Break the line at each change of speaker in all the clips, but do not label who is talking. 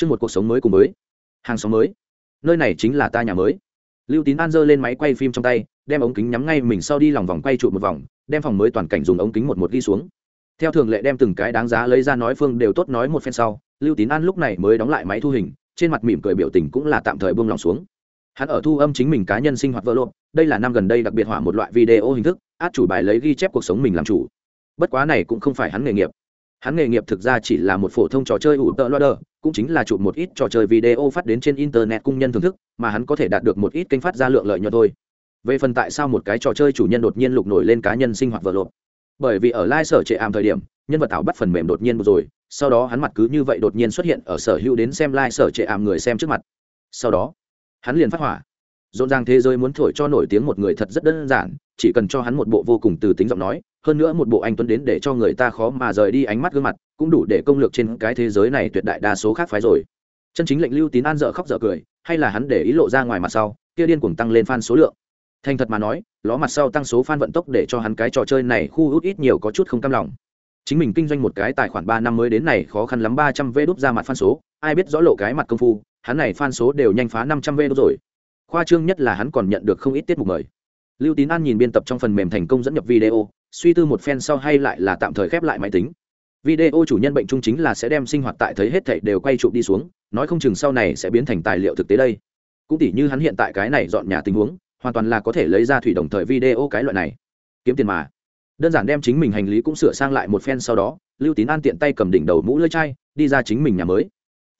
chương một cuộc sống mới cùng mới. Hàng xóm mới. Nơi này chính là ta nhà mới. Lưu tín an giơ lên máy quay phim trong tay, đem ống kính nhắm ngay mình sau đi lòng vòng quay trụ một vòng, đem phòng mới toàn cảnh dùng ống kính một một ghi xuống. Theo thường lệ đem từng cái đáng giá lấy ra nói phương đều tốt nói một phen sau, lưu tín an lúc này mới đóng lại máy thu hình, trên mặt mỉm cười biểu tình cũng là tạm thời buông lòng xuống. Hắn ở thu âm chính mình cá nhân sinh hoạt vỡ lộn, đây là năm gần đây đặc biệt hỏa một loại video hình thức, át chủ bài lấy ghi chép cuộc sống mình làm chủ. Bất quá này cũng không phải hắn nghề nghiệp. Hắn nghề nghiệp thực ra chỉ là một phổ thông trò chơi ủ tợ loa đờ cũng chính là chụp một ít trò chơi video phát đến trên internet cung nhân thưởng thức, mà hắn có thể đạt được một ít kênh phát ra lượng lợi nhuận thôi. Về phần tại sao một cái trò chơi chủ nhân đột nhiên lục nổi lên cá nhân sinh hoạt vợ lộp? Bởi vì ở lai sở trệ ảm thời điểm, nhân vật ảo bắt phần mềm đột nhiên rồi, sau đó hắn mặt cứ như vậy đột nhiên xuất hiện ở sở hữu đến xem lai sở trệ ảm người xem trước mặt. Sau đó, hắn liền phát hỏa. Rộn ràng thế giới muốn thổi cho nổi tiếng một người thật rất đơn giản chỉ cần cho hắn một bộ vô cùng từ tính giọng nói, hơn nữa một bộ anh tuấn đến để cho người ta khó mà rời đi ánh mắt gương mặt, cũng đủ để công lược trên cái thế giới này tuyệt đại đa số khác phái rồi. Chân chính lệnh lưu tín an dợ khóc dợ cười, hay là hắn để ý lộ ra ngoài mặt sau, kia điên cuồng tăng lên fan số lượng. Thành thật mà nói, ló mặt sau tăng số fan vận tốc để cho hắn cái trò chơi này khu hút ít nhiều có chút không cam lòng. Chính mình kinh doanh một cái tài khoản ba năm mới đến này khó khăn lắm ba trăm vê đúp ra mặt fan số, ai biết rõ lộ cái mặt công phu, hắn này fan số đều nhanh phá năm trăm vê đúp rồi. Khoa trương nhất là hắn còn nhận được không ít tiết mục mời lưu tín an nhìn biên tập trong phần mềm thành công dẫn nhập video suy tư một phen sau hay lại là tạm thời khép lại máy tính. Video chủ nhân bệnh trung chính là sẽ đem sinh hoạt tại thấy hết thảy đều quay chụp đi xuống nói không chừng sau này sẽ biến thành tài liệu thực tế đây. Cũng tỉ như hắn hiện tại cái này dọn nhà tình huống hoàn toàn là có thể lấy ra thủy đồng thời video cái loại này. Kiếm tiền mà. Đơn giản đem chính mình hành lý cũng sửa sang lại một phen sau đó lưu tín an tiện tay cầm đỉnh đầu mũ lưỡi chai đi ra chính mình nhà mới.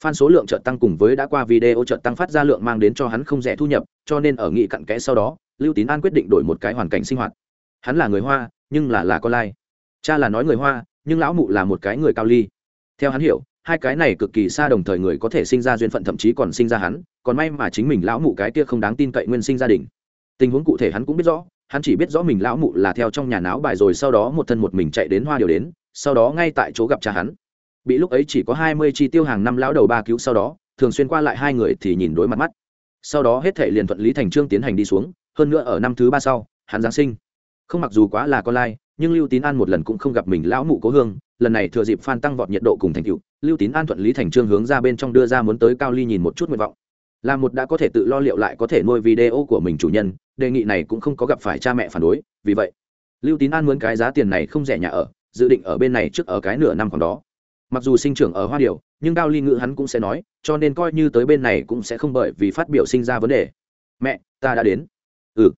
Fan số lượng chợt tăng cùng với đã qua video chợt tăng phát ra lượng mang đến cho hắn không rẻ thu nhập, cho nên ở nghị cặn kẽ sau đó, Lưu Tín An quyết định đổi một cái hoàn cảnh sinh hoạt. Hắn là người Hoa, nhưng là là con lai. Cha là nói người Hoa, nhưng lão mụ là một cái người cao ly. Theo hắn hiểu, hai cái này cực kỳ xa đồng thời người có thể sinh ra duyên phận thậm chí còn sinh ra hắn, còn may mà chính mình lão mụ cái kia không đáng tin cậy nguyên sinh gia đình. Tình huống cụ thể hắn cũng biết rõ, hắn chỉ biết rõ mình lão mụ là theo trong nhà náo bài rồi sau đó một thân một mình chạy đến Hoa điều đến, sau đó ngay tại chỗ gặp cha hắn bị lúc ấy chỉ có hai mươi chi tiêu hàng năm lão đầu ba cứu sau đó thường xuyên qua lại hai người thì nhìn đối mặt mắt sau đó hết thể liền thuận lý thành trương tiến hành đi xuống, hơn nữa ở năm thứ ba sau, hắn giáng sinh. Không mặc dù quá là con lai, nhưng lưu tín an một lần cũng không gặp mình lão mụ cố hương, lần này thừa dịp phan tăng vọt nhiệt độ cùng thành cựu lưu tín an thuận lý thành trương hướng ra bên trong đưa ra muốn tới cao ly nhìn một chút nguyện vọng. Là một đã có thể tự lo liệu lại có thể nuôi video của mình chủ nhân, đề nghị này cũng không có gặp phải cha mẹ phản đối, vì vậy, lưu tín an muốn cái giá tiền này không rẻ nhà ở, dự định ở bên này trước ở cái nửa năm còn đó mặc dù sinh trưởng ở hoa điều nhưng cao ly ngữ hắn cũng sẽ nói, cho nên coi như tới bên này cũng sẽ không bởi vì phát biểu sinh ra vấn đề. Mẹ, ta đã đến. Ừ.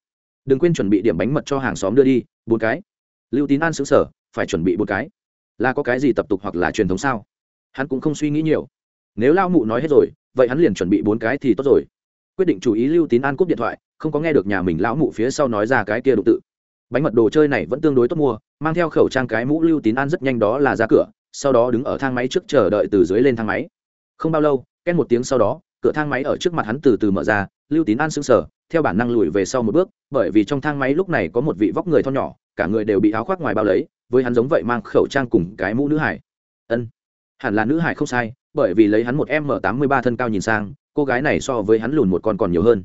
Đừng quên chuẩn bị điểm bánh mật cho hàng xóm đưa đi, bốn cái. Lưu tín an xứng sở phải chuẩn bị bốn cái. Là có cái gì tập tục hoặc là truyền thống sao? Hắn cũng không suy nghĩ nhiều. Nếu lao mụ nói hết rồi, vậy hắn liền chuẩn bị bốn cái thì tốt rồi. Quyết định chú ý, lưu tín an cúp điện thoại, không có nghe được nhà mình lão mụ phía sau nói ra cái kia đụng tự. Bánh mật đồ chơi này vẫn tương đối tốt mua, mang theo khẩu trang cái mũ lưu tín an rất nhanh đó là ra cửa sau đó đứng ở thang máy trước chờ đợi từ dưới lên thang máy. Không bao lâu, két một tiếng sau đó, cửa thang máy ở trước mặt hắn từ từ mở ra, lưu tín an sững sờ, theo bản năng lùi về sau một bước, bởi vì trong thang máy lúc này có một vị vóc người thon nhỏ, cả người đều bị áo khoác ngoài bao lấy, với hắn giống vậy mang khẩu trang cùng cái mũ nữ hải. Ân, hẳn là nữ hải không sai, bởi vì lấy hắn một m tám mươi ba thân cao nhìn sang, cô gái này so với hắn lùn một con còn nhiều hơn.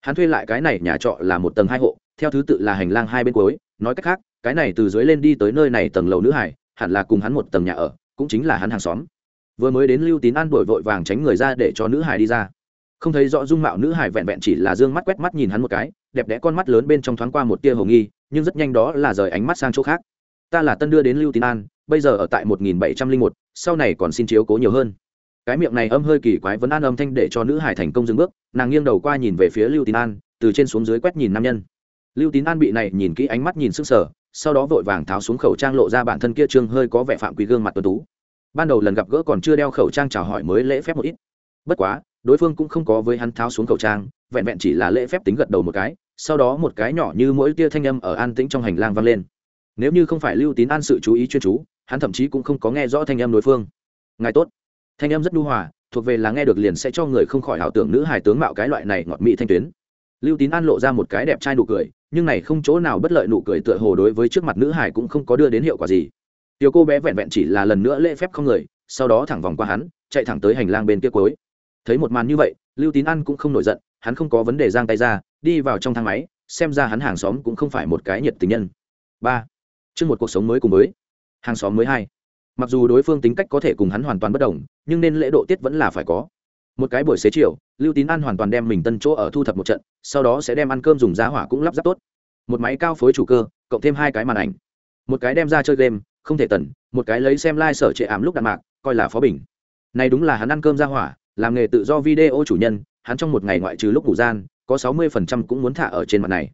Hắn thuê lại cái này nhà trọ là một tầng hai hộ, theo thứ tự là hành lang hai bên cuối, nói cách khác, cái này từ dưới lên đi tới nơi này tầng lầu nữ hải hẳn là cùng hắn một tầng nhà ở, cũng chính là hắn hàng xóm. Vừa mới đến lưu tín an đổi vội vàng tránh người ra để cho nữ hải đi ra. Không thấy rõ dung mạo nữ hải vẹn vẹn chỉ là d ư ơ n g mắt quét mắt nhìn hắn một cái, đẹp đẽ con mắt lớn bên trong thoáng qua một tia hồng nghi, nhưng rất nhanh đó là rời ánh mắt sang chỗ khác. Ta là tân đưa đến lưu tín an, bây giờ ở tại một nghìn bảy trăm linh một, sau này còn xin chiếu cố nhiều hơn. Cái miệng này âm hơi kỳ quái vẫn an âm thanh để cho nữ hải thành công dừng bước, nàng nghiêng đầu qua nhìn về phía lưu tín an, từ trên xuống dưới quét nhìn nam nhân. Lưu tín an bị này nhìn kỹ ánh mắt nhìn sức sở sau đó vội vàng tháo xuống khẩu trang lộ ra bản thân kia trương hơi có vẻ phạm quý gương mặt tuấn tú. Ban đầu lần gặp gỡ còn chưa đeo khẩu trang chào hỏi mới lễ phép một ít. Bất quá, đối phương cũng không có với hắn tháo xuống khẩu trang, vẹn vẹn chỉ là lễ phép tính gật đầu một cái, sau đó một cái nhỏ như mỗi tia thanh âm ở an tĩnh trong hành lang vang lên. Nếu như không phải lưu tín an sự chú ý chuyên chú, hắn thậm chí cũng không có nghe rõ thanh âm đối phương. Ngài tốt. Thanh âm rất nhu hòa, thuộc về là nghe được liền sẽ cho người không khỏi ảo tưởng nữ hài tướng mạo cái loại này ngọt mỹ thanh tuyến lưu tín an lộ ra một cái đẹp trai nụ cười nhưng này không chỗ nào bất lợi nụ cười tựa hồ đối với trước mặt nữ hải cũng không có đưa đến hiệu quả gì. Tiểu cô bé vẹn vẹn chỉ là lần nữa lễ phép không người sau đó thẳng vòng qua hắn chạy thẳng tới hành lang bên kia cuối. Thấy một màn như vậy lưu tín An cũng không nổi giận hắn không có vấn đề giang tay ra đi vào trong thang máy xem ra hắn hàng xóm cũng không phải một cái nhiệt tình nhân. Ba. Trước một cuộc sống mới cùng mới, hàng xóm mới hai. Mặc dù đối phương tính cách có thể cùng hắn hoàn toàn bất đồng nhưng nên lễ độ tiết vẫn là phải có một cái buổi xế chiều, lưu tín an hoàn toàn đem mình tân chỗ ở thu thập một trận, sau đó sẽ đem ăn cơm dùng giá hỏa cũng lắp ráp tốt. Một máy cao phối chủ cơ, cộng thêm hai cái màn ảnh. Một cái đem ra chơi game, không thể tần, một cái lấy xem lai、like、sở trệ ảm lúc đạn mạc, coi là phó bình. Này đúng là hắn ăn cơm ra hỏa, làm nghề tự do video chủ nhân, hắn trong một ngày ngoại trừ lúc ngủ gian, có sáu mươi phần trăm cũng muốn thả ở trên mặt này.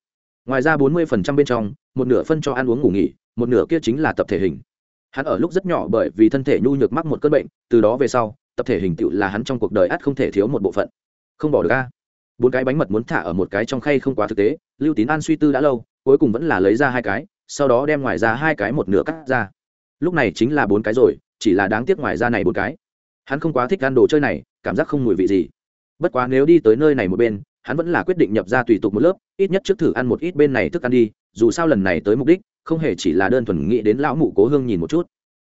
Ngoài ra bốn mươi phần trăm bên trong, một nửa phân cho ăn uống ngủ nghỉ, một nửa kia chính là tập thể hình. Hắn ở lúc rất nhỏ bởi vì thân thể nhu nhược mắc một cơn bệnh, từ đó về sau tập thể hình tựu là hắn trong cuộc đời ắt không thể thiếu một bộ phận. Không bỏ được a. Bốn cái bánh mật muốn thả ở một cái trong khay không quá thực tế, lưu tín an suy tư đã lâu, cuối cùng vẫn là lấy ra hai cái, sau đó đem ngoài ra hai cái một nửa cắt ra. Lúc này chính là bốn cái rồi, chỉ là đáng tiếc ngoài ra này bốn cái. Hắn không quá thích ăn đồ chơi này, cảm giác không mùi vị gì. Bất quá nếu đi tới nơi này một bên, hắn vẫn là quyết định nhập ra tùy tục một lớp, ít nhất trước thử ăn một ít bên này thức ăn đi, dù sao lần này tới mục đích, không hề chỉ là đơn thuần nghĩ đến lão mụ cố hương nhìn một chút.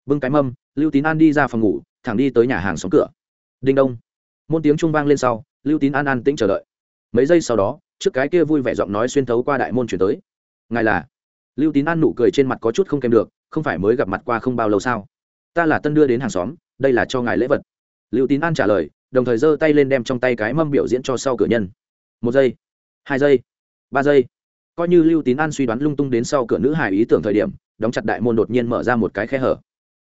Bưng cái mâm, lưu tín an đi ra phòng ngủ thẳng đi tới nhà hàng xóm cửa. Đinh đông. Môn tiếng trung vang lên sau, lưu tín an an tĩnh chờ đợi. Mấy giây sau đó, trước cái kia vui vẻ giọng nói xuyên thấu qua đại môn chuyển tới. Ngài là? Lưu tín an nụ cười trên mặt có chút không kèm được, không phải mới gặp mặt qua không bao lâu sao? Ta là tân đưa đến hàng xóm, đây là cho ngài lễ vật. Lưu tín an trả lời, đồng thời giơ tay lên đem trong tay cái mâm biểu diễn cho sau cửa nhân. Một giây, hai giây, ba giây. Coi như lưu tín an suy đoán lung tung đến sau cửa nữ hài ý tưởng thời điểm, đóng chặt đại môn đột nhiên mở ra một cái khe hở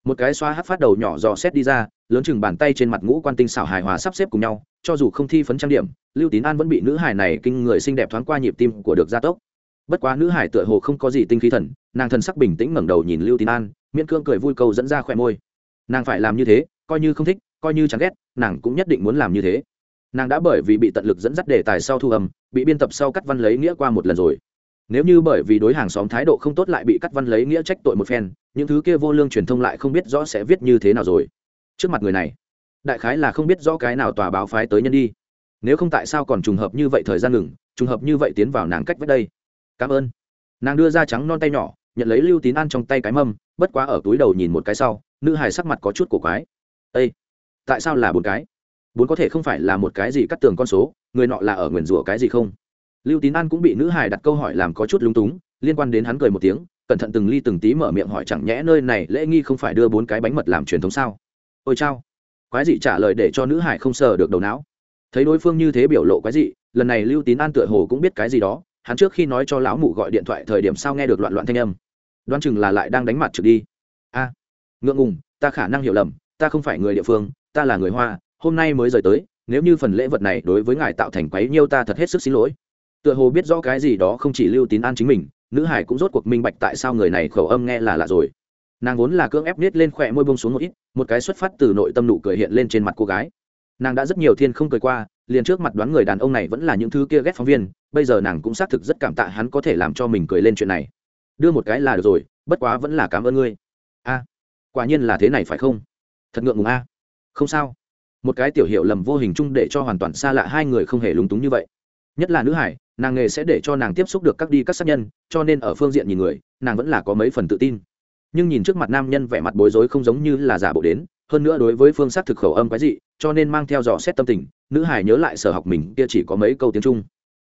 một cái xoa hát phát đầu nhỏ dò xét đi ra, lớn chừng bàn tay trên mặt ngũ quan tinh xảo hài hòa sắp xếp cùng nhau, cho dù không thi phấn trang điểm, lưu tín an vẫn bị nữ hài này kinh người xinh đẹp thoáng qua nhịp tim của được gia tốc. Bất quá nữ hải tựa hồ không có gì tinh khí thần, nàng thần sắc bình tĩnh ngẩng đầu nhìn lưu tín an, miễn cưỡng cười vui câu dẫn ra khỏe môi. Nàng phải làm như thế, coi như không thích, coi như chẳng ghét, nàng cũng nhất định muốn làm như thế. Nàng đã bởi vì bị tận lực dẫn dắt đề tài sau thu âm, bị biên tập sau cắt văn lấy nghĩa qua một lần rồi nếu như bởi vì đối hàng xóm thái độ không tốt lại bị cắt văn lấy nghĩa trách tội một phen, những thứ kia vô lương truyền thông lại không biết rõ sẽ viết như thế nào rồi. Trước mặt người này, đại khái là không biết rõ cái nào tòa báo phái tới nhân đi. Nếu không tại sao còn trùng hợp như vậy thời gian ngừng, trùng hợp như vậy tiến vào nàng cách vách đây. Cảm ơn. Nàng đưa ra trắng non tay nhỏ, nhận lấy lưu tín ăn trong tay cái mâm, bất quá ở túi đầu nhìn một cái sau, nữ hài sắc mặt có chút cổ quái. Â tại sao là bốn cái? Bốn có thể không phải là một cái gì cắt tường con số, người nọ là ở nguyền rủa cái gì không? Lưu tín an cũng bị nữ hải đặt câu hỏi làm có chút lúng túng, liên quan đến hắn cười một tiếng, cẩn thận từng ly từng tí mở miệng hỏi chẳng nhẽ nơi này lễ nghi không phải đưa bốn cái bánh mật làm truyền thống sao? Ôi chao. Quái dị trả lời để cho nữ hải không sờ được đầu não. Thấy đối phương như thế biểu lộ quái dị, lần này lưu tín an tựa hồ cũng biết cái gì đó, hắn trước khi nói cho lão mụ gọi điện thoại thời điểm sao nghe được loạn loạn thanh âm. Đoán chừng là lại đang đánh mặt trực đi. A, ngượng ngùng, ta khả năng hiểu lầm, ta không phải người địa phương, ta là người hoa, hôm nay mới rời tới, nếu như phần lễ vật này đối với ngài tạo thành quấy nhiêu ta thật hết sức xin lỗi tựa hồ biết rõ cái gì đó không chỉ lưu tín an chính mình, nữ hải cũng rốt cuộc minh bạch tại sao người này khẩu âm nghe là lạ rồi. Nàng vốn là cưỡng ép nết lên khỏe môi bông xuống một ít, một cái xuất phát từ nội tâm nụ cười hiện lên trên mặt cô gái. Nàng đã rất nhiều thiên không cười qua, liền trước mặt đoán người đàn ông này vẫn là những thứ kia ghét phóng viên, bây giờ nàng cũng xác thực rất cảm tạ hắn có thể làm cho mình cười lên chuyện này. Đưa một cái là được rồi, bất quá vẫn là cảm ơn ngươi. A, quả nhiên là thế này phải không? Thật ngượng ngùng a. Không sao. Một cái tiểu hiệu lầm vô hình chung để cho hoàn toàn xa lạ hai người không hề lúng túng như vậy. Nhất là nữ hải nàng nghề sẽ để cho nàng tiếp xúc được các đi các sát nhân, cho nên ở phương diện nhìn người, nàng vẫn là có mấy phần tự tin. Nhưng nhìn trước mặt nam nhân vẻ mặt bối rối không giống như là giả bộ đến, hơn nữa đối với phương xác thực khẩu âm quái dị, cho nên mang theo dò xét tâm tình, nữ hải nhớ lại sở học mình, kia chỉ có mấy câu tiếng trung.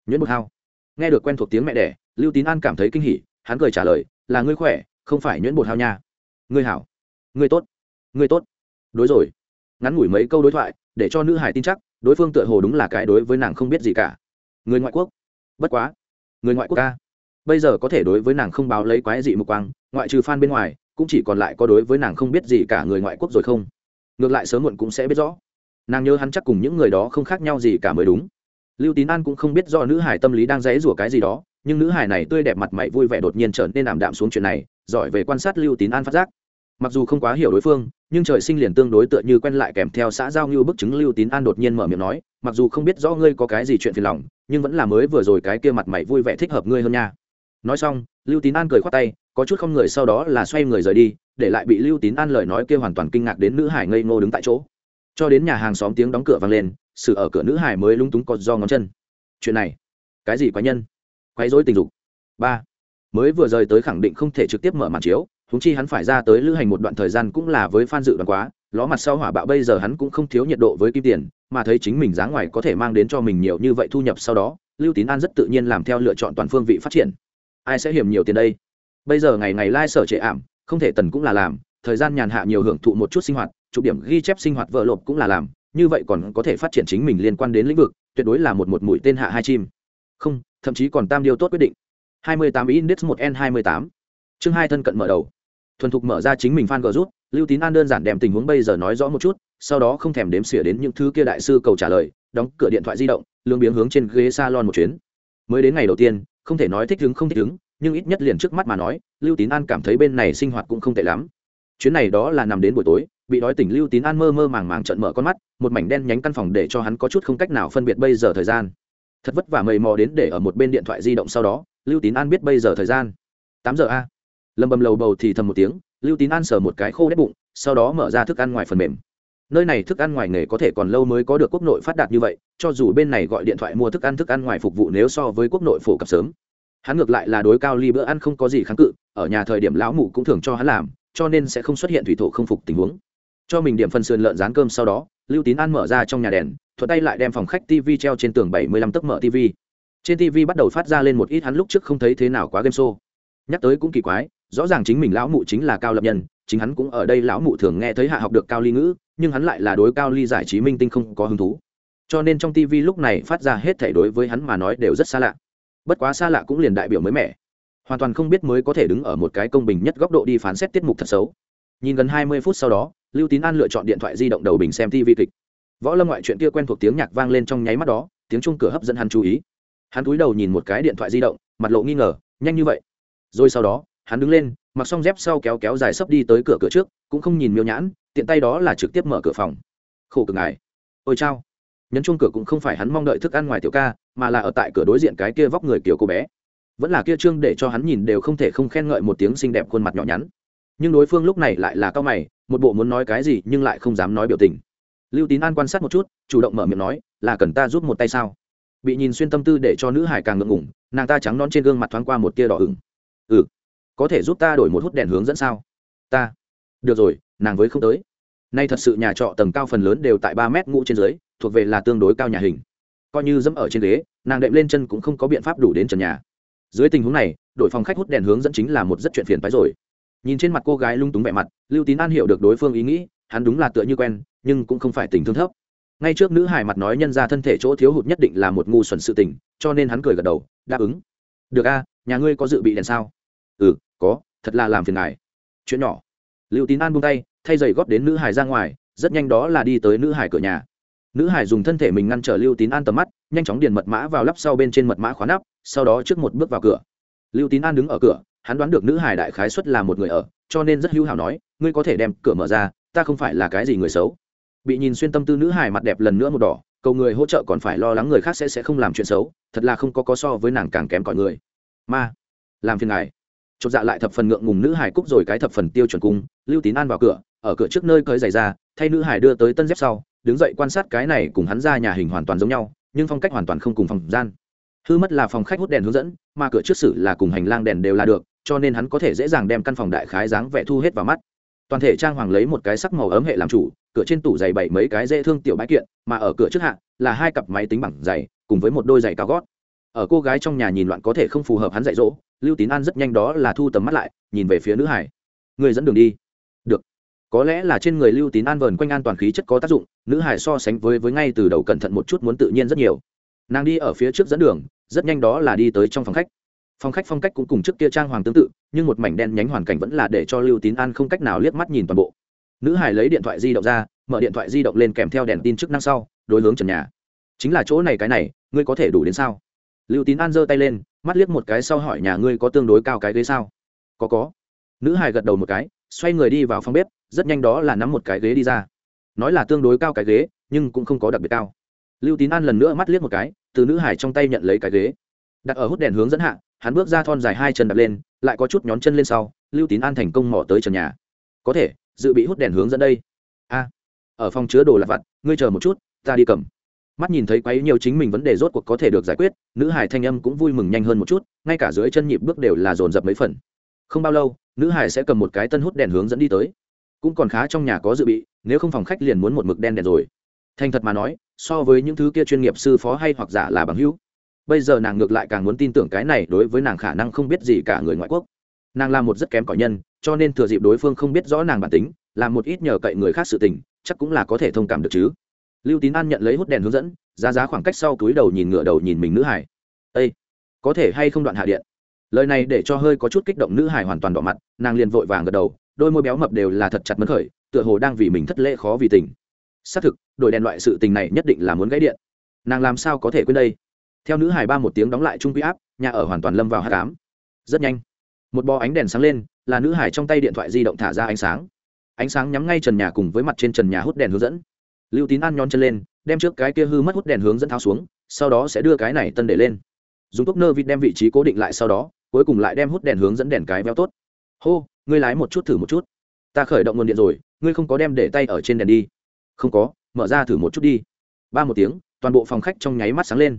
Nhuyễn bực hao. Nghe được quen thuộc tiếng mẹ đẻ, lưu tín an cảm thấy kinh hỉ, hắn cười trả lời, là ngươi khỏe, không phải nhuyễn bột hao nha. Ngươi hảo. Ngươi tốt. Ngươi tốt. Đối rồi. Ngắn ngủi mấy câu đối thoại, để cho nữ hải tin chắc, đối phương tựa hồ đúng là cái đối với nàng không biết gì cả. Người ngoại quốc bất quá, người ngoại quốc ca, bây giờ có thể đối với nàng không báo lấy quái dị mục quang, ngoại trừ f bên ngoài, cũng chỉ còn lại có đối với nàng không biết gì cả người ngoại quốc rồi không? Ngược lại sớm muộn cũng sẽ biết rõ. Nàng nhớ hắn chắc cùng những người đó không khác nhau gì cả mới đúng. Lưu tín an cũng không biết do nữ hải tâm lý đang dãy rủa cái gì đó, nhưng nữ hải này tươi đẹp mặt mày vui vẻ đột nhiên trở nên ảm đạm xuống chuyện này, giỏi về quan sát lưu tín an phát giác mặc dù không quá hiểu đối phương, nhưng trời sinh liền tương đối tựa như quen lại kèm theo xã giao như bức chứng lưu tín an đột nhiên mở miệng nói, mặc dù không biết rõ ngươi có cái gì chuyện phiền lòng, nhưng vẫn là mới vừa rồi cái kia mặt mày vui vẻ thích hợp ngươi hơn nha. Nói xong, lưu tín an cười khoát tay, có chút không người sau đó là xoay người rời đi, để lại bị lưu tín an lời nói kia hoàn toàn kinh ngạc đến nữ hải ngây ngô đứng tại chỗ. Cho đến nhà hàng xóm tiếng đóng cửa vang lên, sự ở cửa nữ hải mới lung túng cọt do ngón chân. Chuyện này, cái gì quái nhân? Quái dối tình dục. Ba, mới vừa rời tới khẳng định không thể trực tiếp mở màn chiếu húng chi hắn phải ra tới lữ hành một đoạn thời gian cũng là với phan dự đoán quá, ló mặt sau hỏa bạo bây giờ hắn cũng không thiếu nhiệt độ với kim tiền, mà thấy chính mình giá ngoài có thể mang đến cho mình nhiều như vậy thu nhập sau đó, lưu tín an rất tự nhiên làm theo lựa chọn toàn phương vị phát triển. Ai sẽ hiểm nhiều tiền đây? Bây giờ ngày ngày lai、like、sở trệ ảm, không thể tần cũng là làm, thời gian nhàn hạ nhiều hưởng thụ một chút sinh hoạt chụp điểm ghi chép sinh hoạt vợ lộp cũng là làm, như vậy còn có thể phát triển chính mình liên quan đến lĩnh vực, tuyệt đối là một một mũi tên hạ hai chim. Không, thậm chí còn tam điều tốt quyết định. 28 index 1 n 28 chương hai thân cận mở đầu thuần thục mở ra chính mình fan g rút. Lưu tín an đơn giản đem tình huống bây giờ nói rõ một chút, sau đó không thèm đếm xỉa đến những thứ kia đại sư cầu trả lời, đóng cửa điện thoại di động, lương biếng hướng trên ghế salon một chuyến. Mới đến ngày đầu tiên, không thể nói thích đứng không thích đứng nhưng ít nhất liền trước mắt mà nói, lưu tín an cảm thấy bên này sinh hoạt cũng không tệ lắm. Chuyến này đó là nằm đến buổi tối, bị đói tỉnh lưu tín an mơ mơ màng màng trận mở con mắt, một mảnh đen nhánh căn phòng để cho hắn có chút không cách nào phân biệt bây giờ thời gian. Thật vất vả mầy mò đến để ở một bên điện thoại di động sau đó, lưu tín an biết bây giờ thời gian. Tám giờ a lầm bầm lầu bầu thì thầm một tiếng, lưu tín ăn sờ một cái khô đét bụng, sau đó mở ra thức ăn ngoài phần mềm. Nơi này thức ăn ngoài nghề có thể còn lâu mới có được quốc nội phát đạt như vậy, cho dù bên này gọi điện thoại mua thức ăn thức ăn ngoài phục vụ nếu so với quốc nội phổ cập sớm. Hắn ngược lại là đối cao ly bữa ăn không có gì kháng cự, ở nhà thời điểm lão mụ cũng thường cho hắn làm, cho nên sẽ không xuất hiện thủy thổ không phục tình huống. Cho mình điểm phần sườn lợn rán cơm sau đó, lưu tín ăn mở ra trong nhà đèn, thuận tay lại đem phòng khách tv treo trên tường bảy mươi lăm tấc mở tv trên tv bắt đầu phát ra lên một ít hắn lúc trước không thấy thế nào quá game show. Nhắc tới cũng kỳ quái rõ ràng chính mình lão mụ chính là cao lập nhân, chính hắn cũng ở đây lão mụ thường nghe thấy hạ học được cao ly ngữ, nhưng hắn lại là đối cao ly giải trí minh tinh không có hứng thú. Cho nên trong tv lúc này phát ra hết thể đối với hắn mà nói đều rất xa lạ. Bất quá xa lạ cũng liền đại biểu mới mẻ. Hoàn toàn không biết mới có thể đứng ở một cái công bình nhất góc độ đi phán xét tiết mục thật xấu. Nhìn gần hai mươi phút sau đó, lưu tín an lựa chọn điện thoại di động đầu bình xem tv kịch. Võ lâm ngoại chuyện kia quen thuộc tiếng nhạc vang lên trong nháy mắt đó, tiếng chung cửa hấp dẫn hắn chú ý. Hắn cúi đầu nhìn một cái điện thoại di động, mặt lộ nghi ngờ, nhanh như vậy. Rồi sau đó hắn đứng lên, mặc xong dép sau kéo kéo dài sấp đi tới cửa cửa trước, cũng không nhìn miêu nhãn, tiện tay đó là trực tiếp mở cửa phòng. Khổ cực ngài. Ôi chao. Nhấn chung cửa cũng không phải hắn mong đợi thức ăn ngoài tiểu ca, mà là ở tại cửa đối diện cái kia vóc người kiểu cô bé. Vẫn là kia trương để cho hắn nhìn đều không thể không khen ngợi một tiếng xinh đẹp khuôn mặt nhỏ nhắn. Nhưng đối phương lúc này lại là cao mày, một bộ muốn nói cái gì nhưng lại không dám nói biểu tình. Lưu tín an quan sát một chút, chủ động mở miệng nói, là cần ta giúp một tay sao? Bị nhìn xuyên tâm tư để cho nữ hải càng ngượng ngủng nàng ta trắng non trên gương mặt thoáng qua một tia đỏ ửng. Ừ có thể giúp ta đổi một hút đèn hướng dẫn sao? Ta. Được rồi, nàng với không tới. Nay thật sự nhà trọ tầng cao phần lớn đều tại ba mét ngũ trên dưới, thuộc về là tương đối cao nhà hình. Coi như dẫm ở trên ghế, nàng đệm lên chân cũng không có biện pháp đủ đến trần nhà. Dưới tình huống này đội phòng khách hút đèn hướng dẫn chính là một rất chuyện phiền phái rồi. Nhìn trên mặt cô gái lung túng vẻ mặt, lưu tín an hiểu được đối phương ý nghĩ, hắn đúng là tựa như quen, nhưng cũng không phải tình thương thấp. Ngay trước nữ hải mặt nói nhân ra thân thể chỗ thiếu hụt nhất định là một ngu xuẩn sự tình, cho nên hắn cười gật đầu, đáp ứng. Được a, nhà ngươi có dự bị đèn sao? Ừ có, thật là làm phiền ngài. Chuyện nhỏ. Lưu tín an buông tay, thay giày góp đến nữ hải ra ngoài, rất nhanh đó là đi tới nữ hải cửa nhà. Nữ hải dùng thân thể mình ngăn trở lưu tín an tầm mắt, nhanh chóng điền mật mã vào lắp sau bên trên mật mã khóa nắp, sau đó trước một bước vào cửa. Lưu tín an đứng ở cửa, hắn đoán được nữ hải đại khái xuất là một người ở, cho nên rất hữu hảo nói, ngươi có thể đem cửa mở ra, ta không phải là cái gì người xấu. Bị nhìn xuyên tâm tư nữ hải mặt đẹp lần nữa một đỏ, cầu người hỗ trợ còn phải lo lắng người khác sẽ sẽ không làm chuyện xấu, thật là không có có so với nàng càng kém cỏi người. Ma, làm phiền ngài chột dạ lại thập phần ngượng ngùng nữ hải cúc rồi cái thập phần tiêu chuẩn cung, lưu tín an vào cửa, ở cửa trước nơi cởi giày ra, thay nữ hải đưa tới tân dép sau, đứng dậy quan sát cái này cùng hắn ra nhà hình hoàn toàn giống nhau, nhưng phong cách hoàn toàn không cùng phòng gian. Hư mất là phòng khách hút đèn hướng dẫn, mà cửa trước sử là cùng hành lang đèn đều là được, cho nên hắn có thể dễ dàng đem căn phòng đại khái dáng vẻ thu hết vào mắt. Toàn thể trang hoàng lấy một cái sắc màu ấm hệ làm chủ, cửa trên tủ giày bảy mấy cái dễ thương tiểu bãi kiện, mà ở cửa trước hạ, là hai cặp máy tính bằng giày, cùng với một đôi giày cao gót. Ở cô gái trong nhà nhìn loạn có thể không phù hợp hắn dạy dỗ lưu tín an rất nhanh đó là thu tầm mắt lại, nhìn về phía nữ hải. Người dẫn đường đi. Được. Có lẽ là trên người lưu tín an vờn quanh an toàn khí chất có tác dụng, nữ hải so sánh với với ngay từ đầu cẩn thận một chút muốn tự nhiên rất nhiều. Nàng đi ở phía trước dẫn đường, rất nhanh đó là đi tới trong phòng khách. Phòng khách phong cách cũng cùng trước kia trang hoàng tương tự, nhưng một mảnh đen nhánh hoàn cảnh vẫn là để cho lưu tín an không cách nào liếc mắt nhìn toàn bộ. Nữ hải lấy điện thoại di động ra, mở điện thoại di động lên kèm theo đèn tin chức năng sau, đối hướng trần nhà. Chính là chỗ này cái này, ngươi có thể đủ đến sao? Lưu tín an giơ tay lên mắt liếc một cái sau hỏi nhà ngươi có tương đối cao cái ghế sao? Có có. Nữ hải gật đầu một cái, xoay người đi vào phòng bếp, rất nhanh đó là nắm một cái ghế đi ra. Nói là tương đối cao cái ghế, nhưng cũng không có đặc biệt cao. Lưu tín an lần nữa mắt liếc một cái, từ nữ hải trong tay nhận lấy cái ghế. Đặt ở hút đèn hướng dẫn hạ, hắn bước ra thon dài hai chân đập lên, lại có chút nhón chân lên sau, lưu tín an thành công mỏ tới trần nhà. Có thể, dự bị hút đèn hướng dẫn đây. A, ở phòng chứa đồ lặt vặt, ngươi chờ một chút, ta đi cầm mắt nhìn thấy quấy nhiều chính mình vấn đề rốt cuộc có thể được giải quyết, nữ hải thanh âm cũng vui mừng nhanh hơn một chút, ngay cả dưới chân nhịp bước đều là dồn dập mấy phần. Không bao lâu, nữ hải sẽ cầm một cái tân hút đèn hướng dẫn đi tới. Cũng còn khá trong nhà có dự bị, nếu không phòng khách liền muốn một mực đen đèn rồi. Thành thật mà nói, so với những thứ kia chuyên nghiệp sư phó hay hoặc giả là bằng hữu, bây giờ nàng ngược lại càng muốn tin tưởng cái này đối với nàng khả năng không biết gì cả người ngoại quốc. Nàng là một rất kém cỏi nhân, cho nên thừa dịp đối phương không biết rõ nàng bản tính, làm một ít nhờ cậy người khác sự tình, chắc cũng là có thể thông cảm được chứ lưu tín an nhận lấy hút đèn hướng dẫn, giá giá khoảng cách sau túi đầu nhìn ngựa đầu nhìn mình nữ hải. Â có thể hay không đoạn hạ điện? Lời này để cho hơi có chút kích động nữ hải hoàn toàn đỏ mặt, nàng liền vội vàng gật đầu, đôi môi béo mập đều là thật chặt mấn khởi, tựa hồ đang vì mình thất lễ khó vì tình. Xác thực, đổi đèn loại sự tình này nhất định là muốn gãy điện. Nàng làm sao có thể quên đây? Theo nữ hải ba một tiếng đóng lại trung quy áp, nhà ở hoàn toàn lâm vào hát cám rất nhanh, một bó ánh đèn sáng lên, là nữ hải trong tay điện thoại di động thả ra ánh sáng. Ánh sáng nhắm ngay trần nhà cùng với mặt trên trần nhà hút đèn hướng dẫn lưu tín an nhón chân lên, đem trước cái kia hư mất hút đèn hướng dẫn tháo xuống, sau đó sẽ đưa cái này tân để lên. Dùng thuốc nơ vịt đem vị trí cố định lại sau đó, cuối cùng lại đem hút đèn hướng dẫn đèn cái veo tốt. Hô, ngươi lái một chút thử một chút. Ta khởi động nguồn điện rồi, ngươi không có đem để tay ở trên đèn đi. Không có, mở ra thử một chút đi. Ba một tiếng, toàn bộ phòng khách trong nháy mắt sáng lên.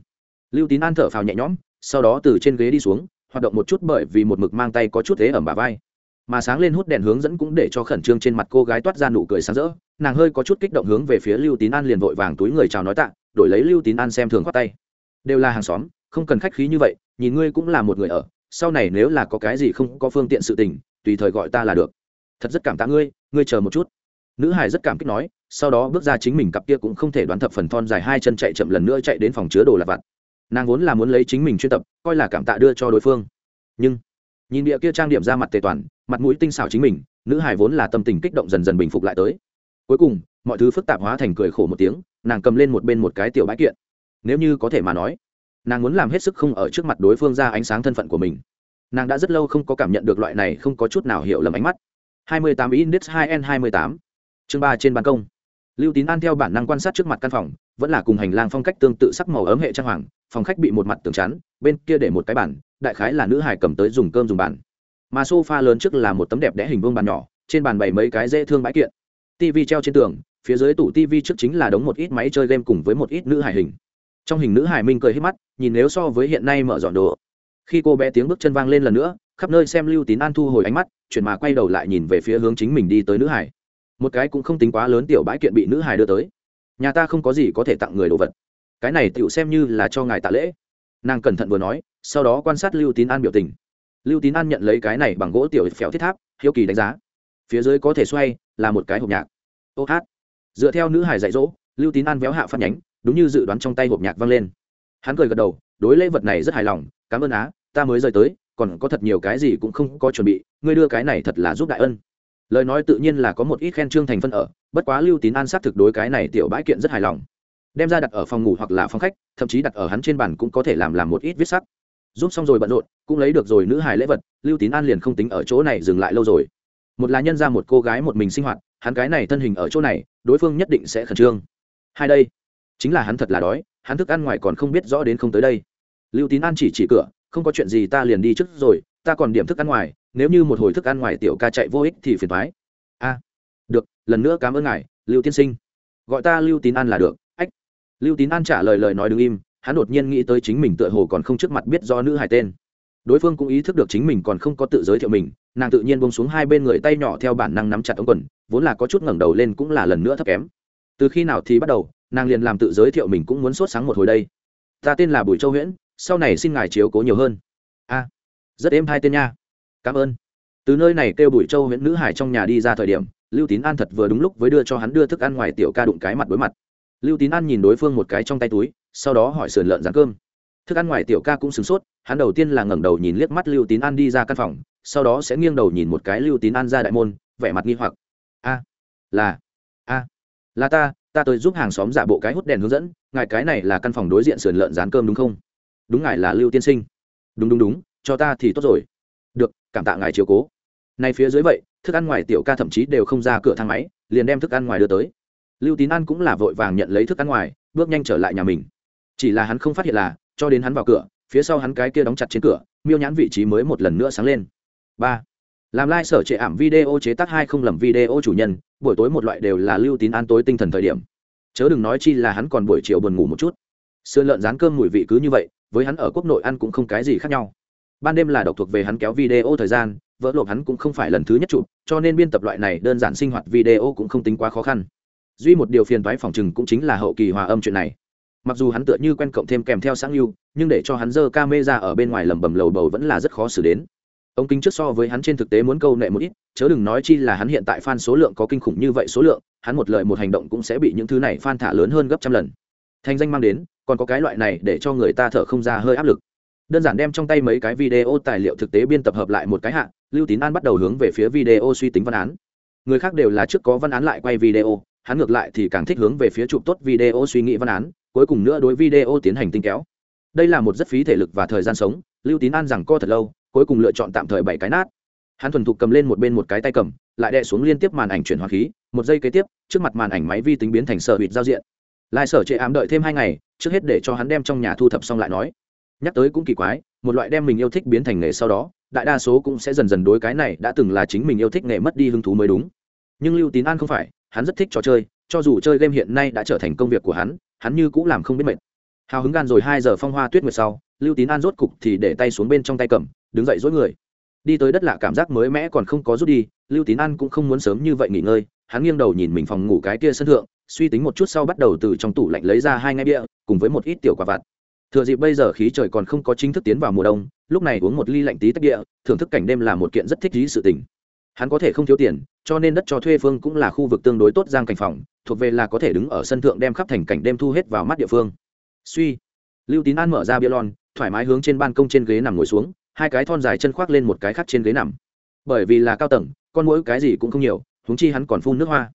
Lưu tín an thở phào nhẹ nhõm, sau đó từ trên ghế đi xuống, hoạt động một chút bởi vì một mực mang tay có chút thế ẩm bà vai mà sáng lên hút đèn hướng dẫn cũng để cho khẩn trương trên mặt cô gái toát ra nụ cười sáng rỡ. Nàng hơi có chút kích động hướng về phía lưu tín an liền vội vàng túi người chào nói tạ, đổi lấy lưu tín an xem thường khoát tay. Đều là hàng xóm, không cần khách khí như vậy, nhìn ngươi cũng là một người ở, sau này nếu là có cái gì không có phương tiện sự tình, tùy thời gọi ta là được. Thật rất cảm tạ ngươi ngươi chờ một chút. Nữ hải rất cảm kích nói, sau đó bước ra chính mình cặp kia cũng không thể đoán thập phần thon dài hai chân chạy chậm lần nữa chạy đến phòng chứa đồ lặt vặt. Nàng vốn là muốn lấy chính mình chuyên tập, coi là cảm tạ đưa cho đối phương. Nhưng, nhìn địa kia trang điểm ra mặt tề toàn mặt mũi tinh xảo chính mình, nữ hải vốn là tâm tình kích động dần dần bình phục lại tới. Cuối cùng, mọi thứ phức tạp hóa thành cười khổ một tiếng, nàng cầm lên một bên một cái tiểu bãi kiện. Nếu như có thể mà nói, nàng muốn làm hết sức không ở trước mặt đối phương ra ánh sáng thân phận của mình. Nàng đã rất lâu không có cảm nhận được loại này không có chút nào hiểu lầm ánh mắt. 28 index 2 n 28 chương ba trên ban công. Lưu tín an theo bản năng quan sát trước mặt căn phòng, vẫn là cùng hành lang phong cách tương tự sắc màu ấm hệ trang hoàng, phòng khách bị một mặt tường chắn, bên kia để một cái bản đại khái là nữ hải cầm tới dùng cơm dùng bàn mà sofa lớn trước là một tấm đẹp đẽ hình vuông bàn nhỏ, trên bàn bày mấy cái dễ thương bãi kiện. Tv treo trên tường, phía dưới tủ tv trước chính là đống một ít máy chơi game cùng với một ít nữ hải hình. Trong hình nữ hải minh cười hết mắt, nhìn nếu so với hiện nay mở dọn đồ. Khi cô bé tiếng bước chân vang lên lần nữa, khắp nơi xem lưu tín an thu hồi ánh mắt, chuyển mà quay đầu lại nhìn về phía hướng chính mình đi tới nữ hải một cái cũng không tính quá lớn tiểu bãi kiện bị nữ hải đưa tới. Nhà ta không có gì có thể tặng người đồ vật. Cái này tựu xem như là cho ngài tạ lễ. Nàng cẩn thận vừa nói, sau đó quan sát lưu tín an biểu tình lưu tín an nhận lấy cái này bằng gỗ tiểu phèo thiết tháp, hiếu kỳ đánh giá. Phía dưới có thể xoay, là một cái hộp nhạc. Ô hát. Dựa theo nữ hải dạy dỗ, lưu tín an véo hạ phát nhánh, đúng như dự đoán trong tay hộp nhạc vang lên. Hắn cười gật đầu, đối lễ vật này rất hài lòng, cảm ơn á, ta mới rời tới, còn có thật nhiều cái gì cũng không có chuẩn bị, ngươi đưa cái này thật là giúp đại ân. Lời nói tự nhiên là có một ít khen trương thành phân ở, bất quá lưu tín an xác thực đối cái này tiểu bãi kiện rất hài lòng. Đem ra đặt ở phòng ngủ hoặc là phòng khách, thậm chí đặt ở hắn trên bàn cũng có thể làm làm một ít viết sắc giúp xong rồi bận rộn, cũng lấy được rồi nữ hài lễ vật, lưu tín an liền không tính ở chỗ này dừng lại lâu rồi. Một là nhân ra một cô gái một mình sinh hoạt, hắn cái này thân hình ở chỗ này, đối phương nhất định sẽ khẩn trương. Hai đây, chính là hắn thật là đói, hắn thức ăn ngoài còn không biết rõ đến không tới đây. Lưu tín an chỉ chỉ cửa, không có chuyện gì ta liền đi trước rồi, ta còn điểm thức ăn ngoài, nếu như một hồi thức ăn ngoài tiểu ca chạy vô ích thì phiền thoái a, được, lần nữa cảm ơn ngài, lưu tiên sinh. Gọi ta lưu tín an là được, ách. Lưu tín an trả lời lời nói đứng im hắn đột nhiên nghĩ tới chính mình tựa hồ còn không trước mặt biết do nữ hải tên. Đối phương cũng ý thức được chính mình còn không có tự giới thiệu mình, nàng tự nhiên bông xuống hai bên người tay nhỏ theo bản năng nắm chặt ống quần, vốn là có chút ngẩng đầu lên cũng là lần nữa thấp kém. Từ khi nào thì bắt đầu, nàng liền làm tự giới thiệu mình cũng muốn sốt sáng một hồi đây. Ta tên là bùi châu huyễn, sau này xin ngài chiếu cố nhiều hơn. A, rất êm hai tên nha. Cảm ơn. Từ nơi này kêu bùi châu huyễn nữ hải trong nhà đi ra thời điểm, lưu tín an thật vừa đúng lúc với đưa cho hắn đưa thức ăn ngoài tiểu ca đụng cái mặt đối mặt. Lưu tín an nhìn đối phương một cái trong tay túi sau đó hỏi sườn lợn rán cơm. Thức ăn ngoài tiểu ca cũng sửng sốt, hắn đầu tiên là ngẩng đầu nhìn liếc mắt lưu tín an đi ra căn phòng, sau đó sẽ nghiêng đầu nhìn một cái lưu tín an ra đại môn, vẻ mặt nghi hoặc. A, là a, là ta ta tới giúp hàng xóm giả bộ cái hút đèn hướng dẫn, ngài cái này là căn phòng đối diện sườn lợn rán cơm đúng không? Đúng ngài là lưu tiên sinh. Đúng đúng đúng, cho ta thì tốt rồi. Được, cảm tạ ngài chiều cố. Nay phía dưới vậy, thức ăn ngoài tiểu ca thậm chí đều không ra cửa thang máy, liền đem thức ăn ngoài đưa tới. Lưu tín an cũng là vội vàng nhận lấy thức ăn ngoài, bước nhanh trở lại nhà mình chỉ là hắn không phát hiện là, cho đến hắn vào cửa, phía sau hắn cái kia đóng chặt trên cửa, miêu nhãn vị trí mới một lần nữa sáng lên. Ba. Làm lai、like、sở trệ ảm video chế tác hai không lầm video chủ nhân, buổi tối một loại đều là lưu tín an tối tinh thần thời điểm. Chớ đừng nói chi là hắn còn buổi chiều buồn ngủ một chút. Sườn lợn rán cơm mùi vị cứ như vậy, với hắn ở quốc nội ăn cũng không cái gì khác nhau. Ban đêm là độc thuộc về hắn kéo video thời gian, vỡ lộp hắn cũng không phải lần thứ nhất chụp, cho nên biên tập loại này đơn giản sinh hoạt video cũng không tính quá khó khăn. Duy một điều phiền toái phòng chừng cũng chính là hậu kỳ hòa âm chuyện này mặc dù hắn tựa như quen cộng thêm kèm theo sáng lưu nhưng để cho hắn dơ ca mê ra ở bên ngoài lầm bầm lầu bầu vẫn là rất khó xử đến. Ông kính trước so với hắn trên thực tế muốn câu nệ một ít, chớ đừng nói chi là hắn hiện tại fan số lượng có kinh khủng như vậy số lượng, hắn một lời một hành động cũng sẽ bị những thứ này fan thả lớn hơn gấp trăm lần. Thành danh mang đến, còn có cái loại này để cho người ta thở không ra hơi áp lực. Đơn giản đem trong tay mấy cái video tài liệu thực tế biên tập hợp lại một cái hạ, lưu tín an bắt đầu hướng về phía video suy tính văn án. Người khác đều là trước có văn án lại quay video, hắn ngược lại thì càng thích hướng về phía chụp tốt video suy nghĩ văn án cuối cùng nữa đối video tiến hành tinh kéo. Đây là một rất phí thể lực và thời gian sống, lưu tín an rằng co thật lâu, cuối cùng lựa chọn tạm thời bảy cái nát. Hắn thuần thục cầm lên một bên một cái tay cầm, lại đè xuống liên tiếp màn ảnh chuyển hóa khí, một giây kế tiếp, trước mặt màn ảnh máy vi tính biến thành sở hụt giao diện. Lại sở chế ám đợi thêm hai ngày, trước hết để cho hắn đem trong nhà thu thập xong lại nói. Nhắc tới cũng kỳ quái, một loại đem mình yêu thích biến thành nghề sau đó, đại đa số cũng sẽ dần dần đối cái này đã từng là chính mình yêu thích nghề mất đi hứng thú mới đúng. Nhưng lưu tín an không phải, hắn rất thích trò chơi cho dù chơi game hiện nay đã trở thành công việc của hắn hắn như cũng làm không biết mệt. Hào hứng gan rồi hai giờ phong hoa tuyết nguyệt sau, lưu tín an rốt cục thì để tay xuống bên trong tay cầm, đứng dậy dối người. Đi tới đất lạ cảm giác mới mẽ còn không có rút đi, lưu tín an cũng không muốn sớm như vậy nghỉ ngơi, hắn nghiêng đầu nhìn mình phòng ngủ cái kia sân thượng, suy tính một chút sau bắt đầu từ trong tủ lạnh lấy ra hai ngay bia, cùng với một ít tiểu quả vặt. Thừa dịp bây giờ khí trời còn không có chính thức tiến vào mùa đông, lúc này uống một ly lạnh tí tách địa, thưởng thức cảnh đêm là một kiện rất thích lý sự tình. Hắn có thể không thiếu tiền cho nên đất cho thuê phương cũng là khu vực tương đối tốt giang cảnh phòng, thuộc về là có thể đứng ở sân thượng đem khắp thành cảnh đêm thu hết vào mắt địa phương. Suy. Lưu tín an mở ra bia lon, thoải mái hướng trên ban công trên ghế nằm ngồi xuống, hai cái thon dài chân khoác lên một cái khác trên ghế nằm. Bởi vì là cao tầng, con mỗi cái gì cũng không nhiều húng chi hắn còn phun nước hoa.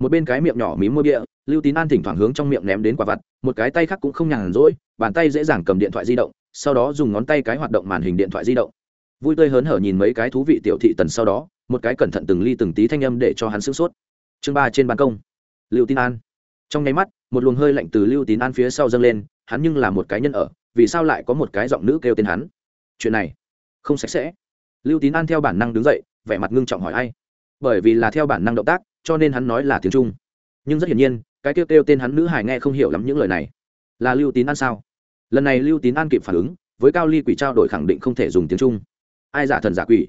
Một bên cái miệng nhỏ mím môi bia, lưu tín an thỉnh thoảng hướng trong miệng ném đến quả vặt, một cái tay khác cũng không nhàn rỗi, bàn tay dễ dàng cầm điện thoại di động, sau đó dùng ngón tay cái hoạt động màn hình điện thoại di động. Vui tươi hớn hở nhìn mấy cái thú vị tiểu thị tần sau đó một cái cẩn thận từng ly từng tí thanh âm để cho hắn sửng sốt. Chương ba trên ban công. Lưu tín an. Trong nháy mắt, một luồng hơi lạnh từ lưu tín an phía sau dâng lên, hắn nhưng là một cái nhân ở, vì sao lại có một cái giọng nữ kêu tên hắn? Chuyện này không sạch sẽ. Lưu tín an theo bản năng đứng dậy, vẻ mặt ngưng trọng hỏi ai? Bởi vì là theo bản năng động tác, cho nên hắn nói là tiếng trung. Nhưng rất hiển nhiên, cái kêu kêu tên hắn nữ hải nghe không hiểu lắm những lời này. Là lưu tín an sao? Lần này lưu tín an kịp phản ứng, với cao ly quỷ trao đổi khẳng định không thể dùng tiếng trung. Ai giả thần giả quỷ?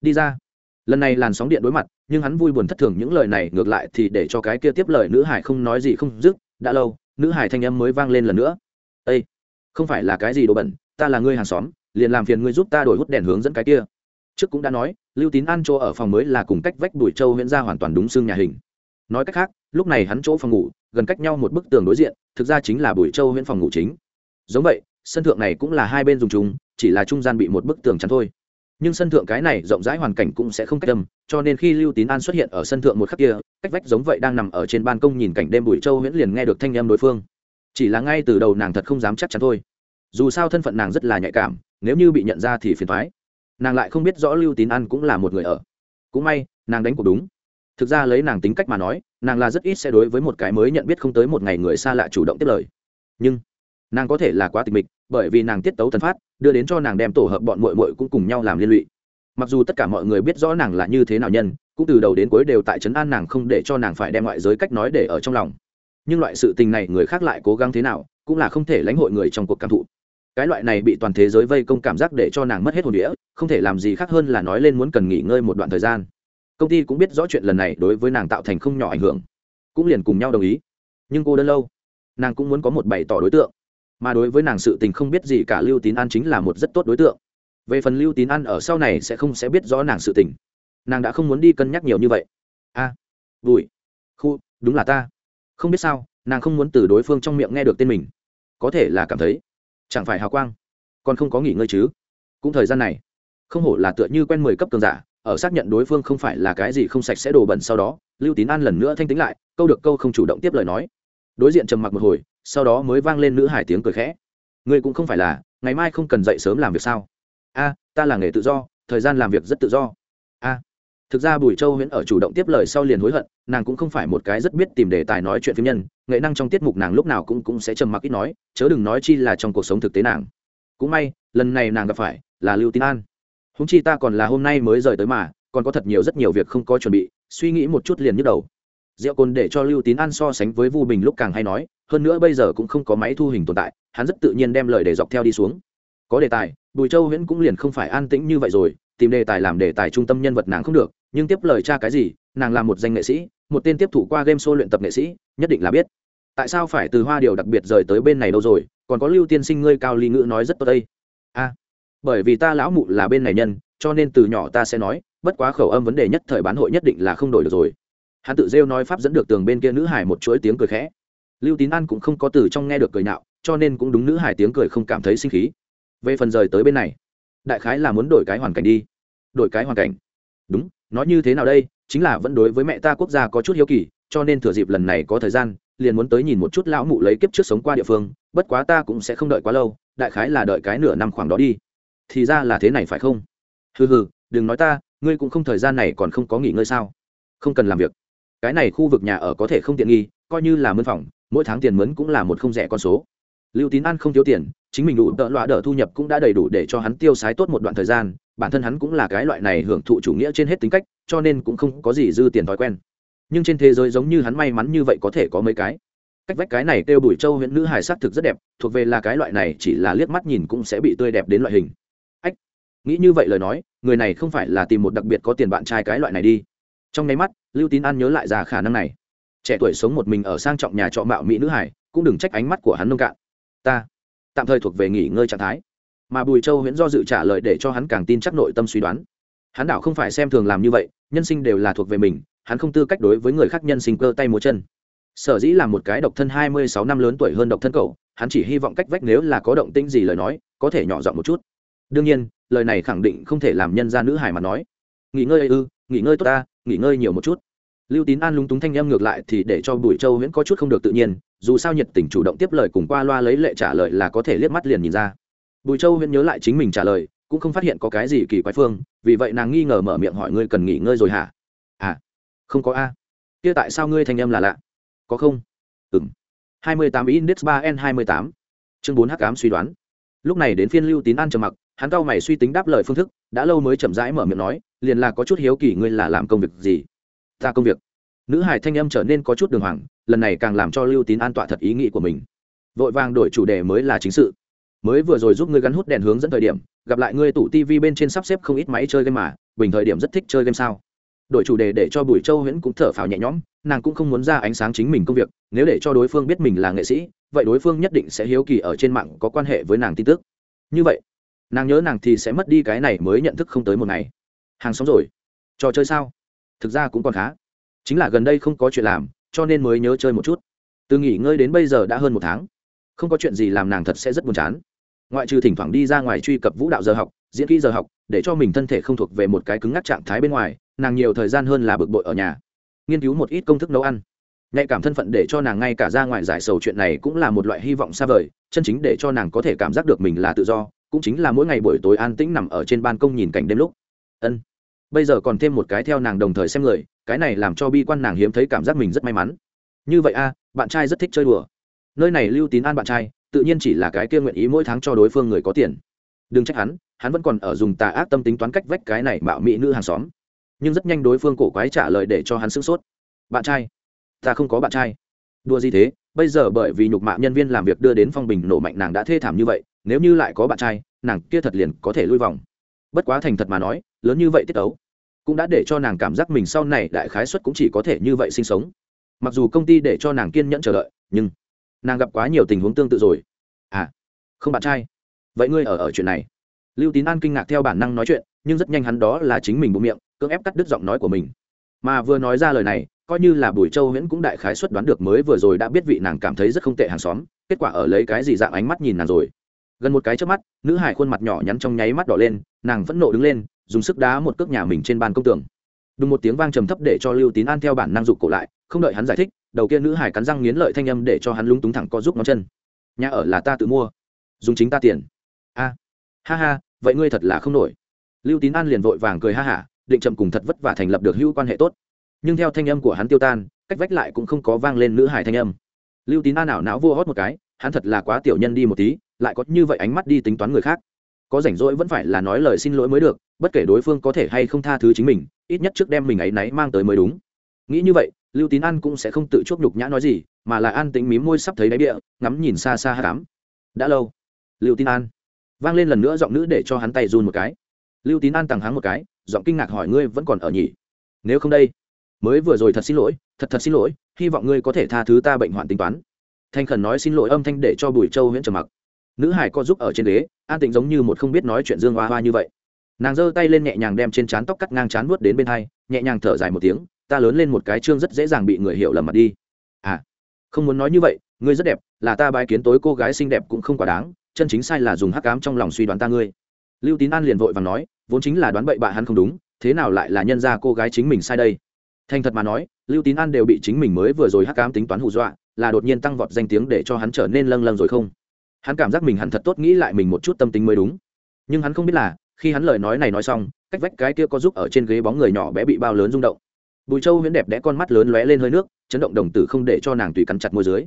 Đi ra lần này làn sóng điện đối mặt, nhưng hắn vui buồn thất thường những lời này ngược lại thì để cho cái kia tiếp lời nữ hải không nói gì không dứt, đã lâu, nữ hải thanh âm mới vang lên lần nữa. Ây không phải là cái gì đồ bẩn, ta là ngươi hàng xóm, liền làm phiền ngươi giúp ta đổi hút đèn hướng dẫn cái kia. Trước cũng đã nói, lưu tín an chỗ ở phòng mới là cùng cách vách đuổi châu huyện ra hoàn toàn đúng xương nhà hình. Nói cách khác, lúc này hắn chỗ phòng ngủ, gần cách nhau một bức tường đối diện, thực ra chính là bùi châu huyện phòng ngủ chính. Giống vậy, sân thượng này cũng là hai bên dùng chúng chỉ là trung gian bị một bức tường chắn thôi nhưng sân thượng cái này rộng rãi hoàn cảnh cũng sẽ không cách tâm cho nên khi lưu tín an xuất hiện ở sân thượng một khắc kia, cách vách giống vậy đang nằm ở trên ban công nhìn cảnh đêm bùi châu huyễn liền nghe được thanh em đối phương. Chỉ là ngay từ đầu nàng thật không dám chắc chắn thôi. Dù sao thân phận nàng rất là nhạy cảm, nếu như bị nhận ra thì phiền thoái nàng lại không biết rõ lưu tín an cũng là một người ở. Cũng may, nàng đánh cuộc đúng. Thực ra lấy nàng tính cách mà nói, nàng là rất ít sẽ đối với một cái mới nhận biết không tới một ngày người xa lạ chủ động tiếp lời. Nhưng, nàng có thể là quá tịch mịch bởi vì nàng tiết tấu tần phát, đưa đến cho nàng đem tổ hợp bọn mội mội cũng cùng nhau làm liên lụy. Mặc dù tất cả mọi người biết rõ nàng là như thế nào nhân, cũng từ đầu đến cuối đều tại trấn an nàng không để cho nàng phải đem ngoại giới cách nói để ở trong lòng. Nhưng loại sự tình này người khác lại cố gắng thế nào, cũng là không thể lãnh hội người trong cuộc cảm thụ. Cái loại này bị toàn thế giới vây công cảm giác để cho nàng mất hết hồn đĩa, không thể làm gì khác hơn là nói lên muốn cần nghỉ ngơi một đoạn thời gian. Công ty cũng biết rõ chuyện lần này đối với nàng tạo thành không nhỏ ảnh hưởng, cũng liền cùng nhau đồng ý. Nhưng cô đơn lâu, nàng cũng muốn có một bày tỏ đối tượng mà đối với nàng sự tình không biết gì cả lưu tín an chính là một rất tốt đối tượng. Về phần lưu tín an ở sau này sẽ không sẽ biết rõ nàng sự tình. Nàng đã không muốn đi cân nhắc nhiều như vậy. A à, bùi khu đúng là ta. Không biết sao nàng không muốn từ đối phương trong miệng nghe được tên mình. Có thể là cảm thấy chẳng phải hào quang còn không có nghỉ ngơi chứ. Cũng thời gian này không hổ là tựa như quen mười cấp cường giả ở xác nhận đối phương không phải là cái gì không sạch sẽ đồ bẩn sau đó lưu tín an lần nữa thanh tính lại câu được câu không chủ động tiếp lời nói. Đối diện trầm mặc một hồi sau đó mới vang lên nữ hải tiếng cười khẽ. Ngươi cũng không phải là, ngày mai không cần dậy sớm làm việc sao? A, ta là nghề tự do, thời gian làm việc rất tự do. A. Thực ra bùi châu huyễn ở chủ động tiếp lời sau liền hối hận, nàng cũng không phải một cái rất biết tìm đề tài nói chuyện phim nhân, nghệ năng trong tiết mục nàng lúc nào cũng cũng sẽ trầm mặc ít nói, chớ đừng nói chi là trong cuộc sống thực tế nàng. Cũng may, lần này nàng gặp phải là lưu tín an. Húng chi ta còn là hôm nay mới rời tới mà, còn có thật nhiều rất nhiều việc không có chuẩn bị, suy nghĩ một chút liền nhức đầu. Rượu cồn để cho lưu tín an so sánh với vu bình lúc càng hay nói hơn nữa bây giờ cũng không có máy thu hình tồn tại, hắn rất tự nhiên đem lời để dọc theo đi xuống. Có đề tài, bùi châu huyễn cũng liền không phải an tĩnh như vậy rồi, tìm đề tài làm đề tài trung tâm nhân vật nàng không được, nhưng tiếp lời cha cái gì, nàng là một danh nghệ sĩ, một tên tiếp thủ qua game show luyện tập nghệ sĩ, nhất định là biết. Tại sao phải từ hoa điều đặc biệt rời tới bên này đâu rồi, còn có lưu tiên sinh ngươi cao ly ngữ nói rất tốt đây. A, bởi vì ta lão mụ là bên này nhân, cho nên từ nhỏ ta sẽ nói, bất quá khẩu âm vấn đề nhất thời bán hội nhất định là không đổi được rồi. Hắn tự rêu nói pháp dẫn được tường bên kia nữ hải một chuỗi tiếng cười khẽ lưu tín an cũng không có từ trong nghe được cười nạo, cho nên cũng đúng nữ hải tiếng cười không cảm thấy sinh khí. Về phần rời tới bên này, đại khái là muốn đổi cái hoàn cảnh đi. Đổi cái hoàn cảnh. Đúng, nói như thế nào đây, chính là vẫn đối với mẹ ta quốc gia có chút hiếu kỳ, cho nên thừa dịp lần này có thời gian, liền muốn tới nhìn một chút lão mụ lấy kiếp trước sống qua địa phương, bất quá ta cũng sẽ không đợi quá lâu, đại khái là đợi cái nửa năm khoảng đó đi. Thì ra là thế này phải không? Hừ hừ, đừng nói ta, ngươi cũng không thời gian này còn không có nghỉ ngơi sao? Không cần làm việc. Cái này khu vực nhà ở có thể không tiện nghi, coi như là mân phòng mỗi tháng tiền mướn cũng là một không rẻ con số. Lưu tín an không thiếu tiền, chính mình đủ đỡ loạ đỡ thu nhập cũng đã đầy đủ để cho hắn tiêu sái tốt một đoạn thời gian, bản thân hắn cũng là cái loại này hưởng thụ chủ nghĩa trên hết tính cách, cho nên cũng không có gì dư tiền thói quen. Nhưng trên thế giới giống như hắn may mắn như vậy có thể có mấy cái. Cách vách cái này kêu bùi châu huyện nữ hài c thực rất đẹp, thuộc về là cái loại này chỉ là liếc mắt nhìn cũng sẽ bị tươi đẹp đến loại hình. Ách, nghĩ như vậy lời nói, người này không phải là tìm một đặc biệt có tiền bạn trai cái loại này đi. Trong nháy mắt, lưu tín an nhớ lại ra khả năng này trẻ tuổi sống một mình ở sang trọng nhà trọ mạo mỹ nữ hải, cũng đừng trách ánh mắt của hắn nông cạn. Ta tạm thời thuộc về nghỉ ngơi trạng thái. Mà bùi châu huyễn do dự trả lời để cho hắn càng tin chắc nội tâm suy đoán. Hắn đảo không phải xem thường làm như vậy, nhân sinh đều là thuộc về mình, hắn không tư cách đối với người khác nhân sinh cơ tay múa chân. Sở dĩ là một cái độc thân hai mươi sáu năm lớn tuổi hơn độc thân cậu, hắn chỉ hy vọng cách vách nếu là có động tĩnh gì lời nói, có thể nhỏ giọng một chút. Đương nhiên, lời này khẳng định không thể làm nhân gia nữ hải mà nói. Nghỉ ngơi ư, nghỉ ngơi tốt ta, nghỉ ngơi nhiều một chút lưu tín an lúng túng thanh em ngược lại thì để cho bùi châu huyễn có chút không được tự nhiên, dù sao nhiệt tình chủ động tiếp lời cùng qua loa lấy lệ trả lời là có thể liếc mắt liền nhìn ra. Bùi châu huyễn nhớ lại chính mình trả lời, cũng không phát hiện có cái gì kỳ quái phương, vì vậy nàng nghi ngờ mở miệng hỏi ngươi cần nghỉ ngơi rồi hả? À không có a. Kia tại sao ngươi thanh âm là lạ? Có không? Ừ m hai mươi tám index ba n hai mươi tám. Chương bốn h cám suy đoán. Lúc này đến phiên lưu tín an trầm mặc, hắn cao mày suy tính đáp lời phương thức, đã lâu mới chậm rãi mở miệng nói, liền là có chút hiếu kỳ ngươi là làm công việc gì? Ta công việc. Nữ hải thanh âm trở nên có chút đường hoàng, lần này càng làm cho lưu tín an tọa thật ý nghĩ của mình. Vội vàng đổi chủ đề mới là chính sự. Mới vừa rồi giúp ngươi gắn hút đèn hướng dẫn thời điểm, gặp lại ngươi tủ tv bên trên sắp xếp không ít máy chơi game mà, bình thời điểm rất thích chơi game sao. Đổi chủ đề để cho bùi châu huyễn cũng thở phào nhẹ nhõm, nàng cũng không muốn ra ánh sáng chính mình công việc, nếu để cho đối phương biết mình là nghệ sĩ, vậy đối phương nhất định sẽ hiếu kỳ ở trên mạng có quan hệ với nàng tin tức. Như vậy, nàng nhớ nàng thì sẽ mất đi cái này mới nhận thức không tới một ngày. Hàng xóm rồi. Trò chơi sao? Thực ra cũng còn khá. Chính là gần đây không có chuyện làm, cho nên mới nhớ chơi một chút. Từ nghỉ ngơi đến bây giờ đã hơn một tháng. Không có chuyện gì làm nàng thật sẽ rất buồn chán. Ngoại trừ thỉnh thoảng đi ra ngoài truy cập vũ đạo giờ học, diễn kỹ giờ học, để cho mình thân thể không thuộc về một cái cứng ngắc trạng thái bên ngoài, nàng nhiều thời gian hơn là bực bội ở nhà. Nghiên cứu một ít công thức nấu ăn. Nhạy cảm thân phận để cho nàng ngay cả ra ngoài giải sầu chuyện này cũng là một loại hy vọng xa vời, chân chính để cho nàng có thể cảm giác được mình là tự do, cũng chính là mỗi ngày buổi tối an tĩnh nằm ở trên ban công nhìn cảnh đêm lúc. Ân bây giờ còn thêm một cái theo nàng đồng thời xem người, cái này làm cho bi quan nàng hiếm thấy cảm giác mình rất may mắn. Như vậy a, bạn trai rất thích chơi đùa. Nơi này lưu tín an bạn trai, tự nhiên chỉ là cái kia nguyện ý mỗi tháng cho đối phương người có tiền. Đừng trách hắn hắn vẫn còn ở dùng tà ác tâm tính toán cách vách cái này mạo mỹ nữ hàng xóm. Nhưng rất nhanh đối phương cổ quái trả lời để cho hắn sửng sốt. Bạn trai, ta không có bạn trai. Đùa gì thế? Bây giờ bởi vì nhục mạ nhân viên làm việc đưa đến phong bình nổ mạnh nàng đã thê thảm như vậy, nếu như lại có bạn trai, nàng kia thật liền có thể lui vòng. Bất quá thành thật mà nói, lớn như vậy tiết ấu cũng đã để cho nàng cảm giác mình sau này đại khái suất cũng chỉ có thể như vậy sinh sống. Mặc dù công ty để cho nàng kiên nhẫn chờ đợi, nhưng nàng gặp quá nhiều tình huống tương tự rồi. À không bạn trai. Vậy ngươi ở ở chuyện này? Lưu tín an kinh ngạc theo bản năng nói chuyện, nhưng rất nhanh hắn đó là chính mình bụng miệng, cưỡng ép cắt đứt giọng nói của mình. Mà vừa nói ra lời này, coi như là bùi châu huyễn cũng đại khái suất đoán được mới vừa rồi đã biết vị nàng cảm thấy rất không tệ hàng xóm, kết quả ở lấy cái gì dạng ánh mắt nhìn nàng rồi. Gần một cái trước mắt, nữ hải khuôn mặt nhỏ nhắn trong nháy mắt đỏ lên, nàng vẫn nộ đứng lên dùng sức đá một cước nhà mình trên ban công tường. Đúng một tiếng vang trầm thấp để cho lưu tín an theo bản năng dục cổ lại, không đợi hắn giải thích, đầu kia nữ hải cắn răng nghiến lợi thanh âm để cho hắn lúng túng thẳng co giúp ngón chân. Nhà ở là ta tự mua, dùng chính ta tiền. A, ha ha, vậy ngươi thật là không nổi. Lưu tín an liền vội vàng cười ha hả, định chậm cùng thật vất vả thành lập được hữu quan hệ tốt. Nhưng theo thanh âm của hắn tiêu tan, cách vách lại cũng không có vang lên nữ hải thanh âm. Lưu tín an ảo não vua hót một cái, hắn thật là quá tiểu nhân đi một tí, lại có như vậy ánh mắt đi tính toán người khác có rảnh rỗi vẫn phải là nói lời xin lỗi mới được, bất kể đối phương có thể hay không tha thứ chính mình, ít nhất trước đem mình ấy náy mang tới mới đúng. Nghĩ như vậy, lưu tín an cũng sẽ không tự chuốc nhục nhã nói gì, mà là an tính mím môi sắp thấy đáy địa, ngắm nhìn xa xa hát cám. Đã lâu. Lưu tín an. Vang lên lần nữa giọng nữ để cho hắn tay run một cái. Lưu tín an tằng hắng một cái, giọng kinh ngạc hỏi ngươi vẫn còn ở nhỉ? Nếu không đây, mới vừa rồi thật xin lỗi, thật thật xin lỗi, hy vọng ngươi có thể tha thứ ta bệnh hoạn tính toán. Thanh khẩn nói xin lỗi âm thanh để cho bùi châu huyễn trầm mặc nữ hải co giúp ở trên ghế, an tĩnh giống như một không biết nói chuyện dương hoa hoa như vậy. Nàng giơ tay lên nhẹ nhàng đem trên trán tóc cắt ngang trán vuốt đến bên hai, nhẹ nhàng thở dài một tiếng, ta lớn lên một cái chương rất dễ dàng bị người hiểu lầm mặt đi. À không muốn nói như vậy, ngươi rất đẹp, là ta bái kiến tối cô gái xinh đẹp cũng không quá đáng, chân chính sai là dùng hắc ám trong lòng suy đoán ta ngươi. Lưu tín an liền vội và nói, vốn chính là đoán bậy bạ hắn không đúng, thế nào lại là nhân ra cô gái chính mình sai đây? Thành thật mà nói, lưu tín an đều bị chính mình mới vừa rồi hắc ám tính toán hù dọa, là đột nhiên tăng vọt danh tiếng để cho hắn trở nên lâng lâng rồi không? Hắn cảm giác mình hẳn thật tốt nghĩ lại mình một chút tâm tính mới đúng. Nhưng hắn không biết là, khi hắn lời nói này nói xong, cách vách cái kia có giúp ở trên ghế bóng người nhỏ bé bị bao lớn rung động. Bùi châu huyễn đẹp đẽ con mắt lớn lóe lên hơi nước, chấn động đồng tử không để cho nàng tùy cắn chặt môi dưới.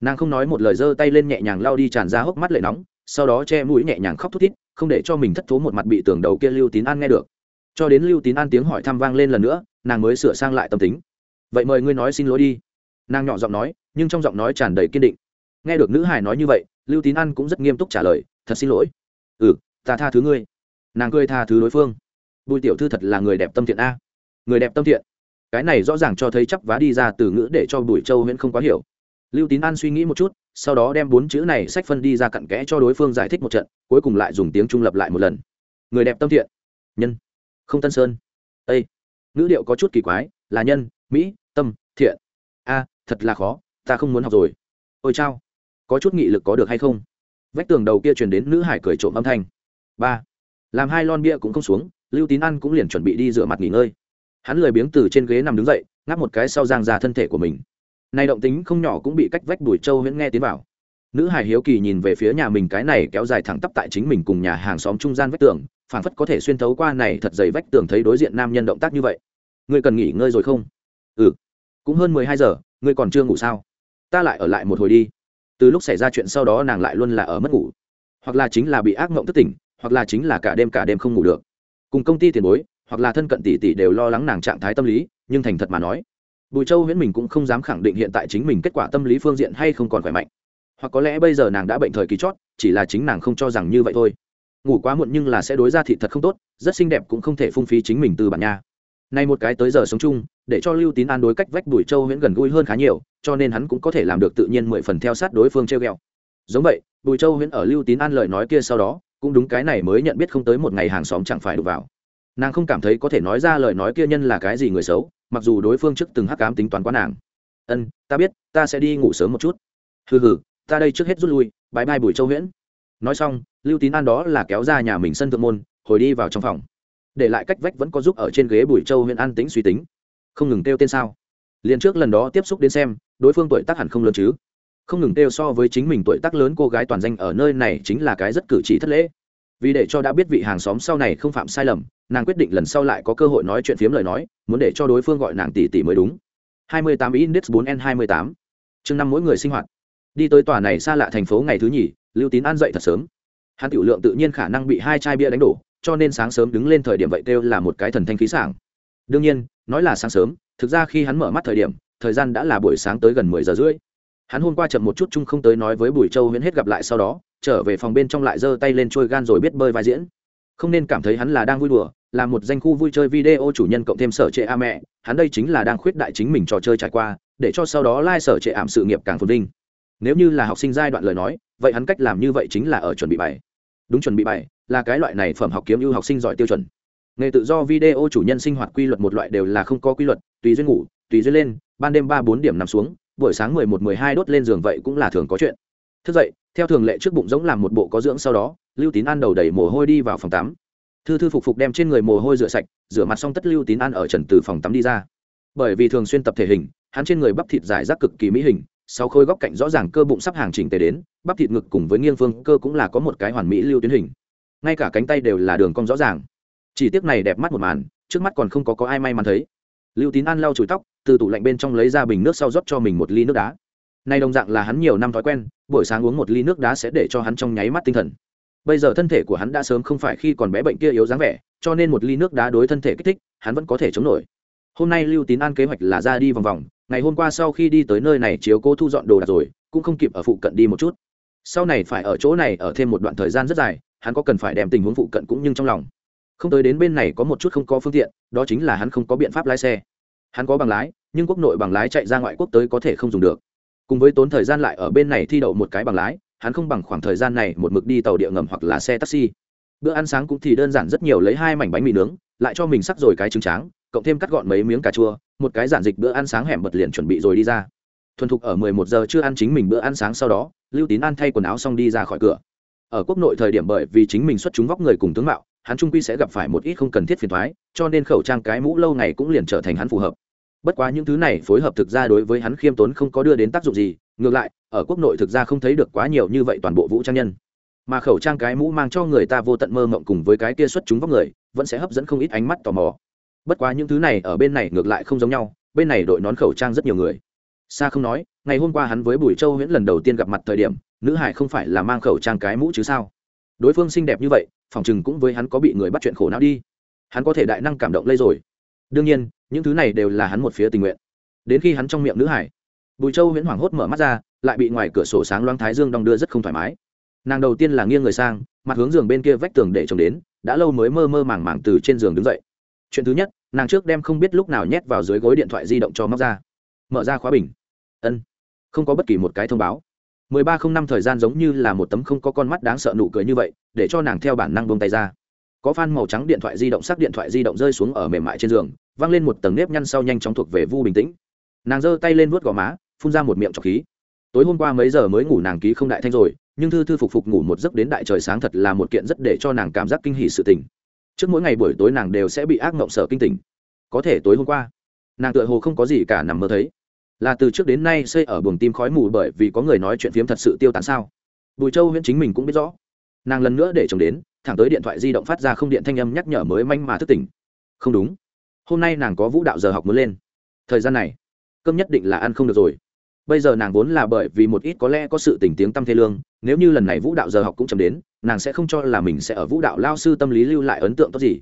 Nàng không nói một lời giơ tay lên nhẹ nhàng lao đi tràn ra hốc mắt lệ nóng, sau đó che mũi nhẹ nhàng khóc thút thít, không để cho mình thất thố một mặt bị tưởng đầu kia lưu tín an nghe được. Cho đến lưu tín an tiếng hỏi thăm vang lên lần nữa, nàng mới sửa sang lại tâm tính. Vậy mời ngươi nói xin lỗi đi. Nàng nhỏ giọng nói, nhưng trong giọng nói tràn đầy kiên định nghe được nữ hải nói như vậy, lưu tín an cũng rất nghiêm túc trả lời, thật xin lỗi. Ừ ta tha thứ ngươi. Nàng cười tha thứ đối phương. Bùi tiểu thư thật là người đẹp tâm thiện a. Người đẹp tâm thiện. Cái này rõ ràng cho thấy chắp vá đi ra từ ngữ để cho bùi châu huyễn không quá hiểu. Lưu tín an suy nghĩ một chút, sau đó đem bốn chữ này sách phân đi ra cặn kẽ cho đối phương giải thích một trận, cuối cùng lại dùng tiếng trung lập lại một lần. Người đẹp tâm thiện. Nhân. Không tân sơn. Â ngữ điệu có chút kỳ quái, là nhân, mỹ, tâm, thiện. A, thật là khó, ta không muốn học rồi. Ôi chao có chút nghị lực có được hay không? Vách tường đầu kia truyền đến nữ hải cười trộm âm thanh. Ba, làm hai lon bia cũng không xuống, lưu tín ăn cũng liền chuẩn bị đi rửa mặt nghỉ ngơi. Hắn lười biếng từ trên ghế nằm đứng dậy, ngáp một cái sau giang ra thân thể của mình. Nay động tính không nhỏ cũng bị cách vách đuổi châu huyễn nghe tiến vào. Nữ hải hiếu kỳ nhìn về phía nhà mình cái này kéo dài thẳng tắp tại chính mình cùng nhà hàng xóm trung gian vách tường phản phất có thể xuyên thấu qua này thật dày vách tường thấy đối diện nam nhân động tác như vậy. Ngươi cần nghỉ ngơi rồi không? Ừ. Cũng hơn mười hai giờ, ngươi còn chưa ngủ sao? Ta lại ở lại một hồi đi từ lúc xảy ra chuyện sau đó nàng lại luôn là ở mất ngủ. Hoặc là chính là bị ác mộng thất tỉnh, hoặc là chính là cả đêm cả đêm không ngủ được. Cùng công ty tiền bối, hoặc là thân cận tỷ tỷ đều lo lắng nàng trạng thái tâm lý, nhưng thành thật mà nói, bùi châu huyễn mình cũng không dám khẳng định hiện tại chính mình kết quả tâm lý phương diện hay không còn khỏe mạnh. Hoặc có lẽ bây giờ nàng đã bệnh thời kỳ chót, chỉ là chính nàng không cho rằng như vậy thôi. Ngủ quá muộn nhưng là sẽ đối ra thị thật không tốt, rất xinh đẹp cũng không thể phung phí chính mình từ bản nha nay một cái tới giờ sống chung, để cho lưu tín an đối cách vách bùi châu huyễn gần gũi hơn khá nhiều, cho nên hắn cũng có thể làm được tự nhiên mười phần theo sát đối phương treo g ẹ o giống vậy, bùi châu huyễn ở lưu tín an lời nói kia sau đó, cũng đúng cái này mới nhận biết không tới một ngày hàng xóm chẳng phải đụng vào. Nàng không cảm thấy có thể nói ra lời nói kia nhân là cái gì người xấu, mặc dù đối phương trước từng hắc cám tính toán quá nàng. Ân, ta biết, ta sẽ đi ngủ sớm một chút. Hừ hừ, ta đây trước hết rút lui bãi bai bùi châu huyễn. Nói xong, lưu tín an đó là kéo ra nhà mình sân thượng môn, hồi đi vào trong phòng để lại cách vách vẫn có giúp ở trên ghế bùi châu huyện an tính suy tính. Không ngừng kêu tên sao? Liền trước lần đó tiếp xúc đến xem, đối phương tuổi tác hẳn không lớn chứ? Không ngừng kêu so với chính mình tuổi tác lớn cô gái toàn danh ở nơi này chính là cái rất cử chỉ thất lễ. Vì để cho đã biết vị hàng xóm sau này không phạm sai lầm, nàng quyết định lần sau lại có cơ hội nói chuyện phiếm lời nói, muốn để cho đối phương gọi nàng tỷ tỷ mới đúng. 28 index 4 n 28 chương năm mỗi người sinh hoạt. Đi tới tòa này xa lạ thành phố ngày thứ nhì, lưu tín an dậy thật sớm. Hắn tiểu lượng tự nhiên khả năng bị hai chai bia đánh đổ cho nên sáng sớm đứng lên thời điểm vậy kêu là một cái thần thanh khí sảng. Đương nhiên, nói là sáng sớm, thực ra khi hắn mở mắt thời điểm, thời gian đã là buổi sáng tới gần mười giờ rưỡi. Hắn hôm qua chậm một chút chung không tới nói với bùi châu huyễn hết gặp lại sau đó, trở về phòng bên trong lại giơ tay lên trôi gan rồi biết bơi vai diễn. Không nên cảm thấy hắn là đang vui đùa, là một danh khu vui chơi video chủ nhân cộng thêm sở trệ a mẹ, hắn đây chính là đang khuyết đại chính mình trò chơi trải qua, để cho sau đó lai、like、sở trệ ảm sự nghiệp càng phồn vinh. Nếu như là học sinh giai đoạn lời nói, vậy hắn cách làm như vậy chính là ở chuẩn bị bài. Đúng chuẩn bị bài là cái loại này phẩm học kiếm ưu học sinh giỏi tiêu chuẩn. Nghề tự do video chủ nhân sinh hoạt quy luật một loại đều là không có quy luật, tùy duyên ngủ, tùy duyên lên, ban đêm ba bốn điểm nằm xuống, buổi sáng mười một, mười hai đốt lên giường vậy cũng là thường có chuyện. Thức dậy, theo thường lệ trước bụng giống làm một bộ có dưỡng sau đó, lưu tín ăn đầu đầy mồ hôi đi vào phòng tắm. Thư thư phục phục đem trên người mồ hôi rửa sạch, rửa mặt xong tất lưu tín ăn ở trần từ phòng tắm đi ra. Bởi vì thường xuyên tập thể hình, hắn trên người bắp thịt dài rác cực kỳ mỹ hình sau khôi góc cạnh rõ ràng cơ bụng sắp hàng chỉnh tề đến, bắp thịt ngực cùng với nghiêng phương cơ cũng là có một cái hoàn mỹ lưu tuyến hình ngay cả cánh tay đều là đường cong rõ ràng. Chỉ tiếc này đẹp mắt một màn, trước mắt còn không có có ai may mắn thấy. Lưu tín an lau chùi tóc, từ tủ lạnh bên trong lấy ra bình nước sau rót cho mình một ly nước đá. Nay đồng dạng là hắn nhiều năm thói quen, buổi sáng uống một ly nước đá sẽ để cho hắn trong nháy mắt tinh thần. Bây giờ thân thể của hắn đã sớm không phải khi còn bé bệnh kia yếu dáng vẻ, cho nên một ly nước đá đối thân thể kích thích, hắn vẫn có thể chống nổi. Hôm nay lưu tín an kế hoạch là ra đi vòng vòng, ngày hôm qua sau khi đi tới nơi này chiếu cố thu dọn đồ đạc rồi, cũng không kịp ở phụ cận đi một chút. Sau này phải ở chỗ này ở thêm một đoạn thời gian rất dài hắn có cần phải đem tình huống phụ cận cũng nhưng trong lòng. Không tới đến bên này có một chút không có phương tiện, đó chính là hắn không có biện pháp lái xe. Hắn có bằng lái, nhưng quốc nội bằng lái chạy ra ngoại quốc tới có thể không dùng được. Cùng với tốn thời gian lại ở bên này thi đậu một cái bằng lái, hắn không bằng khoảng thời gian này một mực đi tàu địa ngầm hoặc là xe taxi. Bữa ăn sáng cũng thì đơn giản rất nhiều, lấy hai mảnh bánh mì nướng, lại cho mình sắc rồi cái trứng tráng, cộng thêm cắt gọn mấy miếng cà chua, một cái giản dịch bữa ăn sáng hẻm bật liền chuẩn bị rồi đi ra. Thuần thục ở mười một giờ chưa ăn chính mình bữa ăn sáng sau đó, lưu tín an thay quần áo xong đi ra khỏi cửa ở quốc nội thời điểm bởi vì chính mình xuất chúng vóc người cùng tướng mạo, hắn trung quy sẽ gặp phải một ít không cần thiết phiền thoái cho nên khẩu trang cái mũ lâu ngày cũng liền trở thành hắn phù hợp. Bất quá những thứ này phối hợp thực ra đối với hắn khiêm tốn không có đưa đến tác dụng gì, ngược lại, ở quốc nội thực ra không thấy được quá nhiều như vậy toàn bộ vũ trang nhân. Mà khẩu trang cái mũ mang cho người ta vô tận mơ mộng cùng với cái kia xuất chúng vóc người, vẫn sẽ hấp dẫn không ít ánh mắt tò mò. Bất quá những thứ này ở bên này ngược lại không giống nhau, bên này đội nón khẩu trang rất nhiều người. Xa không nói, ngày hôm qua hắn với bùi châu huyễn lần đầu tiên gặp mặt thời điểm nữ hải không phải là mang khẩu trang cái mũ chứ sao? Đối phương xinh đẹp như vậy, phòng chừng cũng với hắn có bị người bắt chuyện khổ não đi. Hắn có thể đại năng cảm động lây rồi. Đương nhiên, những thứ này đều là hắn một phía tình nguyện. Đến khi hắn trong miệng nữ hải, bùi châu huyễn hoảng hốt mở mắt ra, lại bị ngoài cửa sổ sáng loáng thái dương đong đưa rất không thoải mái. Nàng đầu tiên là nghiêng người sang, mặt hướng giường bên kia vách tường để chồng đến, đã lâu mới mơ mơ màng màng từ trên giường đứng dậy. Chuyện thứ nhất, nàng trước đem không biết lúc nào nhét vào dưới gối điện thoại di động cho móc ra. Mở ra khóa bình. Ân. Không có bất kỳ một cái thông báo mười ba không năm thời gian giống như là một tấm không có con mắt đáng sợ nụ cười như vậy, để cho nàng theo bản năng buông tay ra. Có phan màu trắng điện thoại di động, sắc điện thoại di động rơi xuống ở mềm mại trên giường văng lên một tầng nếp nhăn sau nhanh chóng thuộc về vu bình tĩnh. Nàng giơ tay lên vuốt gò má, phun ra một miệng trọc khí. Tối hôm qua mấy giờ mới ngủ nàng ký không đại thanh rồi, nhưng thư thư phục phục ngủ một giấc đến đại trời sáng thật là một kiện rất để cho nàng cảm giác kinh hỉ sự tình. Trước mỗi ngày buổi tối nàng đều sẽ bị ác mộng sợ kinh tỉnh. Có thể tối hôm qua, nàng tựa hồ không có gì cả nằm mơ thấy là từ trước đến nay xây ở buồng tim khói mù bởi vì có người nói chuyện phiếm thật sự tiêu tán sao? Bùi châu huyễn chính mình cũng biết rõ. Nàng lần nữa để chồng đến, thẳng tới điện thoại di động phát ra không điện thanh âm nhắc nhở mới manh mà thức tỉnh. Không đúng. Hôm nay nàng có vũ đạo giờ học muốn lên. Thời gian này, cơm nhất định là ăn không được rồi. Bây giờ nàng vốn là bởi vì một ít có lẽ có sự tình tiếng tâm thê lương, nếu như lần này vũ đạo giờ học cũng chấm đến, nàng sẽ không cho là mình sẽ ở vũ đạo lao sư tâm lý lưu lại ấn tượng tốt gì.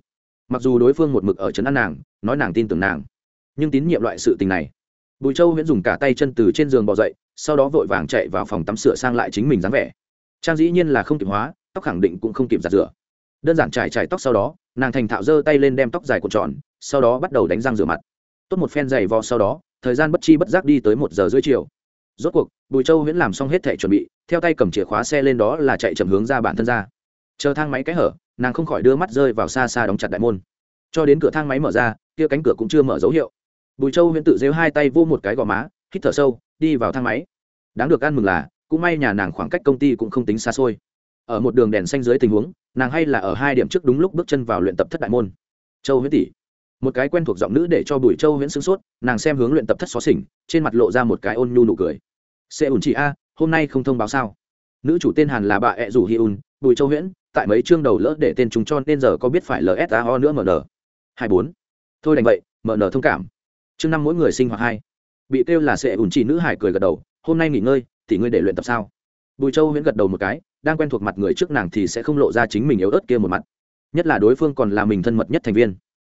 Mặc dù đối phương một mực ở trấn an nàng, nói nàng tin tưởng nàng, nhưng tín nhiệm loại sự tình này bùi châu huyễn dùng cả tay chân từ trên giường bỏ dậy, sau đó vội vàng chạy vào phòng tắm sửa sang lại chính mình dáng vẻ. Trang dĩ nhiên là không kịp hóa, tóc khẳng định cũng không kịp giặt rửa. Đơn giản trải trải tóc sau đó, nàng thành thạo giơ tay lên đem tóc dài cuộn tròn, sau đó bắt đầu đánh răng rửa mặt. Tốt một phen giày vò sau đó, thời gian bất chi bất giác đi tới một giờ rưỡi chiều. Rốt cuộc, bùi châu huyễn làm xong hết thẻ chuẩn bị, theo tay cầm chìa khóa xe lên đó là chạy chậm hướng ra bản thân ra. Chờ thang máy cái hở, nàng không khỏi đưa mắt rơi vào xa xa đóng chặt đại môn. Cho đến cửa thang máy mở ra, kia cánh cửa cũng chưa mở dấu hiệu bùi châu huyễn tự rêu hai tay vô một cái gò má, hít thở sâu, đi vào thang máy. Đáng được ăn mừng là, cũng may nhà nàng khoảng cách công ty cũng không tính xa xôi. Ở một đường đèn xanh dưới tình huống, nàng hay là ở hai điểm trước đúng lúc bước chân vào luyện tập thất đại môn. Châu huyễn tỷ. Một cái quen thuộc giọng nữ để cho bùi châu huyễn sửng sốt, nàng xem hướng luyện tập thất xó xỉnh, trên mặt lộ ra một cái ôn nhu nụ cười. Xe ủn chị a, hôm nay không thông báo sao? Nữ chủ tên hàn là bà ẹ rủ hi un, bùi châu huyễn, tại mấy chương đầu lỡ để tên chúng cho nên giờ có biết phải lsao nữa mn hai bốn. Thôi đành vậy mn thông cảm chương năm mỗi người sinh hoạt hai. Bị kêu là sẽ ủn chỉ nữ hải cười gật đầu, hôm nay nghỉ ngơi, thì ngươi để luyện tập sao? Bùi châu huyễn gật đầu một cái, đang quen thuộc mặt người trước nàng thì sẽ không lộ ra chính mình yếu ớt kia một mặt. Nhất là đối phương còn là mình thân mật nhất thành viên.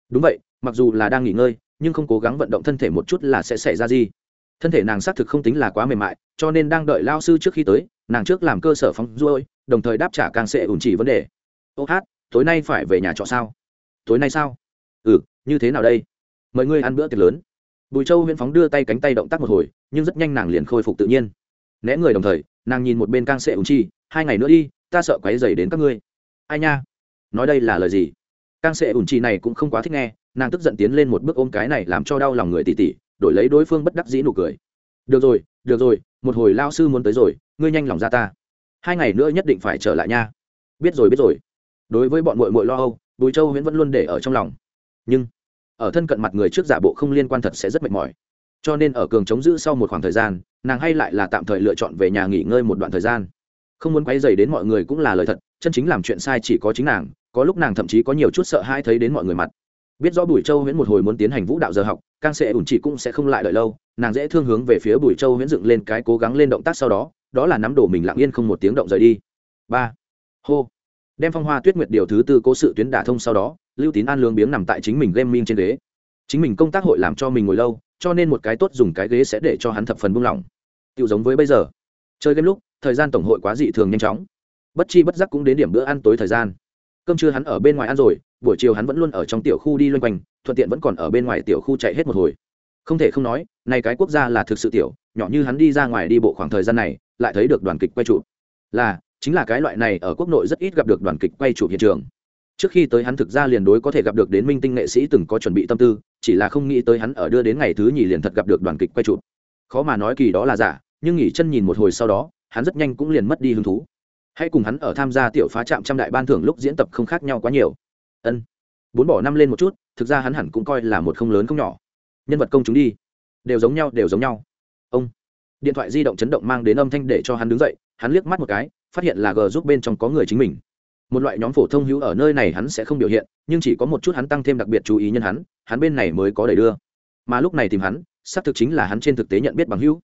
Đúng vậy, mặc dù là đang nghỉ ngơi, nhưng không cố gắng vận động thân thể một chút là sẽ xảy ra gì. Thân thể nàng xác thực không tính là quá mềm mại, cho nên đang đợi lao sư trước khi tới, nàng trước làm cơ sở phóng ruôi, đồng thời đáp trả càng sẽ ủn chỉ vấn đề. Ô hát, tối nay phải về nhà trọ sao? Tối nay sao? Ừ như thế nào đây? Mời ngươi ăn bữa tiệc lớn bùi châu huyễn phóng đưa tay cánh tay động tác một hồi, nhưng rất nhanh nàng liền khôi phục tự nhiên. Né người đồng thời, nàng nhìn một bên cang sệ ủng chi, hai ngày nữa đi, ta sợ quấy dày đến các ngươi. Ai nha? Nói đây là lời gì? Cang sệ ủng chi này cũng không quá thích nghe, nàng tức giận tiến lên một bước ôm cái này làm cho đau lòng người tỉ tỉ, đổi lấy đối phương bất đắc dĩ nụ cười. Được rồi được rồi, một hồi lao sư muốn tới rồi, ngươi nhanh lòng ra ta. Hai ngày nữa nhất định phải trở lại nha. Biết rồi biết rồi. Đối với bọn mội mội lo âu, bùi châu huyễn vẫn luôn để ở trong lòng. Nhưng ở thân cận mặt người trước giả bộ không liên quan thật sẽ rất mệt mỏi. Cho nên ở cường chống giữ sau một khoảng thời gian, nàng hay lại là tạm thời lựa chọn về nhà nghỉ ngơi một đoạn thời gian. Không muốn quay dày đến mọi người cũng là lời thật, chân chính làm chuyện sai chỉ có chính nàng, có lúc nàng thậm chí có nhiều chút sợ hãi thấy đến mọi người mặt. Biết rõ bùi châu huyễn một hồi muốn tiến hành vũ đạo giờ học càng sẽ ủn chỉ cũng sẽ không lại đợi lâu, nàng dễ thương hướng về phía bùi châu huyễn dựng lên cái cố gắng lên động tác sau đó đó là nắm đổ mình lặng yên không một tiếng động rời đi. Ba. Hô. Đem phong hoa tuyết nguyệt điều thứ tư cố sự tuyến đả thông sau đó lưu tín an lương biếng nằm tại chính mình game minh trên ghế. Chính mình công tác hội làm cho mình ngồi lâu, cho nên một cái tốt dùng cái ghế sẽ để cho hắn thập phần buông lỏng. Tiêu giống với bây giờ. Chơi game lúc, thời gian tổng hội quá dị thường nhanh chóng. Bất chi bất giác cũng đến điểm bữa ăn tối thời gian. Cơm trưa hắn ở bên ngoài ăn rồi, buổi chiều hắn vẫn luôn ở trong tiểu khu đi loanh quanh, thuận tiện vẫn còn ở bên ngoài tiểu khu chạy hết một hồi. Không thể không nói này cái quốc gia là thực sự tiểu, nhỏ như hắn đi ra ngoài đi bộ khoảng thời gian này, lại thấy được đoàn kịch quay trụ là, chính là cái loại này ở quốc nội rất ít gặp được đoàn kịch quay trụ hiện trường trước khi tới hắn thực ra liền đối có thể gặp được đến minh tinh nghệ sĩ từng có chuẩn bị tâm tư, chỉ là không nghĩ tới hắn ở đưa đến ngày thứ nhì liền thật gặp được đoàn kịch quay chụp. Khó mà nói kỳ đó là giả, nhưng nghỉ chân nhìn một hồi sau đó, hắn rất nhanh cũng liền mất đi hứng thú. Hãy cùng hắn ở tham gia tiểu phá trạm trăm đại ban thưởng lúc diễn tập không khác nhau quá nhiều. Ân. Bốn bỏ năm lên một chút, thực ra hắn hẳn cũng coi là một không lớn không nhỏ. Nhân vật công chúng đi. Đều giống nhau, đều giống nhau. Ông. Điện thoại di động chấn động mang đến âm thanh để cho hắn đứng dậy, hắn liếc mắt một cái, phát hiện là g giúp bên trong có người chính mình một loại nhóm phổ thông hữu ở nơi này hắn sẽ không biểu hiện, nhưng chỉ có một chút hắn tăng thêm đặc biệt chú ý nhân hắn hắn bên này mới có đầy đưa. Mà lúc này tìm hắn, xác thực chính là hắn trên thực tế nhận biết bằng hữu.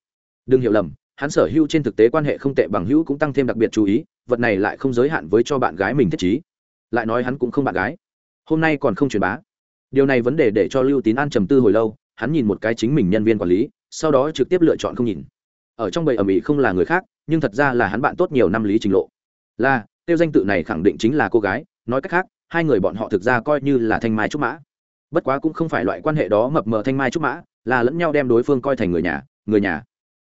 Đừng hiểu lầm, hắn sở hữu trên thực tế quan hệ không tệ bằng hữu cũng tăng thêm đặc biệt chú ý, vật này lại không giới hạn với cho bạn gái mình thiết trí. Lại nói hắn cũng không bạn gái. Hôm nay còn không truyền bá. Điều này vấn đề để cho lưu tín an trầm tư hồi lâu, hắn nhìn một cái chính mình nhân viên quản lý, sau đó trực tiếp lựa chọn không nhìn. Ở trong bầy ẩm ĩ không là người khác, nhưng thật ra là hắn bạn tốt nhiều năm lý trình lộ. Là tiêu danh tự này khẳng định chính là cô gái, nói cách khác, hai người bọn họ thực ra coi như là thanh mai trúc mã. Bất quá cũng không phải loại quan hệ đó mập mờ thanh mai trúc mã, là lẫn nhau đem đối phương coi thành người nhà người nhà.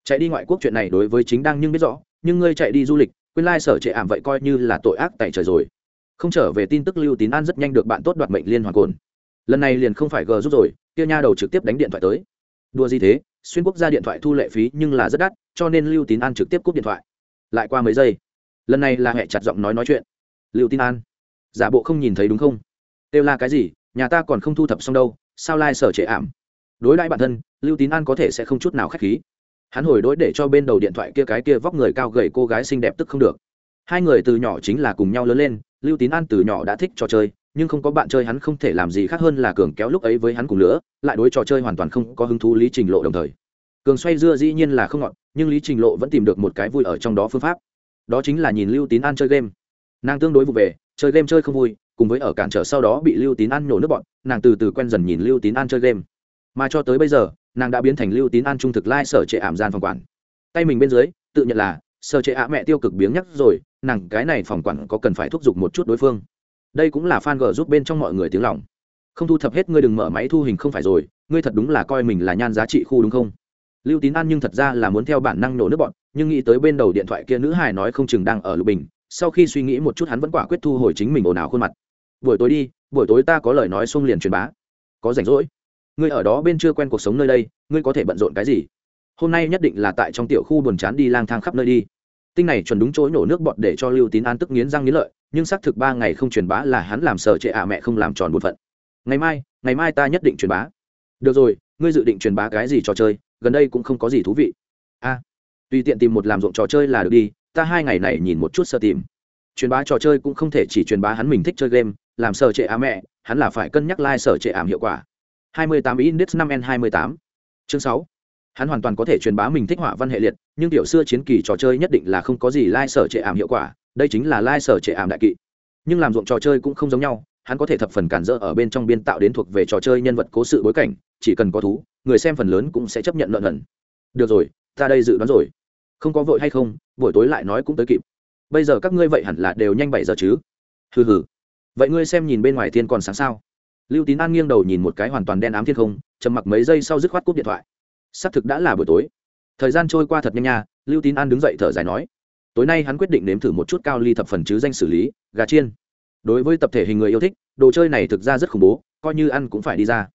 Chạy đi ngoại quốc chuyện này đối với chính đang nhưng biết rõ, nhưng ngươi chạy đi du lịch, quên lai sở trệ ảm vậy coi như là tội ác tại trời rồi. Không trở về tin tức lưu tín an rất nhanh được bạn tốt đoạt mệnh liên hoàn cồn. Lần này liền không phải g rút rồi, kia nha đầu trực tiếp đánh điện thoại tới. Đua gì thế, xuyên quốc gia điện thoại thu lệ phí nhưng là rất đắt, cho nên lưu tín an trực tiếp cúp điện thoại. Lại qua mấy giây lần này là hệ chặt giọng nói nói chuyện. Lưu tín an, giả bộ không nhìn thấy đúng không? Kêu là cái gì, nhà ta còn không thu thập xong đâu, sao lai、like、sở trệ ảm? Đối đãi bản thân, lưu tín an có thể sẽ không chút nào k h á c h khí. Hắn hồi đối để cho bên đầu điện thoại kia cái kia vóc người cao gầy cô gái xinh đẹp tức không được. Hai người từ nhỏ chính là cùng nhau lớn lên, lưu tín an từ nhỏ đã thích trò chơi, nhưng không có bạn chơi hắn không thể làm gì khác hơn là cường kéo lúc ấy với hắn cùng lửa lại đối trò chơi hoàn toàn không có hứng thú lý trình lộ đồng thời. Cường xoay dưa dĩ nhiên là không ngọt, nhưng lý trình lộ vẫn tìm được một cái vui ở trong đó phương pháp đó chính là nhìn lưu tín an chơi game. Nàng tương đối vụ về, chơi game chơi không vui, cùng với ở cản trở sau đó bị lưu tín an nhổ nước bọn, nàng từ từ quen dần nhìn lưu tín an chơi game. Mà cho tới bây giờ, nàng đã biến thành lưu tín an trung thực lai sở trệ ảm gian phòng quản. Tay mình bên dưới, tự nhận là, sở trệ ạ mẹ tiêu cực biếng nhắc rồi, nàng cái này phòng quản có cần phải thúc giục một chút đối phương. Đây cũng là fan gờ giúp bên trong mọi người tiếng lòng. Không thu thập hết ngươi đừng mở máy thu hình không phải rồi, ngươi thật đúng là coi mình là nhan giá trị khu đúng không? Lưu tín an nhưng thật ra là muốn theo bản năng nổ nước bọn, nhưng nghĩ tới bên đầu điện thoại kia nữ hài nói không chừng đang ở lục bình, sau khi suy nghĩ một chút hắn vẫn quả quyết thu hồi chính mình ồn ào khuôn mặt. Buổi tối đi, buổi tối ta có lời nói xung liền truyền bá. Có rảnh rỗi. Ngươi ở đó bên chưa quen cuộc sống nơi đây, ngươi có thể bận rộn cái gì? Hôm nay nhất định là tại trong tiểu khu buồn chán đi lang thang khắp nơi đi. Tinh này chuẩn đúng chỗ nổ nước bọt để cho lưu tín an tức nghiến răng nghiến lợi, nhưng xác thực ba ngày không truyền bá là hắn làm sợ trệ ạ mẹ không làm tròn bổn phận. Ngày mai ngày mai ta nhất định truyền bá. Được rồi, ngươi dự định truyền bá cái gì trò chơi? Gần đây cũng không có gì thú vị. A, tùy tiện tìm một làm ruộng trò chơi là được đi, ta hai ngày này nhìn một chút sơ tìm. Truyền bá trò chơi cũng không thể chỉ truyền bá hắn mình thích chơi game, làm sợ trệ á mẹ, hắn là phải cân nhắc lai、like、sở trệ ảm hiệu quả. 28 index 5 n 28 chương 6 hắn hoàn toàn có thể truyền bá mình thích họa văn hệ liệt, nhưng tiểu xưa chiến kỳ trò chơi nhất định là không có gì lai、like、sở trệ ảm hiệu quả, đây chính là lai、like、sở trệ ảm đại kỵ. Nhưng làm ruộng trò chơi cũng không giống nhau, hắn có thể thập phần cản rỡ ở bên trong biên tạo đến thuộc về trò chơi nhân vật cố sự bối cảnh, chỉ cần có thú người xem phần lớn cũng sẽ chấp nhận lợn hận được rồi, ta đây dự đoán rồi. Không có vội hay không, buổi tối lại nói cũng tới kịp. Bây giờ các ngươi vậy hẳn là đều nhanh bảy giờ chứ? Hừ hừ. Vậy ngươi xem nhìn bên ngoài thiên còn sáng sao? Lưu tín an nghiêng đầu nhìn một cái hoàn toàn đen ám thiên không, trầm mặc mấy giây sau dứt khoát cúp điện thoại. Xác thực đã là buổi tối. Thời gian trôi qua thật nhanh nha, lưu tín an đứng dậy thở dài nói. Tối nay hắn quyết định nếm thử một chút cao ly thập phần chứ danh xử lý, gà chiên. Đối với tập thể hình người yêu thích, đồ chơi này thực ra rất khủng bố, coi như ăn cũng phải đi ra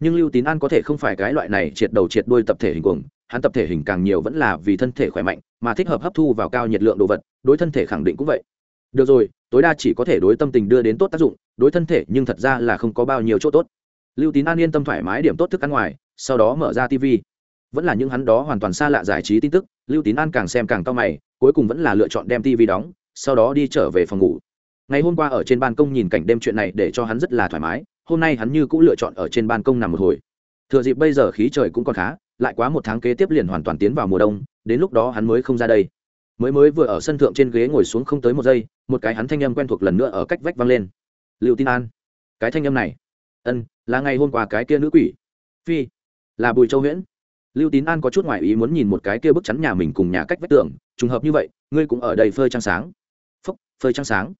nhưng lưu tín an có thể không phải cái loại này triệt đầu triệt đuôi tập thể hình cuồng, hắn tập thể hình càng nhiều vẫn là vì thân thể khỏe mạnh, mà thích hợp hấp thu vào cao nhiệt lượng đồ vật, đối thân thể khẳng định cũng vậy. Được rồi, tối đa chỉ có thể đối tâm tình đưa đến tốt tác dụng, đối thân thể nhưng thật ra là không có bao nhiêu chỗ tốt. Lưu tín an yên tâm thoải mái điểm tốt thức ăn ngoài, sau đó mở ra tv vẫn là những hắn đó hoàn toàn xa lạ giải trí tin tức, lưu tín an càng xem càng cao mày, cuối cùng vẫn là lựa chọn đem tv đóng, sau đó đi trở về phòng ngủ. Ngày hôm qua ở trên ban công nhìn cảnh đêm chuyện này để cho hắn rất là thoải mái hôm nay hắn như cũng lựa chọn ở trên ban công nằm một hồi. Thừa dịp bây giờ khí trời cũng còn khá, lại quá một tháng kế tiếp liền hoàn toàn tiến vào mùa đông, đến lúc đó hắn mới không ra đây. Mới mới vừa ở sân thượng trên ghế ngồi xuống không tới một giây, một cái hắn thanh âm quen thuộc lần nữa ở cách vách vang lên. Liệu tin an, cái thanh âm này, ân, là ngày hôm qua cái kia nữ quỷ. Phi, là bùi châu huyễn. Lưu tín an có chút ngoại ý muốn nhìn một cái kia bức chắn nhà mình cùng nhà cách vách tường, trùng hợp như vậy, ngươi cũng ở đây phơi trăng sáng. Phúc, phơi trăng sáng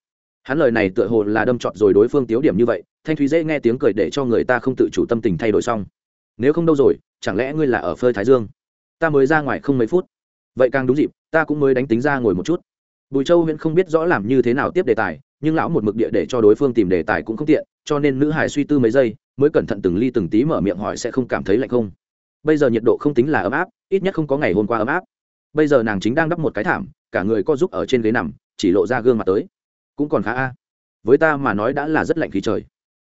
hắn lời này tựa hồ là đâm trọt rồi đối phương tiếu điểm như vậy, thanh thúy dễ nghe tiếng cười để cho người ta không tự chủ tâm tình thay đổi xong. Nếu không đâu rồi, chẳng lẽ ngươi là ở phơi thái dương? Ta mới ra ngoài không mấy phút. Vậy càng đúng dịp, ta cũng mới đánh tính ra ngồi một chút. Bùi châu huyễn không biết rõ làm như thế nào tiếp đề tài, nhưng lão một mực địa để cho đối phương tìm đề tài cũng không tiện, cho nên nữ hải suy tư mấy giây, mới cẩn thận từng ly từng tí mở miệng hỏi sẽ không cảm thấy lạnh không. Bây giờ nhiệt độ không tính là ấm áp, ít nhất không có ngày hôm qua ấm áp. Bây giờ nàng chính đang đắp một cái thảm, cả người co giúp ở trên ghế nằm, chỉ lộ ra gương mặt tới cũng còn khá a. Với ta mà nói đã là rất lạnh khí trời.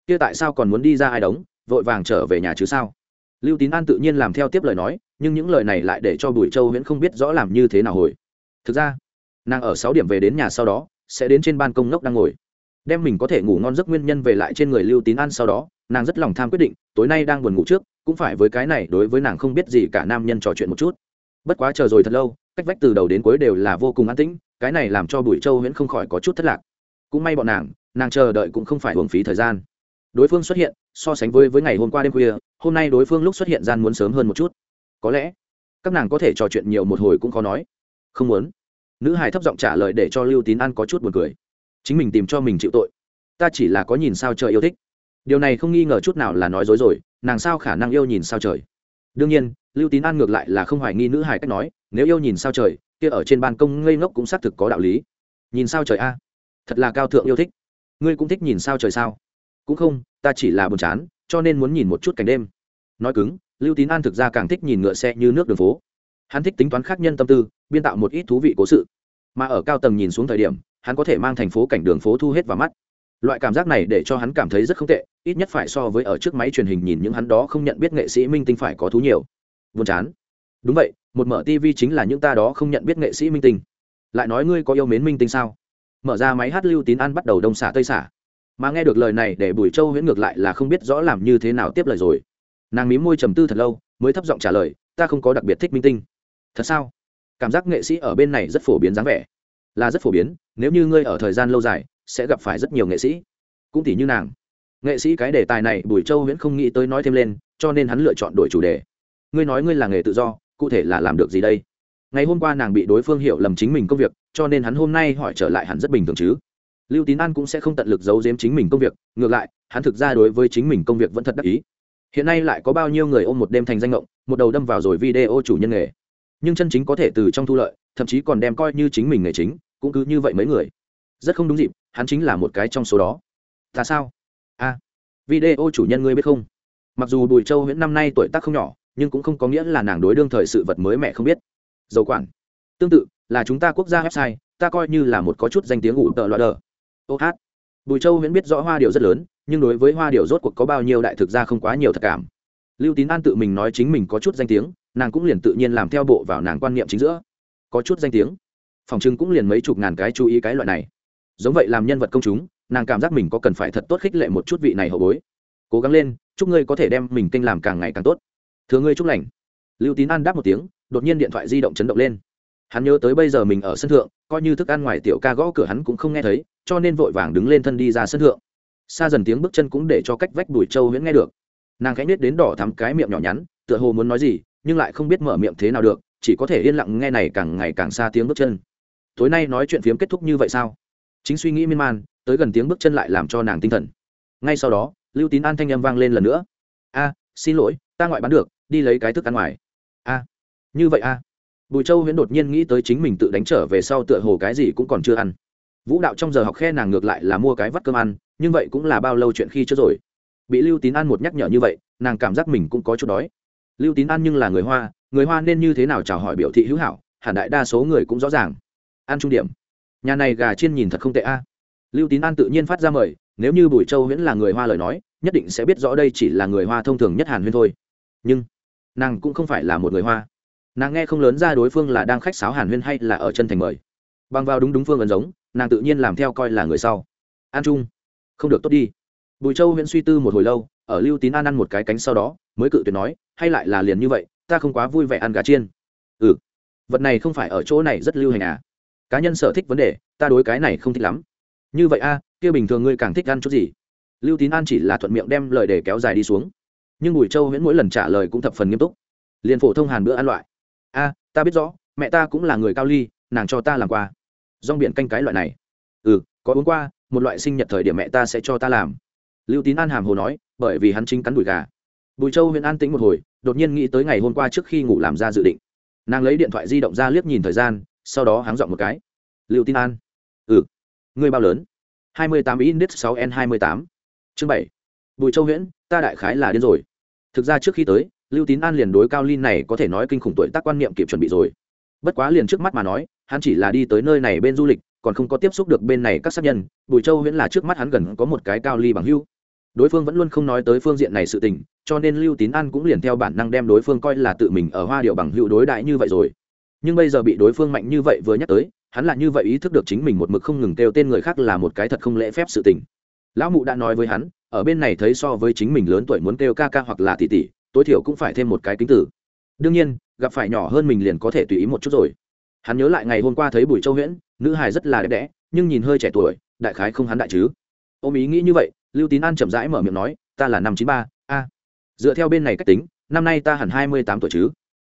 Kia tại sao còn muốn đi ra ai đóng, vội vàng trở về nhà chứ sao? Lưu tín an tự nhiên làm theo tiếp lời nói, nhưng những lời này lại để cho bùi châu huyễn không biết rõ làm như thế nào hồi. Thực ra, nàng ở sáu điểm về đến nhà sau đó, sẽ đến trên ban công ngốc đang ngồi. Đem mình có thể ngủ ngon giấc nguyên nhân về lại trên người lưu tín an sau đó, nàng rất lòng tham quyết định, tối nay đang buồn ngủ trước, cũng phải với cái này đối với nàng không biết gì cả nam nhân trò chuyện một chút. Bất quá chờ rồi thật lâu, cách vách từ đầu đến cuối đều là vô cùng an tĩnh, cái này làm cho bùi châu huyễn không khỏi có chút thất lạc cũng may bọn nàng nàng chờ đợi cũng không phải hưởng phí thời gian. Đối phương xuất hiện, so sánh với với ngày hôm qua đêm khuya, hôm nay đối phương lúc xuất hiện gian muốn sớm hơn một chút. Có lẽ, các nàng có thể trò chuyện nhiều một hồi cũng khó nói. Không muốn. Nữ hài thấp giọng trả lời để cho lưu tín an có chút buồn cười. Chính mình tìm cho mình chịu tội. Ta chỉ là có nhìn sao trời yêu thích. Điều này không nghi ngờ chút nào là nói dối rồi, nàng sao khả năng yêu nhìn sao trời? Đương nhiên, lưu tín an ngược lại là không hoài nghi nữ hài cách nói, nếu yêu nhìn sao trời, kia ở trên ban công ngây ngốc cũng xác thực có đạo lý. Nhìn sao trời a? Thật là cao thượng yêu thích. Ngươi cũng thích nhìn sao trời sao? Cũng không, ta chỉ là buồn chán, cho nên muốn nhìn một chút cảnh đêm. Nói cứng, lưu tín an thực ra càng thích nhìn ngựa xe như nước đường phố. Hắn thích tính toán khác nhân tâm tư, biên tạo một ít thú vị cố sự. Mà ở cao tầng nhìn xuống thời điểm, hắn có thể mang thành phố cảnh đường phố thu hết vào mắt. Loại cảm giác này để cho hắn cảm thấy rất không tệ, ít nhất phải so với ở trước máy truyền hình nhìn những hắn đó không nhận biết nghệ sĩ minh tinh phải có thú nhiều. Buồn chán. Đúng vậy, một mở tv chính là những ta đó không nhận biết nghệ sĩ minh tinh. Lại nói ngươi có yêu mến minh tinh sao? Mở ra máy hát lưu tín an bắt đầu đông xả tây xả. Mà nghe được lời này để bùi châu huyễn ngược lại là không biết rõ làm như thế nào tiếp lời rồi. Nàng mím môi trầm tư thật lâu, mới thấp giọng trả lời, ta không có đặc biệt thích minh tinh. Thật sao? Cảm giác nghệ sĩ ở bên này rất phổ biến dáng vẻ. Là rất phổ biến, nếu như ngươi ở thời gian lâu dài, sẽ gặp phải rất nhiều nghệ sĩ. Cũng tỷ như nàng. Nghệ sĩ cái đề tài này bùi châu huyễn không nghĩ tới nói thêm lên, cho nên hắn lựa chọn đổi chủ đề. Ngươi nói ngươi là nghề tự do, cụ thể là làm được gì đây? Ngày hôm qua nàng bị đối phương hiểu lầm chính mình công việc, cho nên hắn hôm nay hỏi trở lại hẳn rất bình thường chứ. Lưu tín an cũng sẽ không tận lực giấu giếm chính mình công việc, ngược lại, hắn thực ra đối với chính mình công việc vẫn thật đắc ý. Hiện nay lại có bao nhiêu người ôm một đêm thành danh ngộng, một đầu đâm vào rồi video chủ nhân nghề. Nhưng chân chính có thể từ trong thu lợi, thậm chí còn đem coi như chính mình nghề chính, cũng cứ như vậy mấy người. Rất không đúng dịp, hắn chính là một cái trong số đó. Ta sao? A. Video chủ nhân ngươi biết không? Mặc dù bùi châu huyễn năm nay tuổi tác không nhỏ, nhưng cũng không có nghĩa là nàng đối đương thời sự vật mới mẹ không biết dầu quản. Tương tự, là chúng ta quốc gia website, ta coi như là một có chút danh tiếng ủ tờ loại đờ. Ô hát. Bùi châu huyễn biết rõ hoa điều rất lớn, nhưng đối với hoa điều rốt cuộc có bao nhiêu đại thực ra không quá nhiều thật cảm. Lưu tín an tự mình nói chính mình có chút danh tiếng, nàng cũng liền tự nhiên làm theo bộ vào nàng quan niệm chính giữa. Có chút danh tiếng. Phòng trưng cũng liền mấy chục ngàn cái chú ý cái loại này. Giống vậy làm nhân vật công chúng, nàng cảm giác mình có cần phải thật tốt khích lệ một chút vị này hậu bối. Cố gắng lên, chúc ngươi có thể đem mình kênh làm càng ngày càng tốt. Thưa ngươi chúc lành. Lưu tín an đáp một tiếng đột nhiên điện thoại di động chấn động lên. Hắn nhớ tới bây giờ mình ở sân thượng, coi như thức ăn ngoài tiểu ca gõ cửa hắn cũng không nghe thấy, cho nên vội vàng đứng lên thân đi ra sân thượng. Xa dần tiếng bước chân cũng để cho cách vách bùi châu huyễn nghe được. Nàng khẽ nết đến đỏ thắm cái miệng nhỏ nhắn, tựa hồ muốn nói gì, nhưng lại không biết mở miệng thế nào được, chỉ có thể yên lặng nghe này càng ngày càng xa tiếng bước chân. Tối nay nói chuyện phiếm kết thúc như vậy sao? Chính suy nghĩ miên man, tới gần tiếng bước chân lại làm cho nàng tinh thần. Ngay sau đó, lưu tín an thanh em vang lên lần nữa. A, xin lỗi, ta ngoại bán được, đi lấy cái thức ăn ngoài. A như vậy a. Bùi châu huyễn đột nhiên nghĩ tới chính mình tự đánh trở về sau tựa hồ cái gì cũng còn chưa ăn. Vũ đạo trong giờ học khe nàng ngược lại là mua cái vắt cơm ăn, nhưng vậy cũng là bao lâu chuyện khi chưa rồi. Bị lưu tín ăn một nhắc nhở như vậy, nàng cảm giác mình cũng có chút đói. Lưu tín ăn nhưng là người hoa người hoa nên như thế nào chào hỏi biểu thị hữu hảo, hẳn đại đa số người cũng rõ ràng. Ăn trung điểm. Nhà này gà chiên nhìn thật không tệ a. Lưu tín an tự nhiên phát ra mời, nếu như bùi châu huyễn là người hoa lời nói, nhất định sẽ biết rõ đây chỉ là người hoa thông thường nhất hàn huyên thôi. Nhưng, nàng cũng không phải là một người hoa nàng nghe không lớn ra đối phương là đang khách sáo hàn huyên hay là ở chân thành mời. Bằng vào đúng đúng phương ấn giống, nàng tự nhiên làm theo coi là người sau. An trung, không được tốt đi. Bùi châu huyện suy tư một hồi lâu, ở lưu tín an ăn một cái cánh sau đó, mới cự tuyệt nói, hay lại là liền như vậy, ta không quá vui vẻ ăn gà chiên. Ừ vật này không phải ở chỗ này rất lưu hành à? Cá nhân sở thích vấn đề, ta đối cái này không thích lắm. Như vậy a, kia bình thường ngươi càng thích ăn chút gì? Lưu tín an chỉ là thuận miệng đem lời để kéo dài đi xuống. Nhưng bùi châu huyễn mỗi lần trả lời cũng thập phần nghiêm túc. Liền phổ thông hàn bữa ăn loại a, ta biết rõ, mẹ ta cũng là người cao ly, nàng cho ta làm qua rong biển canh cái loại này. Ừ có uống qua, một loại sinh nhật thời điểm mẹ ta sẽ cho ta làm. Lưu tín an hàm hồ nói, bởi vì hắn chính cắn đùi gà. Bùi châu huyện an tĩnh một hồi, đột nhiên nghĩ tới ngày hôm qua trước khi ngủ làm ra dự định. Nàng lấy điện thoại di động ra liếc nhìn thời gian, sau đó háng dọn một cái. Lưu Tín an. Ừ. Ngươi bao lớn? hai mươi tám index sáu n hai mươi tám. Chương bảy. Bùi châu huyễn ta đại khái là điên rồi. Thực ra trước khi tới lưu tín an liền đối cao ly này có thể nói kinh khủng tuổi tác quan niệm kịp chuẩn bị rồi. Bất quá liền trước mắt mà nói, hắn chỉ là đi tới nơi này bên du lịch, còn không có tiếp xúc được bên này các sát nhân, bùi châu huyễn là trước mắt hắn gần có một cái cao ly bằng hưu đối phương vẫn luôn không nói tới phương diện này sự tình, cho nên lưu tín an cũng liền theo bản năng đem đối phương coi là tự mình ở hoa điệu bằng hữu đối đại như vậy rồi. Nhưng bây giờ bị đối phương mạnh như vậy vừa nhắc tới, hắn là như vậy ý thức được chính mình một mực không ngừng kêu tên người khác là một cái thật không lễ phép sự tình. Lão mụ đã nói với hắn, ở bên này thấy so với chính mình lớn tuổi muốn kêu ca ca hoặc là tỷ tỷ tối thiểu cũng phải thêm một cái kính tử. Đương nhiên, gặp phải nhỏ hơn mình liền có thể tùy ý một chút rồi. Hắn nhớ lại ngày hôm qua thấy bùi châu huyễn, nữ hài rất là đẹp đẽ, nhưng nhìn hơi trẻ tuổi, đại khái không hắn đại chứ. Ôm ý nghĩ như vậy, lưu tín an chậm rãi mở miệng nói, ta là năm chín ba, a. Dựa theo bên này cách tính, năm nay ta hẳn hai mươi tám tuổi chứ.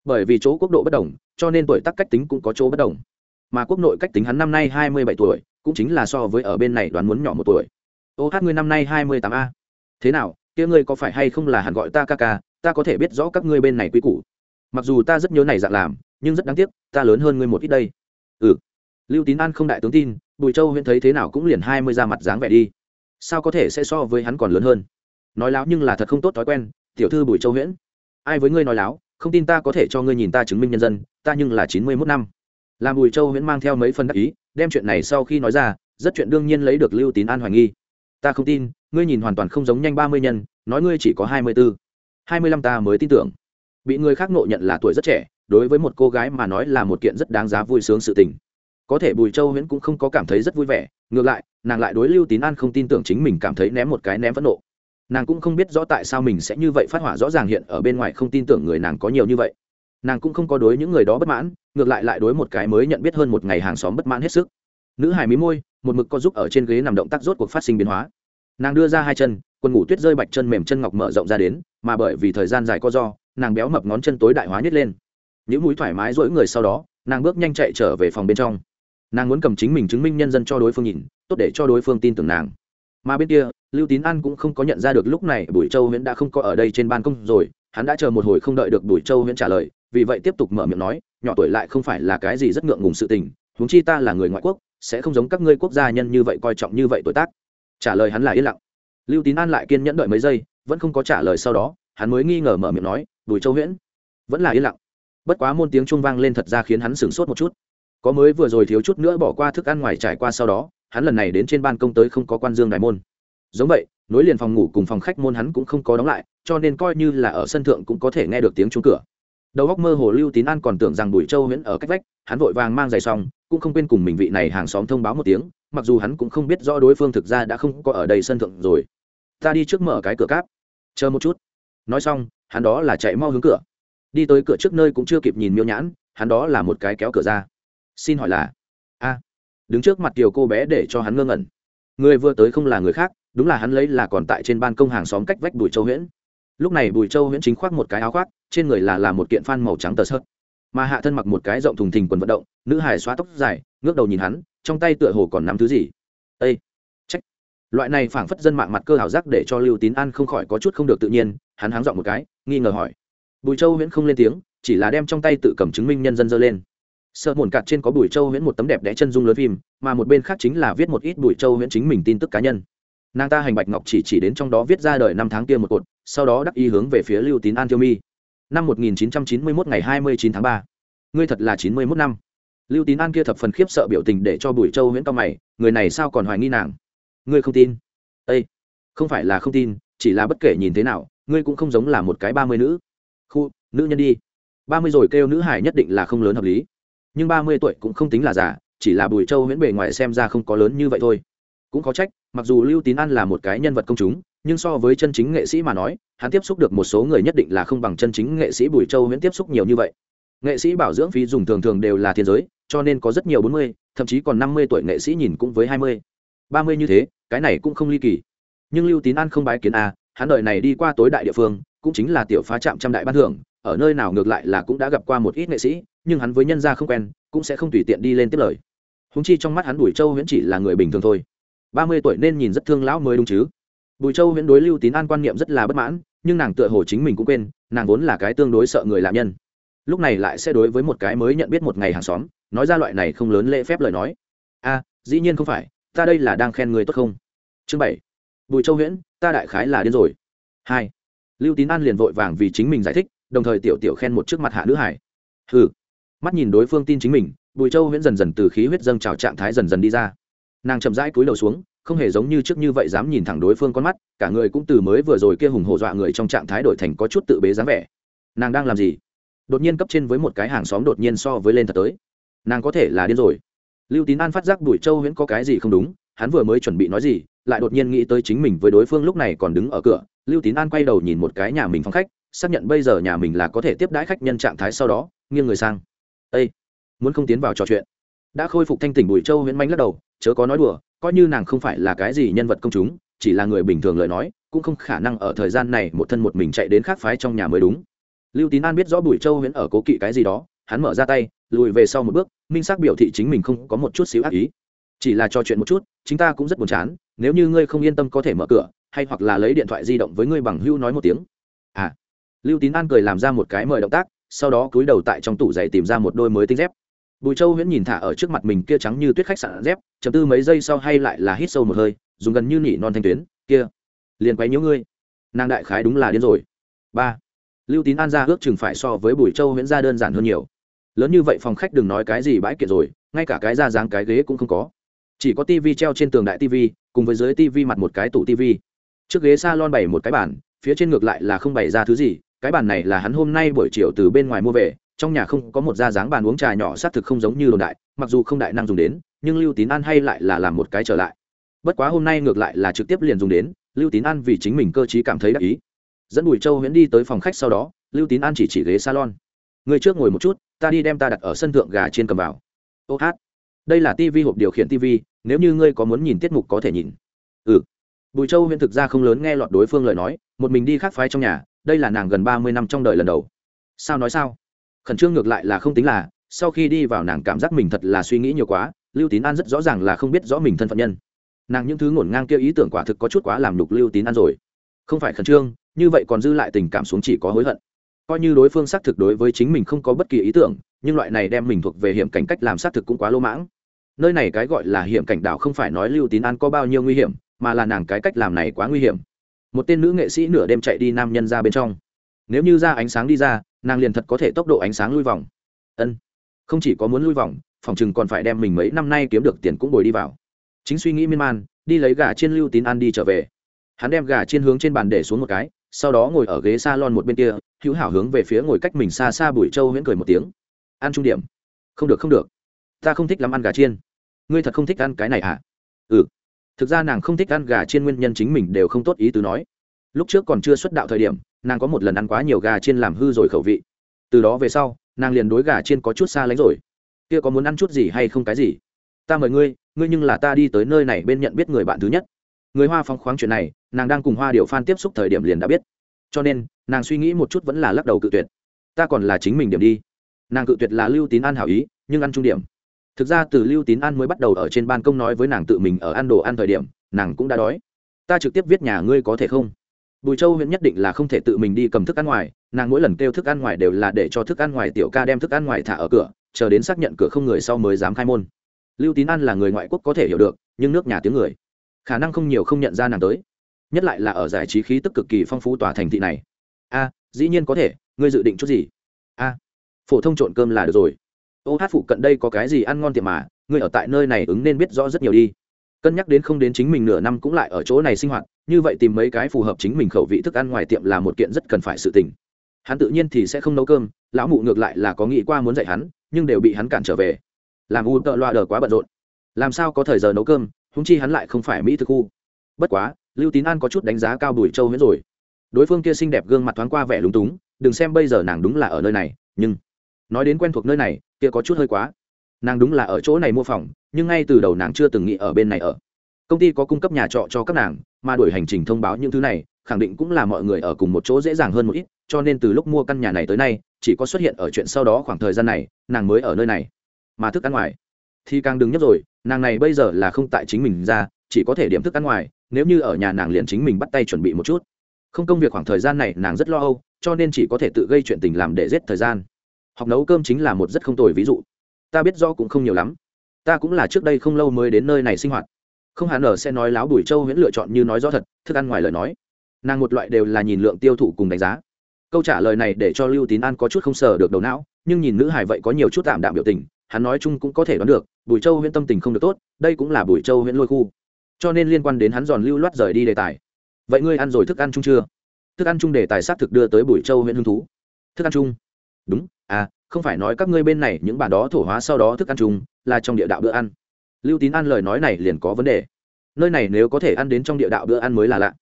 Bởi vì chỗ quốc độ bất đồng, cho nên tuổi tác cách tính cũng có chỗ bất đồng. Mà quốc nội cách tính hắn năm nay hai mươi bảy tuổi, cũng chính là so với ở bên này đoán muốn nhỏ một tuổi. Ô hát ngươi năm nay hai mươi tám a. Thế nào, kia ngươi có phải hay không là hẳn gọi ta ca ca ta có thể biết rõ các ngươi bên này quy củ. Mặc dù ta rất nhớ này dạng làm, nhưng rất đáng tiếc, ta lớn hơn ngươi một ít đây. Ừ. Lưu tín an không đại tướng tin, bùi châu huyễn thấy thế nào cũng liền hai mươi ra mặt dáng vẻ đi. Sao có thể sẽ so với hắn còn lớn hơn? Nói láo nhưng là thật không tốt thói quen, tiểu thư bùi châu huyễn ai với ngươi nói láo, không tin ta có thể cho ngươi nhìn ta chứng minh nhân dân, ta nhưng là chín mươi mốt năm. Làm bùi châu huyễn mang theo mấy phần đắc ý, đem chuyện này sau khi nói ra, rất chuyện đương nhiên lấy được lưu tín an hoài nghi. Ta không tin, ngươi nhìn hoàn toàn không giống nhanh ba mươi nhân, nói ngươi chỉ có hai mươi b ố hai mươi lăm ta mới tin tưởng. Bị người khác nộ nhận là tuổi rất trẻ, đối với một cô gái mà nói là một kiện rất đáng giá vui sướng sự tình. Có thể bùi châu huyễn cũng không có cảm thấy rất vui vẻ, ngược lại, nàng lại đối lưu tín an không tin tưởng chính mình cảm thấy ném một cái ném phẫn nộ. Nàng cũng không biết rõ tại sao mình sẽ như vậy phát hỏa rõ ràng hiện ở bên ngoài không tin tưởng người nàng có nhiều như vậy. Nàng cũng không có đối những người đó bất mãn, ngược lại lại đối một cái mới nhận biết hơn một ngày hàng xóm bất mãn hết sức. Nữ hài mí môi, một mực có giúp ở trên ghế nằm động tác rốt cuộc phát sinh biến hóa. Nàng đưa ra hai chân, quần ngủ tuyết rơi bạch chân mềm chân ngọc mở rộng ra đến mà bởi vì thời gian dài co do, nàng béo mập ngón chân tối đại hóa nhất lên. Những mũi thoải mái dỗi người sau đó, nàng bước nhanh chạy trở về phòng bên trong. Nàng muốn cầm chính mình chứng minh nhân dân cho đối phương nhìn, tốt để cho đối phương tin tưởng nàng. Mà bên kia, lưu tín an cũng không có nhận ra được lúc này bùi châu huyễn đã không có ở đây trên ban công rồi, hắn đã chờ một hồi không đợi được bùi châu huyễn trả lời, vì vậy tiếp tục mở miệng nói, nhỏ tuổi lại không phải là cái gì rất ngượng ngùng sự tình, huống chi ta là người ngoại quốc, sẽ không giống các ngươi quốc gia nhân như vậy coi trọng như vậy tuổi tác. Trả lời hắn là yên lặng. Lưu tín an lại kiên nhẫn đợi mấy giây vẫn không có trả lời sau đó, hắn mới nghi ngờ mở miệng nói, bùi châu huyễn, vẫn là yên lặng. Bất quá môn tiếng trung vang lên thật ra khiến hắn sửng sốt một chút. Có mới vừa rồi thiếu chút nữa bỏ qua thức ăn ngoài trải qua sau đó, hắn lần này đến trên ban công tới không có quan dương đại môn. Giống vậy, nối liền phòng ngủ cùng phòng khách môn hắn cũng không có đóng lại, cho nên coi như là ở sân thượng cũng có thể nghe được tiếng chuông cửa. Đầu góc mơ hồ lưu tín an còn tưởng rằng bùi châu huyễn ở cách vách, hắn vội vàng mang giày xong, cũng không quên cùng mình vị này hàng xóm thông báo một tiếng, mặc dù hắn cũng không biết rõ đối phương thực ra đã không có ở đây sân thượng rồi. Ta đi trước mở cái cửa cáp chờ một chút. Nói xong, hắn đó là chạy mau hướng cửa. Đi tới cửa trước nơi cũng chưa kịp nhìn miêu nhãn, hắn đó là một cái kéo cửa ra. Xin hỏi là, a, đứng trước mặt kiều cô bé để cho hắn ngơ ngẩn. Người vừa tới không là người khác, đúng là hắn lấy là còn tại trên ban công hàng xóm cách vách bùi châu huyễn. Lúc này bùi châu huyễn chính khoác một cái áo khoác, trên người là là một kiện phan màu trắng tờ sớt mà hạ thân mặc một cái rộng thùng thình quần vận động, nữ hải xóa tóc dài, ngước đầu nhìn hắn, trong tay tựa hồ còn nắm thứ gì. Ây loại này phảng phất dân mạng mặt cơ hảo giác để cho lưu tín an không khỏi có chút không được tự nhiên, hắn háng dọn một cái, nghi ngờ hỏi. Bùi châu huyễn không lên tiếng, chỉ là đem trong tay tự cầm chứng minh nhân dân dơ lên. Sợ mồn cạt trên có bùi châu huyễn một tấm đẹp đẽ chân dung lớn phim, mà một bên khác chính là viết một ít bùi châu huyễn chính mình tin tức cá nhân. Nàng ta hành bạch ngọc chỉ chỉ đến trong đó viết ra đời năm tháng kia một cột, sau đó đắc ý hướng về phía lưu tín an tiêu mi. Năm 1991 ngày 29 tháng 3. ngươi thật là 91 năm. Lưu tín an kia thập phần khiếp sợ biểu tình để cho bùi châu huyễn cao mày, người này sao còn hoài nghi nàng? Ngươi không tin. Ây không phải là không tin chỉ là bất kể nhìn thế nào ngươi cũng không giống là một cái ba mươi nữ. Khu nữ nhân đi. Ba mươi rồi kêu nữ hải nhất định là không lớn hợp lý. Nhưng ba mươi tuổi cũng không tính là già, chỉ là bùi châu huyễn bề ngoài xem ra không có lớn như vậy thôi. Cũng có trách mặc dù lưu tín an là một cái nhân vật công chúng nhưng so với chân chính nghệ sĩ mà nói hắn tiếp xúc được một số người nhất định là không bằng chân chính nghệ sĩ bùi châu huyễn tiếp xúc nhiều như vậy. Nghệ sĩ bảo dưỡng phí dùng thường thường đều là thiên giới cho nên có rất nhiều bốn mươi thậm chí còn năm mươi tuổi nghệ sĩ nhìn cũng với hai mươi ba mươi như thế, cái này cũng không ly kỳ. Nhưng lưu tín an không bái kiến a, hắn đợi này đi qua tối đại địa phương, cũng chính là tiểu phá trạm trăm đại ban thưởng, ở nơi nào ngược lại là cũng đã gặp qua một ít nghệ sĩ, nhưng hắn với nhân gia không quen, cũng sẽ không tùy tiện đi lên tiếp lời. Húng chi trong mắt hắn bùi châu huyễn chỉ là người bình thường thôi. Ba mươi tuổi nên nhìn rất thương lão mới đúng chứ. Bùi châu huyễn đối lưu tín an quan niệm rất là bất mãn, nhưng nàng tựa hồ chính mình cũng quên, nàng vốn là cái tương đối sợ người làm nhân. Lúc này lại sẽ đối với một cái mới nhận biết một ngày hàng xóm, nói ra loại này không lớn lễ phép lời nói. A, dĩ nhiên không phải ta đây là đang khen người tốt không? Chương bảy. Bùi châu huyễn, ta đại khái là điên rồi. Hai. Lưu tín an liền vội vàng vì chính mình giải thích, đồng thời tiểu tiểu khen một trước mặt hạ nữ hải. Hừ. Mắt nhìn đối phương tin chính mình, bùi châu huyễn dần dần từ khí huyết dâng trào trạng thái dần dần đi ra. Nàng chậm rãi cúi đầu xuống, không hề giống như trước như vậy dám nhìn thẳng đối phương con mắt, cả người cũng từ mới vừa rồi kia hùng hổ dọa người trong trạng thái đổi thành có chút tự bế dáng vẻ. Nàng đang làm gì? Đột nhiên cấp trên với một cái hàng xóm đột nhiên so với lên thật tới. Nàng có thể là điên rồi lưu tín an phát giác bùi châu huyễn có cái gì không đúng, hắn vừa mới chuẩn bị nói gì, lại đột nhiên nghĩ tới chính mình với đối phương lúc này còn đứng ở cửa. Lưu tín an quay đầu nhìn một cái nhà mình phong khách, xác nhận bây giờ nhà mình là có thể tiếp đãi khách nhân trạng thái sau đó, nghiêng người sang. Ây muốn không tiến vào trò chuyện? Đã khôi phục thanh tỉnh bùi châu huyễn manh lắc đầu, chớ có nói đùa, coi như nàng không phải là cái gì nhân vật công chúng, chỉ là người bình thường lời nói, cũng không khả năng ở thời gian này một thân một mình chạy đến khác phái trong nhà mới đúng. Lưu tín an biết rõ bùi châu huyễn ở cố kỵ cái gì đó, hắn mở ra tay lùi về sau một bước, minh xác biểu thị chính mình không có một chút xíu ác ý. Chỉ là trò chuyện một chút chúng ta cũng rất buồn chán, nếu như ngươi không yên tâm có thể mở cửa, hay hoặc là lấy điện thoại di động với ngươi bằng hưu nói một tiếng. À. Lưu tín an cười làm ra một cái mời động tác, sau đó cúi đầu tại trong tủ giày tìm ra một đôi mới tinh dép. Bùi châu huyễn nhìn thả ở trước mặt mình kia trắng như tuyết khách sạn dép, chầm tư mấy giây sau hay lại là hít sâu một hơi, dùng gần như nỉ non thanh tuyến, kia, liền quấy nhiễu ngươi. Nàng đại khái đúng là điên rồi. Ba. Lưu tín an ra ước chừng phải so với bùi châu huyễn ra đơn giản hơn nhiều lớn như vậy phòng khách đừng nói cái gì bãi kiện rồi, ngay cả cái ra dáng cái ghế cũng không có. Chỉ có tivi treo trên tường đại tivi, cùng với dưới tivi mặt một cái tủ tivi. Trước ghế s a lon bày một cái bàn, phía trên ngược lại là không bày ra thứ gì, cái bàn này là hắn hôm nay buổi chiều từ bên ngoài mua về, trong nhà không có một da dáng bàn uống trà nhỏ xác thực không giống như đồn đại, mặc dù không đại năng dùng đến, nhưng lưu tín an hay lại là làm một cái trở lại. Bất quá hôm nay ngược lại là trực tiếp liền dùng đến, lưu tín an vì chính mình cơ t cảm thấy đắc ý. Dẫn bùi châu huyễn đi tới phòng khách sau đó, lưu tín an chỉ chỉ ghế salon. Người trước ngồi một chút ta đi đem ta đặt ở sân thượng gà trên cầm vào. Ô hát, đây là tivi hộp điều khiển tivi nếu như ngươi có muốn nhìn tiết mục có thể nhìn. Ừ. Bùi châu huyện thực ra không lớn nghe lọt đối phương lời nói, một mình đi khác phái trong nhà, đây là nàng gần ba mươi năm trong đời lần đầu. Sao nói sao? Khẩn trương ngược lại là không tính là, sau khi đi vào nàng cảm giác mình thật là suy nghĩ nhiều quá, lưu tín an rất rõ ràng là không biết rõ mình thân phận nhân. Nàng những thứ ngổn ngang kia ý tưởng quả thực có chút quá làm nhục lưu tín an rồi. Không phải khẩn trương, như vậy còn dư lại tình cảm xuống chỉ có hối hận coi như đối phương xác thực đối với chính mình không có bất kỳ ý tưởng, nhưng loại này đem mình thuộc về hiểm cảnh cách làm xác thực cũng quá lỗ mãng. Nơi này cái gọi là hiểm cảnh đảo không phải nói lưu tín an có bao nhiêu nguy hiểm, mà là nàng cái cách làm này quá nguy hiểm. Một tên nữ nghệ sĩ nửa đêm chạy đi nam nhân ra bên trong. Nếu như ra ánh sáng đi ra, nàng liền thật có thể tốc độ ánh sáng lui vòng. Ân, không chỉ có muốn lui vòng, phòng chừng còn phải đem mình mấy năm nay kiếm được tiền cũng bồi đi vào. Chính suy nghĩ miên man, đi lấy gà chiên lưu tín an đi trở về. Hắn đem gà chiên hướng trên bàn để xuống một cái sau đó ngồi ở ghế s a lon một bên kia, hữu hảo hướng về phía ngồi cách mình xa xa bùi châu huyễn cười một tiếng. Ăn trung điểm. Không được không được. Ta không thích lắm ăn gà chiên. Ngươi thật không thích ăn cái này à ừ. Thực ra nàng không thích ăn gà chiên nguyên nhân chính mình đều không tốt ý tứ nói. Lúc trước còn chưa xuất đạo thời điểm, nàng có một lần ăn quá nhiều gà chiên làm hư rồi khẩu vị. Từ đó về sau, nàng liền đối gà chiên có chút xa lánh rồi. Kia có muốn ăn chút gì hay không cái gì? Ta mời ngươi ngươi nhưng là ta đi tới nơi này bên nhận biết người bạn thứ nhất người hoa phóng khoáng chuyện này, nàng đang cùng hoa điệu phan tiếp xúc thời điểm liền đã biết. Cho nên, nàng suy nghĩ một chút vẫn là lắc đầu cự tuyệt. Ta còn là chính mình điểm đi. Nàng cự tuyệt là lưu tín an hảo ý, nhưng ăn trung điểm. Thực ra từ lưu tín an mới bắt đầu ở trên ban công nói với nàng tự mình ở ăn đồ ăn thời điểm, nàng cũng đã đói. Ta trực tiếp viết nhà ngươi có thể không? Bùi châu huyện nhất định là không thể tự mình đi cầm thức ăn ngoài, nàng mỗi lần kêu thức ăn ngoài đều là để cho thức ăn ngoài tiểu ca đem thức ăn ngoài thả ở cửa, chờ đến xác nhận cửa không người sau mới dám khai môn. Lưu tín an là người ngoại quốc có thể hiểu được, nhưng nước nhà tiếng người khả năng không nhiều không nhận ra nàng tới. Nhất lại là ở giải trí khí tức cực kỳ phong phú tòa thành thị này. A, dĩ nhiên có thể, ngươi dự định chút gì? A, phổ thông trộn cơm là được rồi. Ô hát phụ cận đây có cái gì ăn ngon tiệm mà, ngươi ở tại nơi này ứng nên biết rõ rất nhiều đi. Cân nhắc đến không đến chính mình nửa năm cũng lại ở chỗ này sinh hoạt, như vậy tìm mấy cái phù hợp chính mình khẩu vị thức ăn ngoài tiệm là một kiện rất cần phải sự tình. Hắn tự nhiên thì sẽ không nấu cơm, lão mụ ngược lại là có nghĩ qua muốn dạy hắn, nhưng đều bị hắn cản trở về. Làm u tợ loa đờ quá bận rộn. Làm sao có thời giờ nấu cơm húng chi hắn lại không phải mỹ thực khu. Bất quá, lưu tín an có chút đánh giá cao bùi châu huyễn rồi. Đối phương kia xinh đẹp gương mặt thoáng qua vẻ lúng túng, đừng xem bây giờ nàng đúng là ở nơi này, nhưng nói đến quen thuộc nơi này, kia có chút hơi quá. Nàng đúng là ở chỗ này mua phòng, nhưng ngay từ đầu nàng chưa từng nghĩ ở bên này ở. Công ty có cung cấp nhà trọ cho các nàng, mà đổi hành trình thông báo những thứ này, khẳng định cũng là mọi người ở cùng một chỗ dễ dàng hơn một ít, cho nên từ lúc mua căn nhà này tới nay, chỉ có xuất hiện ở chuyện sau đó khoảng thời gian này, nàng mới ở nơi này. Mà thức ăn ngoài, thì càng đừng nhất rồi nàng này bây giờ là không tại chính mình ra, chỉ có thể điểm thức ăn ngoài, nếu như ở nhà nàng liền chính mình bắt tay chuẩn bị một chút. Không công việc khoảng thời gian này nàng rất lo âu, cho nên chỉ có thể tự gây chuyện tình làm để giết thời gian. Học nấu cơm chính là một rất không tồi ví dụ. Ta biết do cũng không nhiều lắm. Ta cũng là trước đây không lâu mới đến nơi này sinh hoạt. Không hẳn ở sẽ nói láo bùi châu huyễn lựa chọn như nói rõ thật, thức ăn ngoài lời nói. Nàng một loại đều là nhìn lượng tiêu thụ cùng đánh giá. Câu trả lời này để cho lưu tín an có chút không sờ được đầu não, nhưng nhìn nữ hải vậy có nhiều chút tạm đạm biểu tình, hắn nói chung cũng có thể đoán được bùi châu huyện tâm tình không được tốt, đây cũng là bùi châu huyện lôi khu. Cho nên liên quan đến hắn giòn lưu loát rời đi đề tài. Vậy ngươi ăn rồi thức ăn chung chưa? Thức ăn chung đề tài xác thực đưa tới bùi châu huyện hưng thú. Thức ăn chung? Đúng à không phải nói các ngươi bên này những bản đó thổ hóa sau đó thức ăn chung, là trong địa đạo bữa ăn. Lưu tín ăn lời nói này liền có vấn đề. Nơi này nếu có thể ăn đến trong địa đạo bữa ăn mới là lạ.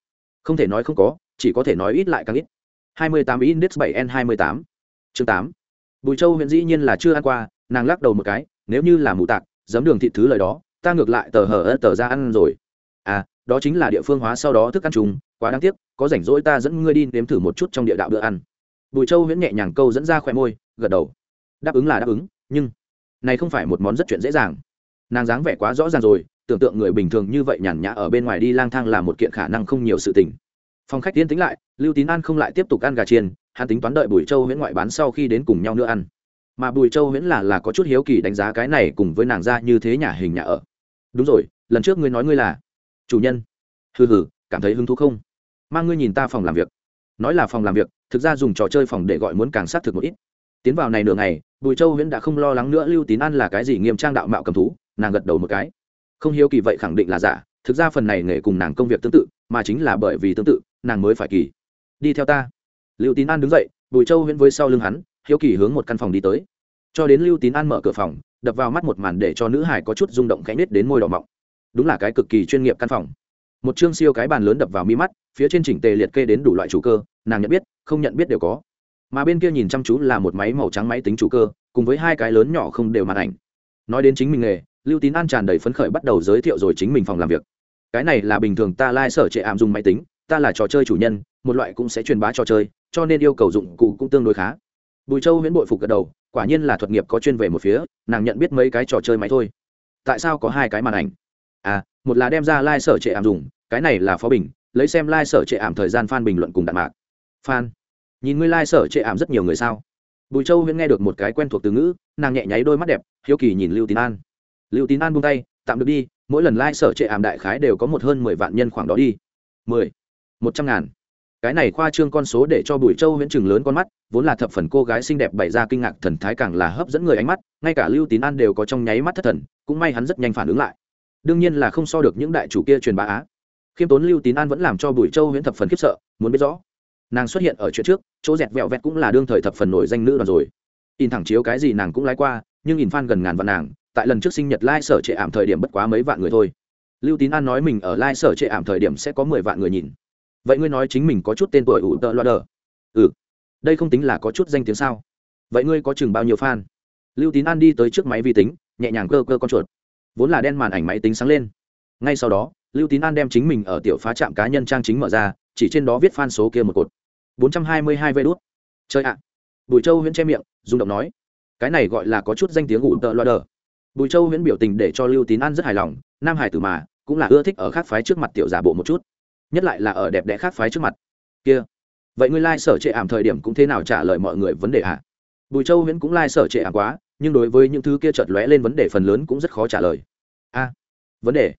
Không thể nói không có, chỉ có thể nói ít lại càng ít. 28 index 7 n 28 chương 8 bùi châu huyện dĩ nhiên là chưa ăn qua, nàng lắc đầu một cái, nếu như là mù tạc giấm đường thị thứ lời đó, ta ngược lại tờ hở tờ ra ăn rồi. À đó chính là địa phương hóa sau đó thức ăn chung quá đáng tiếc, có rảnh rỗi ta dẫn ngươi đi nếm thử một chút trong địa đạo bữa ăn. Bùi châu huyễn nhẹ nhàng câu dẫn ra khỏe môi, gật đầu. Đáp ứng là đáp ứng, nhưng này không phải một món rất chuyện dễ dàng. Nàng dáng vẻ quá rõ ràng rồi, tưởng tượng người bình thường như vậy nhàn nhã ở bên ngoài đi lang thang là một kiện khả năng không nhiều sự tình. Phòng khách tiến tính lại, lưu tín an không lại tiếp tục ăn gà chiên, hắn tính toán đợi bùi châu huyễn ngoại bán sau khi đến cùng nhau nữa ăn mà bùi châu huyễn là là có chút hiếu kỳ đánh giá cái này cùng với nàng ra như thế nhà hình nhà ở. Đúng rồi, lần trước ngươi nói ngươi là chủ nhân. Hừ hừ, cảm thấy hứng thú không? Mang ngươi nhìn ta phòng làm việc. Nói là phòng làm việc, thực ra dùng trò chơi phòng để gọi muốn càng sát thực một ít. Tiến vào này nửa ngày, bùi châu huyễn đã không lo lắng nữa lưu tín an là cái gì nghiêm trang đạo mạo cầm thú, nàng gật đầu một cái. Không hiếu kỳ vậy khẳng định là giả, thực ra phần này nghề cùng nàng công việc tương tự, mà chính là bởi vì tương tự, nàng mới phải kỳ. Đi theo ta. Lưu tín an đứng dậy, bùi châu huyễn với sau lưng hắn hiếu kỳ hướng một căn phòng đi tới. Cho đến lưu tín an mở cửa phòng, đập vào mắt một màn để cho nữ hải có chút rung động khẽ nết đến môi đỏ mọng. Đúng là cái cực kỳ chuyên nghiệp căn phòng. Một chương siêu cái bàn lớn đập vào mi mắt, phía trên chỉnh tề liệt kê đến đủ loại chủ cơ, nàng nhận biết, không nhận biết đều có. Mà bên kia nhìn chăm chú là một máy màu trắng máy tính chủ cơ, cùng với hai cái lớn nhỏ không đều màn ảnh. Nói đến chính mình nghề, lưu tín an tràn đầy phấn khởi bắt đầu giới thiệu rồi chính mình phòng làm việc. Cái này là bình thường ta lai、like、sở trệ ảm dùng máy tính, ta là trò chơi chủ nhân, một loại cũng sẽ truyền bá trò chơi, cho nên yêu cầu dụng cụ cũng tương đối khá bùi châu huyễn bội phục gật đầu quả nhiên là thuật nghiệp có chuyên về một phía nàng nhận biết mấy cái trò chơi máy thôi. Tại sao có hai cái màn ảnh? À một là đem ra lai、like、sở trệ ảm dùng cái này là phó bình lấy xem lai、like、sở trệ ảm thời gian fan bình luận cùng đạn mạc. Fan, nhìn ngươi lai、like、sở trệ ảm rất nhiều người sao? Bùi châu huyễn nghe được một cái quen thuộc từ ngữ nàng nhẹ nháy đôi mắt đẹp hiếu kỳ nhìn lưu tín an. Lưu tín an buông tay tạm được đi mỗi lần lai、like、sở trệ ảm đại khái đều có một hơn mười vạn nhân khoảng đó đi. Mười một trăm ngàn cái này khoa trương con số để cho bùi châu huyễn chừng lớn con mắt, vốn là thập phần cô gái xinh đẹp bày ra kinh ngạc thần thái càng là hấp dẫn người ánh mắt, ngay cả lưu tín an đều có trong nháy mắt thất thần, cũng may hắn rất nhanh phản ứng lại. Đương nhiên là không so được những đại chủ kia truyền bá á. Khiêm tốn lưu tín an vẫn làm cho bùi châu huyễn thập phần khiếp sợ, muốn biết rõ, nàng xuất hiện ở chuyện trước, chỗ dẹt vẹo vẹt cũng là đương thời thập phần nổi danh nữ đoàn rồi. In thẳng chiếu cái gì nàng cũng lái qua, nhưng in fan gần ngàn vạn nàng, tại lần trước sinh nhật lai sở trệ ảm thời điểm bất quá mấy vạn người thôi. Lưu tín an nói mình ở lai sở trệ ảm thời điểm sẽ có mười vạn người nhìn vậy ngươi nói chính mình có chút tên tuổi ủ tợ loa đờ? Ừ. Đây không tính là có chút danh tiếng sao? Vậy ngươi có chừng bao nhiêu fan? Lưu tín an đi tới trước máy vi tính, nhẹ nhàng cơ cơ con chuột. Vốn là đen màn ảnh máy tính sáng lên. Ngay sau đó, lưu tín an đem chính mình ở tiểu phá trạm cá nhân trang chính mở ra, chỉ trên đó viết fan số kia một cột. Bốn trăm hai mươi hai vê đốt chơi ạ. Bùi châu huyễn che miệng, rung động nói, cái này gọi là có chút danh tiếng ủ tợ loa đờ. Bùi châu huyễn biểu tình để cho lưu tín an rất hài lòng, nam hải tử mà, cũng là ưa thích ở khác phái trước mặt tiểu giả bộ một chút nhất lại là ở đẹp đẽ khác phái trước mặt. Kia, vậy ngươi lai、like、sở trệ ảm thời điểm cũng thế nào trả lời mọi người vấn đề ạ à? bùi châu huyễn cũng lai、like、sở trệ ảm quá, nhưng đối với những thứ kia chợt lóe lên vấn đề phần lớn cũng rất khó trả lời. A, vấn đề?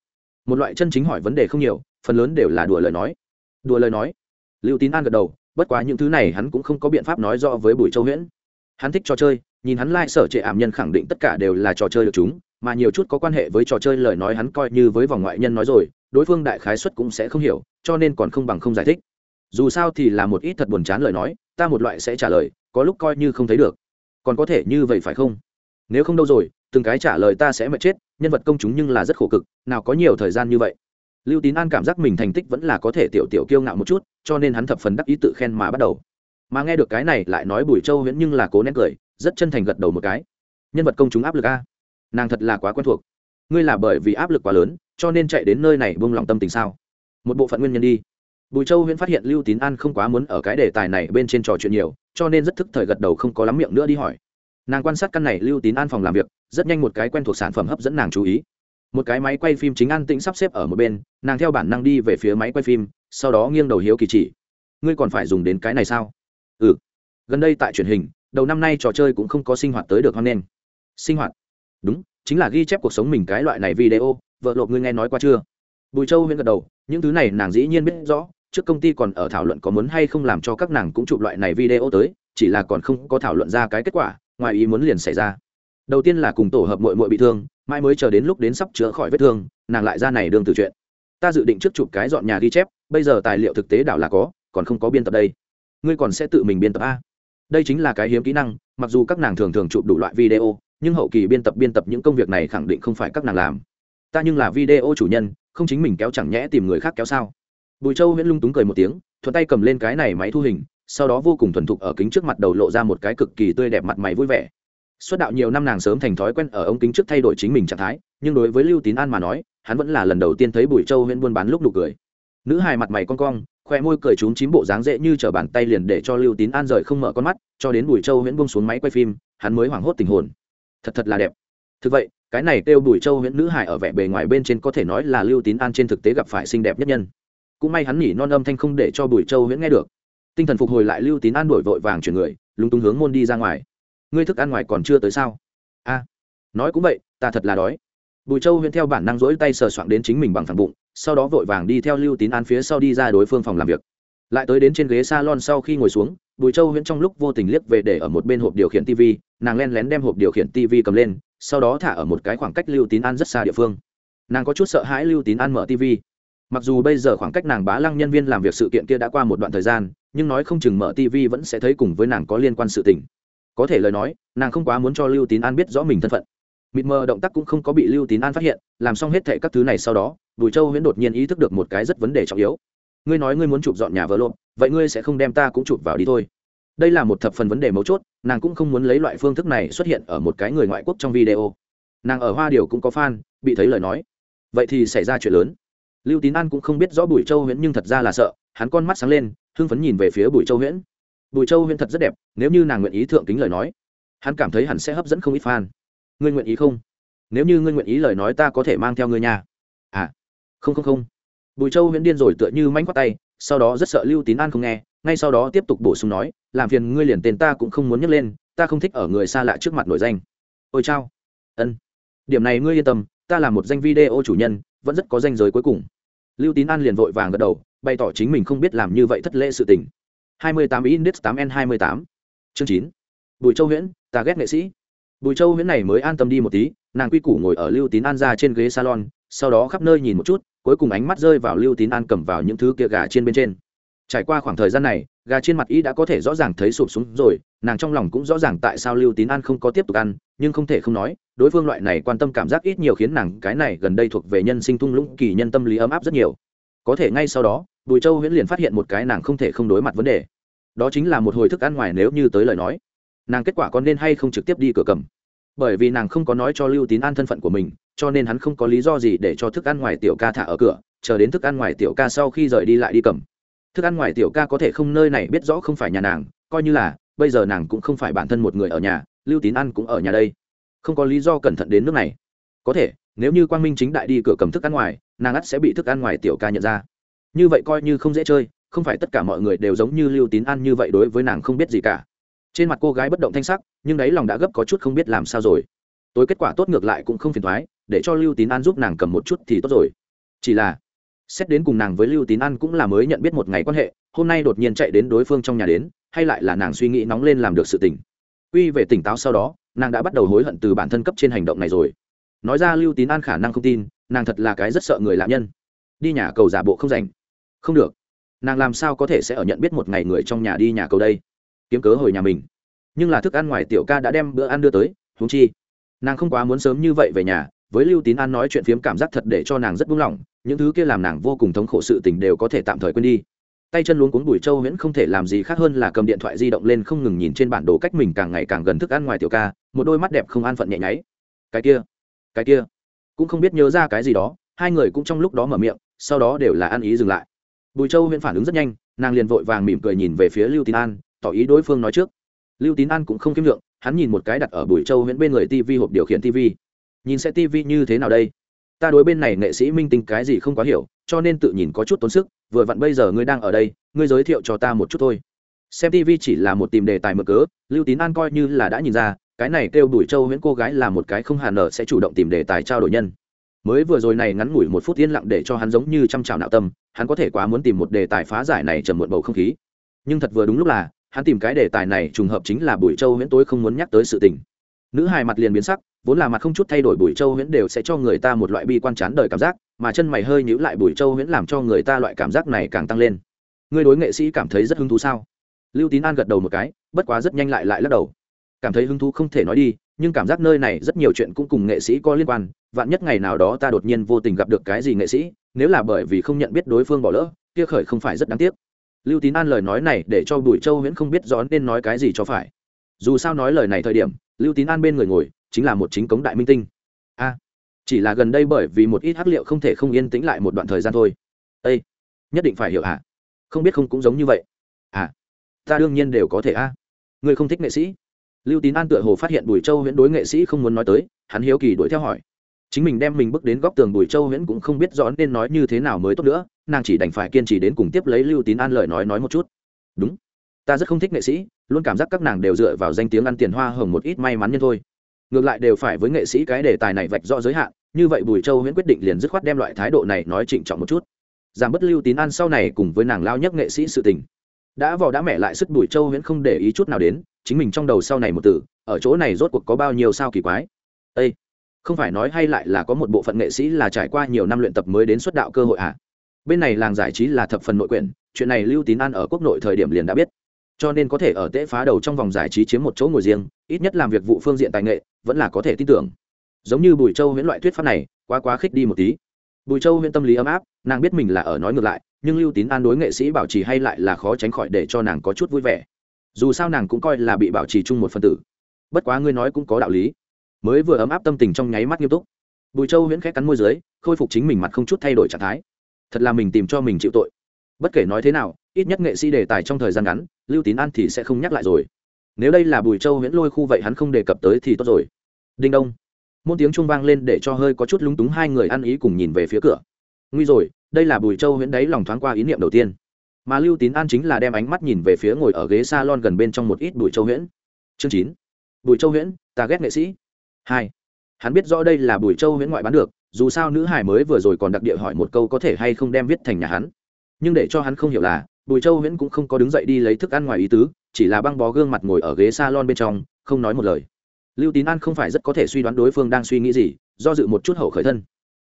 Một loại chân chính hỏi vấn đề không nhiều, phần lớn đều là đùa lời nói. Đùa lời nói? Lưu tín an gật đầu, bất quá những thứ này hắn cũng không có biện pháp nói rõ với bùi châu huyễn. Hắn thích trò chơi, nhìn hắn lai、like、sở trệ ảm nhân khẳng định tất cả đều là trò chơi được chúng, mà nhiều chút có quan hệ với trò chơi lời nói hắn coi như với vòng ngoại nhân nói rồi đối phương đại khái xuất cũng sẽ không hiểu, cho nên còn không bằng không giải thích. Dù sao thì là một ít thật buồn chán lời nói, ta một loại sẽ trả lời, có lúc coi như không thấy được. Còn có thể như vậy phải không? Nếu không đâu rồi, từng cái trả lời ta sẽ mệt chết, nhân vật công chúng nhưng là rất khổ cực, nào có nhiều thời gian như vậy. Lưu tín an cảm giác mình thành tích vẫn là có thể tiểu tiểu kiêu ngạo một chút, cho nên hắn thập phần đắc ý tự khen mà bắt đầu. Mà nghe được cái này lại nói bùi châu huyễn nhưng là cố nén cười, rất chân thành gật đầu một cái. Nhân vật công chúng áp lực a. Nàng thật là quá quen thuộc. Ngươi là bởi vì áp lực quá lớn cho nên chạy đến nơi này buông lòng tâm tình sao? Một bộ phận nguyên nhân đi. Bùi châu huyễn phát hiện lưu tín an không quá muốn ở cái đề tài này bên trên trò chuyện nhiều, cho nên rất thức thời gật đầu không có lắm miệng nữa đi hỏi. Nàng quan sát căn này lưu tín an phòng làm việc, rất nhanh một cái quen thuộc sản phẩm hấp dẫn nàng chú ý. Một cái máy quay phim chính an tĩnh sắp xếp ở một bên, nàng theo bản năng đi về phía máy quay phim, sau đó nghiêng đầu hiếu kỳ chỉ. Ngươi còn phải dùng đến cái này sao? Ừ. Gần đây tại truyền hình, đầu năm nay trò chơi cũng không có sinh hoạt tới được hoan nghênh. Sinh hoạt? Đúng, chính là ghi chép cuộc sống mình cái loại này video vợ lộp ngươi nghe nói qua chưa? Bùi châu huyên gật đầu, những thứ này nàng dĩ nhiên biết rõ, trước công ty còn ở thảo luận có muốn hay không làm cho các nàng cũng chụp loại này video tới, chỉ là còn không có thảo luận ra cái kết quả, ngoài ý muốn liền xảy ra. Đầu tiên là cùng tổ hợp mội mội bị thương mai mới chờ đến lúc đến sắp chữa khỏi vết thương, nàng lại ra này đương từ chuyện. Ta dự định trước chụp cái dọn nhà ghi chép, bây giờ tài liệu thực tế đảo là có, còn không có biên tập đây. Ngươi còn sẽ tự mình biên tập a. Đây chính là cái hiếm kỹ năng, mặc dù các nàng thường thường chụp đủ loại video, nhưng hậu kỳ biên tập biên tập những công việc này khẳng định không phải các nàng làm ta nhưng là video chủ nhân, không chính mình kéo chẳng nhẽ tìm người khác kéo sao? Bùi châu huyễn lung túng cười một tiếng, thuận tay cầm lên cái này máy thu hình, sau đó vô cùng thuần thục ở kính trước mặt đầu lộ ra một cái cực kỳ tươi đẹp mặt mày vui vẻ. Xuất đạo nhiều năm nàng sớm thành thói quen ở ống kính trước thay đổi chính mình trạng thái, nhưng đối với lưu tín an mà nói, hắn vẫn là lần đầu tiên thấy bùi châu huyễn buôn bán lúc nụ cười. Nữ hài mặt mày con cong khoe môi cười trúng chín bộ dáng dễ như chở bàn tay liền để cho lưu tín an rời không mở con mắt, cho đến bùi châu huyễn buông xuống máy quay phim, hắn mới hoảng hốt tình hồn. Thật thật là đẹp. Thực vậy cái này kêu bùi châu huyễn nữ hài ở vẻ bề ngoài bên trên có thể nói là lưu tín an trên thực tế gặp phải xinh đẹp nhất nhân. Cũng may hắn nhỉ non âm thanh không để cho bùi châu huyễn nghe được. Tinh thần phục hồi lại lưu tín an đổi vội vàng chuyển người, lúng túng hướng môn đi ra ngoài. Ngươi thức ăn ngoài còn chưa tới sao? A, nói cũng vậy, ta thật là đói. Bùi châu huyễn theo bản năng rỗi tay sờ soạn đến chính mình bằng phẳng bụng, sau đó vội vàng đi theo lưu tín an phía sau đi ra đối phương phòng làm việc. Lại tới đến trên ghế s a lon sau khi ngồi xuống, bùi châu huyễn trong lúc vô tình liếc về để ở một bên hộp điều khiển tv nàng len lén đem hộp điều khiển tv cầm lên sau đó thả ở một cái khoảng cách lưu tín an rất xa địa phương. Nàng có chút sợ hãi lưu tín an mở tv mặc dù bây giờ khoảng cách nàng bá lăng nhân viên làm việc sự kiện kia đã qua một đoạn thời gian, nhưng nói không chừng mở tv vẫn sẽ thấy cùng với nàng có liên quan sự tình. Có thể lời nói, nàng không quá muốn cho lưu tín an biết rõ mình thân phận. Mịt mờ động tác cũng không có bị lưu tín an phát hiện, làm xong hết thệ các thứ này sau đó, bùi châu huyễn đột nhiên ý thức được một cái rất vấn đề trọng yếu. Ngươi nói ngươi muốn chụp dọn nhà vợ lộn, vậy ngươi sẽ không đem ta cũng chụp vào đi thôi đây là một thập phần vấn đề mấu chốt, nàng cũng không muốn lấy loại phương thức này xuất hiện ở một cái người ngoại quốc trong video. Nàng ở hoa điều cũng có fan, bị thấy lời nói. Vậy thì xảy ra chuyện lớn. Lưu tín an cũng không biết rõ bùi châu huyễn nhưng thật ra là sợ, hắn con mắt sáng lên, hưng phấn nhìn về phía bùi châu huyễn. Bùi châu huyễn thật rất đẹp, nếu như nàng nguyện ý thượng kính lời nói, hắn cảm thấy hẳn sẽ hấp dẫn không ít fan. Ngươi nguyện ý không? Nếu như ngươi nguyện ý lời nói ta có thể mang theo ngươi nhà à không không không. Bùi châu huyễn điên rồi tựa như manh quát tay, sau đó rất sợ lưu tín an không nghe ngay sau đó tiếp tục bổ sung nói, làm phiền ngươi liền tên ta cũng không muốn nhắc lên, ta không thích ở người xa lạ trước mặt nổi danh. Ôi chao. Ân, điểm này ngươi yên tâm, ta là một danh video chủ nhân, vẫn rất có danh giới cuối cùng. Lưu tín an liền vội vàng gật đầu, bày tỏ chính mình không biết làm như vậy thất lễ sự tình. 28 index 8 n 28 chương 9. bùi châu huyễn, ta ghét nghệ sĩ. Bùi châu huyễn này mới an tâm đi một tí, nàng quy củ ngồi ở lưu tín an ra trên ghế salon, sau đó khắp nơi nhìn một chút, cuối cùng ánh mắt rơi vào lưu tín an cầm vào những thứ kia gà trên bên trên trải qua khoảng thời gian này, gà trên mặt y đã có thể rõ ràng thấy sụp xuống rồi, nàng trong lòng cũng rõ ràng tại sao lưu tín an không có tiếp tục ăn, nhưng không thể không nói, đối phương loại này quan tâm cảm giác ít nhiều khiến nàng cái này gần đây thuộc về nhân sinh thung lũng kỳ nhân tâm lý ấm áp rất nhiều. Có thể ngay sau đó, bùi châu huyễn liền phát hiện một cái nàng không thể không đối mặt vấn đề. Đó chính là một hồi thức ăn ngoài nếu như tới lời nói. Nàng kết quả có nên hay không trực tiếp đi cửa cầm? Bởi vì nàng không có nói cho lưu tín an thân phận của mình, cho nên hắn không có lý do gì để cho thức ăn ngoài tiểu ca thả ở cửa, chờ đến thức ăn ngoài tiểu ca sau khi rời đi lại đi cầm thức ăn ngoài tiểu ca có thể không, nơi này biết rõ không phải nhà nàng, coi như là, bây giờ nàng cũng không phải bản thân một người ở nhà, lưu tín ăn cũng ở nhà đây. Không có lý do cẩn thận đến nước này. Có thể, nếu như quang minh chính đại đi cửa cầm thức ăn ngoài, nàng ắt sẽ bị thức ăn ngoài tiểu ca nhận ra. Như vậy coi như không dễ chơi, không phải tất cả mọi người đều giống như lưu tín ăn như vậy đối với nàng không biết gì cả. Trên mặt cô gái bất động thanh sắc, nhưng đáy lòng đã gấp có chút không biết làm sao rồi. Tối kết quả tốt ngược lại cũng không phiền thoái để cho lưu tín an giúp nàng cầm một chút thì tốt rồi. Chỉ là xét đến cùng nàng với lưu tín an cũng là mới nhận biết một ngày quan hệ, hôm nay đột nhiên chạy đến đối phương trong nhà đến, hay lại là nàng suy nghĩ nóng lên làm được sự tỉnh quy về tỉnh táo sau đó, nàng đã bắt đầu hối hận từ bản thân cấp trên hành động này rồi. Nói ra lưu tín an khả năng không tin, nàng thật là cái rất sợ người lạ nhân. Đi nhà cầu giả bộ không dành không được. Nàng làm sao có thể sẽ ở nhận biết một ngày người trong nhà đi nhà cầu đây? Kiếm cớ hồi nhà mình. Nhưng là thức ăn ngoài tiểu ca đã đem bữa ăn đưa tới húng chi, nàng không quá muốn sớm như vậy về nhà với lưu tín an nói chuyện phiếm cảm giác thật để cho nàng rất buông lỏng, những thứ kia làm nàng vô cùng thống khổ sự tình đều có thể tạm thời quên đi. Tay chân luống cuống bùi châu huyễn không thể làm gì khác hơn là cầm điện thoại di động lên không ngừng nhìn trên bản đồ cách mình càng ngày càng gần thức ăn ngoài tiểu ca, một đôi mắt đẹp không an phận nhẹ nháy. Cái kia cái kia, cũng không biết nhớ ra cái gì đó, hai người cũng trong lúc đó mở miệng, sau đó đều là ăn ý dừng lại. Bùi châu huyễn phản ứng rất nhanh, nàng liền vội vàng mỉm cười nhìn về phía lưu tín an, tỏ ý đối phương nói trước. Lưu tín an cũng không kiếm lượng hắn nhìn một cái đặt ở bùi châu huyễn bên người tv hộp điều khiển tv nhìn sẽ tivi như thế nào đây? Ta đối bên này nghệ sĩ minh tinh cái gì không quá hiểu, cho nên tự nhìn có chút tốn sức, vừa vặn bây giờ ngươi đang ở đây, ngươi giới thiệu cho ta một chút thôi. Xem tv chỉ là một tìm đề tài mở cớ, lưu tín an coi như là đã nhìn ra, cái này kêu đuổi châu huyễn cô gái là một cái không hà nở sẽ chủ động tìm đề tài trao đổi nhân. Mới vừa rồi này ngắn ngủi một phút yên lặng để cho hắn giống như chăm chào nạo tâm, hắn có thể quá muốn tìm một đề tài phá giải này trầm muộn bầu không khí. Nhưng thật vừa đúng lúc là, hắn tìm cái đề tài này trùng hợp chính là bùi châu huyễn tối không muốn nhắc tới sự tình. Nữ hài mặt liền biến sắc vốn là mặt không chút thay đổi bùi châu huyễn đều sẽ cho người ta một loại bi quan chán đời cảm giác, mà chân mày hơi nhíu lại bùi châu huyễn làm cho người ta loại cảm giác này càng tăng lên. Người đối nghệ sĩ cảm thấy rất hứng thú sao? Lưu tín an gật đầu một cái, bất quá rất nhanh lại lại lắc đầu. Cảm thấy hứng thú không thể nói đi, nhưng cảm giác nơi này rất nhiều chuyện cũng cùng nghệ sĩ có liên quan, vạn nhất ngày nào đó ta đột nhiên vô tình gặp được cái gì nghệ sĩ, nếu là bởi vì không nhận biết đối phương bỏ lỡ, kia khởi không phải rất đáng tiếc. Lưu tín an lời nói này để cho bùi châu huyễn không biết rõ nên nói cái gì cho phải. Dù sao nói lời này thời điểm, lưu tín an bên người ngồi chính là một chính cống đại minh tinh. A, chỉ là gần đây bởi vì một ít hắc liệu không thể không yên tĩnh lại một đoạn thời gian thôi. Ây nhất định phải hiểu ạ không biết không cũng giống như vậy. À ta đương nhiên đều có thể a. Người không thích nghệ sĩ? Lưu tín an tựa hồ phát hiện bùi châu huyễn đối nghệ sĩ không muốn nói tới, hắn hiếu kỳ đuổi theo hỏi. Chính mình đem mình bước đến góc tường bùi châu huyễn cũng không biết rõ nên nói như thế nào mới tốt nữa, nàng chỉ đành phải kiên trì đến cùng tiếp lấy lưu tín an lời nói nói một chút. Đúng, ta rất không thích nghệ sĩ, luôn cảm giác các nàng đều dựa vào danh tiếng ăn tiền hoa hồng một ít may mắn nhân thôi ngược lại đều phải với nghệ sĩ cái đề tài này vạch rõ giới hạn, như vậy bùi châu huyễn quyết định liền dứt khoát đem loại thái độ này nói trịnh trọng một chút. Giảm bất lưu tín an sau này cùng với nàng lao nhất nghệ sĩ sự tình. Đã vào đã mẹ lại sức bùi châu huyễn không để ý chút nào đến, chính mình trong đầu sau này một từ, ở chỗ này rốt cuộc có bao nhiêu sao kỳ quái. Ây không phải nói hay lại là có một bộ phận nghệ sĩ là trải qua nhiều năm luyện tập mới đến xuất đạo cơ hội à? Bên này làng giải trí là thập phần nội quyển, chuyện này lưu tín an ở quốc nội thời điểm liền đã biết. Cho nên có thể ở tễ phá đầu trong vòng giải trí chiếm một chỗ ngồi riêng ít nhất làm việc vụ phương diện tài nghệ, vẫn là có thể tin tưởng. Giống như bùi châu huyễn loại thuyết pháp này, quá quá khích đi một tí. Bùi châu huyễn tâm lý ấm áp, nàng biết mình là ở nói ngược lại, nhưng lưu tín an đối nghệ sĩ bảo trì hay lại là khó tránh khỏi để cho nàng có chút vui vẻ. Dù sao nàng cũng coi là bị bảo trì chung một phân tử. Bất quá ngươi nói cũng có đạo lý. Mới vừa ấm áp tâm tình trong nháy mắt nghiêm túc. Bùi châu huyễn khét cắn môi dưới, khôi phục chính mình mặt không chút thay đổi trạng thái. Thật là mình tìm cho mình chịu tội. Bất kể nói thế nào, ít nhất nghệ sĩ đề tài trong thời gian ngắn, lưu tín an thì sẽ không nhắc lại rồi nếu đây là bùi châu huyễn lôi khu vậy hắn không đề cập tới thì tốt rồi. Đinh đông. Môn tiếng trung vang lên để cho hơi có chút lúng túng hai người ăn ý cùng nhìn về phía cửa. Nguy rồi, đây là bùi châu huyễn đấy lòng thoáng qua ý niệm đầu tiên. Mà lưu tín an chính là đem ánh mắt nhìn về phía ngồi ở ghế s a lon gần bên trong một ít bùi châu huyễn. Chương chín. Bùi châu huyễn, ta ghét nghệ sĩ. Hai. Hắn biết rõ đây là bùi châu huyễn ngoại bán được, dù sao nữ hải mới vừa rồi còn đặc địa hỏi một câu có thể hay không đem viết thành nhà hắn. Nhưng để cho hắn không hiểu là, bùi châu huyễn cũng không có đứng dậy đi lấy thức ăn ngoài ý tứ chỉ là băng bó gương mặt ngồi ở ghế s a lon bên trong, không nói một lời. Lưu tín an không phải rất có thể suy đoán đối phương đang suy nghĩ gì, do dự một chút hậu khởi thân.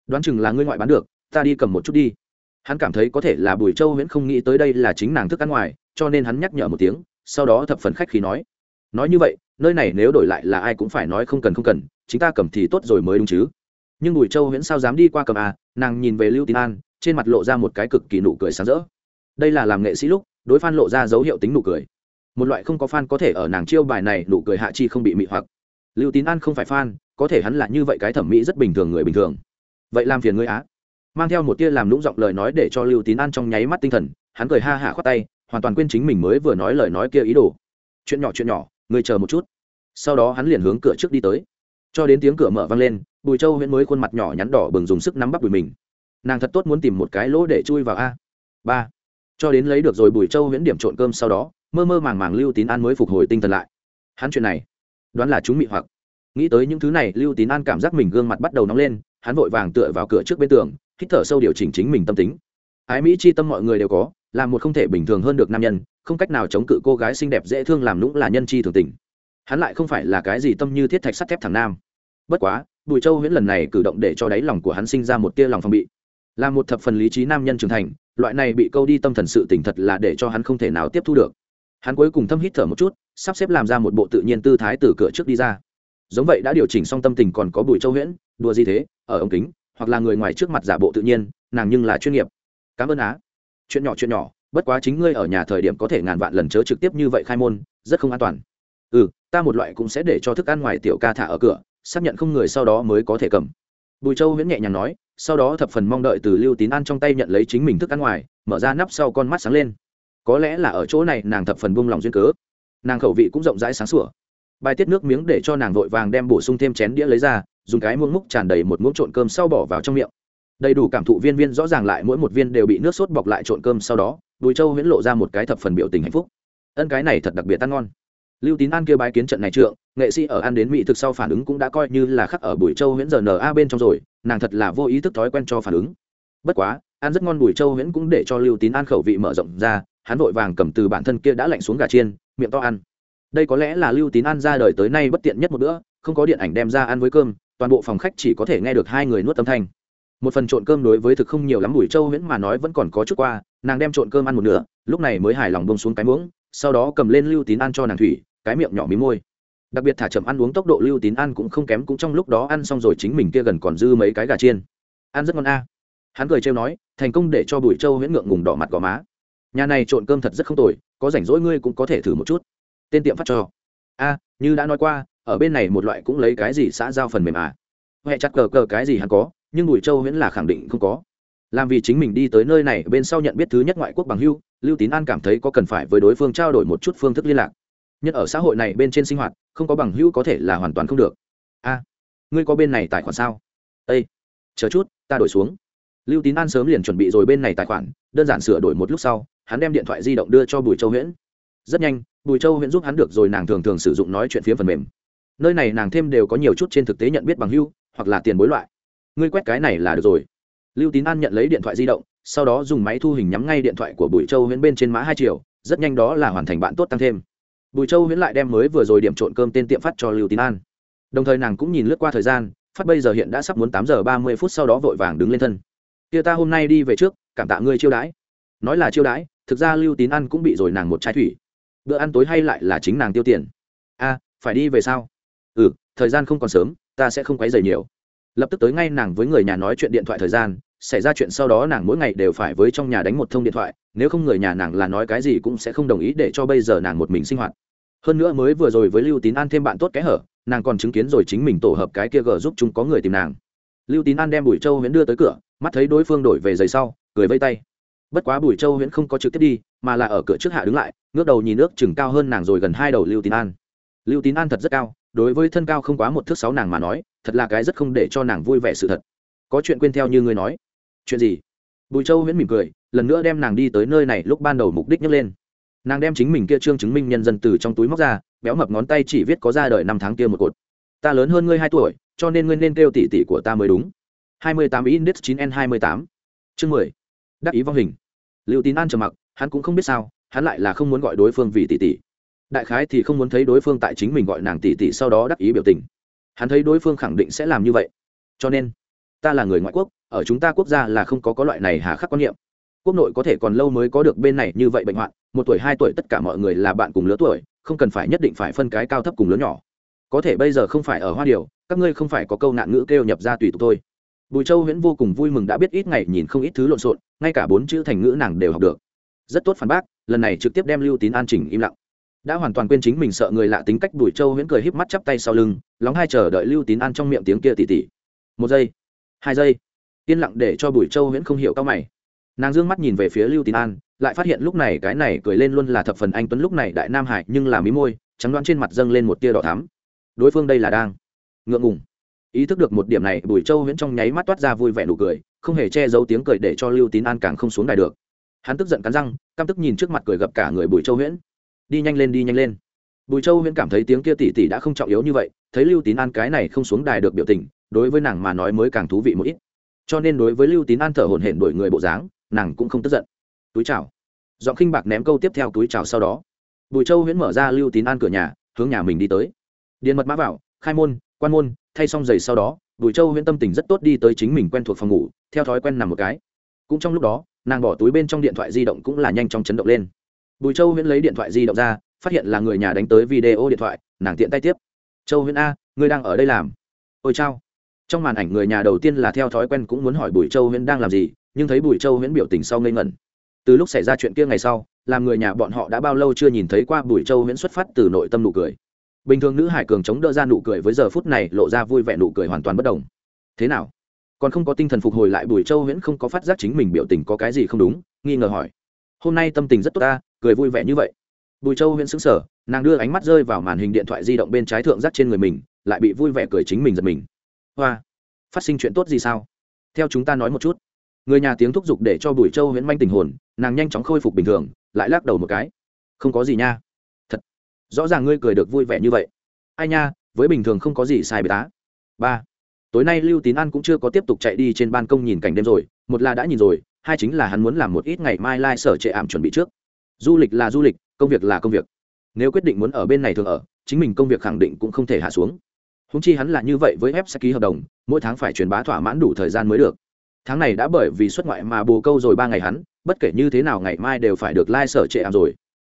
Đoán chừng là ngươi ngoại bán được, ta đi cầm một chút đi. Hắn cảm thấy có thể là bùi châu huyễn không nghĩ tới đây là chính nàng thức ăn ngoài, cho nên hắn nhắc nhở một tiếng, sau đó thập phần khách khí nói. Nói như vậy, nơi này nếu đổi lại là ai cũng phải nói không cần không cần, chính ta cầm thì tốt rồi mới đúng chứ. Nhưng bùi châu huyễn sao dám đi qua cầm à nàng nhìn về lưu tín an, trên mặt lộ ra một cái cực kỳ nụ cười sáng rỡ. Đây là làm nghệ sĩ lúc, đối phan lộ ra dấu hiệu tính nụ cười một loại không có fan có thể ở nàng chiêu bài này nụ cười hạ chi không bị mị hoặc. Lưu tín an không phải fan, có thể hắn là như vậy cái thẩm mỹ rất bình thường người bình thường. Vậy làm phiền ngươi á. Mang theo một tia làm lũng giọng lời nói để cho lưu tín an trong nháy mắt tinh thần, hắn cười ha hả khoát tay, hoàn toàn quên chính mình mới vừa nói lời nói kia ý đồ. Chuyện nhỏ chuyện nhỏ, ngươi chờ một chút. Sau đó hắn liền hướng cửa trước đi tới. Cho đến tiếng cửa mở vang lên, bùi châu huyễn mới khuôn mặt nhỏ nhắn đỏ bừng dùng sức nắm bắt đùi mình. Nàng thật tốt muốn tìm một cái lỗ để chui vào a. Ba. Cho đến lấy được rồi bùi châu huyễn điểm trộn cơm sau đó mơ mơ màng màng lưu tín an mới phục hồi tinh thần lại. Hắn chuyện này, đoán là chúng mị hoặc. Nghĩ tới những thứ này, lưu tín an cảm giác mình gương mặt bắt đầu nóng lên, hắn vội vàng tựa vào cửa trước bên tường, hít thở sâu điều chỉnh chính mình tâm tính. Ái mỹ chi tâm mọi người đều có, là một không thể bình thường hơn được nam nhân, không cách nào chống cự cô gái xinh đẹp dễ thương làm lũng là nhân chi thường tình. Hắn lại không phải là cái gì tâm như thiết thạch sắt thép thằng nam. Bất quá, bùi châu huyễn lần này cử động để cho đáy lòng của hắn sinh ra một tia lòng phòng bị. Là một thập phần lý trí nam nhân trưởng thành, loại này bị câu đi tâm thần sự tỉnh thật là để cho hắn không thể nào tiếp thu được hắn cuối cùng thâm hít thở một chút, sắp xếp làm ra một bộ tự nhiên tư thái từ cửa trước đi ra. Giống vậy đã điều chỉnh xong tâm tình còn có bùi châu huyễn, đùa gì thế, ở ống kính, hoặc là người ngoài trước mặt giả bộ tự nhiên, nàng nhưng là chuyên nghiệp. Cảm ơn á. Chuyện nhỏ chuyện nhỏ, bất quá chính ngươi ở nhà thời điểm có thể ngàn vạn lần chớ trực tiếp như vậy khai môn, rất không an toàn. Ừ ta một loại cũng sẽ để cho thức ăn ngoài tiểu ca thả ở cửa, xác nhận không người sau đó mới có thể cầm. Bùi châu huyễn nhẹ nhàng nói, sau đó thập phần mong đợi từ lưu tín ăn trong tay nhận lấy chính mình thức ăn ngoài, mở ra nắp sau con mắt sáng lên có lẽ là ở chỗ này nàng thập phần buông lòng duyên cớ. Nàng khẩu vị cũng rộng rãi sáng sủa. Bài tiết nước miếng để cho nàng vội vàng đem bổ sung thêm chén đĩa lấy ra, dùng cái muỗng múc tràn đầy một muỗng trộn cơm sau bỏ vào trong miệng. Đầy đủ cảm thụ viên viên rõ ràng lại mỗi một viên đều bị nước sốt bọc lại trộn cơm sau đó, bùi châu huyễn lộ ra một cái thập phần biểu tình hạnh phúc. Ân cái này thật đặc biệt ăn ngon. Lưu tín an kia bái kiến trận này trượng, nghệ sĩ ở ăn đến mỹ thực sau phản ứng cũng đã coi như là khắc ở bùi châu huyễn giờ n a bên trong rồi, nàng thật là vô ý thức thói quen cho phản ứng. Bất quá, ăn rất ngon bùi châu huyễn cũng để cho lưu tín an khẩu vị mở rộng ra hắn vội vàng cầm từ bản thân kia đã lạnh xuống gà chiên, miệng to ăn. Đây có lẽ là lưu tín an ra đời tới nay bất tiện nhất một bữa, không có điện ảnh đem ra ăn với cơm, toàn bộ phòng khách chỉ có thể nghe được hai người nuốt âm thanh. Một phần trộn cơm đối với thực không nhiều lắm bùi châu huyễn mà nói vẫn còn có chút qua, nàng đem trộn cơm ăn một nửa, lúc này mới hài lòng bông xuống cái muỗng, sau đó cầm lên lưu tín ăn cho nàng thủy, cái miệng nhỏ mí môi. Đặc biệt thả chậm ăn uống tốc độ lưu tín ăn cũng không kém cũng trong lúc đó ăn xong rồi chính mình kia gần còn dư mấy cái gà chiên. Ăn rất ngon a. Hắn cười trêu nói, thành công để cho bùi châu huyễn ngượng ngùng đỏ mặt gò má nhà này trộn cơm thật rất không tồi, có rảnh rỗi ngươi cũng có thể thử một chút. Tên tiệm phát cho. A, như đã nói qua, ở bên này một loại cũng lấy cái gì xã giao phần mềm à? Huệ chặt cờ cờ cái gì hắn có, nhưng bùi châu huyễn là khẳng định không có. Làm vì chính mình đi tới nơi này, bên sau nhận biết thứ nhất ngoại quốc bằng hưu, lưu tín an cảm thấy có cần phải với đối phương trao đổi một chút phương thức liên lạc. Nhất ở xã hội này bên trên sinh hoạt, không có bằng hữu có thể là hoàn toàn không được. A, ngươi có bên này tài khoản sao? Ây chờ chút, ta đổi xuống. Lưu tín an sớm liền chuẩn bị rồi bên này tài khoản, đơn giản sửa đổi một lúc sau hắn đem điện thoại di động đưa cho bùi châu huyễn. Rất nhanh, bùi châu huyễn giúp hắn được rồi nàng thường thường sử dụng nói chuyện phía phần mềm. Nơi này nàng thêm đều có nhiều chút trên thực tế nhận biết bằng hưu hoặc là tiền bối loại. Ngươi quét cái này là được rồi. Lưu tín an nhận lấy điện thoại di động, sau đó dùng máy thu hình nhắm ngay điện thoại của bùi châu huyễn bên trên mã hai triệu rất nhanh đó là hoàn thành bạn tốt tăng thêm. Bùi châu huyễn lại đem mới vừa rồi điểm trộn cơm tên tiệm phát cho lưu tín an. Đồng thời nàng cũng nhìn lướt qua thời gian, phát bây giờ hiện đã sắp muốn tám giờ ba mươi phút sau đó vội vàng đứng lên thân. Kia ta hôm nay đi về trước, cảm tạ ngươi chiêu đãi. Nói là chiêu đãi thực ra lưu tín ăn cũng bị rồi nàng một chai thủy. Bữa ăn tối hay lại là chính nàng tiêu tiền. A phải đi về sao? Ừ thời gian không còn sớm, ta sẽ không quấy dày nhiều. Lập tức tới ngay nàng với người nhà nói chuyện điện thoại thời gian, xảy ra chuyện sau đó nàng mỗi ngày đều phải với trong nhà đánh một thông điện thoại, nếu không người nhà nàng là nói cái gì cũng sẽ không đồng ý để cho bây giờ nàng một mình sinh hoạt. Hơn nữa mới vừa rồi với lưu tín an thêm bạn tốt kẽ hở, nàng còn chứng kiến rồi chính mình tổ hợp cái kia gờ giúp chúng có người tìm nàng. Lưu tín an đem bùi châu huyễn đưa tới cửa, mắt thấy đối phương đổi về giày sau, cười vây tay bất quá bùi châu huyễn không có trực tiếp đi, mà là ở cửa trước hạ đứng lại, ngước đầu nhìn nước chừng cao hơn nàng rồi gần hai đầu lưu tín an. Lưu tín an thật rất cao, đối với thân cao không quá một thước sáu nàng mà nói, thật là cái rất không để cho nàng vui vẻ sự thật. Có chuyện quên theo như ngươi nói. Chuyện gì? Bùi châu huyễn mỉm cười, lần nữa đem nàng đi tới nơi này lúc ban đầu mục đích nhấc lên. Nàng đem chính mình kia trương chứng minh nhân dân từ trong túi móc ra, béo mập ngón tay chỉ viết có ra đời năm tháng kia một cột. Ta lớn hơn ngươi hai tuổi, cho nên ngươi nên kêu tỷ tỷ của ta mới đúng. Hai mươi tám index chín n hai mươi tám. Chương mười. Đắc ý vong hình. Lưu tín an trầm mặc, hắn cũng không biết sao, hắn lại là không muốn gọi đối phương vì tỷ tỷ. Đại khái thì không muốn thấy đối phương tại chính mình gọi nàng tỷ tỷ sau đó đắc ý biểu tình. Hắn thấy đối phương khẳng định sẽ làm như vậy. Cho nên, ta là người ngoại quốc, ở chúng ta quốc gia là không có có loại này hà khắc quan niệm. Quốc nội có thể còn lâu mới có được bên này như vậy bệnh hoạn, một tuổi, hai tuổi tất cả mọi người là bạn cùng lứa tuổi, không cần phải nhất định phải phân cái cao thấp cùng lớn nhỏ. Có thể bây giờ không phải ở hoa điều, các ngươi không phải có câu nạn ngữ kêu nhập ra tùy tục thôi. Bùi châu huyễn vô cùng vui mừng đã biết ít ngày nhìn không ít thứ lộn xộn ngay cả bốn chữ thành ngữ nàng đều học được. Rất tốt phản bác, lần này trực tiếp đem lưu tín an chỉnh im lặng. Đã hoàn toàn quên chính mình sợ người lạ tính cách bùi châu huyễn cười híp mắt chắp tay sau lưng lóng hai chờ đợi lưu tín an trong miệng tiếng kia tỉ tỉ. Một giây, hai giây, yên lặng để cho bùi châu huyễn không hiểu cao mày. Nàng d ư ơ n g mắt nhìn về phía lưu tín an, lại phát hiện lúc này cái này cười lên luôn là thập phần anh tuấn lúc này đại nam hải nhưng là mí môi, trắng đoán trên mặt dâng lên một tia đỏ thắm. Đối phương đây là đang ngượng ngùng. Ý thức được một điểm này, bùi châu huyễn trong nháy mắt toát ra vui vẻ nụ cười không hề che giấu tiếng cười để cho lưu tín an càng không xuống đài được. Hắn tức giận cắn răng, căm tức nhìn trước mặt cười gặp cả người bùi châu huyễn. Đi nhanh lên, đi nhanh lên. Bùi châu huyễn cảm thấy tiếng kia tỉ tỉ đã không trọng yếu như vậy, thấy lưu tín an cái này không xuống đài được biểu tình, đối với nàng mà nói mới càng thú vị một ít. Cho nên đối với lưu tín an thở hổn hển đổi người bộ dáng, nàng cũng không tức giận. Túi chào. Giọng khinh bạc ném câu tiếp theo túi chào sau đó, bùi châu huyễn mở ra lưu tín an cửa nhà, hướng nhà mình đi tới. Điện mật mã vào, khai môn, quan môn, thay xong giày sau đó bùi châu huyễn tâm tình rất tốt đi tới chính mình quen thuộc phòng ngủ, theo thói quen nằm một cái. Cũng trong lúc đó, nàng bỏ túi bên trong điện thoại di động cũng là nhanh chóng chấn động lên. Bùi châu huyễn lấy điện thoại di động ra, phát hiện là người nhà đánh tới video điện thoại, nàng tiện tay tiếp. Châu huyễn a, ngươi đang ở đây làm? Ôi chao. Trong màn ảnh người nhà đầu tiên là theo thói quen cũng muốn hỏi bùi châu huyễn đang làm gì, nhưng thấy bùi châu huyễn biểu tình sau ngây ngẩn. Từ lúc xảy ra chuyện kia ngày sau, làm người nhà bọn họ đã bao lâu chưa nhìn thấy qua bùi châu huyễn xuất phát từ nội tâm nụ cười bình thường nữ hải cường chống đỡ ra nụ cười với giờ phút này lộ ra vui vẻ nụ cười hoàn toàn bất đồng. Thế nào? Còn không có tinh thần phục hồi lại bùi châu huyễn không có phát giác chính mình biểu tình có cái gì không đúng, nghi ngờ hỏi. Hôm nay tâm tình rất tốt ta, cười vui vẻ như vậy. Bùi châu huyễn sững sờ, nàng đưa ánh mắt rơi vào màn hình điện thoại di động bên trái thượng giác trên người mình, lại bị vui vẻ cười chính mình giật mình. Hoa, phát sinh chuyện tốt gì sao? Theo chúng ta nói một chút. Người nhà tiếng thúc giục để cho bùi châu huyễn manh tình hồn, nàng nhanh chóng khôi phục bình thường, lại lắc đầu một cái. Không có gì nha rõ ràng ngươi cười được vui vẻ như vậy. Ai nha, với bình thường không có gì sai bề tá ba. Tối nay lưu tín an cũng chưa có tiếp tục chạy đi trên ban công nhìn cảnh đêm rồi, một là đã nhìn rồi, hai chính là hắn muốn làm một ít ngày mai lai、like、sở trệ ảm chuẩn bị trước. Du lịch là du lịch, công việc là công việc. Nếu quyết định muốn ở bên này thường ở, chính mình công việc khẳng định cũng không thể hạ xuống. Húng chi hắn là như vậy với ép sẽ ký hợp đồng, mỗi tháng phải truyền bá thỏa mãn đủ thời gian mới được. Tháng này đã bởi vì xuất ngoại mà bù câu rồi ba ngày hắn, bất kể như thế nào ngày mai đều phải được lai、like、sở trệ ảm rồi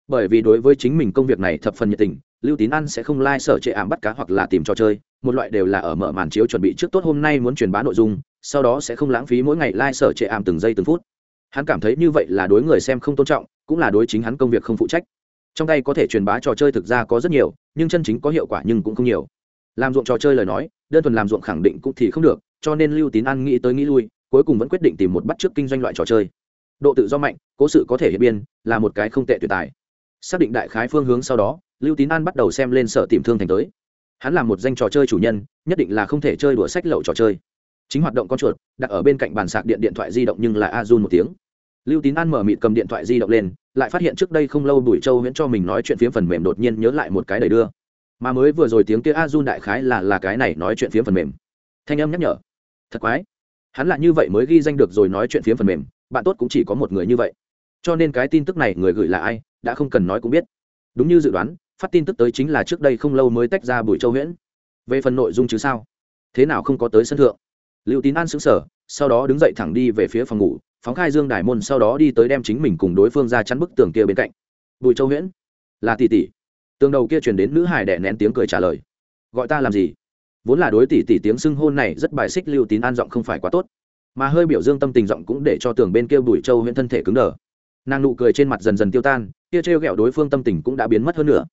bởi vì đối với chính mình công việc này thập phần nhiệt tình, lưu tín ăn sẽ không lai、like、sở trệ ảm bắt cá hoặc là tìm trò chơi, một loại đều là ở mở màn chiếu chuẩn bị trước tốt hôm nay muốn truyền bá nội dung, sau đó sẽ không lãng phí mỗi ngày lai、like、sở trệ ảm từng giây từng phút. Hắn cảm thấy như vậy là đối người xem không tôn trọng, cũng là đối chính hắn công việc không phụ trách. Trong tay có thể truyền bá trò chơi thực ra có rất nhiều, nhưng chân chính có hiệu quả nhưng cũng không nhiều. Làm ruộng trò chơi lời nói, đơn thuần làm ruộng khẳng định cũng thì không được, cho nên lưu tín ăn nghĩ tới nghĩ lui, cuối cùng vẫn quyết định tìm một bắt chước kinh doanh loại trò chơi. Độ tự do mạnh, cố sự có thể hiện biên, là một cái không tệ tuyệt tài xác định đại khái phương hướng sau đó, lưu tín an bắt đầu xem lên sở tìm thương thành tới. Hắn là một danh trò chơi chủ nhân, nhất định là không thể chơi đùa sách lậu trò chơi. Chính hoạt động con chuột, đặt ở bên cạnh bàn sạc điện điện thoại di động nhưng là a một tiếng. Lưu tín an mở mịt cầm điện thoại di động lên, lại phát hiện trước đây không lâu bùi châu huyễn cho mình nói chuyện phiếm phần mềm đột nhiên nhớ lại một cái đầy đưa. Mà mới vừa rồi tiếng kia a đại khái là là cái này nói chuyện phiếm phần mềm. Thanh âm nhắc nhở. Thật quái. Hắn là như vậy mới ghi danh được rồi nói chuyện phiếm phần mềm, bạn tốt cũng chỉ có một người như vậy. Cho nên cái tin tức này người gửi là ai? Đã không cần nói cũng biết. Đúng như dự đoán, phát tin tức tới chính là trước đây không lâu mới tách ra bùi châu huyễn. Về phần nội dung chứ sao? Thế nào không có tới sân thượng? Lưu tín an xứng sở sau đó đứng dậy thẳng đi về phía phòng ngủ, phóng khai dương đài môn sau đó đi tới đem chính mình cùng đối phương ra chắn bức tường kia bên cạnh. Bùi châu huyễn? Là tỷ tỷ. Tường đầu kia truyền đến nữ hải đẻ nén tiếng cười trả lời. Gọi ta làm gì? Vốn là đối tỷ tỷ tiếng xưng hôn này rất bài xích, lưu tín an giọng không phải quá tốt. Mà hơi biểu dương tâm tình giọng cũng để cho tường bên kia bùi châu huyễn thân thể cứng đờ nàng nụ cười trên mặt dần dần tiêu tan, kia trêu ghẹo đối phương tâm tình cũng đã biến mất hơn nữa.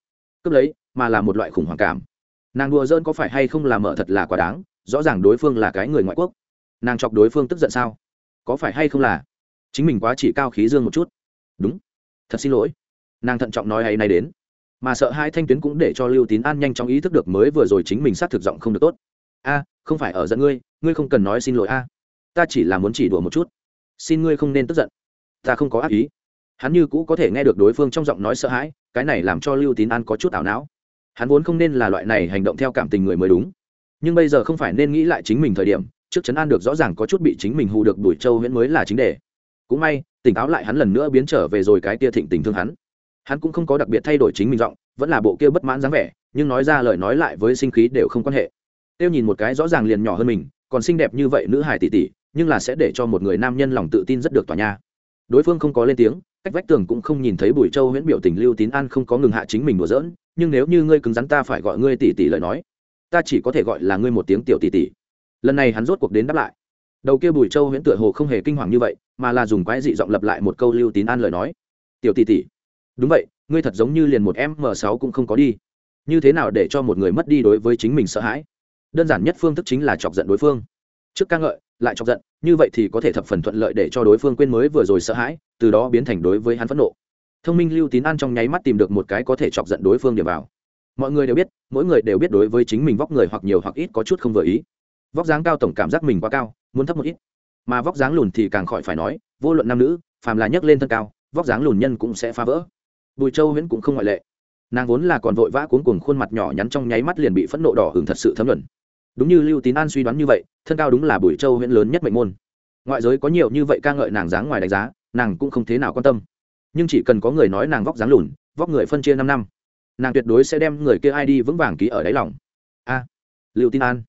Cướp lấy, mà là một loại khủng hoảng cảm. Nàng đùa dơn có phải hay không làm mở thật là quá đáng, rõ ràng đối phương là cái người ngoại quốc. Nàng chọc đối phương tức giận sao? Có phải hay không là chính mình quá chỉ cao khí dương một chút? Đúng. Thật xin lỗi. Nàng thận trọng nói hay nay đến. Mà sợ hai thanh tuyến cũng để cho lưu tín an nhanh chóng ý thức được mới vừa rồi chính mình xác thực giọng không được tốt. A, không phải ở giận ngươi ngươi không cần nói xin lỗi a. Ta chỉ là muốn chỉ đùa một chút. Xin ngươi không nên tức giận. Ta không có ác ý hắn như cũ có thể nghe được đối phương trong giọng nói sợ hãi, cái này làm cho lưu tín an có chút ảo não. Hắn vốn không nên là loại này hành động theo cảm tình người mới đúng. Nhưng bây giờ không phải nên nghĩ lại chính mình thời điểm, trước chấn an được rõ ràng có chút bị chính mình hù được đuổi châu huyễn mới là chính đề. Cũng may, tỉnh táo lại hắn lần nữa biến trở về rồi cái kia thịnh tình thương hắn. Hắn cũng không có đặc biệt thay đổi chính mình giọng, vẫn là bộ kia bất mãn dáng vẻ, nhưng nói ra lời nói lại với sinh khí đều không quan hệ. Tiêu nhìn một cái rõ ràng liền nhỏ hơn mình, còn xinh đẹp như vậy nữ hài tỷ tỷ, nhưng là sẽ để cho một người nam nhân lòng tự tin rất được tỏa nha đối phương không có lên tiếng cách vách tường cũng không nhìn thấy bùi châu huyễn biểu tình lưu tín an không có ngừng hạ chính mình đùa giỡn, nhưng nếu như ngươi cứng rắn ta phải gọi ngươi tỷ tỷ lời nói. Ta chỉ có thể gọi là ngươi một tiếng tiểu tỷ tỷ. Lần này hắn rốt cuộc đến đáp lại. Đầu kia bùi châu huyễn tựa hồ không hề kinh hoàng như vậy, mà là dùng quái dị giọng lập lại một câu lưu tín an lời nói. Tiểu tỷ tỷ. Đúng vậy, ngươi thật giống như liền một m sáu cũng không có đi. Như thế nào để cho một người mất đi đối với chính mình sợ hãi? Đơn giản nhất phương thức chính là chọc giận đối phương. Trước ca ngợi lại chọc giận, như vậy thì có thể thập phần thuận lợi để cho đối phương quên mới vừa rồi sợ hãi, từ đó biến thành đối với hắn phẫn nộ. Thông minh lưu tín an trong nháy mắt tìm được một cái có thể chọc giận đối phương điểm vào. Mọi người đều biết, mỗi người đều biết đối với chính mình vóc người hoặc nhiều hoặc ít có chút không vừa ý. Vóc dáng cao tổng cảm giác mình quá cao, muốn thấp một ít. Mà vóc dáng lùn thì càng khỏi phải nói, vô luận nam nữ, phàm là nhấc lên thân cao, vóc dáng lùn nhân cũng sẽ phá vỡ. Bùi châu huyễn cũng không ngoại lệ. Nàng vốn là còn vội vã cuốn cuồng khuôn mặt nhỏ nhắn trong nháy mắt liền bị phẫn nộ đỏ hừng thật sự thấm luận đúng như lưu tín an suy đoán như vậy, thân cao đúng là bùi châu huyễn lớn nhất mệnh môn. Ngoại giới có nhiều như vậy ca ngợi nàng dáng ngoài đánh giá, nàng cũng không thế nào quan tâm. Nhưng chỉ cần có người nói nàng vóc dáng lùn, vóc người phân chia năm năm, nàng tuyệt đối sẽ đem người kia ai đi vững vàng ký ở đáy lòng. A, lưu tín an.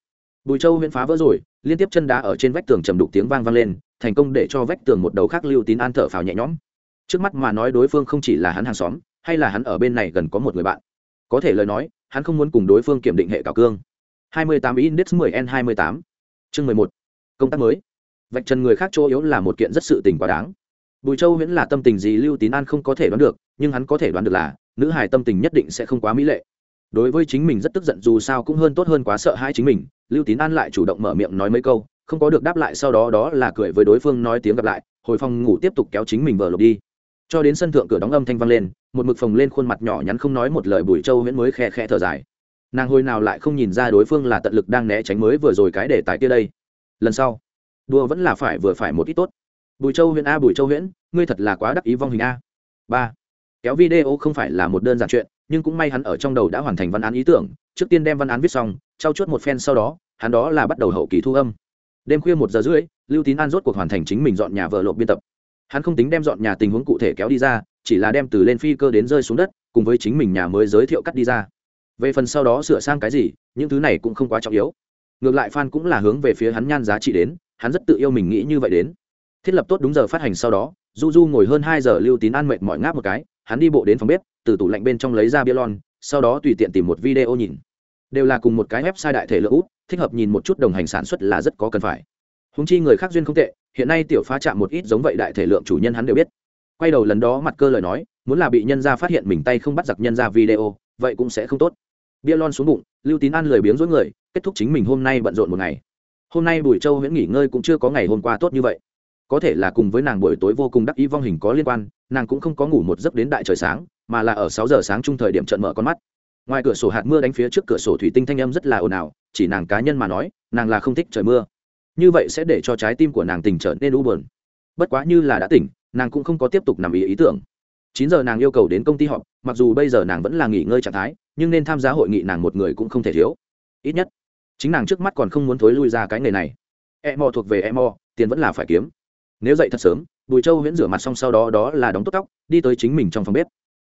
Bùi châu huyễn phá vỡ rồi, liên tiếp chân đá ở trên vách tường trầm đục tiếng vang vang lên, thành công để cho vách tường một đầu khác lưu tín an thở phào nhẹ nhõm. Trước mắt mà nói đối phương không chỉ là hắn hàng xóm, hay là hắn ở bên này gần có một người bạn. Có thể lời nói, hắn không muốn cùng đối phương kiểm định hệ cào cương. 28 index 10 n 28 chương 11. công tác mới. Vạch trần người khác chỗ yếu là một kiện rất sự tình quá đáng. Bùi châu huyễn là tâm tình gì lưu tín an không có thể đoán được, nhưng hắn có thể đoán được là, nữ hài tâm tình nhất định sẽ không quá mỹ lệ. Đối với chính mình rất tức giận, dù sao cũng hơn tốt hơn quá sợ hãi chính mình, lưu tín an lại chủ động mở miệng nói mấy câu, không có được đáp lại sau đó đó là cười với đối phương nói tiếng gặp lại, hồi phòng ngủ tiếp tục kéo chính mình vờ lục đi. Cho đến sân thượng cửa đóng âm thanh vang lên, một mực phồng lên khuôn mặt nhỏ nhắn không nói một lời, bùi châu huyễn mới khe khẽ thở dài nàng hồi nào lại không nhìn ra đối phương là tận lực đang né tránh mới vừa rồi cái đề tài kia đây. Lần sau đua vẫn là phải vừa phải một ít tốt. Bùi châu huyễn a, bùi châu huyễn, ngươi thật là quá đắc ý vong hình a. Ba, kéo video không phải là một đơn giản chuyện, nhưng cũng may hắn ở trong đầu đã hoàn thành văn án ý tưởng, trước tiên đem văn án viết xong trao chuốt một phen sau đó, hắn đó là bắt đầu hậu kỳ thu âm. Đêm khuya một giờ rưỡi, lưu tín an rốt cuộc hoàn thành chính mình dọn nhà vợ lộp biên tập. Hắn không tính đem dọn nhà tình huống cụ thể kéo đi ra, chỉ là đem từ lên phi cơ đến rơi xuống đất, cùng với chính mình nhà mới giới thiệu cắt đi ra về phần sau đó sửa sang cái gì, những thứ này cũng không quá trọng yếu. Ngược lại f cũng là hướng về phía hắn nhan giá trị đến, hắn rất tự yêu mình nghĩ như vậy đến. Thiết lập tốt đúng giờ phát hành sau đó, du du ngồi hơn hai giờ lưu tín an mệt mỏi ngáp một cái, hắn đi bộ đến phòng bếp, từ tủ lạnh bên trong lấy ra bia lon, sau đó tùy tiện tìm một video nhìn. Đều là cùng một cái website đại thể lượng út, thích hợp nhìn một chút đồng hành sản xuất là rất có cần phải. Húng chi người khác duyên không tệ, hiện nay tiểu phá chạm một ít giống vậy đại thể lượng chủ nhân hắn đều biết. Quay đầu lần đó mặt cơ lời nói, muốn là bị nhân ra phát hiện mình tay không bắt giặc nhân ra video, vậy cũng sẽ không tốt bia lon xuống bụng, lưu tín an lười biếng dối người, kết thúc chính mình hôm nay bận rộn một ngày. Hôm nay bùi châu huyễn nghỉ ngơi cũng chưa có ngày hôm qua tốt như vậy. Có thể là cùng với nàng buổi tối vô cùng đắc ý vong hình có liên quan, nàng cũng không có ngủ một giấc đến đại trời sáng, mà là ở sáu giờ sáng chung thời điểm trận mở con mắt. Ngoài cửa sổ hạt mưa đánh phía trước cửa sổ thủy tinh thanh âm rất là ồn ào, chỉ nàng cá nhân mà nói, nàng là không thích trời mưa. Như vậy sẽ để cho trái tim của nàng tình trở nên u buồn. Bất quá như là đã tỉnh, nàng cũng không có tiếp tục nằm ý ý tưởng chín giờ nàng yêu cầu đến công ty họp, mặc dù bây giờ nàng vẫn là nghỉ ngơi trạng thái, nhưng nên tham gia hội nghị nàng một người cũng không thể thiếu. Ít nhất, chính nàng trước mắt còn không muốn thối lui ra cái nghề này. E mò thuộc về e mò tiền vẫn là phải kiếm. Nếu dậy thật sớm, bùi châu huyễn rửa mặt xong sau đó đó là đóng tốt tóc, đi tới chính mình trong phòng bếp.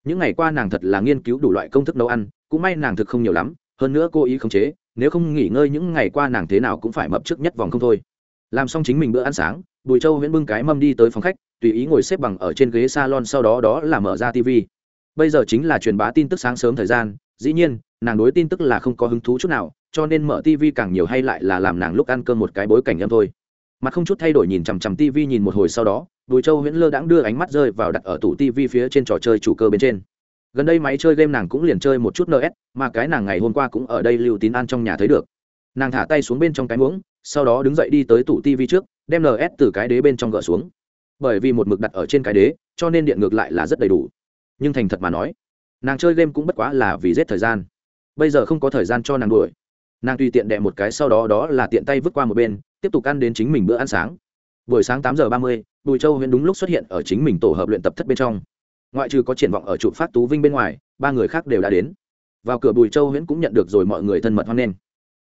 Những ngày qua nàng thật là nghiên cứu đủ loại công thức nấu ăn, cũng may nàng thực không nhiều lắm, hơn nữa cô ý khống chế, nếu không nghỉ ngơi những ngày qua nàng thế nào cũng phải mập trước nhất vòng không thôi. Làm xong chính mình bữa ăn sáng, bùi châu huyễn bưng cái mâm đi tới phòng khách tùy ý ngồi xếp bằng ở trên ghế salon sau đó đó là mở ra tv bây giờ chính là truyền bá tin tức sáng sớm thời gian, dĩ nhiên, nàng đối tin tức là không có hứng thú chút nào, cho nên mở tv càng nhiều hay lại là làm nàng lúc ăn cơm một cái bối cảnh em thôi. Mặt không chút thay đổi nhìn chằm chằm tv nhìn một hồi sau đó, bùi châu huyễn lơ đãng đưa ánh mắt rơi vào đặt ở tủ tv phía trên trò chơi chủ cơ bên trên. Gần đây máy chơi game nàng cũng liền chơi một chút ns mà cái nàng ngày hôm qua cũng ở đây lưu tín an trong nhà thấy được. Nàng thả tay xuống bên trong cái muỗng, sau đó đứng dậy đi tới tủ tv trước, đem ns từ cái đế bên trong gỡ xuống bởi vì một mực đặt ở trên cái đế, cho nên điện ngược lại là rất đầy đủ. Nhưng thành thật mà nói, nàng chơi game cũng bất quá là vì giết thời gian. Bây giờ không có thời gian cho nàng đuổi. Nàng tùy tiện đệ một cái sau đó đó là tiện tay vứt qua một bên, tiếp tục ăn đến chính mình bữa ăn sáng. Buổi sáng tám giờ ba mươi, bùi châu huyện đúng lúc xuất hiện ở chính mình tổ hợp luyện tập thất bên trong. Ngoại trừ có triển vọng ở trụ phát tú vinh bên ngoài, ba người khác đều đã đến. Vào cửa bùi châu huyễn cũng nhận được rồi mọi người thân mật hoan nghênh.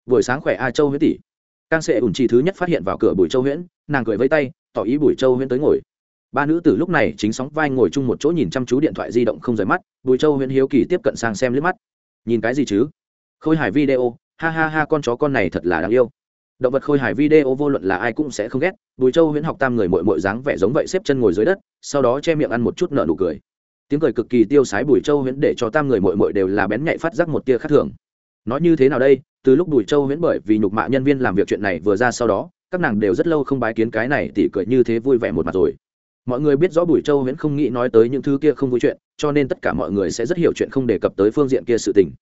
Buổi sáng khỏe a, châu huyễn tỷ. Càng sẽ ủn trì thứ nhất phát hiện vào cửa bùi châu huyễn, nàng cười vây tay, tỏ ý bùi châu huyễn tới ngồi ba nữ tử lúc này chính sóng vai ngồi chung một chỗ nhìn chăm chú điện thoại di động không rời mắt, bùi châu huyện hiếu kỳ tiếp cận sang xem liếc mắt. Nhìn cái gì chứ? Khôi hài video, ha ha ha, con chó con này thật là đáng yêu. Động vật khôi hài video vô luận là ai cũng sẽ không ghét. Bùi châu huyễn học tam người mội mội dáng vẻ giống vậy xếp chân ngồi dưới đất, sau đó che miệng ăn một chút nợ nụ cười. Tiếng cười cực kỳ tiêu sái bùi châu huyễn để cho tam người mội mội đều là bén nhạy phát giác một tia khác thường. Nói như thế nào đây? Từ lúc bùi châu huyễn bởi vì nhục mạ nhân viên làm việc chuyện này vừa ra sau đó, các nàng đều rất lâu không bái kiến cái này, tỉ cười như thế vui vẻ một mặt rồi mọi người biết rõ bùi châu huyễn không nghĩ nói tới những thứ kia không vui chuyện, cho nên tất cả mọi người sẽ rất hiểu chuyện không đề cập tới phương diện kia sự tình.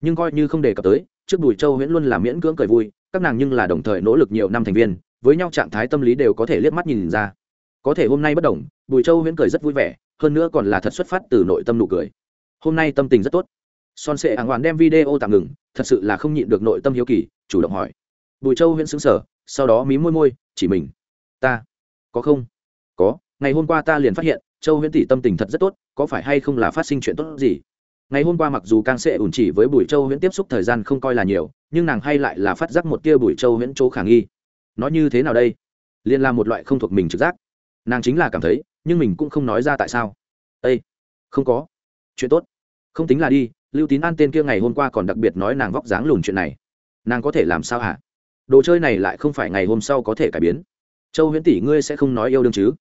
Nhưng coi như không đề cập tới, trước bùi châu huyễn luôn là miễn cưỡng cười vui, các nàng nhưng là đồng thời nỗ lực nhiều năm thành viên, với nhau trạng thái tâm lý đều có thể liếc mắt nhìn ra. Có thể hôm nay bất đồng, bùi châu huyễn cười rất vui vẻ, hơn nữa còn là thật xuất phát từ nội tâm nụ cười. Hôm nay tâm tình rất tốt. Son sệ ảng hoàn đem video tạm ngừng, thật sự là không nhịn được nội tâm hiếu kỳ, chủ động hỏi. Bùi châu huyễn xứng sở sau đó mí môi môi, chỉ mình. Ta. Có không? Có ngày hôm qua ta liền phát hiện, châu huyễn tỷ tâm tình thật rất tốt, có phải hay không là phát sinh chuyện tốt gì? Ngày hôm qua mặc dù càng sẽ ủn chỉ với bùi châu huyễn tiếp xúc thời gian không coi là nhiều, nhưng nàng hay lại là phát giác một tia bùi châu huyễn chỗ khả nghi. Nó như thế nào đây? Liên là một loại không thuộc mình trực giác. Nàng chính là cảm thấy, nhưng mình cũng không nói ra tại sao. Ây không có. Chuyện tốt. Không tính là đi, lưu tín an tên kia ngày hôm qua còn đặc biệt nói nàng vóc dáng lùn chuyện này. Nàng có thể làm sao hả? Đồ chơi này lại không phải ngày hôm sau có thể cải biến. Châu huyễn tỷ ngươi sẽ không nói yêu đương chứ?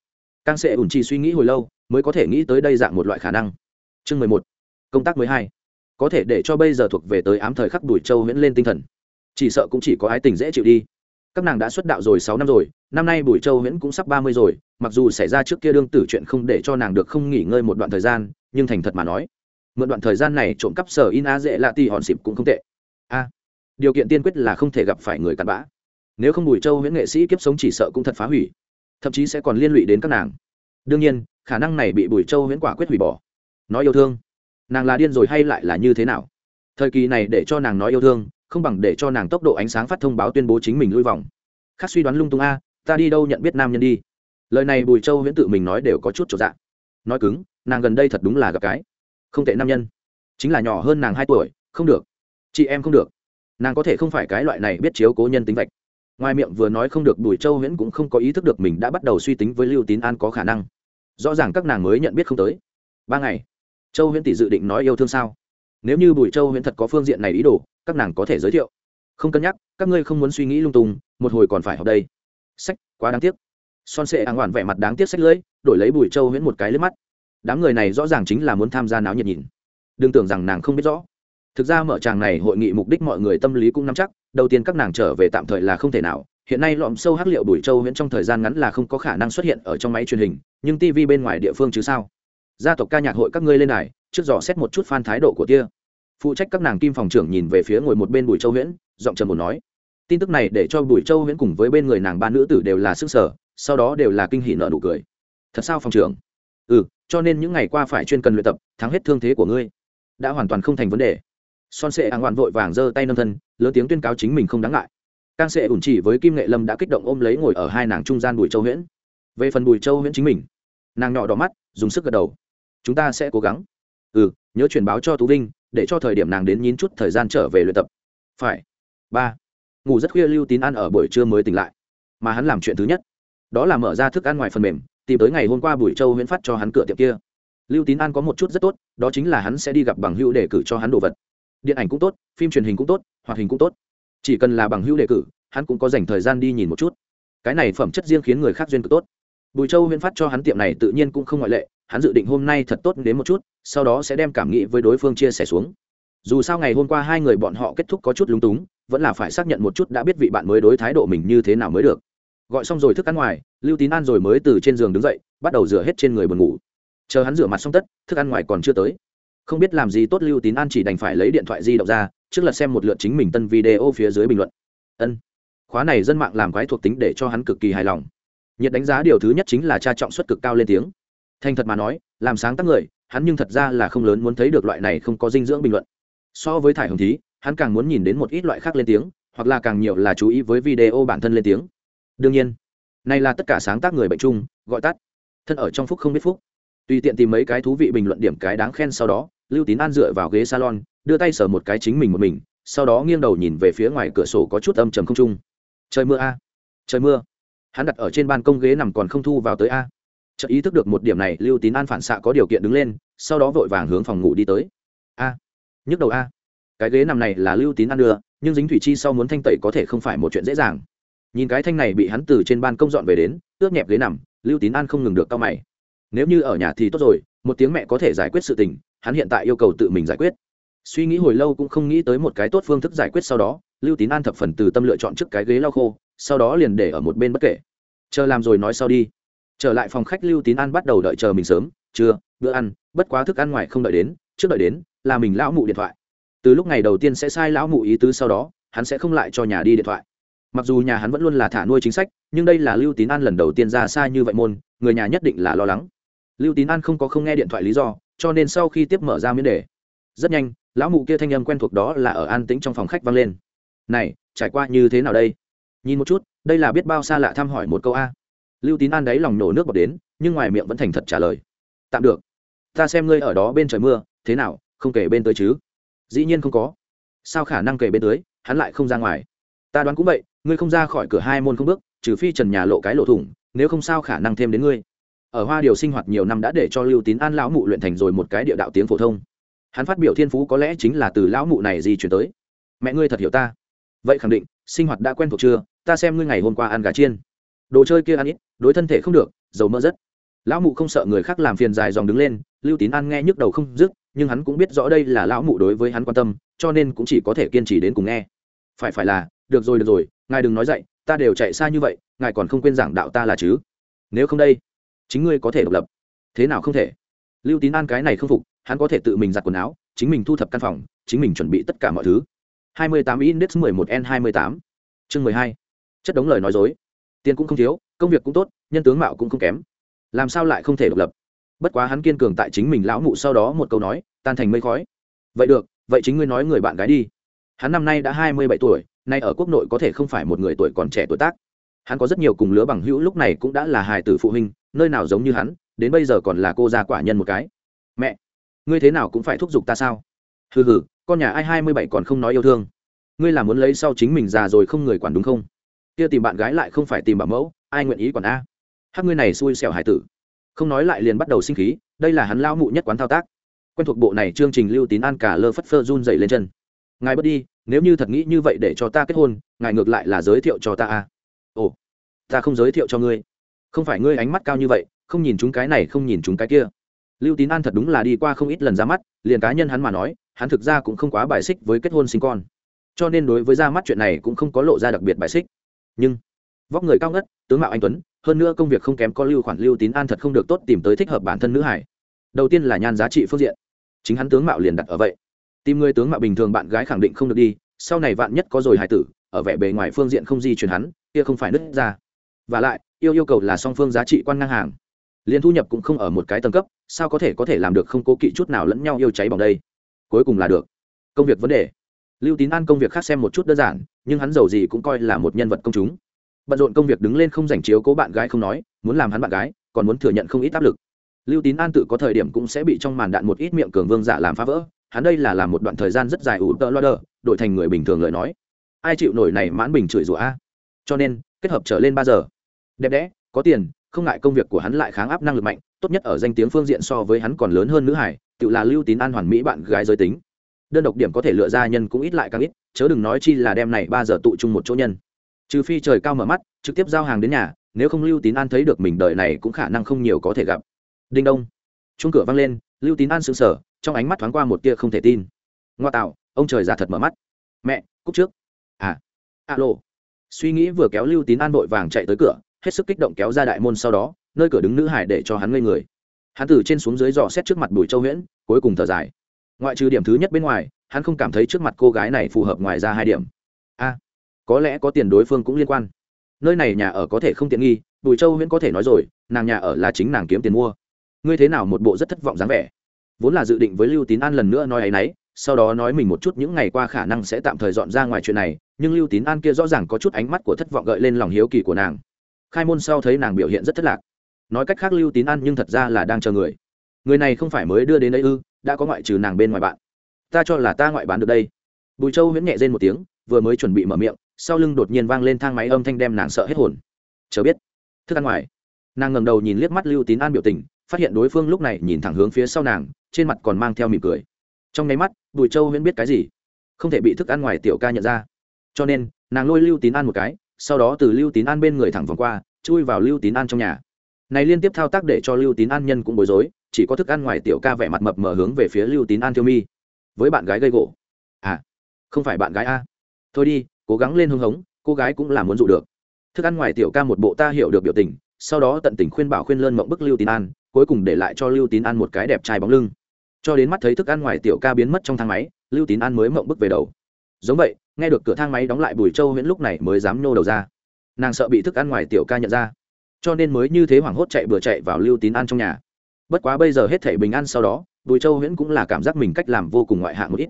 Càng sẽ ủn chi suy nghĩ hồi lâu, mới có thể nghĩ tới đây dạng một loại khả năng. Chương mười một, công tác mới hai. Có thể để cho bây giờ thuộc về tới ám thời khắc đuổi châu huyễn lên tinh thần. Chỉ sợ cũng chỉ có ái tình dễ chịu đi. Các nàng đã xuất đạo rồi sáu năm rồi, năm nay bùi châu huyễn cũng sắp ba mươi rồi, mặc dù xảy ra trước kia đương tử chuyện không để cho nàng được không nghỉ ngơi một đoạn thời gian, nhưng thành thật mà nói, mượn đoạn thời gian này trộm cắp sở in a dễ lạ ti hòn xịp cũng không tệ. A, điều kiện tiên quyết là không thể gặp phải người cặn bã. Nếu không bùi châu huyễn nghệ sĩ kiếp sống chỉ sợ cũng thật phá hủy thậm chí sẽ còn liên lụy đến các nàng. Đương nhiên, khả năng này bị bùi châu huyễn quả quyết hủy bỏ. Nói yêu thương. Nàng là điên rồi hay lại là như thế nào? Thời kỳ này để cho nàng nói yêu thương, không bằng để cho nàng tốc độ ánh sáng phát thông báo tuyên bố chính mình lui vòng. Khác suy đoán lung tung a, ta đi đâu nhận biết nam nhân đi? Lời này bùi châu huyễn tự mình nói đều có chút trọn dạng nói cứng, nàng gần đây thật đúng là gặp cái. Không tệ nam nhân. Chính là nhỏ hơn nàng hai tuổi, không được. Chị em không được. Nàng có thể không phải cái loại này biết chiếu cố nhân tính vạch ngoài miệng vừa nói không được, bùi châu huyễn cũng không có ý thức được mình đã bắt đầu suy tính với lưu tín an có khả năng. Rõ ràng các nàng mới nhận biết không tới. Ba ngày, châu huyễn tỷ dự định nói yêu thương sao? Nếu như bùi châu huyễn thật có phương diện này ý đồ, các nàng có thể giới thiệu. Không cân nhắc, các ngươi không muốn suy nghĩ lung tung, một hồi còn phải học đây. Sách, quá đáng tiếc. Son sệ áng hoàn vẻ mặt đáng tiếc sách lưỡi, đổi lấy bùi châu huyễn một cái lướt mắt. Đám người này rõ ràng chính là muốn tham gia náo nhiệt nhìn. Đừng tưởng rằng nàng không biết rõ. Thực ra mở tràng này hội nghị mục đích mọi người tâm lý cũng nắm chắc đầu tiên các nàng trở về tạm thời là không thể nào. Hiện nay lọm sâu hắc liệu bùi châu huyễn trong thời gian ngắn là không có khả năng xuất hiện ở trong máy truyền hình, nhưng tv bên ngoài địa phương chứ sao? Gia tộc ca nhạc hội các ngươi lên này trước dò xét một chút phan thái độ của tia. Phụ trách các nàng kim phòng trưởng nhìn về phía ngồi một bên bùi châu huyễn, giọng trầm một nói. Tin tức này để cho bùi châu huyễn cùng với bên người nàng ba nữ tử đều là sức sở, sau đó đều là kinh hỷ nợ nụ cười. Thật sao phòng trưởng? Ừ cho nên những ngày qua phải chuyên cần luyện tập, thắng hết thương thế của ngươi. Đã hoàn toàn không thành vấn đề son sệ ảng ngoạn vội vàng giơ tay nâng thân, lớn tiếng tuyên cáo chính mình không đáng ngại. Càng sệ ủn chỉ với kim nghệ lâm đã kích động ôm lấy ngồi ở hai nàng trung gian bùi châu huyễn. Về phần bùi châu huyễn chính mình, nàng nhỏ đỏ mắt, dùng sức gật đầu. Chúng ta sẽ cố gắng. Ừ nhớ truyền báo cho tú vinh, để cho thời điểm nàng đến nhín chút thời gian trở về luyện tập. Phải. Ba. Ngủ rất khuya lưu tín ăn ở buổi trưa mới tỉnh lại. Mà hắn làm chuyện thứ nhất. Đó là mở ra thức ăn ngoài phần mềm, tìm tới ngày hôm qua buổi châu huyễn phát cho hắn cửa tiệm kia. Lưu tín an có một chút rất tốt, đó chính là hắn sẽ đi gặp bằng hữu để cử cho hắn đồ vật điện ảnh cũng tốt, phim truyền hình cũng tốt, hoạt hình cũng tốt. Chỉ cần là bằng hữu đề cử, hắn cũng có dành thời gian đi nhìn một chút. Cái này phẩm chất riêng khiến người khác duyên cực tốt. Bùi châu huyễn phát cho hắn tiệm này tự nhiên cũng không ngoại lệ, hắn dự định hôm nay thật tốt đến một chút, sau đó sẽ đem cảm nghĩ với đối phương chia sẻ xuống. Dù sao ngày hôm qua hai người bọn họ kết thúc có chút lúng túng, vẫn là phải xác nhận một chút đã biết vị bạn mới đối thái độ mình như thế nào mới được. Gọi xong rồi thức ăn ngoài, lưu tín an rồi mới từ trên giường đứng dậy, bắt đầu rửa hết trên người buồn ngủ. Chờ hắn rửa mặt xong tất, thức ăn ngoài còn chưa tới không biết làm gì tốt lưu tín an chỉ đành phải lấy điện thoại di động ra, trước lật xem một lượt chính mình tân video phía dưới bình luận. Ân, khóa này dân mạng làm quái thuộc tính để cho hắn cực kỳ hài lòng. Nhiệt đánh giá điều thứ nhất chính là tra trọng suất cực cao lên tiếng. Thành thật mà nói, làm sáng tác người, hắn nhưng thật ra là không lớn muốn thấy được loại này không có dinh dưỡng bình luận. So với thải hồng thí, hắn càng muốn nhìn đến một ít loại khác lên tiếng, hoặc là càng nhiều là chú ý với video bản thân lên tiếng. Đương nhiên, này là tất cả sáng tác người bệnh chung, gọi tắt. Thân ở trong phúc không biết phúc. Tùy tiện tìm mấy cái thú vị bình luận điểm cái đáng khen sau đó lưu tín an dựa vào ghế salon, đưa tay sờ một cái chính mình một mình, sau đó nghiêng đầu nhìn về phía ngoài cửa sổ có chút âm trầm không trung. Trời mưa a! Trời mưa! Hắn đặt ở trên ban công ghế nằm còn không thu vào tới a. Chợt ý thức được một điểm này, lưu tín an phản xạ có điều kiện đứng lên, sau đó vội vàng hướng phòng ngủ đi tới. A! Nhức đầu a! Cái ghế nằm này là lưu tín an đưa, nhưng dính thủy chi sau muốn thanh tẩy có thể không phải một chuyện dễ dàng. Nhìn cái thanh này bị hắn từ trên ban công dọn về đến, ướt nhẹp ghế nằm, lưu tín an không ngừng được cao mày. Nếu như ở nhà thì tốt rồi, một tiếng mẹ có thể giải quyết sự tình hắn hiện tại yêu cầu tự mình giải quyết. Suy nghĩ hồi lâu cũng không nghĩ tới một cái tốt phương thức giải quyết sau đó, lưu tín an thập phần từ tâm lựa chọn trước cái ghế lau khô, sau đó liền để ở một bên bất kể. Chờ làm rồi nói sau đi. Trở lại phòng khách lưu tín an bắt đầu đợi chờ mình sớm, trưa, bữa ăn, bất quá thức ăn ngoài không đợi đến, trước đợi đến là mình lão mụ điện thoại. Từ lúc ngày đầu tiên sẽ sai lão mụ ý tứ sau đó, hắn sẽ không lại cho nhà đi điện thoại. Mặc dù nhà hắn vẫn luôn là thả nuôi chính sách, nhưng đây là lưu tín an lần đầu tiên ra xa như vậy môn, người nhà nhất định là lo lắng. Lưu tín an không có không nghe điện thoại lý do cho nên sau khi tiếp mở ra miễn đề, rất nhanh, lão mụ kia thanh âm quen thuộc đó là ở an tĩnh trong phòng khách vang lên. Này, trải qua như thế nào đây? Nhìn một chút, đây là biết bao xa lạ thăm hỏi một câu a. Lưu tín an đáy lòng nổ nước bọt đến, nhưng ngoài miệng vẫn thành thật trả lời. Tạm được. Ta xem ngươi ở đó bên trời mưa, thế nào, không kể bên tới chứ? Dĩ nhiên không có. Sao khả năng kể bên tới, hắn lại không ra ngoài? Ta đoán cũng vậy, ngươi không ra khỏi cửa hai môn không bước, trừ phi trần nhà lộ cái lộ thủng, nếu không sao khả năng thêm đến ngươi ở hoa điều sinh hoạt nhiều năm đã để cho lưu tín an lão mụ luyện thành rồi một cái địa đạo tiếng phổ thông. Hắn phát biểu thiên phú có lẽ chính là từ lão mụ này di chuyển tới. Mẹ ngươi thật hiểu ta. Vậy khẳng định, sinh hoạt đã quen thuộc chưa? Ta xem ngươi ngày hôm qua ăn gà chiên. Đồ chơi kia ăn ít, đối thân thể không được, dầu mỡ rất. Lão mụ không sợ người khác làm phiền dài dòng đứng lên, lưu tín an nghe nhức đầu không dứt, nhưng hắn cũng biết rõ đây là lão mụ đối với hắn quan tâm, cho nên cũng chỉ có thể kiên trì đến cùng nghe. Phải phải là, được rồi được rồi, ngài đừng nói dậy, ta đều chạy xa như vậy, ngài còn không quên giảng đạo ta là chứ? Nếu không đây chính ngươi có thể độc lập. Thế nào không thể? Lưu tín an cái này không phục, hắn có thể tự mình giặt quần áo, chính mình thu thập căn phòng, chính mình chuẩn bị tất cả mọi thứ. 28 index 11 n 28 chương 12 chất đống lời nói dối. Tiền cũng không thiếu, công việc cũng tốt, nhân tướng mạo cũng không kém. Làm sao lại không thể độc lập? Bất quá hắn kiên cường tại chính mình lão mụ sau đó một câu nói, tan thành mây khói. Vậy được, vậy chính ngươi nói người bạn gái đi. Hắn năm nay đã hai mươi bảy tuổi, nay ở quốc nội có thể không phải một người tuổi còn trẻ tuổi tác. Hắn có rất nhiều cùng lứa bằng hữu, lúc này cũng đã là hài tử phụ huynh nơi nào giống như hắn, đến bây giờ còn là cô gia quả nhân một cái. Mẹ, ngươi thế nào cũng phải thúc giục ta sao? Hừ hừ, con nhà ai hai mươi bảy còn không nói yêu thương. Ngươi là muốn lấy sau chính mình già rồi không người quản đúng không? Kia tìm bạn gái lại không phải tìm bảo mẫu, ai nguyện ý quản a? Hát ngươi này xui xẻo hải tử. Không nói lại liền bắt đầu sinh khí, đây là hắn lao mụ nhất quán thao tác. Quen thuộc bộ này chương trình lưu tín an cả lơ phất phơ run dậy lên chân. Ngài bớt đi, nếu như thật nghĩ như vậy để cho ta kết hôn, ngài ngược lại là giới thiệu cho ta a. Ồ, ta không giới thiệu cho ngươi không phải ngươi ánh mắt cao như vậy, không nhìn chúng cái này, không nhìn chúng cái kia. Lưu tín an thật đúng là đi qua không ít lần ra mắt, liền cá nhân hắn mà nói, hắn thực ra cũng không quá bài xích với kết hôn sinh con. Cho nên đối với ra mắt chuyện này cũng không có lộ ra đặc biệt bài xích. Nhưng, vóc người cao ngất, tướng mạo anh tuấn, hơn nữa công việc không kém có lưu khoản, lưu tín an thật không được tốt tìm tới thích hợp bản thân nữ hải. Đầu tiên là nhan giá trị phương diện. Chính hắn tướng mạo liền đặt ở vậy. Tìm người tướng mạo bình thường bạn gái khẳng định không được đi, sau này vạn nhất có rồi hải tử, ở vẻ bề ngoài phương diện không di chuyển hắn, kia không phải nứt ra. Và lại yêu yêu cầu là song phương giá trị quan ngang hàng. Liền thu nhập cũng không ở một cái tầng cấp, sao có thể có thể làm được không cố kỵ chút nào lẫn nhau yêu cháy bằng đây? Cuối cùng là được. Công việc vấn đề. Lưu tín an công việc khác xem một chút đơn giản, nhưng hắn giàu gì cũng coi là một nhân vật công chúng. Bận rộn công việc đứng lên không giành chiếu cố bạn gái không nói, muốn làm hắn bạn gái, còn muốn thừa nhận không ít áp lực. Lưu tín an tự có thời điểm cũng sẽ bị trong màn đạn một ít miệng cường vương giả làm phá vỡ, hắn đây là làm một đoạn thời gian rất dài ủ tợ loa đờ, đổi thành người bình thường lời nói. Ai chịu nổi này mãn bình chửi rủa a? Cho nên, kết hợp trở lên ba giờ đẹp đẽ, có tiền, không ngại công việc của hắn lại kháng áp năng lực mạnh, tốt nhất ở danh tiếng phương diện so với hắn còn lớn hơn nữ hải, tự là lưu tín an hoàn mỹ bạn gái giới tính. Đơn độc điểm có thể lựa ra nhân cũng ít lại càng ít, chớ đừng nói chi là đem này ba giờ tụ chung một chỗ nhân. Trừ phi trời cao mở mắt, trực tiếp giao hàng đến nhà, nếu không lưu tín an thấy được mình đời này cũng khả năng không nhiều có thể gặp. Đinh đông. Chung cửa văng lên, lưu tín an sững sờ, trong ánh mắt thoáng qua một tia không thể tin. Ngoa tạo, ông trời ra thật mở mắt. Mẹ cúc trước. À alo. Suy nghĩ vừa kéo lưu tín an vội vàng chạy tới cửa hết sức kích động kéo ra đại môn sau đó, nơi cửa đứng nữ hải để cho hắn ngây người. Hắn từ trên xuống dưới dò xét trước mặt bùi châu huyễn, cuối cùng thở dài. Ngoại trừ điểm thứ nhất bên ngoài, hắn không cảm thấy trước mặt cô gái này phù hợp ngoài ra hai điểm. A, có lẽ có tiền đối phương cũng liên quan. Nơi này nhà ở có thể không tiện nghi, bùi châu huyễn có thể nói rồi, nàng nhà ở là chính nàng kiếm tiền mua. Ngươi thế nào một bộ rất thất vọng dáng vẻ. Vốn là dự định với lưu tín an lần nữa nói ấ y n ấ y sau đó nói mình một chút những ngày qua khả năng sẽ tạm thời dọn ra ngoài chuyện này, nhưng lưu tín an kia rõ ràng có chút ánh mắt của thất vọng gợi lên lòng hiếu kỳ của nàng khai môn sau thấy nàng biểu hiện rất thất lạc. Nói cách khác lưu tín an nhưng thật ra là đang chờ người. Người này không phải mới đưa đến đây ư, đã có ngoại trừ nàng bên ngoài bạn. Ta cho là ta ngoại bán được đây. Bùi châu huyễn nhẹ rên một tiếng, vừa mới chuẩn bị mở miệng, sau lưng đột nhiên vang lên thang máy âm thanh đem nàng sợ hết hồn. Chờ biết, thức ăn ngoài. Nàng ngẩng đầu nhìn liếc mắt lưu tín an biểu tình, phát hiện đối phương lúc này nhìn thẳng hướng phía sau nàng, trên mặt còn mang theo mỉm cười. Trong nháy mắt, bùi châu huyễn biết cái gì? Không thể bị thức ăn ngoài tiểu ca nhận ra. Cho nên, nàng lôi lưu tín an một cái sau đó từ lưu tín an bên người thẳng vòng qua, chui vào lưu tín an trong nhà. Này liên tiếp thao tác để cho lưu tín an nhân cũng bối rối, chỉ có thức ăn ngoài tiểu ca vẻ mặt mập mờ hướng về phía lưu tín an thiêu mi. Với bạn gái gây gỗ. À không phải bạn gái a. Thôi đi, cố gắng lên hưng hống, cô gái cũng là muốn dụ được. Thức ăn ngoài tiểu ca một bộ ta hiểu được biểu tình, sau đó tận tình khuyên bảo khuyên lơn mộng bức lưu tín an, cuối cùng để lại cho lưu tín an một cái đẹp trai bóng lưng. Cho đến mắt thấy thức ăn ngoài tiểu ca biến mất trong thang máy, lưu tín an mới mộng bức về đầu. Giống vậy nghe được cửa thang máy đóng lại bùi châu huyễn lúc này mới dám nhô đầu ra. Nàng sợ bị thức ăn ngoài tiểu ca nhận ra. Cho nên mới như thế hoảng hốt chạy bừa chạy vào lưu tín an trong nhà. Bất quá bây giờ hết thể bình an sau đó, bùi châu huyễn cũng là cảm giác mình cách làm vô cùng ngoại hạng một ít.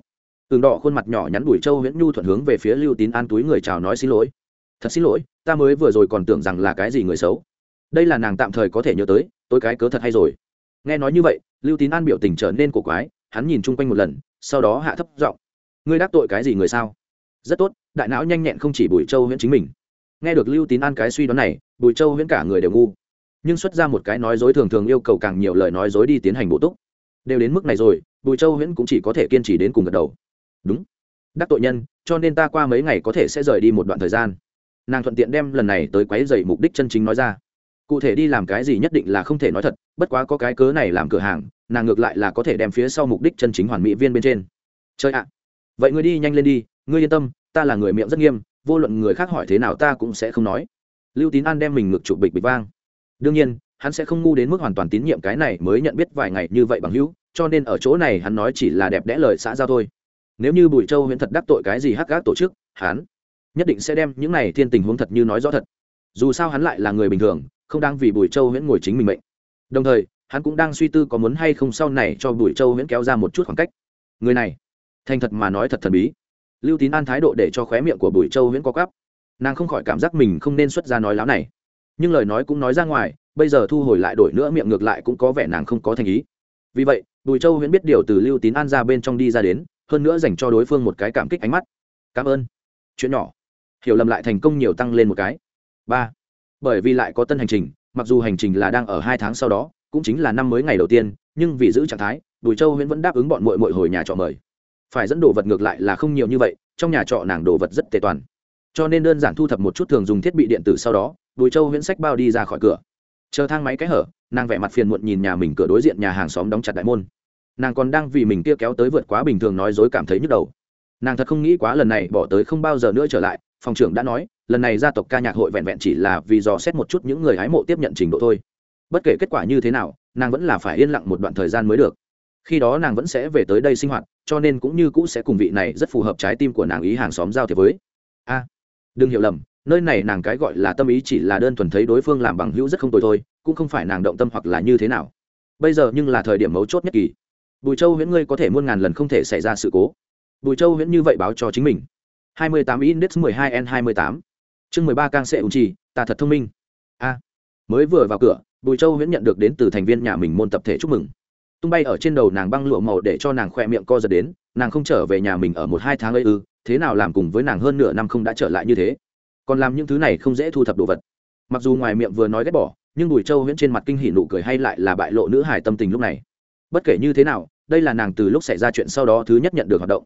Tường đỏ khuôn mặt nhỏ nhắn bùi châu huyễn nhu thuận hướng về phía lưu tín an túi người chào nói xin lỗi. Thật xin lỗi, ta mới vừa rồi còn tưởng rằng là cái gì người xấu. Đây là nàng tạm thời có thể nhớ tới, tôi cái cớ thật hay rồi. Nghe nói như vậy, lưu tín an biểu tình trở nên cổ quái, hắn nhìn chung quanh một lần, sau đó hạ thấp giọng, ngươi đắc tội cái gì người sao? Rất tốt, đại não nhanh nhẹn không chỉ bùi châu huyễn chính mình. Nghe được lưu tín an cái suy đoán này, bùi châu huyễn cả người đều ngu. Nhưng xuất ra một cái nói dối thường thường yêu cầu càng nhiều lời nói dối đi tiến hành bổ túc. Đều đến mức này rồi, bùi châu huyễn cũng chỉ có thể kiên trì đến cùng gật đầu. Đúng. Đắc tội nhân, cho nên ta qua mấy ngày có thể sẽ rời đi một đoạn thời gian. Nàng thuận tiện đem lần này tới quấy dày mục đích chân chính nói ra. Cụ thể đi làm cái gì nhất định là không thể nói thật, bất quá có cái cớ này làm cửa hàng, nàng ngược lại là có thể đem phía sau mục đích chân chính hoàn mỹ viên bên trên. Chơi ạ. Vậy ngươi đi nhanh lên đi ngươi yên tâm, ta là người miệng rất nghiêm, vô luận người khác hỏi thế nào ta cũng sẽ không nói. Lưu tín an đem mình ngực chụp bịch bịch vang. Đương nhiên, hắn sẽ không ngu đến mức hoàn toàn tín nhiệm cái này mới nhận biết vài ngày như vậy bằng hữu, cho nên ở chỗ này hắn nói chỉ là đẹp đẽ lời xã giao thôi. Nếu như bùi châu huyện thật đắc tội cái gì hắc gác tổ chức, hắn nhất định sẽ đem những này thiên tình huống thật như nói rõ thật. Dù sao hắn lại là người bình thường, không đang vì bùi châu huyễn ngồi chính mình mệnh. Đồng thời, hắn cũng đang suy tư có muốn hay không sau này cho bùi châu huyễn kéo ra một chút khoảng cách. Người này, thành thật mà nói thật thần bí lưu tín an thái độ để cho khóe miệng của bùi châu huyễn có cắp nàng không khỏi cảm giác mình không nên xuất ra nói láo này. Nhưng lời nói cũng nói ra ngoài, bây giờ thu hồi lại đổi nữa miệng ngược lại cũng có vẻ nàng không có thành ý. Vì vậy, bùi châu huyễn biết điều từ lưu tín an ra bên trong đi ra đến, hơn nữa dành cho đối phương một cái cảm kích ánh mắt. Cảm ơn. Chuyện nhỏ. Hiểu lầm lại thành công nhiều tăng lên một cái. Ba. Bởi vì lại có tân hành trình, mặc dù hành trình là đang ở hai tháng sau đó, cũng chính là năm mới ngày đầu tiên, nhưng vì giữ trạng thái, bùi châu huyễn vẫn đáp ứng bọn mội mội hồi nhà trọ mời phải dẫn đồ vật ngược lại là không nhiều như vậy, trong nhà trọ nàng đồ vật rất tệ toàn. Cho nên đơn giản thu thập một chút thường dùng thiết bị điện tử sau đó, bùi châu huyễn sách bao đi ra khỏi cửa. Chờ thang máy cái hở, nàng vẻ mặt phiền muộn nhìn nhà mình cửa đối diện nhà hàng xóm đóng chặt đại môn. Nàng còn đang vì mình kia kéo tới vượt quá bình thường nói dối cảm thấy nhức đầu. Nàng thật không nghĩ quá lần này bỏ tới không bao giờ nữa trở lại, phòng trưởng đã nói, lần này gia tộc ca nhạc hội vẹn vẹn chỉ là vì dò xét một chút những người hái mộ tiếp nhận trình độ thôi. Bất kể kết quả như thế nào, nàng vẫn là phải yên lặng một đoạn thời gian mới được. Khi đó nàng vẫn sẽ về tới đây sinh hoạt cho nên cũng như cũ sẽ cùng vị này rất phù hợp trái tim của nàng ý hàng xóm giao thiệp với. A, đừng hiểu lầm, nơi này nàng cái gọi là tâm ý chỉ là đơn thuần thấy đối phương làm bằng hữu rất không tồi thôi, cũng không phải nàng động tâm hoặc là như thế nào. Bây giờ nhưng là thời điểm mấu chốt nhất kỳ. Bùi châu huyễn ngươi có thể muôn ngàn lần không thể xảy ra sự cố. Bùi châu huyễn như vậy báo cho chính mình. 28 index 12 n 28 chương 13 càng sẽ ủng trì, ta thật thông minh. A, mới vừa vào cửa, bùi châu huyễn nhận được đến từ thành viên nhà mình môn tập thể chúc mừng tung bay ở trên đầu nàng băng lụa màu để cho nàng khoe miệng co giật đến, nàng không trở về nhà mình ở một hai tháng ấy ư, thế nào làm cùng với nàng hơn nửa năm không đã trở lại như thế? Còn làm những thứ này không dễ thu thập đồ vật. Mặc dù ngoài miệng vừa nói ghét bỏ, nhưng bùi châu huyễn trên mặt kinh hỉ nụ cười hay lại là bại lộ nữ hải tâm tình lúc này. Bất kể như thế nào, đây là nàng từ lúc xảy ra chuyện sau đó thứ nhất nhận được hoạt động.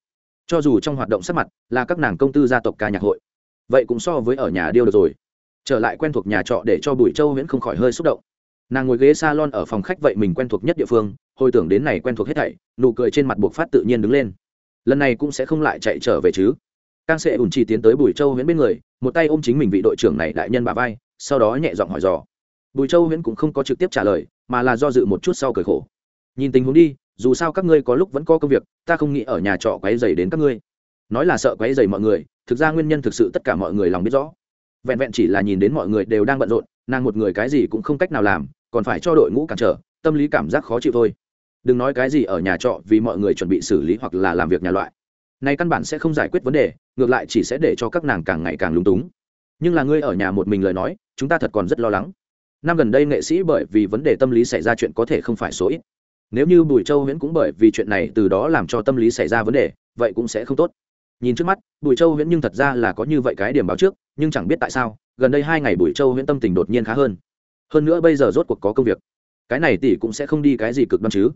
Cho dù trong hoạt động sắp mặt là các nàng công tư gia tộc ca nhạc hội, vậy cũng so với ở nhà điêu được rồi. Trở lại quen thuộc nhà trọ để cho bùi châu huyễn không khỏi hơi xúc động. Nàng ngồi ghế s a lon ở phòng khách vậy mình quen thuộc nhất địa phương hồi tưởng đến này quen thuộc hết thảy, nụ cười trên mặt buộc phát tự nhiên đứng lên. Lần này cũng sẽ không lại chạy trở về chứ. Càng sẽ ủn chỉ tiến tới bùi châu huyễn bên người, một tay ôm chính mình vị đội trưởng này đại nhân bà vai, sau đó nhẹ giọng hỏi dò. Bùi châu huyễn cũng không có trực tiếp trả lời, mà là do dự một chút sau cười khổ. Nhìn tình huống đi, dù sao các ngươi có lúc vẫn có công việc, ta không nghĩ ở nhà trọ quấy dày đến các ngươi. Nói là sợ quấy dày mọi người, thực ra nguyên nhân thực sự tất cả mọi người lòng biết rõ. Vẹn vẹn chỉ là nhìn đến mọi người đều đang bận rộn, nàng một người cái gì cũng không cách nào làm, còn phải cho đội ngũ cản trở, tâm lý cảm giác khó chịu thôi đừng nói cái gì ở nhà trọ vì mọi người chuẩn bị xử lý hoặc là làm việc nhà loại. Này căn bản sẽ không giải quyết vấn đề, ngược lại chỉ sẽ để cho các nàng càng ngày càng lúng túng. Nhưng là ngươi ở nhà một mình lời nói, chúng ta thật còn rất lo lắng. Năm gần đây nghệ sĩ bởi vì vấn đề tâm lý xảy ra chuyện có thể không phải số ít. Nếu như bùi châu huyễn cũng bởi vì chuyện này từ đó làm cho tâm lý xảy ra vấn đề, vậy cũng sẽ không tốt. Nhìn trước mắt, bùi châu huyễn nhưng thật ra là có như vậy cái điểm báo trước, nhưng chẳng biết tại sao, gần đây hai ngày bùi châu huyễn tâm tình đột nhiên khá hơn. Hơn nữa bây giờ rốt cuộc có công việc. Cái này tỷ cũng sẽ không đi cái gì cực đoan chứ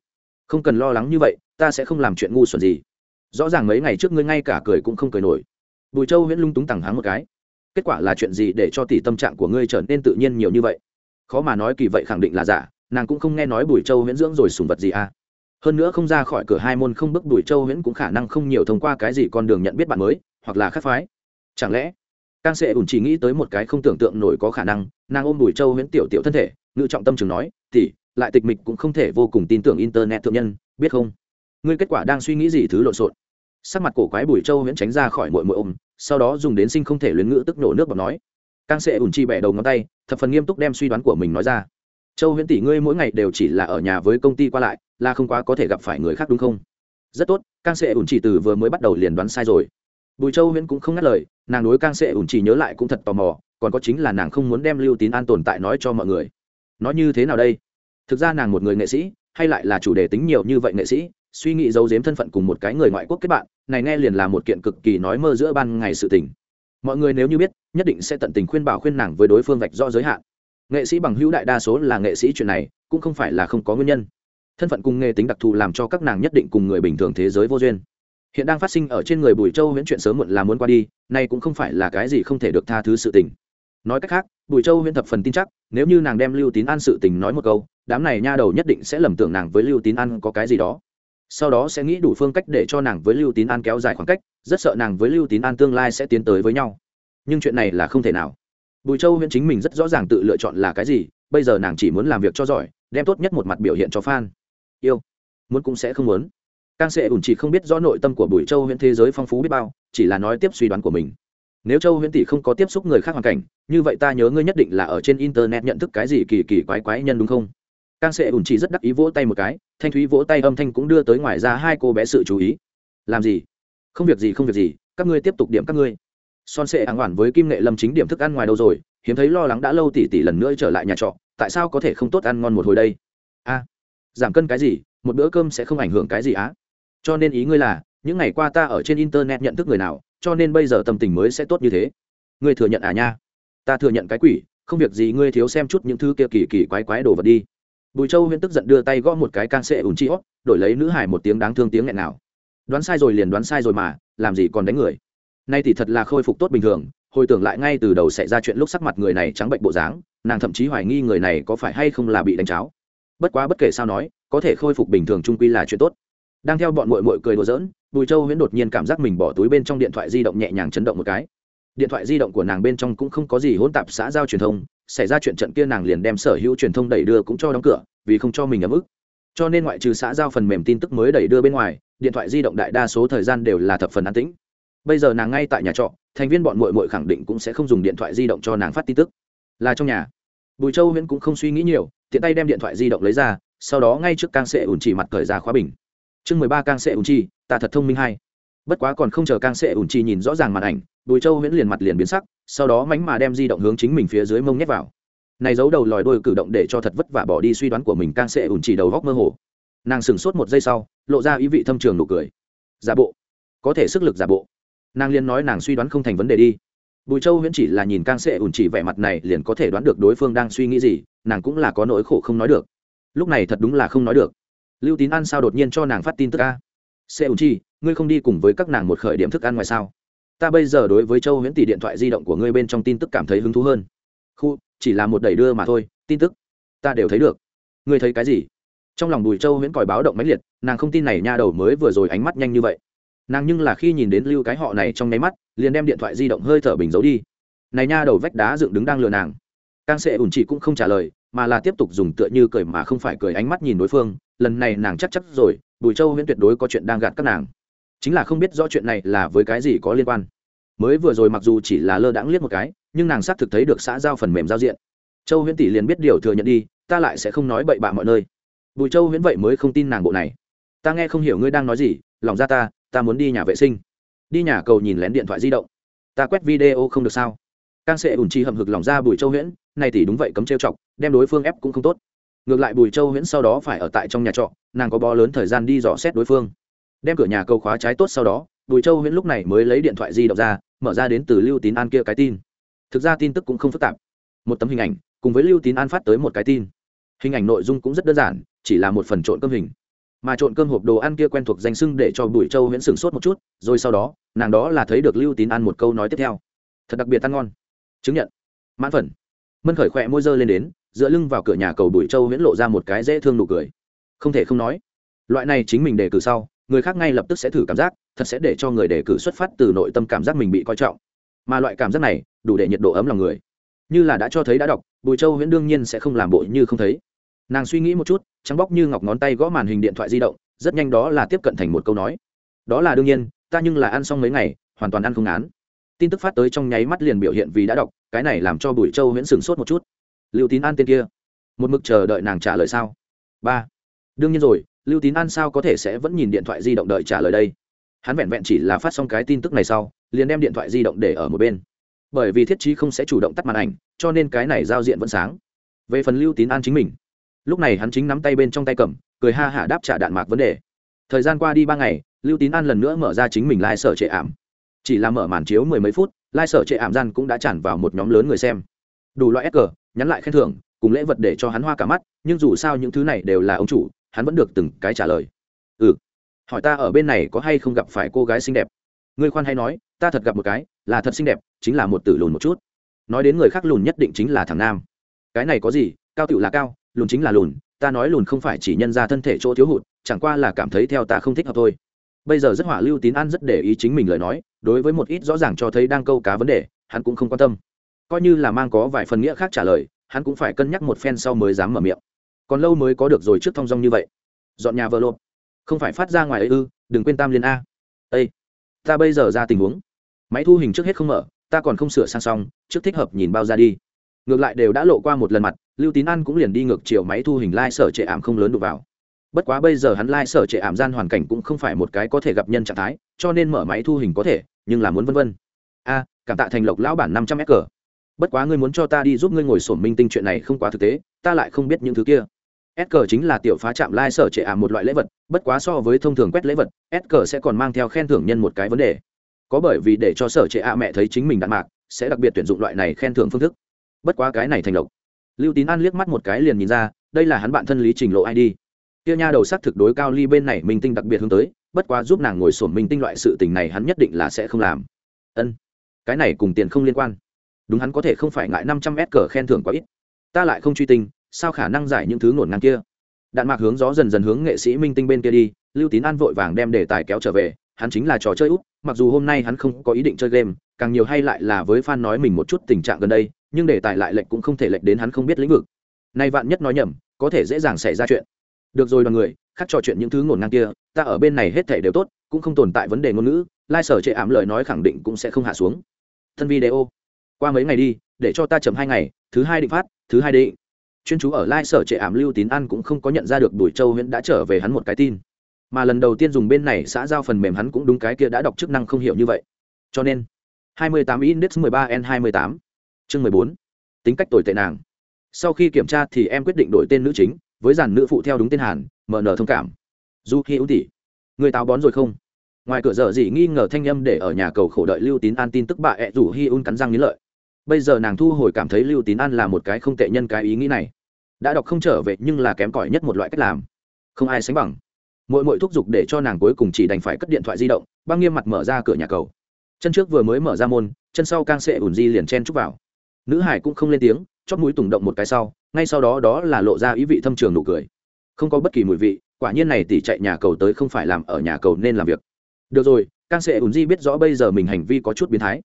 không cần lo lắng như vậy, ta sẽ không làm chuyện ngu xuẩn gì. Rõ ràng mấy ngày trước ngươi ngay cả cười cũng không cười nổi. Bùi châu huyễn lung túng tẳng háng một cái. Kết quả là chuyện gì để cho tỷ tâm trạng của ngươi trở nên tự nhiên nhiều như vậy? Khó mà nói kỳ vậy khẳng định là giả, nàng cũng không nghe nói bùi châu huyễn dưỡng rồi sùng vật gì à. Hơn nữa không ra khỏi cửa hai môn không bước bùi châu huyễn cũng khả năng không nhiều thông qua cái gì con đường nhận biết bạn mới, hoặc là khác phái. Chẳng lẽ càng sẽ ủn chỉ nghĩ tới một cái không tưởng tượng nổi có khả năng, nàng ôm bùi châu huyễn tiểu tiểu thân thể, ngự trọng tâm chừng nói, tỷ lại tịch mịch cũng không thể vô cùng tin tưởng internet thượng nhân, biết không? Ngươi kết quả đang suy nghĩ gì thứ lộn xộn? Sắc mặt cổ quái bùi châu huyễn tránh ra khỏi mội mội ôm, sau đó dùng đến sinh không thể luyến ngữ tức nổ nước bọc nói. Càng sẽ ủn chi bẻ đầu ngón tay, thập phần nghiêm túc đem suy đoán của mình nói ra. Châu huyễn tỷ ngươi mỗi ngày đều chỉ là ở nhà với công ty qua lại, là không quá có thể gặp phải người khác đúng không? Rất tốt càng sẽ ủn chỉ từ vừa mới bắt đầu liền đoán sai rồi. Bùi châu huyễn cũng không ngắt lời, nàng đối càng sẽ ủn chỉ nhớ lại cũng thật tò mò, còn có chính là nàng không muốn đem lưu tín an tồn tại nói cho mọi người. Nói như thế nào đây? Thực ra nàng một người nghệ sĩ, hay lại là chủ đề tính nhiều như vậy nghệ sĩ, suy nghĩ giấu giếm thân phận cùng một cái người ngoại quốc kết bạn, này nghe liền là một kiện cực kỳ nói mơ giữa ban ngày sự tình. Mọi người nếu như biết, nhất định sẽ tận tình khuyên bảo khuyên nàng với đối phương vạch rõ giới hạn. Nghệ sĩ bằng hữu đại đa số là nghệ sĩ chuyện này, cũng không phải là không có nguyên nhân. Thân phận cùng nghề tính đặc thù làm cho các nàng nhất định cùng người bình thường thế giới vô duyên. Hiện đang phát sinh ở trên người bùi châu huyễn chuyện sớm muộn là muốn qua đi, nay cũng không phải là cái gì không thể được tha thứ sự tình nói cách khác, bùi châu huyễn thập phần tin chắc, nếu như nàng đem lưu tín an sự tình nói một câu, đám này nha đầu nhất định sẽ lầm tưởng nàng với lưu tín an có cái gì đó. Sau đó sẽ nghĩ đủ phương cách để cho nàng với lưu tín an kéo dài khoảng cách, rất sợ nàng với lưu tín an tương lai sẽ tiến tới với nhau. Nhưng chuyện này là không thể nào. Bùi châu huyễn chính mình rất rõ ràng tự lựa chọn là cái gì, bây giờ nàng chỉ muốn làm việc cho giỏi, đem tốt nhất một mặt biểu hiện cho f a n yêu. Muốn cũng sẽ không muốn. Càng sẽ ủn chỉ không biết rõ nội tâm của bùi châu huyễn thế giới phong phú biết bao, chỉ là nói tiếp suy đoán của mình nếu châu huyễn tỷ không có tiếp xúc người khác hoàn cảnh, như vậy ta nhớ ngươi nhất định là ở trên internet nhận thức cái gì kỳ kỳ quái quái nhân đúng không? Càng sẽ ủn chỉ rất đắc ý vỗ tay một cái, thanh thúy vỗ tay âm thanh cũng đưa tới ngoài ra hai cô bé sự chú ý. Làm gì? Không việc gì, không việc gì, các ngươi tiếp tục điểm các ngươi. Son sệ hàng hoàn với kim nghệ lâm chính điểm thức ăn ngoài đâu rồi, hiếm thấy lo lắng đã lâu tỷ tỷ lần nữa trở lại nhà trọ, tại sao có thể không tốt ăn ngon một hồi đây? A, giảm cân cái gì, một bữa cơm sẽ không ảnh hưởng cái gì á? Cho nên ý ngươi là, những ngày qua ta ở trên internet nhận thức người nào cho nên bây giờ tâm tình mới sẽ tốt như thế. Ngươi thừa nhận à nha? Ta thừa nhận cái quỷ, không việc gì ngươi thiếu xem chút những thứ kia kỳ kỳ quái quái đồ vật đi. Bùi châu huyễn tức giận đưa tay gõ một cái can xệ ủn chi hót đổi lấy nữ hải một tiếng đáng thương tiếng nghẹn nào. Đoán sai rồi liền đoán sai rồi mà, làm gì còn đánh người? Nay thì thật là khôi phục tốt bình thường, hồi tưởng lại ngay từ đầu xảy ra chuyện lúc sắc mặt người này trắng bệnh bộ dáng, nàng thậm chí hoài nghi người này có phải hay không là bị đánh cháo. Bất quá bất kể sao nói, có thể khôi phục bình thường trung quy là chuyện tốt. Đang theo bọn mội mội cười đùa giỡn bùi châu huyễn đột nhiên cảm giác mình bỏ túi bên trong điện thoại di động nhẹ nhàng chấn động một cái. Điện thoại di động của nàng bên trong cũng không có gì hỗn tạp xã giao truyền thông, xảy ra chuyện trận kia nàng liền đem sở hữu truyền thông đẩy đưa cũng cho đóng cửa, vì không cho mình ấm ức. Cho nên ngoại trừ xã giao phần mềm tin tức mới đẩy đưa bên ngoài, điện thoại di động đại đa số thời gian đều là thập phần an tĩnh. Bây giờ nàng ngay tại nhà trọ, thành viên bọn mội mội khẳng định cũng sẽ không dùng điện thoại di động cho nàng phát tin tức. Là trong nhà. Bùi châu huyễn cũng không suy nghĩ nhiều, tiện tay đem điện thoại di động lấy ra, sau đó ngay trước càng sệ ủn chỉ mặt cởi ra khóa bình. Chương mười ba càng sệ ủn chi ta thật thông minh hay? Bất quá còn không chờ càng sệ ủn chi nhìn rõ ràng màn ảnh, bùi châu huyễn liền mặt liền biến sắc, sau đó mánh mà đem di động hướng chính mình phía dưới mông nhét vào. Này giấu đầu lòi đôi cử động để cho thật vất vả bỏ đi suy đoán của mình càng sệ ủn chỉ đầu góc mơ hồ. Nàng sửng sốt một giây sau, lộ ra ý vị thâm trường nụ cười. Giả bộ. Có thể sức lực giả bộ. Nàng liền nói nàng suy đoán không thành vấn đề đi. Bùi châu huyễn chỉ là nhìn càng sệ ủn chỉ vẻ mặt này liền có thể đoán được đối phương đang suy nghĩ gì, nàng cũng là có nỗi khổ không nói được. Lúc này thật đúng là không nói được. Lưu tín An sao đột nhiên cho nàng phát tin tức a? Sệ ủn chi, ngươi không đi cùng với các nàng một khởi điểm thức ăn ngoài sao? Ta bây giờ đối với châu huyễn tỷ điện thoại di động của ngươi bên trong tin tức cảm thấy hứng thú hơn. Khu, chỉ là một đẩy đưa mà thôi, tin tức ta đều thấy được. Ngươi thấy cái gì? Trong lòng bùi châu huyễn còi báo động mãnh liệt, nàng không tin này nha đầu mới vừa rồi ánh mắt nhanh như vậy. Nàng nhưng là khi nhìn đến lưu cái họ này trong nháy mắt, liền đem điện thoại di động hơi thở bình giấu đi. Này nha đầu vách đá dựng đứng đang lừa nàng. Càng sẽ ủn chị cũng không trả lời, mà là tiếp tục dùng tựa như cười mà không phải cười ánh mắt nhìn đối phương, lần này nàng chắc chắc rồi bùi châu huyễn tuyệt đối có chuyện đang gạt các nàng. Chính là không biết rõ chuyện này là với cái gì có liên quan. Mới vừa rồi mặc dù chỉ là lơ đãng liếc một cái, nhưng nàng xác thực thấy được xã giao phần mềm giao diện. Châu huyễn tỷ liền biết điều thừa nhận đi, ta lại sẽ không nói bậy bạ mọi nơi. Bùi châu huyễn vậy mới không tin nàng bộ này. Ta nghe không hiểu ngươi đang nói gì, lòng ra ta ta muốn đi nhà vệ sinh. Đi nhà cầu nhìn lén điện thoại di động. Ta quét video không được sao? Càng sẽ ủn chi hầm hực lòng ra bùi châu huyễn, này thì đúng vậy cấm trêu chọc, đem đối phương ép cũng không tốt ngược lại bùi châu huyễn sau đó phải ở tại trong nhà trọ, nàng có bó lớn thời gian đi dò xét đối phương. Đem cửa nhà cầu khóa trái tốt sau đó, bùi châu huyễn lúc này mới lấy điện thoại di động ra, mở ra đến từ lưu tín an kia cái tin. Thực ra tin tức cũng không phức tạp. Một tấm hình ảnh, cùng với lưu tín an phát tới một cái tin. Hình ảnh nội dung cũng rất đơn giản, chỉ là một phần trộn cơm hình. Mà trộn cơm hộp đồ ăn kia quen thuộc danh sưng để cho bùi châu huyễn sửng sốt một chút, rồi sau đó, nàng đó là thấy được lưu tín ăn một câu nói tiếp theo. Thật đặc biệt ăn ngon. Chứng nhận. Mãn phần. Mân khởi khỏe môi dơ lên đến dựa lưng vào cửa nhà cầu bùi châu huyễn lộ ra một cái dễ thương nụ cười. Không thể không nói, loại này chính mình đề cử sau, người khác ngay lập tức sẽ thử cảm giác, thật sẽ để cho người đề cử xuất phát từ nội tâm cảm giác mình bị coi trọng. Mà loại cảm giác này, đủ để nhiệt độ ấm lòng người. Như là đã cho thấy đã đọc, bùi châu huyễn đương nhiên sẽ không làm bộ như không thấy. Nàng suy nghĩ một chút, trắng bóc như ngọc ngón tay gõ màn hình điện thoại di động, rất nhanh đó là tiếp cận thành một câu nói. Đó là đương nhiên, ta nhưng là ăn xong mấy ngày, hoàn toàn ăn không án tin tức phát tới trong nháy mắt liền biểu hiện vì đã đọc, cái này làm cho bùi châu huyễn sửng sốt một chút lưu tín an tên kia. Một mực chờ đợi nàng trả lời sao? Ba. Đương nhiên rồi, lưu tín an sao có thể sẽ vẫn nhìn điện thoại di động đợi trả lời đây? Hắn vẹn vẹn chỉ là phát xong cái tin tức này sau, liền đem điện thoại di động để ở một bên. Bởi vì thiết trí không sẽ chủ động tắt màn ảnh, cho nên cái này giao diện vẫn sáng. Về phần lưu tín an chính mình, lúc này hắn chính nắm tay bên trong tay cầm, cười ha hả đáp trả đạn mạc vấn đề. Thời gian qua đi ba ngày, lưu tín an lần nữa mở ra chính mình lai、like、sở trệ ảm. Chỉ là mở màn chiếu mười mấy phút lai、like、sở trệ ảm gian cũng đã tràn vào một nhóm lớn người xem. Đủ loại s nhắn lại khen thưởng, cùng lễ vật để cho hắn hoa cả mắt, nhưng dù sao những thứ này đều là ông chủ, hắn vẫn được từng cái trả lời. Ừ. Hỏi ta ở bên này có hay không gặp phải cô gái xinh đẹp? Ngươi khoan hay nói, ta thật gặp một cái, là thật xinh đẹp, chính là một tử lùn một chút. Nói đến người khác lùn nhất định chính là thằng nam. Cái này có gì, cao tựu là cao, lùn chính là lùn, ta nói lùn không phải chỉ nhân ra thân thể chỗ thiếu hụt, chẳng qua là cảm thấy theo ta không thích hợp thôi. Bây giờ rất hỏa lưu tín ăn rất để ý chính mình lời nói, đối với một ít rõ ràng cho thấy đang câu cá vấn đề, hắn cũng không quan tâm coi như là mang có vài phần nghĩa khác trả lời, hắn cũng phải cân nhắc một phen sau mới dám mở miệng. Còn lâu mới có được rồi trước thong dong như vậy. Dọn nhà vợ lộp. Không phải phát ra ngoài ấy ư, đừng quên tam liên a. Â ta bây giờ ra tình huống. Máy thu hình trước hết không mở, ta còn không sửa sang xong, trước thích hợp nhìn bao ra đi. Ngược lại đều đã lộ qua một lần mặt, lưu tín an cũng liền đi ngược chiều máy thu hình lai、like、sở trệ ảm không lớn đụng vào. Bất quá bây giờ hắn lai、like、sở trệ ảm gian hoàn cảnh cũng không phải một cái có thể gặp nhân trạng thái, cho nên mở máy thu hình có thể, nhưng là muốn vân vân. A, cảm tạ thành lộc lão bản năm trăm s cờ bất quá ngươi muốn cho ta đi giúp ngươi ngồi sổm minh tinh chuyện này không quá thực tế, ta lại không biết những thứ kia. S cờ chính là tiểu phá chạm lai sở trệ ảm một loại lễ vật, bất quá so với thông thường quét lễ vật, s cờ sẽ còn mang theo khen thưởng nhân một cái vấn đề. Có bởi vì để cho sở trệ ạ mẹ thấy chính mình đạn mạc, sẽ đặc biệt tuyển dụng loại này khen thưởng phương thức. Bất quá cái này thành lộc. Lưu tín an liếc mắt một cái liền nhìn ra, đây là hắn bạn thân lý trình lộ id Tiêu nha đầu sắc thực đối cao ly bên này minh tinh đặc biệt hướng tới, bất quá giúp nàng ngồi sổm minh tinh loại sự tình này hắn nhất định là sẽ không làm. Ân, cái này cùng tiền không liên quan đúng hắn có thể không phải ngại năm trăm s cờ khen thưởng quá ít. Ta lại không truy tinh, sao khả năng giải những thứ ngổn ngang kia? Đạn mạc hướng gió dần dần hướng nghệ sĩ minh tinh bên kia đi, lưu tín an vội vàng đem đề tài kéo trở về, hắn chính là trò chơi út, mặc dù hôm nay hắn không có ý định chơi game, càng nhiều hay lại là với fan nói mình một chút tình trạng gần đây, nhưng đề tài lại lệnh cũng không thể lệnh đến hắn không biết lĩnh vực. Nay vạn nhất nói nhầm, có thể dễ dàng xảy ra chuyện. Được rồi đoàn người, khác trò chuyện những thứ ngổn ngang kia, ta ở bên này hết thể đều tốt, cũng không tồn tại vấn đề ngôn ngữ, lai sở chệ ảm lời nói khẳng định cũng sẽ không hạ xuống. Thân video qua mấy ngày đi, để cho ta chậm hai ngày, thứ hai định phát, thứ hai định. Chuyên chú ở lai sở trệ ảm lưu tín ăn cũng không có nhận ra được bùi châu huyện đã trở về hắn một cái tin. Mà lần đầu tiên dùng bên này xã giao phần mềm hắn cũng đúng cái kia đã đọc chức năng không hiểu như vậy. Cho nên 28 index 13 n 28 chương 14 tính cách tồi tệ nàng. Sau khi kiểm tra thì em quyết định đổi tên nữ chính, với dàn nữ phụ theo đúng tên hàn mn thông cảm. Du khi ưu tỷ người táo bón rồi không? Ngoài cửa dở gì nghi ngờ thanh âm để ở nhà cầu khổ đợi lưu tín an tin tức bà ẹ rủ hi un cắn răng nghĩ lợi. Bây giờ nàng thu hồi cảm thấy lưu tín an là một cái không tệ nhân cái ý nghĩ này. Đã đọc không trở về nhưng là kém cỏi nhất một loại cách làm. Không ai sánh bằng. Mỗi mỗi thúc giục để cho nàng cuối cùng chỉ đành phải cất điện thoại di động, băng nghiêm mặt mở ra cửa nhà cầu. Chân trước vừa mới mở ra môn, chân sau càng sệ ủn di liền chen chúc vào. Nữ hải cũng không lên tiếng chót mũi tùng động một cái sau, ngay sau đó đó là lộ ra ý vị thâm trường nụ cười. Không có bất kỳ mùi vị, quả nhiên này tỷ chạy nhà cầu tới không phải làm ở nhà cầu nên làm việc được rồi càng sẽ ùn di biết rõ bây giờ mình hành vi có chút biến thái.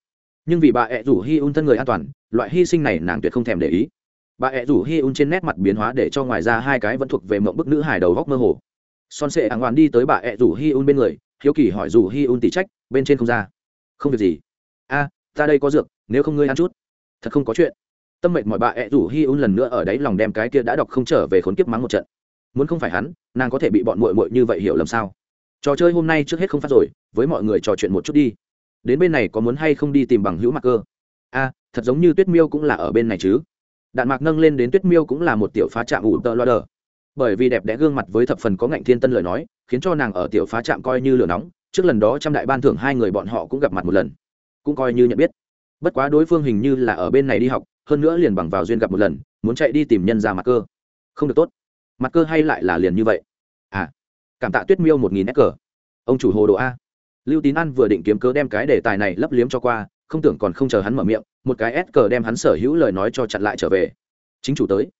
Nhưng vì bà ẹ rủ hi un thân người an toàn, loại hy sinh này nàng tuyệt không thèm để ý. Bà ẹ rủ hi un trên nét mặt biến hóa để cho ngoài ra hai cái vẫn thuộc về mộng bức nữ hài đầu góc mơ hồ. Son sệ ảng hoàn đi tới bà ẹ rủ hi un bên người, hiếu kỳ hỏi rủ hi un tỉ trách, bên trên không ra. Không việc gì. A, ta đây có dược, nếu không ngươi ăn chút. Thật không có chuyện. Tâm mệnh mọi bà ẹ rủ hi un lần nữa ở đấy lòng đem cái kia đã đọc không trở về khốn kiếp mắng một trận. Muốn không phải hắn, nàng có thể bị bọn muội muội như vậy hiểu lầm sao? Trò chơi hôm nay trước hết không phát rồi, với mọi người trò chuyện một chút đi. Đến bên này có muốn hay không đi tìm bằng hữu mặc cơ a, thật giống như tuyết miêu cũng là ở bên này chứ. Đạn mạc nâng lên đến tuyết miêu cũng là một tiểu phá trạm ủ tờ loa đờ. Bởi vì đẹp đẽ gương mặt với thập phần có ngạnh thiên tân lời nói, khiến cho nàng ở tiểu phá trạm coi như lửa nóng, trước lần đó trăm đại ban thưởng hai người bọn họ cũng gặp mặt một lần. Cũng coi như nhận biết. Bất quá đối phương hình như là ở bên này đi học, hơn nữa liền bằng vào duyên gặp một lần, muốn chạy đi tìm nhân ra mặt cơ không được tốt. Mặt cơ hay lại là liền như vậy cảm tạ tuyết miêu một nghìn s ông chủ hồ đồ a. Lưu tín an vừa định kiếm cớ đem cái đề tài này lấp liếm cho qua, không tưởng còn không chờ hắn mở miệng, một cái s cờ đem hắn sở hữu lời nói cho chặn lại trở về. Chính chủ tới.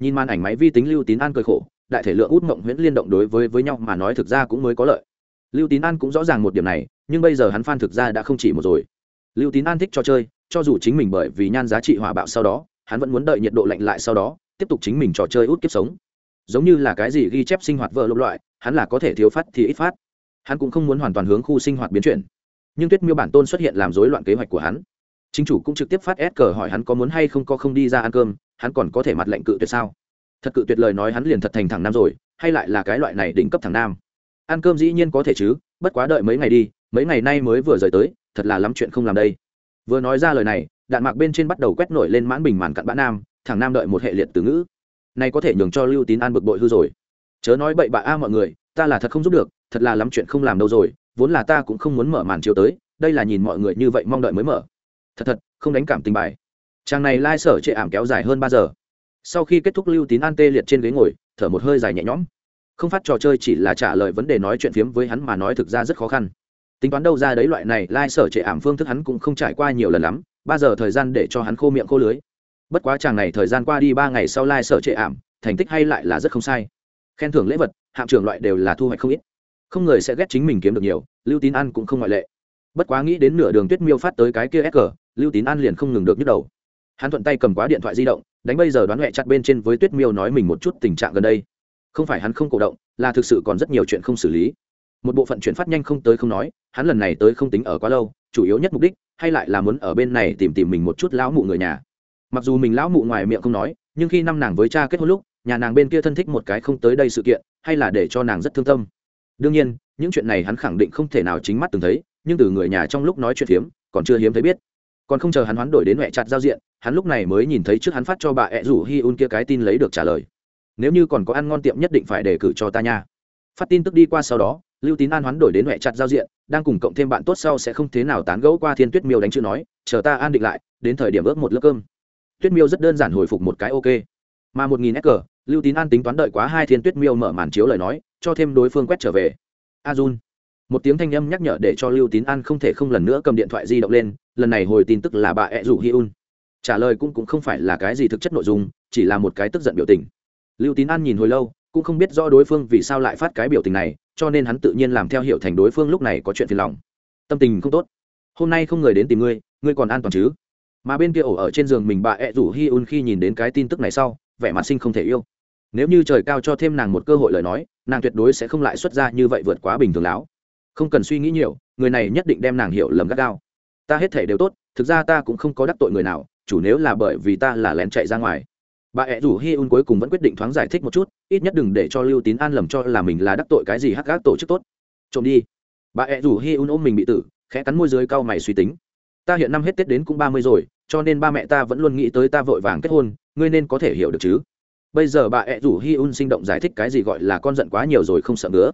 Nhìn màn ảnh máy vi tính lưu tín an cười khổ, đại thể lượng út mộng huyễn liên động đối với với nhau mà nói thực ra cũng mới có lợi. Lưu tín an cũng rõ ràng một điểm này, nhưng bây giờ hắn phan thực ra đã không chỉ một rồi. Lưu tín an thích cho chơi, cho dù chính mình bởi vì nhan giá trị hỏa bạo sau đó, hắn vẫn muốn đợi nhiệt độ lạnh lại sau đó, tiếp tục chính mình trò chơi út kiếp sống giống như là cái gì ghi chép sinh hoạt vợ lộp loại, hắn là có thể thiếu phát thì ít phát. Hắn cũng không muốn hoàn toàn hướng khu sinh hoạt biến chuyển. Nhưng tuyết miêu bản tôn xuất hiện làm rối loạn kế hoạch của hắn. Chính chủ cũng trực tiếp phát s cờ hỏi hắn có muốn hay không có không đi ra ăn cơm, hắn còn có thể mặt lệnh cự tuyệt sao? Thật cự tuyệt lời nói hắn liền thật thành thằng nam rồi, hay lại là cái loại này đỉnh cấp thằng nam? Ăn cơm dĩ nhiên có thể chứ, bất quá đợi mấy ngày đi, mấy ngày nay mới vừa rời tới, thật là lắm chuyện không làm đây. Vừa nói ra lời này, đạn mạc bên trên bắt đầu quét nổi lên mãn bình màn cặn bã nam, thằng nam đợi một hệ liệt từ ngữ này có thể nhường cho lưu tín an bực bội hư rồi. Chớ nói bậy bạ a mọi người, ta là thật không giúp được, thật là lắm chuyện không làm đâu rồi, vốn là ta cũng không muốn mở màn chiều tới, đây là nhìn mọi người như vậy mong đợi mới mở. Thật thật, không đánh cảm tình bài. Chàng này lai sở chệ ảm kéo dài hơn ba giờ. Sau khi kết thúc lưu tín an tê liệt trên ghế ngồi, thở một hơi dài nhẹ nhõm. Không phát trò chơi chỉ là trả lời vấn đề nói chuyện phiếm với hắn mà nói thực ra rất khó khăn. Tính toán đâu ra đấy loại này, lai sở chệ ảm phương thức hắn cũng không trải qua nhiều lần lắm, ba giờ thời gian để cho hắn khô miệng khô lưới bất quá chàng này thời gian qua đi ba ngày sau lai、like、sở trệ ảm, thành tích hay lại là rất không sai. Khen thưởng lễ vật, hạng trưởng loại đều là thu hoạch không ít. Không người sẽ ghét chính mình kiếm được nhiều, lưu tín an cũng không ngoại lệ. Bất quá nghĩ đến nửa đường tuyết miêu phát tới cái kia S cờ lưu tín an liền không ngừng được nhức đầu. Hắn thuận tay cầm quá điện thoại di động, đánh bây giờ đoán huệ chặt bên trên với tuyết miêu nói mình một chút tình trạng gần đây. Không phải hắn không cổ động, là thực sự còn rất nhiều chuyện không xử lý. Một bộ phận chuyển phát nhanh không tới không nói, hắn lần này tới không tính ở quá lâu, chủ yếu nhất mục đích, hay lại là muốn ở bên này tìm tìm mình một chút lão mụ người nhà mặc dù mình lão mụ ngoài miệng không nói nhưng khi năm nàng với cha kết hôn lúc nhà nàng bên kia thân thích một cái không tới đây sự kiện hay là để cho nàng rất thương tâm. Đương nhiên những chuyện này hắn khẳng định không thể nào chính mắt từng thấy nhưng từ người nhà trong lúc nói chuyện hiếm, còn chưa hiếm thấy biết. Còn không chờ hắn hoán đổi đến mẹ chặt giao diện hắn lúc này mới nhìn thấy trước hắn phát cho bà ẹ rủ hi un kia cái tin lấy được trả lời. Nếu như còn có ăn ngon tiệm nhất định phải đề cử cho ta nha. Phát tin tức đi qua sau đó lưu tín an hoán đổi đến mẹ chặt giao diện đang cùng cộng thêm bạn tốt sau sẽ không thế nào tán gẫu qua thiên tuyết miêu đánh chữ nói chờ ta an định lại đến thời điểm ước một lớp cơm tuyết miêu rất đơn giản hồi phục một cái ok. Mà một nghìn s lưu tín an tính toán đợi quá hai thiên tuyết miêu mở màn chiếu lời nói, cho thêm đối phương quét trở về. A jun một tiếng thanh âm nhắc nhở để cho lưu tín an không thể không lần nữa cầm điện thoại di động lên, lần này hồi tin tức là bà ẹ rủ hi un. Trả lời cũng cũng không phải là cái gì thực chất nội dung, chỉ là một cái tức giận biểu tình. Lưu tín an nhìn hồi lâu, cũng không biết rõ đối phương vì sao lại phát cái biểu tình này, cho nên hắn tự nhiên làm theo hiệu thành đối phương lúc này có chuyện phiền lòng. Tâm tình không tốt. Hôm nay không người đến tìm ngươi ngươi còn an toàn chứ? Mà bên kia ổ ở trên giường mình bà ẹ rủ hi un khi nhìn đến cái tin tức này sau, vẻ mặt sinh không thể yêu. Nếu như trời cao cho thêm nàng một cơ hội lời nói, nàng tuyệt đối sẽ không lại xuất ra như vậy vượt quá bình thường láo. Không cần suy nghĩ nhiều, người này nhất định đem nàng hiểu lầm gắt gao. Ta hết thể đều tốt, thực ra ta cũng không có đắc tội người nào, chủ nếu là bởi vì ta là lén chạy ra ngoài. Bà ẹ rủ hi un cuối cùng vẫn quyết định thoáng giải thích một chút, ít nhất đừng để cho lưu tín an lầm cho là mình là đắc tội cái gì hắc gác tổ chức tốt. Trộm đi. Bà ẹ rủ hi un ôm mình bị tử, khẽ cắn môi dưới cau mày suy tính ta hiện năm hết tết đến cũng ba mươi rồi, cho nên ba mẹ ta vẫn luôn nghĩ tới ta vội vàng kết hôn, ngươi nên có thể hiểu được chứ. Bây giờ bà ẹ rủ hi un sinh động giải thích cái gì gọi là con giận quá nhiều rồi không sợ nữa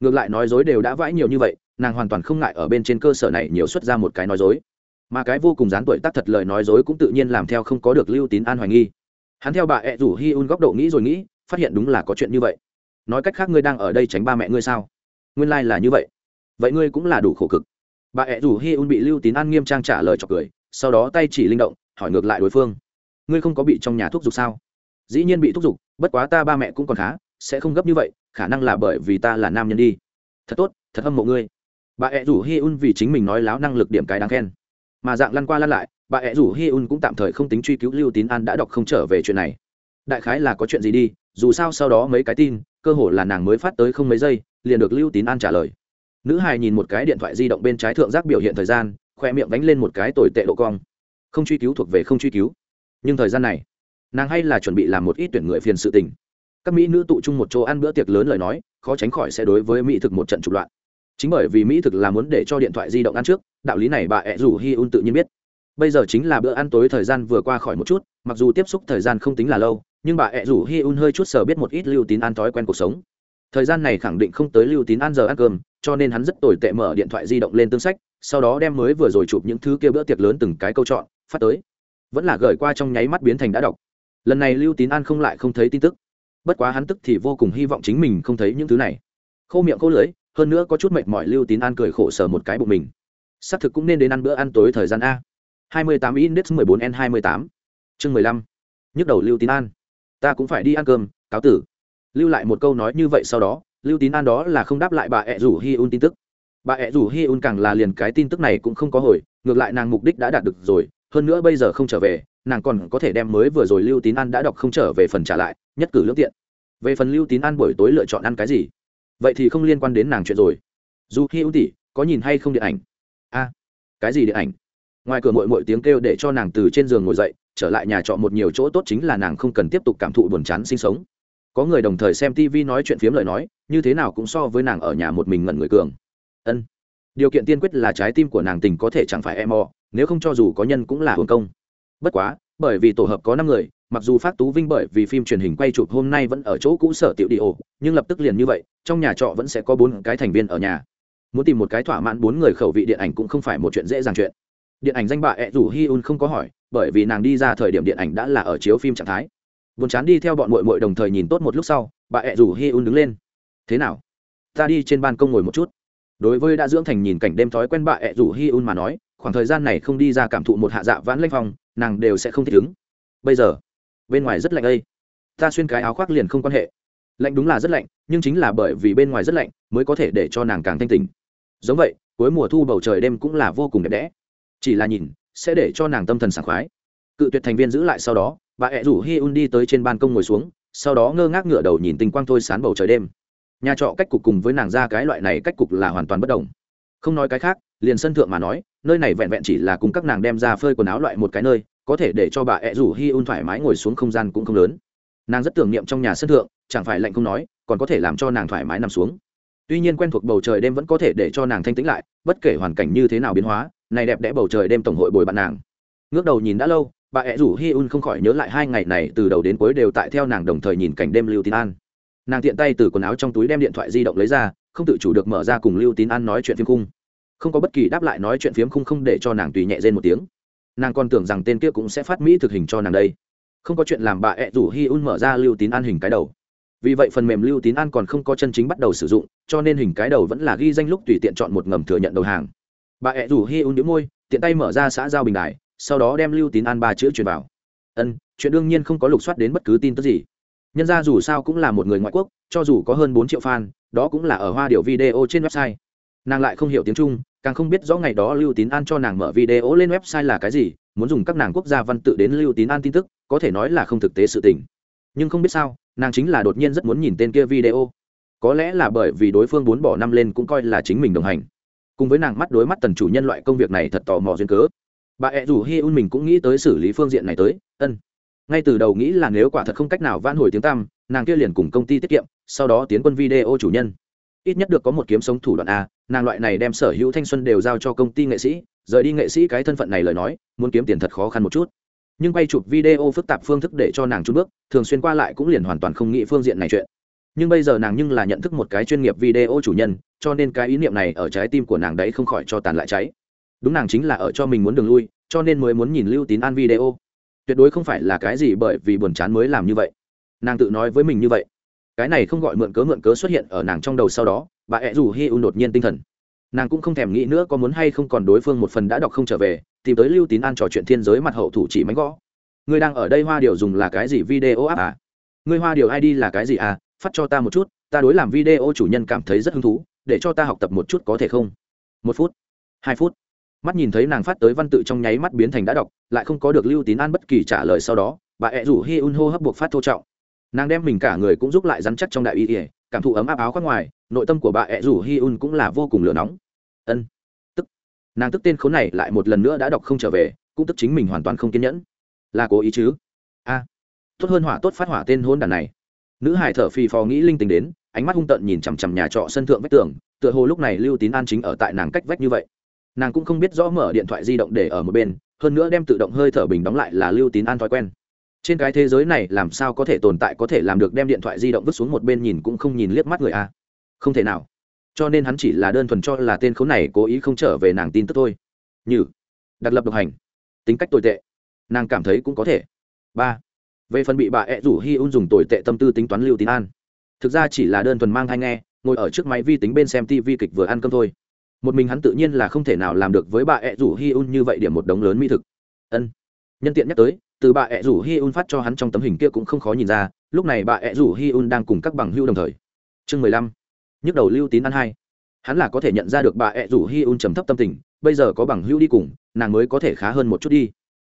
ngược lại nói dối đều đã vãi nhiều như vậy, nàng hoàn toàn không ngại ở bên trên cơ sở này nhiều xuất ra một cái nói dối. Mà cái vô cùng dán tuổi tác thật lời nói dối cũng tự nhiên làm theo không có được lưu tín an hoài nghi. Hắn theo bà ẹ rủ hi un góc độ nghĩ rồi nghĩ, phát hiện đúng là có chuyện như vậy. Nói cách khác ngươi đang ở đây tránh ba mẹ ngươi sao? Nguyên lai、like、là như vậy. Vậy ngươi cũng là đủ khổ cực bà ẹ rủ hi un bị lưu tín an nghiêm trang trả lời cho cười, sau đó tay chỉ linh động, hỏi ngược lại đối phương. Ngươi không có bị trong nhà thuốc giục sao? Dĩ nhiên bị thúc giục, bất quá ta ba mẹ cũng còn khá, sẽ không gấp như vậy, khả năng là bởi vì ta là nam nhân đi. Thật tốt, thật hâm mộ ngươi. Bà ẹ rủ hi un vì chính mình nói láo năng lực điểm cái đáng khen. Mà dạng lăn qua lăn lại, bà ẹ rủ hi un cũng tạm thời không tính truy cứu lưu tín an đã đọc không trở về chuyện này. Đại khái là có chuyện gì đi, dù sao sau đó mấy cái tin, cơ hồ là nàng mới phát tới không mấy giây, liền được lưu tín an trả lời nữ hài nhìn một cái điện thoại di động bên trái thượng giác biểu hiện thời gian, khoe miệng đánh lên một cái tồi tệ độ cong. Không truy cứu thuộc về không truy cứu. Nhưng thời gian này, nàng hay là chuẩn bị làm một ít tuyển người phiền sự tình. Các mỹ nữ tụ chung một chỗ ăn bữa tiệc lớn lời nói, khó tránh khỏi sẽ đối với mỹ thực một trận trục loạn. Chính bởi vì mỹ thực là muốn để cho điện thoại di động ăn trước, đạo lý này bà ẹ rủ hi un tự nhiên biết. Bây giờ chính là bữa ăn tối thời gian vừa qua khỏi một chút, mặc dù tiếp xúc thời gian không tính là lâu, nhưng bà ẹ rủ hi un hơi chút sờ biết một ít lưu tín ăn thói quen cuộc sống. Thời gian này khẳng định không tới lưu tín ăn giờ ăn cơm cho nên hắn rất tồi tệ mở điện thoại di động lên tương sách, sau đó đem mới vừa rồi chụp những thứ kia bữa tiệc lớn từng cái câu chọn, phát tới. Vẫn là gửi qua trong nháy mắt biến thành đã đọc. Lần này lưu tín an không lại không thấy tin tức. Bất quá hắn tức thì vô cùng hy vọng chính mình không thấy những thứ này. Khô miệng khô lưới hơn nữa có chút mệt mỏi lưu tín an cười khổ sở một cái bụng mình. Xác thực cũng nên đến ăn bữa ăn tối thời gian a. 28 index 14 n 28 chương 15 nhức đầu lưu tín an. Ta cũng phải đi ăn cơm, cáo tử. Lưu lại một câu nói như vậy sau đó lưu tín an đó là không đáp lại bà ẹ rủ hi un tin tức. Bà ẹ rủ hi un càng là liền cái tin tức này cũng không có hồi, ngược lại nàng mục đích đã đạt được rồi, hơn nữa bây giờ không trở về, nàng còn có thể đem mới vừa rồi lưu tín an đã đọc không trở về phần trả lại, nhất cử lương tiện. Về phần lưu tín an buổi tối lựa chọn ăn cái gì? Vậy thì không liên quan đến nàng chuyện rồi. Dù hi un tỷ, có nhìn hay không điện ảnh? A, cái gì điện ảnh? Ngoài cửa mội mội tiếng kêu để cho nàng từ trên giường ngồi dậy, trở lại nhà trọ một nhiều chỗ tốt chính là nàng không cần tiếp tục cảm thụ buồn chán sinh sống có người đồng thời xem tv nói chuyện phiếm lời nói, như thế nào cũng so với nàng ở nhà một mình ngẩn người cường. Ân, điều kiện tiên quyết là trái tim của nàng tình có thể chẳng phải em o nếu không cho dù có nhân cũng là hưởng công. Bất quá, bởi vì tổ hợp có năm người, mặc dù phát tú vinh bởi vì phim truyền hình quay chụp hôm nay vẫn ở chỗ cũ sở tiểu đi ổ, nhưng lập tức liền như vậy, trong nhà trọ vẫn sẽ có bốn cái thành viên ở nhà. Muốn tìm một cái thỏa mãn bốn người khẩu vị điện ảnh cũng không phải một chuyện dễ dàng chuyện. Điện ảnh danh bạ ẹ rủ hi un không có hỏi, bởi vì nàng đi ra thời điểm điện ảnh đã là ở chiếu phim trạng thái buồn chán đi theo bọn mội mội đồng thời nhìn tốt một lúc sau, bà ẹ rủ hi un đứng lên. Thế nào? Ta đi trên ban công ngồi một chút. Đối với đã dưỡng thành nhìn cảnh đêm thói quen bà ẹ rủ hi un mà nói, khoảng thời gian này không đi ra cảm thụ một hạ dạ vãn lanh phong, nàng đều sẽ không thích ứng. Bây giờ, bên ngoài rất lạnh đây ta xuyên cái áo khoác liền không quan hệ. Lạnh đúng là rất lạnh, nhưng chính là bởi vì bên ngoài rất lạnh mới có thể để cho nàng càng thanh tình giống vậy, cuối mùa thu bầu trời đêm cũng là vô cùng đẹp đẽ. Chỉ là nhìn, sẽ để cho nàng tâm thần sảng khoái cự tuyệt thành viên giữ lại sau đó, bà ẹ rủ hi un đi tới trên ban công ngồi xuống, sau đó ngơ ngác ngửa đầu nhìn tình quang thôi sán bầu trời đêm. Nhà trọ cách cục cùng với nàng ra cái loại này cách cục là hoàn toàn bất đồng. Không nói cái khác, liền sân thượng mà nói, nơi này vẹn vẹn chỉ là cùng các nàng đem ra phơi quần áo loại một cái nơi, có thể để cho bà ẹ rủ hi un thoải mái ngồi xuống không gian cũng không lớn. Nàng rất tưởng niệm trong nhà sân thượng, chẳng phải lạnh không nói, còn có thể làm cho nàng thoải mái nằm xuống. Tuy nhiên quen thuộc bầu trời đêm vẫn có thể để cho nàng thanh tĩnh lại, bất kể hoàn cảnh như thế nào biến hóa, này đẹp đẽ bầu trời đêm tổng hội bồi bạn nàng. Ngước đầu nhìn đã lâu bà ẹ rủ hi un không khỏi nhớ lại hai ngày này từ đầu đến cuối đều tại theo nàng đồng thời nhìn cảnh đêm lưu tín an. Nàng tiện tay từ quần áo trong túi đem điện thoại di động lấy ra, không tự chủ được mở ra cùng lưu tín an nói chuyện phim khung. Không có bất kỳ đáp lại nói chuyện phiếm khung không để cho nàng tùy nhẹ rên một tiếng. Nàng còn tưởng rằng tên kia cũng sẽ phát mỹ thực hình cho nàng đây. Không có chuyện làm bà ẹ rủ hi un mở ra lưu tín an hình cái đầu. Vì vậy phần mềm lưu tín an còn không có chân chính bắt đầu sử dụng, cho nên hình cái đầu vẫn là ghi danh lúc tùy tiện chọn một ngầm thừa nhận đầu hàng. Bà ẹ rủ hi un đĩu môi, tiện tay mở ra xã giao bình đài sau đó đem lưu tín an ba chữ truyền vào. Ân, chuyện đương nhiên không có lục soát đến bất cứ tin tức gì. Nhân ra dù sao cũng là một người ngoại quốc, cho dù có hơn bốn triệu fan, đó cũng là ở hoa điệu video trên website. Nàng lại không hiểu tiếng trung, càng không biết rõ ngày đó lưu tín an cho nàng mở video lên website là cái gì, muốn dùng các nàng quốc gia văn tự đến lưu tín an tin tức, có thể nói là không thực tế sự tình. Nhưng không biết sao, nàng chính là đột nhiên rất muốn nhìn tên kia video. Có lẽ là bởi vì đối phương bốn bỏ năm lên cũng coi là chính mình đồng hành. Cùng với nàng mắt đối mắt tần chủ nhân loại công việc này thật tò mò duyên cớ bà ẹ rủ hi un mình cũng nghĩ tới xử lý phương diện này tới. Ân. Ngay từ đầu nghĩ là nếu quả thật không cách nào van hồi tiếng tăm, nàng kia liền cùng công ty tiết kiệm, sau đó tiến quân video chủ nhân. Ít nhất được có một kiếm sống thủ đoạn a, nàng loại này đem sở hữu thanh xuân đều giao cho công ty nghệ sĩ, rời đi nghệ sĩ cái thân phận này lời nói, muốn kiếm tiền thật khó khăn một chút. Nhưng quay chụp video phức tạp phương thức để cho nàng trung bước, thường xuyên qua lại cũng liền hoàn toàn không nghĩ phương diện này chuyện. Nhưng bây giờ nàng nhưng là nhận thức một cái chuyên nghiệp video chủ nhân, cho nên cái ý niệm này ở trái tim của nàng đấy không khỏi cho tàn lại cháy đúng nàng chính là ở cho mình muốn đường lui, cho nên mới muốn nhìn lưu tín an video. Tuyệt đối không phải là cái gì bởi vì buồn chán mới làm như vậy. Nàng tự nói với mình như vậy. Cái này không gọi mượn cớ mượn cớ xuất hiện ở nàng trong đầu sau đó, bà ẹ rủ hi un đột nhiên tinh thần. Nàng cũng không thèm nghĩ nữa có muốn hay không còn đối phương một phần đã đọc không trở về, tìm tới lưu tín an trò chuyện thiên giới mặt hậu thủ chỉ mánh gõ. Người đang ở đây hoa điều dùng là cái gì video app à? Người hoa điều id là cái gì à? Phát cho ta một chút, ta đối làm video chủ nhân cảm thấy rất hứng thú, để cho ta học tập một chút có thể không? Một phút, hai phút mắt nhìn thấy nàng phát tới văn tự trong nháy mắt biến thành đã đọc, lại không có được lưu tín an bất kỳ trả lời sau đó, bà ẹ rủ hi un hô hấp buộc phát thô trọng. Nàng đem mình cả người cũng giúp lại rắn chắc trong đại y ỉa cảm thụ ấm áp áo khoác ngoài, nội tâm của bà ẹ rủ hi un cũng là vô cùng lửa nóng. Ân. Tức. Nàng tức tên khốn này lại một lần nữa đã đọc không trở về, cũng tức chính mình hoàn toàn không kiên nhẫn. Là cố ý chứ? A. Tốt hơn hỏa tốt phát hỏa tên hôn đàn này. Nữ hải thở phì phò nghĩ linh tính đến, ánh mắt hung tợn nhìn chằm chằm nhà trọ sân thượng vách tường, tựa hồ lúc này lưu tín an chính ở tại nàng cách vách như vậy nàng cũng không biết rõ mở điện thoại di động để ở một bên, hơn nữa đem tự động hơi thở bình đóng lại là lưu tín an thói quen. Trên cái thế giới này làm sao có thể tồn tại, có thể làm được đem điện thoại di động vứt xuống một bên nhìn cũng không nhìn liếc mắt người a. Không thể nào. Cho nên hắn chỉ là đơn thuần cho là tên khốn này cố ý không trở về nàng tin tức thôi. Như. Đặc lập độc hành. Tính cách tồi tệ. Nàng cảm thấy cũng có thể. Ba. Về phần bị bà ẹ rủ hi un dùng tồi tệ tâm tư tính toán lưu tín an. Thực ra chỉ là đơn thuần mang hay nghe, ngồi ở trước máy vi tính bên xem tv kịch vừa ăn cơm thôi một mình hắn tự nhiên là không thể nào làm được với bà ẹ rủ hi un như vậy điểm một đống lớn mỹ thực. Ân. Nhân tiện nhắc tới, từ bà ẹ rủ hi un phát cho hắn trong tấm hình kia cũng không khó nhìn ra, lúc này bà ẹ rủ hi un đang cùng các bằng hưu đồng thời. Chương mười lăm. Nhức đầu lưu tín ăn hai. Hắn là có thể nhận ra được bà ẹ rủ hi un trầm thấp tâm tình, bây giờ có bằng hưu đi cùng, nàng mới có thể khá hơn một chút đi.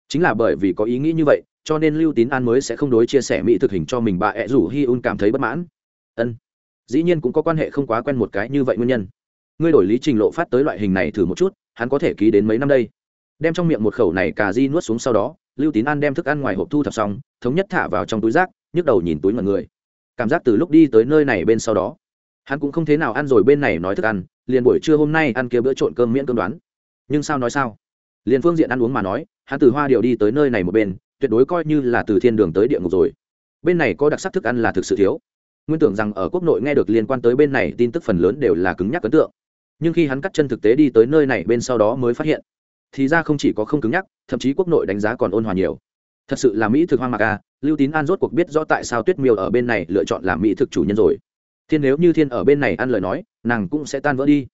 Chính là bởi vì có ý nghĩ như vậy, cho nên lưu tín an mới sẽ không đối chia sẻ mỹ thực hình cho mình bà ẹ rủ hi un cảm thấy bất mãn. Ân. Dĩ nhiên cũng có quan hệ không quá quen một cái như vậy nguyên nhân ngươi đổi lý trình lộ phát tới loại hình này thử một chút, hắn có thể ký đến mấy năm đây? Đem trong miệng một khẩu này cà di nuốt xuống sau đó, lưu tín an đem thức ăn ngoài hộp thu thập xong, thống nhất thả vào trong túi rác, nhức đầu nhìn túi mọi người. Cảm giác từ lúc đi tới nơi này bên sau đó, hắn cũng không thế nào ăn rồi bên này nói thức ăn, liền buổi trưa hôm nay ăn kia bữa trộn cơm miễn cơm đoán. Nhưng sao nói sao? Liền phương diện ăn uống mà nói, hắn từ hoa điệu đi tới nơi này một bên, tuyệt đối coi như là từ thiên đường tới địa ngục rồi. Bên này có đặc sắc thức ăn là thực sự thiếu. Nguyên tưởng rằng ở quốc nội nghe được liên quan tới bên này, tin tức phần lớn đều là cứng nhắc ấn tượng nhưng khi hắn cắt chân thực tế đi tới nơi này bên sau đó mới phát hiện, thì ra không chỉ có không cứng nhắc, thậm chí quốc nội đánh giá còn ôn hòa nhiều. Thật sự là mỹ thực hoang mạc a lưu tín an rốt cuộc biết rõ tại sao tuyết miêu ở bên này lựa chọn làm mỹ thực chủ nhân rồi. Thiên nếu như thiên ở bên này ăn lời nói, nàng cũng sẽ tan vỡ đi.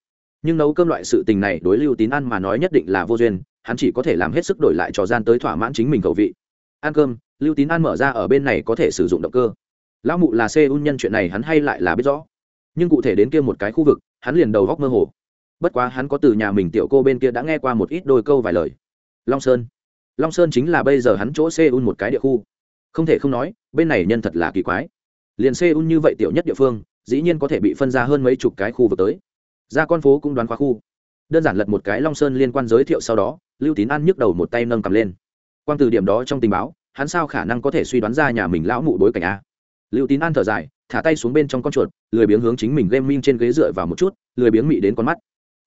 Nhưng nấu cơm loại sự tình này đối lưu tín ăn mà nói nhất định là vô duyên, hắn chỉ có thể làm hết sức đổi lại trò gian tới thỏa mãn chính mình khẩu vị. Ăn cơm, lưu tín ăn mở ra ở bên này có thể sử dụng động cơ. Lão mụ là xe un nhân chuyện này hắn hay lại là biết rõ nhưng cụ thể đến kia một cái khu vực, hắn liền đầu góc mơ hồ. Bất quá hắn có từ nhà mình tiểu cô bên kia đã nghe qua một ít đôi câu vài lời. Long sơn. Long sơn chính là bây giờ hắn chỗ seoul một cái địa khu. Không thể không nói, bên này nhân thật là kỳ quái. Liền seoul như vậy tiểu nhất địa phương, dĩ nhiên có thể bị phân ra hơn mấy chục cái khu vực tới. Ra con phố cũng đoán khóa khu. Đơn giản lật một cái long sơn liên quan giới thiệu sau đó, lưu tín an nhức đầu một tay nâng cầm lên. Quang từ điểm đó trong tình báo, hắn sao khả năng có thể suy đoán ra nhà mình lão mụ bối cảnh a? Lưu tín an thở dài thả tay xuống bên trong con chuột, lười biếng hướng chính mình game minh trên ghế dựa vào một chút, lười biếng mị đến con mắt.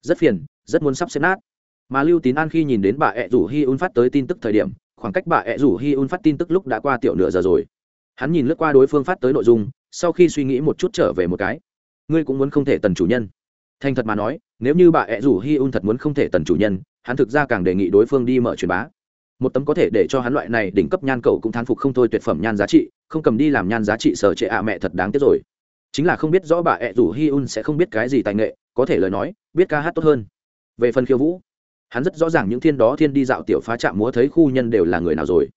Rất phiền, rất muốn sắp xếp nát. Mà lưu tín an khi nhìn đến bà ẹ rủ hi un phát tới tin tức thời điểm, khoảng cách bà ẹ rủ hi un phát tin tức lúc đã qua tiểu nửa giờ rồi. Hắn nhìn lướt qua đối phương phát tới nội dung, sau khi suy nghĩ một chút trở về một cái. Ngươi cũng muốn không thể tần chủ nhân. Thành thật mà nói, nếu như bà ẹ rủ hi un thật muốn không thể tần chủ nhân, hắn thực ra càng đề nghị đối phương đi mở truyền bá một tấm có thể để cho hắn loại này đỉnh cấp nhan cầu cũng thán phục không thôi tuyệt phẩm nhan giá trị, không cầm đi làm nhan giá trị sở trệ ạ mẹ thật đáng tiếc rồi. Chính là không biết rõ bà ẹ rủ hi un sẽ không biết cái gì tài nghệ, có thể lời nói, biết ca hát tốt hơn. Về phần khiêu vũ, hắn rất rõ ràng những thiên đó thiên đi dạo tiểu phá trạm múa thấy khu nhân đều là người nào rồi.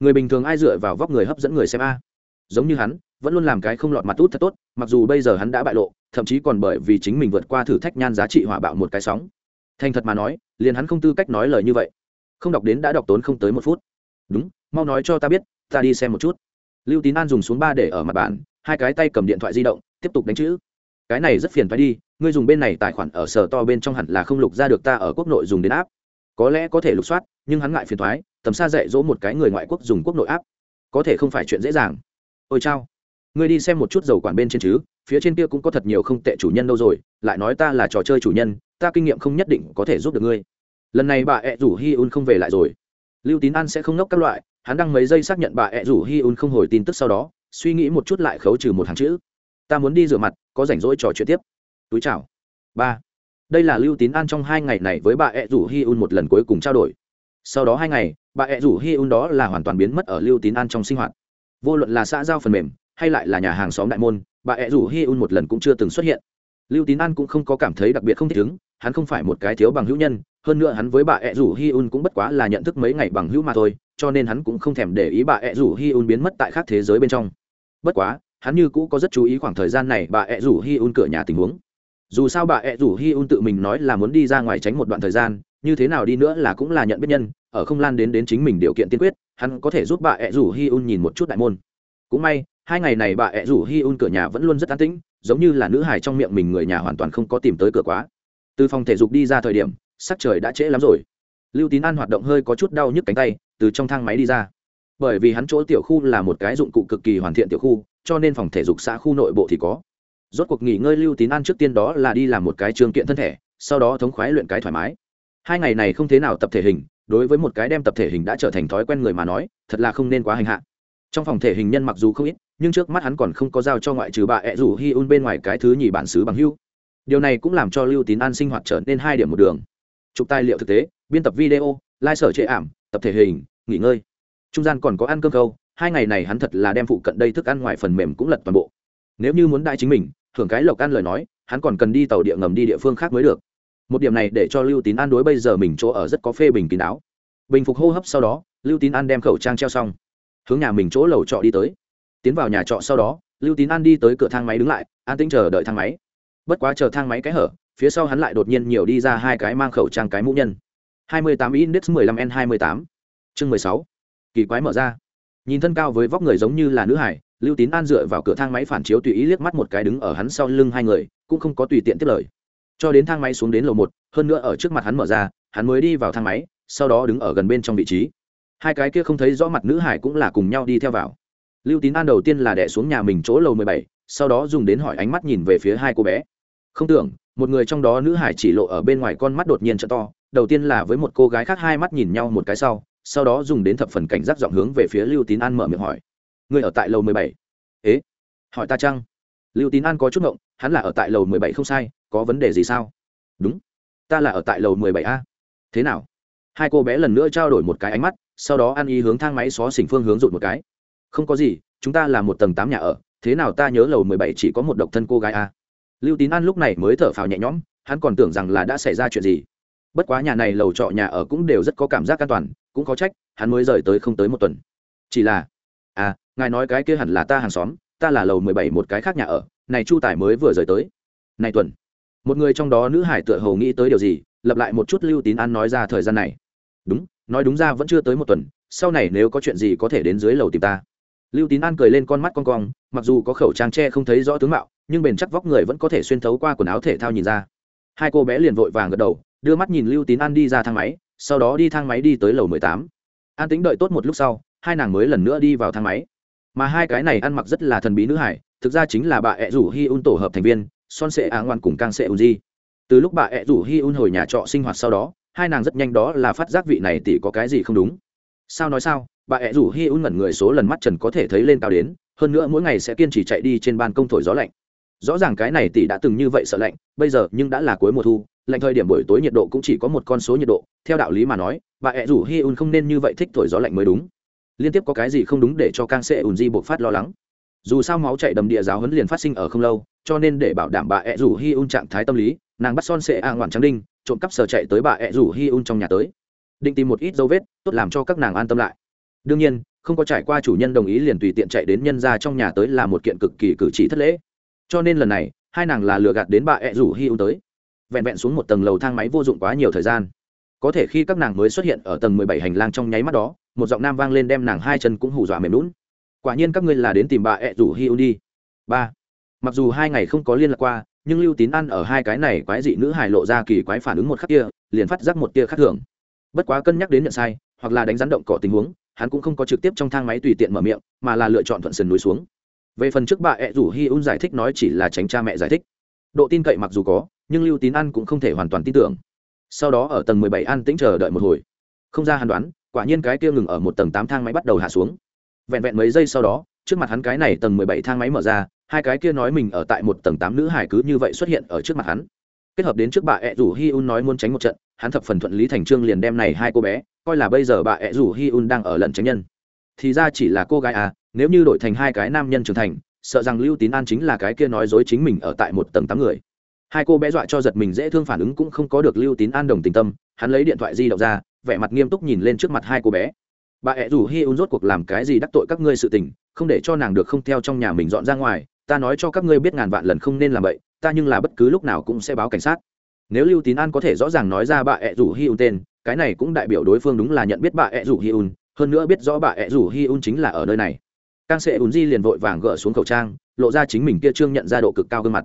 Người bình thường ai dựa vào vóc người hấp dẫn người xem a? Giống như hắn, vẫn luôn làm cái không lọt mặt út thật tốt, mặc dù bây giờ hắn đã bại lộ, thậm chí còn bởi vì chính mình vượt qua thử thách nhan giá trị hỏa bạo một cái sóng. Thành thật mà nói, liền hắn không tư cách nói lời như vậy không đọc đến đã đọc tốn không tới một phút. Đúng, mau nói cho ta biết, ta đi xem một chút. Lưu tín an dùng xuống ba để ở mặt bàn, hai cái tay cầm điện thoại di động, tiếp tục đánh chữ. Cái này rất phiền phải đi, ngươi dùng bên này tài khoản ở sở to bên trong hẳn là không lục ra được ta ở quốc nội dùng đến áp có lẽ có thể lục soát, nhưng hắn ngại phiền thoái tầm xa dạy dỗ một cái người ngoại quốc dùng quốc nội áp có thể không phải chuyện dễ dàng. Ôi chao. Ngươi đi xem một chút dầu quản bên trên chứ, phía trên kia cũng có thật nhiều không tệ chủ nhân đâu rồi, lại nói ta là trò chơi chủ nhân, ta kinh nghiệm không nhất định có thể giúp được ngươi lần này bà ẹ rủ hi un không về lại rồi. Lưu tín an sẽ không nốc các loại, hắn đăng mấy giây xác nhận bà ẹ rủ hi un không hồi tin tức sau đó, suy nghĩ một chút lại khấu trừ một hàng chữ. Ta muốn đi rửa mặt, có rảnh rỗi trò chuyện tiếp. Túi chào. Ba. Đây là lưu tín an trong hai ngày này với bà ẹ rủ hi un một lần cuối cùng trao đổi. Sau đó hai ngày, bà ẹ rủ hi un đó là hoàn toàn biến mất ở lưu tín an trong sinh hoạt. Vô luận là xã giao phần mềm, hay lại là nhà hàng xóm đại môn, bà ẹ rủ hi un một lần cũng chưa từng xuất hiện lưu tín an cũng không có cảm thấy đặc biệt không thích ứng, hắn không phải một cái thiếu bằng hữu nhân, hơn nữa hắn với bà ẹ rủ hi un cũng bất quá là nhận thức mấy ngày bằng hữu mà thôi, cho nên hắn cũng không thèm để ý bà ẹ rủ hi un biến mất tại khác thế giới bên trong. Bất quá, hắn như cũ có rất chú ý khoảng thời gian này bà ẹ rủ hi un cửa nhà tình huống. Dù sao bà ẹ rủ hi un tự mình nói là muốn đi ra ngoài tránh một đoạn thời gian, như thế nào đi nữa là cũng là nhận biết nhân, ở không lan đến đến chính mình điều kiện tiên quyết, hắn có thể giúp bà ẹ rủ hi un nhìn một chút đại môn. Cũng may hai ngày này bà ẹ rủ hi un cửa nhà vẫn luôn rất an tĩnh, giống như là nữ hài trong miệng mình người nhà hoàn toàn không có tìm tới cửa quá. Từ phòng thể dục đi ra thời điểm, sắc trời đã trễ lắm rồi. Lưu tín an hoạt động hơi có chút đau nhức cánh tay, từ trong thang máy đi ra. Bởi vì hắn chỗ tiểu khu là một cái dụng cụ cực kỳ hoàn thiện tiểu khu, cho nên phòng thể dục xã khu nội bộ thì có. Rốt cuộc nghỉ ngơi lưu tín an trước tiên đó là đi làm một cái trường kiện thân thể, sau đó thống khoái luyện cái thoải mái. Hai ngày này không thế nào tập thể hình, đối với một cái đem tập thể hình đã trở thành thói quen người mà nói, thật là không nên quá hành hạ. Trong phòng thể hình nhân mặc dù không ít nhưng trước mắt hắn còn không có giao cho ngoại trừ bà ẹ rủ hi un bên ngoài cái thứ nhì bản xứ bằng hưu. Điều này cũng làm cho lưu tín an sinh hoạt trở nên hai điểm một đường. Chụp tài liệu thực tế, biên tập video lai sở ảm, tập thể hình, nghỉ ngơi. Trung gian còn có ăn cơm câu hai ngày này hắn thật là đem phụ cận đây thức ăn ngoài phần mềm cũng lật toàn bộ. Nếu như muốn đại chính mình, thưởng cái lộc ăn lời nói, hắn còn cần đi tàu địa ngầm đi địa phương khác mới được. Một điểm này để cho lưu tín an đối bây giờ mình chỗ ở rất có phê bình kín đáo. Bình phục hô hấp sau đó, lưu tín an đem khẩu trang treo xong, hướng nhà mình chỗ lầu trọ đi tới tiến vào nhà trọ sau đó, lưu tín an đi tới cửa thang máy đứng lại, an tĩnh chờ đợi thang máy. Bất quá chờ thang máy cái hở, phía sau hắn lại đột nhiên nhiều đi ra hai cái mang khẩu trang cái mũ nhân. 28 index 15 n 28 chương 16 kỳ quái mở ra. Nhìn thân cao với vóc người giống như là nữ hải, lưu tín an dựa vào cửa thang máy phản chiếu tùy ý liếc mắt một cái đứng ở hắn sau lưng hai người, cũng không có tùy tiện tiếp lời. Cho đến thang máy xuống đến lầu một, hơn nữa ở trước mặt hắn mở ra, hắn mới đi vào thang máy, sau đó đứng ở gần bên trong vị trí. Hai cái kia không thấy rõ mặt nữ hải cũng là cùng nhau đi theo vào lưu tín an đầu tiên là đẻ xuống nhà mình chỗ lầu mười bảy, sau đó dùng đến hỏi ánh mắt nhìn về phía hai cô bé. Không tưởng, một người trong đó nữ hải chỉ lộ ở bên ngoài con mắt đột nhiên t to, đầu tiên là với một cô gái khác hai mắt nhìn nhau một cái sau sau đó dùng đến thập phần cảnh giác giọng hướng về phía lưu tín an mở miệng hỏi. Người ở tại lầu mười bảy? Ế. Hỏi ta chăng? Lưu tín an có chút ngộng, hắn là ở tại lầu mười bảy không sai, có vấn đề gì sao? Đúng. Ta là ở tại lầu mười bảy a. Thế nào? Hai cô bé lần nữa trao đổi một cái ánh mắt, sau đó ăn ý hướng thang máy xó xỉnh phương hướng rụt một cái không có gì, chúng ta là một tầng tám nhà ở, thế nào ta nhớ lầu mười bảy chỉ có một độc thân cô gái a? Lưu tín an lúc này mới thở phào nhẹ nhõm, hắn còn tưởng rằng là đã xảy ra chuyện gì. Bất quá nhà này lầu trọ nhà ở cũng đều rất có cảm giác an toàn, cũng có trách, hắn mới rời tới không tới một tuần. Chỉ là à ngài nói cái kia hẳn là ta hàng xóm, ta là lầu mười bảy một cái khác nhà ở, này chu tài mới vừa rời tới. Này tuần, một người trong đó nữ hải tựa hồ nghĩ tới điều gì lập lại một chút lưu tín an nói ra thời gian này. Đúng, nói đúng ra vẫn chưa tới một tuần, sau này nếu có chuyện gì có thể đến dưới lầu tìm ta lưu tín an cười lên con mắt con cong, mặc dù có khẩu trang tre không thấy rõ tướng mạo, nhưng bền chắc vóc người vẫn có thể xuyên thấu qua quần áo thể thao nhìn ra. Hai cô bé liền vội vàng gật đầu, đưa mắt nhìn lưu tín an đi ra thang máy, sau đó đi thang máy đi tới lầu mười tám. An tính đợi tốt một lúc sau, hai nàng mới lần nữa đi vào thang máy. Mà hai cái này ăn mặc rất là thần bí nữ hải, thực ra chính là bà ẹ rủ hi un tổ hợp thành viên, son sệ á ngoan cùng cang sệ un di từ lúc bà ẹ rủ hi un hồi nhà trọ sinh hoạt sau đó, hai nàng rất nhanh đó là phát giác vị này tỷ có cái gì không đúng. Sao nói sao? Bà ẹ rủ hi un ngẩn người số lần mắt trần có thể thấy lên cao đến, hơn nữa mỗi ngày sẽ kiên trì chạy đi trên ban công thổi gió lạnh. Rõ ràng cái này tỷ đã từng như vậy sợ lạnh, bây giờ nhưng đã là cuối mùa thu, lạnh thời điểm buổi tối nhiệt độ cũng chỉ có một con số nhiệt độ, theo đạo lý mà nói, bà ẹ rủ hi un không nên như vậy thích thổi gió lạnh mới đúng. Liên tiếp có cái gì không đúng để cho kang sẽ ùn di buộc phát lo lắng. Dù sao máu chạy đầm địa giáo huấn liền phát sinh ở không lâu, cho nên để bảo đảm bà ẹ rủ hi un trạng thái tâm lý, nàng bắt son sệ a ngoạn trắng đinh, trộm cắp sờ chạy tới bà ẹ rủ hi un trong nhà tới. Định tìm một ít dấu vết, tốt làm cho các nàng an tâm lại đương nhiên, không có trải qua chủ nhân đồng ý liền tùy tiện chạy đến nhân ra trong nhà tới là một kiện cực kỳ cử chỉ thất lễ. Cho nên lần này, hai nàng là lừa gạt đến bà ẹ rủ hi un tới. Vẹn vẹn xuống một tầng lầu thang máy vô dụng quá nhiều thời gian. Có thể khi các nàng mới xuất hiện ở tầng mười bảy hành lang trong nháy mắt đó, một giọng nam vang lên đem nàng hai chân cũng hù dọa mềm lún quả nhiên các ngươi là đến tìm bà ẹ rủ hi un đi. Ba. Mặc dù hai ngày không có liên lạc qua, nhưng lưu tín ăn ở hai cái này quái dị nữ hài lộ ra kỳ quái phản ứng một khắc kia, liền phát giác một tia khác thường. Bất quá cân nhắc đến nhận sai, hoặc là đánh rắn động cỏ tình huống hắn cũng không có trực tiếp trong thang máy tùy tiện mở miệng, mà là lựa chọn thuận sườn núi xuống. Về phần trước bà ẹ rủ hi un giải thích nói chỉ là tránh cha mẹ giải thích. Độ tin cậy mặc dù có, nhưng lưu tín ăn cũng không thể hoàn toàn tin tưởng. Sau đó ở tầng mười bảy an tĩnh chờ đợi một hồi. Không ra hàn đoán, quả nhiên cái kia ngừng ở một tầng tám thang máy bắt đầu hạ xuống. Vẹn vẹn mấy giây sau đó, trước mặt hắn cái này tầng mười bảy thang máy mở ra, hai cái kia nói mình ở tại một tầng tám nữ hải cứ như vậy xuất hiện ở trước mặt hắn. Kết hợp đến trước bà ẹ rủ hi un nói muốn tránh một trận, hắn thập phần thuận lý thành trương liền đem này hai cô bé coi là bây giờ bà ẹ rủ hi un đang ở lần tránh nhân. Thì ra chỉ là cô gái à nếu như đổi thành hai cái nam nhân trưởng thành, sợ rằng lưu tín an chính là cái kia nói dối chính mình ở tại một tầng tám người. Hai cô bé dọa cho giật mình dễ thương phản ứng cũng không có được lưu tín an đồng tình tâm, hắn lấy điện thoại di động ra, vẻ mặt nghiêm túc nhìn lên trước mặt hai cô bé. Bà ẹ rủ hi un rốt cuộc làm cái gì đắc tội các ngươi sự tình, không để cho nàng được không theo trong nhà mình dọn ra ngoài, ta nói cho các ngươi biết ngàn vạn lần không nên làm vậy, ta nhưng là bất cứ lúc nào cũng sẽ báo cảnh sát. Nếu lưu tín an có thể rõ ràng nói ra bà ẹ rủ hi un tên cái này cũng đại biểu đối phương đúng là nhận biết bà ẹ rủ hi un hơn nữa biết rõ bà ẹ rủ hi un chính là ở nơi này. Càng sẽ ùn di liền vội vàng gỡ xuống khẩu trang, lộ ra chính mình kia trương nhận ra độ cực cao gương mặt.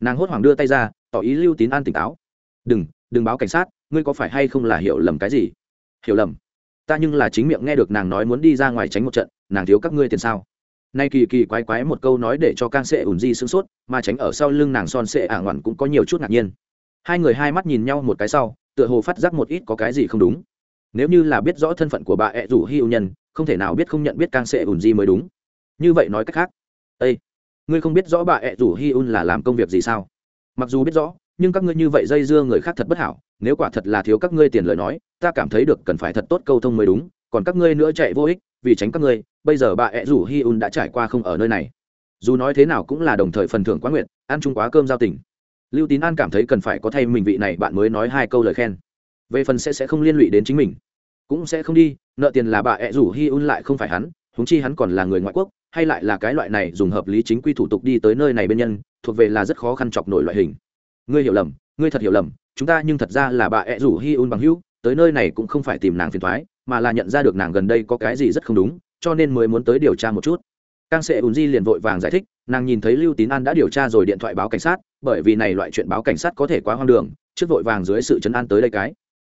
Nàng hốt hoảng đưa tay ra, tỏ ý lưu tín an tỉnh táo. Đừng đừng báo cảnh sát, ngươi có phải hay không là hiểu lầm cái gì? Hiểu lầm? Ta nhưng là chính miệng nghe được nàng nói muốn đi ra ngoài tránh một trận, nàng thiếu các ngươi tiền sao? Nay kỳ kỳ quái quái một câu nói để cho càng sệ ủn di sửng sốt, mà tránh ở sau lưng nàng son sệ ả ngoằn cũng có nhiều chút ngạc nhiên. Hai người hai mắt nhìn nhau một cái sau tựa hồ phát giác một ít có cái gì không đúng. Nếu như là biết rõ thân phận của bà ẹ rủ hi ưu nhân, không thể nào biết không nhận biết càng sệ ùn di mới đúng. Như vậy nói cách khác ây ngươi không biết rõ bà ẹ rủ hi un là làm công việc gì sao? Mặc dù biết rõ, nhưng các ngươi như vậy dây dưa người khác thật bất hảo, nếu quả thật là thiếu các ngươi tiền lời nói, ta cảm thấy được cần phải thật tốt câu thông mới đúng, còn các ngươi nữa chạy vô ích, vì tránh các ngươi, bây giờ bà ẹ rủ hi un đã trải qua không ở nơi này. Dù nói thế nào cũng là đồng thời phần thưởng quá nguyện, ăn chung quá cơm giao tình lưu tín an cảm thấy cần phải có thay mình vị này, bạn mới nói hai câu lời khen. Về phần sẽ sẽ không liên lụy đến chính mình. Cũng sẽ không đi, nợ tiền là bà ẹ rủ hi un lại không phải hắn húng chi hắn còn là người ngoại quốc, hay lại là cái loại này dùng hợp lý chính quy thủ tục đi tới nơi này bên nhân, thuộc về là rất khó khăn chọc nổi loại hình. Ngươi hiểu lầm, ngươi thật hiểu lầm, chúng ta nhưng thật ra là bà ẹ rủ hi un bằng hữu, tới nơi này cũng không phải tìm nàng phiền thoái, mà là nhận ra được nàng gần đây có cái gì rất không đúng, cho nên mới muốn tới điều tra một chút càng Sệ ùn di liền vội vàng giải thích, nàng nhìn thấy lưu tín an đã điều tra rồi điện thoại báo cảnh sát, bởi vì này loại chuyện báo cảnh sát có thể quá hoang đường, trước vội vàng dưới sự chấn an tới đây cái.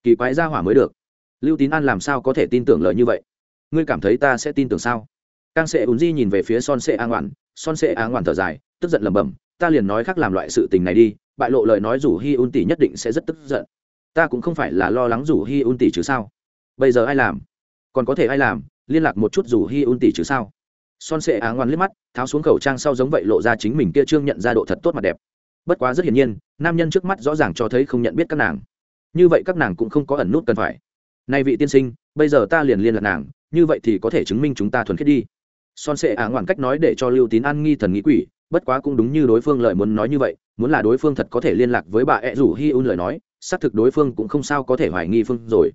Kỳ quái ra hỏa mới được. Lưu tín an làm sao có thể tin tưởng lời như vậy? Ngươi cảm thấy ta sẽ tin tưởng sao? Càng Sệ ùn di nhìn về phía son sệ a ngoạn, son sệ a ngoạn thở dài, tức giận lẩm bẩm, ta liền nói khác làm loại sự tình này đi, bại lộ lời nói rủ hi un tỷ nhất định sẽ rất tức giận. Ta cũng không phải là lo lắng rủ hi un tỷ chứ sao? Bây giờ ai làm? Còn có thể ai làm? Liên lạc một chút rủ hi un tỷ chứ sao? Son sệ á ngoan liếc mắt, tháo xuống khẩu trang sau giống vậy lộ ra chính mình kia trương nhận ra độ thật tốt mặt đẹp. Bất quá rất hiển nhiên, nam nhân trước mắt rõ ràng cho thấy không nhận biết các nàng. Như vậy các nàng cũng không có ẩn nút cần phải. Nay vị tiên sinh, bây giờ ta liền liên lạc nàng, như vậy thì có thể chứng minh chúng ta thuần khiết đi. Son sệ á ngoan cách nói để cho lưu tín an nghi thần nghĩ quỷ, bất quá cũng đúng như đối phương lời muốn nói như vậy, muốn là đối phương thật có thể liên lạc với bà ẹ rủ hi un lời nói, xác thực đối phương cũng không sao có thể hoài nghi phương rồi.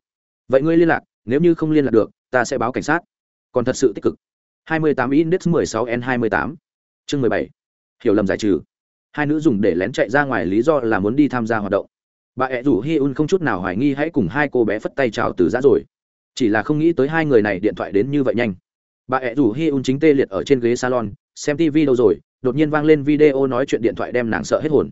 Vậy ngươi liên lạc, nếu như không liên lạc được, ta sẽ báo cảnh sát. Còn thật sự tích cực. 28 index 16 n 28 chương 17 hiểu lầm giải trừ. Hai nữ dùng để lén chạy ra ngoài lý do là muốn đi tham gia hoạt động. Bà ẹ rủ Hyun không chút nào hoài nghi hãy cùng hai cô bé phất tay chào từ giã rồi. Chỉ là không nghĩ tới hai người này điện thoại đến như vậy nhanh. Bà ẹ rủ Hyun chính tê liệt ở trên ghế salon, xem tv đâu rồi, đột nhiên vang lên video nói chuyện điện thoại đem nàng sợ hết hồn.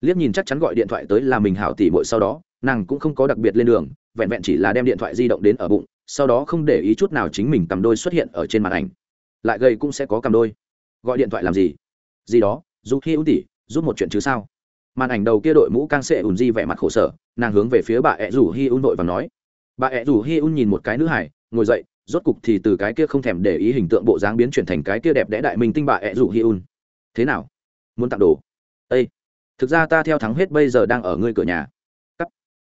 Liếc nhìn chắc chắn gọi điện thoại tới là mình hảo tỉ muội sau đó, nàng cũng không có đặc biệt lên đường, vẹn vẹn chỉ là đem điện thoại di động đến ở bụng, sau đó không để ý chút nào chính mình cầm đôi xuất hiện ở trên màn ảnh lại gầy cũng sẽ có cầm đôi. Gọi điện thoại làm gì? Gì đó, dù khi ưu tỉ, giúp một chuyện chứ sao? Màn ảnh đầu kia đội mũ càng sệ ùn di vẻ mặt khổ sở, nàng hướng về phía bà ẹ rủ hi un vội và nói. Bà ẹ rủ hi un nhìn một cái nữ hải ngồi dậy, rốt cục thì từ cái kia không thèm để ý hình tượng bộ dáng biến chuyển thành cái kia đẹp đẽ đại minh tinh bà ẹ rủ hi un. Thế nào? Muốn tặng đồ? Â thực ra ta theo thắng hết bây giờ đang ở ngươi cửa nhà. Cắt.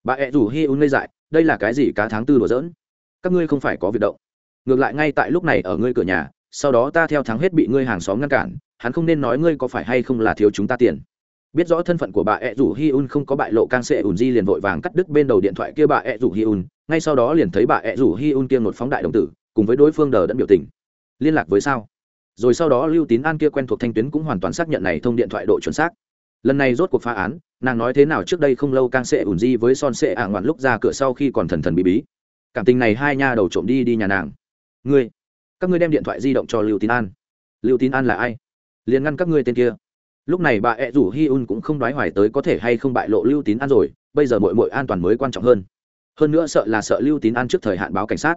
Bà ẹ rủ hi un ngây dại, đây là cái gì cá tháng tư đùa dỡn các ngươi không phải có việc động. Ngược lại ngay tại lúc này ở ngươi cửa nhà sau đó ta theo thắng hết bị ngươi hàng xóm ngăn cản, hắn không nên nói ngươi có phải hay không là thiếu chúng ta tiền. Biết rõ thân phận của bà e ẹ rủ hi un không có bại lộ can sệ ùn di liền vội vàng cắt đứt bên đầu điện thoại kia bà e ẹ rủ hi un, ngay sau đó liền thấy bà e ẹ rủ hi un kia một phóng đại đồng tử, cùng với đối phương đờ đẫn biểu tình. Liên lạc với sao? Rồi sau đó lưu tín an kia quen thuộc thanh tuyến cũng hoàn toàn xác nhận này thông điện thoại độ chuẩn xác. Lần này rốt cuộc phá án, nàng nói thế nào trước đây không lâu can sệ ùn di với son sệ ả ngoạn lúc ra cửa sau khi còn thần thần bí bí. Cảm tình này hai nha đầu trộm đi đi nhà nàng. Ngươi các ngươi đem điện thoại di động cho lưu tín an. Lưu tín an là ai? Liền ngăn các ngươi tên kia. Lúc này bà ẹ rủ hi un cũng không đoái hoài tới có thể hay không bại lộ lưu tín an rồi, bây giờ mội mội an toàn mới quan trọng hơn. Hơn nữa sợ là sợ lưu tín an trước thời hạn báo cảnh sát.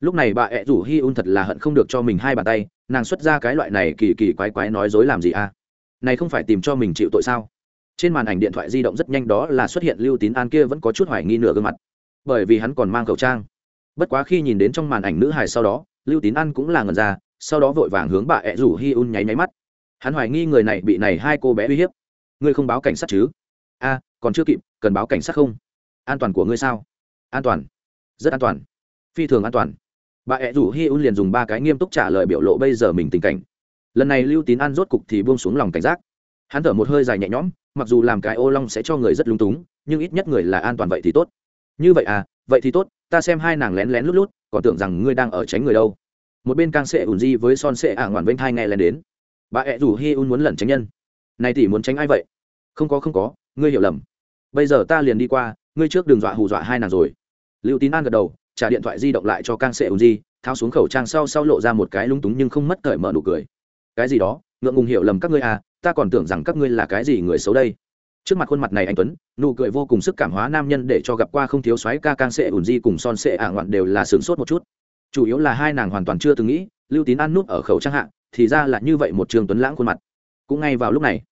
Lúc này bà ẹ rủ hi un thật là hận không được cho mình hai bàn tay, nàng xuất ra cái loại này kỳ kỳ quái quái nói dối làm gì à? Này không phải tìm cho mình chịu tội sao? Trên màn ảnh điện thoại di động rất nhanh đó là xuất hiện lưu tín an kia vẫn có chút hoài nghi nửa gương mặt. Bởi vì hắn còn mang khẩu trang. Bất quá khi nhìn đến trong màn ảnh nữ hài sau đó lưu tín an cũng là ngần ra, sau đó vội vàng hướng bà ẹ rủ hi un nháy nháy mắt. Hắn hoài nghi người này bị này hai cô bé uy hiếp. Ngươi không báo cảnh sát chứ? A, còn chưa kịp, cần báo cảnh sát không? An toàn của ngươi sao? An toàn. Rất an toàn. Phi thường an toàn. Bà ẹ rủ hi un liền dùng ba cái nghiêm túc trả lời biểu lộ bây giờ mình tình cảnh. Lần này lưu tín an rốt cục thì buông xuống lòng cảnh giác. Hắn thở một hơi dài nhẹ nhõm, mặc dù làm cái ô long sẽ cho người rất lung túng, nhưng ít nhất người là an toàn vậy thì tốt. Như vậy à vậy thì tốt, ta xem hai nàng lén lén lút lút còn tưởng rằng ngươi đang ở tránh người đâu. Một bên càng sệ ùn di với son sệ ả ngoản vênh thai nghe lên đến. Bà ẹ rủ hi un muốn lẩn tránh nhân. Này tỷ muốn tránh ai vậy? Không có không có, ngươi hiểu lầm. Bây giờ ta liền đi qua, ngươi trước đừng dọa hù dọa hai nàng rồi. Lưu tín an gật đầu, trả điện thoại di động lại cho càng sệ ùn di, tháo xuống khẩu trang sau sau lộ ra một cái lung túng nhưng không mất cởi mở nụ cười. Cái gì đó? Ngượng ngùng hiểu lầm các ngươi à ta còn tưởng rằng các ngươi là cái gì người xấu đây trước mặt khuôn mặt này anh tuấn, nụ cười vô cùng sức cảm hóa nam nhân để cho gặp qua không thiếu xoáy ca càng sệ ùn di cùng son sệ ả ngoạn đều là sửng sốt một chút. Chủ yếu là hai nàng hoàn toàn chưa từng nghĩ, lưu tín ăn núp ở khẩu trang hạ, thì ra là như vậy một trường tuấn lãng khuôn mặt. Cũng ngay vào lúc này,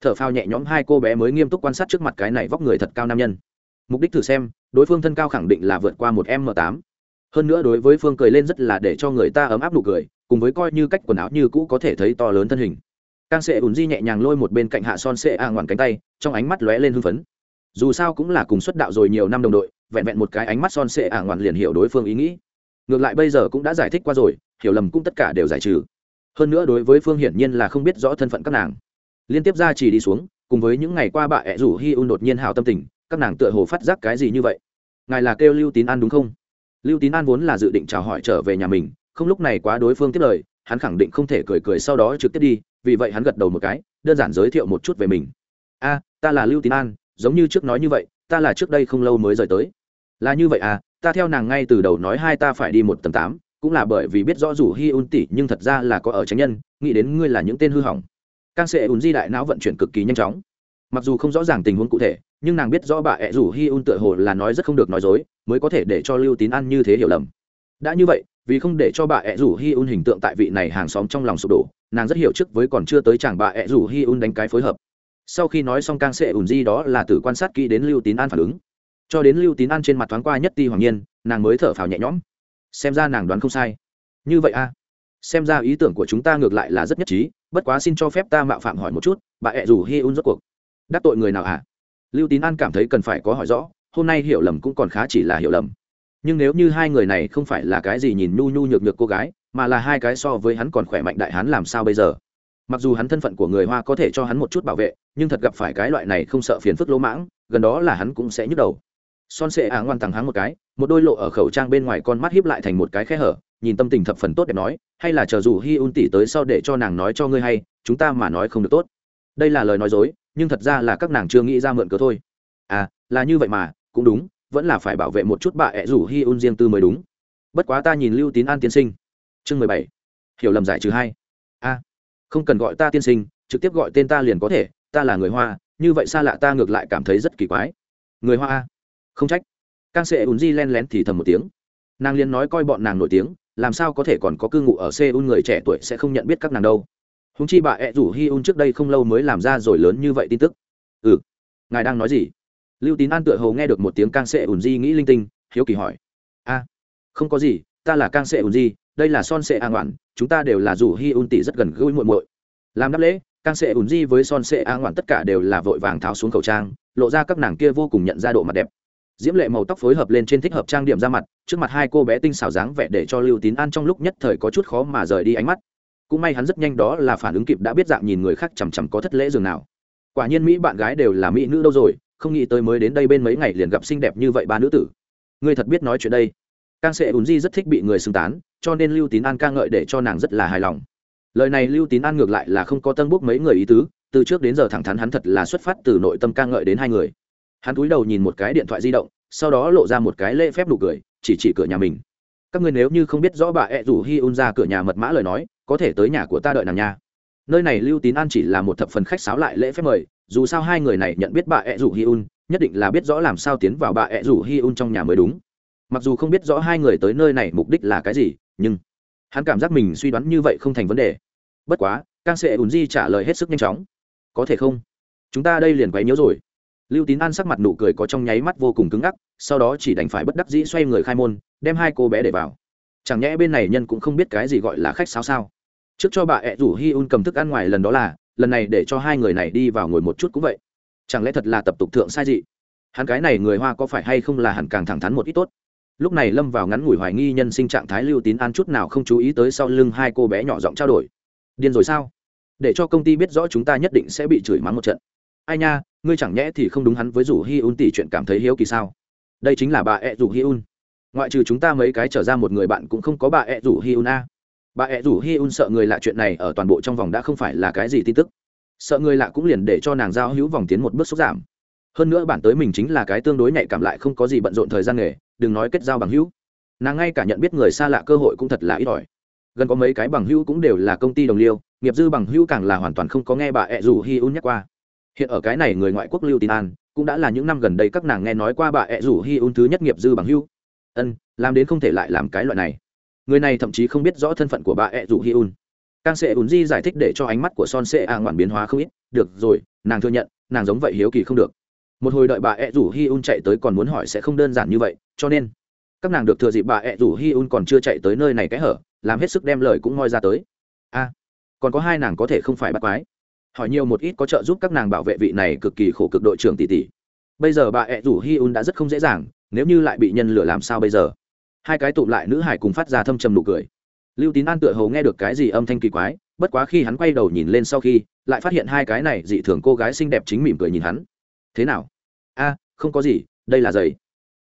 thở phao nhẹ nhõm hai cô bé mới nghiêm túc quan sát trước mặt cái này vóc người thật cao nam nhân. Mục đích thử xem, đối phương thân cao khẳng định là vượt qua một m tám. Hơn nữa đối với phương cười lên rất là để cho người ta ấm áp nụ cười, cùng với coi như cách quần áo như cũ có thể thấy to lớn thân hình càng sệ ùn di nhẹ nhàng lôi một bên cạnh hạ son sệ a ngoằn cánh tay, trong ánh mắt lóe lên hưng phấn. Dù sao cũng là cùng xuất đạo rồi nhiều năm đồng đội, vẹn vẹn một cái ánh mắt son sệ a ngoằn liền hiểu đối phương ý nghĩ. Ngược lại bây giờ cũng đã giải thích qua rồi, hiểu lầm cũng tất cả đều giải trừ. Hơn nữa đối với phương hiển nhiên là không biết rõ thân phận các nàng. Liên tiếp ra chỉ đi xuống, cùng với những ngày qua bà ẹ rủ hi un đột nhiên hào tâm tình, các nàng tựa hồ phát giác cái gì như vậy? Ngài là kêu lưu tín an đúng không? Lưu tín an vốn là dự định chào hỏi trở về nhà mình, không lúc này quá đối phương tiếp lời hắn khẳng định không thể cười cười sau đó trực tiếp đi, vì vậy hắn gật đầu một cái, đơn giản giới thiệu một chút về mình. A, ta là lưu tín an, giống như trước nói như vậy, ta là trước đây không lâu mới rời tới. Là như vậy à ta theo nàng ngay từ đầu nói hai ta phải đi một tầm tám, cũng là bởi vì biết rõ rủ hi un tỷ, nhưng thật ra là có ở tránh nhân, nghĩ đến ngươi là những tên hư hỏng. Càng sẽ ùn di đại não vận chuyển cực kỳ nhanh chóng. Mặc dù không rõ ràng tình huống cụ thể, nhưng nàng biết rõ bà ẹ rủ hi un tựa hồ là nói rất không được nói dối, mới có thể để cho lưu tín ăn như thế hiểu lầm. Đã như vậy vì không để cho bà ẹ rủ hi un hình tượng tại vị này hàng xóm trong lòng sụp đổ, nàng rất hiểu trước với còn chưa tới chàng bà ẹ rủ hi un đánh cái phối hợp. Sau khi nói xong càng sẽ ùn di đó là từ quan sát kỹ đến lưu tín an phản ứng. Cho đến lưu tín an trên mặt thoáng qua nhất ti hoàng nhiên, nàng mới thở phào nhẹ nhõm. Xem ra nàng đoán không sai. Như vậy a xem ra ý tưởng của chúng ta ngược lại là rất nhất trí, bất quá xin cho phép ta mạo phạm hỏi một chút, bà ẹ rủ hi un rốt cuộc đắc tội người nào à? Lưu tín an cảm thấy cần phải có hỏi rõ, hôm nay hiểu lầm cũng còn khá chỉ là hiểu lầm nhưng nếu như hai người này không phải là cái gì nhìn nhu nhu nhược nhược cô gái, mà là hai cái so với hắn còn khỏe mạnh đại hắn làm sao bây giờ? Mặc dù hắn thân phận của người hoa có thể cho hắn một chút bảo vệ, nhưng thật gặp phải cái loại này không sợ phiền phức lỗ mãng, gần đó là hắn cũng sẽ nhức đầu. Son sệ ả ngoan tằng hắn một cái, một đôi lộ ở khẩu trang bên ngoài con mắt hiếp lại thành một cái khe hở, nhìn tâm tình thập phần tốt đẹp nói, hay là chờ dù hi un tỷ tới sau để cho nàng nói cho ngươi hay, chúng ta mà nói không được tốt. Đây là lời nói dối, nhưng thật ra là các nàng chưa nghĩ ra mượn cớ thôi. À là như vậy mà, cũng đúng vẫn là phải bảo vệ một chút bà ẹ rủ hi un riêng tư mới đúng. Bất quá ta nhìn lưu tín an tiên sinh. Chương mười bảy. Hiểu lầm giải trừ hai. A. Không cần gọi ta tiên sinh, trực tiếp gọi tên ta liền có thể, ta là người hoa, như vậy xa lạ ta ngược lại cảm thấy rất kỳ quái. Người hoa a. Không trách. Càng sẽ ùn di len lén thì thầm một tiếng. Nàng liền nói coi bọn nàng nổi tiếng, làm sao có thể còn có cư ngụ ở seoul người trẻ tuổi sẽ không nhận biết các nàng đâu. Húng chi bà ẹ rủ hi un trước đây không lâu mới làm ra rồi lớn như vậy tin tức. Ừ. Ngài đang nói gì? Lưu tín an tựa hầu nghe được một tiếng càng Sệ ùn di nghĩ linh tinh, hiếu kỳ hỏi. A, không có gì, ta là kang sệ ùn di, đây là son sệ a ngoạn, chúng ta đều là Dù hi un tỷ rất gần gũi muội muội. Làm đáp lễ, kang sệ ùn di với son sệ a ngoạn tất cả đều là vội vàng tháo xuống khẩu trang, lộ ra các nàng kia vô cùng nhận ra độ mặt đẹp. Diễm lệ màu tóc phối hợp lên trên thích hợp trang điểm ra mặt, trước mặt hai cô bé tinh xảo dáng vẻ để cho lưu tín an trong lúc nhất thời có chút khó mà rời đi ánh mắt. Cũng may hắn rất nhanh đó là phản ứng kịp đã biết dạng nhìn người khác chằm chằm có thất lễ dường nào. Quả nhiên mỹ bạn gái đều là mỹ nữ đâu rồi không nghĩ tới mới đến đây bên mấy ngày liền gặp xinh đẹp như vậy ba nữ tử. Ngươi thật biết nói chuyện đây. Càng sẽ ùn di rất thích bị người xưng tán, cho nên lưu tín an ca ngợi để cho nàng rất là hài lòng. Lời này lưu tín an ngược lại là không có tân bút mấy người ý tứ, từ trước đến giờ thẳng thắn hắn thật là xuất phát từ nội tâm ca ngợi đến hai người. Hắn cúi đầu nhìn một cái điện thoại di động, sau đó lộ ra một cái lễ phép nụ cười, chỉ chỉ cửa nhà mình. Các ngươi nếu như không biết rõ bà ẹ rủ hi un ra cửa nhà mật mã lời nói, có thể tới nhà của ta đợi nàng nha. Nơi này lưu tín an chỉ là một thập phần khách sáo lại lễ phép mời dù sao hai người này nhận biết bà ẹ rủ hi un nhất định là biết rõ làm sao tiến vào bà ẹ rủ hi un trong nhà mới đúng. Mặc dù không biết rõ hai người tới nơi này mục đích là cái gì, nhưng hắn cảm giác mình suy đoán như vậy không thành vấn đề. Bất quá càng sẽ ùn di trả lời hết sức nhanh chóng. Có thể không? Chúng ta đây liền quấy nhiễu rồi. Lưu tín an sắc mặt nụ cười có trong nháy mắt vô cùng cứng ngắc, sau đó chỉ đành phải bất đắc dĩ xoay người khai môn, đem hai cô bé để vào. Chẳng nhẽ bên này nhân cũng không biết cái gì gọi là khách sao sao? Trước cho bà ẹ rủ hi un cầm thức ăn ngoài lần đó là lần này để cho hai người này đi vào ngồi một chút cũng vậy. Chẳng lẽ thật là tập tục thượng sai dị hắn cái này người hoa có phải hay không là hẳn càng thẳng thắn một ít tốt? Lúc này lâm vào ngắn ngủi hoài nghi nhân sinh trạng thái lưu tín an chút nào không chú ý tới sau lưng hai cô bé nhỏ giọng trao đổi. Điên rồi sao? Để cho công ty biết rõ chúng ta nhất định sẽ bị chửi mắng một trận. Ai nha, ngươi chẳng nhẽ thì không đúng hắn với rủ hi un tỷ chuyện cảm thấy hiếu kỳ sao? Đây chính là bà e ẹ rủ hi un. Ngoại trừ chúng ta mấy cái trở ra một người bạn cũng không có bà e ẹ rủ hi un a bà ẹ rủ hi un sợ người lạ chuyện này ở toàn bộ trong vòng đã không phải là cái gì tin tức. Sợ người lạ cũng liền để cho nàng giao hữu vòng tiến một bước xúc giảm. Hơn nữa bản tới mình chính là cái tương đối nhạy cảm lại không có gì bận rộn thời gian nghề, đừng nói kết giao bằng hữu. Nàng ngay cả nhận biết người xa lạ cơ hội cũng thật là ít ỏi. Gần có mấy cái bằng hữu cũng đều là công ty đồng liêu, nghiệp dư bằng hữu càng là hoàn toàn không có nghe bà ẹ rủ hi un nhắc qua. Hiện ở cái này người ngoại quốc lưu tin an, cũng đã là những năm gần đây các nàng nghe nói qua bà ẹ rủ hi un thứ nhất nghiệp dư bằng hữu. Ân, làm đến không thể lại làm cái loại này người này thậm chí không biết rõ thân phận của bà e ẹ rủ hi un. Càng sẽ ùn di giải thích để cho ánh mắt của son sệ a ngoạn biến hóa không ít. Được rồi, nàng thừa nhận, nàng giống vậy hiếu kỳ không được. Một hồi đợi bà e ẹ rủ hi un chạy tới còn muốn hỏi sẽ không đơn giản như vậy, cho nên các nàng được thừa dịp bà e ẹ rủ hi un còn chưa chạy tới nơi này cái hở, làm hết sức đem lời cũng ngoi ra tới. A, còn có hai nàng có thể không phải bắt quái. Hỏi nhiều một ít có trợ giúp các nàng bảo vệ vị này cực kỳ khổ cực đội trưởng tỷ tỷ. Bây giờ bà ẹ rủ hi un đã rất không dễ dàng, nếu như lại bị nhân lửa làm sao bây giờ? Hai cái tụm lại nữ hải cùng phát ra thâm trầm nụ cười. Lưu tín an tựa hầu nghe được cái gì âm thanh kỳ quái, bất quá khi hắn quay đầu nhìn lên sau khi, lại phát hiện hai cái này dị thường cô gái xinh đẹp chính mỉm cười nhìn hắn. Thế nào? A, không có gì, đây là giày.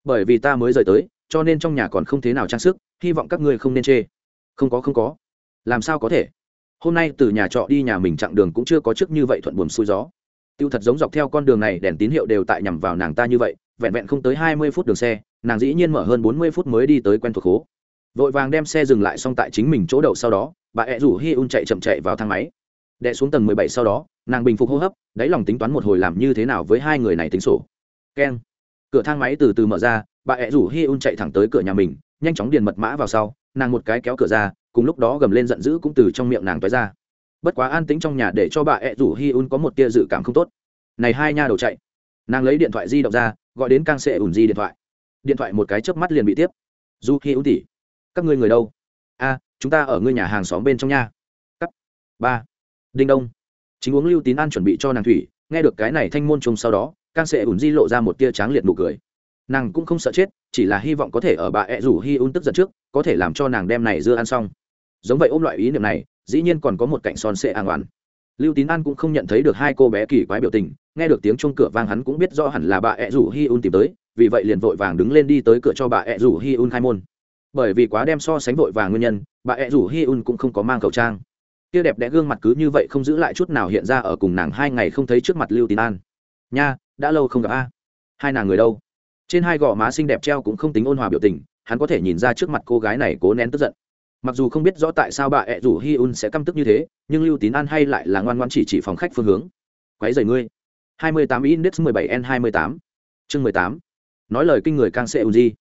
Bởi vì ta mới rời tới, cho nên trong nhà còn không thế nào trang sức, hy vọng các ngươi không nên chê. Không có không có. Làm sao có thể? Hôm nay từ nhà trọ đi nhà mình chặng đường cũng chưa có trước như vậy thuận buồm xuôi gió. Tiêu thật giống dọc theo con đường này, đèn tín hiệu đều tại nhằm vào nàng ta như vậy vẹn vẹn không tới hai mươi phút đường xe, nàng dĩ nhiên mở hơn bốn mươi phút mới đi tới quen thuộc hố vội vàng đem xe dừng lại xong tại chính mình chỗ đậu sau đó, bà ẹ rủ hi un chạy chậm chạy vào thang máy. Đè xuống tầng mười bảy sau đó, nàng bình phục hô hấp, đáy lòng tính toán một hồi làm như thế nào với hai người này tính sổ. Keng. Cửa thang máy từ từ mở ra, bà ẹ rủ hi un chạy thẳng tới cửa nhà mình, nhanh chóng điền mật mã vào sau, nàng một cái kéo cửa ra, cùng lúc đó gầm lên giận dữ cũng từ trong miệng nàng toái ra. Bất quá an tính trong nhà để cho bà ẹ rủ hi un có một tia dự cảm không tốt. Này hai nha đầu chạy nàng lấy điện thoại di động ra, gọi đến càng sệ ủn di điện thoại. Điện thoại một cái chớp mắt liền bị tiếp. Du hi un tỉ, các ngươi người đâu? A, chúng ta ở ngôi nhà hàng xóm bên trong nha. Cấp ba. Đinh đông. Chính uống lưu tín an chuẩn bị cho nàng thủy, nghe được cái này thanh môn trùng sau đó càng sệ ủn di lộ ra một tia tráng liệt nụ cười. Nàng cũng không sợ chết, chỉ là hy vọng có thể ở bà ẹ rủ hi un tức giận trước, có thể làm cho nàng đem này dưa ăn xong. Giống vậy ôm loại ý niệm này, dĩ nhiên còn có một cạnh son sệ an oán lưu tín an cũng không nhận thấy được hai cô bé kỳ quái biểu tình, nghe được tiếng chuông cửa vang hắn cũng biết rõ hẳn là bà ẹ rủ hi un tìm tới, vì vậy liền vội vàng đứng lên đi tới cửa cho bà ẹ rủ hi un khai môn. Bởi vì quá đem so sánh vội vàng nguyên nhân, bà ẹ rủ hi un cũng không có mang khẩu trang. Kia đẹp đẽ gương mặt cứ như vậy không giữ lại chút nào hiện ra ở cùng nàng hai ngày không thấy trước mặt lưu tín an. Nha, đã lâu không gặp a. Hai nàng người đâu? Trên hai gò má xinh đẹp treo cũng không tính ôn hòa biểu tình, hắn có thể nhìn ra trước mặt cô gái này cố nén tức giận mặc dù không biết rõ tại sao bà ẹ rủ hi un sẽ căm tức như thế, nhưng lưu tín an hay lại là ngoan ngoan chỉ chỉ phòng khách phương hướng. Quáy dày ngươi. Hai mươi tám index mười bảy n hai mươi tám. Chương mười tám. Nói lời kinh người càng sẽ un gì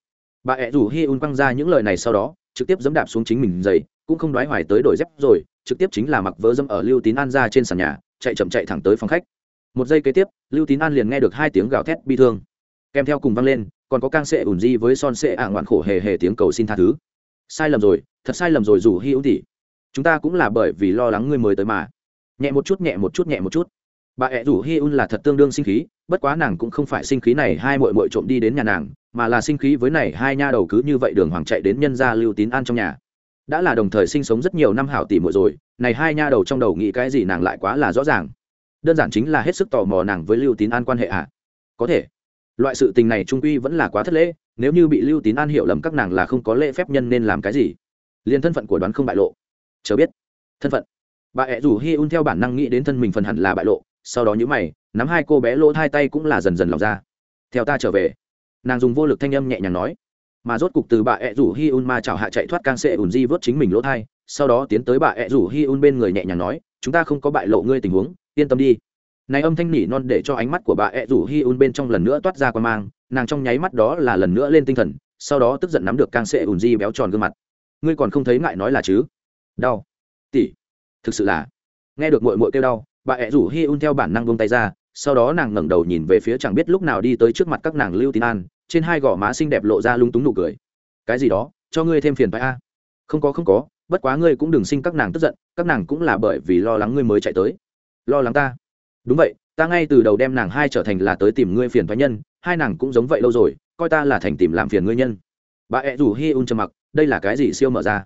bà ẹ rủ hi un quăng ra những lời này sau đó, trực tiếp dẫm đạp xuống chính mình giày, cũng không đoái hoài tới đổi dép rồi, trực tiếp chính là mặc vỡ dâm ở lưu tín an ra trên sàn nhà, chạy chậm chạy thẳng tới phòng khách. Một giây kế tiếp, lưu tín an liền nghe được hai tiếng gào thét bi thương. Kèm theo cùng vang lên, còn có càng sệ ủn di với son sệ ả ngoạn khổ hề hề tiếng cầu xin tha thứ sai lầm rồi, thật sai lầm rồi dù hy ưu tỷ. Chúng ta cũng là bởi vì lo lắng ngươi mới tới mà. Nhẹ một chút, nhẹ một chút, nhẹ một chút. Bà ẹ rủ hi un là thật tương đương sinh khí, bất quá nàng cũng không phải sinh khí này hai mội mội trộm đi đến nhà nàng, mà là sinh khí với này hai nha đầu cứ như vậy đường hoàng chạy đến nhân gia lưu tín an trong nhà. Đã là đồng thời sinh sống rất nhiều năm hảo tỷ muội rồi, này hai nha đầu trong đầu nghĩ cái gì nàng lại quá là rõ ràng. Đơn giản chính là hết sức tò mò nàng với lưu tín an quan hệ ạ à? có thể. Loại sự tình này trung quy vẫn là quá thất lễ nếu như bị lưu tín an hiểu lầm các nàng là không có lễ phép nhân nên làm cái gì? Liền thân phận của đoán không bại lộ. Chờ biết. Thân phận. Bà ẹ rủ hi un theo bản năng nghĩ đến thân mình phần hẳn là bại lộ, sau đó nhữ mày, nắm hai cô bé lỗ hai tay cũng là dần dần lọc ra. Theo ta trở về. Nàng dùng vô lực thanh âm nhẹ nhàng nói. Mà rốt cục từ bà ẹ rủ hi un ma chảo hạ chạy thoát càng sệ ùn di vớt chính mình lỗ thai, sau đó tiến tới bà ẹ rủ hi un bên người nhẹ nhàng nói, chúng ta không có bại lộ ngươi tình huống, yên tâm đi. Này âm thanh nỉ non để cho ánh mắt của bà ẹ rủ hi un bên trong lần nữa toát ra qua mang nàng trong nháy mắt đó là lần nữa lên tinh thần, sau đó tức giận nắm được càng sệ ùn di béo tròn gương mặt. Ngươi còn không thấy ngại nói là chứ? Đau. Tỷ. Thực sự là. Nghe được mội mội kêu đau, bà ẹ rủ hi un theo bản năng buông tay ra, sau đó nàng ngẩng đầu nhìn về phía chẳng biết lúc nào đi tới trước mặt các nàng lưu tín an, trên hai gò má xinh đẹp lộ ra lung túng nụ cười. Cái gì đó? Cho ngươi thêm phiền phải a. Không có không có, bất quá ngươi cũng đừng sinh các nàng tức giận, các nàng cũng là bởi vì lo lắng ngươi mới chạy tới. Lo lắng ta. Đúng vậy ta ngay từ đầu đem nàng hai trở thành là tới tìm ngươi phiền thoái nhân, hai nàng cũng giống vậy lâu rồi, coi ta là thành tìm làm phiền ngươi nhân. Bà ẹ rủ hi un trầm mặc, đây là cái gì siêu mở ra?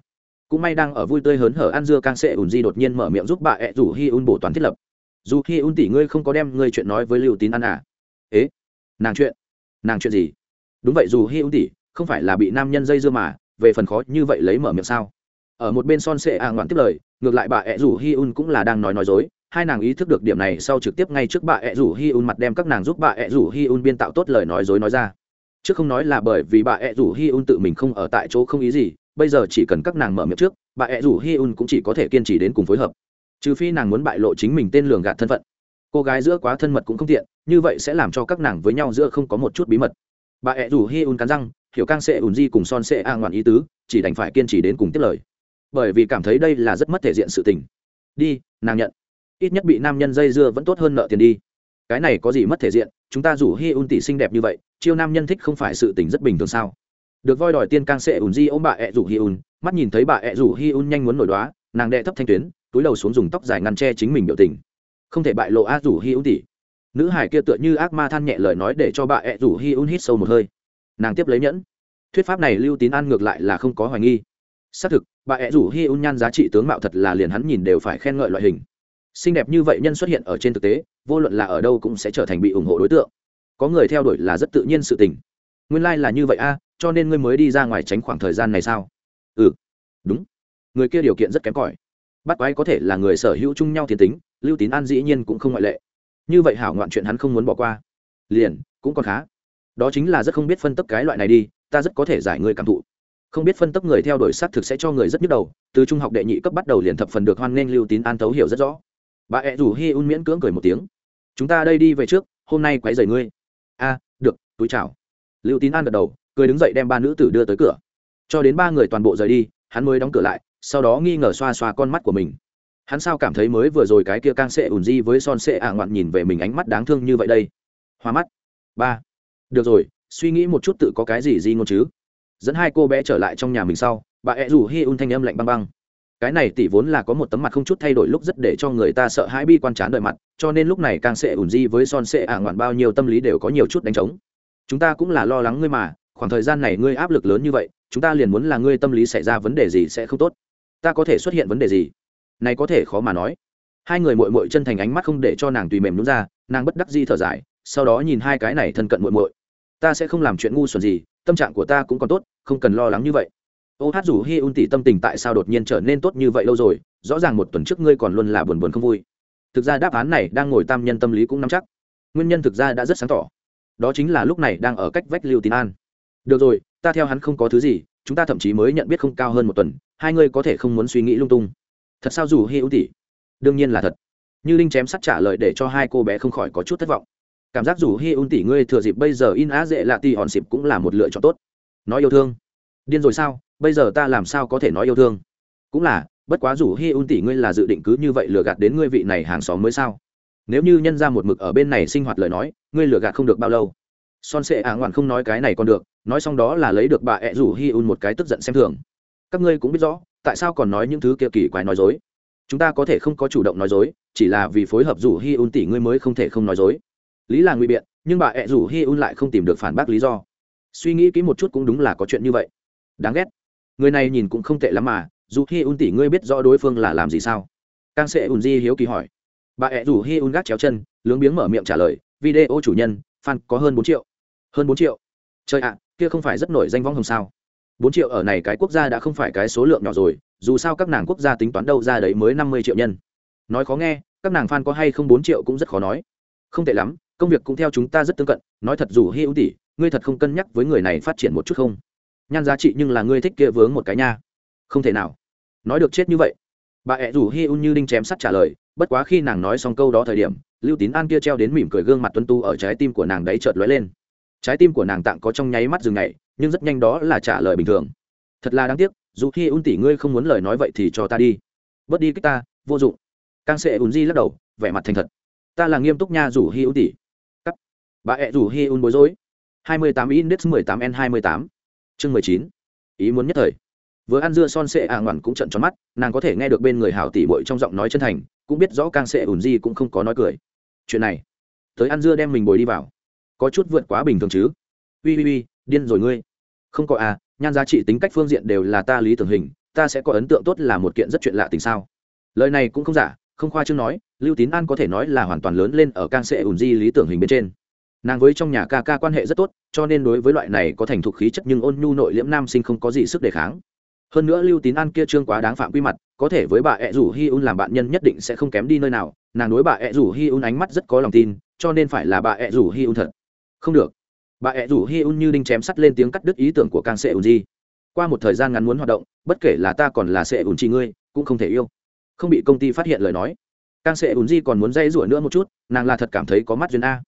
Cũng may đang ở vui tươi hớn hở ăn dưa càng sệ ùn di đột nhiên mở miệng giúp bà ẹ rủ hi un bổ toàn thiết lập. Dù hi un tỷ ngươi không có đem ngươi chuyện nói với lưu tín ăn à? Ế? Nàng chuyện? Nàng chuyện gì? Đúng vậy, dù hi un tỷ, không phải là bị nam nhân dây dưa mà, về phần khó như vậy lấy mở miệng sao? Ở một bên son sệ à ngoạn tiếp lời, ngược lại bà ẹ rủ hi un cũng là đang nói nói dối hai nàng ý thức được điểm này sau trực tiếp ngay trước bà ẹ rủ hi un mặt đem các nàng giúp bà ẹ rủ hi un biên tạo tốt lời nói dối nói ra. Chứ không nói là bởi vì bà ẹ rủ hi un tự mình không ở tại chỗ không ý gì, bây giờ chỉ cần các nàng mở miệng trước, bà ẹ rủ hi un cũng chỉ có thể kiên trì đến cùng phối hợp. Trừ phi nàng muốn bại lộ chính mình tên lường gạt thân phận. Cô gái giữa quá thân mật cũng không tiện, như vậy sẽ làm cho các nàng với nhau giữa không có một chút bí mật. Bà ẹ rủ hi un cắn răng, hiểu cang sẽ ùn di cùng son sẽ a ngoạn ý tứ, chỉ đành phải kiên trì đến cùng tiếp lời. Bởi vì cảm thấy đây là rất mất thể diện sự tình. Đi, nàng nhận ít nhất bị nam nhân dây dưa vẫn tốt hơn nợ tiền đi. Cái này có gì mất thể diện, chúng ta rủ hi un tỷ xinh đẹp như vậy, chiêu nam nhân thích không phải sự tình rất bình thường sao? Được voi đòi tiên cang sẽ ùn di ôm bà ẹ rủ hi un mắt nhìn thấy bà ẹ rủ hi un nhanh muốn nổi đoá, nàng đệ thấp thanh tuyến, túi đầu xuống dùng tóc dài ngăn che chính mình biểu tình. Không thể bại lộ a rủ hi un tỷ nữ hải kia tựa như ác ma than nhẹ lời nói để cho bà ẹ rủ hi un hít sâu một hơi. Nàng tiếp lấy nhẫn. Thuyết pháp này lưu tín an ngược lại là không có hoài nghi. Xác thực, bà ẹ rủ hi un nhan giá trị tướng mạo thật là liền hắn nhìn đều phải khen ngợi loại hình xinh đẹp như vậy nhân xuất hiện ở trên thực tế, vô luận là ở đâu cũng sẽ trở thành bị ủng hộ đối tượng. Có người theo đuổi là rất tự nhiên sự tình. Nguyên lai、like、là như vậy a, cho nên ngươi mới đi ra ngoài tránh khoảng thời gian này sao? Ừ. Đúng. Người kia điều kiện rất kém cỏi. Bắt quái có thể là người sở hữu chung nhau thiên tính, lưu tín an dĩ nhiên cũng không ngoại lệ. Như vậy hảo ngoạn chuyện hắn không muốn bỏ qua. Liền, cũng còn khá. Đó chính là rất không biết phân tấp cái loại này đi, ta rất có thể giải người cảm thụ. Không biết phân tấp người theo đuổi sát thực sẽ cho người rất nhức đầu, từ trung học đệ nhị cấp bắt đầu liền thập phần được hoan nghênh lưu tín an thấu hiểu rất rõ bà ẹ rủ hi un miễn cưỡng cười một tiếng. Chúng ta đây đi về trước, hôm nay quấy rầy ngươi. A, được, túi chào. Lưu tín an gật đầu, cười đứng dậy đem ba nữ tử đưa tới cửa. Cho đến ba người toàn bộ rời đi, hắn mới đóng cửa lại, sau đó nghi ngờ xoa xoa con mắt của mình. Hắn sao cảm thấy mới vừa rồi cái kia càng sệ ủn di với son sệ ả ngoạn nhìn về mình ánh mắt đáng thương như vậy đây? Hoa mắt. Ba. Được rồi, suy nghĩ một chút tự có cái gì di ngôn chứ? Dẫn hai cô bé trở lại trong nhà mình sau, bà ẹ rủ hi un thanh âm lạnh băng băng cái này tỷ vốn là có một tấm mặt không chút thay đổi lúc rất để cho người ta sợ hãi bi quan trán đời mặt, cho nên lúc này càng sẽ ủn di với son sệ à ngoạn bao nhiêu tâm lý đều có nhiều chút đánh trống. Chúng ta cũng là lo lắng ngươi mà, khoảng thời gian này ngươi áp lực lớn như vậy, chúng ta liền muốn là ngươi tâm lý xảy ra vấn đề gì sẽ không tốt. Ta có thể xuất hiện vấn đề gì? Này có thể khó mà nói. Hai người mội mội chân thành ánh mắt không để cho nàng tùy mềm nhún ra, nàng bất đắc di thở dài, sau đó nhìn hai cái này thân cận mội mội ta sẽ không làm chuyện ngu xuẩn gì, tâm trạng của ta cũng còn tốt, không cần lo lắng như vậy ô hát rủ hi un tỷ tâm tình tại sao đột nhiên trở nên tốt như vậy lâu rồi, rõ ràng một tuần trước ngươi còn luôn là buồn buồn không vui. Thực ra đáp án này đang ngồi tam nhân tâm lý cũng nắm chắc. Nguyên nhân thực ra đã rất sáng tỏ. Đó chính là lúc này đang ở cách vách lưu tín an. Được rồi, ta theo hắn không có thứ gì, chúng ta thậm chí mới nhận biết không cao hơn một tuần, hai ngươi có thể không muốn suy nghĩ lung tung. Thật sao dù hi un tỷ? Đương nhiên là thật. Như linh chém sắt trả lời để cho hai cô bé không khỏi có chút thất vọng. Cảm giác dù hi un tỷ ngươi thừa dịp bây giờ in á dễ lạ tì hòn xịp cũng là một lựa chọn tốt. Nói yêu thương. Điên rồi sao? Bây giờ ta làm sao có thể nói yêu thương? Cũng là, bất quá dù hi un tỷ ngươi là dự định cứ như vậy lừa gạt đến ngươi vị này hàng xóm mới sao? Nếu như nhân ra một mực ở bên này sinh hoạt lời nói, ngươi lừa gạt không được bao lâu. Son sệ ả ngoạn không nói cái này còn được, nói xong đó là lấy được bà ẹ rủ hi un một cái tức giận xem thường. Các ngươi cũng biết rõ, tại sao còn nói những thứ kia kỳ quái nói dối? Chúng ta có thể không có chủ động nói dối, chỉ là vì phối hợp rủ hi un tỷ ngươi mới không thể không nói dối. Lý là ngụy biện, nhưng bà ẹ rủ hi un lại không tìm được phản bác lý do. Suy nghĩ kỹ một chút cũng đúng là có chuyện như vậy. Đáng ghét người này nhìn cũng không tệ lắm mà, dù hi un tỷ ngươi biết rõ đối phương là làm gì sao? Càng sẽ ùn di hiếu kỳ hỏi. Bà ẹ rủ hi un gác chéo chân, lướng biếng mở miệng trả lời, video chủ nhân, fan có hơn bốn triệu. Hơn bốn triệu? Trời ạ, kia không phải rất nổi danh vong hồng sao? Bốn triệu ở này cái quốc gia đã không phải cái số lượng nhỏ rồi, dù sao các nàng quốc gia tính toán đâu ra đấy mới năm mươi triệu nhân. Nói khó nghe, các nàng fan có hay không bốn triệu cũng rất khó nói. Không tệ lắm, công việc cũng theo chúng ta rất tương cận, nói thật dù hi Un tỷ, ngươi thật không cân nhắc với người này phát triển một chút không? Nhan giá trị nhưng là ngươi thích kia vướng một cái nha. Không thể nào. Nói được chết như vậy. Bà ẹ rủ hi un như đinh chém sắt trả lời, bất quá khi nàng nói xong câu đó thời điểm, lưu tín an kia treo đến mỉm cười gương mặt tuân tu ở trái tim của nàng đấy chợt lóe lên. Trái tim của nàng tạng có trong nháy mắt dừng ngày nhưng rất nhanh đó là trả lời bình thường. Thật là đáng tiếc, dù khi un tỷ ngươi không muốn lời nói vậy thì cho ta đi. Bớt đi cách ta, vô dụng. Càng sẽ ùn di lắc đầu, vẻ mặt thành thật. Ta là nghiêm túc nha rủ hi un tỷ. Cắt. Bà ẹ rủ hi un bối rối. Hai mươi tám index mười tám n hai mươi tám chương mười chín. Ý muốn nhất thời. Vừa ăn dưa son sệ à ngoằn cũng trận tròn mắt, nàng có thể nghe được bên người hảo tỷ bội trong giọng nói chân thành, cũng biết rõ càng sệ ùn di cũng không có nói cười. Chuyện này, tới ăn dưa đem mình bồi đi vào. Có chút vượt quá bình thường chứ. Ui ui ui, điên rồi ngươi. Không có à nhan giá trị tính cách phương diện đều là ta lý tưởng hình, ta sẽ có ấn tượng tốt là một kiện rất chuyện lạ tình sao. Lời này cũng không giả, không khoa chương nói, lưu tín an có thể nói là hoàn toàn lớn lên ở càng sệ ùn di lý tưởng hình bên trên nàng với trong nhà ca ca quan hệ rất tốt, cho nên đối với loại này có thành thục khí chất nhưng ôn nhu nội liễm nam sinh không có gì sức đề kháng. Hơn nữa lưu tín an kia trương quá đáng phạm quy mặt, có thể với bà ẹ rủ hi un làm bạn nhân nhất định sẽ không kém đi nơi nào. Nàng đối bà ẹ rủ hi un ánh mắt rất có lòng tin, cho nên phải là bà ẹ rủ hi un thật. Không được. Bà ẹ rủ hi un như đinh chém sắt lên tiếng cắt đứt ý tưởng của càng sệ ùn di qua một thời gian ngắn muốn hoạt động, bất kể là ta còn là sệ ùn chi ngươi, cũng không thể yêu. Không bị công ty phát hiện lời nói. Càng sệ ùn di còn muốn dây rủa nữa một chút, nàng là thật cảm thấy có mắt duyên a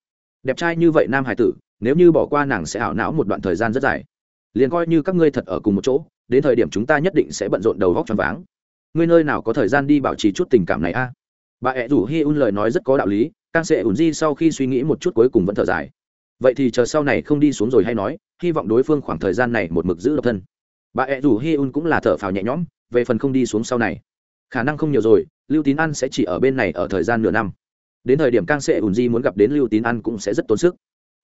đẹp trai như vậy nam hải tử, nếu như bỏ qua nàng sẽ ảo não một đoạn thời gian rất dài. Liền coi như các ngươi thật ở cùng một chỗ, đến thời điểm chúng ta nhất định sẽ bận rộn đầu góc cho váng. Ngươi nơi nào có thời gian đi bảo trì chút tình cảm này a? Bà ẹ rủ hi un lời nói rất có đạo lý càng sẽ ủn di sau khi suy nghĩ một chút cuối cùng vẫn thở dài. Vậy thì chờ sau này không đi xuống rồi hay nói, hy vọng đối phương khoảng thời gian này một mực giữ độc thân. Bà ẹ rủ hi un cũng là thở phào nhẹ nhõm, về phần không đi xuống sau này. Khả năng không nhiều rồi, lưu tín ăn sẽ chỉ ở bên này ở thời gian nửa năm đến thời điểm càng sẽ ùn di muốn gặp đến lưu tín ăn cũng sẽ rất tốn sức.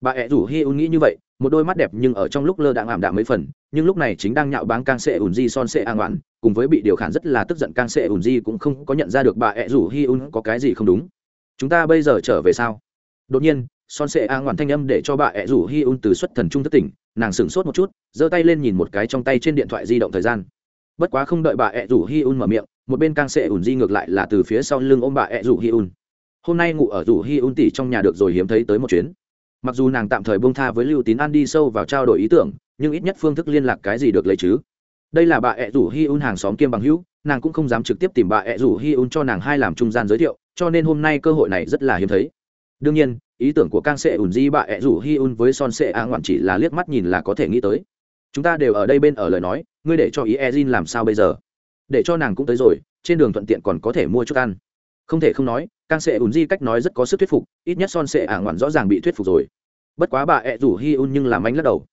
Bà ẹ rủ hi un nghĩ như vậy, một đôi mắt đẹp nhưng ở trong lúc lơ đãng ảm đạm mấy phần, nhưng lúc này chính đang nhạo báng càng sẽ ùn di son sẽ an oản cùng với bị điều khản rất là tức giận càng sẽ ùn di cũng không có nhận ra được bà ẹ rủ hi un có cái gì không đúng. Chúng ta bây giờ trở về sao? Đột nhiên, son sệ a ngoạn thanh âm để cho bà ẹ rủ hi un từ xuất thần trung thất tỉnh, nàng sửng sốt một chút, giơ tay lên nhìn một cái trong tay trên điện thoại di động thời gian. Bất quá không đợi bà ẹ rủ hi un mở miệng, một bên càng sệ ùn di ngược lại là từ phía sau lưng ôm bà ẹ rủ hi un hôm nay ngủ ở rủ hi un tỉ trong nhà được rồi hiếm thấy tới một chuyến. Mặc dù nàng tạm thời bông tha với lưu tín an đi sâu vào trao đổi ý tưởng, nhưng ít nhất phương thức liên lạc cái gì được lấy chứ? Đây là bà ẹ rủ hi un hàng xóm kiêm bằng hữu, nàng cũng không dám trực tiếp tìm bà ẹ rủ hi un cho nàng hai làm trung gian giới thiệu, cho nên hôm nay cơ hội này rất là hiếm thấy. Đương nhiên, ý tưởng của kang sệ ùn di bà ẹ rủ hi un với son sệ a ngoạn chỉ là liếc mắt nhìn là có thể nghĩ tới. Chúng ta đều ở đây bên ở lời nói, ngươi để cho ý e z làm sao bây giờ? Để cho nàng cũng tới rồi, trên đường thuận tiện còn có thể mua chút ăn không thể không nói càng sẽ ùn di cách nói rất có sức thuyết phục, ít nhất son sệ ả ngoạn rõ ràng bị thuyết phục rồi. Bất quá bà ẹ rủ hi un nhưng làm anh lắc đầu.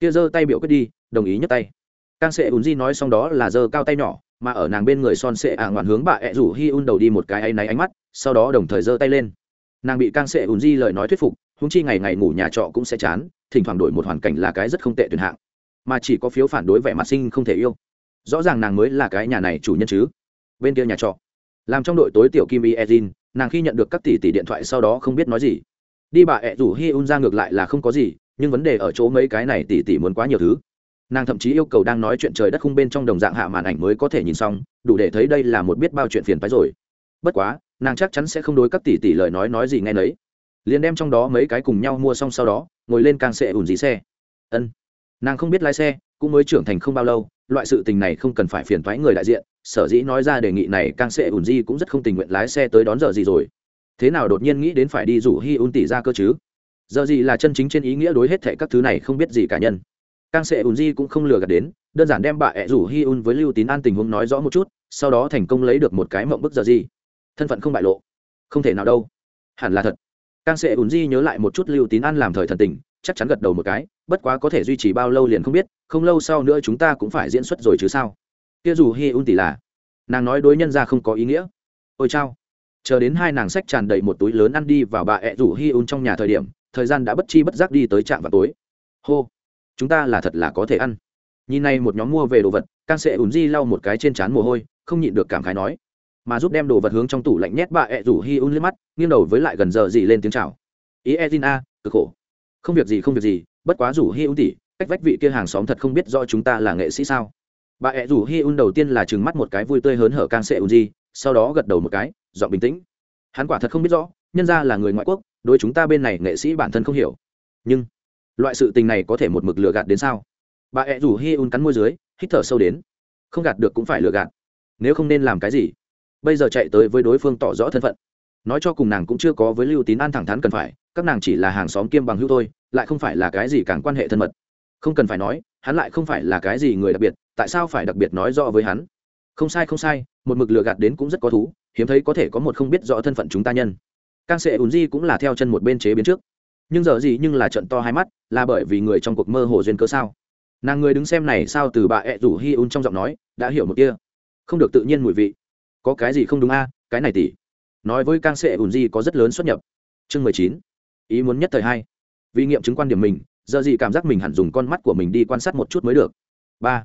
Kia giơ tay biểu quyết đi, đồng ý nhấc tay. Càng sẽ ùn di nói xong đó là giơ cao tay nhỏ, mà ở nàng bên người son sệ ả ngoạn hướng bà ẹ rủ hi un đầu đi một cái áy náy ánh mắt, sau đó đồng thời giơ tay lên. Nàng bị càng sẽ ùn di lời nói thuyết phục húng chi ngày ngày ngủ nhà trọ cũng sẽ chán, thỉnh thoảng đổi một hoàn cảnh là cái rất không tệ tuyển hạng. Mà chỉ có phiếu phản đối vẻ mặt sinh không thể yêu. Rõ ràng nàng mới là cái nhà này chủ nhân chứ. Bên kia nhà trọ làm trong đội tối tiểu kim y ezin, nàng khi nhận được các tỷ tỷ điện thoại sau đó không biết nói gì. Đi bà ẹ rủ hi un ra ngược lại là không có gì, nhưng vấn đề ở chỗ mấy cái này tỷ tỷ muốn quá nhiều thứ. Nàng thậm chí yêu cầu đang nói chuyện trời đất khung bên trong đồng dạng hạ màn ảnh mới có thể nhìn xong, đủ để thấy đây là một biết bao chuyện phiền phái rồi. Bất quá, nàng chắc chắn sẽ không đối các tỷ tỷ lời nói nói gì nghe nấy. Liền đem trong đó mấy cái cùng nhau mua xong sau đó, ngồi lên càng sẽ ủn dí xe. Ân. Nàng không biết lái xe, cũng mới trưởng thành không bao lâu, loại sự tình này không cần phải phiền thoái người đại diện sở dĩ nói ra đề nghị này càng sẽ ủn di cũng rất không tình nguyện lái xe tới đón giờ gì rồi. Thế nào đột nhiên nghĩ đến phải đi rủ hi un tỷ ra cơ chứ? Giờ gì là chân chính trên ý nghĩa đối hết thệ các thứ này không biết gì cả nhân. Càng sẽ ủn di cũng không lừa gạt đến, đơn giản đem bà ẹ rủ hi un với lưu tín an tình huống nói rõ một chút, sau đó thành công lấy được một cái mộng bức giờ gì. Thân phận không bại lộ. Không thể nào đâu. Hẳn là thật. Càng sẽ ủn di nhớ lại một chút lưu tín an làm thời thần tình, chắc chắn gật đầu một cái, bất quá có thể duy trì bao lâu liền không biết, không lâu sau nữa chúng ta cũng phải diễn xuất rồi chứ sao? Kia dù hi un tỷ là, nàng nói đối nhân ra không có ý nghĩa. Ôi chao, chờ đến hai nàng sách tràn đầy một túi lớn ăn đi vào bà ẹ rủ hi un trong nhà thời điểm, thời gian đã bất chi bất giác đi tới trạm vào tối. Hô, chúng ta là thật là có thể ăn. Nhìn này một nhóm mua về đồ vật càng sẽ ùn di lau một cái trên trán mồ hôi, không nhịn được cảm khái nói. Mà giúp đem đồ vật hướng trong tủ lạnh nhét bà ẹ rủ hi un lên mắt, nghiêng đầu với lại gần giờ gì lên tiếng chào. Ý e a, cực khổ. Không việc gì, không việc gì, bất quá rủ hi un tỉ cách vách vị kia hàng xóm thật không biết do chúng ta là nghệ sĩ sao bà ẹ rủ hi un đầu tiên là trừng mắt một cái vui tươi hớn hở càng sệ un di sau đó gật đầu một cái, giọng bình tĩnh. Hắn quả thật không biết rõ, nhân ra là người ngoại quốc, đối chúng ta bên này nghệ sĩ bản thân không hiểu. Nhưng, loại sự tình này có thể một mực lừa gạt đến sao? Bà ẹ rủ hi un cắn môi dưới, hít thở sâu đến. Không gạt được cũng phải lừa gạt. Nếu không nên làm cái gì? Bây giờ chạy tới với đối phương tỏ rõ thân phận. Nói cho cùng nàng cũng chưa có với lưu tín an thẳng thắn cần phải, các nàng chỉ là hàng xóm kiêm bằng hữu thôi, lại không phải là cái gì càng quan hệ thân mật. Không cần phải nói hắn lại không phải là cái gì người đặc biệt, tại sao phải đặc biệt nói rõ với hắn? Không sai không sai, một mực lừa gạt đến cũng rất có thú, hiếm thấy có thể có một không biết rõ thân phận chúng ta nhân. Càng sệ ùn di cũng là theo chân một bên chế biến trước. Nhưng giờ gì nhưng là trận to hai mắt, là bởi vì người trong cuộc mơ hồ duyên cớ sao? Nàng người đứng xem này sao từ bà ẹ rủ hi un trong giọng nói, đã hiểu một kia. Không được tự nhiên mùi vị. Có cái gì không đúng a, cái này tỉ. Nói với càng sệ ùn di có rất lớn xuất nhập. Chương mười chín. Ý muốn nhất thời hai. Vì nghiệm chứng quan điểm mình giờ gì cảm giác mình hẳn dùng con mắt của mình đi quan sát một chút mới được. Ba.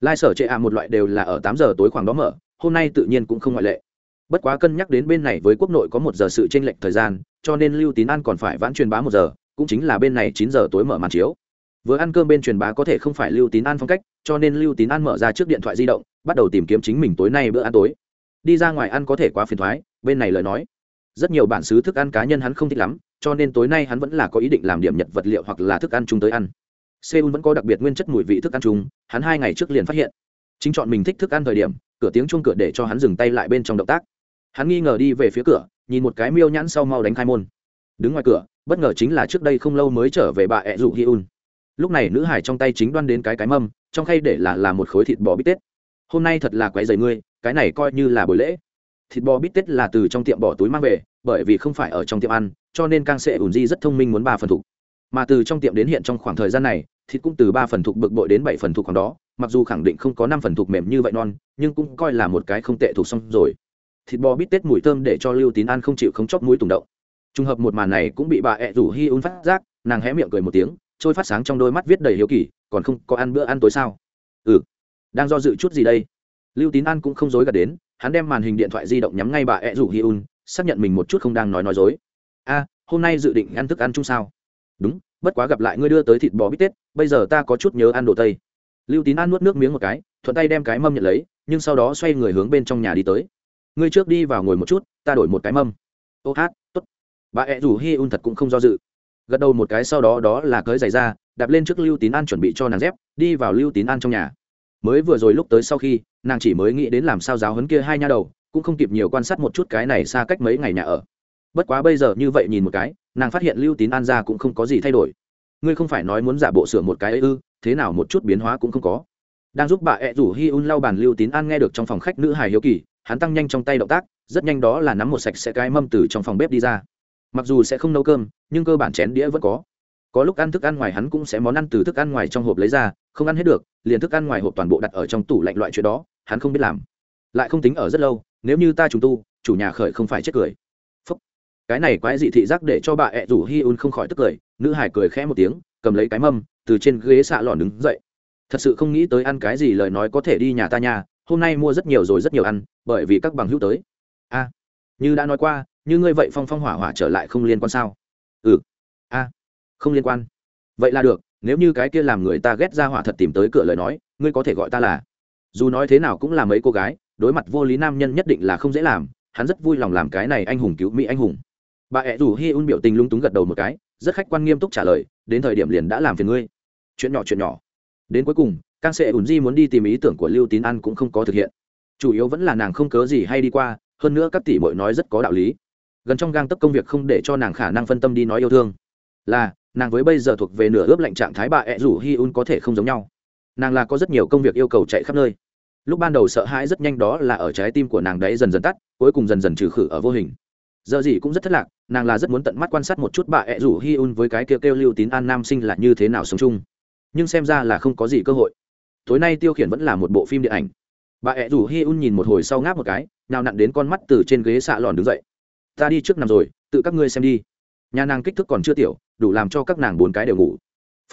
Lai sở chệ ạ một loại đều là ở tám giờ tối khoảng đó mở, hôm nay tự nhiên cũng không ngoại lệ. Bất quá cân nhắc đến bên này với quốc nội có một giờ sự tranh lệch thời gian, cho nên lưu tín an còn phải vãn truyền bá một giờ, cũng chính là bên này chín giờ tối mở màn chiếu. Vừa ăn cơm bên truyền bá có thể không phải lưu tín an phong cách, cho nên lưu tín an mở ra trước điện thoại di động, bắt đầu tìm kiếm chính mình tối nay bữa ăn tối. Đi ra ngoài ăn có thể quá phiền thoái, bên này lời nói. Rất nhiều bản xứ thức ăn cá nhân hắn không thích lắm cho nên tối nay hắn vẫn là có ý định làm điểm nhật vật liệu hoặc là thức ăn chung tới ăn. Seoul vẫn có đặc biệt nguyên chất mùi vị thức ăn chung, hắn hai ngày trước liền phát hiện. Chính chọn mình thích thức ăn thời điểm, cửa tiếng chuông cửa để cho hắn dừng tay lại bên trong động tác. Hắn nghi ngờ đi về phía cửa, nhìn một cái miêu nhãn sau mau đánh khai môn. Đứng ngoài cửa, bất ngờ chính là trước đây không lâu mới trở về bà ẹ dụ hi un lúc này nữ hải trong tay chính đoan đến cái cái mâm, trong khay để là làm một khối thịt bò bít tết. Hôm nay thật là quái dày ngươi, cái này coi như là buổi lễ. Thịt bò bít tết là từ trong tiệm bỏ túi mang về, bởi vì không phải ở trong tiệm ăn cho nên càng sẽ ủn di rất thông minh muốn ba phần thục. Mà từ trong tiệm đến hiện trong khoảng thời gian này, thịt cũng từ ba phần thục bực bội đến bảy phần thục khoảng đó, mặc dù khẳng định không có năm phần thục mềm như vậy non, nhưng cũng coi là một cái không tệ thuộc xong rồi. Thịt bò bít tết mùi thơm để cho lưu tín ăn không chịu không chóp mũi tùng động. Trùng hợp một màn này cũng bị bà ẹ rủ hi un phát giác, nàng hé miệng cười một tiếng, trôi phát sáng trong đôi mắt viết đầy hiếu kỳ, còn không có ăn bữa ăn tối sao? Ừ đang do dự chút gì đây? Lưu tín an cũng không dối gạt đến, hắn đem màn hình điện thoại di động nhắm ngay bà ẹ rủ hi un, xác nhận mình một chút không đang nói nói dối a, hôm nay dự định ăn thức ăn chung sao? Đúng, bất quá gặp lại ngươi đưa tới thịt bò bít tết, bây giờ ta có chút nhớ ăn đồ tây. Lưu tín An nuốt nước miếng một cái, thuận tay đem cái mâm nhận lấy, nhưng sau đó xoay người hướng bên trong nhà đi tới. Ngươi trước đi vào ngồi một chút, ta đổi một cái mâm. Ô hát t ố t bà ẹ rủ hi un thật cũng không do dự. Gật đầu một cái sau đó đó là cởi giày ra, đạp lên trước lưu tín an chuẩn bị cho nàng dép, đi vào lưu tín an trong nhà. Mới vừa rồi lúc tới sau khi, nàng chỉ mới nghĩ đến làm sao giáo hấn kia hai nha đầu, cũng không kịp nhiều quan sát một chút cái này xa cách mấy ngày nhà ở bất quá bây giờ như vậy nhìn một cái, nàng phát hiện lưu tín an ra cũng không có gì thay đổi. Ngươi không phải nói muốn giả bộ sửa một cái ấy ư, thế nào một chút biến hóa cũng không có. Đang giúp bà ẹ rủ hi un lau bàn lưu tín an nghe được trong phòng khách nữ hài hiếu kỳ, hắn tăng nhanh trong tay động tác, rất nhanh đó là nắm một sạch sẽ cái mâm từ trong phòng bếp đi ra. Mặc dù sẽ không nấu cơm, nhưng cơ bản chén đĩa vẫn có. Có lúc ăn thức ăn ngoài hắn cũng sẽ món ăn từ thức ăn ngoài trong hộp lấy ra, không ăn hết được, liền thức ăn ngoài hộp toàn bộ đặt ở trong tủ lạnh loại chuyện đó, hắn không biết làm. Lại không tính ở rất lâu, nếu như ta trùng tu, chủ nhà khởi không phải chết cười cái này quái dị thị giác để cho bà ẹ rủ hi un không khỏi tức cười, nữ hải cười khẽ một tiếng, cầm lấy cái mâm, từ trên ghế xạ lòn đứng dậy. Thật sự không nghĩ tới ăn cái gì lời nói có thể đi nhà ta nhà hôm nay mua rất nhiều rồi rất nhiều ăn, bởi vì các bằng hữu tới. A, như đã nói qua, như ngươi vậy phong phong hỏa hỏa trở lại không liên quan sao? Ừ a, không liên quan. Vậy là được, nếu như cái kia làm người ta ghét ra hỏa thật tìm tới cửa lời nói, ngươi có thể gọi ta là. Dù nói thế nào cũng là mấy cô gái, đối mặt vô lý nam nhân nhất định là không dễ làm, hắn rất vui lòng làm cái này anh hùng cứu mỹ anh hùng bà ẹ rủ hi un biểu tình lung túng gật đầu một cái, rất khách quan nghiêm túc trả lời, đến thời điểm liền đã làm phiền ngươi. Chuyện nhỏ chuyện nhỏ. Đến cuối cùng càng sẽ ùn di muốn đi tìm ý tưởng của lưu tín ăn cũng không có thực hiện. Chủ yếu vẫn là nàng không cớ gì hay đi qua, hơn nữa các tỷ bội nói rất có đạo lý. Gần trong gang tấc công việc không để cho nàng khả năng phân tâm đi nói yêu thương. Là, nàng với bây giờ thuộc về nửa ướp lạnh trạng thái bà ẹ rủ hi un có thể không giống nhau. Nàng là có rất nhiều công việc yêu cầu chạy khắp nơi. Lúc ban đầu sợ hãi rất nhanh đó là ở trái tim của nàng đấy dần dần tắt, cuối cùng dần dần trừ khử ở vô hình. Giờ gì cũng rất thất lạc nàng là rất muốn tận mắt quan sát một chút bà ẹ rủ hi un với cái kêu kêu lưu tín an nam sinh là như thế nào sống chung. Nhưng xem ra là không có gì cơ hội. Tối nay tiêu khiển vẫn là một bộ phim điện ảnh. Bà ẹ rủ hi un nhìn một hồi sau ngáp một cái nào nặn đến con mắt từ trên ghế xạ lòn đứng dậy. Ta đi trước nằm rồi, tự các ngươi xem đi. Nhà nàng kích thước còn chưa tiểu, đủ làm cho các nàng bốn cái đều ngủ.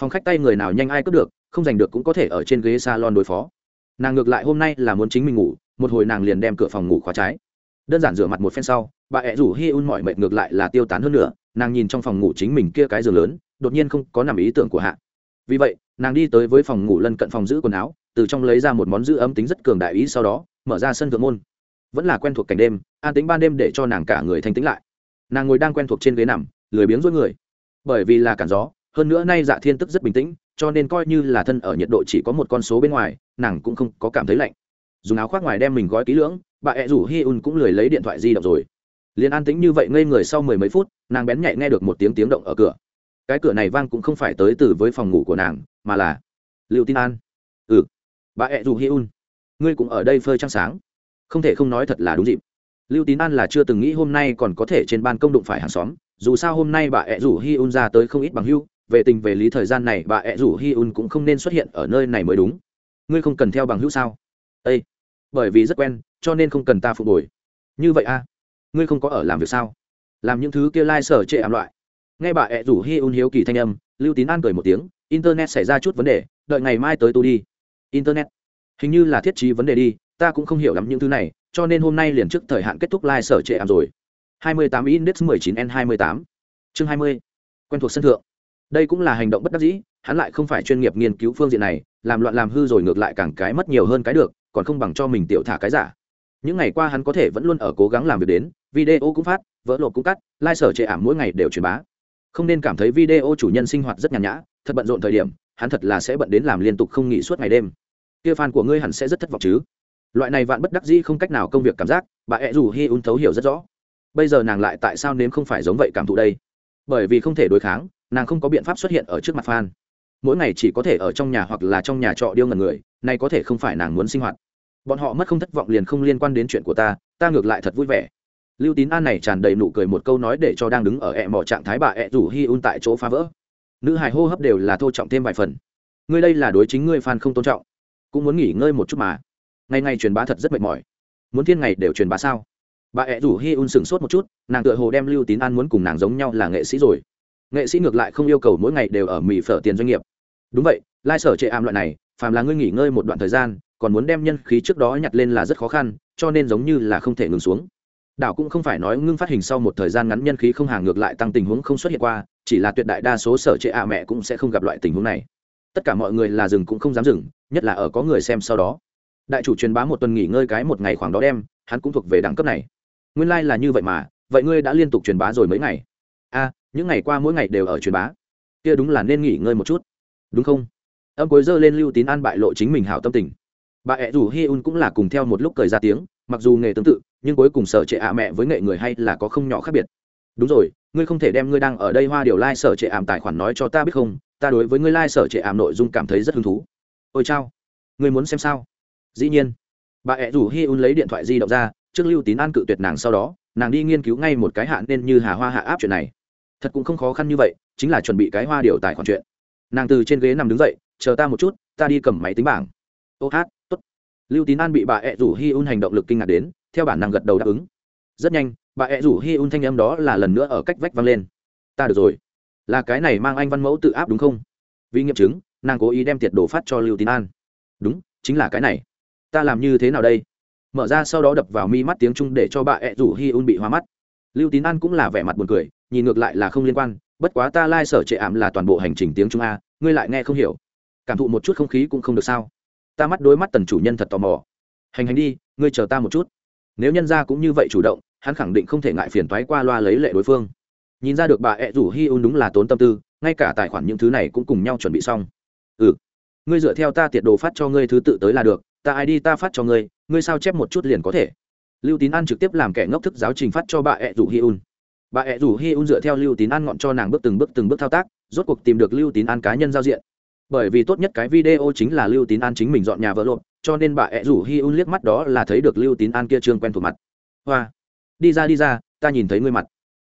Phòng khách tay người nào nhanh ai cướp được, không giành được cũng có thể ở trên ghế salon đối phó. Nàng ngược lại hôm nay là muốn chính mình ngủ, một hồi nàng liền đem cửa phòng ngủ khóa trái đơn giản rửa mặt một phen sau, bà ẹ rủ hi un mọi mệt ngược lại là tiêu tán hơn nữa, nàng nhìn trong phòng ngủ chính mình kia cái giường lớn, đột nhiên không có nằm ý tưởng của hạ. Vì vậy, nàng đi tới với phòng ngủ lân cận phòng giữ quần áo, từ trong lấy ra một món giữ ấm tính rất cường đại ý sau đó, mở ra sân thượng môn. Vẫn là quen thuộc cảnh đêm, an tính ban đêm để cho nàng cả người thanh tĩnh lại. Nàng ngồi đang quen thuộc trên ghế nằm, lười biếng rối người. Bởi vì là cản gió, hơn nữa nay dạ thiên tức rất bình tĩnh, cho nên coi như là thân ở nhiệt độ chỉ có một con số bên ngoài, nàng cũng không có cảm thấy lạnh dùng áo khoác ngoài đem mình gói kỹ lưỡng, bà ẹ rủ hi un cũng lười lấy điện thoại di động rồi. Liền an tĩnh như vậy ngây người sau mười mấy phút, nàng bén nhạy nghe được một tiếng tiếng động ở cửa. Cái cửa này vang cũng không phải tới từ với phòng ngủ của nàng, mà là liệu tin an. Ừ bà ẹ rủ hi un ngươi cũng ở đây phơi trăng sáng. Không thể không nói thật là đúng dịp. Lưu tín an là chưa từng nghĩ hôm nay còn có thể trên ban công đụng phải hàng xóm. Dù sao hôm nay bà ẹ rủ hi un ra tới không ít bằng hưu, về tình về lý thời gian này bà ẹ rủ hi un cũng không nên xuất hiện ở nơi này mới đúng. Ngươi không cần theo bằng hữu sao? Â bởi vì rất quen, cho nên không cần ta phục hồi. Như vậy a à? ngươi không có ở làm việc sao? Làm những thứ kia lai、like、sở trệ ảm loại. Nghe bà ẹ rủ hi un hiếu kỳ thanh âm, lưu tín an cười một tiếng, internet xảy ra chút vấn đề, đợi ngày mai tới tu đi. Internet. Hình như là thiết trí vấn đề đi, ta cũng không hiểu lắm những thứ này, cho nên hôm nay liền trước thời hạn kết thúc lai、like、sở trệ ảm rồi. 28 index 19 n 28 chương 20 quen thuộc sân thượng. Đây cũng là hành động bất đắc dĩ, hắn lại không phải chuyên nghiệp nghiên cứu phương diện này, làm loạn làm hư rồi ngược lại càng cái mất nhiều hơn cái được còn không bằng cho mình tiểu thả cái giả. Những ngày qua hắn có thể vẫn luôn ở cố gắng làm việc đến, video cũng phát, vỡ lộp cũng cắt lai sở chệ ảm mỗi ngày đều truyền bá. Không nên cảm thấy video chủ nhân sinh hoạt rất nhàn nhã, thật bận rộn thời điểm, hắn thật là sẽ bận đến làm liên tục không nghỉ suốt ngày đêm. Kia fan của ngươi hẳn sẽ rất thất vọng chứ. Loại này vạn bất đắc dĩ không cách nào công việc cảm giác, bà ẹ dù hi un thấu hiểu rất rõ. Bây giờ nàng lại tại sao nếm không phải giống vậy cảm thụ đây? Bởi vì không thể đối kháng, nàng không có biện pháp xuất hiện ở trước mặt fan mỗi ngày chỉ có thể ở trong nhà hoặc là trong nhà trọ điêu ngần người, nay có thể không phải nàng muốn sinh hoạt. Bọn họ mất không thất vọng liền không liên quan đến chuyện của ta ta ngược lại thật vui vẻ. Lưu tín an này tràn đầy nụ cười một câu nói để cho đang đứng ở ẹ mỏ trạng thái bà ẹ rủ hi un tại chỗ phá vỡ. Nữ hài hô hấp đều là thô trọng thêm vài phần. Ngươi đây là đối chính ngươi fan không tôn trọng. Cũng muốn nghỉ ngơi một chút mà. Ngày ngày truyền bá thật rất mệt mỏi. Muốn thiên ngày đều truyền bá sao? Bà ẹ rủ hi un sửng sốt một chút, nàng tựa hồ đem lưu tín an muốn cùng nàng giống nhau là nghệ sĩ rồi nghệ sĩ ngược lại không yêu cầu mỗi ngày đều ở mỹ phở tiền doanh nghiệp. Đúng vậy, lai sở chệ ảm loại này, phàm là ngươi nghỉ ngơi một đoạn thời gian, còn muốn đem nhân khí trước đó nhặt lên là rất khó khăn, cho nên giống như là không thể ngừng xuống. Đảo cũng không phải nói ngưng phát hình sau một thời gian ngắn nhân khí không hàng ngược lại tăng tình huống không xuất hiện qua, chỉ là tuyệt đại đa số sở trệ ạ mẹ cũng sẽ không gặp loại tình huống này. Tất cả mọi người là dừng cũng không dám dừng, nhất là ở có người xem sau đó. Đại chủ truyền bá một tuần nghỉ ngơi cái một ngày khoảng đó đem, hắn cũng thuộc về đẳng cấp này. Nguyên lai、like、là như vậy mà, vậy ngươi đã liên tục truyền bá rồi mấy ngày? A những ngày qua mỗi ngày đều ở truyền bá. Kia đúng là nên nghỉ ngơi một chút. Đúng không? Âm cuối dơ lên lưu tín an bại lộ chính mình hảo tâm tình. Bà ẹ rủ hi un cũng là cùng theo một lúc cười ra tiếng, mặc dù nghề tương tự, nhưng cuối cùng sở trệ ạ mẹ với nghệ người hay là có không nhỏ khác biệt. Đúng rồi, ngươi không thể đem ngươi đang ở đây hoa điều lai、like、sở trệ ảm tài khoản nói cho ta biết không? Ta đối với ngươi lai、like、sở trệ ảm nội dung cảm thấy rất hứng thú. Ôi chao, ngươi muốn xem sao? Dĩ nhiên. Bà ẹ rủ hi un lấy điện thoại di động ra, trước lưu tín an cự tuyệt nàng sau đó, nàng đi nghiên cứu ngay một cái hạn nên như hà hoa hạ áp chuyện này thật cũng không khó khăn như vậy, chính là chuẩn bị cái hoa điều tài khoản chuyện. Nàng từ trên ghế nằm đứng dậy, chờ ta một chút, ta đi cầm máy tính bảng. Ô hát t ố t lưu tín an bị bà ẹ rủ hi un hành động lực kinh ngạc đến, theo bản năng gật đầu đáp ứng. Rất nhanh, bà ẹ rủ hi un thanh âm đó là lần nữa ở cách vách vang lên. Ta được rồi. Là cái này mang anh văn mẫu tự áp đúng không? Vì nghiệm chứng, nàng cố ý đem tiệt đồ phát cho lưu tín an. Đúng, chính là cái này. Ta làm như thế nào đây? Mở ra sau đó đập vào mi mắt tiếng trung để cho bà ẹ rủ hi un bị hoa mắt. Lưu tín an cũng là vẻ mặt buồn cười nhìn ngược lại là không liên quan, bất quá ta lai、like、sở trệ ảm là toàn bộ hành trình tiếng trung a, ngươi lại nghe không hiểu. Cảm thụ một chút không khí cũng không được sao? Ta mắt đối mắt tần chủ nhân thật tò mò. Hành hành đi, ngươi chờ ta một chút. Nếu nhân ra cũng như vậy chủ động, hắn khẳng định không thể ngại phiền toái qua loa lấy lệ đối phương. Nhìn ra được bà ẹ rủ hi un đúng là tốn tâm tư, ngay cả tài khoản những thứ này cũng cùng nhau chuẩn bị xong. Ừ. Ngươi dựa theo ta tiệt đồ phát cho ngươi thứ tự tới là được, ta ai đi ta phát cho ngươi ngươi sao chép một chút liền có thể. Lưu tín an trực tiếp làm kẻ ngốc thức giáo trình phát cho bà ẹ rủ hi un bà ẹ rủ hi un dựa theo lưu tín an ngọn cho nàng bước từng bước từng bước thao tác, rốt cuộc tìm được lưu tín an cá nhân giao diện. Bởi vì tốt nhất cái video chính là lưu tín an chính mình dọn nhà vỡ lộn, cho nên bà ẹ rủ hi un liếc mắt đó là thấy được lưu tín an kia trương quen thuộc mặt. Hoa! Đi ra đi ra, ta nhìn thấy ngươi mặt.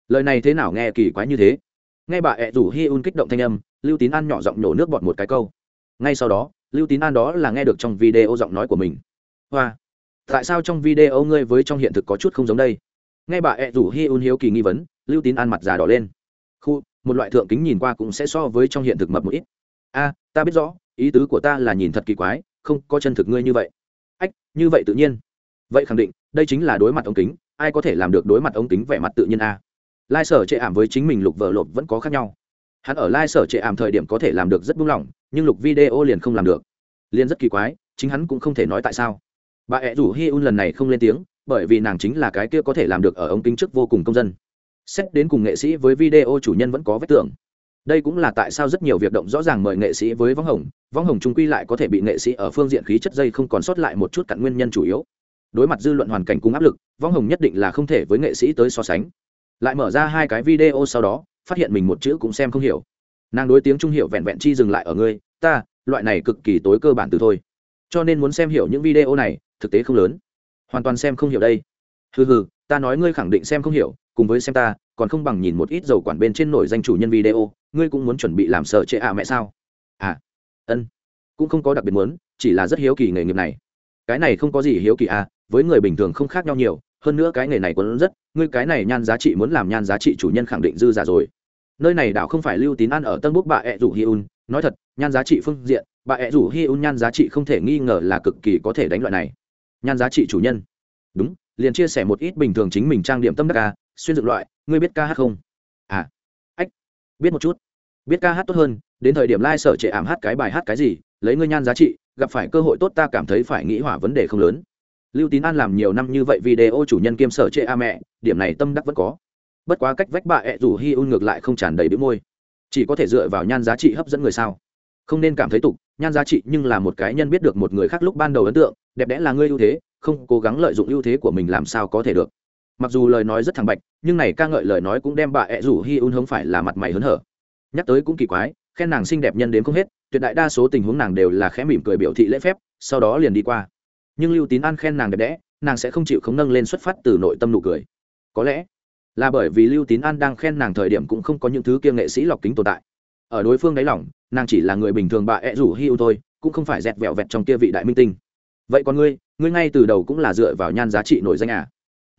Lời này thế nào nghe kỳ quái như thế? Nghe bà ẹ rủ hi un kích động thanh âm, lưu tín an nhỏ giọng nhổ nước bọt một cái câu. Ngay sau đó, lưu tín an đó là nghe được trong video giọng nói của mình. Hoa! Tại sao trong video ngươi với trong hiện thực có chút không giống đây? Nghe bà ẹ rủ hi un hiếu kỳ nghi vấn lưu tín an mặt già đỏ lên. Khu, một loại thượng kính nhìn qua cũng sẽ so với trong hiện thực mập một ít. A, ta biết rõ, ý tứ của ta là nhìn thật kỳ quái, không có chân thực ngươi như vậy. Ách, như vậy tự nhiên. Vậy khẳng định, đây chính là đối mặt ống kính, ai có thể làm được đối mặt ống kính vẻ mặt tự nhiên a. Lai sở chệ ảm với chính mình lục vợ lộp vẫn có khác nhau. Hắn ở lai sở chệ ảm thời điểm có thể làm được rất buông lỏng, nhưng lục video liền không làm được. Liền rất kỳ quái, chính hắn cũng không thể nói tại sao. Bà ẹ rủ hi un lần này không lên tiếng, bởi vì nàng chính là cái kia có thể làm được ở ống kính trước vô cùng công dân xét đến cùng nghệ sĩ với video chủ nhân vẫn có vết tưởng. Đây cũng là tại sao rất nhiều việc động rõ ràng mời nghệ sĩ với võng hồng. Võng hồng trung quy lại có thể bị nghệ sĩ ở phương diện khí chất dây không còn sót lại một chút cặn nguyên nhân chủ yếu. Đối mặt dư luận hoàn cảnh cung áp lực, võng hồng nhất định là không thể với nghệ sĩ tới so sánh. Lại mở ra hai cái video sau đó, phát hiện mình một chữ cũng xem không hiểu. Nàng đối tiếng trung hiệu vẹn vẹn chi dừng lại ở ngươi, ta, loại này cực kỳ tối cơ bản từ thôi. Cho nên muốn xem hiểu những video này, thực tế không lớn. Hoàn toàn xem không hiểu đây. Hừ hừ, ta nói ngươi khẳng định xem không hiểu cùng với xem ta, còn không bằng nhìn một ít dầu quản bên trên nổi danh chủ nhân video, ngươi cũng muốn chuẩn bị làm sợ trệ à mẹ sao? À ân, cũng không có đặc biệt muốn, chỉ là rất hiếu kỳ nghề nghiệp này. Cái này không có gì hiếu kỳ à với người bình thường không khác nhau nhiều, hơn nữa cái nghề này còn rất, ngươi cái này nhan giá trị muốn làm nhan giá trị chủ nhân khẳng định dư giả rồi. Nơi này đảo không phải lưu tín ăn ở tân búc bà ẹ rủ hi un, nói thật, nhan giá trị phương diện, bà ẹ rủ hi un nhan giá trị không thể nghi ngờ là cực kỳ có thể đánh loại này. Nhan giá trị chủ nhân. Đúng, liền chia sẻ một ít bình thường chính mình trang điểm tâm đắc ca xuyên dựng loại, ngươi biết ca hát không? À. Ách. Biết một chút. Biết ca hát tốt hơn, đến thời điểm lai、like、sở trệ ảm hát cái bài hát cái gì, lấy ngươi nhan giá trị, gặp phải cơ hội tốt ta cảm thấy phải nghĩ hỏa vấn đề không lớn. Lưu tín an làm nhiều năm như vậy video chủ nhân kiêm sở trệ a mẹ, điểm này tâm đắc vẫn có. Bất quá cách vách bà ẹ rủ hi un ngược lại không tràn đầy bĩu môi. Chỉ có thể dựa vào nhan giá trị hấp dẫn người sao? Không nên cảm thấy tục, nhan giá trị nhưng là một cái nhân biết được một người khác lúc ban đầu ấn tượng, đẹp đẽ là ngươi ưu thế, không cố gắng lợi dụng ưu thế của mình làm sao có thể được mặc dù lời nói rất thẳng bạch, nhưng này ca ngợi lời nói cũng đem bà ẹ rủ hi un hống phải là mặt mày hớn hở. Nhắc tới cũng kỳ quái, khen nàng xinh đẹp nhân đến không hết, tuyệt đại đa số tình huống nàng đều là khẽ mỉm cười biểu thị lễ phép, sau đó liền đi qua. Nhưng lưu tín an khen nàng đẹp đẽ, nàng sẽ không chịu không nâng lên xuất phát từ nội tâm nụ cười. Có lẽ là bởi vì lưu tín an đang khen nàng thời điểm cũng không có những thứ kia nghệ sĩ lọc kính tồn tại. Ở đối phương đáy lỏng nàng chỉ là người bình thường bà ẹ rủ hi u thôi, cũng không phải dẹt vẹo vẹt trong kia vị đại minh tinh. Vậy còn ngươi ngươi ngay từ đầu cũng là dựa vào nhan giá trị nổi danh à?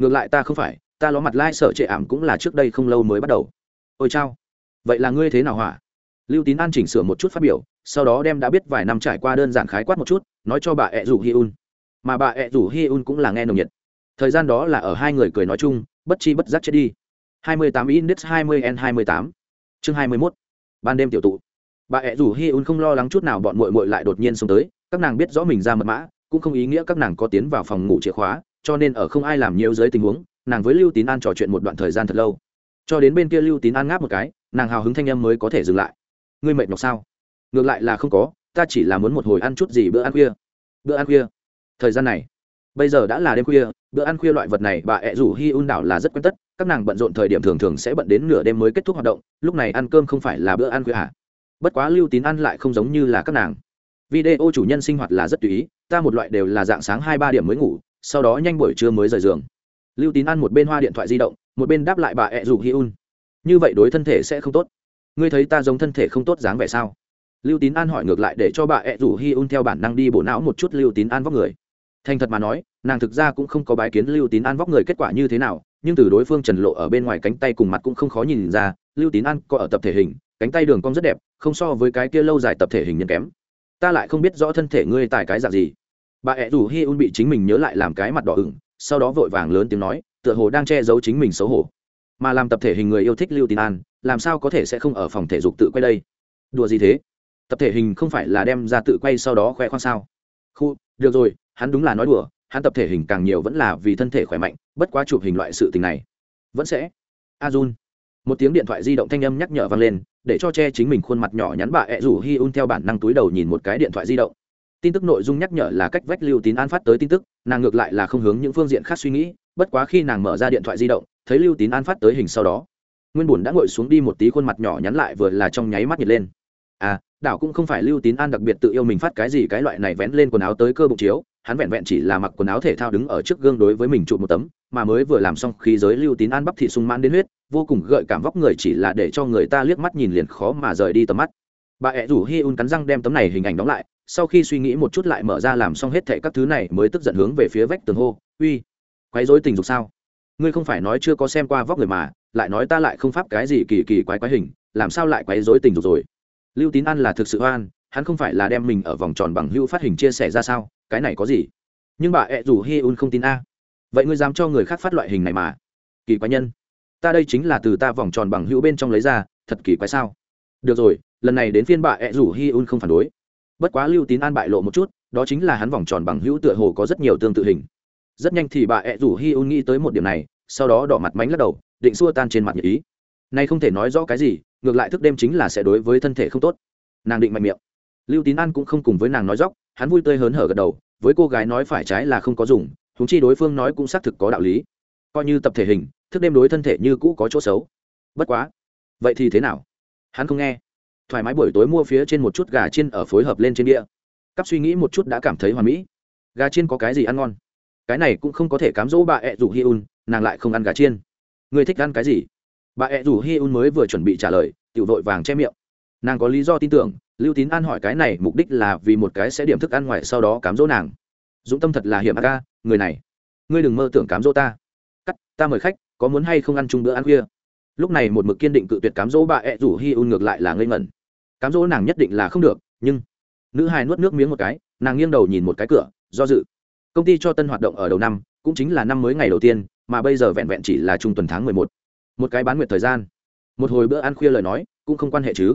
Ngược lại ta không phải ta ló mặt lai、like, trệ ảm cũng là trước đây không lâu mới bắt đầu. Ôi chao. Vậy là ngươi thế nào hả? Lưu tín an chỉnh sửa một chút phát biểu sau đó đem đã biết vài năm trải qua đơn giản khái quát một chút nói cho bà ẹ rủ hi un. Mà bà ẹ rủ hi un cũng là nghe nồng nhiệt. Thời gian đó là ở hai người cười nói chung bất chi bất giác chết đi. 28 index 20 n 28 chương 21 ban đêm tiểu tụ. Bà ẹ rủ hi un không lo lắng chút nào bọn mội mội lại đột nhiên xông tới các nàng biết rõ mình ra mật mã cũng không ý nghĩa các nàng có tiến vào phòng ngủ chìa khóa cho nên ở không ai làm nhiều dưới tình huống, nàng với lưu tín an trò chuyện một đoạn thời gian thật lâu. Cho đến bên kia lưu tín an ngáp một cái, nàng hào hứng thanh em mới có thể dừng lại. Ngươi mệt nhọc sao? Ngược lại là không có, ta chỉ là muốn một hồi ăn chút gì bữa ăn khuya. Bữa ăn khuya. Thời gian này, bây giờ đã là đêm khuya, bữa ăn khuya loại vật này bà ẹ rủ hi un đảo là rất quen tất, các nàng bận rộn thời điểm thường thường sẽ bận đến nửa đêm mới kết thúc hoạt động, lúc này ăn cơm không phải là bữa ăn khuya hả bất quá lưu tín ăn lại không giống như là các nàng. Video chủ nhân sinh hoạt là rất tùy ý, ta một loại đều là dạng sáng hai ba điểm mới ngủ sau đó nhanh buổi trưa mới rời giường. Lưu tín ăn một bên hoa điện thoại di động, một bên đáp lại bà ẹ rủ hi un như vậy đối thân thể sẽ không tốt. Ngươi thấy ta giống thân thể không tốt dáng vẻ sao? Lưu tín an hỏi ngược lại để cho bà ẹ rủ hi un theo bản năng đi bộ não một chút lưu tín an vóc người. Thành thật mà nói, nàng thực ra cũng không có bái kiến lưu tín an vóc người kết quả như thế nào, nhưng từ đối phương trần lộ ở bên ngoài cánh tay cùng mặt cũng không khó nhìn ra, lưu tín an có ở tập thể hình, cánh tay đường cong rất đẹp, không so với cái kia lâu dài tập thể hình nhân kém. Ta lại không biết rõ thân thể ngươi tài cái dạng gì bà ẹ rủ hi un bị chính mình nhớ lại làm cái mặt đỏ ửng, sau đó vội vàng lớn tiếng nói, tựa hồ đang che giấu chính mình xấu hổ. Mà làm tập thể hình người yêu thích lưu tín an, làm sao có thể sẽ không ở phòng thể dục tự quay đây? Đùa gì thế? Tập thể hình không phải là đem ra tự quay sau đó khoe khoang sao? Khu, được rồi, hắn đúng là nói đùa, hắn tập thể hình càng nhiều vẫn là vì thân thể khỏe mạnh, bất quá chụp hình loại sự tình này vẫn sẽ. A jun một tiếng điện thoại di động thanh âm nhắc nhở vang lên, để cho che chính mình khuôn mặt nhỏ nhắn bà ẹ rủ hi un theo bản năng túi đầu nhìn một cái điện thoại di động tin tức nội dung nhắc nhở là cách vách lưu tín an phát tới tin tức, nàng ngược lại là không hướng những phương diện khác suy nghĩ, bất quá khi nàng mở ra điện thoại di động, thấy lưu tín an phát tới hình sau đó. Nguyên bùn đã ngồi xuống đi một tí khuôn mặt nhỏ nhắn lại vừa là trong nháy mắt nhiệt lên. À đảo cũng không phải lưu tín an đặc biệt tự yêu mình phát cái gì cái loại này vén lên quần áo tới cơ bụng chiếu, hắn vẹn vẹn chỉ là mặc quần áo thể thao đứng ở trước gương đối với mình chụp một tấm, mà mới vừa làm xong khí giới lưu tín an bắp thị sung mãn đến huyết, vô cùng gợi cảm vóc người chỉ là để cho người ta liếc mắt nhìn liền khó mà rời đi tầm mắt. Bà ẹ rủ hi un cắn răng đem tấm này hình ảnh đóng lại sau khi suy nghĩ một chút lại mở ra làm xong hết thệ các thứ này mới tức giận hướng về phía vách tường hô, uy quấy rối tình dục sao? Ngươi không phải nói chưa có xem qua vóc người mà, lại nói ta lại không pháp cái gì kỳ kỳ quái quái hình, làm sao lại quấy rối tình dục rồi? Lưu tín an là thực sự oan, hắn không phải là đem mình ở vòng tròn bằng hưu phát hình chia sẻ ra sao, cái này có gì? Nhưng bà ẹ rủ hi un không tin a. Vậy ngươi dám cho người khác phát loại hình này mà? Kỳ quái nhân. Ta đây chính là từ ta vòng tròn bằng hữu bên trong lấy ra, thật kỳ quái sao? Được rồi, lần này đến phiên bà ẹ rủ hi un không phản đối bất quá lưu tín an bại lộ một chút, đó chính là hắn vòng tròn bằng hữu tựa hồ có rất nhiều tương tự hình. Rất nhanh thì bà ẹ rủ hi un nghĩ tới một điểm này, sau đó đỏ mặt mánh lắc đầu, định xua tan trên mặt nhật ý. Nay không thể nói rõ cái gì, ngược lại thức đêm chính là sẽ đối với thân thể không tốt. Nàng định mạnh miệng. Lưu tín an cũng không cùng với nàng nói dóc, hắn vui tươi hớn hở gật đầu, với cô gái nói phải trái là không có dùng thúng chi đối phương nói cũng xác thực có đạo lý. Coi như tập thể hình, thức đêm đối thân thể như cũ có chỗ xấu. Bất quá, vậy thì thế nào? Hắn không nghe thoải mái buổi tối mua phía trên một chút gà chiên ở phối hợp lên trên đĩa. Cắp suy nghĩ một chút đã cảm thấy hoàn mỹ. Gà chiên có cái gì ăn ngon? Cái này cũng không có thể cám dỗ bà ẹ rủ hi un, nàng lại không ăn gà chiên. Người thích ăn cái gì? Bà ẹ rủ hi un mới vừa chuẩn bị trả lời, tiểu vội vàng che miệng. Nàng có lý do tin tưởng, lưu tín an hỏi cái này mục đích là vì một cái sẽ điểm thức ăn ngoài sau đó cám dỗ nàng. Dũng tâm thật là hiểm ác ca người này. Ngươi đừng mơ tưởng cám dỗ ta. Cắt, ta mời khách, có muốn hay không ăn chung bữa ăn khuya? Lúc này một mực kiên định cự tuyệt cám dỗ bà ẹ rủ hi un ngược lại là ngây ngẩn. Cám dỗ nàng nhất định là không được, nhưng nữ hài nuốt nước miếng một cái, nàng nghiêng đầu nhìn một cái cửa, do dự. Công ty cho tân hoạt động ở đầu năm, cũng chính là năm mới ngày đầu tiên, mà bây giờ vẹn vẹn chỉ là trung tuần tháng mười một. Một cái bán nguyệt thời gian. Một hồi bữa ăn khuya lời nói, cũng không quan hệ chứ.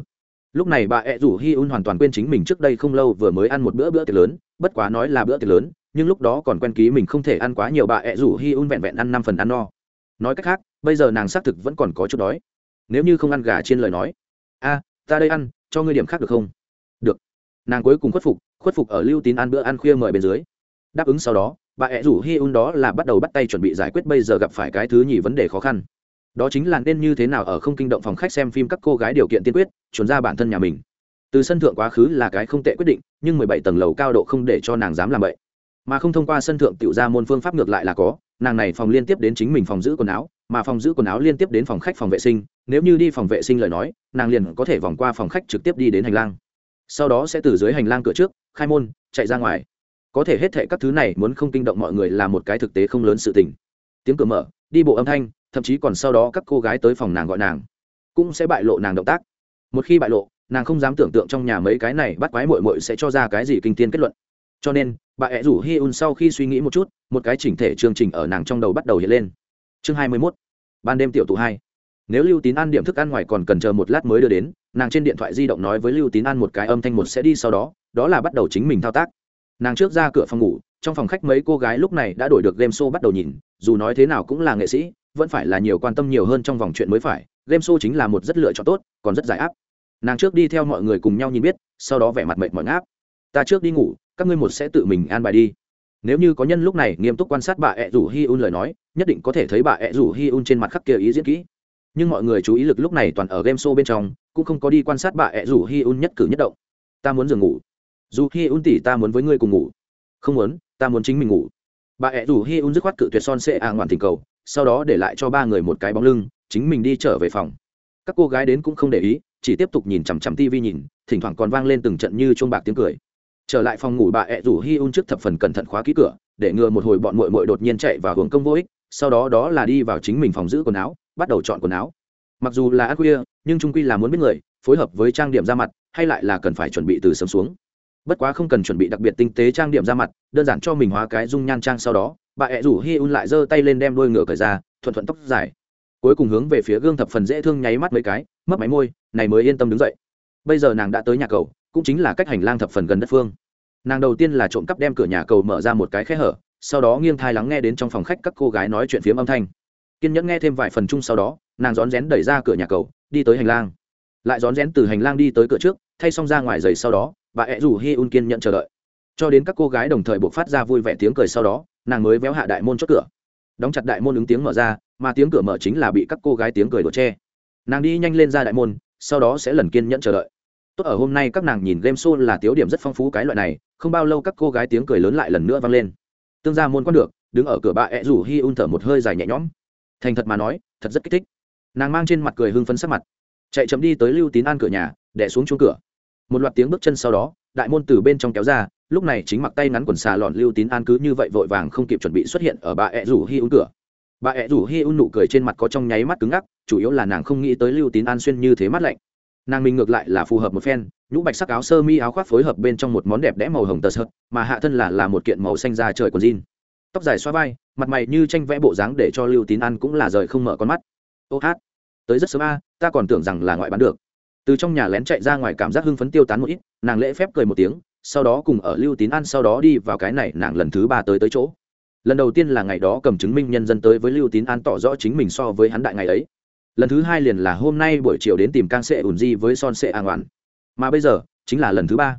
Lúc này bà ẹ rủ hi un hoàn toàn quên chính mình trước đây không lâu vừa mới ăn một bữa bữa tiệc lớn, bất quá nói là bữa tiệc lớn, nhưng lúc đó còn quen ký mình không thể ăn quá nhiều bà ẹ rủ hi un vẹn vẹn ăn năm phần ăn no. Nói cách khác bây giờ nàng xác thực vẫn còn có chút đói. Nếu như không ăn gà trên lời nói. A, ta đây ăn, cho ngươi điểm khác được không? Được. Nàng cuối cùng khuất phục khuất phục ở lưu tín ăn bữa ăn khuya mời bên dưới. Đáp ứng sau đó, bà ẹ rủ hi un đó là bắt đầu bắt tay chuẩn bị giải quyết bây giờ gặp phải cái thứ nhì vấn đề khó khăn. Đó chính là nên như thế nào ở không kinh động phòng khách xem phim các cô gái điều kiện tiên quyết, chuẩn ra bản thân nhà mình. Từ sân thượng quá khứ là cái không tệ quyết định, nhưng mười bảy tầng lầu cao độ không để cho nàng dám làm vậy mà không thông qua sân thượng tiểu ra môn phương pháp ngược lại là có, nàng này phòng liên tiếp đến chính mình phòng giữ quần áo mà phòng giữ quần áo liên tiếp đến phòng khách phòng vệ sinh, nếu như đi phòng vệ sinh lời nói, nàng liền có thể vòng qua phòng khách trực tiếp đi đến hành lang. Sau đó sẽ từ dưới hành lang cửa trước, khai môn, chạy ra ngoài. Có thể hết thệ các thứ này muốn không kinh động mọi người là một cái thực tế không lớn sự tình. Tiếng cửa mở, đi bộ âm thanh, thậm chí còn sau đó các cô gái tới phòng nàng gọi nàng, cũng sẽ bại lộ nàng động tác. Một khi bại lộ, nàng không dám tưởng tượng trong nhà mấy cái này bắt quái mội mội sẽ cho ra cái gì kinh tiên kết luận. Cho nên, bà ẹ rủ hi un sau khi suy nghĩ một chút, một cái chỉnh thể chương trình ở nàng trong đầu bắt đầu hiện lên chương hai mươi mốt. Ban đêm tiểu tụ hai. Nếu lưu tín ăn điểm thức ăn ngoài còn cần chờ một lát mới đưa đến, nàng trên điện thoại di động nói với lưu tín ăn một cái âm thanh một sẽ đi sau đó đó là bắt đầu chính mình thao tác. Nàng trước ra cửa phòng ngủ, trong phòng khách mấy cô gái lúc này đã đổi được game show bắt đầu nhìn, dù nói thế nào cũng là nghệ sĩ, vẫn phải là nhiều quan tâm nhiều hơn trong vòng chuyện mới phải, game show chính là một rất lựa chọn tốt, còn rất giải áp. Nàng trước đi theo mọi người cùng nhau nhìn biết, sau đó vẻ mặt mệt mỏi ngáp. Ta trước đi ngủ, các ngươi một sẽ tự mình an bài đi nếu như có nhân lúc này nghiêm túc quan sát bà ẹ rủ hi un lời nói, nhất định có thể thấy bà ẹ rủ hi un trên mặt khắc kia ý diễn kỹ. Nhưng mọi người chú ý lực lúc này toàn ở game show bên trong, cũng không có đi quan sát bà ẹ rủ hi un nhất cử nhất động. Ta muốn giường ngủ. Dù hi un tỉ ta muốn với ngươi cùng ngủ. Không muốn, ta muốn chính mình ngủ. Bà ẹ rủ hi un dứt khoát cự tuyệt son sệ a ngoạn tình cầu, sau đó để lại cho ba người một cái bóng lưng, chính mình đi trở về phòng. Các cô gái đến cũng không để ý, chỉ tiếp tục nhìn chằm chằm tivi nhìn, thỉnh thoảng còn vang lên từng trận như chuông bạc tiếng cười trở lại phòng ngủ bà ẹ rủ hi un trước thập phần cẩn thận khóa ký cửa, để ngừa một hồi bọn mội mội đột nhiên chạy vào hưởng công vô ích, sau đó đó là đi vào chính mình phòng giữ quần áo, bắt đầu chọn quần áo. Mặc dù là ác khuya, nhưng trung quy là muốn biết người, phối hợp với trang điểm ra mặt, hay lại là cần phải chuẩn bị từ sớm xuống. Bất quá không cần chuẩn bị đặc biệt tinh tế trang điểm ra mặt, đơn giản cho mình hóa cái dung nhan trang sau đó, bà ẹ rủ hi un lại giơ tay lên đem đôi ngựa cởi ra, thuận thuận tóc dài. Cuối cùng hướng về phía gương thập phần dễ thương nháy mắt mấy cái mất máy môi, này mới yên tâm đứng dậy. Bây giờ nàng đã tới nhà cầu cũng chính là cách hành lang thập phần gần đất phương. Nàng đầu tiên là trộm cắp đem cửa nhà cầu mở ra một cái khe hở, sau đó nghiêng thai lắng nghe đến trong phòng khách các cô gái nói chuyện phiếm âm thanh. Kiên nhẫn nghe thêm vài phần chung sau đó, nàng rón rén đẩy ra cửa nhà cầu, đi tới hành lang. Lại rón rén từ hành lang đi tới cửa trước, thay xong ra ngoài giày sau đó, bà ẹ rủ hi un kiên nhận chờ đợi. Cho đến các cô gái đồng thời buộc phát ra vui vẻ tiếng cười sau đó, nàng mới véo hạ đại môn chốt cửa. Đóng chặt đại môn ứng tiếng mở ra, mà tiếng cửa mở chính là bị các cô gái tiếng cười đổ che. Nàng đi nhanh lên ra đại môn, sau đó sẽ lần kiên nhẫn chờ đợi tốt ở hôm nay các nàng nhìn game show là tiếu điểm rất phong phú cái loại này, không bao lâu các cô gái tiếng cười lớn lại lần nữa vang lên. Tương gia môn quan được, đứng ở cửa bà ẹ rủ hi un thở một hơi dài nhẹ nhõm. Thành thật mà nói, thật rất kích thích. Nàng mang trên mặt cười hưng phấn sắc mặt. Chạy chậm đi tới lưu tín an cửa nhà đẻ xuống chuông cửa. Một loạt tiếng bước chân sau đó, đại môn từ bên trong kéo ra, lúc này chính mặc tay ngắn quần xà lọn lưu tín an cứ như vậy vội vàng không kịp chuẩn bị xuất hiện ở bà ẹ rủ hi un cửa. Bà ẹ rủ hi un nụ cười trên mặt có trong nháy mắt cứng ngắc, chủ yếu là nàng không nghĩ tới lưu tín an xuyên như thế mắt lạnh nàng mình ngược lại là phù hợp một phen, nhũ bạch sắc áo sơ mi áo khoác phối hợp bên trong một món đẹp đẽ màu hồng tờ sợt, mà hạ thân là là một kiện màu xanh da trời còn jean. Tóc dài xoa vai, mặt mày như tranh vẽ bộ dáng để cho lưu tín ăn cũng là rời không mở con mắt. Ô hát, tới rất sớm a, ta còn tưởng rằng là ngoại bán được. Từ trong nhà lén chạy ra ngoài cảm giác hưng phấn tiêu tán một ít, nàng lễ phép cười một tiếng, sau đó cùng ở lưu tín ăn sau đó đi vào cái này nàng lần thứ ba tới tới chỗ. Lần đầu tiên là ngày đó cầm chứng minh nhân dân tới với lưu tín an tỏ rõ chính mình so với hắn đại ngày ấy lần thứ hai liền là hôm nay buổi chiều đến tìm cang sệ ùn di với son sệ an oản. Mà bây giờ, chính là lần thứ ba.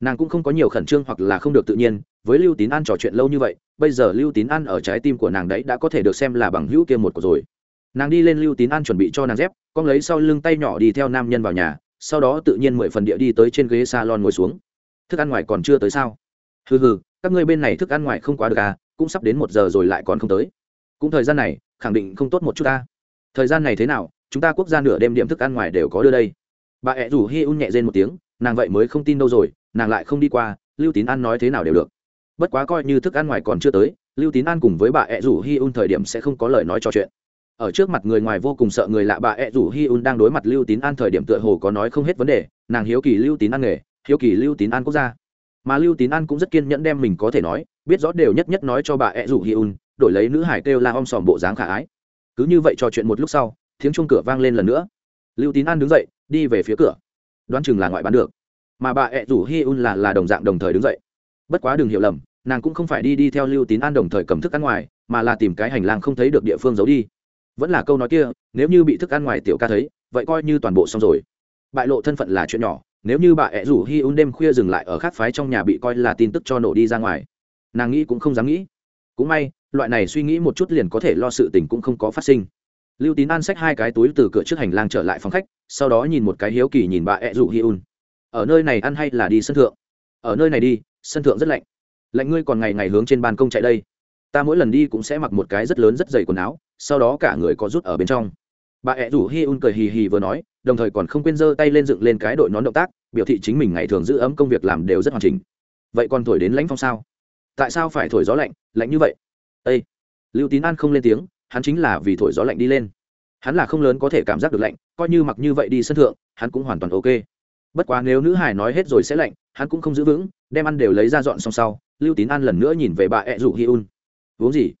Nàng cũng không có nhiều khẩn trương hoặc là không được tự nhiên, với lưu tín an trò chuyện lâu như vậy, bây giờ lưu tín an ở trái tim của nàng đấy đã có thể được xem là bằng hữu kia một của rồi. Nàng đi lên lưu tín an chuẩn bị cho nàng dép, con lấy sau lưng tay nhỏ đi theo nam nhân vào nhà, sau đó tự nhiên mười phần địa đi tới trên ghế salon ngồi xuống. Thức ăn ngoài còn chưa tới sao? Hừ hừ, các ngươi bên này thức ăn ngoài không quá được à cũng sắp đến một giờ rồi lại còn không tới. Cũng thời gian này, khẳng định không tốt một chút ta thời gian này thế nào, chúng ta quốc gia nửa đêm điểm thức ăn ngoài đều có đưa đây. Bà ẹ rủ hi un nhẹ rên một tiếng, nàng vậy mới không tin đâu rồi, nàng lại không đi qua, lưu tín an nói thế nào đều được. Bất quá coi như thức ăn ngoài còn chưa tới, lưu tín an cùng với bà ẹ rủ hi un thời điểm sẽ không có lời nói trò chuyện. Ở trước mặt người ngoài vô cùng sợ người lạ, bà ẹ rủ hi un đang đối mặt lưu tín an thời điểm tựa hồ có nói không hết vấn đề, nàng hiếu kỳ lưu tín an nghề, hiếu kỳ lưu tín an quốc gia. Mà lưu tín an cũng rất kiên nhẫn đem mình có thể nói, biết rõ đều nhất nhất nói cho bà ẹ rủ hi un, đổi lấy nữ hải kêu la om sòm bộ dáng khả ái cứ như vậy trò chuyện một lúc sau, tiếng chuông cửa vang lên lần nữa. Lưu tín an đứng dậy, đi về phía cửa. Đoán chừng là ngoại bán được. Mà bà ẹ rủ hi un là là đồng dạng đồng thời đứng dậy. Bất quá đừng hiểu lầm, nàng cũng không phải đi đi theo lưu tín an đồng thời cầm thức ăn ngoài, mà là tìm cái hành lang không thấy được địa phương giấu đi. Vẫn là câu nói kia, nếu như bị thức ăn ngoài tiểu ca thấy, vậy coi như toàn bộ xong rồi. Bại lộ thân phận là chuyện nhỏ, nếu như bà ẹ rủ hi un đêm khuya dừng lại ở khác phái trong nhà bị coi là tin tức cho nổ đi ra ngoài. Nàng nghĩ cũng không dám nghĩ. Cũng may loại này suy nghĩ một chút liền có thể lo sự tình cũng không có phát sinh. Lưu tín an xách hai cái túi từ cửa trước hành lang trở lại phòng khách, sau đó nhìn một cái hiếu kỳ nhìn bà ẹ rủ hi un. Ở nơi này ăn hay là đi sân thượng? Ở nơi này đi, sân thượng rất lạnh. Lạnh ngươi còn ngày ngày hướng trên ban công chạy đây. Ta mỗi lần đi cũng sẽ mặc một cái rất lớn rất dày quần áo, sau đó cả người có rút ở bên trong. Bà ẹ rủ hi un cười hì hì vừa nói, đồng thời còn không quên giơ tay lên dựng lên cái đội nón động tác, biểu thị chính mình ngày thường giữ ấm công việc làm đều rất hoàn chỉnh. Vậy còn thổi đến lãnh phong sao? Tại sao phải thổi gió lạnh lạnh như vậy? Ây lưu tín an không lên tiếng, hắn chính là vì thổi gió lạnh đi lên. Hắn là không lớn có thể cảm giác được lạnh, coi như mặc như vậy đi sân thượng, hắn cũng hoàn toàn ok. Bất quá nếu nữ hải nói hết rồi sẽ lạnh, hắn cũng không giữ vững, đem ăn đều lấy ra dọn xong sau, lưu tín An lần nữa nhìn về bà ẹ rủ hi un. Uống gì?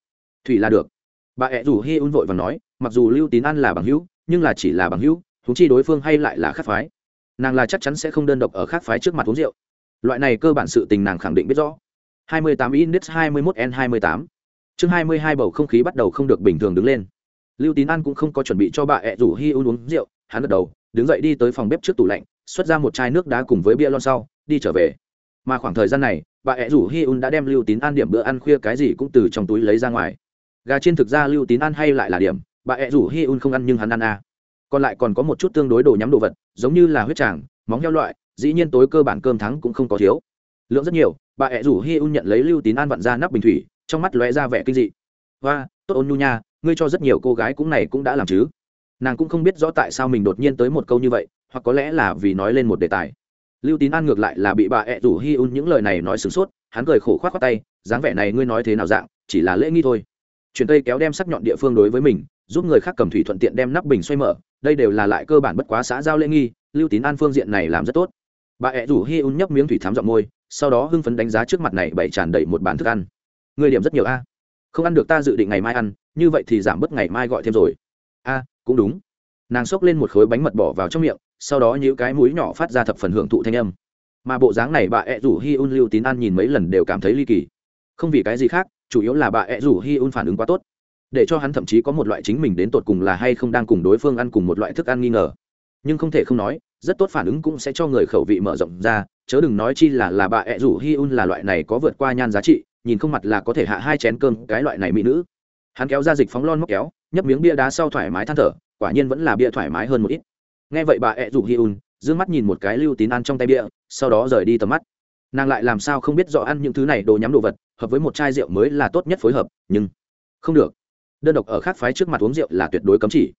Thủy là được. Bà ẹ rủ hi un vội và nói, mặc dù lưu tín An là bằng hữu, nhưng là chỉ là bằng hữu thúng chi đối phương hay lại là khác phái. Nàng là chắc chắn sẽ không đơn độc ở khác phái trước mặt uống rượu. Loại này cơ bản sự tình nàng khẳng định biết rõ. 28 index 21 n 28 chương 22 bầu không khí bắt đầu không được bình thường đứng lên. Lưu tín an cũng không có chuẩn bị cho bà ẹ rủ hi un uống rượu, hắn gật đầu, đứng dậy đi tới phòng bếp trước tủ lạnh, xuất ra một chai nước đá cùng với bia lon sau, đi trở về. Mà khoảng thời gian này, bà ẹ rủ hi un đã đem lưu tín an điểm bữa ăn khuya cái gì cũng từ trong túi lấy ra ngoài. Gà chiên thực ra lưu tín ăn hay lại là điểm, bà ẹ rủ hi un không ăn nhưng hắn ăn à. còn lại còn có một chút tương đối đồ nhắm đồ vật, giống như là huyết tràng, móng heo loại, dĩ nhiên tối cơ bản cơm thắng cũng không có thiếu. Lượng rất nhiều, bà ẹ rủ hi un nhận lấy lưu tín an vặn ra nắp bình thủy trong mắt lóe ra vẻ kinh dị. Và tốt ôn nhu nha, ngươi cho rất nhiều cô gái cũng này cũng đã làm chứ. Nàng cũng không biết rõ tại sao mình đột nhiên tới một câu như vậy, hoặc có lẽ là vì nói lên một đề tài. Lưu tín an ngược lại là bị bà ẹ rủ hi un những lời này nói sửng sốt, hắn cười khổ k h o á t tay, dáng vẻ này ngươi nói thế nào dạng, chỉ là lễ nghi thôi. Chuyển tây kéo đem sắc nhọn địa phương đối với mình, giúp người khác cầm thủy thuận tiện đem nắp bình xoay mở, đây đều là lại cơ bản bất quá xã giao lễ nghi, lưu tín an phương diện này làm rất tốt. Bà ẹ rủ hi un nhấp miếng thủy thám giọng môi, sau đó hưng phấn đánh giá trước mặt này bày tràn đầy một bàn thức ăn người điểm rất nhiều a. Không ăn được ta dự định ngày mai ăn, như vậy thì giảm bớt ngày mai gọi thêm rồi. A, cũng đúng. Nàng xốc lên một khối bánh mật bỏ vào trong miệng, sau đó những cái mũi nhỏ phát ra thập phần hưởng thụ thanh âm. Mà bộ dáng này bà ẹ rủ hi un lưu tín ăn nhìn mấy lần đều cảm thấy ly kỳ. Không vì cái gì khác, chủ yếu là bà ẹ rủ hi un phản ứng quá tốt. Để cho hắn thậm chí có một loại chính mình đến tột cùng là hay không đang cùng đối phương ăn cùng một loại thức ăn nghi ngờ. Nhưng không thể không nói, rất tốt phản ứng cũng sẽ cho người khẩu vị mở rộng ra, chớ đừng nói chi là là bà ẹ rủ hi un là loại này có vượt qua nhan giá trị nhìn không mặt là có thể hạ hai chén cơm cái loại này mỹ nữ. Hắn kéo ra dịch phóng lon móc kéo, nhấp miếng bia đá sau thoải mái than thở, quả nhiên vẫn là bia thoải mái hơn một ít. Nghe vậy bà ẹ rủ hi un d mắt nhìn một cái lưu tín ăn trong tay bia, sau đó rời đi tầm mắt. Nàng lại làm sao không biết rõ ăn những thứ này đồ nhắm đồ vật, hợp với một chai rượu mới là tốt nhất phối hợp, nhưng không được. Đơn độc ở khác phái trước mặt uống rượu là tuyệt đối cấm chỉ.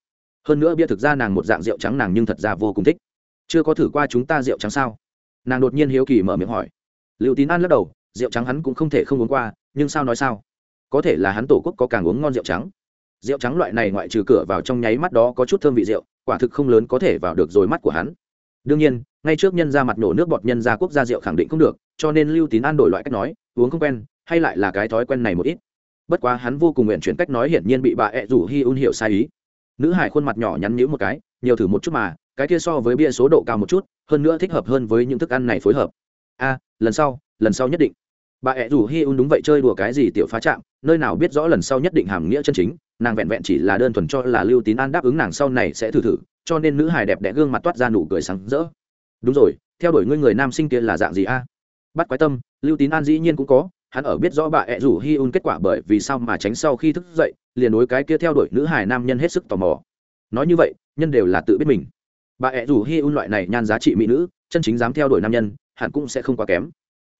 Hơn nữa bia thực ra nàng một dạng rượu trắng nàng nhưng thật ra vô cùng thích. Chưa có thử qua chúng ta rượu trắng sao? Nàng đột nhiên hiếu kỳ mở miệng hỏi. Liệu tín an lắc đầu rượu trắng hắn cũng không thể không uống qua, nhưng sao nói sao? Có thể là hắn tổ quốc có càng uống ngon rượu trắng. Rượu trắng loại này ngoại trừ cửa vào trong nháy mắt đó có chút thơm vị rượu, quả thực không lớn có thể vào được rồi mắt của hắn. Đương nhiên, ngay trước nhân ra mặt nổ nước bọt nhân ra quốc gia rượu khẳng định không được, cho nên lưu tín an đổi loại cách nói, uống không quen, hay lại là cái thói quen này một ít. Bất quá hắn vô cùng nguyện chuyển cách nói hiển nhiên bị bà ẹ rủ hi un hiểu sai ý. Nữ hải khuôn mặt nhỏ nhắn nhữ một cái, nhiều thử một chút mà, cái kia so với bia số độ cao một chút, hơn nữa thích hợp hơn với những thức ăn này phối hợp. A, lần sau lần sau nhất định bà ẹ rủ hi un đúng vậy chơi đùa cái gì tiểu phá chạm nơi nào biết rõ lần sau nhất định hàm nghĩa chân chính, nàng vẹn vẹn chỉ là đơn thuần cho là lưu tín an đáp ứng nàng sau này sẽ thử thử, cho nên nữ hài đẹp đẽ gương mặt toát ra nụ cười sáng rỡ. Đúng rồi, theo đuổi ngươi người nam sinh kia là dạng gì a? Bắt quái tâm, lưu tín an dĩ nhiên cũng có, hắn ở biết rõ bà ẹ rủ hi un kết quả bởi vì sao mà tránh sau khi thức dậy, liền đối cái kia theo đuổi nữ hài nam nhân hết sức tò mò. Nói như vậy, nhân đều là tự biết mình. Bà ẹ rủ hi un loại này nhan giá trị mỹ nữ, chân chính dám theo đuổi nam nhân, hẳn cũng sẽ không quá kém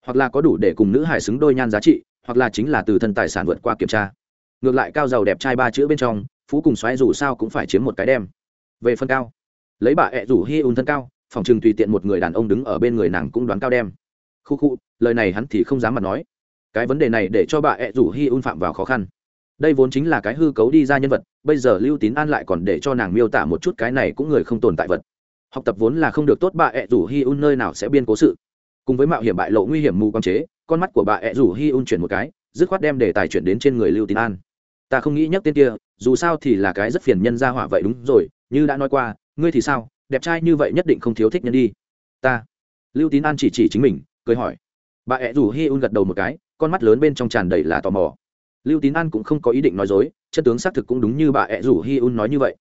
hoặc là có đủ để cùng nữ hải xứng đôi nhan giá trị, hoặc là chính là từ thân tài sản vượt qua kiểm tra. Ngược lại cao giàu đẹp trai ba chữ bên trong, phú cùng xoáy dù sao cũng phải chiếm một cái đem. Về phân cao, lấy bà ẹ rủ hi un thân cao, phòng chừng tùy tiện một người đàn ông đứng ở bên người nàng cũng đoán cao đem. Khu khu, lời này hắn thì không dám mà nói. Cái vấn đề này để cho bà ẹ rủ hi un phạm vào khó khăn. Đây vốn chính là cái hư cấu đi ra nhân vật, bây giờ lưu tín an lại còn để cho nàng miêu tả một chút cái này cũng người không tồn tại vật. Học tập vốn là không được tốt, bà ẹ rủ hi un nơi nào sẽ biên cố sự cùng với mạo hiểm bại lộ nguy hiểm mù quan chế, con mắt của bà ẹ rủ hi un chuyển một cái, dứt khoát đem để tài chuyển đến trên người lưu tín an. Ta không nghĩ nhắc tên kia, dù sao thì là cái rất phiền nhân ra hỏa vậy đúng rồi, như đã nói qua, ngươi thì sao, đẹp trai như vậy nhất định không thiếu thích nhân đi. Ta. Lưu tín an chỉ chỉ chính mình, cười hỏi. Bà ẹ rủ hi un gật đầu một cái, con mắt lớn bên trong tràn đầy là tò mò. Lưu tín an cũng không có ý định nói dối, chân tướng xác thực cũng đúng như bà ẹ rủ hi un nói như vậy.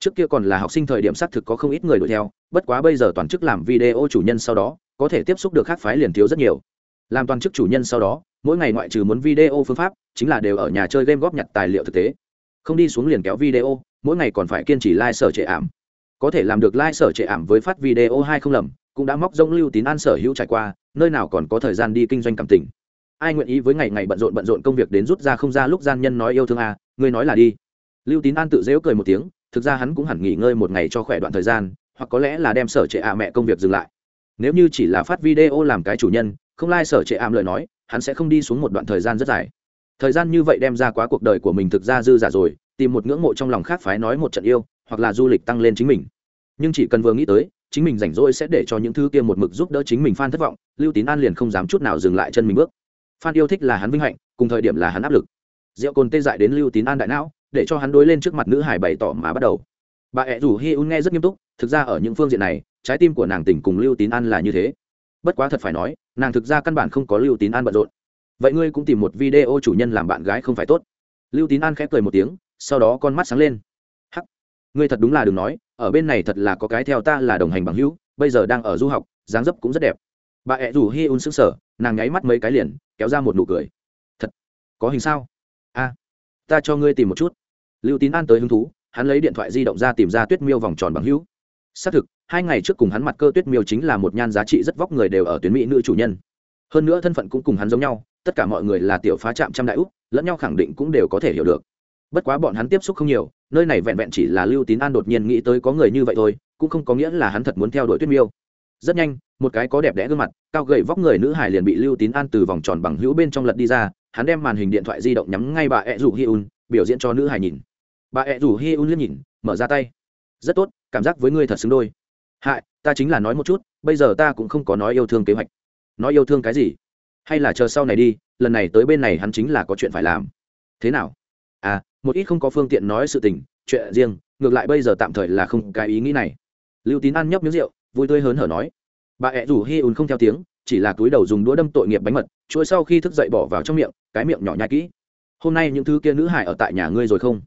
Trước kia còn là học sinh thời điểm xác thực có không ít người đuổi theo, bất quá bây giờ toàn chức làm video chủ nhân sau đó có thể tiếp xúc được khác phái liền thiếu rất nhiều. Làm toàn chức chủ nhân sau đó mỗi ngày ngoại trừ muốn video phương pháp chính là đều ở nhà chơi game góp nhặt tài liệu thực tế. Không đi xuống liền kéo video mỗi ngày còn phải kiên trì like sở trệ ảm. Có thể làm được like sở trệ ảm với phát video hai không lầm cũng đã móc rông lưu tín an sở hữu trải qua nơi nào còn có thời gian đi kinh doanh cảm tình. Ai nguyện ý với ngày ngày bận rộn bận rộn công việc đến rút ra không ra lúc gian nhân nói yêu thương à, ngươi nói là đi. Lưu tín an tự dễu cười một tiếng thực ra hắn cũng hẳn nghỉ ngơi một ngày cho khỏe đoạn thời gian hoặc có lẽ là đem sở trệ ạ mẹ công việc dừng lại nếu như chỉ là phát video làm cái chủ nhân, không lai、like、sở trệ ảm lời nói, hắn sẽ không đi xuống một đoạn thời gian rất dài. Thời gian như vậy đem ra quá cuộc đời của mình thực ra dư giả rồi, tìm một ngưỡng mộ trong lòng khác phái nói một trận yêu, hoặc là du lịch tăng lên chính mình. Nhưng chỉ cần vừa nghĩ tới, chính mình rảnh rỗi sẽ để cho những thứ kia một mực giúp đỡ chính mình phan thất vọng, lưu tín an liền không dám chút nào dừng lại chân mình bước. Phan yêu thích là hắn vinh hạnh, cùng thời điểm là hắn áp lực. Rượu cồn tê dại đến lưu tín an đại não, để cho hắn đối lên trước mặt nữ hải bày tỏ mà bắt đầu. Bà ẹ rủ hi un nghe rất nghiêm túc, thực ra ở những phương diện này trái tim của nàng tỉnh cùng lưu tín an là như thế. Bất quá thật phải nói, nàng thực ra căn bản không có lưu tín an bận rộn. Vậy ngươi cũng tìm một video chủ nhân làm bạn gái không phải tốt. Lưu tín an khép cười một tiếng, sau đó con mắt sáng lên. Hắc, ngươi thật đúng là đừng nói, ở bên này thật là có cái theo ta là đồng hành bằng hữu, bây giờ đang ở du học, dáng dấp cũng rất đẹp. Bà ẹ rủ hi un sững sờ, nàng nháy mắt mấy cái liền, kéo ra một nụ cười. Thật, có hình sao? A, ta cho ngươi tìm một chút. Lưu tín an tới hứng thú, hắn lấy điện thoại di động ra tìm ra tuyết miêu vòng tròn bằng hữu. Xác thực hai ngày trước cùng hắn mặt cơ tuyết miêu chính là một nhan giá trị rất vóc người đều ở tuyến mỹ nữ chủ nhân. Hơn nữa thân phận cũng cùng hắn giống nhau, tất cả mọi người là tiểu phá trạm trăm đại úc, lẫn nhau khẳng định cũng đều có thể hiểu được. Bất quá bọn hắn tiếp xúc không nhiều, nơi này vẹn vẹn chỉ là lưu tín an đột nhiên nghĩ tới có người như vậy thôi, cũng không có nghĩa là hắn thật muốn theo đuổi tuyết miêu. Rất nhanh, một cái có đẹp đẽ gương mặt, cao gầy vóc người nữ hải liền bị lưu tín an từ vòng tròn bằng hữu bên trong lật đi ra, hắn đem màn hình điện thoại di động nhắm ngay bà ed rủ hi un, biểu diễn cho nữ hải nhìn. Bà ed rủ hi un liếc nhìn, mở ra tay. Rất tốt, cảm giác với ngươi thật xứng đôi hại, ta chính là nói một chút, bây giờ ta cũng không có nói yêu thương kế hoạch. Nói yêu thương cái gì? Hay là chờ sau này đi, lần này tới bên này hắn chính là có chuyện phải làm. Thế nào? À một ít không có phương tiện nói sự tình, chuyện riêng, ngược lại bây giờ tạm thời là không cái ý nghĩ này. Lưu tín ăn nhấp miếng rượu, vui tươi hớn hở nói. Bà ẹ rủ hi ùn không theo tiếng, chỉ là túi đầu dùng đũa đâm tội nghiệp bánh mật chuỗi sau khi thức dậy bỏ vào trong miệng, cái miệng nhỏ nhai kỹ. Hôm nay những thứ kia nữ hải ở tại nhà ngươi rồi không?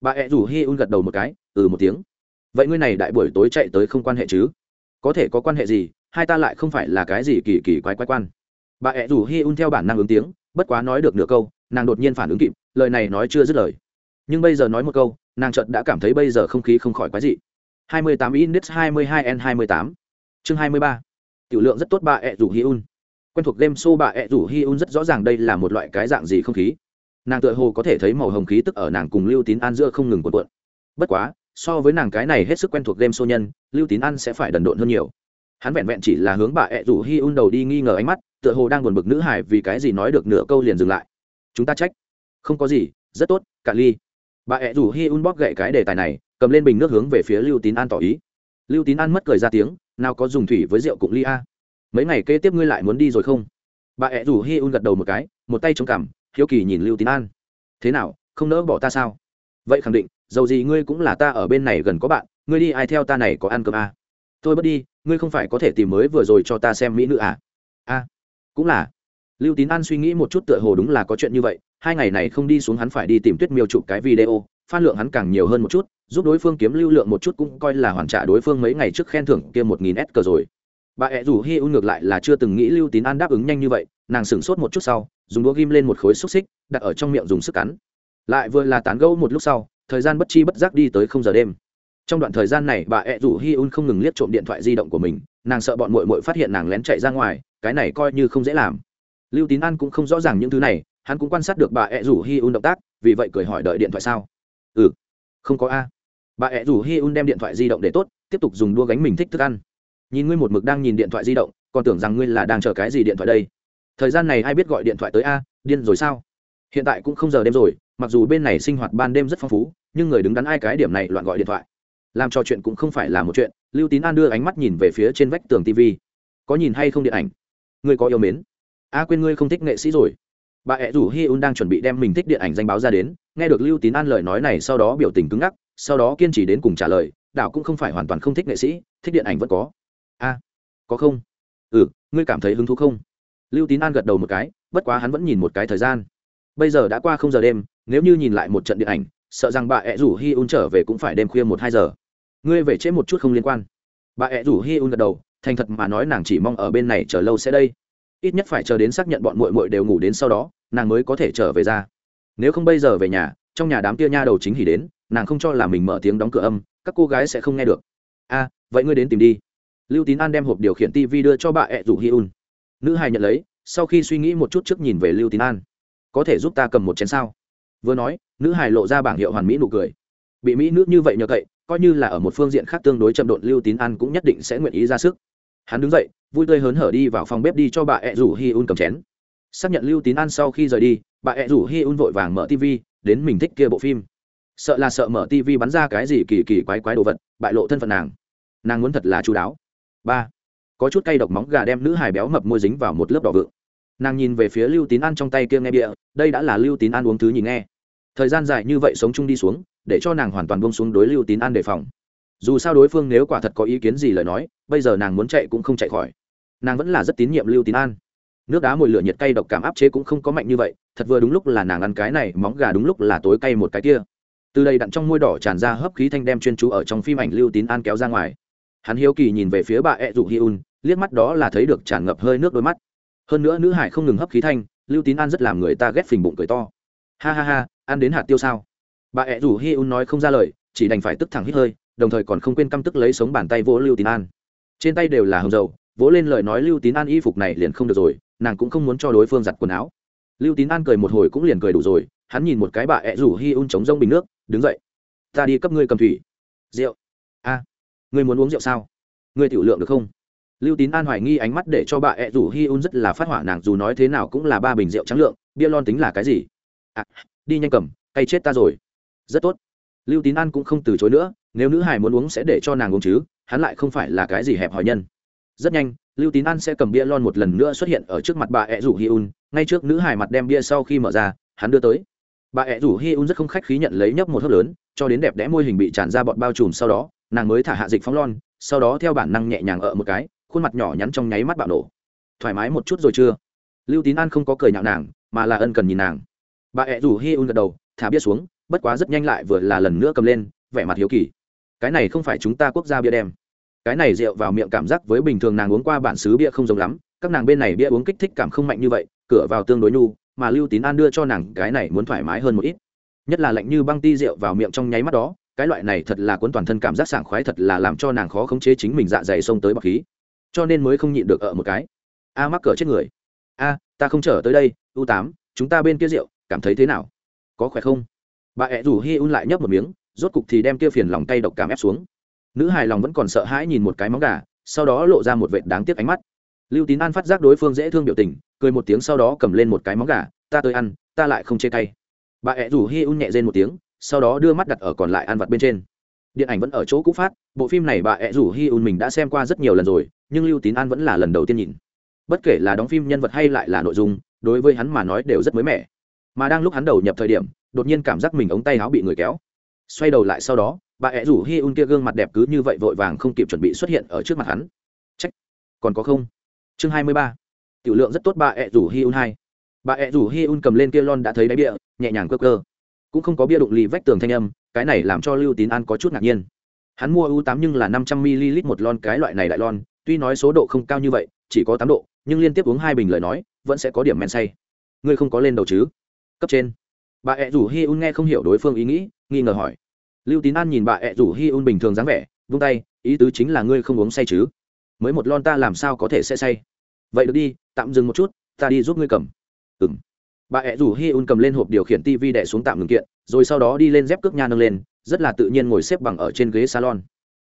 Bà ẹ rủ hi un gật đầu một cái ừ một tiếng vậy ngươi này đại buổi tối chạy tới không quan hệ chứ? Có thể có quan hệ gì? Hai ta lại không phải là cái gì kỳ kỳ quái quái quan. Bà ẹ rủ hi un theo bản năng ứng tiếng, bất quá nói được nửa câu, nàng đột nhiên phản ứng kịp, lời này nói chưa dứt lời. Nhưng bây giờ nói một câu, nàng chợt đã cảm thấy bây giờ không khí không khỏi quái dị. 28 index 22 n 28 chương 23 tiểu lượng rất tốt bà ẹ rủ hi un. Quen thuộc game show bà ẹ rủ hi un rất rõ ràng đây là một loại cái dạng gì không khí. Nàng tựa hồ có thể thấy màu hồng khí tức ở nàng cùng lưu tín an giữa không ngừng cuộn cuộn. Bất quá so với nàng cái này hết sức quen thuộc game sô nhân, lưu tín an sẽ phải đần độn hơn nhiều. Hắn vẹn vẹn chỉ là hướng bà ẹ rủ hi un đầu đi nghi ngờ ánh mắt, tựa hồ đang buồn bực nữ hải vì cái gì nói được nửa câu liền dừng lại. Chúng ta trách. Không có gì, rất tốt, cả ly. Bà ẹ rủ hi un bóp gậy cái đề tài này, cầm lên bình nước hướng về phía lưu tín an tỏ ý. Lưu tín an mất cười ra tiếng, nào có dùng thủy với rượu cụng ly a? Mấy ngày kế tiếp ngươi lại muốn đi rồi không? Bà ẹ rủ hi un gật đầu một cái, một tay chống cằm, hiếu kỳ nhìn lưu tín an. Thế nào, không nỡ bỏ ta sao? Vậy khẳng định dầu gì ngươi cũng là ta ở bên này gần có bạn ngươi đi ai theo ta này có ăn cơm à? thôi bớt đi ngươi không phải có thể tìm mới vừa rồi cho ta xem mỹ nữ à? a à, cũng là lưu tín an suy nghĩ một chút tựa hồ đúng là có chuyện như vậy hai ngày này không đi xuống hắn phải đi tìm tuyết miêu chụp cái video phan lượng hắn càng nhiều hơn một chút giúp đối phương kiếm lưu lượng một chút cũng coi là hoàn trả đối phương mấy ngày trước khen thưởng kia một nghìn s cờ rồi bà ẹ rủ hi u ngược lại là chưa từng nghĩ lưu tín an đáp ứng nhanh như vậy nàng sửng sốt một chút sau dùng đũa ghim lên một khối xúc xích đặt ở trong miệng dùng sức cắn lại vừa là tán gẫu một lúc sau thời gian bất chi bất giác đi tới không giờ đêm. Trong đoạn thời gian này, bà ẹ rủ hi un không ngừng liếc trộm điện thoại di động của mình, nàng sợ bọn mội mội phát hiện nàng lén chạy ra ngoài, cái này coi như không dễ làm. Lưu tín an cũng không rõ ràng những thứ này, hắn cũng quan sát được bà ẹ rủ hi un động tác, vì vậy cười hỏi đợi điện thoại sao? Ừ không có a. Bà ẹ rủ hi un đem điện thoại di động để tốt, tiếp tục dùng đua gánh mình thích thức ăn. Nhìn ngươi một mực đang nhìn điện thoại di động, còn tưởng rằng ngươi là đang chờ cái gì điện thoại đây? Thời gian này ai biết gọi điện thoại tới a, điên rồi sao? Hiện tại cũng không giờ đêm rồi, mặc dù bên này sinh hoạt ban đêm rất phong phú, nhưng người đứng đắn ai cái điểm này loạn gọi điện thoại. Làm trò chuyện cũng không phải là một chuyện, lưu tín an đưa ánh mắt nhìn về phía trên vách tường tv có nhìn hay không điện ảnh? Ngươi có yêu mến. A quên ngươi không thích nghệ sĩ rồi. Bà ẹ rủ hi un đang chuẩn bị đem mình thích điện ảnh danh báo ra đến, nghe được lưu tín an lời nói này sau đó biểu tình cứng ngắc, sau đó kiên trì đến cùng trả lời, đảo cũng không phải hoàn toàn không thích nghệ sĩ, thích điện ảnh vẫn có. A, có không? Ừ ngươi cảm thấy hứng thú không? Lưu tín an gật đầu một cái, bất quá hắn vẫn nhìn một cái thời gian bây giờ đã qua không giờ đêm, nếu như nhìn lại một trận điện ảnh, sợ rằng bà ẹ rủ hi un trở về cũng phải đêm khuya một hai giờ. Ngươi về trễ một chút không liên quan. Bà ẹ rủ hi un gật đầu, thành thật mà nói nàng chỉ mong ở bên này chờ lâu sẽ đây. Ít nhất phải chờ đến xác nhận bọn mội mội đều ngủ đến sau đó, nàng mới có thể trở về ra. Nếu không bây giờ về nhà, trong nhà đám tia nha đầu chính hỉ đến, nàng không cho là mình mở tiếng đóng cửa âm, các cô gái sẽ không nghe được. A vậy ngươi đến tìm đi. Lưu tín an đem hộp điều khiển tv đưa cho bà ẹ rủ hi un. Nữ hài nhận lấy, sau khi suy nghĩ một chút trước nhìn về lưu tín an có thể giúp ta cầm một chén sao? Vừa nói, nữ hài lộ ra bảng hiệu hoàn mỹ nụ cười. Bị mỹ nước như vậy nhờ cậy, coi như là ở một phương diện khác tương đối chậm độn lưu tín an cũng nhất định sẽ nguyện ý ra sức. Hắn đứng dậy, vui tươi hớn hở đi vào phòng bếp đi cho bà ẹ rủ hi un cầm chén. Xác nhận lưu tín an sau khi rời đi, bà ẹ rủ hi un vội vàng mở tv đến mình thích kia bộ phim. Sợ là sợ mở tv bắn ra cái gì kỳ kỳ quái quái đồ vật, bại lộ thân phận nàng. Nàng muốn thật là chú đáo. Ba, có chút cây độc móng gà đem nữ hài béo mập môi dính vào một lớp đỏ vựng nàng nhìn về phía lưu tín an trong tay kia nghe bịa, đây đã là lưu tín an uống thứ nhìn nghe. Thời gian dài như vậy sống chung đi xuống, để cho nàng hoàn toàn bông xuống đối lưu tín an đề phòng. Dù sao đối phương nếu quả thật có ý kiến gì lời nói, bây giờ nàng muốn chạy cũng không chạy khỏi. Nàng vẫn là rất tín nhiệm lưu tín an. Nước đá mùi lửa nhiệt cay độc cảm áp chế cũng không có mạnh như vậy, thật vừa đúng lúc là nàng ăn cái này, móng gà đúng lúc là tối cay một cái kia. Từ đây đặn trong môi đỏ tràn ra hấp khí thanh đem chuyên chú ở trong phim ảnh lưu tín an kéo ra ngoài. Hắn hiếu kỳ nhìn về phía bà ẹ dụ hi un, liếc mắt đó là thấy được tràn ngập hơi nước đôi mắt hơn nữa nữ hải không ngừng hấp khí thanh, lưu tín an rất làm người ta ghét phình bụng cười to. Ha ha ha, ăn đến hạt tiêu sao? Bà ẹ rủ hi un nói không ra lời, chỉ đành phải tức thẳng hít hơi, đồng thời còn không quên căm tức lấy sống bàn tay vỗ lưu tín an. Trên tay đều là hồng dầu, vỗ lên lời nói lưu tín an y phục này liền không được rồi, nàng cũng không muốn cho đối phương giặt quần áo. Lưu tín an cười một hồi cũng liền cười đủ rồi, hắn nhìn một cái bà ẹ rủ hi un chống rông bình nước, đứng dậy. Ta đi cấp ngươi cầm thủy. Rượu. A, ngươi muốn uống rượu sao? Ngươi tiểu lượng được không? Lưu tín an hoài nghi ánh mắt để cho bà ẹ rủ hi un rất là phát hỏa nàng dù nói thế nào cũng là ba bình rượu trắng lượng bia lon tính là cái gì? À, đi nhanh cầm cay chết ta rồi. Rất tốt. Lưu tín an cũng không từ chối nữa nếu nữ hải muốn uống sẽ để cho nàng uống chứ hắn lại không phải là cái gì hẹp hòi nhân. Rất nhanh lưu tín an sẽ cầm bia lon một lần nữa xuất hiện ở trước mặt bà ẹ rủ hi un ngay trước nữ hải mặt đem bia sau khi mở ra hắn đưa tới. Bà ẹ rủ hi un rất không khách khí nhận lấy nhấp một hớp lớn cho đến đẹp đẽ môi hình bị tràn ra bọn bao trùm sau đó nàng mới thả hạ dịch phóng lon sau đó theo bản năng nhẹ nhàng ở một cái khuôn mặt nhỏ nhắn trong nháy mắt bạo nổ. Thoải mái một chút rồi chưa? Lưu tín an không có cười nhạo nàng, mà là ân cần nhìn nàng. Bà ẹ rủ hi un gật đầu, thả bia xuống, bất quá rất nhanh lại vừa là lần nữa cầm lên, vẻ mặt hiếu kỳ. Cái này không phải chúng ta quốc gia bia đem. Cái này rượu vào miệng cảm giác với bình thường nàng uống qua bản xứ bia không giống lắm, các nàng bên này bia uống kích thích cảm không mạnh như vậy, cửa vào tương đối nhu, mà lưu tín an đưa cho nàng cái này muốn thoải mái hơn một ít. Nhất là lạnh như băng ti rượu vào miệng trong nháy mắt đó, cái loại này thật là cuốn toàn thân cảm giác sảng khoái thật là làm cho nàng khó khống chế chính mình dạ dày xông tới bọc khí cho nên mới không nhịn được ở một cái. A mắc cỡ chết người. A, ta không trở tới đây, u tám, chúng ta bên kia rượu, cảm thấy thế nào? Có khỏe không? Bà ẹ rủ hi un lại nhấp một miếng, rốt cục thì đem kia phiền lòng tay độc cảm ép xuống. Nữ hài lòng vẫn còn sợ hãi nhìn một cái móng gà, sau đó lộ ra một vệ đáng tiếc ánh mắt. Lưu tín an phát giác đối phương dễ thương biểu tình, cười một tiếng sau đó cầm lên một cái móng gà, ta tới ăn, ta lại không chê cay bà ẹ rủ hi un nhẹ rên một tiếng, sau đó đưa mắt đặt ở còn lại ăn vặt bên trên điện ảnh vẫn ở chỗ cũ phát, bộ phim này bà ẹ rủ hi un mình đã xem qua rất nhiều lần rồi, nhưng lưu tín an vẫn là lần đầu tiên nhìn. Bất kể là đóng phim nhân vật hay lại là nội dung, đối với hắn mà nói đều rất mới mẻ. Mà đang lúc hắn đầu nhập thời điểm, đột nhiên cảm giác mình ống tay áo bị người kéo. Xoay đầu lại sau đó, bà ẹ rủ hi un kia gương mặt đẹp cứ như vậy vội vàng không kịp chuẩn bị xuất hiện ở trước mặt hắn. Trách còn có không? Chương hai mươi ba. Tiểu lượng rất tốt bà ẹ rủ hi un hai. Bà ẹ rủ hi un cầm lên kia lon đã thấy đáy bia, nhẹ nhàng cơ cơ cũng không có bia đụng lì vách tường thanh âm cái này làm cho lưu tín an có chút ngạc nhiên. Hắn mua u tám nhưng là năm trăm ml một lon, cái loại này đại lon, tuy nói số độ không cao như vậy, chỉ có tám độ, nhưng liên tiếp uống hai bình lời nói, vẫn sẽ có điểm men say. Ngươi không có lên đầu chứ? Cấp trên. Bà ẹ rủ hi un nghe không hiểu đối phương ý nghĩ, nghi ngờ hỏi. Lưu tín an nhìn bà ẹ rủ hi un bình thường dáng vẻ, vung tay, ý tứ chính là ngươi không uống say chứ? Mới một lon ta làm sao có thể sẽ say? Vậy được đi, tạm dừng một chút, ta đi giúp ngươi cầm. Ừ m bà ẹ rủ hi un cầm lên hộp điều khiển tv đẻ xuống tạm ngừng kiện, rồi sau đó đi lên dép cước nha nâng lên, rất là tự nhiên ngồi xếp bằng ở trên ghế salon.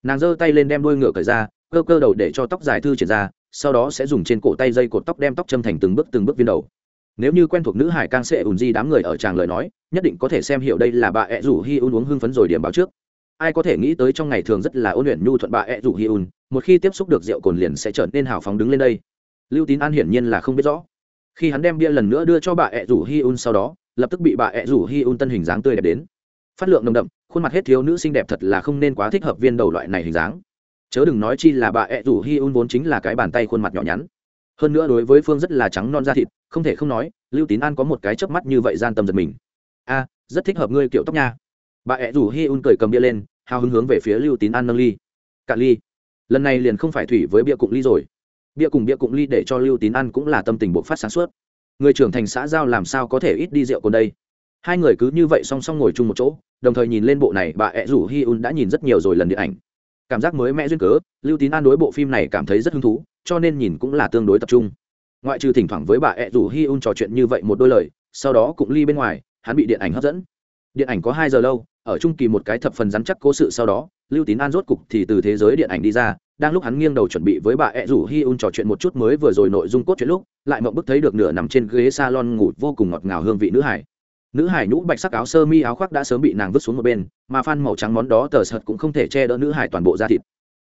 Nàng giơ tay lên đem đuôi ngựa cởi ra, cơ cơ đầu để cho tóc dài thư triển ra, sau đó sẽ dùng trên cổ tay dây cột tóc đem tóc châm thành từng bước từng bước viên đầu. Nếu như quen thuộc nữ hải càng sẽ ùn di đám người ở tràng lời nói, nhất định có thể xem hiểu đây là bà ẹ rủ hi un uống hưng phấn rồi điểm báo trước. Ai có thể nghĩ tới trong ngày thường rất là ôn luyện nhu thuận bà ẹ rủ hi un, một khi tiếp xúc được rượu cồn liền sẽ trở nên hào phóng đứng lên đây. Lưu tín an hiển nhiên là không biết rõ khi hắn đem bia lần nữa đưa cho bà ẹ rủ hi un sau đó, lập tức bị bà ẹ rủ hi un tân hình dáng tươi đẹp đến. Phát lượng nồng đậm, khuôn mặt hết thiếu nữ xinh đẹp thật là không nên quá thích hợp viên đầu loại này hình dáng. Chớ đừng nói chi là bà ẹ rủ hi un vốn chính là cái bàn tay khuôn mặt nhỏ nhắn. Hơn nữa đối với phương rất là trắng non da thịt, không thể không nói, lưu tín an có một cái chớp mắt như vậy gian tâm giật mình. A, rất thích hợp ngươi kiểu tóc nha. Bà ẹ rủ hi un cười cầm bia lên, hào hứng hướng về phía lưu tín an nâng ly. Cạn ly. Lần này liền không phải thủy với bia cụng ly rồi bia cùng bia cụng ly để cho lưu tín ăn cũng là tâm tình buộc phát sáng suốt. Người trưởng thành xã giao làm sao có thể ít đi rượu còn đây? Hai người cứ như vậy song song ngồi chung một chỗ, đồng thời nhìn lên bộ này, bà ẹ rủ hi un đã nhìn rất nhiều rồi lần điện ảnh. Cảm giác mới mẹ duyên cớ, lưu tín an đối bộ phim này cảm thấy rất hứng thú, cho nên nhìn cũng là tương đối tập trung. Ngoại trừ thỉnh thoảng với bà ẹ rủ hi un trò chuyện như vậy một đôi lời, sau đó cũng ly bên ngoài, hắn bị điện ảnh hấp dẫn. Điện ảnh có hai giờ lâu, ở trung kỳ một cái thập phần rắn chắc cố sự sau đó lưu tín an rốt cục thì từ thế giới điện ảnh đi ra, đang lúc hắn nghiêng đầu chuẩn bị với bà ed rủ hi un trò chuyện một chút mới vừa rồi nội dung cốt chuyện lúc, lại mộng bức thấy được nửa nằm trên ghế salon ngủ vô cùng ngọt ngào hương vị nữ hải. Nữ hải nhũ bạch sắc áo sơ mi áo khoác đã sớm bị nàng vứt xuống một bên, mà phan màu trắng món đó tờ sợt cũng không thể che đỡ nữ hải toàn bộ da thịt.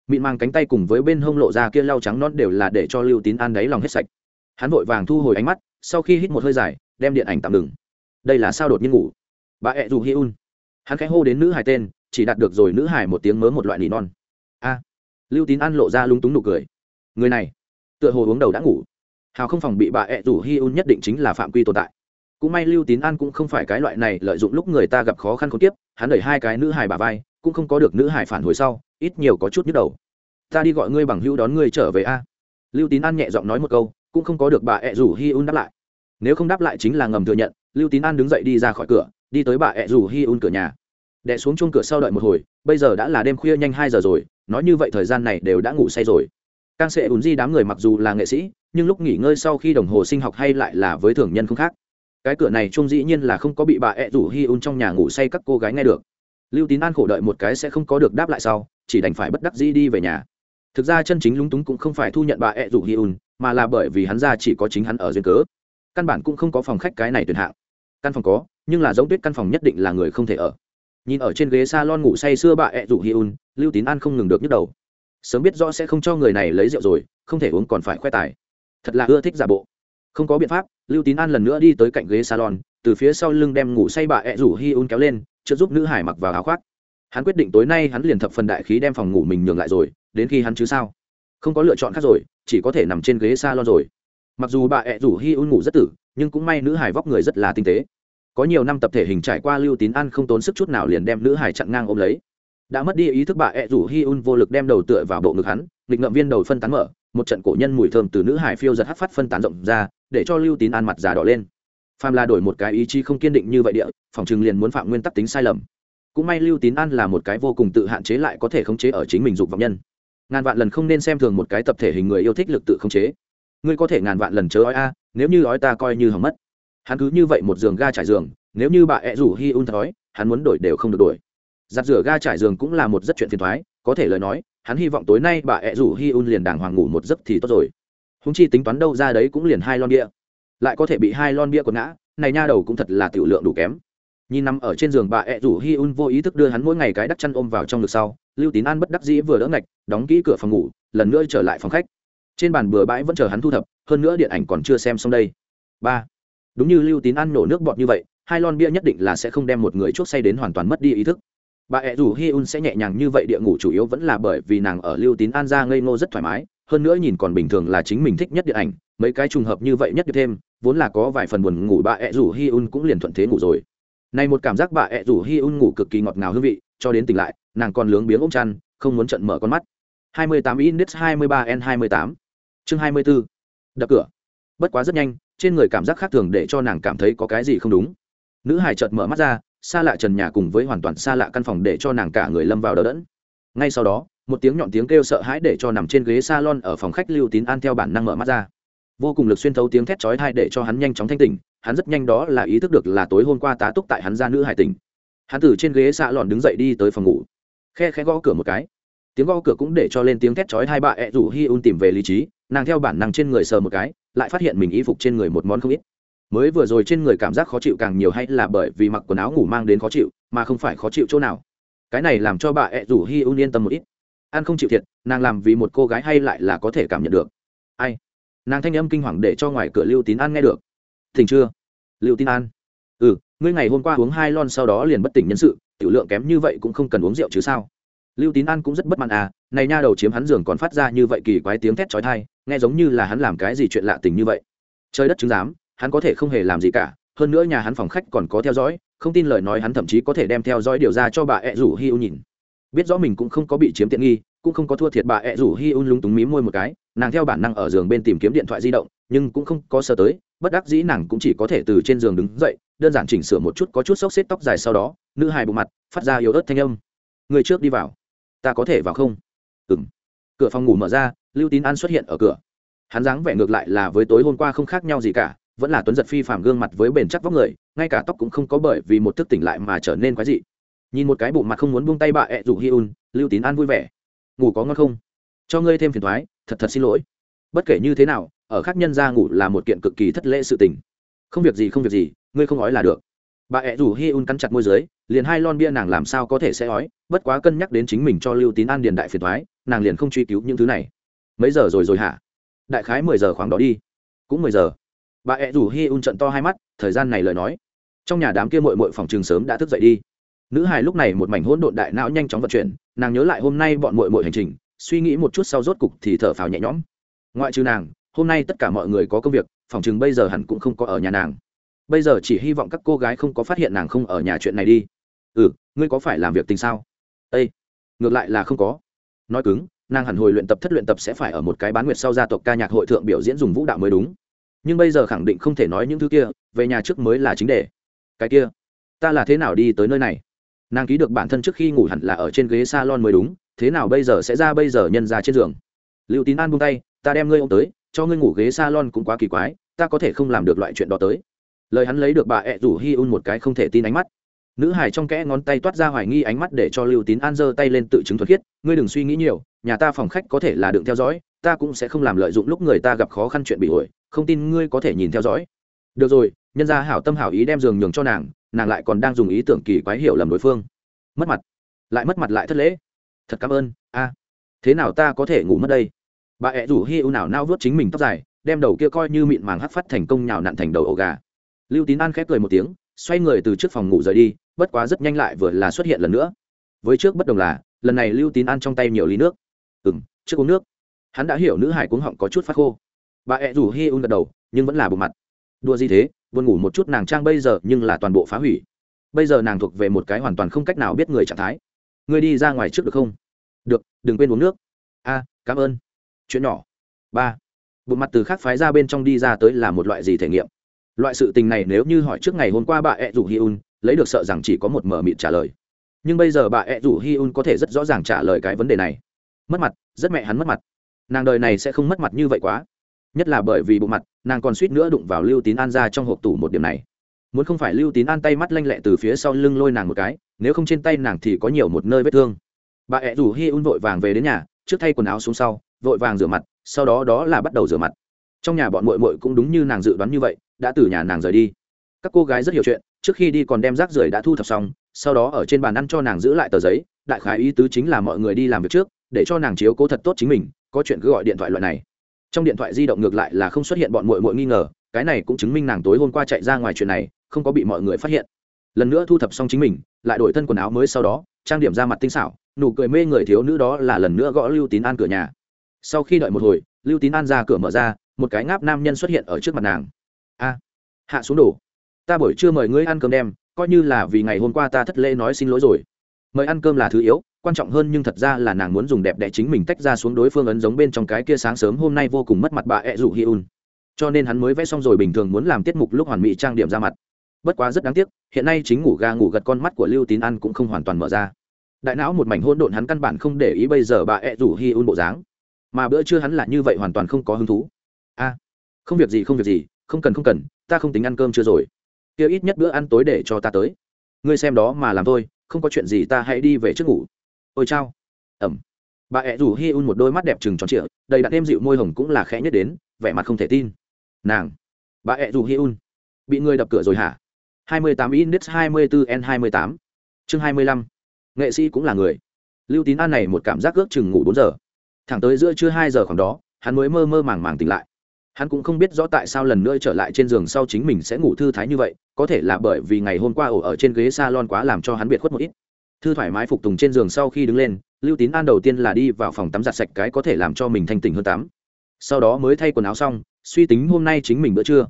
Mịn mang cánh tay cùng với bên hông lộ ra kia lau trắng non đều là để cho lưu tín an đáy lòng hết sạch. Hắn vội vàng thu hồi ánh mắt, sau khi hít một hơi dài, đem điện ảnh tạm ngừng. Đây là sao đột nhiên ngủ? Bà ẹ rủ hi un. Hắn khẽ hô đến nữ hải tên chỉ đạt được rồi nữ hải một tiếng mớ một loại nỉ non. A. Lưu tín an lộ ra lúng túng nụ cười. Người này, tựa hồ uống đầu đã ngủ. Hào không phòng bị bà ẹ rủ hi un nhất định chính là phạm quy tồn tại. Cũng may lưu tín an cũng không phải cái loại này lợi dụng lúc người ta gặp khó khăn không tiếp hắn đẩy hai cái nữ hải bà vai, cũng không có được nữ hải phản hồi sau, ít nhiều có chút nhức đầu. Ta đi gọi ngươi bằng hữu đón ngươi trở về a. Lưu tín an nhẹ giọng nói một câu, cũng không có được bà ẹ rủ hi un đáp lại. Nếu không đáp lại chính là ngầm thừa nhận, lưu tín an đứng dậy đi ra khỏi cửa, đi tới bà ẹ rủ hi un cửa nhà đẻ xuống chung cửa sau đợi một hồi, bây giờ đã là đêm khuya nhanh hai giờ rồi, nói như vậy thời gian này đều đã ngủ say rồi. Càng sẽ ùn di đám người mặc dù là nghệ sĩ, nhưng lúc nghỉ ngơi sau khi đồng hồ sinh học hay lại là với thường nhân không khác. Cái cửa này chung dĩ nhiên là không có bị bà ẹ rủ hi un trong nhà ngủ say các cô gái nghe được. Lưu tín an khổ đợi một cái sẽ không có được đáp lại sau, chỉ đành phải bất đắc dĩ đi về nhà. Thực ra chân chính lúng túng cũng không phải thu nhận bà ẹ rủ hi un, mà là bởi vì hắn ra chỉ có chính hắn ở duyên cớ. Căn bản cũng không có phòng khách cái này tuyển hạng. Căn phòng có, nhưng là giống tuyết căn phòng nhất định là người không thể ở nhìn ở trên ghế s a lon ngủ say sưa bà ẹ rủ hi un, lưu tín an không ngừng được nhức đầu. Sớm biết rõ sẽ không cho người này lấy rượu rồi, không thể uống còn phải khoe tài. Thật là ưa thích giả bộ. Không có biện pháp, lưu tín an lần nữa đi tới cạnh ghế salon, từ phía sau lưng đem ngủ say bà ẹ rủ hi un kéo lên chưa giúp nữ hải mặc vào áo khoác. Hắn quyết định tối nay hắn liền thập phần đại khí đem phòng ngủ mình nhường lại rồi, đến khi hắn chứ sao? Không có lựa chọn khác rồi, chỉ có thể nằm trên ghế salon rồi. Mặc dù bà ẹ rủ hi un ngủ rất tử, nhưng cũng may nữ hải vóc người rất là tinh tế có nhiều năm tập thể hình trải qua lưu tín ăn không tốn sức chút nào liền đem nữ hải chặn ngang ôm lấy. Đã mất đi ý thức bà ẹ rủ hi un vô lực đem đầu tựa vào bộ ngực hắn, nghịch ngậm viên đầu phân tán mở, một trận cổ nhân mùi thơm từ nữ hải phiêu giật hắt phát phân tán rộng ra, để cho lưu tín ăn mặt già đỏ lên. Phàm là đổi một cái ý chí không kiên định như vậy địa, phòng chừng liền muốn phạm nguyên tắc tính sai lầm. Cũng may lưu tín an là một cái vô cùng tự hạn chế lại có thể khống chế ở chính mình dục vọng nhân. Ngàn vạn lần không nên xem thường một cái tập thể hình người yêu thích lực tự khống chế. Ngươi có thể ngàn vạn lần chớ ói a, nếu như ói ta coi như hỏng mất hắn cứ như vậy một giường ga trải giường, nếu như bà ẹ rủ hi un thói hắn muốn đổi đều không được đổi. Giặt rửa ga trải giường cũng là một rất chuyện phiền thoái, có thể lời nói, hắn hy vọng tối nay bà ẹ rủ hi un liền đàng hoàng ngủ một giấc thì tốt rồi. Húng chi tính toán đâu ra đấy cũng liền hai lon bia. Lại có thể bị hai lon bia còn ngã, này nha đầu cũng thật là tiểu lượng đủ kém. Nhìn nằm ở trên giường bà ẹ rủ hi un vô ý thức đưa hắn mỗi ngày cái đắt chăn ôm vào trong ngực sau, lưu tín an bất đắc dĩ vừa đỡ ngạch, đóng kỹ cửa phòng ngủ, lần nữa trở lại phòng khách. Trên bàn bừa bãi vẫn chờ hắn thu thập, hơn nữa điện ảnh còn chưa xem xong đây. Ba đúng như lưu tín an nổ nước bọt như vậy, hai lon bia nhất định là sẽ không đem một người chuốc say đến hoàn toàn mất đi ý thức. Bà ẹ rủ hi un sẽ nhẹ nhàng như vậy địa ngủ chủ yếu vẫn là bởi vì nàng ở lưu tín an ra ngây ngô rất thoải mái, hơn nữa nhìn còn bình thường là chính mình thích nhất điện ảnh, mấy cái trùng hợp như vậy nhất thêm, vốn là có vài phần buồn ngủ bà ẹ rủ hi un cũng liền thuận thế ngủ rồi. Này một cảm giác bà ẹ rủ hi un ngủ cực kỳ ngọt ngào hương vị, cho đến tỉnh lại, nàng còn lướng biếng ôm chăn, không muốn trận mở con mắt. 28 index 23 n 28 chương 24 đập cửa. Bất quá rất nhanh trên người cảm giác khác thường để cho nàng cảm thấy có cái gì không đúng. Nữ hải chợt mở mắt ra, xa lạ trần nhà cùng với hoàn toàn xa lạ căn phòng để cho nàng cả người lâm vào đỡ đẫn. Ngay sau đó, một tiếng nhọn tiếng kêu sợ hãi để cho nằm trên ghế salon ở phòng khách lưu tín an theo bản năng mở mắt ra. Vô cùng lực xuyên thấu tiếng thét chói thai để cho hắn nhanh chóng thanh tỉnh, hắn rất nhanh đó là ý thức được là tối hôm qua tá túc tại hắn ra nữ hải tỉnh. Hắn từ trên ghế xạ lòn đứng dậy đi tới phòng ngủ. Khe khe gõ cửa một cái. Tiếng gõ cửa cũng để cho lên tiếng thét chói hai bà ẹ rủ hi un tìm về lý trí nàng theo bản năng trên người sờ một cái, lại phát hiện mình y phục trên người một món không ít. Mới vừa rồi trên người cảm giác khó chịu càng nhiều hay là bởi vì mặc quần áo ngủ mang đến khó chịu, mà không phải khó chịu chỗ nào. Cái này làm cho bà ẹ rủ hi un yên tâm một ít. An không chịu thiệt, nàng làm vì một cô gái hay lại là có thể cảm nhận được. Ai? Nàng thanh âm kinh hoàng để cho ngoài cửa lưu tín an nghe được. Thỉnh chưa? Lưu tín an. Ừ ngươi ngày hôm qua uống hai lon sau đó liền bất tỉnh nhân sự, tiểu lượng kém như vậy cũng không cần uống rượu chứ sao? Lưu tín an cũng rất bất mãn à này nha đầu chiếm hắn giường còn phát ra như vậy kỳ quái tiếng thét chói tai nghe giống như là hắn làm cái gì chuyện lạ tình như vậy. Trời đất chứng giám, hắn có thể không hề làm gì cả, hơn nữa nhà hắn phòng khách còn có theo dõi, không tin lời nói hắn thậm chí có thể đem theo dõi điều ra cho bà ẹ rủ hi un nhìn. Biết rõ mình cũng không có bị chiếm tiện nghi, cũng không có thua thiệt bà ẹ rủ hi un lúng túng mí môi một cái, nàng theo bản năng ở giường bên tìm kiếm điện thoại di động, nhưng cũng không có sơ tới, bất đắc dĩ nàng cũng chỉ có thể từ trên giường đứng dậy, đơn giản chỉnh sửa một chút có chút xốc xếp tóc dài sau đó, nữ hài bộ mặt, phát ra yếu ớt thanh âm. Người trước đi vào, ta có thể vào không? Ừng cửa phòng ngủ mở ra, lưu tín an xuất hiện ở cửa. Hắn dáng vẻ ngược lại là với tối hôm qua không khác nhau gì cả, vẫn là tuấn giật phi phàm gương mặt với bền chắc vóc người, ngay cả tóc cũng không có bởi vì một thức tỉnh lại mà trở nên quái dị. Nhìn một cái bộ mặt không muốn buông tay bà ẹ rủ hi un, lưu tín an vui vẻ. Ngủ có ngon không? Cho ngươi thêm phiền thoái, thật thật xin lỗi. Bất kể như thế nào, ở khác nhân ra ngủ là một kiện cực kỳ thất lễ sự tình. Không việc gì, không việc gì, ngươi không nói là được bà ẹ rủ hi un cắn chặt môi dưới, liền hai lon bia nàng làm sao có thể sẽ ói, bất quá cân nhắc đến chính mình cho lưu tín an điền đại phiền thoái, nàng liền không truy cứu những thứ này. Mấy giờ rồi rồi hả? Đại khái mười giờ khoảng đó đi. Cũng mười giờ. Bà ẹ rủ hi un trận to hai mắt, thời gian này lời nói. Trong nhà đám kia mội mội phòng trường sớm đã thức dậy đi. Nữ hài lúc này một mảnh hỗn độn đại não nhanh chóng vận chuyển, nàng nhớ lại hôm nay bọn mội mội hành trình, suy nghĩ một chút sau rốt cục thì thở phào nhẹ nhõm. Ngoại trừ nàng, hôm nay tất cả mọi người có công việc, phòng chừng bây giờ hẳn cũng không có ở nhà nàng bây giờ chỉ hy vọng các cô gái không có phát hiện nàng không ở nhà chuyện này đi. Ừ ngươi có phải làm việc tình sao? Ây ngược lại là không có. Nói cứng, nàng hẳn hồi luyện tập thất luyện tập sẽ phải ở một cái bán nguyệt sau gia tộc ca nhạc hội thượng biểu diễn dùng vũ đạo mới đúng. Nhưng bây giờ khẳng định không thể nói những thứ kia, về nhà trước mới là chính đề. Cái kia, ta là thế nào đi tới nơi này? Nàng ký được bản thân trước khi ngủ hẳn là ở trên ghế s a lon mới đúng, thế nào bây giờ sẽ ra bây giờ nhân ra trên giường? Liệu tín an buông tay, ta đem ngươi ô m tới, cho ngươi ngủ ghế s a lon cũng quá kỳ quái, ta có thể không làm được loại chuyện đó tới lời hắn lấy được bà ẹ rủ hi un một cái không thể tin ánh mắt. Nữ hải trong kẽ ngón tay toát ra hoài nghi ánh mắt để cho lưu tín an giơ tay lên tự chứng thuật khiết, ngươi đừng suy nghĩ nhiều, nhà ta phòng khách có thể là đựng theo dõi, ta cũng sẽ không làm lợi dụng lúc người ta gặp khó khăn chuyện bị ổi, không tin ngươi có thể nhìn theo dõi. Được rồi, nhân ra hảo tâm hảo ý đem giường nhường cho nàng nàng lại còn đang dùng ý tưởng kỳ quái hiểu lầm đối phương. Mất mặt. Lại mất mặt lại thất lễ. Thật cảm ơn, a. Thế nào ta có thể ngủ mất đây? Bà ẹ rủ hi u nào nao vớt chính mình tóc dài, đem đầu kia coi như mịn màng hắt phát thành công nhào nặn thành đầu ổ gà lưu tín an khép cười một tiếng, xoay người từ trước phòng ngủ rời đi, bất quá rất nhanh lại vừa là xuất hiện lần nữa. Với trước bất đồng là, lần này lưu tín an trong tay nhiều ly nước. Ừ m trước uống nước. Hắn đã hiểu nữ hải cuống họng có chút phát khô. Bà ẹ rủ hi un gật đầu, nhưng vẫn là bộ mặt. Đua gì thế, buồn ngủ một chút nàng trang bây giờ, nhưng là toàn bộ phá hủy. Bây giờ nàng thuộc về một cái hoàn toàn không cách nào biết người trạng thái. Ngươi đi ra ngoài trước được không? Được, đừng quên uống nước. A, cảm ơn. Chuyện nhỏ. Ba bộ mặt từ khác phái ra bên trong đi ra tới là một loại gì thể nghiệm? Loại sự tình này nếu như hỏi trước ngày hôm qua bà ẹ rủ hi un, lấy được sợ rằng chỉ có một mở mịt trả lời. Nhưng bây giờ bà ẹ rủ hi un có thể rất rõ ràng trả lời cái vấn đề này. Mất mặt, rất mẹ hắn mất mặt. Nàng đời này sẽ không mất mặt như vậy quá. Nhất là bởi vì bộ mặt, nàng còn suýt nữa đụng vào lưu tín an ra trong hộp tủ một điểm này. Muốn không phải lưu tín an tay mắt lanh lẹ từ phía sau lưng lôi nàng một cái, nếu không trên tay nàng thì có nhiều một nơi vết thương. Bà ẹ rủ hi un vội vàng về đến nhà, trước thay quần áo xuống sau, vội vàng rửa mặt, sau đó đó là bắt đầu rửa mặt trong nhà bọn mội mội cũng đúng như nàng dự đoán như vậy, đã từ nhà nàng rời đi. Các cô gái rất hiểu chuyện, trước khi đi còn đem rác rưởi đã thu thập xong, sau đó ở trên bàn ăn cho nàng giữ lại tờ giấy, đại khái ý tứ chính là mọi người đi làm việc trước, để cho nàng chiếu cố thật tốt chính mình, có chuyện cứ gọi điện thoại loại này. Trong điện thoại di động ngược lại là không xuất hiện bọn mội mội nghi ngờ, cái này cũng chứng minh nàng tối hôm qua chạy ra ngoài chuyện này, không có bị mọi người phát hiện. Lần nữa thu thập xong chính mình, lại đổi thân quần áo mới sau đó, trang điểm ra mặt tinh xảo, nụ cười mê người thiếu nữ đó là lần nữa gõ lưu tín an cửa nhà. Sau khi đợi một hồi, lưu tín an ra cửa mở ra một cái ngáp nam nhân xuất hiện ở trước mặt nàng. A, hạ xuống đổ ta buổi trưa mời ngươi ăn cơm đem, coi như là vì ngày hôm qua ta thất lễ nói xin lỗi rồi. Mời ăn cơm là thứ yếu, quan trọng hơn nhưng thật ra là nàng muốn dùng đẹp đẽ chính mình tách ra xuống đối phương ấn giống bên trong cái kia sáng sớm hôm nay vô cùng mất mặt bà ẹ rủ hi un. Cho nên hắn mới vẽ xong rồi bình thường muốn làm tiết mục lúc hoàn mỹ trang điểm ra mặt. Bất quá rất đáng tiếc, hiện nay chính ngủ ga ngủ gật con mắt của lưu tín ăn cũng không hoàn toàn mở ra. Đại não một mảnh hỗn độn hắn căn bản không để ý bây giờ bà ẹ rủ hi un bộ dáng. Mà bữa trưa hắn là như vậy hoàn toàn không có hứng thú a không việc gì, không việc gì, không cần không cần, ta không tính ăn cơm chưa rồi. Kia ít nhất bữa ăn tối để cho ta tới. Ngươi xem đó mà làm thôi, không có chuyện gì ta hãy đi về trước ngủ. Ôi chao. Ẩm. Bà ẹ rủ hi un một đôi mắt đẹp trừng tròn trịa, đầy đặn êm dịu môi hồng cũng là khẽ nhất đến, vẻ mặt không thể tin. Nàng. Bà ẹ rủ hi un. Bị người đập cửa rồi hả? 28 index 24 n 28 chương 25 nghệ sĩ cũng là người. Lưu tín an này một cảm giác ước chừng ngủ bốn giờ. Thẳng tới giữa trưa hai giờ khoảng đó, hắn mới mơ mơ màng màng tỉnh lại hắn cũng không biết rõ tại sao lần nữa trở lại trên giường sau chính mình sẽ ngủ thư thái như vậy, có thể là bởi vì ngày hôm qua ổ ở trên ghế s a lon quá làm cho hắn biệt khuất một ít. Thư thoải mái phục tùng trên giường sau khi đứng lên, lưu tín an đầu tiên là đi vào phòng tắm giặt sạch cái có thể làm cho mình thanh tỉnh hơn tắm. Sau đó mới thay quần áo xong, suy tính hôm nay chính mình bữa trưa.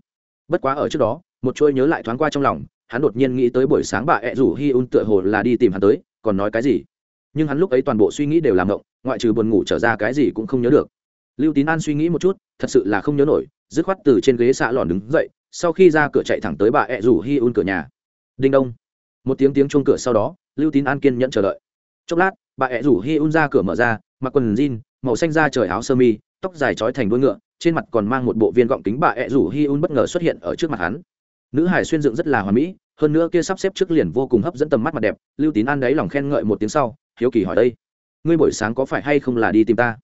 Bất quá ở trước đó, một chuỗi nhớ lại thoáng qua trong lòng, hắn đột nhiên nghĩ tới buổi sáng bà ẹ rủ hi un tựa hồ là đi tìm hắn tới, còn nói cái gì? Nhưng hắn lúc ấy toàn bộ suy nghĩ đều làm ngộng, ngoại trừ buồn ngủ trở ra cái gì cũng không nhớ được. Lưu tín an suy nghĩ một chút thật sự là không nhớ nổi, dứt khoát từ trên ghế xạ lòn đứng dậy, sau khi ra cửa chạy thẳng tới bà ẹ rủ hi un cửa nhà. Đinh đông một tiếng tiếng chuông cửa sau đó, lưu tín an kiên nhẫn chờ đợi. Chốc lát, bà ẹ rủ hi un ra cửa mở ra, mặc quần jean, màu xanh da trời áo sơ mi, tóc dài trói thành đuôi ngựa, trên mặt còn mang một bộ viên gọng kính bà ẹ rủ hi un bất ngờ xuất hiện ở trước mặt hắn. Nữ hải xuyên dựng rất là hoàn mỹ, hơn nữa kia sắp xếp trước liền vô cùng hấp dẫn tầm mắt mặt đẹp, lưu tín an đáy lòng khen ngợi một tiếng sau, hiếu kỳ hỏi đây. Ngươi buổi sáng có phải hay không là đi tìm ta?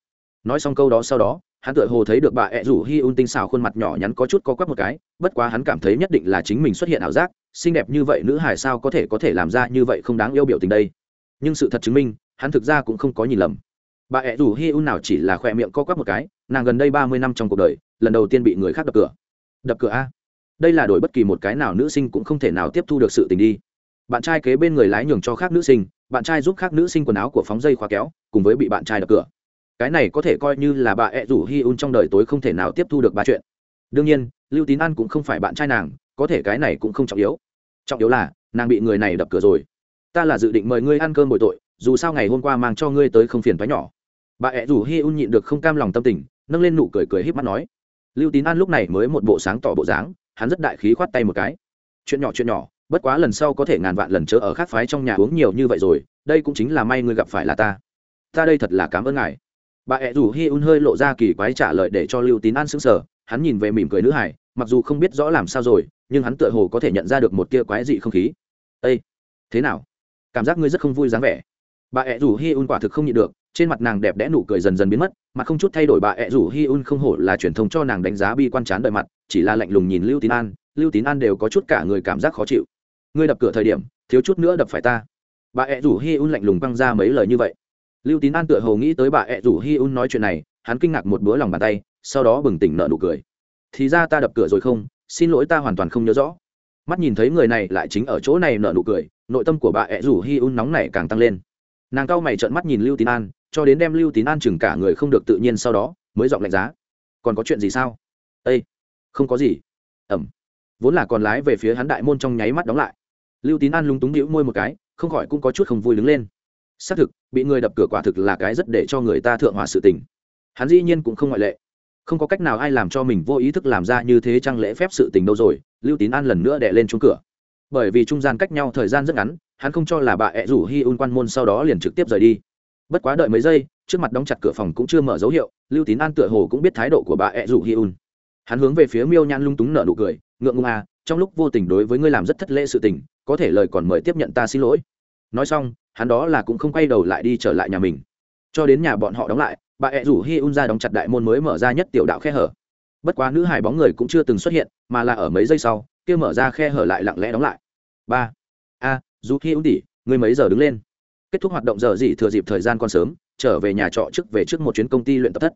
Nói xong câu đó sau đó hắn tựa hồ thấy được bà ẹ rủ hi un tinh xào khuôn mặt nhỏ nhắn có chút có quắp một cái, bất quá hắn cảm thấy nhất định là chính mình xuất hiện ảo giác, xinh đẹp như vậy nữ hải sao có thể có thể làm ra như vậy không đáng yêu biểu tình đây. Nhưng sự thật chứng minh, hắn thực ra cũng không có nhìn lầm. Bà ẹ rủ hi un nào chỉ là khoe miệng co quắp một cái, nàng gần đây ba mươi năm trong cuộc đời, lần đầu tiên bị người khác đập cửa. Đập cửa a? Đây là đổi bất kỳ một cái nào nữ sinh cũng không thể nào tiếp thu được sự tình đi. Bạn trai kế bên người lái nhường cho khác nữ sinh, bạn trai giúp khác nữ sinh quần áo của phóng dây khóa kéo, cùng với bị bạn trai đập cửa cái này có thể coi như là bà ẹ rủ hi un trong đời tối không thể nào tiếp thu được ba chuyện. Đương nhiên, lưu tín an cũng không phải bạn trai nàng, có thể cái này cũng không trọng yếu. Trọng yếu là, nàng bị người này đập cửa rồi. Ta là dự định mời ngươi ăn cơm bồi tội, dù sao ngày hôm qua mang cho ngươi tới không phiền thoái nhỏ. Bà ẹ rủ hi un nhịn được không cam lòng tâm tình, nâng lên nụ cười cười h í p mắt nói. Lưu tín an lúc này mới một bộ sáng tỏ bộ dáng, hắn rất đại khí khoát tay một cái. Chuyện nhỏ chuyện nhỏ, bất quá lần sau có thể ngàn vạn lần chớ ở khác phái trong nhà uống nhiều như vậy rồi, đây cũng chính là may ngươi gặp phải là ta. Ta đây thật là cảm ơn ngài bà ẹ rủ hi un hơi lộ ra kỳ quái trả lời để cho lưu tín an sững sờ, hắn nhìn về mỉm cười nữ hải mặc dù không biết rõ làm sao rồi, nhưng hắn tựa hồ có thể nhận ra được một tia quái dị không khí. Â thế nào? Cảm giác ngươi rất không vui dáng vẻ. Bà ẹ rủ hi un quả thực không nhịn được, trên mặt nàng đẹp đẽ nụ cười dần dần biến mất, mà không chút thay đổi bà ẹ rủ hi un không hổ là truyền thông cho nàng đánh giá bi quan chán đợi mặt, chỉ là lạnh lùng nhìn lưu tín an, lưu tín an đều có chút cả người cảm giác khó chịu. Ngươi đập cửa thời điểm, thiếu chút nữa đập phải ta. Bà ẹ rủ hi un lạnh lùng băng ra mấy lời như vậy lưu tín an tựa hồ nghĩ tới bà ẹ rủ hi un nói chuyện này, hắn kinh ngạc một bữa lòng bàn tay, sau đó bừng tỉnh nợ nụ cười. Thì ra ta đập cửa rồi không? Xin lỗi ta hoàn toàn không nhớ rõ. Mắt nhìn thấy người này lại chính ở chỗ này nợ nụ cười, nội tâm của bà ẹ rủ hi un nóng này càng tăng lên. Nàng cau mày trợn mắt nhìn lưu tín an, cho đến đem lưu tín an chừng cả người không được tự nhiên sau đó, mới dọn lạnh giá. Còn có chuyện gì sao? Ây không có gì. Ẩm. Vốn là còn lái về phía hắn đại môn trong nháy mắt đóng lại. Lưu tín an lúng túng đĩu môi một cái, không khỏi cũng có chút không vui đứng lên. Xác thực bị người đập cửa quả thực là cái rất để cho người ta thượng hòa sự tình. Hắn dĩ nhiên cũng không ngoại lệ. Không có cách nào ai làm cho mình vô ý thức làm ra như thế trăng lễ phép sự tình đâu rồi, lưu tín an lần nữa đè lên chung cửa. Bởi vì trung gian cách nhau thời gian rất ngắn, hắn không cho là bà ẹ rủ hi un quan môn sau đó liền trực tiếp rời đi. Bất quá đợi mấy giây, trước mặt đóng chặt cửa phòng cũng chưa mở dấu hiệu, lưu tín an tựa hồ cũng biết thái độ của bà ẹ rủ hi un. Hắn hướng về phía miêu nhan lung túng nở nụ cười, ngượng ngùng à trong lúc vô tình đối với ngươi làm rất thất lễ sự tình, có thể lời còn mời tiếp nhận ta xin lỗi. Nói xong hắn đó là cũng không quay đầu lại đi trở lại nhà mình. Cho đến nhà bọn họ đóng lại, bà ẹ rủ hi un ra đóng chặt đại môn mới mở ra nhất tiểu đạo khe hở. Bất quá nữ hải bóng người cũng chưa từng xuất hiện, mà là ở mấy giây sau, kia mở ra khe hở lại lặng lẽ đóng lại. Ba. A dù hi un tỉ người mấy giờ đứng lên? Kết thúc hoạt động giờ gì thừa dịp thời gian còn sớm, trở về nhà trọ trước về trước một chuyến công ty luyện tập thất.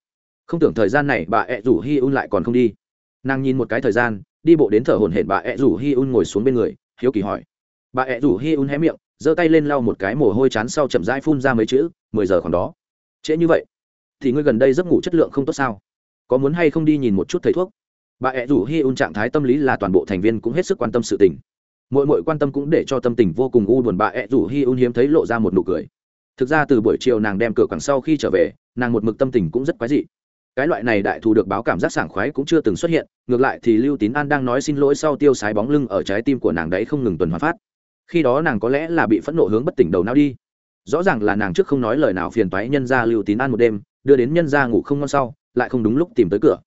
Không tưởng thời gian này bà ẹ rủ hi un lại còn không đi. Nàng nhìn một cái thời gian, đi bộ đến thở hổn hển bà ẹ rủ hi un ngồi xuống bên người, hiếu kỳ hỏi. Bà ẹ rủ hi un hé miệng giơ tay lên lau một cái mồ hôi chán sau chậm rãi phun ra mấy chữ, mười giờ còn đó. Trễ như vậy, thì ngươi gần đây giấc ngủ chất lượng không tốt sao? Có muốn hay không đi nhìn một chút thầy thuốc? Bà ẹ rủ hi un trạng thái tâm lý là toàn bộ thành viên cũng hết sức quan tâm sự tình. Mỗi mỗi quan tâm cũng để cho tâm tình vô cùng u buồn, bà ẹ rủ hi un hiếm thấy lộ ra một nụ cười. Thực ra từ buổi chiều nàng đem cửa quẳng sau khi trở về, nàng một mực tâm tình cũng rất quái dị. Cái loại này đại thù được báo cảm giác sảng khoái cũng chưa từng xuất hiện, ngược lại thì lưu tín an đang nói xin lỗi sau tiêu sái bóng lưng ở trái tim của nàng đấy không ngừng tuần hoàn phát khi đó nàng có lẽ là bị phẫn nộ hướng bất tỉnh đầu não đi. Rõ ràng là nàng trước không nói lời nào phiền toái nhân ra lưu tín an một đêm, đưa đến nhân ra ngủ không ngon sau, lại không đúng lúc tìm tới cửa.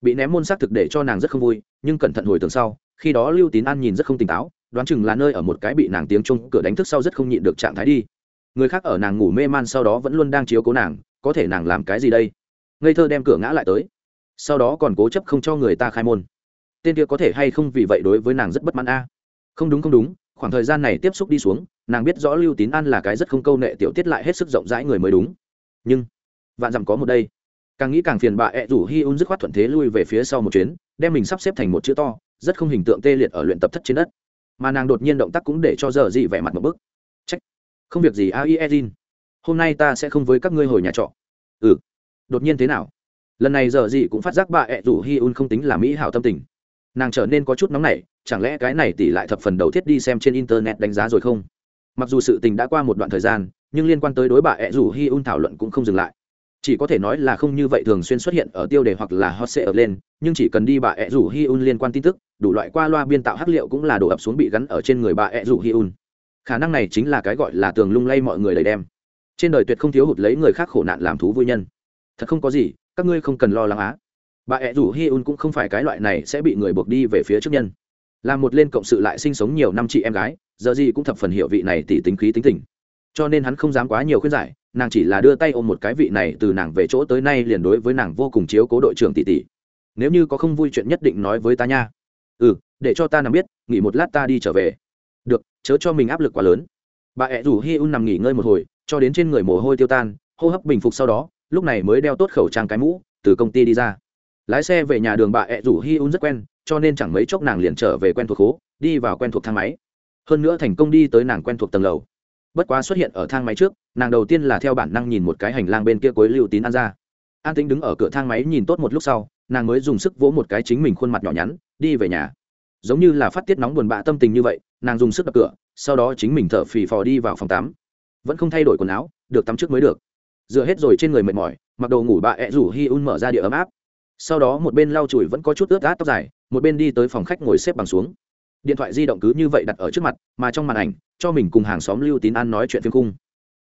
Bị ném môn xác thực để cho nàng rất không vui, nhưng cẩn thận hồi tưởng sau, khi đó lưu tín an nhìn rất không tỉnh táo, đoán chừng là nơi ở một cái bị nàng tiếng chung cửa đánh thức sau rất không nhịn được trạng thái đi. Người khác ở nàng ngủ mê man sau đó vẫn luôn đang chiếu cố nàng, có thể nàng làm cái gì đây? Ngây thơ đem cửa ngã lại tới. Sau đó còn cố chấp không cho người ta khai môn. Tên kia có thể hay không vì vậy đối với nàng rất bất mãn a? Không đúng không đúng khoảng thời gian này tiếp xúc đi xuống, nàng biết rõ lưu tín an là cái rất không câu nệ tiểu tiết lại hết sức rộng rãi người mới đúng. Nhưng, vạn dặm có một đây. Càng nghĩ càng phiền bà ẹ rủ hi un dứt khoát thuận thế lui về phía sau một chuyến, đem mình sắp xếp thành một chữ to, rất không hình tượng tê liệt ở luyện tập thất trên đất. Mà nàng đột nhiên động tác cũng để cho giờ dị vẻ mặt một bức. Trách. Không việc gì, a i e hôm nay ta sẽ không với các ngươi hồi nhà trọ. Ừ. Đột nhiên thế nào? Lần này giờ dị cũng phát giác bà ẹ rủ hi un không tính là mỹ hảo tâm tình. Nàng trở nên có chút nóng nảy chẳng lẽ cái này tỷ lại thập phần đầu thiết đi xem trên internet đánh giá rồi không? Mặc dù sự tình đã qua một đoạn thời gian, nhưng liên quan tới đối bà ẹ rủ hi un thảo luận cũng không dừng lại. Chỉ có thể nói là không như vậy thường xuyên xuất hiện ở tiêu đề hoặc là hot sẽ ở lên, nhưng chỉ cần đi bà ẹ rủ hi un liên quan tin tức, đủ loại qua loa biên tạo hắc liệu cũng là đổ ập xuống bị gắn ở trên người bà ẹ rủ hi un. Khả năng này chính là cái gọi là tường lung lay mọi người đầy đem. Trên đời tuyệt không thiếu hụt lấy người khác khổ nạn làm thú vui nhân. Thật không có gì, các ngươi không cần lo lắng á. Bà ẹ rủ hi un cũng không phải cái loại này sẽ bị người buộc đi về phía trước nhân là một lên cộng sự lại sinh sống nhiều năm chị em gái, giờ gì cũng thập phần hiệu vị này tỷ tính khí tính tình. Cho nên hắn không dám quá nhiều khuyên giải, nàng chỉ là đưa tay ôm một cái vị này từ nàng về chỗ tới nay liền đối với nàng vô cùng chiếu cố đội trưởng tỷ tỷ. Nếu như có không vui chuyện nhất định nói với ta nha. Ừ để cho ta nằm biết, nghỉ một lát ta đi trở về. Được, chớ cho mình áp lực quá lớn. Bà ẹ rủ hi un nằm nghỉ ngơi một hồi, cho đến trên người mồ hôi tiêu tan, hô hấp bình phục sau đó, lúc này mới đeo tốt khẩu trang cái mũ, từ công ty đi ra. Lái xe về nhà đường bà ẹ rủ hi un rất quen cho nên chẳng mấy chốc nàng liền trở về quen thuộc hố đi vào quen thuộc thang máy. Hơn nữa thành công đi tới nàng quen thuộc tầng lầu. Bất quá xuất hiện ở thang máy trước, nàng đầu tiên là theo bản năng nhìn một cái hành lang bên kia cuối lưu tín an ra. An tính đứng ở cửa thang máy nhìn tốt một lúc sau, nàng mới dùng sức vỗ một cái chính mình khuôn mặt nhỏ nhắn, đi về nhà. Giống như là phát tiết nóng buồn bã tâm tình như vậy, nàng dùng sức đập cửa, sau đó chính mình thở phì phò đi vào phòng tắm. Vẫn không thay đổi quần áo, được tắm trước mới được. Dựa hết rồi trên người mệt mỏi, mặc đồ ngủ bà ẹ rủ hi un mở ra địa ấm áp. Sau đó một bên lau chùi vẫn có chút ướt át tóc dài một bên đi tới phòng khách ngồi xếp bằng xuống. Điện thoại di động cứ như vậy đặt ở trước mặt mà trong màn ảnh cho mình cùng hàng xóm lưu tín an nói chuyện phiếm cung,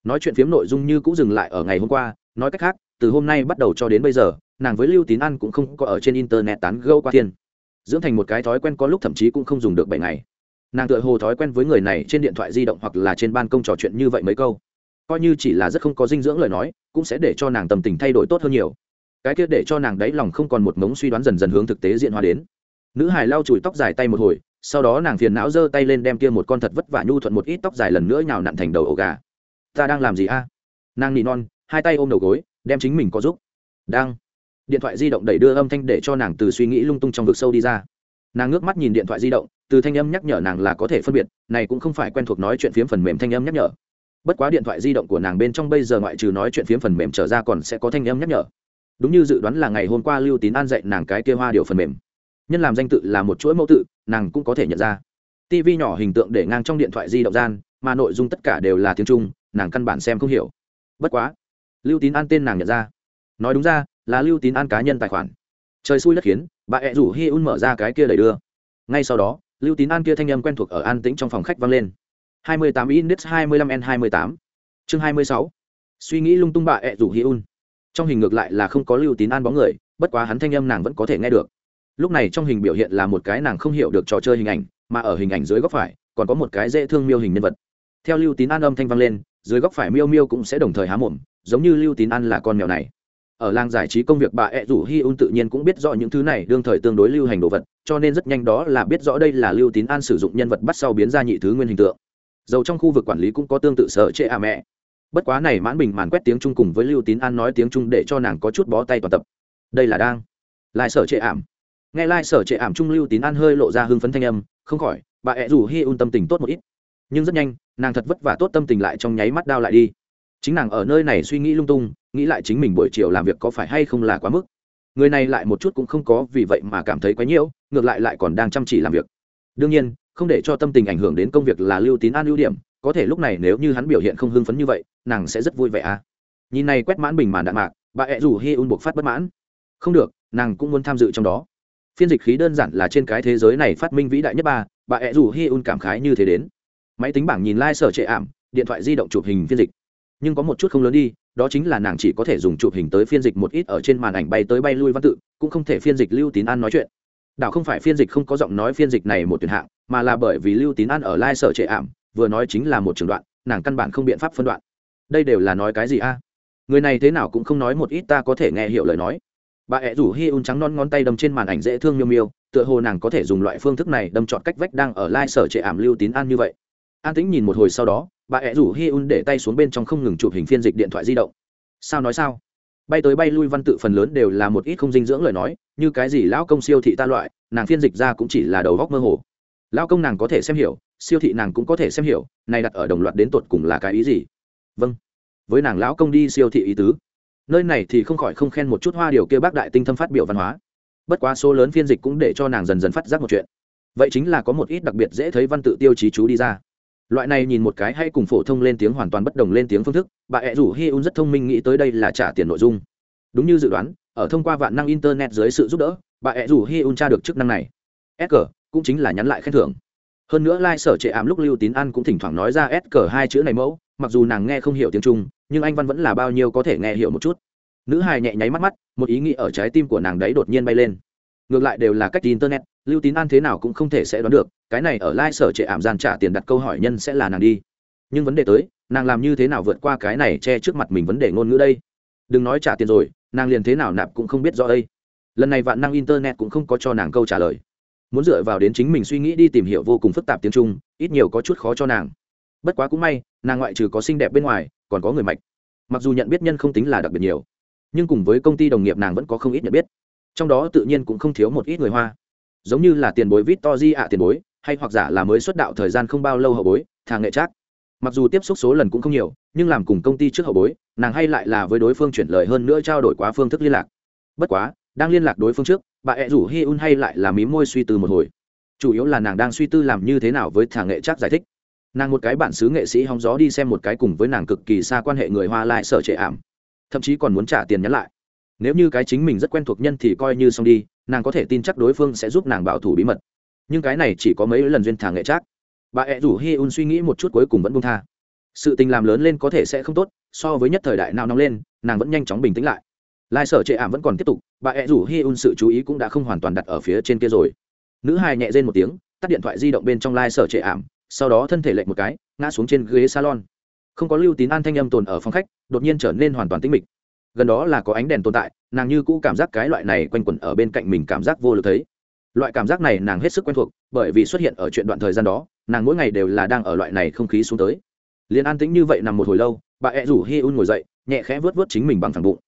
nói chuyện phiếm nội dung như cũng dừng lại ở ngày hôm qua nói cách khác từ hôm nay bắt đầu cho đến bây giờ nàng với lưu tín an cũng không có ở trên internet tán gâu qua thiên. Dưỡng thành một cái thói quen có lúc thậm chí cũng không dùng được bảy ngày. Nàng tựa hồ thói quen với người này trên điện thoại di động hoặc là trên ban công trò chuyện như vậy mấy câu. Coi như chỉ là rất không có dinh dưỡng lời nói cũng sẽ để cho nàng tâm tình thay đổi tốt hơn nhiều. Cái kia để cho nàng đáy lòng không còn một mống suy đoán dần dần hướng thực tế diện hóa đến nữ hải lau chùi tóc dài tay một hồi, sau đó nàng phiền não giơ tay lên đem kia một con thật vất vả nhu thuận một ít tóc dài lần nữa nhào nặn thành đầu ổ gà. Ta đang làm gì a? Nàng nỉ non, hai tay ôm đầu gối, đem chính mình có giúp. Đang. Điện thoại di động đẩy đưa âm thanh để cho nàng từ suy nghĩ lung tung trong vực sâu đi ra. Nàng ngước mắt nhìn điện thoại di động, từ thanh âm nhắc nhở nàng là có thể phân biệt, này cũng không phải quen thuộc nói chuyện phiếm phần mềm thanh âm nhắc nhở. Bất quá điện thoại di động của nàng bên trong bây giờ ngoại trừ nói chuyện phiếm phần mềm trở ra còn sẽ có thanh âm nhắc nhở. Đúng như dự đoán là ngày hôm qua lưu tín an dạy nàng cái kia hoa điều phần mềm nhân làm danh tự là một chuỗi mẫu tự, nàng cũng có thể nhận ra. Tv nhỏ hình tượng để ngang trong điện thoại di động gian, mà nội dung tất cả đều là tiếng trung, nàng căn bản xem không hiểu. Bất quá, lưu tín an tên nàng nhận ra. Nói đúng ra, là lưu tín an cá nhân tài khoản. Trời xui đất khiến, bà ẹ rủ hi un mở ra cái kia đẩy đưa. Ngay sau đó, lưu tín an kia thanh âm quen thuộc ở an tĩnh trong phòng khách vang lên. 28 index 25 n 28 chương 26 suy nghĩ lung tung bà ẹ rủ hi un. Trong hình ngược lại là không có lưu tín an bóng người, bất quá hắn thanh âm nàng vẫn có thể nghe được lúc này trong hình biểu hiện là một cái nàng không hiểu được trò chơi hình ảnh, mà ở hình ảnh dưới góc phải, còn có một cái dễ thương miêu hình nhân vật. Theo lưu tín an âm thanh vang lên, dưới góc phải miêu miêu cũng sẽ đồng thời há mồm, giống như lưu tín an là con mèo này. Ở làng giải trí công việc bà ẹ rủ hi un tự nhiên cũng biết rõ những thứ này, đương thời tương đối lưu hành đồ vật, cho nên rất nhanh đó là biết rõ đây là lưu tín an sử dụng nhân vật bắt sau biến ra nhị thứ nguyên hình tượng. Dầu trong khu vực quản lý cũng có tương tự sở trệ à mẹ. Bất quá này mãn bình màn quét tiếng trung cùng với lưu tín an nói tiếng trung để cho nàng có chút bó tay toàn tập. Đây là đang. Lại sở trệ ảm nghe lai sở trệ ảm trung lưu tín an hơi lộ ra hưng phấn thanh âm, không khỏi, bà ẹ rủ hi un tâm tình tốt một ít. Nhưng rất nhanh, nàng thật vất vả tốt tâm tình lại trong nháy mắt đau lại đi. Chính nàng ở nơi này suy nghĩ lung tung, nghĩ lại chính mình buổi chiều làm việc có phải hay không là quá mức. Người này lại một chút cũng không có vì vậy mà cảm thấy quấy nhiễu ngược lại lại còn đang chăm chỉ làm việc. Đương nhiên, không để cho tâm tình ảnh hưởng đến công việc là lưu tín an ưu điểm, có thể lúc này nếu như hắn biểu hiện không hưng phấn như vậy, nàng sẽ rất vui vẻ à. Nhìn này quét mãn bình màn đạn mạc, bà ẹ rủ hi un buộc phát bất mãn. Không được, nàng cũng muốn tham dự trong đó phiên dịch khí đơn giản là trên cái thế giới này phát minh vĩ đại nhất ba, bà ẹ rủ hi un cảm khái như thế đến. Máy tính bảng nhìn lai、like、sở trệ ảm, điện thoại di động chụp hình phiên dịch. Nhưng có một chút không lớn đi, đó chính là nàng chỉ có thể dùng chụp hình tới phiên dịch một ít ở trên màn ảnh bay tới bay lui văn tự, cũng không thể phiên dịch lưu tín an nói chuyện. Đảo không phải phiên dịch không có giọng nói phiên dịch này một tuyển hạng, mà là bởi vì lưu tín an ở lai sở trệ ảm, vừa nói chính là một trường đoạn, nàng căn bản không biện pháp phân đoạn. Đây đều là nói cái gì a? Người này thế nào cũng không nói một ít, ta có thể nghe hiểu lời nói bà ẹ rủ hi un trắng non ngón tay đâm trên màn ảnh dễ thương miêu miêu, tựa hồ nàng có thể dùng loại phương thức này đâm trọn cách vách đang ở lai sở trệ ảm lưu tín an như vậy. An tĩnh nhìn một hồi sau đó, bà ẹ rủ hi un để tay xuống bên trong không ngừng chụp hình phiên dịch điện thoại di động. Sao nói sao? Bay tới bay lui văn tự phần lớn đều là một ít không dinh dưỡng lời nói, như cái gì lão công siêu thị ta loại, nàng phiên dịch ra cũng chỉ là đầu góc mơ hồ. Lão công nàng có thể xem hiểu, siêu thị nàng cũng có thể xem hiểu, này đặt ở đồng loạt đến tột cùng là cái ý gì? Vâng. Với nàng lão công đi siêu thị ý tứ nơi này thì không khỏi không khen một chút hoa điều kia bác đại tinh thâm phát biểu văn hóa. Bất quá số lớn phiên dịch cũng để cho nàng dần dần phát giác một chuyện. Vậy chính là có một ít đặc biệt dễ thấy văn tự tiêu chí chú đi ra. Loại này nhìn một cái hay cùng phổ thông lên tiếng hoàn toàn bất đồng lên tiếng phương thức, bà ẹ rủ hi un rất thông minh nghĩ tới đây là trả tiền nội dung. Đúng như dự đoán, ở thông qua vạn năng internet dưới sự giúp đỡ, bà ẹ rủ hi un tra được chức năng này. S cờ cũng chính là nhắn lại khen thưởng. Hơn nữa lai、like、sở trệ ám lúc lưu tín ăn cũng thỉnh thoảng nói ra s cờ hai chữ này mẫu, mặc dù nàng nghe không hiểu tiếng trung nhưng anh văn vẫn là bao nhiêu có thể nghe hiểu một chút. Nữ hài nhẹ nháy mắt mắt, một ý nghĩ ở trái tim của nàng đấy đột nhiên bay lên. Ngược lại đều là cách internet, lưu tín an thế nào cũng không thể sẽ đoán được, cái này ở lai、like、sở trệ ảm gian trả tiền đặt câu hỏi nhân sẽ là nàng đi. Nhưng vấn đề tới, nàng làm như thế nào vượt qua cái này che trước mặt mình vấn đề ngôn ngữ đây? Đừng nói trả tiền rồi, nàng liền thế nào nạp cũng không biết rõ đây. Lần này vạn năng internet cũng không có cho nàng câu trả lời. Muốn dựa vào đến chính mình suy nghĩ đi tìm hiểu vô cùng phức tạp tiếng trung, ít nhiều có chút khó cho nàng. Bất quá cũng may, nàng ngoại trừ có xinh đẹp bên ngoài còn có người mạch. Mặc dù nhận biết nhân không tính là đặc biệt nhiều, nhưng cùng với công ty đồng nghiệp nàng vẫn có không ít nhận biết. Trong đó tự nhiên cũng không thiếu một ít người hoa. Giống như là tiền bối vít to di ạ tiền bối, hay hoặc giả là mới xuất đạo thời gian không bao lâu hậu bối, thà nghệ trác. Mặc dù tiếp xúc số lần cũng không nhiều, nhưng làm cùng công ty trước hậu bối, nàng hay lại là với đối phương chuyển lời hơn nữa trao đổi quá phương thức liên lạc. Bất quá, đang liên lạc đối phương trước, bà ẹ rủ hi un hay lại là mí môi suy tư một hồi. Chủ yếu là nàng đang suy tư làm như thế nào với thà nghệ trác giải thích nàng một cái bản xứ nghệ sĩ hóng gió đi xem một cái cùng với nàng cực kỳ xa quan hệ người hoa lại sở trệ ảm, thậm chí còn muốn trả tiền nhắn lại. Nếu như cái chính mình rất quen thuộc nhân thì coi như xong đi, nàng có thể tin chắc đối phương sẽ giúp nàng bảo thủ bí mật. Nhưng cái này chỉ có mấy lần duyên thả nghệ chắc bà ẹ rủ hi un suy nghĩ một chút cuối cùng vẫn buông tha. Sự tình làm lớn lên có thể sẽ không tốt, so với nhất thời đại nào nóng lên, nàng vẫn nhanh chóng bình tĩnh lại. Lai sở trệ ảm vẫn còn tiếp tục, bà ẹ rủ hi un sự chú ý cũng đã không hoàn toàn đặt ở phía trên kia rồi. Nữ hài nhẹ rên một tiếng, tắt điện thoại di động bên trong lai sở trệ ảm sau đó thân thể lệch một cái, ngã xuống trên ghế salon. Không có lưu tín an thanh âm tồn ở phòng khách, đột nhiên trở nên hoàn toàn tĩnh mịch. Gần đó là có ánh đèn tồn tại, nàng như cũ cảm giác cái loại này quanh quẩn ở bên cạnh mình cảm giác vô lực thấy. Loại cảm giác này nàng hết sức quen thuộc, bởi vì xuất hiện ở chuyện đoạn thời gian đó, nàng mỗi ngày đều là đang ở loại này không khí xuống tới. Liền an tĩnh như vậy nằm một hồi lâu, bà ẹ rủ hi un ngồi dậy, nhẹ khẽ vớt vớt chính mình bằng thẳng bụng.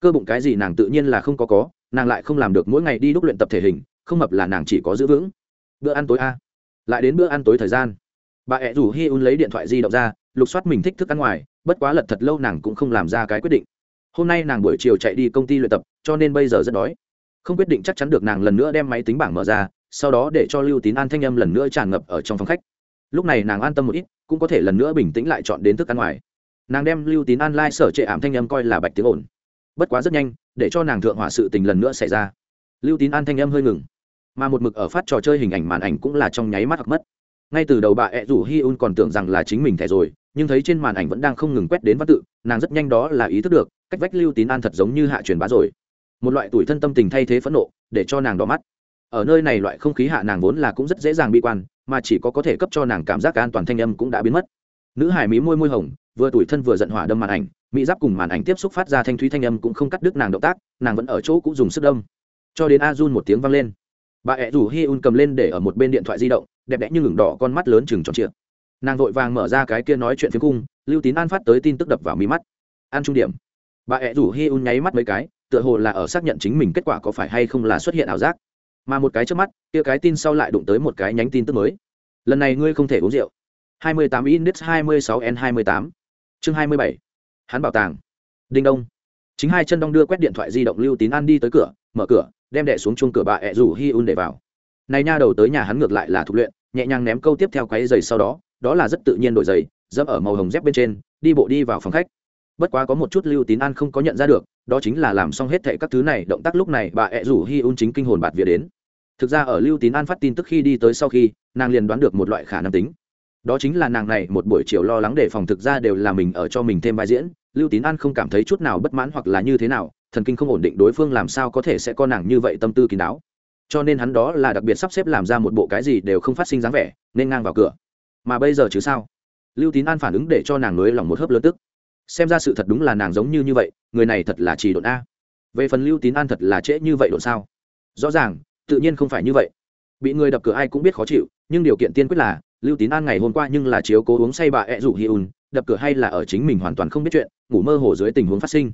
Cơ bụng cái gì nàng tự nhiên là không có có, nàng lại không làm được mỗi ngày đi đúc luyện tập thể hình, không mập là nàng chỉ có giữ vững. Bữa ăn tối a. Lại đến bữa ăn tối thời gian bà ẹ rủ hi un lấy điện thoại di động ra, lục soát mình thích thức ăn ngoài, bất quá lật thật lâu nàng cũng không làm ra cái quyết định. Hôm nay nàng buổi chiều chạy đi công ty luyện tập, cho nên bây giờ rất đói. Không quyết định chắc chắn được nàng lần nữa đem máy tính bảng mở ra, sau đó để cho lưu tín an thanh âm lần nữa tràn ngập ở trong phòng khách. Lúc này nàng an tâm một ít, cũng có thể lần nữa bình tĩnh lại chọn đến thức ăn ngoài. Nàng đem lưu tín an lai、like、sở trệ ảm thanh âm coi là bạch tiếng ổn bất quá rất nhanh, để cho nàng thượng hỏa sự tình lần nữa xảy ra. Lưu tín an thanh âm hơi ngừng, mà một mực ở phát trò chơi hình ảnh màn ảnh cũng là trong nháy mắt hoặc mất ngay từ đầu bà ẹ rủ hi un còn tưởng rằng là chính mình thẻ rồi, nhưng thấy trên màn ảnh vẫn đang không ngừng quét đến văn tự, nàng rất nhanh đó là ý thức được, cách vách lưu tín an thật giống như hạ truyền bá rồi. Một loại tuổi thân tâm tình thay thế phẫn nộ, để cho nàng đỏ mắt. Ở nơi này loại không khí hạ nàng vốn là cũng rất dễ dàng bi quan, mà chỉ có có thể cấp cho nàng cảm giác an toàn thanh âm cũng đã biến mất. Nữ hải mí môi môi hồng, vừa tủi thân vừa giận hỏa đâm màn ảnh, mỹ giáp cùng màn ảnh tiếp xúc phát ra thanh thúy thanh âm cũng không cắt đứt nàng động tác, nàng vẫn ở chỗ cũng dùng sức đâm. Cho đến a jun một tiếng vang lên. Bà ẹ rủ hi un cầm lên để ở một bên điện thoại di động đẹp đẽ như ngừng đỏ con mắt lớn chừng tròn trịa. Nàng vội vàng mở ra cái kia nói chuyện phía cung, lưu tín an phát tới tin tức đập vào mí mắt. An trung điểm. Bà ẹ rủ hi un nháy mắt mấy cái, tựa hồ là ở xác nhận chính mình kết quả có phải hay không là xuất hiện ảo giác. Mà một cái trước mắt, kia cái tin sau lại đụng tới một cái nhánh tin tức mới. Lần này ngươi không thể uống rượu. 28 index 26 n 28 chương 27 hắn bảo tàng. Đinh đông. Chính hai chân đong đưa quét điện thoại di động lưu tín an đi tới cửa, mở cửa, đem đệ xuống chuông cửa bà ẹ rủ hi un để vào này nha đầu tới nhà hắn ngược lại là thuộc luyện, nhẹ nhàng ném câu tiếp theo quáy giày sau đó đó là rất tự nhiên đổi giày, dẫm ở màu hồng dép bên trên, đi bộ đi vào phòng khách. Bất quá có một chút lưu tín an không có nhận ra được, đó chính là làm xong hết thệ các thứ này, động tác lúc này bà ẹ rủ hi un chính kinh hồn bạt vía đến. Thực ra ở lưu tín an phát tin tức khi đi tới sau khi, nàng liền đoán được một loại khả năng tính. Đó chính là nàng này một buổi chiều lo lắng để phòng thực ra đều là mình ở cho mình thêm vai diễn, lưu tín an không cảm thấy chút nào bất mãn hoặc là như thế nào, thần kinh không ổn định đối phương làm sao có thể sẽ có nàng như vậy tâm tư kín đáo cho nên hắn đó là đặc biệt sắp xếp làm ra một bộ cái gì đều không phát sinh dáng vẻ, nên ngang vào cửa. Mà bây giờ chứ sao? Lưu tín an phản ứng để cho nàng nới lòng một hớp lớn tức. Xem ra sự thật đúng là nàng giống như như vậy, người này thật là chỉ độn a. Về phần lưu tín an thật là trễ như vậy độn sao? Rõ ràng, tự nhiên không phải như vậy. Bị người đập cửa ai cũng biết khó chịu, nhưng điều kiện tiên quyết là, lưu tín an ngày hôm qua nhưng là chiếu cố uống say bà ẹ rủ hi un, đập cửa hay là ở chính mình hoàn toàn không biết chuyện, ngủ mơ hồ dưới tình huống phát sinh.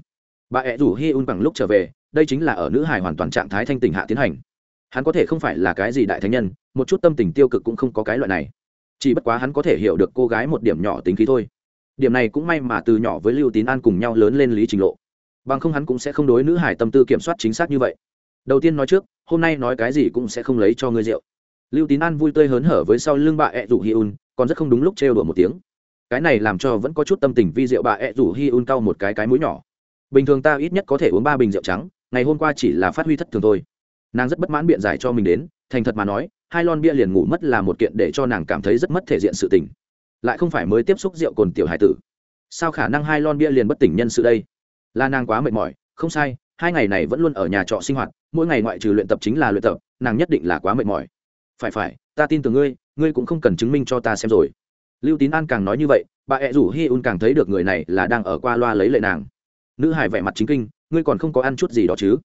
Bà ẹ rủ hi un bằng lúc trở về, đây chính là ở nữ hải hoàn toàn trạng thái thanh tỉnh hạ tiến hành hắn có thể không phải là cái gì đại thánh nhân, một chút tâm tình tiêu cực cũng không có cái loại này. Chỉ bất quá hắn có thể hiểu được cô gái một điểm nhỏ tính khí thôi. Điểm này cũng may mà từ nhỏ với lưu tín an cùng nhau lớn lên lý trình lộ. Bằng không hắn cũng sẽ không đối nữ hải tâm tư kiểm soát chính xác như vậy. Đầu tiên nói trước, hôm nay nói cái gì cũng sẽ không lấy cho ngươi rượu. Lưu tín an vui tươi hớn hở với sau lưng bà ẹ rủ hi un, còn rất không đúng lúc trêu đùa một tiếng. Cái này làm cho vẫn có chút tâm tình vi rượu bà ẹ rủ hi un cau một cái cái mũi nhỏ. Bình thường ta ít nhất có thể uống ba bình rượu trắng, ngày hôm qua chỉ là phát huy thất thường thôi nàng rất bất mãn biện giải cho mình đến, thành thật mà nói, hai lon bia liền ngủ mất là một kiện để cho nàng cảm thấy rất mất thể diện sự tình. Lại không phải mới tiếp xúc rượu cồn tiểu hải tử. Sao khả năng hai lon bia liền bất tỉnh nhân sự đây? Là nàng quá mệt mỏi, không sai, hai ngày này vẫn luôn ở nhà trọ sinh hoạt, mỗi ngày ngoại trừ luyện tập chính là luyện tập, nàng nhất định là quá mệt mỏi. Phải phải, ta tin tưởng ngươi ngươi cũng không cần chứng minh cho ta xem rồi. Lưu tín an càng nói như vậy, bà ẹ rủ hi un càng thấy được người này là đang ở qua loa lấy lệ nàng. Nữ hải vẻ mặt chính kinh, ngươi còn không có ăn chút gì đó chứ?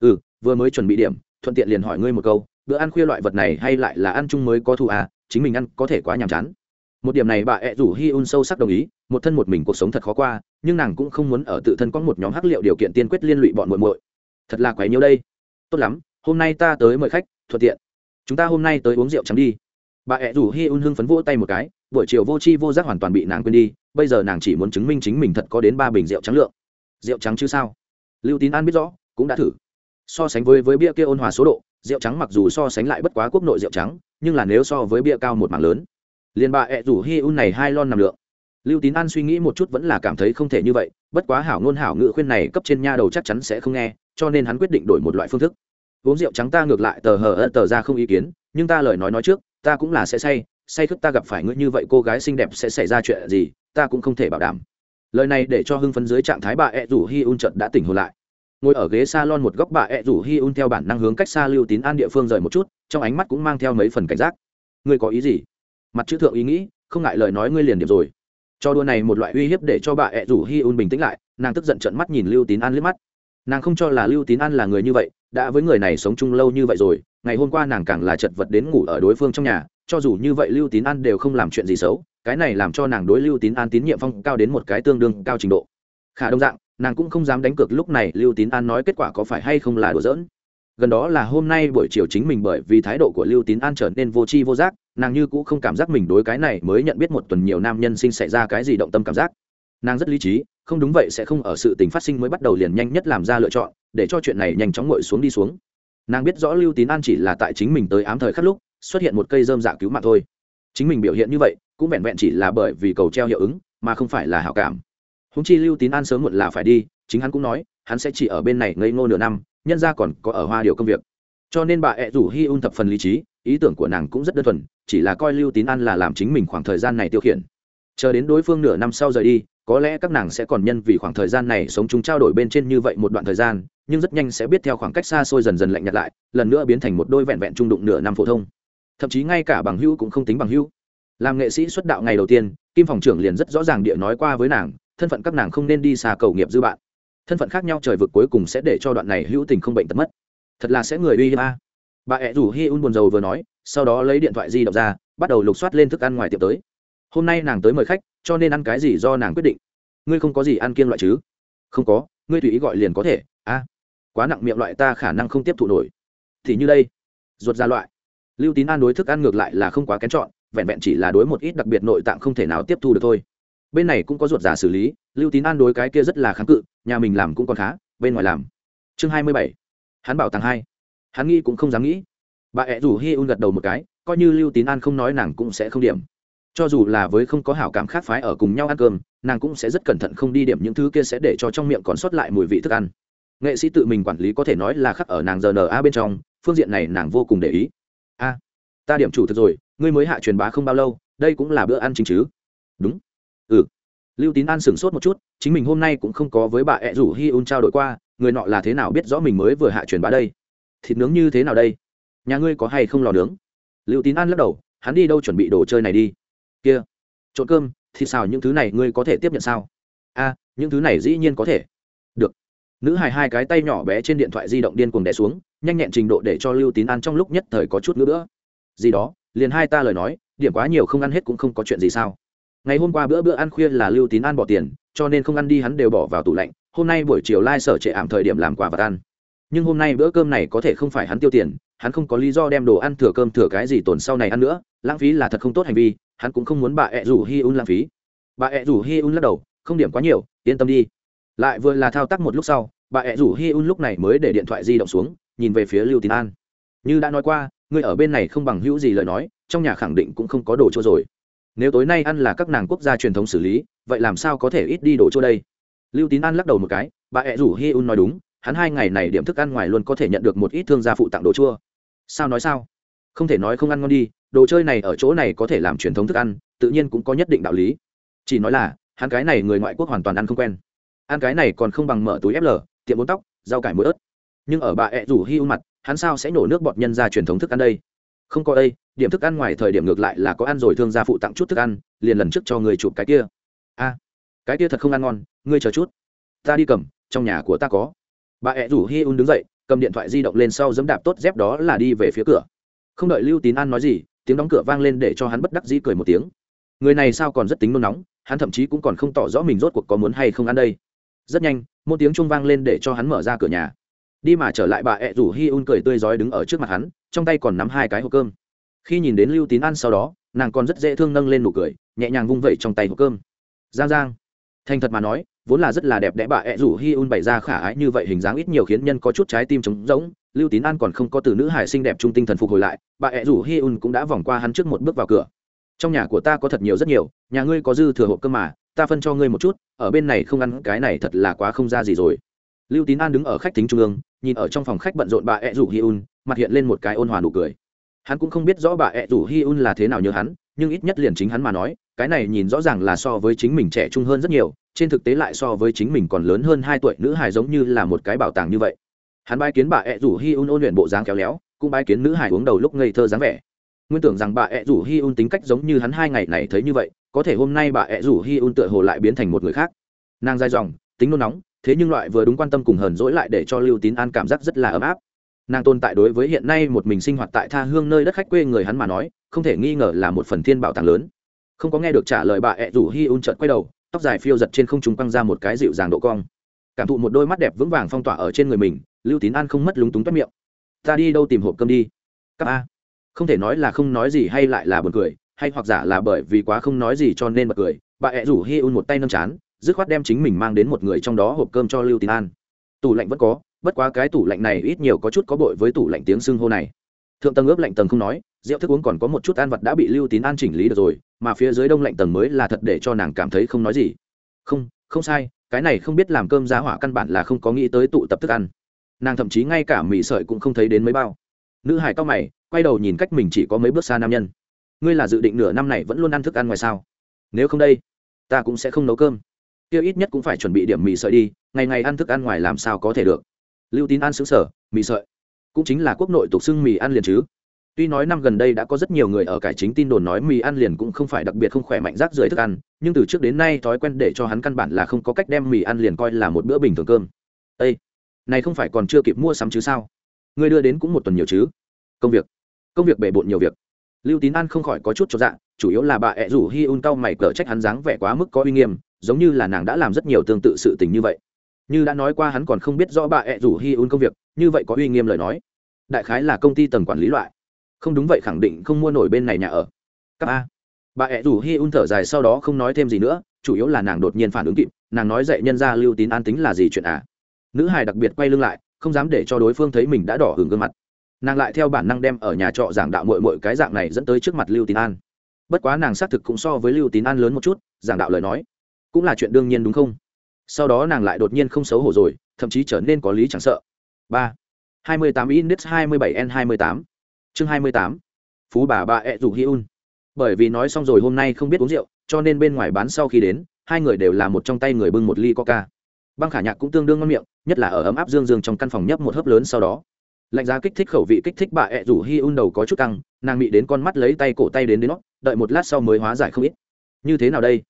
Ừ vừa mới chuẩn bị điểm thuận tiện liền hỏi ngươi một câu, bữa ăn khuya loại vật này hay lại là ăn chung mới có thù à chính mình ăn có thể quá nhàm chán. Một điểm này bà ẹ rủ hi un sâu sắc đồng ý, một thân một mình cuộc sống thật khó qua, nhưng nàng cũng không muốn ở tự thân có một nhóm hắc liệu điều kiện tiên quyết liên lụy bọn muội muội. Thật là quấy nhiêu đây. Tốt lắm, hôm nay ta tới mời khách, thuận tiện. Chúng ta hôm nay tới uống rượu trắng đi. Bà ẹ rủ hi un hưng phấn vỗ tay một cái, buổi chiều vô tri vô giác hoàn toàn bị nàng quên đi, bây giờ nàng chỉ muốn chứng minh chính mình thật có đến ba bình rượu trắng lượng. Rượu trắng chứ sao? Lưu tín an biết rõ, cũng đã thử so sánh với với bia kia ôn hòa số độ, rượu trắng mặc dù so sánh lại bất quá quốc nội rượu trắng, nhưng là nếu so với bia cao một mảng lớn. Liền bà ẹ rủ hi un này hai lon nằm lượng. Lưu tín an suy nghĩ một chút vẫn là cảm thấy không thể như vậy, bất quá hảo ngôn hảo ngự khuyên này cấp trên nha đầu chắc chắn sẽ không nghe, cho nên hắn quyết định đổi một loại phương thức. Uống rượu trắng ta ngược lại tờ hờ ơ tờ ra không ý kiến, nhưng ta lời nói nói trước, ta cũng là sẽ say say thức ta gặp phải ngươi như vậy cô gái xinh đẹp sẽ xảy ra chuyện gì, ta cũng không thể bảo đảm. Lời này để cho hưng phấn dưới trạng thái bà ẹ rủ hi un trận đã tỉnh hồn lại ngồi ở ghế s a lon một góc bà ẹ rủ hi un theo bản năng hướng cách xa lưu tín an địa phương rời một chút, trong ánh mắt cũng mang theo mấy phần cảnh giác. Ngươi có ý gì? Mặt chữ thượng ý nghĩ, không ngại lời nói ngươi liền điểm rồi. Cho đua này một loại uy hiếp để cho bà ẹ rủ hi un bình tĩnh lại, nàng tức giận trận mắt nhìn lưu tín an liếc mắt. Nàng không cho là lưu tín an là người như vậy, đã với người này sống chung lâu như vậy rồi, ngày hôm qua nàng càng là chật vật đến ngủ ở đối phương trong nhà, cho dù như vậy lưu tín an đều không làm chuyện gì xấu, cái này làm cho nàng đối lưu tín an tín nhiệm phong cao đến một cái tương đương cao trình độ. Khả đông dạng nàng cũng không dám đánh cược lúc này lưu tín an nói kết quả có phải hay không là đùa giỡn. Gần đó là hôm nay buổi chiều chính mình bởi vì thái độ của lưu tín an trở nên vô tri vô giác, nàng như cũng không cảm giác mình đối cái này mới nhận biết một tuần nhiều nam nhân sinh xảy ra cái gì động tâm cảm giác. Nàng rất lý trí, không đúng vậy sẽ không ở sự tình phát sinh mới bắt đầu liền nhanh nhất làm ra lựa chọn, để cho chuyện này nhanh chóng ngồi xuống đi xuống. Nàng biết rõ lưu tín an chỉ là tại chính mình tới ám thời khắc lúc, xuất hiện một cây dơm dạ cứu mạng thôi. Chính mình biểu hiện như vậy, cũng vẹn vẹn chỉ là bởi vì cầu treo hiệu ứng, mà không phải là hảo cảm húng chi lưu tín an sớm muộn là phải đi, chính hắn cũng nói, hắn sẽ chỉ ở bên này ngây ngô nửa năm, nhân ra còn có ở hoa điều công việc. Cho nên bà ẹ rủ hi un thập phần lý trí, ý tưởng của nàng cũng rất đơn thuần, chỉ là coi lưu tín an là làm chính mình khoảng thời gian này tiêu khiển. Chờ đến đối phương nửa năm sau rời đi, có lẽ các nàng sẽ còn nhân vì khoảng thời gian này sống chung trao đổi bên trên như vậy một đoạn thời gian, nhưng rất nhanh sẽ biết theo khoảng cách xa xôi dần dần lạnh nhạt lại, lần nữa biến thành một đôi vẹn vẹn trung đụng nửa năm phổ thông. Thậm chí ngay cả bằng hữu cũng không tính bằng hữu. Làm nghệ sĩ xuất đạo ngày đầu tiên, kim phòng trưởng liền rất rõ ràng địa nói qua với nàng thân phận các nàng không nên đi xa cầu nghiệp dư bạn. Thân phận khác nhau trời vực cuối cùng sẽ để cho đoạn này hữu tình không bệnh tật mất. Thật là sẽ người uy hiếp a. Bà ẹ rủ hi un buồn rầu vừa nói, sau đó lấy điện thoại di động ra, bắt đầu lục soát lên thức ăn ngoài tiệm tới. Hôm nay nàng tới mời khách, cho nên ăn cái gì do nàng quyết định. Ngươi không có gì ăn kiêng loại chứ? Không có, ngươi tùy ý gọi liền có thể, a. Quá nặng miệng loại ta khả năng không tiếp thụ nổi. Thì như đây. Ruột ra loại. Lưu tín an đối thức ăn ngược lại là không quá kén chọn, vẹn vẹn chỉ là đối một ít đặc biệt nội tạng không thể nào tiếp thu được thôi bên này cũng có ruột giả xử lý, lưu tín an đối cái kia rất là kháng cự, nhà mình làm cũng còn khá, bên ngoài làm. Chương hai mươi bảy, hắn bảo tàng hai. Hắn nghĩ cũng không dám nghĩ. Bà ẹ rủ hi un gật đầu một cái, coi như lưu tín an không nói nàng cũng sẽ không điểm. Cho dù là với không có hảo cảm khác phái ở cùng nhau ăn cơm, nàng cũng sẽ rất cẩn thận không đi điểm những thứ kia sẽ để cho trong miệng còn sót lại mùi vị thức ăn. Nghệ sĩ tự mình quản lý có thể nói là khắc ở nàng giờ n a bên trong, phương diện này nàng vô cùng để ý. A, ta điểm chủ thực rồi, ngươi mới hạ truyền bá không bao lâu, đây cũng là bữa ăn chính chứ. Đúng ừ. Lưu tín an sửng sốt một chút, chính mình hôm nay cũng không có với bà ẹ rủ hi un trao đổi qua, người nọ là thế nào biết rõ mình mới vừa hạ truyền bá đây? Thịt nướng như thế nào đây? Nhà ngươi có hay không lò nướng? Lưu tín an lắc đầu, hắn đi đâu chuẩn bị đồ chơi này đi? Kia, trộn cơm, thịt xào những thứ này ngươi có thể tiếp nhận sao? A, những thứ này dĩ nhiên có thể. Được. Nữ hài hai cái tay nhỏ bé trên điện thoại di động điên cuồng đẻ xuống, nhanh nhẹn trình độ để cho lưu tín An trong lúc nhất thời có chút nữa gì đó, liền hai ta lời nói, điểm quá nhiều không ăn hết cũng không có chuyện gì sao? Ngày hôm qua bữa bữa ăn khuya là lưu tín ăn bỏ tiền, cho nên không ăn đi hắn đều bỏ vào tủ lạnh, hôm nay buổi chiều lai、like、sở trệ ảm thời điểm làm quà vật ăn. Nhưng hôm nay bữa cơm này có thể không phải hắn tiêu tiền, hắn không có lý do đem đồ ăn thừa cơm thừa cái gì tồn sau này ăn nữa, lãng phí là thật không tốt hành vi, hắn cũng không muốn bà ẹ rủ hi un lãng phí. Bà ẹ rủ hi un lắc đầu, không điểm quá nhiều, yên tâm đi. Lại vừa là thao tác một lúc sau, bà ẹ rủ hi un lúc này mới để điện thoại di động xuống, nhìn về phía lưu tín an. Như đã nói qua người ở bên này không bằng hữu gì lời nói, trong nhà khẳng định cũng không có đồ chỗ rồi nếu tối nay ăn là các nàng quốc gia truyền thống xử lý, vậy làm sao có thể ít đi đồ chỗ đây? Lưu tín an lắc đầu một cái, bà ẹ rủ hi un nói đúng, hắn hai ngày này điểm thức ăn ngoài luôn có thể nhận được một ít thương gia phụ tặng đồ chua. Sao nói sao? Không thể nói không ăn ngon đi, đồ chơi này ở chỗ này có thể làm truyền thống thức ăn, tự nhiên cũng có nhất định đạo lý. Chỉ nói là, hắn cái này người ngoại quốc hoàn toàn ăn không quen. Ăn cái này còn không bằng mở túi fl tiệm bốn tóc, rau cải muối ớt. Nhưng ở bà ẹ rủ hi un mặt, hắn sao sẽ nổ nước bọt nhân ra truyền thống thức ăn đây? Không có đây điểm thức ăn ngoài thời điểm ngược lại là có ăn rồi thương gia phụ tặng chút thức ăn, liền lần trước cho người chụp cái kia. A, cái kia thật không ăn ngon, ngươi chờ chút. Ta đi cầm, trong nhà của ta có. Bà ẹ rủ hi un đứng dậy, cầm điện thoại di động lên sau dẫm đạp tốt dép đó là đi về phía cửa. Không đợi lưu tín an nói gì, tiếng đóng cửa vang lên để cho hắn bất đắc dĩ cười một tiếng. Người này sao còn rất tính nôn nóng, hắn thậm chí cũng còn không tỏ rõ mình rốt cuộc có muốn hay không ăn đây. Rất nhanh, một tiếng trung vang lên để cho hắn mở ra cửa nhà đi mà trở lại bà ẹ rủ hi un cười tươi rói đứng ở trước mặt hắn, trong tay còn nắm hai cái hộp cơm. Khi nhìn đến lưu tín ăn sau đó, nàng còn rất dễ thương nâng lên nụ cười, nhẹ nhàng vung vẩy trong tay hộp cơm. Giang giang. Thành thật mà nói, vốn là rất là đẹp đẽ bà ẹ rủ hi un bày ra khả ái như vậy hình dáng ít nhiều khiến nhân có chút trái tim trống rỗng. Lưu tín an còn không có từ nữ hải xinh đẹp trung tinh thần phục hồi lại, bà ẹ rủ hi un cũng đã vòng qua hắn trước một bước vào cửa. Trong nhà của ta có thật nhiều rất nhiều, nhà ngươi có dư thừa hộp cơm mà, ta phân cho ngươi một chút, ở bên này không ăn, cái này thật là quá không ra gì rồi. Lưu tín an đứng ở khách thính trung ương nhìn ở trong phòng khách bận rộn bà ẹ rủ hi un mặt hiện lên một cái ôn hòa nụ cười. Hắn cũng không biết rõ bà ẹ rủ hi un là thế nào như hắn, nhưng ít nhất liền chính hắn mà nói, cái này nhìn rõ ràng là so với chính mình trẻ trung hơn rất nhiều, trên thực tế lại so với chính mình còn lớn hơn hai tuổi nữ hài giống như là một cái bảo tàng như vậy. Hắn bái kiến bà ẹ rủ hi un ôn luyện bộ dáng khéo léo, cũng bái kiến nữ hài uống đầu lúc ngây thơ dáng vẻ. Nguyên tưởng rằng bà ẹ rủ hi un tính cách giống như hắn hai ngày này thấy như vậy, có thể hôm nay bà ẹ rủ hi un tựa hồ lại biến thành một người khác. Nàng dai dòng, tính nôn nóng thế nhưng loại vừa đúng quan tâm cùng hờn dỗi lại để cho lưu tín an cảm giác rất là ấm áp. Nàng tồn tại đối với hiện nay một mình sinh hoạt tại tha hương nơi đất khách quê người hắn mà nói, không thể nghi ngờ là một phần thiên bảo tàng lớn. Không có nghe được trả lời bà ẹ rủ hi un trợn quay đầu, tóc dài phiêu giật trên không trung quăng ra một cái dịu dàng độ cong. Cảm thụ một đôi mắt đẹp vững vàng phong tỏa ở trên người mình, lưu tín an không mất lúng túng toét miệng. Ta đi đâu tìm hộp cơm đi? Các a. Không thể nói là không nói gì hay lại là b u ồ n cười, hay hoặc giả là bởi vì quá không nói gì cho nên bật cười, bà ẹ rủ hi un một tay nâm chán dứt khoát đem chính mình mang đến một người trong đó hộp cơm cho lưu tín an. Tủ lạnh vẫn có, bất quá cái tủ lạnh này ít nhiều có chút có bội với tủ lạnh tiếng xưng hô này. Thượng tầng ướp lạnh tầng không nói, rượu thức uống còn có một chút ăn vật đã bị lưu tín an chỉnh lý được rồi, mà phía dưới đông lạnh tầng mới là thật để cho nàng cảm thấy không nói gì. Không không sai, cái này không biết làm cơm giá hỏa căn bản là không có nghĩ tới tụ tập thức ăn. Nàng thậm chí ngay cả mì sợi cũng không thấy đến mấy bao. Nữ hải cao mày, quay đầu nhìn cách mình chỉ có mấy bước xa nam nhân. Ngươi là dự định nửa năm này vẫn luôn ăn thức ăn ngoài sao? Nếu không đây, ta cũng sẽ không nấu cơm kia ít nhất cũng phải chuẩn bị điểm mì sợi đi, ngày ngày ăn thức ăn ngoài làm sao có thể được. Lưu tín ăn xứng sở mì sợi? Cũng chính là quốc nội tục xưng mì ăn liền chứ. Tuy nói năm gần đây đã có rất nhiều người ở cải chính tin đồn nói mì ăn liền cũng không phải đặc biệt không khỏe mạnh rác rưởi thức ăn, nhưng từ trước đến nay thói quen để cho hắn căn bản là không có cách đem mì ăn liền coi là một bữa bình thường cơm. Ây này không phải còn chưa kịp mua sắm chứ sao? Người đưa đến cũng một tuần nhiều chứ? Công việc. Công việc bề bộn nhiều việc. Lưu tín an không khỏi có chút cho dạ chủ yếu là bà ẹ rủ hi un cau mày cờ trách hắn dáng vẻ quá mức có uy nghiêm giống như là nàng đã làm rất nhiều tương tự sự tình như vậy. Như đã nói qua hắn còn không biết rõ bà ẹ rủ hi un công việc, như vậy có uy nghiêm lời nói. Đại khái là công ty tầng quản lý loại. Không đúng vậy khẳng định không mua nổi bên này nhà ở. Các a. Bà ẹ rủ hi un thở dài sau đó không nói thêm gì nữa, chủ yếu là nàng đột nhiên phản ứng kịp, nàng nói dạy nhân ra lưu tín an tính là gì chuyện à? Nữ hài đặc biệt quay lưng lại, không dám để cho đối phương thấy mình đã đỏ hưởng gương mặt. Nàng lại theo bản năng đem ở nhà trọ giảng đạo mội mội cái dạng này dẫn tới trước mặt lưu tín an. Bất quá nàng xác thực cũng so với lưu tín an lớn một chút, giảng đạo lời nói cũng là chuyện đương nhiên đúng không? Sau đó nàng lại đột nhiên không xấu hổ rồi, thậm chí trở nên có lý chẳng sợ. Ba. hai mươi tám index hai mươi bảy n hai mươi tám. Chương hai mươi tám. Phú bà bà ẹ rủ hi un bởi vì nói xong rồi hôm nay không biết uống rượu, cho nên bên ngoài bán sau khi đến, hai người đều là một trong tay người bưng một ly coca. Băng khả nhạc cũng tương đương ngon miệng, nhất là ở ấm áp dương dương trong căn phòng nhấp một hớp lớn sau đó. Lạnh giá kích thích khẩu vị kích thích bà ẹ rủ hi un đầu có chút căng, nàng bị đến con mắt lấy tay cổ tay đến đến nó đợi một lát sau mới hóa giải không ít. Như thế nào đây?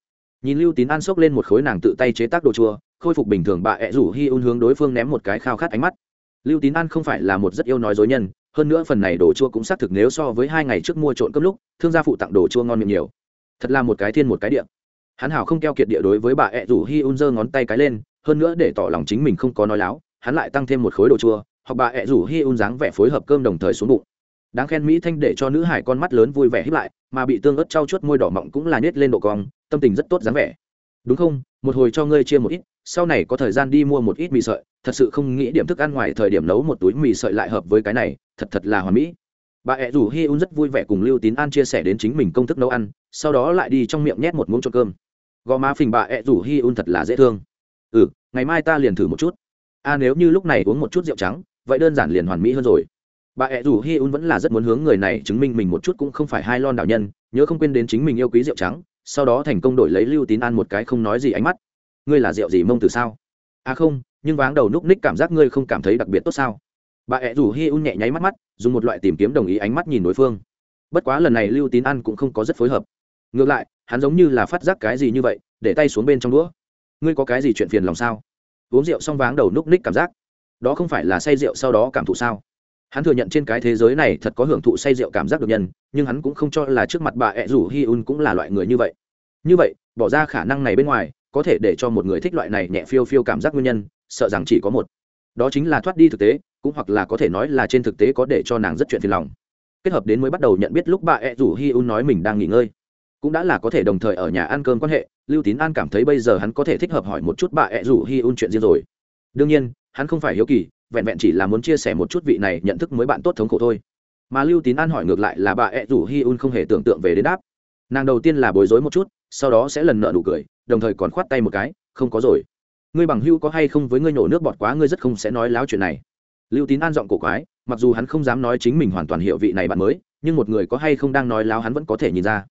Nhìn lưu tín an xốc lên một khối nàng tự tay chế tác đồ chua, khôi phục bình thường bà ẹ rủ hi un hướng đối phương ném một cái khao khát ánh mắt. Lưu tín an không phải là một rất yêu nói dối nhân, hơn nữa phần này đồ chua cũng xác thực nếu so với hai ngày trước mua trộn cấp lúc, thương gia phụ tặng đồ chua ngon miệng nhiều. Thật là một cái thiên một cái địa. Hắn hảo không keo kiệt địa đối với bà ẹ rủ hi un giơ ngón tay cái lên, hơn nữa để tỏ lòng chính mình không có nói láo, hắn lại tăng thêm một khối đồ chua, hoặc bà ẹ rủ hi un dáng vẻ phối hợp cơm đồng thời xuống bụng. Đáng khen mỹ thanh để cho nữ hải con mắt lớn vui vẻ hiếp lại, mà bị tương ớt trao chuốt môi đỏ mọng cũng là nhét lên độ cong tâm tình rất tốt dáng vẻ. Đúng không? Một hồi cho ngươi chia một ít sau này có thời gian đi mua một ít mì sợi. Thật sự không nghĩ điểm thức ăn ngoài thời điểm nấu một túi mì sợi lại hợp với cái này thật thật là hoàn mỹ. Bà ẹ rủ hi un rất vui vẻ cùng lưu tín an chia sẻ đến chính mình công thức nấu ăn sau đó lại đi trong miệng nhét một muỗng cho cơm. Gò má phình bà ẹ rủ hi un thật là dễ thương. Ừ ngày mai ta liền thử một chút. A à, nếu như lúc này uống một chút rượu trắng vậy đơn giản liền hoàn mỹ hơn rồi. Bà ẹ rủ hi un vẫn là rất muốn hướng người này chứng minh mình một chút cũng không phải hai lon đạo nhân nhớ không quên đến chính mình yêu quý rượu trắng sau đó thành công đổi lấy lưu tín an một cái không nói gì ánh mắt. Ngươi là rượu gì mông từ sao? À không, nhưng váng đầu núp ních cảm giác ngươi không cảm thấy đặc biệt tốt sao? Bà ẹ rủ hi un nhẹ nháy mắt mắt, dùng một loại tìm kiếm đồng ý ánh mắt nhìn đối phương. Bất quá lần này lưu tín an cũng không có rất phối hợp. Ngược lại, hắn giống như là phát giác cái gì như vậy, để tay xuống bên trong đũa. Ngươi có cái gì chuyện phiền lòng sao? Uống rượu xong váng đầu núp ních cảm giác. Đó không phải là say rượu sau đó cảm thụ sao? Hắn thừa nhận trên cái thế giới này thật có hưởng thụ say rượu cảm giác được nhân, nhưng hắn cũng không cho là trước mặt bà ẹ rủ hi un cũng là loại người như vậy. Như vậy, bỏ ra khả năng này bên ngoài, có thể để cho một người thích loại này nhẹ phiêu phiêu cảm giác nguyên nhân, sợ rằng chỉ có một. Đó chính là thoát đi thực tế, cũng hoặc là có thể nói là trên thực tế có để cho nàng rất chuyện phiền lòng. Kết hợp đến mới bắt đầu nhận biết lúc bà ẹ rủ hi un nói mình đang nghỉ ngơi. Cũng đã là có thể đồng thời ở nhà ăn cơm quan hệ, lưu tín an cảm thấy bây giờ hắn có thể thích hợp hỏi một chút bà ẹ rủ hi un chuyện riêng rồi. Đương nhiên, hắn không phải hiếu kỳ vẹn vẹn chỉ là muốn chia sẻ một chút vị này nhận thức mới bạn tốt thống khổ thôi. Mà lưu tín an hỏi ngược lại là bà ẹ rủ hi un không hề tưởng tượng về đến đáp. Nàng đầu tiên là bối rối một chút, sau đó sẽ lần nợ nụ cười, đồng thời còn khoát tay một cái, không có rồi. Ngươi bằng hưu có hay không với ngươi nổ nước bọt quá, ngươi rất không sẽ nói láo chuyện này. Lưu tín an giọng cổ quái, mặc dù hắn không dám nói chính mình hoàn toàn hiểu vị này bạn mới, nhưng một người có hay không đang nói láo hắn vẫn có thể nhìn ra.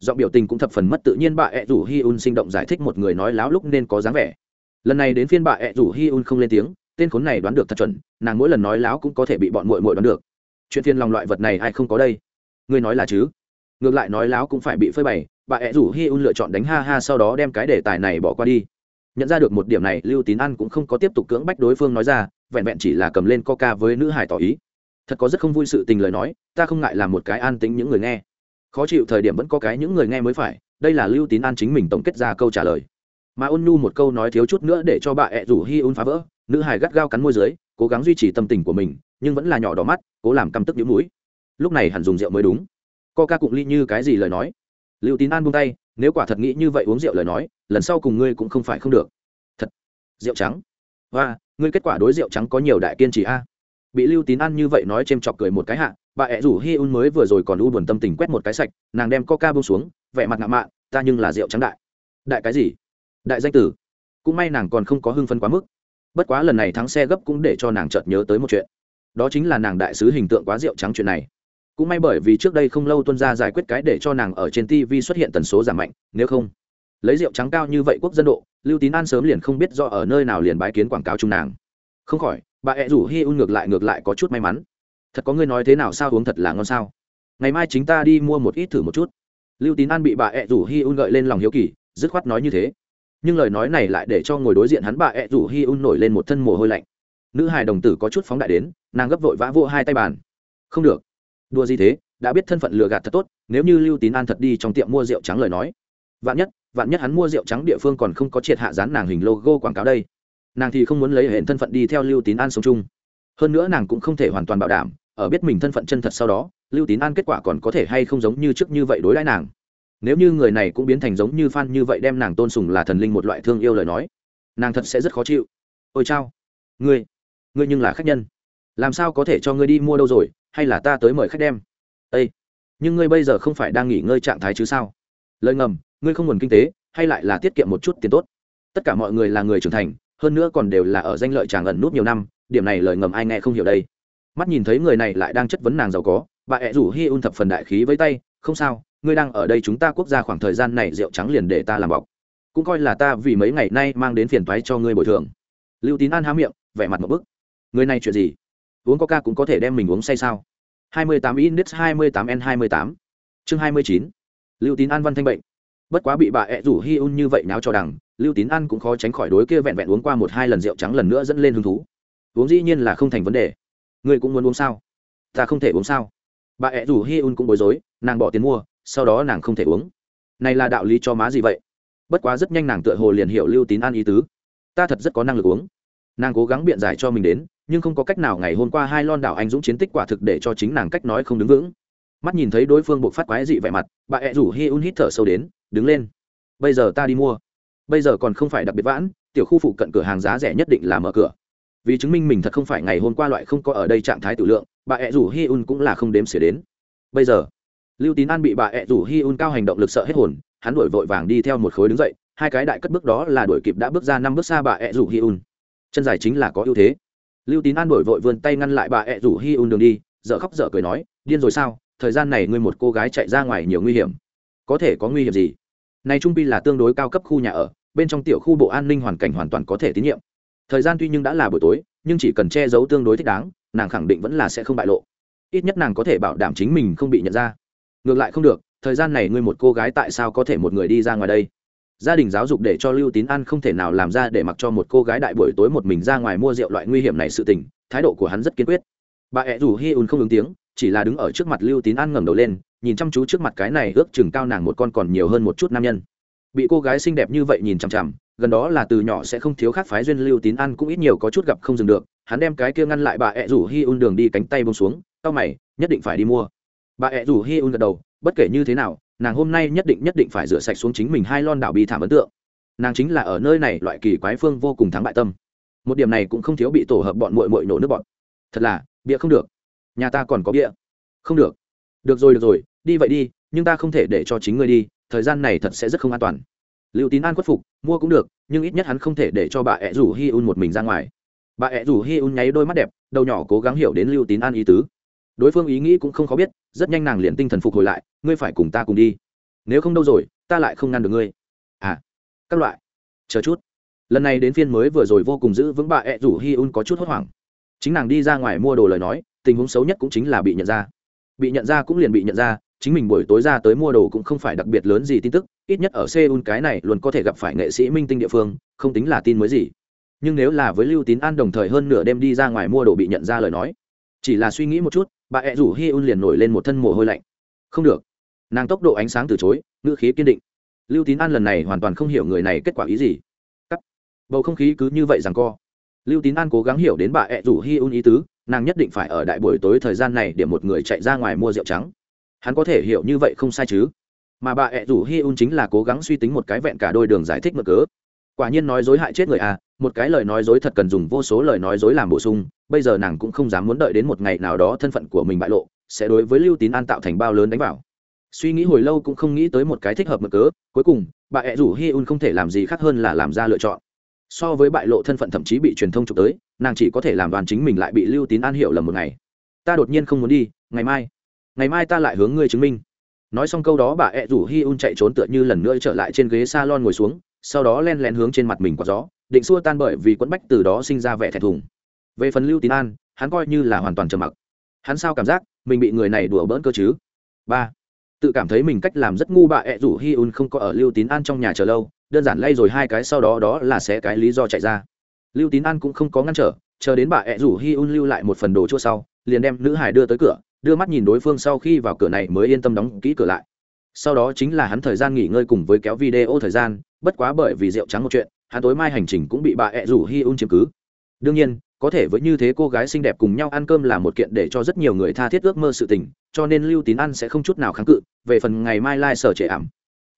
Giọng biểu tình cũng thập phần mất tự nhiên, bà ẹ rủ hi un sinh động giải thích một người nói láo lúc nên có dáng vẻ. Lần này đến phiên bà ẹ rủ hi un không lên tiếng tên khốn này đoán được thật chuẩn, nàng mỗi lần nói láo cũng có thể bị bọn mội mội đoán được. Chuyện thiên lòng loại vật này ai không có đây? Ngươi nói là chứ? Ngược lại nói láo cũng phải bị phơi bày, bà ẹ rủ hi un lựa chọn đánh ha ha sau đó đem cái đề tài này bỏ qua đi. Nhận ra được một điểm này, lưu tín ăn cũng không có tiếp tục cưỡng bách đối phương nói ra, vẹn vẹn chỉ là cầm lên coca với nữ hải tỏ ý. Thật có rất không vui sự tình lời nói, ta không ngại làm một cái an tính những người nghe. Khó chịu thời điểm vẫn có cái những người nghe mới phải, đây là lưu tín an chính mình tổng kết ra câu trả lời. Mà ôn nhu một câu nói thiếu chút nữa để cho bà ẹ rủ hi un phá vỡ nữ hải gắt gao cắn môi dưới, cố gắng duy trì tâm tình của mình, nhưng vẫn là nhỏ đỏ mắt, cố làm căm tức những mũi. Lúc này hẳn dùng rượu mới đúng. Co ca cụng ly như cái gì lời nói. Lưu tín an buông tay, nếu quả thật nghĩ như vậy uống rượu lời nói, lần sau cùng ngươi cũng không phải không được. Thật. Rượu trắng. Và ngươi kết quả đối rượu trắng có nhiều đại kiên trì a. Bị lưu tín an như vậy nói c h chọc cười một cái hạ, bà ẹ rủ hi un mới vừa rồi còn u buồn tâm tình quét một cái sạch, nàng đem coca bông xuống, vẻ mặt ngạo mạn, ta nhưng là rượu trắng đại. Đại cái gì? Đại danh tử. Cũng may nàng còn không có hưng phân quá mức bất quá lần này thắng xe gấp cũng để cho nàng chợt nhớ tới một chuyện. Đó chính là nàng đại sứ hình tượng quá rượu trắng chuyện này. Cũng may bởi vì trước đây không lâu tuân ra giải quyết cái để cho nàng ở trên tv xuất hiện tần số giảm mạnh, nếu không, lấy rượu trắng cao như vậy quốc dân độ, lưu tín an sớm liền không biết do ở nơi nào liền bái kiến quảng cáo chung nàng. Không khỏi, bà ẹ rủ hi un ngược lại ngược lại có chút may mắn. Thật có người nói thế nào sao uống thật là ngon sao? Ngày mai chính ta đi mua một ít thử một chút. Lưu tín an bị bà ẹ rủ hi un gợi lên lòng hiếu kỳ, dứt khoát nói như thế nhưng lời nói này lại để cho ngồi đối diện hắn bà ẹ rủ hi un nổi lên một thân mồ hôi lạnh. Nữ hài đồng tử có chút phóng đại đến, nàng gấp vội vã vô hai tay bàn. Không được. Đua gì thế? Đã biết thân phận lừa gạt thật tốt, nếu như lưu tín an thật đi trong tiệm mua rượu trắng lời nói. Vạn nhất vạn nhất hắn mua rượu trắng địa phương còn không có triệt hạ dán nàng hình logo quảng cáo đây. Nàng thì không muốn lấy hệ thân phận đi theo lưu tín an sống chung. Hơn nữa nàng cũng không thể hoàn toàn bảo đảm, ở biết mình thân phận chân thật sau đó, lưu tín an kết quả còn có thể hay không giống như trước như vậy đối đãi nàng nếu như người này cũng biến thành giống như phan như vậy đem nàng tôn sùng là thần linh một loại thương yêu lời nói, nàng thật sẽ rất khó chịu. Ôi chao, ngươi ngươi nhưng là khách nhân. Làm sao có thể cho ngươi đi mua đâu rồi, hay là ta tới mời khách đem? Ây nhưng ngươi bây giờ không phải đang nghỉ ngơi trạng thái chứ sao? Lời ngầm, ngươi không nguồn kinh tế, hay lại là tiết kiệm một chút tiền tốt? Tất cả mọi người là người trưởng thành, hơn nữa còn đều là ở danh lợi chàng ẩn nút nhiều năm, điểm này lời ngầm ai nghe không hiểu đây. Mắt nhìn thấy người này lại đang chất vấn nàng giàu có, bà ẹ rủ hi un thập phần đại khí với tay không sao, ngươi đang ở đây chúng ta quốc gia khoảng thời gian này rượu trắng liền để ta làm bọc. Cũng coi là ta vì mấy ngày nay mang đến phiền toái cho ngươi bồi thường. Lưu tín an há miệng, vẻ mặt một bức. Người này chuyện gì? Uống coca cũng có thể đem mình uống say sao? 28 index 28 n 28 chương 29 lưu tín an văn thanh bệnh. Bất quá bị bà ẹ rủ hi un như vậy náo cho đằng, lưu tín an cũng khó tránh khỏi đối kia vẹn vẹn uống qua một hai lần rượu trắng lần nữa dẫn lên hứng thú. Uống dĩ nhiên là không thành vấn đề. Ngươi cũng muốn uống sao? Ta không thể uống sao? Bà ẹ rủ hi un cũng bối rối, nàng bỏ tiền mua, sau đó nàng không thể uống. Này là đạo lý cho má gì vậy? Bất quá rất nhanh nàng tựa hồ liền hiểu lưu tín an ý tứ. Ta thật rất có năng lực uống. Nàng cố gắng biện giải cho mình đến, nhưng không có cách nào ngày hôm qua hai lon đảo anh dũng chiến tích quả thực để cho chính nàng cách nói không đứng vững. Mắt nhìn thấy đối phương buộc phát quái dị vẻ mặt, bà ẹ rủ hi un hít thở sâu đến, đứng lên. Bây giờ ta đi mua. Bây giờ còn không phải đặc biệt vãn, tiểu khu phụ cận cửa hàng giá rẻ nhất định là mở cửa vì chứng minh mình thật không phải ngày hôm qua loại không có ở đây trạng thái tự lượng, bà ẹ rủ hi un cũng là không đếm xỉa đến. Bây giờ, lưu tín an bị bà ẹ rủ hi un cao hành động lực sợ hết hồn, hắn đuổi vội vàng đi theo một khối đứng dậy, hai cái đại cất bước đó là đuổi kịp đã bước ra năm bước xa bà ẹ rủ hi un. Chân dài chính là có ưu thế. Lưu tín an đuổi vội vươn tay ngăn lại bà ẹ rủ hi un đường đi dợ khóc dợ cười nói, điên rồi sao? Thời gian này ngươi một cô gái chạy ra ngoài nhiều nguy hiểm. Có thể có nguy hiểm gì? Này trung pi là tương đối cao cấp khu nhà ở, bên trong tiểu khu bộ an ninh hoàn cảnh hoàn toàn có thể tín nhiệm thời gian tuy nhưng đã là buổi tối, nhưng chỉ cần che giấu tương đối thích đáng, nàng khẳng định vẫn là sẽ không bại lộ. Ít nhất nàng có thể bảo đảm chính mình không bị nhận ra. Ngược lại không được, thời gian này ngươi một cô gái tại sao có thể một người đi ra ngoài đây? Gia đình giáo dục để cho lưu tín an không thể nào làm ra để mặc cho một cô gái đại buổi tối một mình ra ngoài mua rượu loại nguy hiểm này sự tình, thái độ của hắn rất kiên quyết. Bà ẹ rủ hi un không ứng tiếng, chỉ là đứng ở trước mặt lưu tín an ngẩng đầu lên, nhìn chăm chú trước mặt cái này ước chừng cao nàng một con còn nhiều hơn một chút nam nhân. Bị cô gái xinh đẹp như vậy nhìn chằm chằm gần đó là từ nhỏ sẽ không thiếu khác phái duyên lưu tín ăn cũng ít nhiều có chút gặp không dừng được, hắn đem cái kia ngăn lại bà ẹ rủ hi un đường đi cánh tay bông xuống, tao mày, nhất định phải đi mua. Bà ẹ rủ hi un gật đầu, bất kể như thế nào, nàng hôm nay nhất định nhất định phải rửa sạch xuống chính mình hai lon đảo bi thảm ấn tượng. Nàng chính là ở nơi này loại kỳ quái phương vô cùng thắng bại tâm. Một điểm này cũng không thiếu bị tổ hợp bọn mội mội nổ nước bọn thật là, bia không được. Nhà ta còn có bia. Không được. Được rồi được rồi, đi vậy đi, nhưng ta không thể để cho chính ngươi đi, thời gian này thật sẽ rất không an toàn lưu tín an khuất phục, mua cũng được, nhưng ít nhất hắn không thể để cho bà ẹ rủ hi un một mình ra ngoài. Bà ẹ rủ hi un nháy đôi mắt đẹp, đầu nhỏ cố gắng hiểu đến lưu tín an ý tứ. Đối phương ý nghĩ cũng không khó biết, rất nhanh nàng liền tinh thần phục hồi lại, ngươi phải cùng ta cùng đi. Nếu không đâu rồi, ta lại không ngăn được ngươi. À các loại. Chờ chút. Lần này đến phiên mới vừa rồi vô cùng giữ vững bà ẹ rủ hi un có chút hốt hoảng. Chính nàng đi ra ngoài mua đồ lời nói, tình huống xấu nhất cũng chính là bị nhận ra. Bị nhận ra cũng liền bị nhận ra, chính mình buổi tối ra tới mua đồ cũng không phải đặc biệt lớn gì tin tức ít nhất ở seoul cái này luôn có thể gặp phải nghệ sĩ minh tinh địa phương, không tính là tin mới gì. Nhưng nếu là với lưu tín an đồng thời hơn nửa đêm đi ra ngoài mua đồ bị nhận ra lời nói, chỉ là suy nghĩ một chút, bà ẹ rủ hi un liền nổi lên một thân mồ hôi lạnh. Không được. Nàng tốc độ ánh sáng từ chối, ngữ khí kiên định. Lưu tín an lần này hoàn toàn không hiểu người này kết quả ý gì. Cắt. Bầu không khí cứ như vậy rằng co. Lưu tín an cố gắng hiểu đến bà ẹ rủ hi un ý tứ, nàng nhất định phải ở đại buổi tối thời gian này để một người chạy ra ngoài mua rượu trắng. Hắn có thể hiểu như vậy không sai chứ? Mà bà ẹ rủ hi un chính là cố gắng suy tính một cái vẹn cả đôi đường giải thích mở cớ. Quả nhiên nói dối hại chết người à một cái lời nói dối thật cần dùng vô số lời nói dối làm bổ sung, bây giờ nàng cũng không dám muốn đợi đến một ngày nào đó thân phận của mình bại lộ, sẽ đối với lưu tín an tạo thành bao lớn đánh vào. Suy nghĩ hồi lâu cũng không nghĩ tới một cái thích hợp mở cớ, cuối cùng, bà ẹ rủ hi un không thể làm gì khác hơn là làm ra lựa chọn. So với bại lộ thân phận thậm chí bị truyền thông trục tới, nàng chỉ có thể làm đoàn chính mình lại bị lưu tín an hiểu lầm một ngày. Ta đột nhiên không muốn đi, ngày mai ngày mai ta lại hướng ngươi chứng minh nói xong câu đó bà ẹ rủ hi un chạy trốn tựa như lần nữa trở lại trên ghế s a lon ngồi xuống, sau đó len lén hướng trên mặt mình có gió, định xua tan bởi vì quẫn bách từ đó sinh ra vẻ thẹn thùng. Về phần lưu tín an, hắn coi như là hoàn toàn trầm mặc. Hắn sao cảm giác mình bị người này đùa bỡn cơ chứ? Ba, tự cảm thấy mình cách làm rất ngu bà ẹ rủ hi un không có ở lưu tín an trong nhà chờ lâu, đơn giản lay rồi hai cái sau đó đó là sẽ cái lý do chạy ra. Lưu tín an cũng không có ngăn trở, chờ đến bà ẹ rủ hi un lưu lại một phần đồ chua sau, liền đem nữ hải đưa tới cửa đưa mắt nhìn đối phương sau khi vào cửa này mới yên tâm đóng kỹ cửa lại. Sau đó chính là hắn thời gian nghỉ ngơi cùng với kéo video thời gian, bất quá bởi vì rượu trắng một chuyện, hắn tối mai hành trình cũng bị bà ẹ rủ hi un chiếm cứ. Đương nhiên, có thể với như thế cô gái xinh đẹp cùng nhau ăn cơm là một kiện để cho rất nhiều người tha thiết ước mơ sự tình, cho nên lưu tín ăn sẽ không chút nào kháng cự, về phần ngày mai lai、like、sở trệ ảm.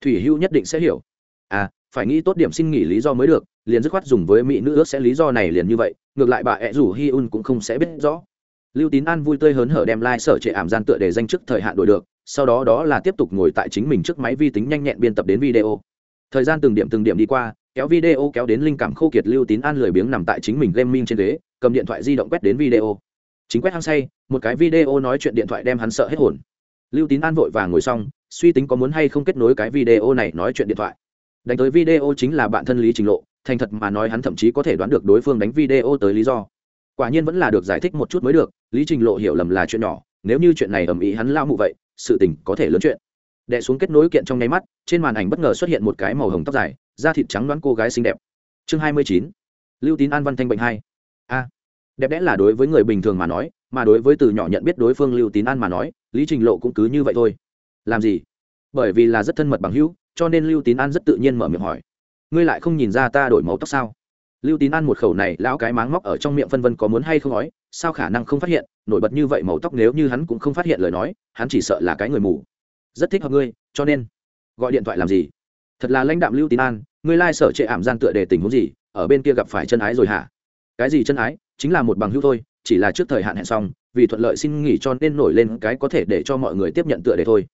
Thủy hữu nhất định sẽ hiểu. À phải nghĩ tốt điểm xin nghỉ lý do mới được, liền dứt khoát dùng với mỹ nữ ước sẽ lý do này liền như vậy, ngược lại bà ẹ rủ hi un cũng không sẽ biết rõ lưu tín an vui tươi hớn hở đem lai、like、sở trệ ảm gian tựa để danh chức thời hạn đổi được, sau đó đó là tiếp tục ngồi tại chính mình trước máy vi tính nhanh nhẹn biên tập đến video. Thời gian từng điểm từng điểm đi qua, kéo video kéo đến linh cảm khô kiệt lưu tín an lười biếng nằm tại chính mình gaming trên ghế, cầm điện thoại di động quét đến video. Chính quét hăng say, một cái video nói chuyện điện thoại đem hắn sợ hết hồn. Lưu tín an vội vàng ngồi xong, suy tính có muốn hay không kết nối cái video này nói chuyện điện thoại. Đánh tới video chính là bạn thân lý trình lộ, thành thật mà nói hắn thậm chí có thể đoán được đối phương đánh video tới lý do quả nhiên vẫn là được giải thích một chút mới được, lý trình lộ hiểu lầm là chuyện nhỏ, nếu như chuyện này ầm ĩ hắn lao mụ vậy, sự tình có thể lớn chuyện. Đẻ xuống kết nối kiện trong nháy mắt, trên màn ảnh bất ngờ xuất hiện một cái màu hồng tóc dài, da thịt trắng đoán cô gái xinh đẹp. Chương hai mươi chín, lưu tín an văn thanh bệnh hai. A, đẹp đẽ là đối với người bình thường mà nói, mà đối với từ nhỏ nhận biết đối phương lưu tín an mà nói, lý trình lộ cũng cứ như vậy thôi. Làm gì? Bởi vì là rất thân mật bằng hữu, cho nên lưu tín an rất tự nhiên mở miệng hỏi. Ngươi lại không nhìn ra ta đổi màu tóc sao? Lưu tín an một khẩu này, lão cái máng móc ở trong miệng phân vân có muốn hay không nói, sao khả năng không phát hiện, nổi bật như vậy màu tóc nếu như hắn cũng không phát hiện lời nói, hắn chỉ sợ là cái người mù. Rất thích hợp ngươi, cho nên, gọi điện thoại làm gì? Thật là lãnh đạm lưu tín an, ngươi lai、like、sở trệ ảm gian tựa để tình huống gì, ở bên kia gặp phải chân ái rồi hả? Cái gì chân ái? Chính là một bằng hữu thôi, chỉ là trước thời hạn hẹn xong, vì thuận lợi xin nghỉ cho nên nổi lên cái có thể để cho mọi người tiếp nhận tựa đề thôi.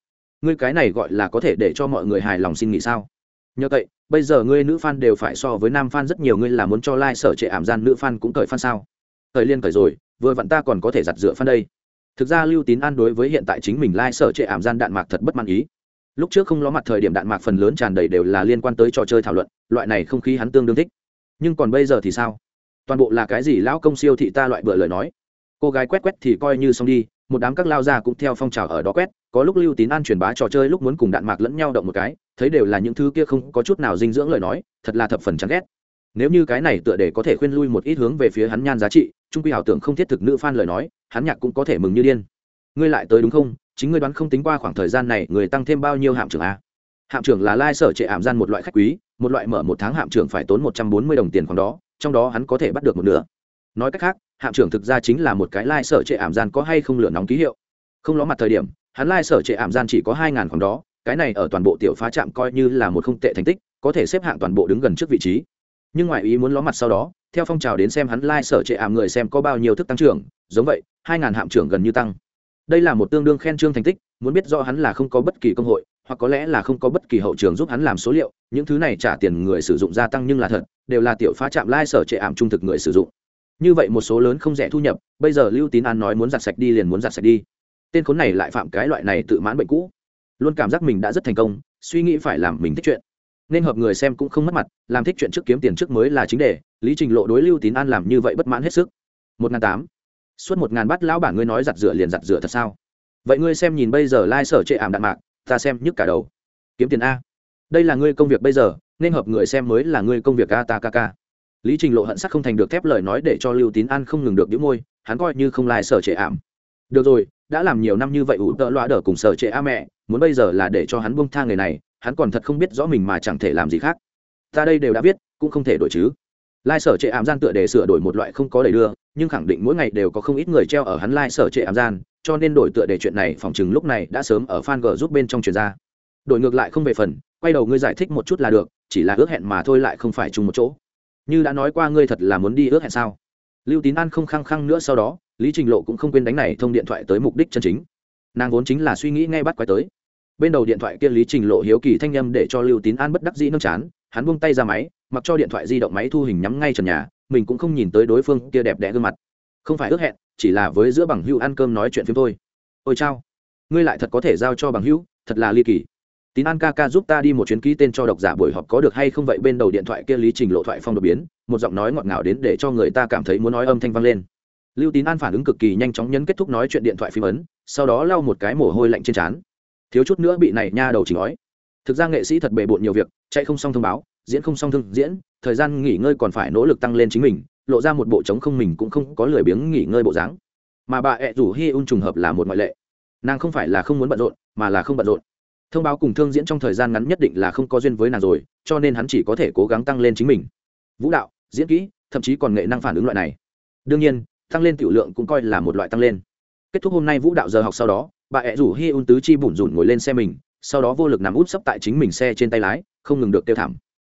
Ngươi cái này gọi là có thể để cho mọi người hài lòng xin nghỉ sao? Nhờ vậy, bây giờ ngươi nữ fan đều phải so với nam fan rất nhiều, ngươi là muốn cho like sở trệ ảm gian nữ fan cũng cởi fan sao? Cởi liên cởi rồi, vừa vặn ta còn có thể giặt rửa fan đây. Thực ra lưu tín an đối với hiện tại chính mình like sở trệ ảm gian đạn mạc thật bất mãn ý. Lúc trước không ló mặt thời điểm đạn mạc phần lớn tràn đầy đều là liên quan tới trò chơi thảo luận, loại này không khí hắn tương đương thích. Nhưng còn bây giờ thì sao? Toàn bộ là cái gì lão công siêu thị ta loại bựa lời nói. Cô gái quét quét thì coi như xong đi một đám các lao ra cũng theo phong trào ở đó quét, có lúc lưu tín an truyền bá trò chơi lúc muốn cùng đạn mạc lẫn nhau động một cái, thấy đều là những thứ kia không có chút nào dinh dưỡng lời nói, thật là thập phần chán ghét. Nếu như cái này tựa để có thể khuyên lui một ít hướng về phía hắn nhan giá trị, trung quy ảo tưởng không thiết thực nữ phan lời nói, hắn nhạc cũng có thể mừng như điên. Ngươi lại tới đúng không? Chính ngươi đoán không tính qua khoảng thời gian này người tăng thêm bao nhiêu hạm trưởng a? Hạm trưởng là lai sở trệ ảm gian một loại khách quý, một loại mở một tháng hạm trưởng phải tốn một trăm bốn mươi đồng tiền khoảng đó, trong đó hắn có thể bắt được một nửa. Nói cách khác hạm trưởng thực ra chính là một cái lai sở trệ ảm gian có hay không lửa nóng ký hiệu. Không ló mặt thời điểm, hắn lai sở trệ ảm gian chỉ có hai ngàn khoảng đó, cái này ở toàn bộ tiểu phá trạm coi như là một không tệ thành tích, có thể xếp hạng toàn bộ đứng gần trước vị trí. Nhưng ngoại ý muốn ló mặt sau đó, theo phong trào đến xem hắn lai sở trệ ảm người xem có bao nhiêu thức tăng trưởng, giống vậy, hai ngàn hạm trưởng gần như tăng. Đây là một tương đương khen trương thành tích, muốn biết do hắn là không có bất kỳ công hội, hoặc có lẽ là không có bất kỳ hậu trường giúp hắn làm số liệu, những thứ này trả tiền người sử dụng gia tăng nhưng là thật, đều là tiểu phá trạm lai sở trệ ảm trung thực người sử dụng như vậy một số lớn không rẻ thu nhập, bây giờ lưu tín an nói muốn giặt sạch đi liền muốn giặt sạch đi. Tên khốn này lại phạm cái loại này tự mãn bệnh cũ. Luôn cảm giác mình đã rất thành công, suy nghĩ phải làm mình thích chuyện. Nên hợp người xem cũng không mất mặt, làm thích chuyện trước kiếm tiền trước mới là chính đề, lý trình lộ đối lưu tín an làm như vậy bất mãn hết sức. Một ngàn tám. Suốt một ngàn bắt lão bản ngươi nói giặt rửa liền giặt rửa thật sao? Vậy ngươi xem nhìn bây giờ lai、like、sở chệ ảm đạn mạc, ta xem nhức cả đầu. Kiếm tiền a. Đây là ngươi công việc bây giờ, nên hợp người xem mới là ngươi công việc a ta ca ca lý trình lộ hận sắc không thành được thép lời nói để cho lưu tín an không ngừng được đĩu môi hắn coi như không lai、like、sở trệ ảm. Được rồi đã làm nhiều năm như vậy ủ tợ loa đờ cùng sở trệ a mẹ muốn bây giờ là để cho hắn buông tha người này hắn còn thật không biết rõ mình mà chẳng thể làm gì khác. Ta đây đều đã viết, cũng không thể đổi chứ. Lai sở trệ ảm gian tựa để sửa đổi một loại không có đầy đưa nhưng khẳng định mỗi ngày đều có không ít người treo ở hắn lai sở trệ ảm gian cho nên đổi tựa để chuyện này phòng chừng lúc này đã sớm ở fan g giúp bên trong truyền ra. Đổi ngược lại không về phần quay đầu ngươi giải thích một chút là được chỉ là ước hẹn mà thôi lại không phải chung một chỗ như đã nói qua ngươi thật là muốn đi ước hẹn sao? Lưu tín an không khăng khăng nữa sau đó, lý trình lộ cũng không quên đánh này thông điện thoại tới mục đích chân chính. Nàng vốn chính là suy nghĩ ngay bắt quay tới. Bên đầu điện thoại kia lý trình lộ hiếu kỳ thanh â m để cho lưu tín an bất đắc dĩ nâng chán, hắn buông tay ra máy, mặc cho điện thoại di động máy thu hình nhắm ngay trần nhà, mình cũng không nhìn tới đối phương kia đẹp đẽ gương mặt. Không phải ước hẹn, chỉ là với giữa bằng hữu ăn cơm nói chuyện phim thôi. Ôi chao, ngươi lại thật có thể giao cho bằng hữu, thật là ly kỳ tín an ca ca giúp ta đi một chuyến ký tên cho độc giả buổi họp có được hay không vậy? Bên đầu điện thoại kia lý trình lộ thoại phong đột biến, một giọng nói ngọt ngào đến để cho người ta cảm thấy muốn nói âm thanh vang lên. Lưu tín an phản ứng cực kỳ nhanh chóng nhấn kết thúc nói chuyện điện thoại phim ấn, sau đó lau một cái mồ hôi lạnh trên trán. Thiếu chút nữa bị này nha đầu chỉ nói thực ra nghệ sĩ thật bề bộn nhiều việc, chạy không xong thông báo, diễn không xong thương diễn, thời gian nghỉ ngơi còn phải nỗ lực tăng lên chính mình, lộ ra một bộ trống không mình cũng không có lười biếng nghỉ ngơi bộ dáng. Mà bà ẹ rủ hi un trùng hợp là một ngoại lệ. Nàng không phải là không muốn bận rộn, mà là không bận rộn thông báo cùng thương diễn trong thời gian ngắn nhất định là không có duyên với nàng rồi, cho nên hắn chỉ có thể cố gắng tăng lên chính mình. Vũ đạo, diễn kỹ, thậm chí còn nghệ năng phản ứng loại này. Đương nhiên, tăng lên tiểu lượng cũng coi là một loại tăng lên. Kết thúc hôm nay vũ đạo giờ học sau đó, bà ẹ rủ hi un tứ chi bủn rủn ngồi lên xe mình, sau đó vô lực nằm úp sấp tại chính mình xe trên tay lái, không ngừng được tiêu thảm.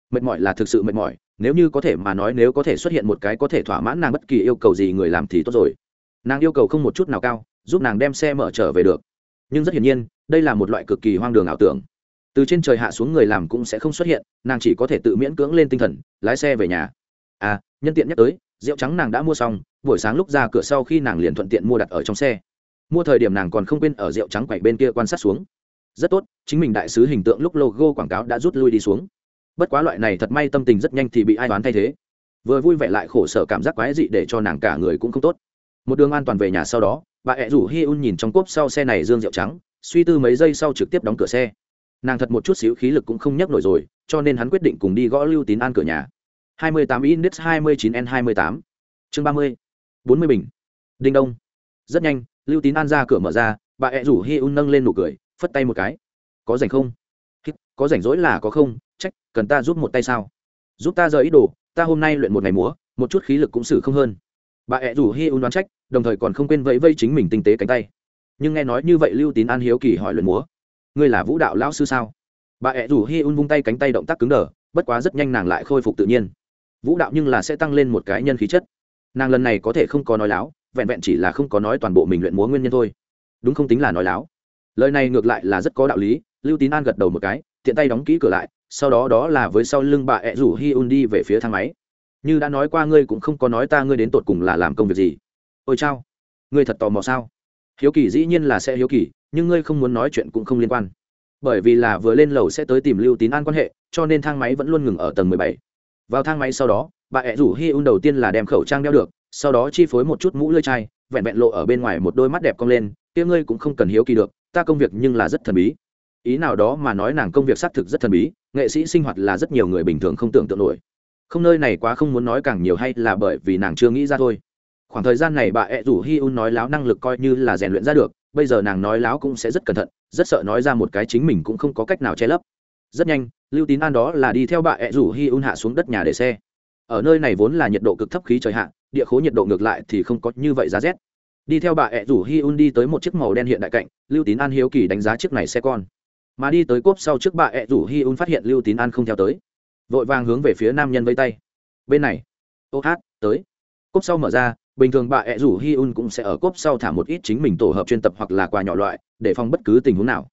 Mệt mỏi là thực sự mệt mỏi, nếu như có thể mà nói nếu có thể xuất hiện một cái có thể thỏa mãn nàng bất kỳ yêu cầu gì người làm thì tốt rồi. Nàng yêu cầu không một chút nào cao, giúp nàng đem xe mở trở về được. Nhưng rất hiển nhiên đây là một loại cực kỳ hoang đường ảo tưởng. Từ trên trời hạ xuống người làm cũng sẽ không xuất hiện, nàng chỉ có thể tự miễn cưỡng lên tinh thần, lái xe về nhà. À nhân tiện nhắc tới, rượu trắng nàng đã mua xong, buổi sáng lúc ra cửa sau khi nàng liền thuận tiện mua đặt ở trong xe. Mua thời điểm nàng còn không quên ở rượu trắng quậy bên kia quan sát xuống. Rất tốt, chính mình đại sứ hình tượng lúc logo quảng cáo đã rút lui đi xuống. Bất quá loại này thật may tâm tình rất nhanh thì bị ai đoán thay thế. Vừa vui vẻ lại khổ sở cảm giác quái dị để cho nàng cả người cũng không tốt. Một đường an toàn về nhà sau đó, bà ẹ rủ hi un nhìn trong cốp sau xe này dương rượu trắng suy tư mấy giây sau trực tiếp đóng cửa xe. Nàng thật một chút xíu khí lực cũng không nhấc nổi rồi, cho nên hắn quyết định cùng đi gõ lưu tín an cửa nhà. 28 index 29 n 28 chương 30 40 bình. Đinh đông. Rất nhanh, lưu tín an ra cửa mở ra, bà ẹ rủ hi un nâng lên nụ cười, phất tay một cái. Có rảnh không? Có rảnh rỗi là có không? Trách, cần ta giúp một tay sao? Giúp ta rời ý đồ, ta hôm nay luyện một ngày múa, một chút khí lực cũng xử không hơn. Bà ẹ rủ hi un đoán trách, đồng thời còn không quên vẫy vây chính mình tinh tế cánh tay nhưng nghe nói như vậy lưu tín an hiếu kỳ hỏi luyện múa ngươi là vũ đạo lão sư sao bà ẹ rủ hi un vung tay cánh tay động tác cứng đờ bất quá rất nhanh nàng lại khôi phục tự nhiên vũ đạo nhưng là sẽ tăng lên một cái nhân khí chất nàng lần này có thể không có nói láo vẹn vẹn chỉ là không có nói toàn bộ mình luyện múa nguyên nhân thôi đúng không tính là nói láo lời này ngược lại là rất có đạo lý lưu tín an gật đầu một cái tiện tay đóng kỹ cửa lại sau đó đó là với sau lưng bà ẹ rủ hi un đi về phía thang máy như đã nói qua ngươi cũng không có nói ta ngươi đến tột cùng là làm công việc gì ôi chao ngươi thật tò mò sao hiếu kỳ dĩ nhiên là sẽ hiếu kỳ, nhưng ngươi không muốn nói chuyện cũng không liên quan. Bởi vì là vừa lên lầu sẽ tới tìm lưu tín an quan hệ, cho nên thang máy vẫn luôn ngừng ở tầng mười bảy. Vào thang máy sau đó, bà ẹ rủ hi un đầu tiên là đem khẩu trang đeo được, sau đó chi phối một chút mũ lưỡi chai, vẹn vẹn lộ ở bên ngoài một đôi mắt đẹp cong lên, kia ngươi cũng không cần hiếu kỳ được, ta công việc nhưng là rất thần bí. Ý nào đó mà nói nàng công việc xác thực rất thần bí, nghệ sĩ sinh hoạt là rất nhiều người bình thường không tưởng tượng nổi. Không, nơi này quá không muốn nói càng nhiều hay là bởi vì nàng chưa nghĩ ra thôi khoảng thời gian này bà ẹ rủ hi un nói láo năng lực coi như là rèn luyện ra được, bây giờ nàng nói láo cũng sẽ rất cẩn thận, rất sợ nói ra một cái chính mình cũng không có cách nào che lấp. Rất nhanh, lưu tín an đó là đi theo bà ẹ rủ hi un hạ xuống đất nhà để xe. Ở nơi này vốn là nhiệt độ cực thấp khí trời hạ, địa khố nhiệt độ ngược lại thì không có như vậy giá rét. Đi theo bà ẹ rủ hi un đi tới một chiếc màu đen hiện đại cạnh, lưu tín an hiếu kỳ đánh giá chiếc này xe con. Mà đi tới cốp sau trước bà ẹ rủ hi un phát hiện lưu tín an không theo tới. Vội vàng hướng về phía nam nhân vây tay. Bên này. Ô hát, tới. Cốp sau mở ra bình thường bà ẹ rủ hi un cũng sẽ ở cốp sau thả một ít chính mình tổ hợp chuyên tập hoặc là quà nhỏ loại, để phòng bất cứ tình huống nào.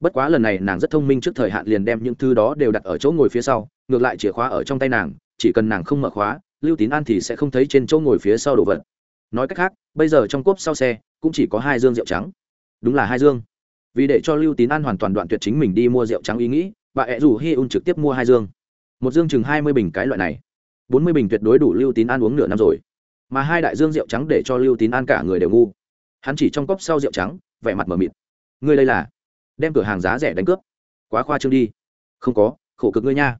Bất quá lần này nàng rất thông minh trước thời hạn liền đem những thứ đó đều đặt ở chỗ ngồi phía sau, ngược lại chìa khóa ở trong tay nàng, chỉ cần nàng không mở khóa, lưu tín an thì sẽ không thấy trên chỗ ngồi phía sau đồ vật. Nói cách khác, bây giờ trong cốp sau xe, cũng chỉ có hai dương rượu trắng. Đúng là hai dương. Vì để cho lưu tín an hoàn toàn đoạn tuyệt chính mình đi mua rượu trắng ý nghĩ, bà ẹ rủ hi un trực tiếp mua hai dương. Một dương chừng hai mươi bình cái loại này. Bốn mươi bình tuyệt đối đủ lưu tín an uống nửa năm rồi mà hai đại dương rượu trắng để cho lưu tín an cả người đều ngu. Hắn chỉ trong cốc sau rượu trắng, vẻ mặt m ở mịt. Ngươi đây là? Đem cửa hàng giá rẻ đánh cướp. Quá khoa trương đi. Không có, khổ cực ngươi nha.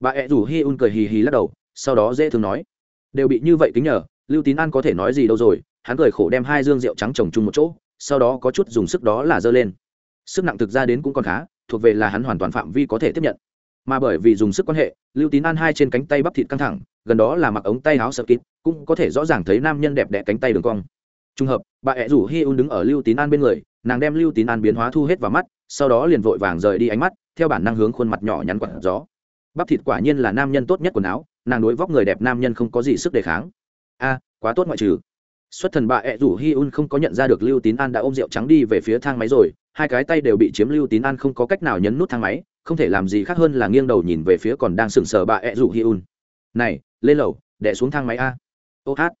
Bà ẹ rủ hi un cười hì hì lắc đầu, sau đó dễ thương nói. Đều bị như vậy kính nhờ, lưu tín an có thể nói gì đâu rồi, hắn cười khổ đem hai dương rượu trắng trồng chung một chỗ, sau đó có chút dùng sức đó là dơ lên. Sức nặng thực ra đến cũng còn khá, thuộc về là hắn hoàn toàn phạm vi có thể tiếp nhận mà bởi vì dùng sức quan hệ, lưu tín an hai trên cánh tay bắp thịt căng thẳng, gần đó là mặc ống tay áo sợ kín cũng có thể rõ ràng thấy nam nhân đẹp đẽ cánh tay đường cong. Trùng hợp, bà ẹ rủ hi un đứng ở lưu tín an bên người, nàng đem lưu tín an biến hóa thu hết vào mắt, sau đó liền vội vàng rời đi ánh mắt, theo bản năng hướng khuôn mặt nhỏ nhắn quặn gió. Bắp thịt quả nhiên là nam nhân tốt nhất quần áo, nàng đối vóc người đẹp nam nhân không có gì sức đề kháng. A, quá tốt ngoại trừ. Xuất thần bà ẹ rủ hi un không có nhận ra được lưu tín an đã ôm rượu trắng đi về phía thang máy rồi hai cái tay đều bị chiếm lưu tín an không có cách nào nhấn nút thang máy, không thể làm gì khác hơn là nghiêng đầu nhìn về phía còn đang sừng sờ bà ẹ rủ hi un này, lên lầu đẻ xuống thang máy a. Ô hát.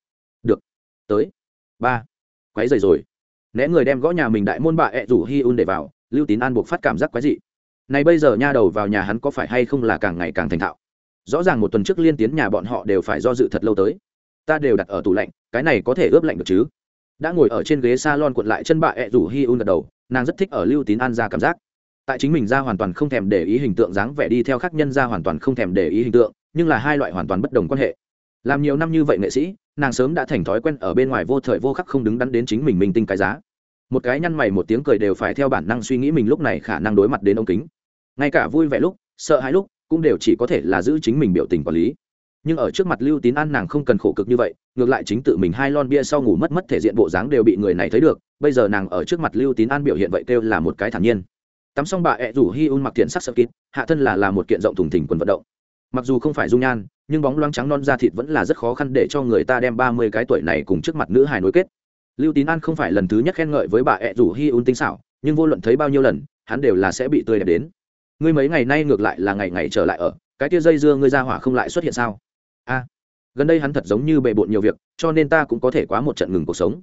Được. Tới. Ba. Quái dày rồi. Né người đem gõ nhà mình đại môn bà ẹ rủ hi un để vào, lưu tín an buộc phát cảm giác quái dị. Này bây giờ nha đầu vào nhà hắn có phải hay không là càng ngày càng thành thạo? Rõ ràng một tuần trước liên tiến nhà bọn họ đều phải do dự thật lâu tới. Ta đều đặt ở tủ lạnh, cái này có thể ướp lạnh được chứ? Đã ngồi ở trên ghế s a lon cuộn lại chân bà ẹ rủ hi un gật đầu nàng rất thích ở lưu tín an ra cảm giác. Tại chính mình ra hoàn toàn không thèm để ý hình tượng dáng vẻ đi theo khác nhân ra hoàn toàn không thèm để ý hình tượng, nhưng là hai loại hoàn toàn bất đồng quan hệ. Làm nhiều năm như vậy nghệ sĩ, nàng sớm đã thành thói quen ở bên ngoài vô thời vô khắc không đứng đắn đến chính mình minh tinh cái giá. Một cái nhăn mày một tiếng cười đều phải theo bản năng suy nghĩ mình lúc này khả năng đối mặt đến ống kính. Ngay cả vui vẻ lúc, sợ hãi lúc, cũng đều chỉ có thể là giữ chính mình biểu tình quản lý nhưng ở trước mặt lưu tín an nàng không cần khổ cực như vậy, ngược lại chính tự mình hai lon bia sau ngủ mất mất thể diện bộ dáng đều bị người này thấy được, bây giờ nàng ở trước mặt lưu tín an biểu hiện vậy kêu là một cái thản nhiên. Tắm xong bà ẹ rủ hi un mặc thiện sắc sợ kín, hạ thân là là một kiện rộng thùng thỉnh quần vận động. Mặc dù không phải dung nhan, nhưng bóng loáng trắng non da thịt vẫn là rất khó khăn để cho người ta đem ba mươi cái tuổi này cùng trước mặt nữ hài nối kết. Lưu tín an không phải lần thứ nhất khen ngợi với bà ẹ rủ hi un tinh xảo, nhưng vô luận thấy bao nhiêu lần, hắn đều là sẽ bị tươi đẹp đến. Ngươi mấy ngày nay ngược lại là ngày ngày trở lại ở, cái tia dây dưa ngươi ra hỏa không lại xuất hiện sao? A gần đây hắn thật giống như bề bộn nhiều việc, cho nên ta cũng có thể quá một trận ngừng cuộc sống.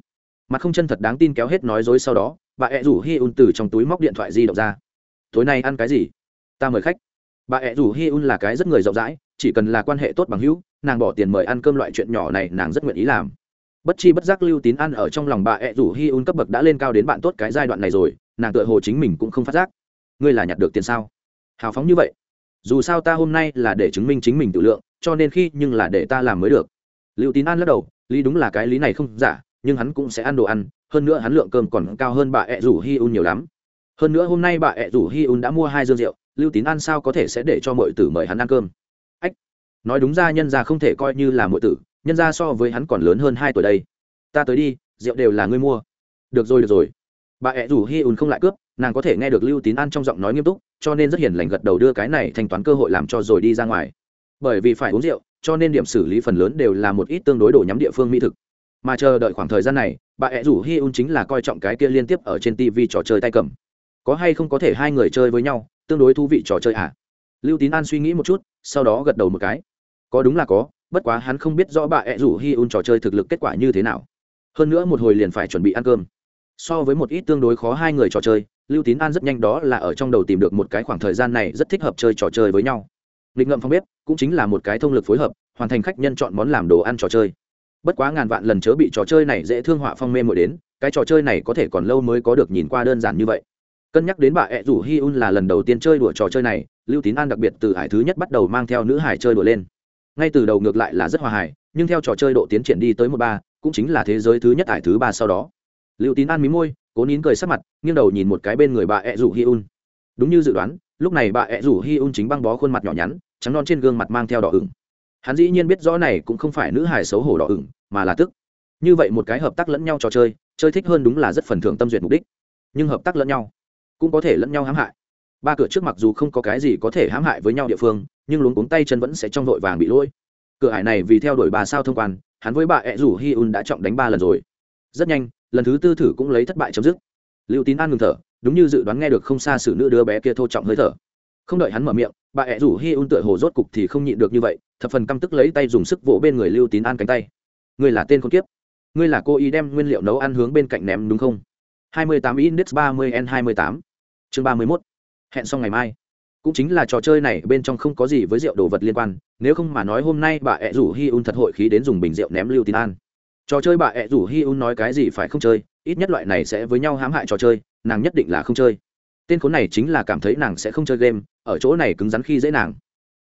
Mặt không chân thật đáng tin kéo hết nói dối sau đó, bà ẹ rủ hi un từ trong túi móc điện thoại di động ra. Tối nay ăn cái gì? Ta mời khách. Bà ẹ rủ hi un là cái rất người rộng rãi, chỉ cần là quan hệ tốt bằng hữu, nàng bỏ tiền mời ăn cơm loại chuyện nhỏ này nàng rất nguyện ý làm. Bất chi bất giác lưu tín ăn ở trong lòng bà ẹ rủ hi un cấp bậc đã lên cao đến bạn tốt cái giai đoạn này rồi, nàng tựa hồ chính mình cũng không phát giác. Ngươi là nhặt được tiền sao? Hào phóng như vậy. Dù sao ta hôm nay là để chứng minh chính mình tự lượng cho nên khi nhưng là để ta làm mới được. Lưu tín an lắc đầu, lý đúng là cái lý này không giả, nhưng hắn cũng sẽ ăn đồ ăn, hơn nữa hắn lượng cơm còn cao hơn bà ẹ rủ hi un nhiều lắm. Hơn nữa hôm nay bà ẹ rủ hi un đã mua hai dương rượu, lưu tín an sao có thể sẽ để cho mọi tử mời hắn ăn cơm? Ách, nói đúng ra nhân ra không thể coi như là mọi tử, nhân ra so với hắn còn lớn hơn hai tuổi đây. Ta tới đi, rượu đều là ngươi mua. Được rồi được rồi. Bà ẹ rủ hi un không lại cướp, nàng có thể nghe được lưu tín an trong giọng nói nghiêm túc, cho nên rất hiền lành gật đầu đưa cái này thanh toán cơ hội làm cho rồi đi ra ngoài bởi vì phải uống rượu, cho nên điểm xử lý phần lớn đều là một ít tương đối đồ nhắm địa phương mỹ thực. Mà chờ đợi khoảng thời gian này, bà ẹ rủ hi un chính là coi trọng cái kia liên tiếp ở trên tv trò chơi tay cầm. Có hay không có thể hai người chơi với nhau, tương đối thú vị trò chơi à? Lưu tín an suy nghĩ một chút, sau đó gật đầu một cái. Có đúng là có, bất quá hắn không biết rõ bà ẹ rủ hi un trò chơi thực lực kết quả như thế nào. Hơn nữa một hồi liền phải chuẩn bị ăn cơm. So với một ít tương đối khó hai người trò chơi, lưu tín an rất nhanh đó là ở trong đầu tìm được một cái khoảng thời gian này rất thích hợp chơi trò chơi với nhau nghịch ngậm phong bếp cũng chính là một cái thông lực phối hợp hoàn thành khách nhân chọn món làm đồ ăn trò chơi. Bất quá ngàn vạn lần chớ bị trò chơi này dễ thương họa phong mê mội đến cái trò chơi này có thể còn lâu mới có được nhìn qua đơn giản như vậy. Cân nhắc đến bà ẹ rủ hi un là lần đầu tiên chơi đùa trò chơi này lưu tín an đặc biệt từ hải thứ nhất bắt đầu mang theo nữ hải chơi đùa lên. Ngay từ đầu ngược lại là rất hòa hải, nhưng theo trò chơi độ tiến triển đi tới một ba cũng chính là thế giới thứ nhất hải thứ ba sau đó. Lưu tín an mí môi cố nín cười sắc mặt nghiêng đầu nhìn một cái bên người bà ẹ rủ hi un đúng như dự đoán lúc này bà ẹ rủ hi un chính băng bó khuôn mặt nhỏ nhắn, trắng non trên gương mặt mang theo đỏ ửng. Hắn dĩ nhiên biết rõ này cũng không phải nữ hài xấu hổ đỏ ửng, mà là tức. Như vậy một cái hợp tác lẫn nhau trò chơi chơi thích hơn đúng là rất phần thưởng tâm duyệt mục đích. Nhưng hợp tác lẫn nhau cũng có thể lẫn nhau hãm hại. Ba cửa trước mặc dù không có cái gì có thể hãm hại với nhau địa phương, nhưng luống cuống tay chân vẫn sẽ trong vội vàng bị lỗi cửa hải này vì theo đuổi bà sao thông quan, hắn với bà ẹ rủ hi un đã trọng đánh ba lần rồi. Rất nhanh, lần thứ tư thử cũng lấy thất bại chấm dứt. Liệu tín an ngừng thở đúng như dự đoán nghe được không xa sự nữ đứa bé kia thô trọng hơi thở. Không đợi hắn mở miệng, bà ẹ rủ hi un tựa hồ rốt cục thì không nhịn được như vậy, thập phần căm tức lấy tay dùng sức vỗ bên người lưu tín an cánh tay. Ngươi là tên con kiếp. Ngươi là cô ý đem nguyên liệu nấu ăn hướng bên cạnh ném đúng không? 28 index 30 n 28 chương 31 hẹn xong ngày mai. Cũng chính là trò chơi này bên trong không có gì với rượu đồ vật liên quan, nếu không mà nói hôm nay bà ẹ rủ hi un thật hội khí đến dùng bình rượu ném lưu tín an. Trò chơi bà ẹ rủ hi un nói cái gì phải không chơi, ít nhất loại này sẽ với nhau hãm hại trò chơi nàng nhất định là không chơi. Tên khốn này chính là cảm thấy nàng sẽ không chơi game, ở chỗ này cứng rắn khi dễ nàng.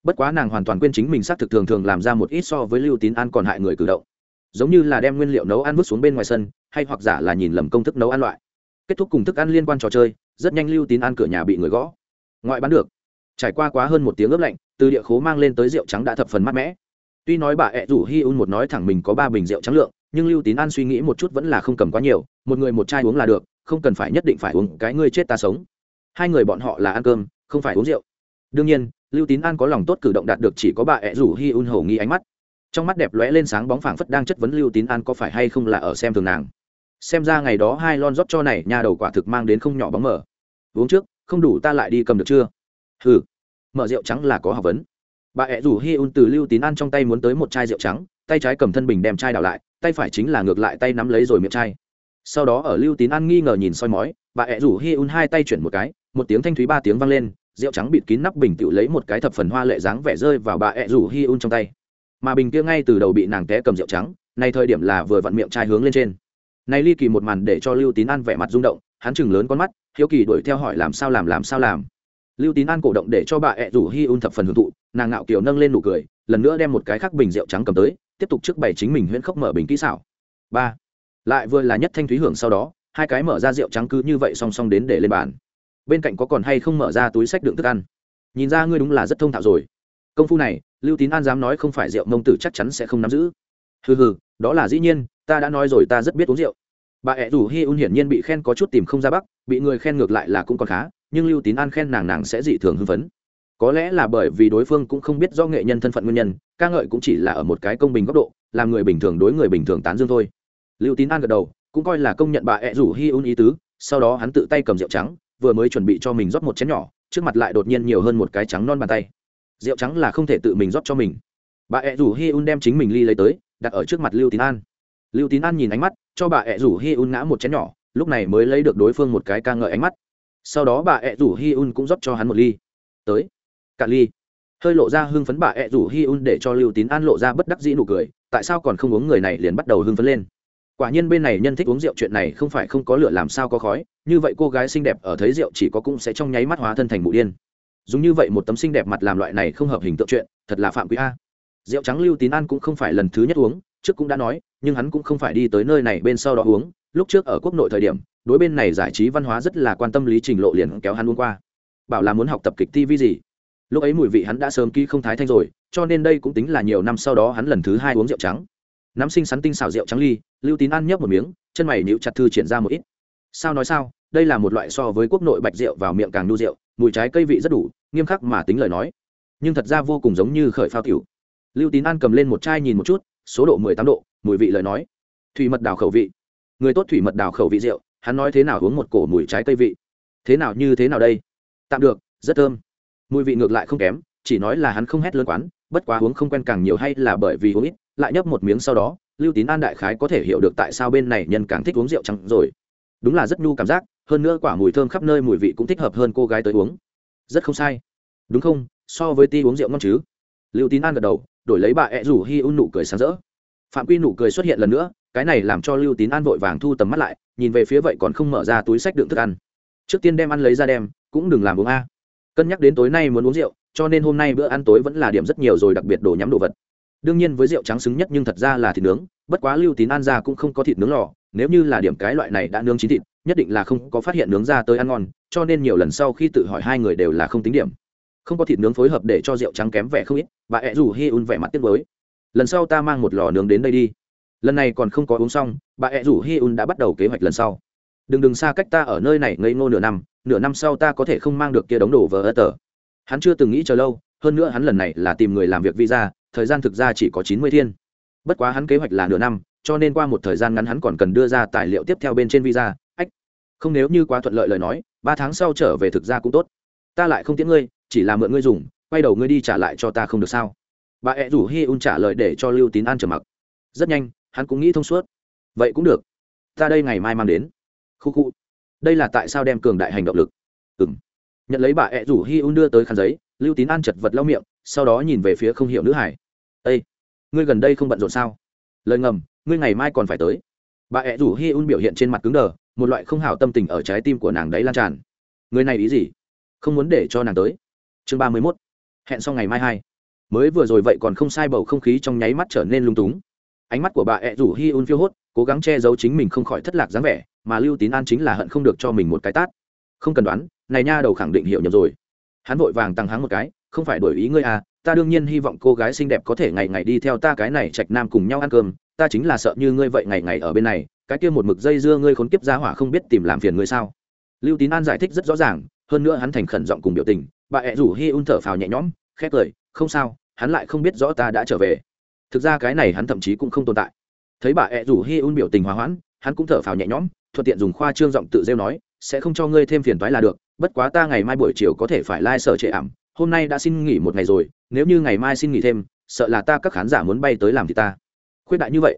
Bất quá nàng hoàn toàn quên chính mình xác thực thường thường làm ra một ít so với lưu tín an còn hại người cử động. Giống như là đem nguyên liệu nấu ăn vứt xuống bên ngoài sân, hay hoặc giả là nhìn lầm công thức nấu ăn loại. Kết thúc cùng thức ăn liên quan trò chơi, rất nhanh lưu tín ăn cửa nhà bị người gõ. Ngoại bán được. Trải qua quá hơn một tiếng ướp lạnh, từ địa khố mang lên tới rượu trắng đã thập phần mát mẻ. Tuy nói bà ẹ rủ hi un một nói thẳng mình có ba bình rượu trắng lượng, nhưng lưu tín an suy nghĩ một chút vẫn là không cầm quá nhiều, một người một chai uống là được không cần phải nhất định phải uống cái ngươi chết ta sống. Hai người bọn họ là ăn cơm, không phải uống rượu. Đương nhiên, lưu tín an có lòng tốt cử động đạt được chỉ có bà ẹ rủ hi un hầu nghi ánh mắt. Trong mắt đẹp lóe lên sáng bóng phảng phất đang chất vấn lưu tín an có phải hay không là ở xem thường nàng. Xem ra ngày đó hai lon rót cho này nhà đầu quả thực mang đến không nhỏ bóng mở uống trước, không đủ ta lại đi cầm được chưa? Hừ, mở rượu trắng là có học vấn. Bà ẹ rủ hi un từ lưu tín an trong tay muốn tới một chai rượu trắng, tay trái cầm thân bình đem chai đảo lại, tay phải chính là ngược lại tay nắm lấy rồi miệng chai sau đó ở lưu tín an nghi ngờ nhìn soi mói, bà ẹ rủ hi un hai tay chuyển một cái, một tiếng thanh thúy ba tiếng vang lên, rượu trắng bịt kín nắp bình tự lấy một cái thập phần hoa lệ dáng vẻ rơi vào bà ẹ rủ hi un trong tay. Mà bình kia ngay từ đầu bị nàng té cầm rượu trắng, nay thời điểm là vừa vặn miệng chai hướng lên trên. Nay ly kỳ một màn để cho lưu tín an vẻ mặt rung động, hắn chừng lớn con mắt, hiếu kỳ đuổi theo hỏi làm sao làm làm sao làm. Lưu tín an cổ động để cho bà ẹ rủ hi un thập phần hưởng thụ, nàng ngạo kiều nâng lên nụ cười, lần nữa đem một cái khác bình rượu trắng cầm tới, tiếp tục trước bày chính mình huyễn khốc mở bình kỹ xảo. Ba lại vừa là nhất thanh thúy hưởng sau đó, hai cái mở ra rượu trắng cứ như vậy song song đến để lên bàn. Bên cạnh có còn hay không mở ra túi sách đựng thức ăn? Nhìn ra ngươi đúng là rất thông thạo rồi. Công phu này, lưu tín an dám nói không phải rượu mông tử chắc chắn sẽ không nắm giữ. Hừ hừ, đó là dĩ nhiên, ta đã nói rồi ta rất biết uống rượu. Bà ẹ rủ hi un hiển nhiên bị khen có chút tìm không ra bắc, bị người khen ngược lại là cũng còn khá, nhưng lưu tín an khen nàng nàng sẽ dị thường hưng phấn. Có lẽ là bởi vì đối phương cũng không biết do nghệ nhân thân phận nguyên nhân, ca ngợi cũng chỉ là ở một cái công bình góc độ, làm người bình thường đối người bình thường tán dương thôi lưu tín an gật đầu, cũng coi là công nhận bà ẹ rủ hi un ý tứ, sau đó hắn tự tay cầm rượu trắng, vừa mới chuẩn bị cho mình rót một chén nhỏ, trước mặt lại đột nhiên nhiều hơn một cái trắng non bàn tay. Rượu trắng là không thể tự mình rót cho mình. Bà ẹ rủ hi un đem chính mình ly lấy tới, đặt ở trước mặt lưu tín an. Lưu tín an nhìn ánh mắt, cho bà ẹ rủ hi un ngã một chén nhỏ, lúc này mới lấy được đối phương một cái ca ngợi ánh mắt. Sau đó bà ẹ rủ hi un cũng rót cho hắn một ly. Tới. Cả ly. Hơi lộ ra hưng phấn bà ẹ rủ hi un để cho lưu tín an lộ ra bất đắc dĩ nụ cười, tại sao còn không uống người này liền bắt đầu hưng phấn lên quả nhiên bên này nhân thích uống rượu chuyện này không phải không có lửa làm sao có khói, như vậy cô gái xinh đẹp ở thấy rượu chỉ có cũng sẽ trong nháy mắt hóa thân thành mụ điên. Dùng như vậy một tấm xinh đẹp mặt làm loại này không hợp hình tượng chuyện, thật là phạm quý a. Rượu trắng lưu tín an cũng không phải lần thứ nhất uống, trước cũng đã nói, nhưng hắn cũng không phải đi tới nơi này bên sau đó uống, lúc trước ở quốc nội thời điểm, đối bên này giải trí văn hóa rất là quan tâm lý trình lộ liền kéo hắn uống qua. Bảo là muốn học tập kịch tv gì. Lúc ấy mùi vị hắn đã sớm ký không thái thanh rồi, cho nên đây cũng tính là nhiều năm sau đó hắn lần thứ hai uống rượu trắng nắm sinh sắn tinh xào rượu trắng ly, lưu tín ăn nhấp một miếng, chân mày níu chặt thư triển ra một ít. Sao nói sao, đây là một loại so với quốc nội bạch rượu vào miệng càng nu rượu, mùi trái cây vị rất đủ, nghiêm khắc mà tính lời nói. Nhưng thật ra vô cùng giống như khởi phao tiểu. Lưu tín an cầm lên một chai nhìn một chút, số độ mười tám độ, mùi vị lời nói. Thủy mật đào khẩu vị. Người tốt thủy mật đào khẩu vị rượu, hắn nói thế nào uống một cổ mùi trái cây vị. Thế nào như thế nào đây? Tạm được, rất thơm. Mùi vị ngược lại không kém, chỉ nói là hắn không hét lớn quán, bất quá uống không quen càng nhiều hay là bởi vì uống ít lại nhấp một miếng sau đó, lưu tín an đại khái có thể hiểu được tại sao bên này nhân càng thích uống rượu trắng rồi. Đúng là rất nhu cảm giác, hơn nữa quả mùi thơm khắp nơi mùi vị cũng thích hợp hơn cô gái tới uống. Rất không sai. Đúng không? So với ti uống rượu ngon chứ? Lưu tín an gật đầu, đổi lấy bà ẹ rủ hi un nụ cười sáng rỡ. Phạm quy nụ cười xuất hiện lần nữa, cái này làm cho lưu tín an vội vàng thu tầm mắt lại, nhìn về phía vậy còn không mở ra túi sách đựng thức ăn. Trước tiên đem ăn lấy ra đem, cũng đừng làm uống a. Cân nhắc đến tối nay muốn uống rượu, cho nên hôm nay bữa ăn tối vẫn là điểm rất nhiều rồi, đặc biệt đồ nhắm đồ vật đương nhiên với rượu trắng xứng nhất nhưng thật ra là thịt nướng, bất quá lưu tín an ra cũng không có thịt nướng lò, nếu như là điểm cái loại này đã nướng chín thịt, nhất định là không có phát hiện nướng ra tới ăn ngon, cho nên nhiều lần sau khi tự hỏi hai người đều là không tính điểm. Không có thịt nướng phối hợp để cho rượu trắng kém vẻ không ít, bà ẹ rủ hi un vẻ mặt tiếc mới lần sau ta mang một lò nướng đến đây đi. Lần này còn không có uống xong, bà ẹ rủ hi un đã bắt đầu kế hoạch lần sau. Đừng đừng xa cách ta ở nơi này ngây ngô nửa năm nửa năm sau ta có thể không mang được kia đống đồ vờ ơ tờ. Hắn chưa từng nghĩ chờ lâu, hơn nữa hắn lần này là tìm người làm việc visa thời gian thực ra chỉ có chín mươi thiên. Bất quá hắn kế hoạch là nửa năm, cho nên qua một thời gian ngắn hắn còn cần đưa ra tài liệu tiếp theo bên trên visa, ách. Không nếu như quá thuận lợi lời nói, ba tháng sau trở về thực ra cũng tốt. Ta lại không tiễn ngươi, chỉ là mượn ngươi dùng, quay đầu ngươi đi trả lại cho ta không được sao? Bà ẹ rủ hi un trả lời để cho lưu tín an trở mặc. Rất nhanh, hắn cũng nghĩ thông suốt. Vậy cũng được. Ta đây ngày mai mang đến. Khu khu. Đây là tại sao đem cường đại hành động lực? Ừ m nhận lấy bà ẹ rủ hi un đưa tới khăn giấy, lưu tín an chật vật lau miệng sau đó nhìn về phía không hiểu nữ hải. Ây ngươi gần đây không bận rộn sao? Lời ngầm, ngươi ngày mai còn phải tới. Bà ẹ rủ hi un biểu hiện trên mặt cứng đờ, một loại không hảo tâm tình ở trái tim của nàng đấy lan tràn. Người này ý gì? Không muốn để cho nàng tới. Chương ba mươi mốt. Hẹn sau ngày mai hai. Mới vừa rồi vậy còn không sai bầu không khí trong nháy mắt trở nên lung túng. Ánh mắt của bà ẹ rủ hi un phiêu hốt, cố gắng che giấu chính mình không khỏi thất lạc dáng vẻ, mà lưu tín an chính là hận không được cho mình một cái tát. Không cần đoán, này nha đầu khẳng định hiểu nhầm rồi. Hắn vội vàng tăng hắng một cái không phải đổi ý ngươi à ta đương nhiên hy vọng cô gái xinh đẹp có thể ngày ngày đi theo ta cái này trạch nam cùng nhau ăn cơm, ta chính là sợ như ngươi vậy ngày ngày ở bên này, cái kia một mực dây dưa ngươi khốn kiếp ra hỏa không biết tìm làm phiền ngươi sao. Lưu tín an giải thích rất rõ ràng, hơn nữa hắn thành khẩn giọng cùng biểu tình, bà ẹ rủ hi un thở phào nhẹ nhõm khét cười, không sao, hắn lại không biết rõ ta đã trở về. Thực ra cái này hắn thậm chí cũng không tồn tại. Thấy bà ẹ rủ hi un biểu tình hòa hoãn, hắn cũng thở phào nhẹ nhõm, thuận tiện dùng khoa trương giọng tự rêu nói, sẽ không cho ngươi thêm phiền toái là được, bất quá ta ngày mai buổi chiều có thể phải lai、like、sở trệ ảm hôm nay đã xin nghỉ một ngày rồi, nếu như ngày mai xin nghỉ thêm, sợ là ta các khán giả muốn bay tới làm thì ta. Khuyết đại như vậy.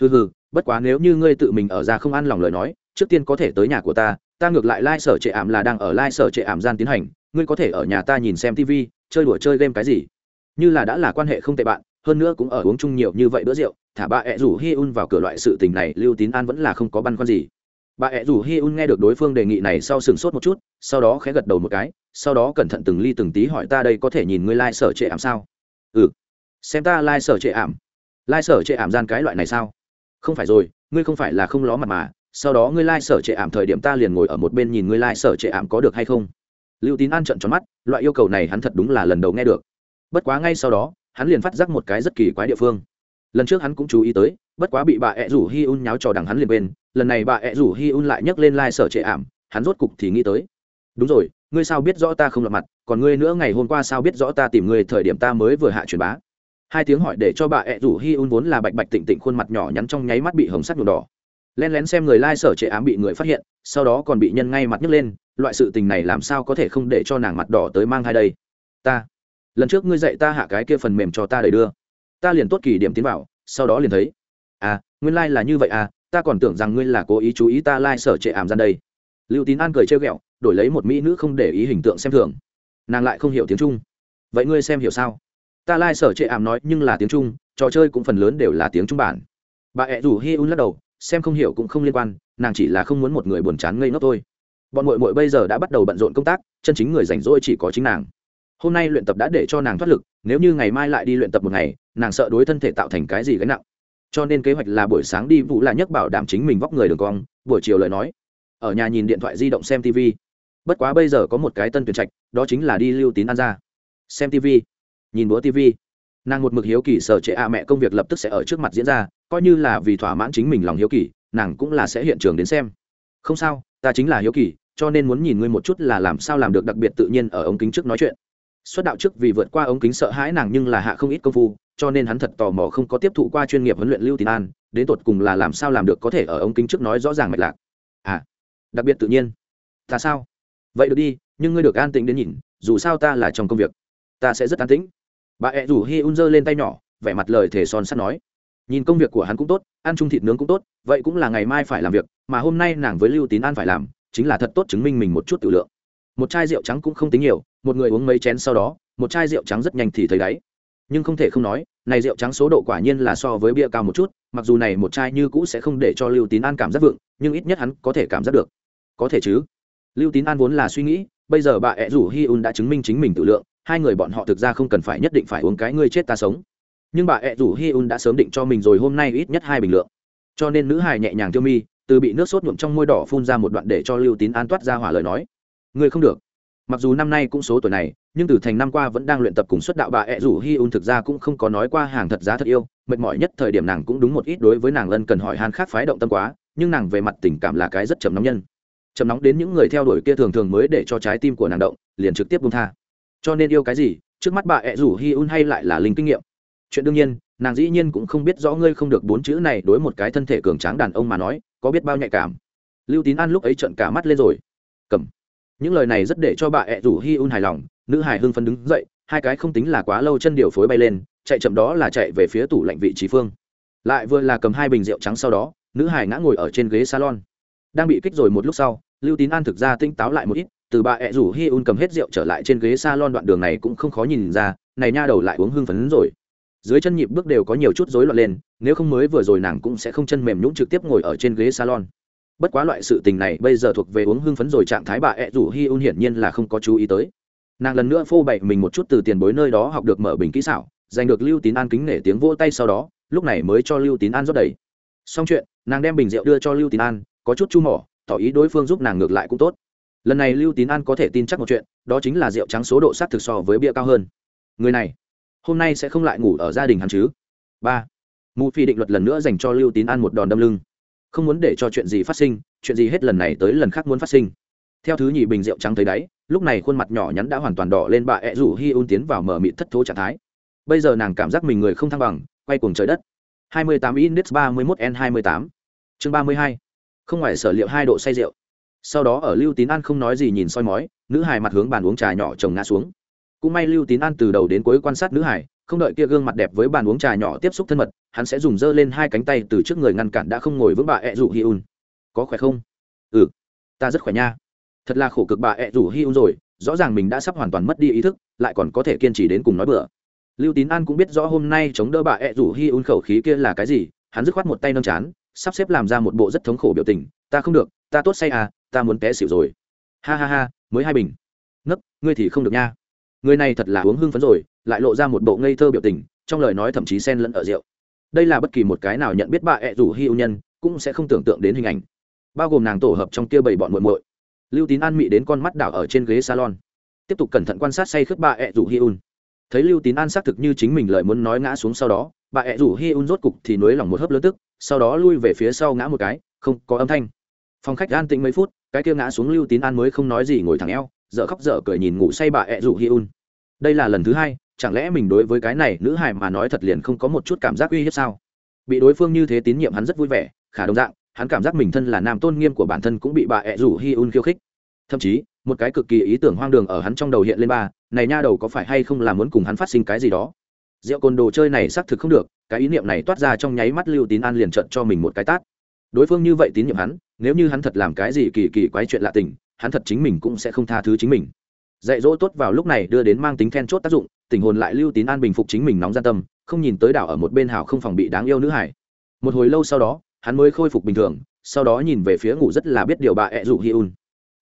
Hừ hừ, bất quá nếu như ngươi tự mình ở ra không ăn lòng lời nói, trước tiên có thể tới nhà của ta ta ngược lại lai、like、sở trệ ảm là đang ở lai、like、sở trệ ảm gian tiến hành, ngươi có thể ở nhà ta nhìn xem tv chơi đùa chơi game cái gì. Như là đã là quan hệ không tệ bạn, hơn nữa cũng ở uống chung nhiều như vậy bữa rượu, thả bà ẹ rủ hi un vào cửa loại sự tình này, lưu tín an vẫn là không có băn khoăn gì. Bà ẹ rủ hi un nghe được đối phương đề nghị này sau sừng sốt một chút, sau đó khẽ gật đầu một cái sau đó cẩn thận từng ly từng tí hỏi ta đây có thể nhìn ngươi lai、like、sở trệ ảm sao? Ừ. Xem ta lai、like、sở trệ ảm. Lai、like、sở trệ ảm gian cái loại này sao? Không phải rồi, ngươi không phải là không ló mặt mà. Sau đó ngươi lai、like、sở trệ ảm thời điểm ta liền ngồi ở một bên nhìn ngươi lai、like、sở trệ ảm có được hay không? Lưu tín an trận tròn mắt, loại yêu cầu này hắn thật đúng là lần đầu nghe được. Bất quá ngay sau đó, hắn liền phát giác một cái rất kỳ quái địa phương. Lần trước hắn cũng chú ý tới, bất quá bị bà ẹ rủ hi un nháo trò đằng hắn liền bên lần này bà ẹ rủ hi un lại nhấc lên lai、like、sở trệ ảm, hắn rốt cục thì nghĩ tới đúng rồi, ngươi sao biết rõ ta không lọt mặt, còn ngươi nữa ngày hôm qua sao biết rõ ta tìm ngươi thời điểm ta mới vừa hạ truyền bá? Hai tiếng hỏi để cho bà ẹ rủ hi un vốn là bạch bạch tịnh tịnh khuôn mặt nhỏ nhắn trong nháy mắt bị hồng sắt nhuộm đỏ. Len lén xem người lai、like、sở trệ ám bị người phát hiện, sau đó còn bị nhân ngay mặt nhấc lên, loại sự tình này làm sao có thể không để cho nàng mặt đỏ tới mang hai đây? Ta, lần trước ngươi dạy ta hạ cái kia phần mềm cho ta đầy đưa. Ta liền tốt kỳ điểm tiến vào, sau đó liền thấy. À nguyên lai、like、là như vậy à ta còn tưởng rằng ngươi là cố ý chú ý ta lai、like、sở trệ ảm ra đây. Lưu tín an cười trêu ghẹo đổi lấy một mỹ nữ không để ý hình tượng xem thường. Nàng lại không hiểu tiếng trung. Vậy ngươi xem hiểu sao? Ta lai、like、sở chệ ảm nói nhưng là tiếng trung, trò chơi cũng phần lớn đều là tiếng trung bản. Bà ẹ rủ hi un lắc đầu, xem không hiểu cũng không liên quan, nàng chỉ là không muốn một người buồn chán ngây ngốc thôi. Bọn mội mội bây giờ đã bắt đầu bận rộn công tác, chân chính người rảnh rỗi chỉ có chính nàng. Hôm nay luyện tập đã để cho nàng thoát lực, nếu như ngày mai lại đi luyện tập một ngày, nàng sợ đối thân thể tạo thành cái gì gánh nặng. Cho nên kế hoạch là buổi sáng đi vụ là nhấc bảo đảm chính mình vóc người đường cong, buổi chiều lời nói. Ở nhà nhìn điện thoại di động xem tv bất quá bây giờ có một cái tân tuyển trạch, đó chính là đi lưu tín ăn ra xem tv nhìn bữa tv nàng một mực hiếu kỳ sở trệ a mẹ công việc lập tức sẽ ở trước mặt diễn ra, coi như là vì thỏa mãn chính mình lòng hiếu kỳ, nàng cũng là sẽ hiện trường đến xem. Không sao, ta chính là hiếu kỳ, cho nên muốn nhìn ngươi một chút là làm sao làm được đặc biệt tự nhiên ở ống kính trước nói chuyện. Xuất đạo trước vì vượt qua ống kính sợ hãi nàng nhưng là hạ không ít công phu, cho nên hắn thật tò mò không có tiếp thụ qua chuyên nghiệp huấn luyện lưu tín an, đến tột cùng là làm sao làm được có thể ở ống kính trước nói rõ ràng mạch lạc. À đặc biệt tự nhiên. Ta sao? Vậy được đi, nhưng ngươi được an tĩnh đến nhìn, dù sao ta là trong công việc. Ta sẽ rất an tĩnh. Bà ẹ rủ hi un giơ lên tay nhỏ, vẻ mặt lời thể son sắt nói. Nhìn công việc của hắn cũng tốt, ăn chung thịt nướng cũng tốt, vậy cũng là ngày mai phải làm việc, mà hôm nay nàng với lưu tín an phải làm, chính là thật tốt chứng minh mình một chút tự lượng. Một chai rượu trắng cũng không tính nhiều, một người uống mấy chén sau đó, một chai rượu trắng rất nhanh thì thấy đáy. Nhưng không thể không nói, này rượu trắng số độ quả nhiên là so với bia cao một chút, mặc dù này một chai như cũ sẽ không để cho lưu tín an cảm giác vượng, nhưng ít nhất hắn có thể cảm giác được. Có thể chứ? Lưu tín an vốn là suy nghĩ, bây giờ bà ẹ rủ hi un đã chứng minh chính mình tự lượng, hai người bọn họ thực ra không cần phải nhất định phải uống cái ngươi chết ta sống. Nhưng bà ẹ rủ hi un đã sớm định cho mình rồi hôm nay ít nhất hai bình lượng. Cho nên nữ hài nhẹ nhàng tiêu mi, từ bị nước sốt nhuộm trong môi đỏ phun ra một đoạn để cho lưu tín an toát ra hỏa lời nói. Ngươi không được. Mặc dù năm nay cũng số tuổi này, nhưng từ thành năm qua vẫn đang luyện tập cùng xuất đạo bà ẹ rủ hi un thực ra cũng không có nói qua hàng thật giá thật yêu, mệt mỏi nhất thời điểm nàng cũng đúng một ít đối với nàng lân cần hỏi han khác phái động tâm quá, nhưng nàng về mặt tình cảm là cái rất chầm nóng nhân chầm nóng đến những người theo đuổi kia thường thường mới để cho trái tim của nàng động, liền trực tiếp bung tha. Cho nên yêu cái gì, trước mắt bà ẹ rủ hi un hay lại là linh kinh nghiệm? Chuyện đương nhiên, nàng dĩ nhiên cũng không biết rõ ngươi không được bốn chữ này đối một cái thân thể cường tráng đàn ông mà nói, có biết bao nhạy cảm. Lưu tín an lúc ấy trận cả mắt lên rồi. Cầm. Những lời này rất để cho bà ẹ rủ hi un hài lòng, nữ hài hưng phấn đứng dậy, hai cái không tính là quá lâu chân điều phối bay lên, chạy chậm đó là chạy về phía tủ lạnh vị trí phương. Lại vừa là cầm hai bình rượu trắng sau đó, nữ hải ngã ngồi ở trên ghế salon. Đang bị kích rồi một lúc sau lưu tín an thực ra tinh táo lại một ít, từ bà ẹ rủ hi un cầm hết rượu trở lại trên ghế salon đoạn đường này cũng không khó nhìn ra, này nha đầu lại uống hưng phấn rồi. Dưới chân nhịp bước đều có nhiều chút rối loạn lên, nếu không mới vừa rồi nàng cũng sẽ không chân mềm nhũng trực tiếp ngồi ở trên ghế salon. Bất quá loại sự tình này bây giờ thuộc về uống hưng phấn rồi trạng thái bà ẹ rủ hi un hiển nhiên là không có chú ý tới. Nàng lần nữa phô bày mình một chút từ tiền bối nơi đó học được mở bình kỹ xảo, giành được lưu tín an kính nể tiếng vỗ tay sau đó, lúc này mới cho lưu tín an rót đầy. Xong chuyện, nàng đem bình rượu đưa cho lưu tín an, có chút chu mỏ tỏ ý đối phương giúp nàng ngược lại cũng tốt. Lần này lưu tín an có thể tin chắc một chuyện, đó chính là rượu trắng số độ sát thực so với bia cao hơn. Người này, hôm nay sẽ không lại ngủ ở gia đình hắn chứ? Ba. Mù phi định luật lần nữa dành cho lưu tín an một đòn đâm lưng. Không muốn để cho chuyện gì phát sinh, chuyện gì hết lần này tới lần khác muốn phát sinh. Theo thứ nhì bình rượu trắng thấy đáy, lúc này khuôn mặt nhỏ nhắn đã hoàn toàn đỏ lên bà ẹ rủ hi un tiến vào mở mịt thất thố trạng thái. Bây giờ nàng cảm giác mình người không thăng bằng, quay cuồng trời đất. 28 index 31 n 28 chương 32 không ngoài sở liệu hai độ say rượu. Sau đó ở lưu tín an không nói gì nhìn soi mói, nữ Hải mặt hướng bàn uống trà nhỏ chồng ngã xuống. Cũng may lưu tín an từ đầu đến cuối quan sát nữ hải không đợi kia gương mặt đẹp với bàn uống trà nhỏ tiếp xúc thân mật, hắn sẽ dùng dơ lên hai cánh tay từ trước người ngăn cản đã không ngồi vững bà ẹ rủ hi un. Có khỏe không? Ừ. Ta rất khỏe nha. Thật là khổ cực bà ẹ rủ hi un rồi, rõ ràng mình đã sắp hoàn toàn mất đi ý thức, lại còn có thể kiên trì đến cùng nói bữa lưu tín an cũng biết rõ hôm nay chống đỡ bà ẹ rủ hi un khẩu khí kia là cái gì, hắn dứt khoát một tay nâng chán sắp xếp làm ra một bộ rất thống khổ biểu tình, ta không được, ta tốt say à ta muốn té xỉu rồi. Ha ha ha, mới hai bình. Nấc ngươi thì không được nha. Người này thật là uống hưng phấn rồi, lại lộ ra một bộ ngây thơ biểu tình, trong lời nói thậm chí xen lẫn ở rượu. Đây là bất kỳ một cái nào nhận biết bà ẹ rủ hy ưu nhân, cũng sẽ không tưởng tượng đến hình ảnh. Bao gồm nàng tổ hợp trong kia bảy bọn muội muội. Lưu tín an mị đến con mắt đảo ở trên ghế salon. Tiếp tục cẩn thận quan sát say khướp bà ẹ rủ hy ưu. Thấy lưu tín an xác thực như chính mình lời muốn nói ngã xuống sau đó bà ẹ rủ hi un rốt cục thì nối lòng một hớp lớn tức, sau đó lui về phía sau ngã một cái, không có âm thanh. Phòng khách an tĩnh mấy phút, cái kia ngã xuống lưu tín an mới không nói gì ngồi thẳng eo, dở khóc dở cười nhìn ngủ say bà ẹ rủ hi un. Đây là lần thứ hai, chẳng lẽ mình đối với cái này nữ hài mà nói thật liền không có một chút cảm giác uy hiếp sao? Bị đối phương như thế tín nhiệm hắn rất vui vẻ, khả đồng dạng, hắn cảm giác mình thân là nam tôn nghiêm của bản thân cũng bị bà ẹ rủ hi un khiêu khích. Thậm chí, một cái cực kỳ ý tưởng hoang đường ở hắn trong đầu hiện lên ba, này nha đầu có phải hay không là muốn cùng hắn phát sinh cái gì đó? Rượu cồn đồ chơi này xác thực không được, cái ý niệm này toát ra trong nháy mắt lưu tín an liền trận cho mình một cái tát. Đối phương như vậy tín nhiệm hắn, nếu như hắn thật làm cái gì kỳ kỳ quái chuyện lạ tình, hắn thật chính mình cũng sẽ không tha thứ chính mình. Dạy dỗ tốt vào lúc này đưa đến mang tính then chốt tác dụng, tình hồn lại lưu tín an bình phục chính mình nóng gian tâm, không nhìn tới đảo ở một bên hào không phòng bị đáng yêu nữ hải. Một hồi lâu sau đó, hắn mới khôi phục bình thường, sau đó nhìn về phía ngủ rất là biết điều bà ẹ rủ hi un.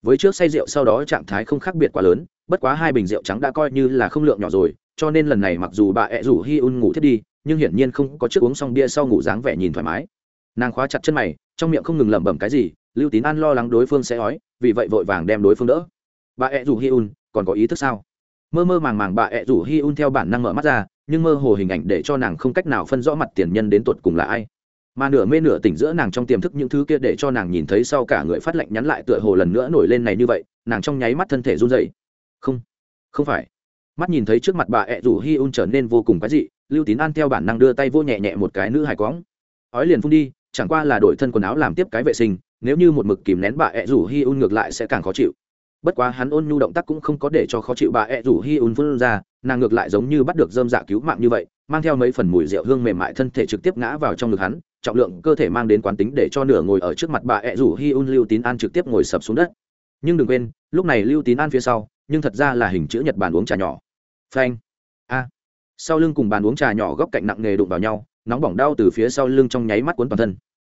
Với trước say rượu sau đó trạng thái không khác biệt quá lớn bất quá hai bình rượu trắng đã coi như là không lượng nhỏ rồi, cho nên lần này mặc dù bà ẹ rủ hi un ngủ thiết đi, nhưng hiển nhiên không có trước uống xong bia sau ngủ dáng vẻ nhìn thoải mái. Nàng khóa chặt chân mày, trong miệng không ngừng lẩm bẩm cái gì, lưu tín an lo lắng đối phương sẽ ói, vì vậy vội vàng đem đối phương đỡ. Bà ẹ rủ hi un, còn có ý thức sao? Mơ mơ màng màng bà ẹ rủ hi un theo bản năng mở mắt ra, nhưng mơ hồ hình ảnh để cho nàng không cách nào phân rõ mặt tiền nhân đến tuột cùng là ai. Mà nửa mê nửa tỉnh giữa nàng trong tiềm thức những thứ kia để cho nàng nhìn thấy sau cả người phát lệnh nhắn lại tựa hồ lần nữa nổi lên này như vậy, nàng trong nháy mắt thân thể run dậy không. Không phải. Mắt nhìn thấy trước mặt bà ẹ rủ hi un trở nên vô cùng quái dị, lưu tín an theo bản năng đưa tay vô nhẹ nhẹ một cái nữ hài quõng ói liền phun đi, chẳng qua là đổi thân quần áo làm tiếp cái vệ sinh, nếu như một mực kìm nén bà ẹ rủ hi un ngược lại sẽ càng khó chịu. Bất quá hắn ôn nhu động tác cũng không có để cho khó chịu bà ẹ rủ hi un phun ra, nàng ngược lại giống như bắt được dơm dạ cứu mạng như vậy, mang theo mấy phần mùi rượu hương mềm mại thân thể trực tiếp ngã vào trong ngực hắn, trọng lượng cơ thể mang đến quán tính để cho nửa ngồi ở trước mặt bà ẹ rủ hi un, lưu tín an trực tiếp ngồi sập xuống đất nhưng đừng quên, lúc này lưu tín an phía sau, nhưng thật ra là hình chữ nhật bàn uống trà nhỏ. Phanh. A. Sau lưng cùng bàn uống trà nhỏ góc cạnh nặng nghề đụng vào nhau, nóng bỏng đau từ phía sau lưng trong nháy mắt cuốn toàn thân.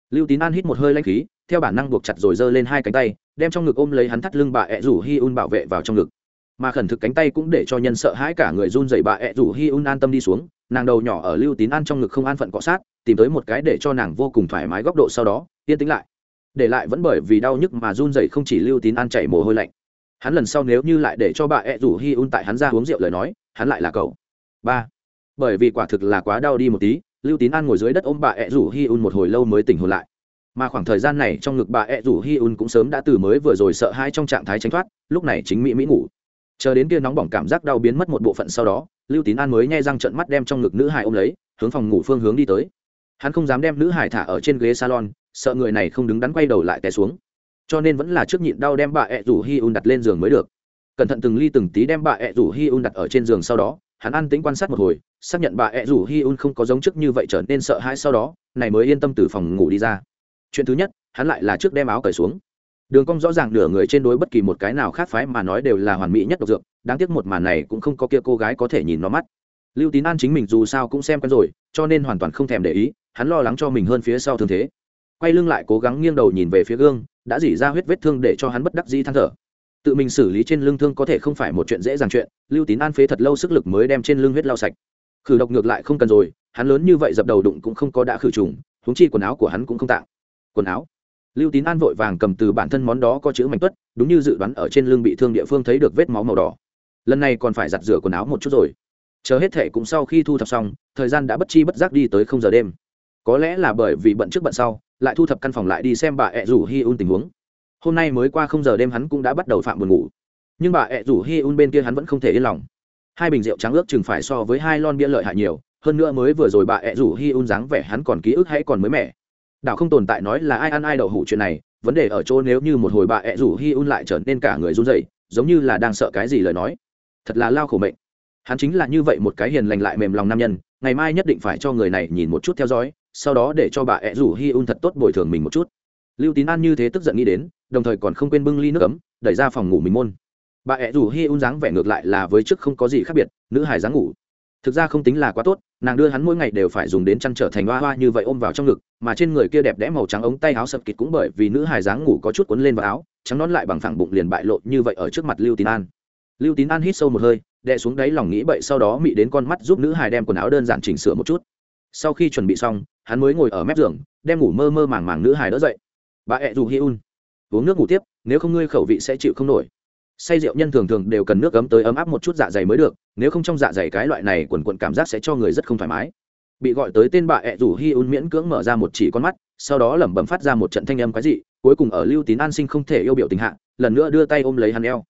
Lưu tín an hít một hơi lanh khí, theo bản năng buộc chặt rồi giơ lên hai cánh tay, đem trong ngực ôm lấy hắn thắt lưng bà ẹ rủ hi un bảo vệ vào trong ngực. Mà khẩn thực cánh tay cũng để cho nhân sợ hãi cả người run dậy bà ẹ rủ hi un an tâm đi xuống, nàng đầu nhỏ ở lưu tín an trong ngực không an phận cọ sát, tìm tới một cái để cho nàng vô cùng thoải mái góc độ sau đó, yên tĩnh lại để lại vẫn bởi vì đau nhức mà run dậy không chỉ lưu tín an chảy mồ hôi lạnh. Hắn lần sau nếu như lại để cho bà ẹ rủ hi un tại hắn ra uống rượu lời nói, hắn lại là cậu. Ba. Bởi vì quả thực là quá đau đi một tí, lưu tín an ngồi dưới đất ôm bà ẹ rủ hi un một hồi lâu mới tỉnh hồn lại. Mà khoảng thời gian này trong ngực bà ẹ rủ hi un cũng sớm đã từ mới vừa rồi sợ hai trong trạng thái tránh thoát, lúc này chính mỹ mỹ ngủ. Chờ đến kia nóng bỏng cảm giác đau biến mất một bộ phận sau đó, lưu tín an mới nghe răng trận mắt đem trong ngực nữ hải ôm lấy, hướng phòng ngủ phương hướng đi tới. Hắn không dám đem nữ hải thả ở trên ghế salon sợ người này không đứng đắn quay đầu lại té xuống. Cho nên vẫn là trước nhịn đau đem bà ẹ rủ hi un đặt lên giường mới được. Cẩn thận từng ly từng tí đem bà ẹ rủ hi un đặt ở trên giường sau đó, hắn ăn tính quan sát một hồi, xác nhận bà ẹ rủ hi un không có giống trước như vậy trở nên sợ hãi sau đó, này mới yên tâm từ phòng ngủ đi ra. Chuyện thứ nhất, hắn lại là trước đem áo cởi xuống. Đường cong rõ ràng nửa người trên đối bất kỳ một cái nào khác phái mà nói đều là hoàn mỹ nhất độc dược, đáng tiếc một màn này cũng không có kia cô gái có thể nhìn nó mắt. Lưu tín an chính mình dù sao cũng xem quen rồi, cho nên hoàn toàn không thèm để ý, hắn lo lắng cho mình hơn phía sau thương thế quay lưng lại cố gắng nghiêng đầu nhìn về phía gương, đã dỉ ra huyết vết thương để cho hắn bất đắc dĩ than thở. Tự mình xử lý trên lưng thương có thể không phải một chuyện dễ dàng chuyện, lưu tín an phế thật lâu sức lực mới đem trên lưng huyết lau sạch. Khử độc ngược lại không cần rồi, hắn lớn như vậy dập đầu đụng cũng không có đã khử trùng húng chi quần áo của hắn cũng không tạng. Quần áo? Lưu tín an vội vàng cầm từ bản thân món đó có chữ mảnh tuất, đúng như dự đoán ở trên lưng bị thương địa phương thấy được vết máu màu đỏ. Lần này còn phải giặt rửa quần áo một chút rồi. Chờ hết thể cũng sau khi thu thập xong, thời gian đã bất chi bất giác đi tới không giờ đêm. Có lẽ là bởi vì bận trước bận sau lại thu thập căn phòng lại đi xem bà ẹ rủ hi un tình huống. Hôm nay mới qua không giờ đêm hắn cũng đã bắt đầu phạm buồn ngủ. Nhưng bà ẹ rủ hi un bên kia hắn vẫn không thể yên lòng. Hai bình rượu trắng ước chừng phải so với hai lon bia lợi hại nhiều, hơn nữa mới vừa rồi bà ẹ rủ hi un dáng vẻ hắn còn ký ức hay còn mới mẻ. Đảo không tồn tại nói là ai ăn ai đậu hủ chuyện này, vấn đề ở chỗ nếu như một hồi bà ẹ rủ hi un lại trở nên cả người run rẩy, giống như là đang sợ cái gì lời nói. Thật là lao khổ mệnh. Hắn chính là như vậy một cái hiền lành lại mềm lòng nam nhân ngày mai nhất định phải cho người này nhìn một chút theo dõi, sau đó để cho bà ẹ rủ hi un thật tốt bồi thường mình một chút. Lưu tín an như thế tức giận nghĩ đến, đồng thời còn không quên bưng ly nước ấm, đẩy ra phòng ngủ mình môn. Bà ẹ rủ hi un dáng vẻ ngược lại là với trước không có gì khác biệt, nữ hài dáng ngủ. Thực ra không tính là quá tốt, nàng đưa hắn mỗi ngày đều phải dùng đến chăn trở thành hoa hoa như vậy ôm vào trong ngực, mà trên người kia đẹp đẽ màu trắng ống tay áo sập kịt cũng bởi vì nữ hài dáng ngủ có chút cuốn lên vào áo, trắng nón lại bằng phẳng bụng liền bại lộ như vậy ở trước mặt lưu tín an. Lưu tín an hít sâu một hơi đè xuống đáy lòng nghĩ bậy sau đó mị đến con mắt giúp nữ hài đem quần áo đơn giản chỉnh sửa một chút. Sau khi chuẩn bị xong, hắn mới ngồi ở mép giường, đem ngủ mơ mơ màng màng nữ hài đỡ dậy. Bà ẹ dù hi un, uống nước ngủ tiếp, nếu không ngươi khẩu vị sẽ chịu không nổi. Say rượu nhân thường thường đều cần nước ấm tới ấm áp một chút dạ dày mới được, nếu không trong dạ dày cái loại này quần quận cảm giác sẽ cho người rất không thoải mái. Bị gọi tới tên bà ẹ rủ hi un miễn cưỡng mở ra một chỉ con mắt, sau đó lẩm bẩm phát ra một trận thanh âm quái dị, cuối cùng ở lưu tín an sinh không thể yêu biểu tình hạ, lần nữa đưa tay ôm lấy hắn eo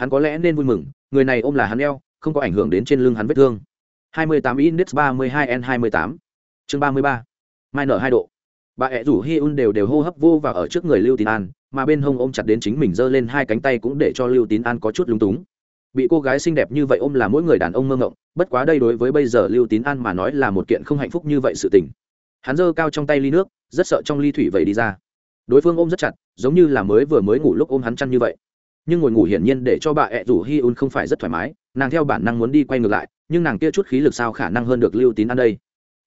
hắn có lẽ nên vui mừng, người này ôm là hắn eo, không có ảnh hưởng đến trên lưng hắn vết thương. 28 index 32 n 28 chương 33 mai nở hai độ. Bà ẹ rủ hi un đều đều hô hấp vô và ở trước người lưu tín an, mà bên hông ôm chặt đến chính mình giơ lên hai cánh tay cũng để cho lưu tín an có chút lúng túng. Bị cô gái xinh đẹp như vậy ôm là mỗi người đàn ông mơ ngộng, bất quá đây đối với bây giờ lưu tín an mà nói là một kiện không hạnh phúc như vậy sự tình. Hắn giơ cao trong tay ly nước, rất sợ trong ly thủy vậy đi ra. Đối phương ôm rất chặt, giống như là mới vừa mới ngủ lúc ôm hắn chăn như vậy nhưng ngồi ngủ hiển nhiên để cho bà ẹ rủ hi un không phải rất thoải mái, nàng theo bản năng muốn đi quay ngược lại, nhưng nàng kia chút khí lực sao khả năng hơn được lưu tín an đây?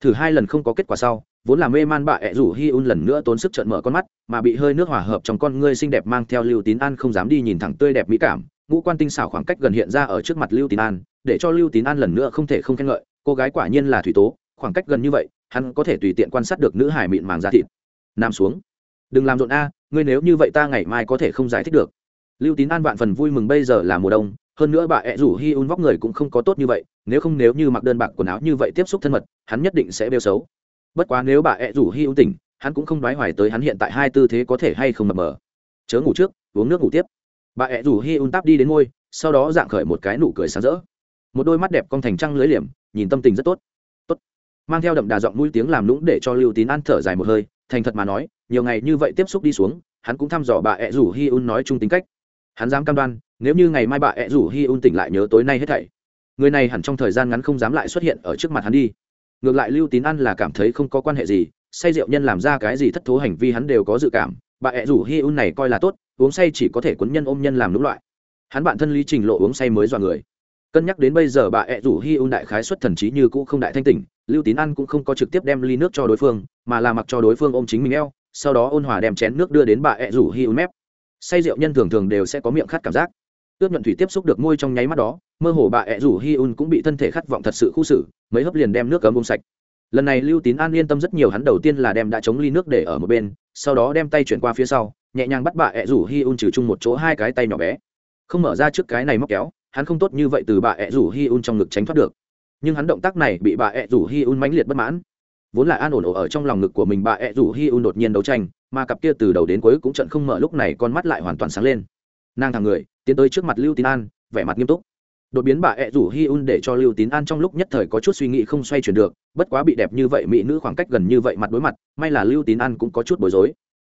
Thử hai lần không có kết quả sau, vốn là mê man bà ẹ rủ hi un lần nữa tốn sức trợn mở con mắt, mà bị hơi nước hòa hợp trong con ngươi xinh đẹp mang theo lưu tín an không dám đi nhìn thẳng tươi đẹp mỹ cảm, ngũ quan tinh xảo khoảng cách gần hiện ra ở trước mặt lưu tín an, để cho lưu tín an lần nữa không thể không khen ngợi, cô gái quả nhiên là thủy tố, khoảng cách gần như vậy, hắn có thể tùy tiện quan sát được nữ hải mịn màng da thịt. Nằm xuống. Đừng làm rộn a, ngươi nếu như vậy ta ngày mai có thể không giải thích được lưu tín an vạn phần vui mừng bây giờ là mùa đông, hơn nữa bà ẹ rủ hi un vóc người cũng không có tốt như vậy, nếu không nếu như mặc đơn bạc quần áo như vậy tiếp xúc thân mật, hắn nhất định sẽ bêu xấu. Bất quá nếu bà ẹ rủ hi un tỉnh, hắn cũng không đoái hoài tới hắn hiện tại hai tư thế có thể hay không mập mờ. Chớ ngủ trước, uống nước ngủ tiếp. Bà ẹ rủ hi un táp đi đến ngôi, sau đó dạng khởi một cái nụ cười sáng rỡ. Một đôi mắt đẹp cong thành trăng lưới liềm, nhìn tâm tình rất tốt. Tốt. Mang theo đậm đà giọng mũi tiếng làm lũng để cho lưu tín an thở dài một hơi, thành thật mà nói, nhiều ngày như vậy tiếp xúc đi xuống, hắn cũng thăm dò bà ẹ rủ hi un nói chung tính cách hắn dám cam đoan, nếu như ngày mai bà ẹ rủ hi un tỉnh lại nhớ tối nay hết thảy. Người này hẳn trong thời gian ngắn không dám lại xuất hiện ở trước mặt hắn đi. Ngược lại lưu tín ăn là cảm thấy không có quan hệ gì, say rượu nhân làm ra cái gì thất thố hành vi hắn đều có dự cảm, bà ẹ rủ hi un này coi là tốt, uống say chỉ có thể quấn nhân ôm nhân làm lũng loại. Hắn bạn thân lý trình lộ uống say mới dọa người. Cân nhắc đến bây giờ bà ẹ rủ hi un đại khái xuất thần trí như cũ không đại thanh tỉnh, lưu tín ăn cũng không có trực tiếp đem ly nước cho đối phương, mà là mặc cho đối phương ôm chính mình eo, sau đó ôn hòa đem chén nước đưa đến bà ẹ rủ hi un mép say rượu nhân thường thường đều sẽ có miệng khát cảm giác. Ước nhuận thủy tiếp xúc được môi trong nháy mắt đó, mơ hồ bà ẹ rủ hi un cũng bị thân thể khát vọng thật sự khu xử, mấy hấp liền đem nước cấm bông sạch. Lần này lưu tín an yên tâm rất nhiều, hắn đầu tiên là đem đã chống ly nước để ở một bên, sau đó đem tay chuyển qua phía sau, nhẹ nhàng bắt bà ẹ rủ hi un trừ chung một chỗ hai cái tay nhỏ bé. Không mở ra trước cái này móc kéo, hắn không tốt như vậy từ bà ẹ rủ hi un trong ngực tránh thoát được. Nhưng hắn động tác này bị bà ẹ rủ hi un mãnh liệt bất mãn vốn là an ổn ổ ở trong lòng ngực của mình, bà ẹ rủ hi un đột nhiên đấu tranh, mà cặp kia từ đầu đến cuối cũng trận không mở, lúc này con mắt lại hoàn toàn sáng lên. Nàng thằng người, tiến tới trước mặt lưu tín an, vẻ mặt nghiêm túc. Đột biến bà ẹ rủ hi un để cho lưu tín an trong lúc nhất thời có chút suy nghĩ không xoay chuyển được, bất quá bị đẹp như vậy, mỹ nữ khoảng cách gần như vậy mặt đối mặt, may là lưu tín an cũng có chút bối rối.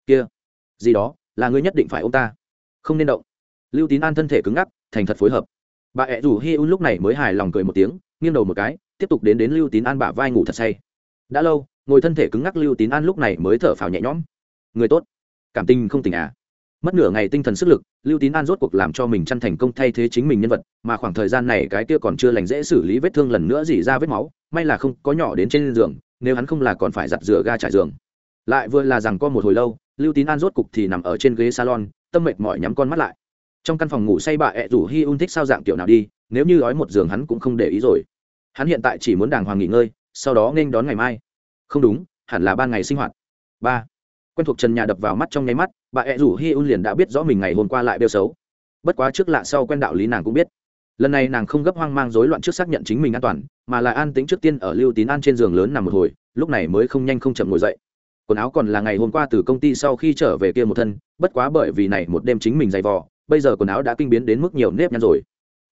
Kia, gì đó, là ngươi nhất định phải ô m ta. Không nên động. Lưu tín an thân thể cứng ngắc, thành thật phối hợp. Bà ẹ rủ hi un lúc này mới hài lòng cười một tiếng, nghiêng đầu một cái, tiếp tục đến đến lưu tín an bả vai ngủ thật say đã lâu, ngồi thân thể cứng ngắc lưu tín an lúc này mới thở phào nhẹ nhõm. Người tốt. Cảm tình không tình à? Mất nửa ngày tinh thần sức lực, lưu tín an rốt cuộc làm cho mình chăn thành công thay thế chính mình nhân vật, mà khoảng thời gian này cái kia còn chưa lành dễ xử lý vết thương lần nữa dỉ ra vết máu, may là không có nhỏ đến trên giường, nếu hắn không là còn phải giặt rửa ga trải giường. Lại vừa là rằng có một hồi lâu, lưu tín an rốt cục thì nằm ở trên ghế salon, tâm mệt mỏi nhắm con mắt lại. Trong căn phòng ngủ say bà ẹ rủ hi un thích sao dạng kiểu nào đi, nếu như ói một giường hắn cũng không để ý rồi. Hắn hiện tại chỉ muốn đàng hoàng nghỉ ngơi sau đó nên đón ngày mai. Không đúng, hẳn là ban ngày sinh hoạt. Ba. Quen thuộc trần nhà đập vào mắt trong nháy mắt, bà ẹ rủ hi un liền đã biết rõ mình ngày hôm qua lại bêu xấu. Bất quá trước lạ sau quen đạo lý nàng cũng biết. Lần này nàng không gấp hoang mang rối loạn trước xác nhận chính mình an toàn, mà là an tính trước tiên ở lưu tín an trên giường lớn nằm một hồi, lúc này mới không nhanh không chậm ngồi dậy. Quần áo còn là ngày hôm qua từ công ty sau khi trở về kia một thân, bất quá bởi vì này một đêm chính mình dày vò, bây giờ quần áo đã kinh biến đến mức nhiều nếp nhăn rồi.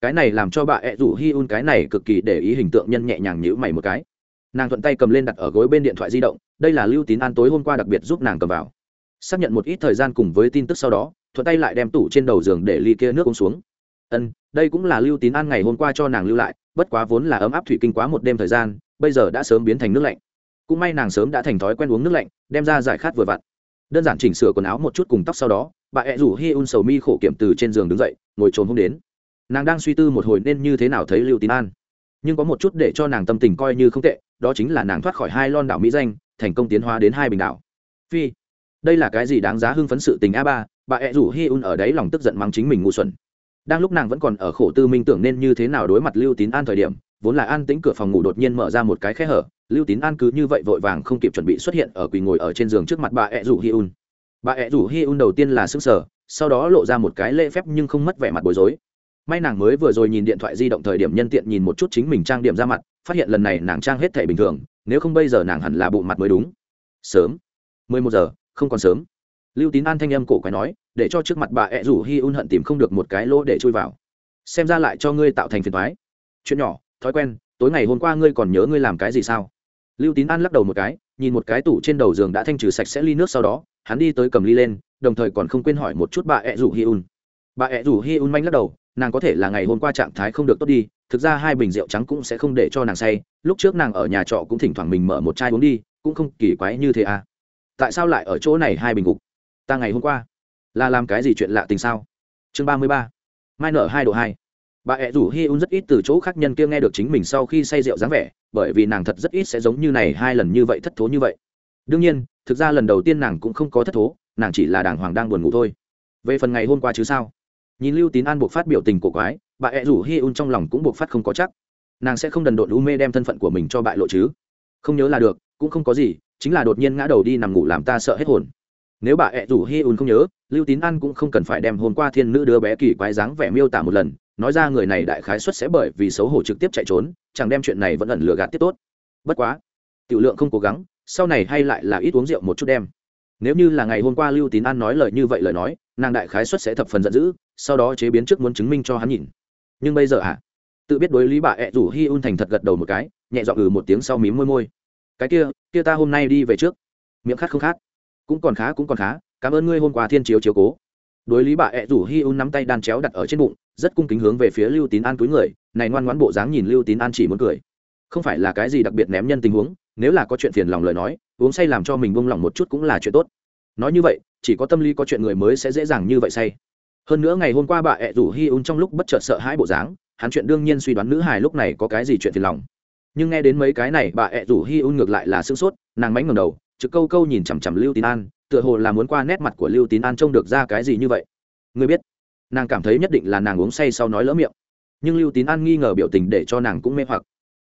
Cái này làm cho bà ẹ rủ hi un cái này cực kỳ để ý hình tượng nhân nhẹ nhàng nhữ mày một cái nàng thuận tay cầm lên đặt ở gối bên điện thoại di động, đây là lưu tín an tối hôm qua đặc biệt giúp nàng cầm vào. Xác nhận một ít thời gian cùng với tin tức sau đó, thuận tay lại đem tủ trên đầu giường để ly kia nước uống xuống. Ân, đây cũng là lưu tín an ngày hôm qua cho nàng lưu lại, bất quá vốn là ấm áp thủy kinh quá một đêm thời gian, bây giờ đã sớm biến thành nước lạnh. Cũng may nàng sớm đã thành thói quen uống nước lạnh, đem ra giải khát vừa vặn. Đơn giản chỉnh sửa quần áo một chút cùng tóc sau đó, bà ẹ rủ hi un sầu mi khổ kiểm từ trên giường đứng dậy, ngồi trồn hôm đến. Nàng đang suy tư một hồi nên như thế nào thấy lưu tín an. Nhưng có một chút để cho nàng tâm tình coi như không tệ đó chính là nàng thoát khỏi hai lon đảo mỹ danh, thành công tiến hóa đến hai bình đảo. Phi, đây là cái gì đáng giá hưng phấn sự tình a ba, bà ẹ rủ hi un ở đấy lòng tức giận mắng chính mình ngu xuẩn. Đang lúc nàng vẫn còn ở khổ tư minh tưởng nên như thế nào đối mặt lưu tín an thời điểm, vốn là an tĩnh cửa phòng ngủ đột nhiên mở ra một cái khe hở, lưu tín an cứ như vậy vội vàng không kịp chuẩn bị xuất hiện ở quỳ ngồi ở trên giường trước mặt bà ẹ rủ hi un. Bà ẹ rủ hi un đầu tiên là s ư n g sở sau đó lộ ra một cái lễ phép nhưng không mất vẻ mặt bối rối may nàng mới vừa rồi nhìn điện thoại di động thời điểm nhân tiện nhìn một chút chính mình trang điểm ra mặt, phát hiện lần này nàng trang hết thể bình thường, nếu không bây giờ nàng hẳn là bụng mặt mới đúng. Sớm. Mười một giờ, không còn sớm. Lưu tín an thanh âm cổ quái nói, để cho trước mặt bà ẹ rủ hi un hận tìm không được một cái lỗ để chui vào. Xem ra lại cho ngươi tạo thành phiền thoái chuyện nhỏ, thói quen, tối ngày hôm qua ngươi còn nhớ ngươi làm cái gì sao? Lưu tín an lắc đầu một cái, nhìn một cái tủ trên đầu giường đã thanh trừ sạch sẽ ly nước sau đó, hắn đi tới cầm ly lên, đồng thời còn không quên hỏi một chút bà ẹ rủ hi un. Bà ẹ rủ hi un manh lắc đầu nàng có thể là ngày hôm qua trạng thái không được tốt đi, thực ra hai bình rượu trắng cũng sẽ không để cho nàng say, lúc trước nàng ở nhà trọ cũng thỉnh thoảng mình mở một chai uống đi, cũng không kỳ quái như thế à. Tại sao lại ở chỗ này hai bình gục? Ta ngày hôm qua, là làm cái gì chuyện lạ tình sao? Chương ba mươi ba, mai nở hai độ hai. Bà ẹ rủ hi un rất ít từ chỗ khác nhân kia nghe được chính mình sau khi say rượu dáng vẻ, bởi vì nàng thật rất ít sẽ giống như này hai lần như vậy thất thố như vậy. Đương nhiên, thực ra lần đầu tiên nàng cũng không có thất thố, nàng chỉ là đàng hoàng đang buồn ngủ thôi. Về phần ngày hôm qua chứ sao? Nhìn lưu tín an buộc phát biểu tình cổ quái, bà ẹ rủ hi un trong lòng cũng buộc phát không có chắc. Nàng sẽ không đần độn u mê đem thân phận của mình cho bại lộ chứ? Không nhớ là được, cũng không có gì, chính là đột nhiên ngã đầu đi nằm ngủ làm ta sợ hết hồn. Nếu bà ẹ rủ hi un không nhớ, lưu tín an cũng không cần phải đem hôm qua thiên nữ đứa bé kỳ quái dáng vẻ miêu tả một lần, nói ra người này đại khái xuất sẽ bởi vì xấu hổ trực tiếp chạy trốn, chẳng đem chuyện này vẫn ẩn lừa gạt tiếp tốt. Bất quá, tiểu lượng không cố gắng, sau này hay lại là ít uống rượu một chút đem. Nếu như là ngày hôm qua lưu tín an nói lời như vậy lời nói, nàng đại khái xuất sẽ thập phần giận dữ sau đó chế biến trước muốn chứng minh cho hắn nhìn. Nhưng bây giờ à? Tự biết đối lý bà ẹ rủ hi un thành thật gật đầu một cái, nhẹ dọn ừ một tiếng sau mím môi môi. Cái kia kia ta hôm nay đi về trước. Miệng khát không khát. Cũng còn khá, cũng còn khá. Cảm ơn ngươi hôm qua thiên chiếu chiếu cố. Đối lý bà ẹ rủ hi un nắm tay đan chéo đặt ở trên bụng, rất cung kính hướng về phía lưu tín an túi người, này ngoan ngoãn bộ dáng nhìn lưu tín an chỉ muốn cười. Không phải là cái gì đặc biệt ném nhân tình huống, nếu là có chuyện phiền lòng lời nói, uống say làm cho mình buông lòng một chút cũng là chuyện tốt. Nói như vậy, chỉ có tâm lý có chuyện người mới sẽ dễ dàng như vậy say hơn nữa ngày hôm qua bà ẹ rủ hi un trong lúc bất chợt sợ hãi bộ dáng, hắn chuyện đương nhiên suy đoán nữ hài lúc này có cái gì chuyện phiền lòng. Nhưng nghe đến mấy cái này, bà ẹ rủ hi un ngược lại là sương sốt, nàng mánh ngầm đầu, trực câu câu nhìn chằm chằm lưu tín an, tựa hồ là muốn qua nét mặt của lưu tín an trông được ra cái gì như vậy. Người biết, nàng cảm thấy nhất định là nàng uống say sau nói lỡ miệng. Nhưng lưu tín an nghi ngờ biểu tình để cho nàng cũng mê hoặc.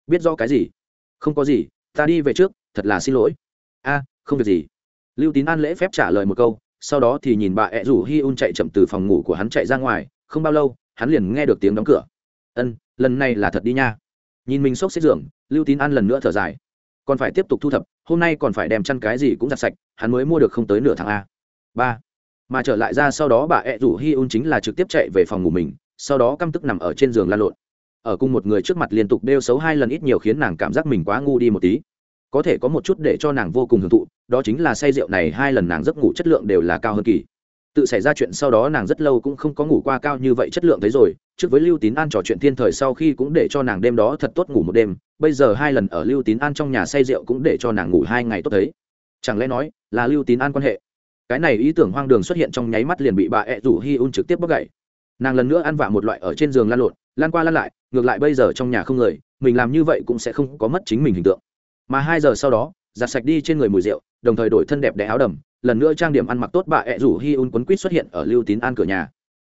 Biết do cái gì? Không có gì, ta đi về trước, thật là xin lỗi. A, không việc gì. Lưu tín an lễ phép trả lời một câu sau đó thì nhìn bà ẹ rủ hi un chạy chậm từ phòng ngủ của hắn chạy ra ngoài, không bao lâu, hắn liền nghe được tiếng đóng cửa. Ân, lần này là thật đi nha. Nhìn mình xốc xếp giường, lưu tín an lần nữa thở dài. Còn phải tiếp tục thu thập, hôm nay còn phải đem chăn cái gì cũng giặt sạch, hắn mới mua được không tới nửa tháng a. Ba. Mà trở lại ra sau đó bà ẹ rủ hi un chính là trực tiếp chạy về phòng ngủ mình, sau đó căm tức nằm ở trên giường lan lộn. Ở cùng một người trước mặt liên tục đeo xấu hai lần ít nhiều khiến nàng cảm giác mình quá ngu đi một tí có thể có một chút để cho nàng vô cùng hưởng thụ, đó chính là say rượu này hai lần nàng giấc ngủ chất lượng đều là cao hơn kỳ. Tự xảy ra chuyện sau đó nàng rất lâu cũng không có ngủ qua cao như vậy chất lượng thấy rồi, trước với lưu tín an trò chuyện thiên thời sau khi cũng để cho nàng đêm đó thật tốt ngủ một đêm, bây giờ hai lần ở lưu tín an trong nhà say rượu cũng để cho nàng ngủ hai ngày tốt thấy. Chẳng lẽ nói là lưu tín an quan hệ? Cái này ý tưởng hoang đường xuất hiện trong nháy mắt liền bị bà ẹ rủ hi un trực tiếp bóc gậy. Nàng lần nữa ăn vạ một loại ở trên giường lan lộn, lan qua lan lại, ngược lại bây giờ trong nhà không người, mình làm như vậy cũng sẽ không có mất chính mình hình tượng mà hai giờ sau đó, giặt sạch đi trên người mùi rượu, đồng thời đổi thân đẹp đẽ áo đầm, lần nữa trang điểm ăn mặc tốt bà ẹ rủ hi un quấn quýt xuất hiện ở lưu tín an cửa nhà.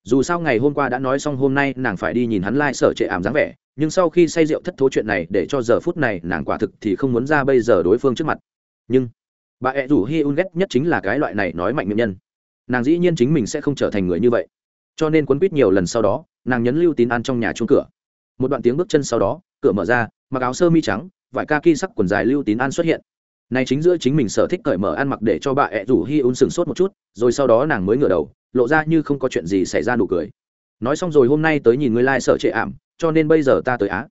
Dù sao ngày hôm qua đã nói xong hôm nay nàng phải đi nhìn hắn lai、like、sở trệ ảm dáng vẻ, nhưng sau khi say rượu thất thố chuyện này để cho giờ phút này nàng quả thực thì không muốn ra bây giờ đối phương trước mặt. Nhưng bà ẹ rủ hi un ghét nhất chính là cái loại này nói mạnh miệng nhân. Nàng dĩ nhiên chính mình sẽ không trở thành người như vậy. Cho nên quấn quýt nhiều lần sau đó, nàng nhấn lưu tín an trong nhà chuông cửa. Một đoạn tiếng bước chân sau đó, cửa mở ra, mặc áo sơ mi trắng vải ca ki sắc quần dài lưu tín an xuất hiện. Này chính giữa chính mình sở thích cởi mở ăn mặc để cho bà ẹ rủ hi un sừng sốt một chút, rồi sau đó nàng mới ngửa đầu, lộ ra như không có chuyện gì xảy ra nụ cười. Nói xong rồi hôm nay tới nhìn ngươi lai、like、sợ trệ ảm, cho nên bây giờ ta tới á.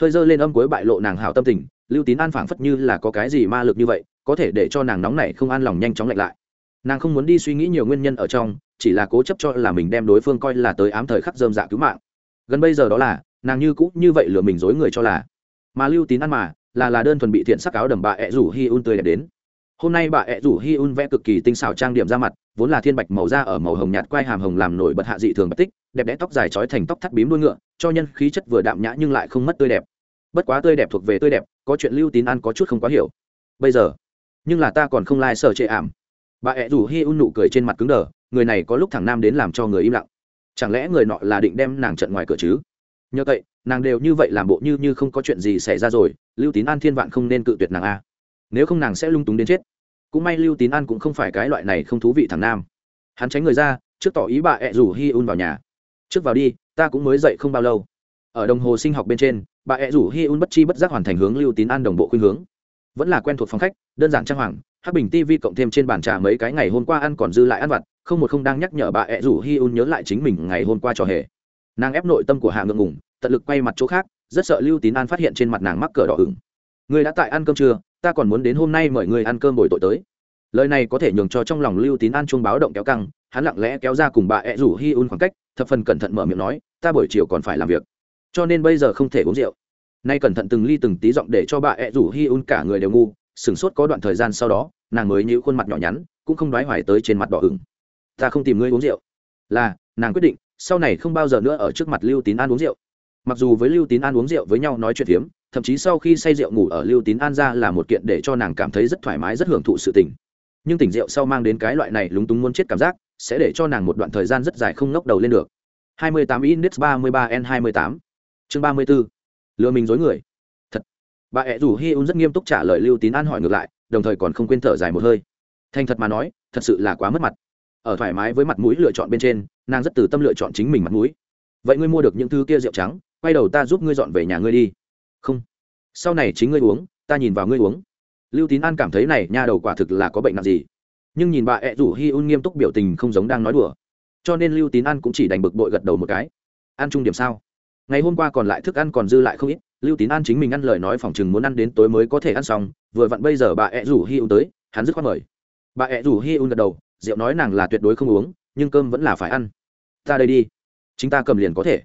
Hơi dơ lên âm cuối bại lộ nàng hảo tâm tình, lưu tín an phảng phất như là có cái gì ma lực như vậy, có thể để cho nàng nóng này không an lòng nhanh chóng lạnh lại. Nàng không muốn đi suy nghĩ nhiều nguyên nhân ở trong, chỉ là cố chấp cho là mình đem đối phương coi là tới ám thời khắc dơm dạ cứu mạng. Gần bây giờ đó là, nàng như cũ như vậy lừa mình dối người cho là. Mà lưu tín ăn mà là là đơn thuần bị thiện sắc áo đầm bà ẹ rủ hi un tươi đẹp đến. Hôm nay bà ẹ rủ hi un vẽ cực kỳ tinh xảo trang điểm ra mặt, vốn là thiên bạch màu da ở màu hồng nhạt quai hàm hồng làm nổi bật hạ dị thường bạch tích, đẹp đẽ tóc dài trói thành tóc thắt bím đuôi ngựa, cho nhân khí chất vừa đạm nhã nhưng lại không mất tươi đẹp. Bất quá tươi đẹp thuộc về tươi đẹp, có chuyện lưu tín an có chút không quá hiểu. Bây giờ, nhưng là ta còn không lai、like、sở trệ ảm. Bà ẹ rủ hi un nụ cười trên mặt cứng đờ, người này có lúc thẳng nam đến làm cho người im lặng. Chẳng lẽ người nọ là định đem nàng trận ngoài cửa chứ? Nhờ vậy nàng đều như vậy làm bộ như như không có chuyện gì xảy ra rồi, lưu tín an thiên vạn không nên cự tuyệt nàng a. Nếu không nàng sẽ lung túng đến chết. Cũng may lưu tín an cũng không phải cái loại này không thú vị thằng nam. Hắn tránh người ra, trước tỏ ý bà ẹ rủ hi un vào nhà. Trước vào đi, ta cũng mới dậy không bao lâu. Ở đồng hồ sinh học bên trên, bà ẹ rủ hi un bất chi bất giác hoàn thành hướng lưu tín an đồng bộ khuyên hướng. Vẫn là quen thuộc phòng khách, đơn giản trang hoàng, hắc bình tv cộng thêm trên bàn trà mấy cái ngày hôm qua ăn còn dư lại ăn vặt, không một không đang nhắc nhở bà ẹ rủ hi un nhớ lại chính mình ngày hôm qua trò hề. Nàng ép nội tâm của hạ ngượng ngùng tận lực quay mặt chỗ khác, rất sợ lưu tín an phát hiện trên mặt nàng mắc cờ đỏ ửng. Người đã tại ăn cơm chưa? Ta còn muốn đến hôm nay mời người ăn cơm bồi tội tới. Lời này có thể nhường cho trong lòng lưu tín an chuông báo động kéo căng, hắn lặng lẽ kéo ra cùng bà ẹ rủ hi un khoảng cách, thập phần cẩn thận mở miệng nói, ta buổi chiều còn phải làm việc, cho nên bây giờ không thể uống rượu. Nay cẩn thận từng ly từng tí giọng để cho bà ẹ rủ hi un cả người đều ngu, sửng sốt có đoạn thời gian sau đó, nàng mới nhíu khuôn mặt nhỏ nhắn, cũng không nói hoài tới trên mặt đỏ ửng. Ta không tìm ngươi uống rượu. Là, nàng quyết định, sau này không bao giờ nữa ở trước mặt lưu tín an uống rượu mặc dù với lưu tín an uống rượu với nhau nói chuyện phiếm, thậm chí sau khi say rượu ngủ ở lưu tín an ra là một kiện để cho nàng cảm thấy rất thoải mái, rất hưởng thụ sự tình. Nhưng tỉnh rượu sau mang đến cái loại này lúng túng muốn chết cảm giác, sẽ để cho nàng một đoạn thời gian rất dài không ngóc đầu lên được. 28 index 33 n 28 chương 34 lừa mình dối người. Thật. Bà ẹ rủ hi un rất nghiêm túc trả lời lưu tín an hỏi ngược lại, đồng thời còn không quên thở dài một hơi. Thành thật mà nói, thật sự là quá mất mặt. Ở thoải mái với mặt mũi lựa chọn bên trên, nàng rất từ tâm lựa chọn chính mình mặt mũi. Vậy ngươi mua được những thứ kia rượu trắng quay đầu ta giúp ngươi dọn về nhà ngươi đi. Không. Sau này chính ngươi uống, ta nhìn vào ngươi uống. Lưu tín an cảm thấy này nha đầu quả thực là có bệnh nặng gì. Nhưng nhìn bà ẹ rủ hi un nghiêm túc biểu tình không giống đang nói đùa. Cho nên lưu tín an cũng chỉ đành bực bội gật đầu một cái. Ăn chung điểm sao? Ngày hôm qua còn lại thức ăn còn dư lại không ít, lưu tín an chính mình ăn lời nói phòng chừng muốn ăn đến tối mới có thể ăn xong, vừa vặn bây giờ bà ẹ rủ hi un tới, hắn dứt khoát mời. Bà ẹ rủ hi un gật đầu, rượu nói nàng là tuyệt đối không uống, nhưng cơm vẫn là phải ăn. Ta đây đi, chính ta cầm liền có thể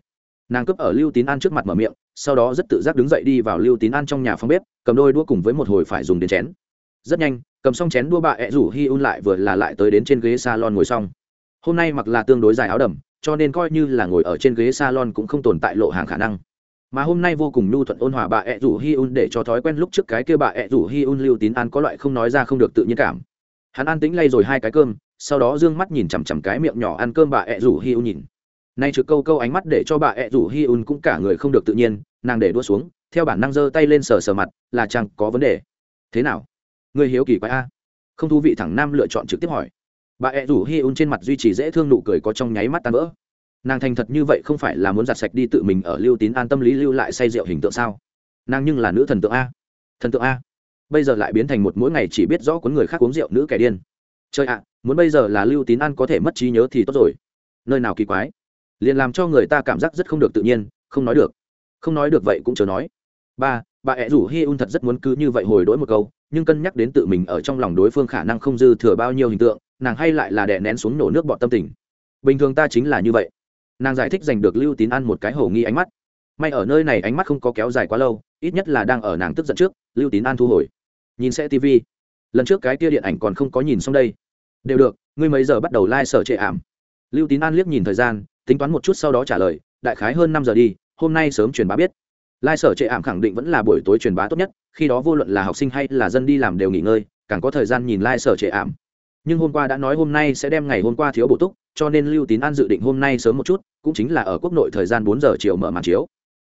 nàng cướp ở lưu tín an trước mặt mở miệng, sau đó rất tự giác đứng dậy đi vào lưu tín an trong nhà phòng bếp, cầm đôi đũa cùng với một hồi phải dùng đến chén. Rất nhanh, cầm xong chén đua bà ẹ rủ hi un lại vừa là lại tới đến trên ghế salon ngồi xong. Hôm nay mặc là tương đối dài áo đầm, cho nên coi như là ngồi ở trên ghế salon cũng không tồn tại lộ hàng khả năng. Mà hôm nay vô cùng nhu thuận ôn hòa bà ẹ rủ hi un để cho thói quen lúc trước cái kia bà ẹ rủ hi un lưu tín an có loại không nói ra không được tự nhiên cảm. Hắn an tính lay rồi hai cái cơm, sau đó d ư ơ n g mắt nhìn chằm chằm cái miệng nhỏ ăn cơm bà ẹ rủ hi un nhìn nay trực câu câu ánh mắt để cho bà ẹ rủ hi un cũng cả người không được tự nhiên, nàng để đua xuống, theo bản năng giơ tay lên sờ sờ mặt, là chẳng có vấn đề. Thế nào? Người hiếu kỳ quái a. Không thú vị thẳng nam lựa chọn trực tiếp hỏi. Bà ẹ rủ hi un trên mặt duy trì dễ thương nụ cười có trong nháy mắt tan vỡ. Nàng thành thật như vậy không phải là muốn giặt sạch đi tự mình ở lưu tín an tâm lý lưu lại say rượu hình tượng sao? Nàng nhưng là nữ thần tượng a. Thần tượng a. Bây giờ lại biến thành một mỗi ngày chỉ biết rõ cuốn người khác uống rượu nữ kẻ điên. Chơi ạ, muốn bây giờ là lưu tín an có thể mất trí nhớ thì tốt rồi. Nơi nào kỳ quái? Liền làm cho người ta cảm giác rất không được tự nhiên, không nói được. Không nói được vậy cũng chờ nói. Ba, bà ẹ rủ hi un thật rất muốn cứ như vậy hồi đổi một câu, nhưng cân nhắc đến tự mình ở trong lòng đối phương khả năng không dư thừa bao nhiêu hình tượng, nàng hay lại là đè nén xuống nổ nước bọn tâm tình. Bình thường ta chính là như vậy. Nàng giải thích giành được lưu tín ăn một cái hổ nghi ánh mắt. May ở nơi này ánh mắt không có kéo dài quá lâu, ít nhất là đang ở nàng tức giận trước, lưu tín an thu hồi. Nhìn xe tv lần trước cái kia điện ảnh còn không có nhìn xong đây. Đều được, ngươi mấy giờ bắt đầu lai、like、sở trệ ảm? Lưu tín an liếc nhìn thời gian tính toán một chút sau đó trả lời, đại khái hơn năm giờ đi, hôm nay sớm truyền bá biết. Lai sở trệ ảm khẳng định vẫn là buổi tối truyền bá tốt nhất, khi đó vô luận là học sinh hay là dân đi làm đều nghỉ ngơi, càng có thời gian nhìn lai sở trệ ảm. Nhưng hôm qua đã nói hôm nay sẽ đem ngày hôm qua thiếu bổ túc, cho nên lưu tín an dự định hôm nay sớm một chút, cũng chính là ở quốc nội thời gian bốn giờ chiều mở màn chiếu.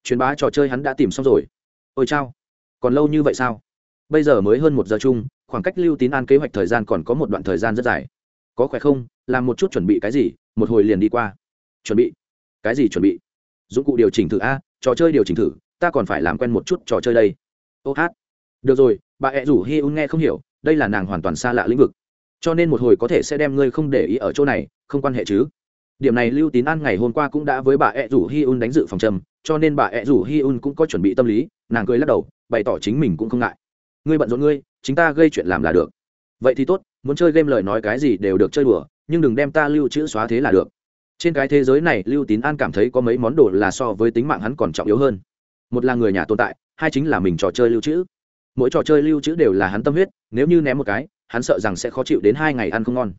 Truyền bá trò chơi hắn đã tìm xong rồi. Ôi chao, còn lâu như vậy sao? Bây giờ mới hơn một giờ chung, khoảng cách lưu tín an kế hoạch thời gian còn có một đoạn thời gian rất dài. Có khỏe không? Làm một chút chuẩn bị cái gì, một hồi liền đi qua chuẩn bị. Cái gì chuẩn bị? Dụng cụ điều chỉnh thử a, trò chơi điều chỉnh thử, ta còn phải làm quen một chút trò chơi đây. Ô hát. Được rồi, bà ẹ rủ hi un nghe không hiểu, đây là nàng hoàn toàn xa lạ lĩnh vực. Cho nên một hồi có thể sẽ đem ngươi không để ý ở chỗ này, không quan hệ chứ. Điểm này lưu tín an ngày hôm qua cũng đã với bà ẹ rủ hi un đánh dự phòng trầm, cho nên bà ẹ rủ hi un cũng có chuẩn bị tâm lý, nàng cười lắc đầu, bày tỏ chính mình cũng không ngại. Ngươi bận rộn ngươi, chính ta gây chuyện làm là được. Vậy thì tốt, muốn chơi game lời nói cái gì đều được chơi đùa, nhưng đừng đem ta lưu trữ xóa thế là được trên cái thế giới này, lưu tín an cảm thấy có mấy món đồ là so với tính mạng hắn còn trọng yếu hơn. Một là người nhà tồn tại, hai chính là mình trò chơi lưu trữ. Mỗi trò chơi lưu trữ đều là hắn tâm huyết, nếu như ném một cái, hắn sợ rằng sẽ khó chịu đến hai ngày ăn không ngon.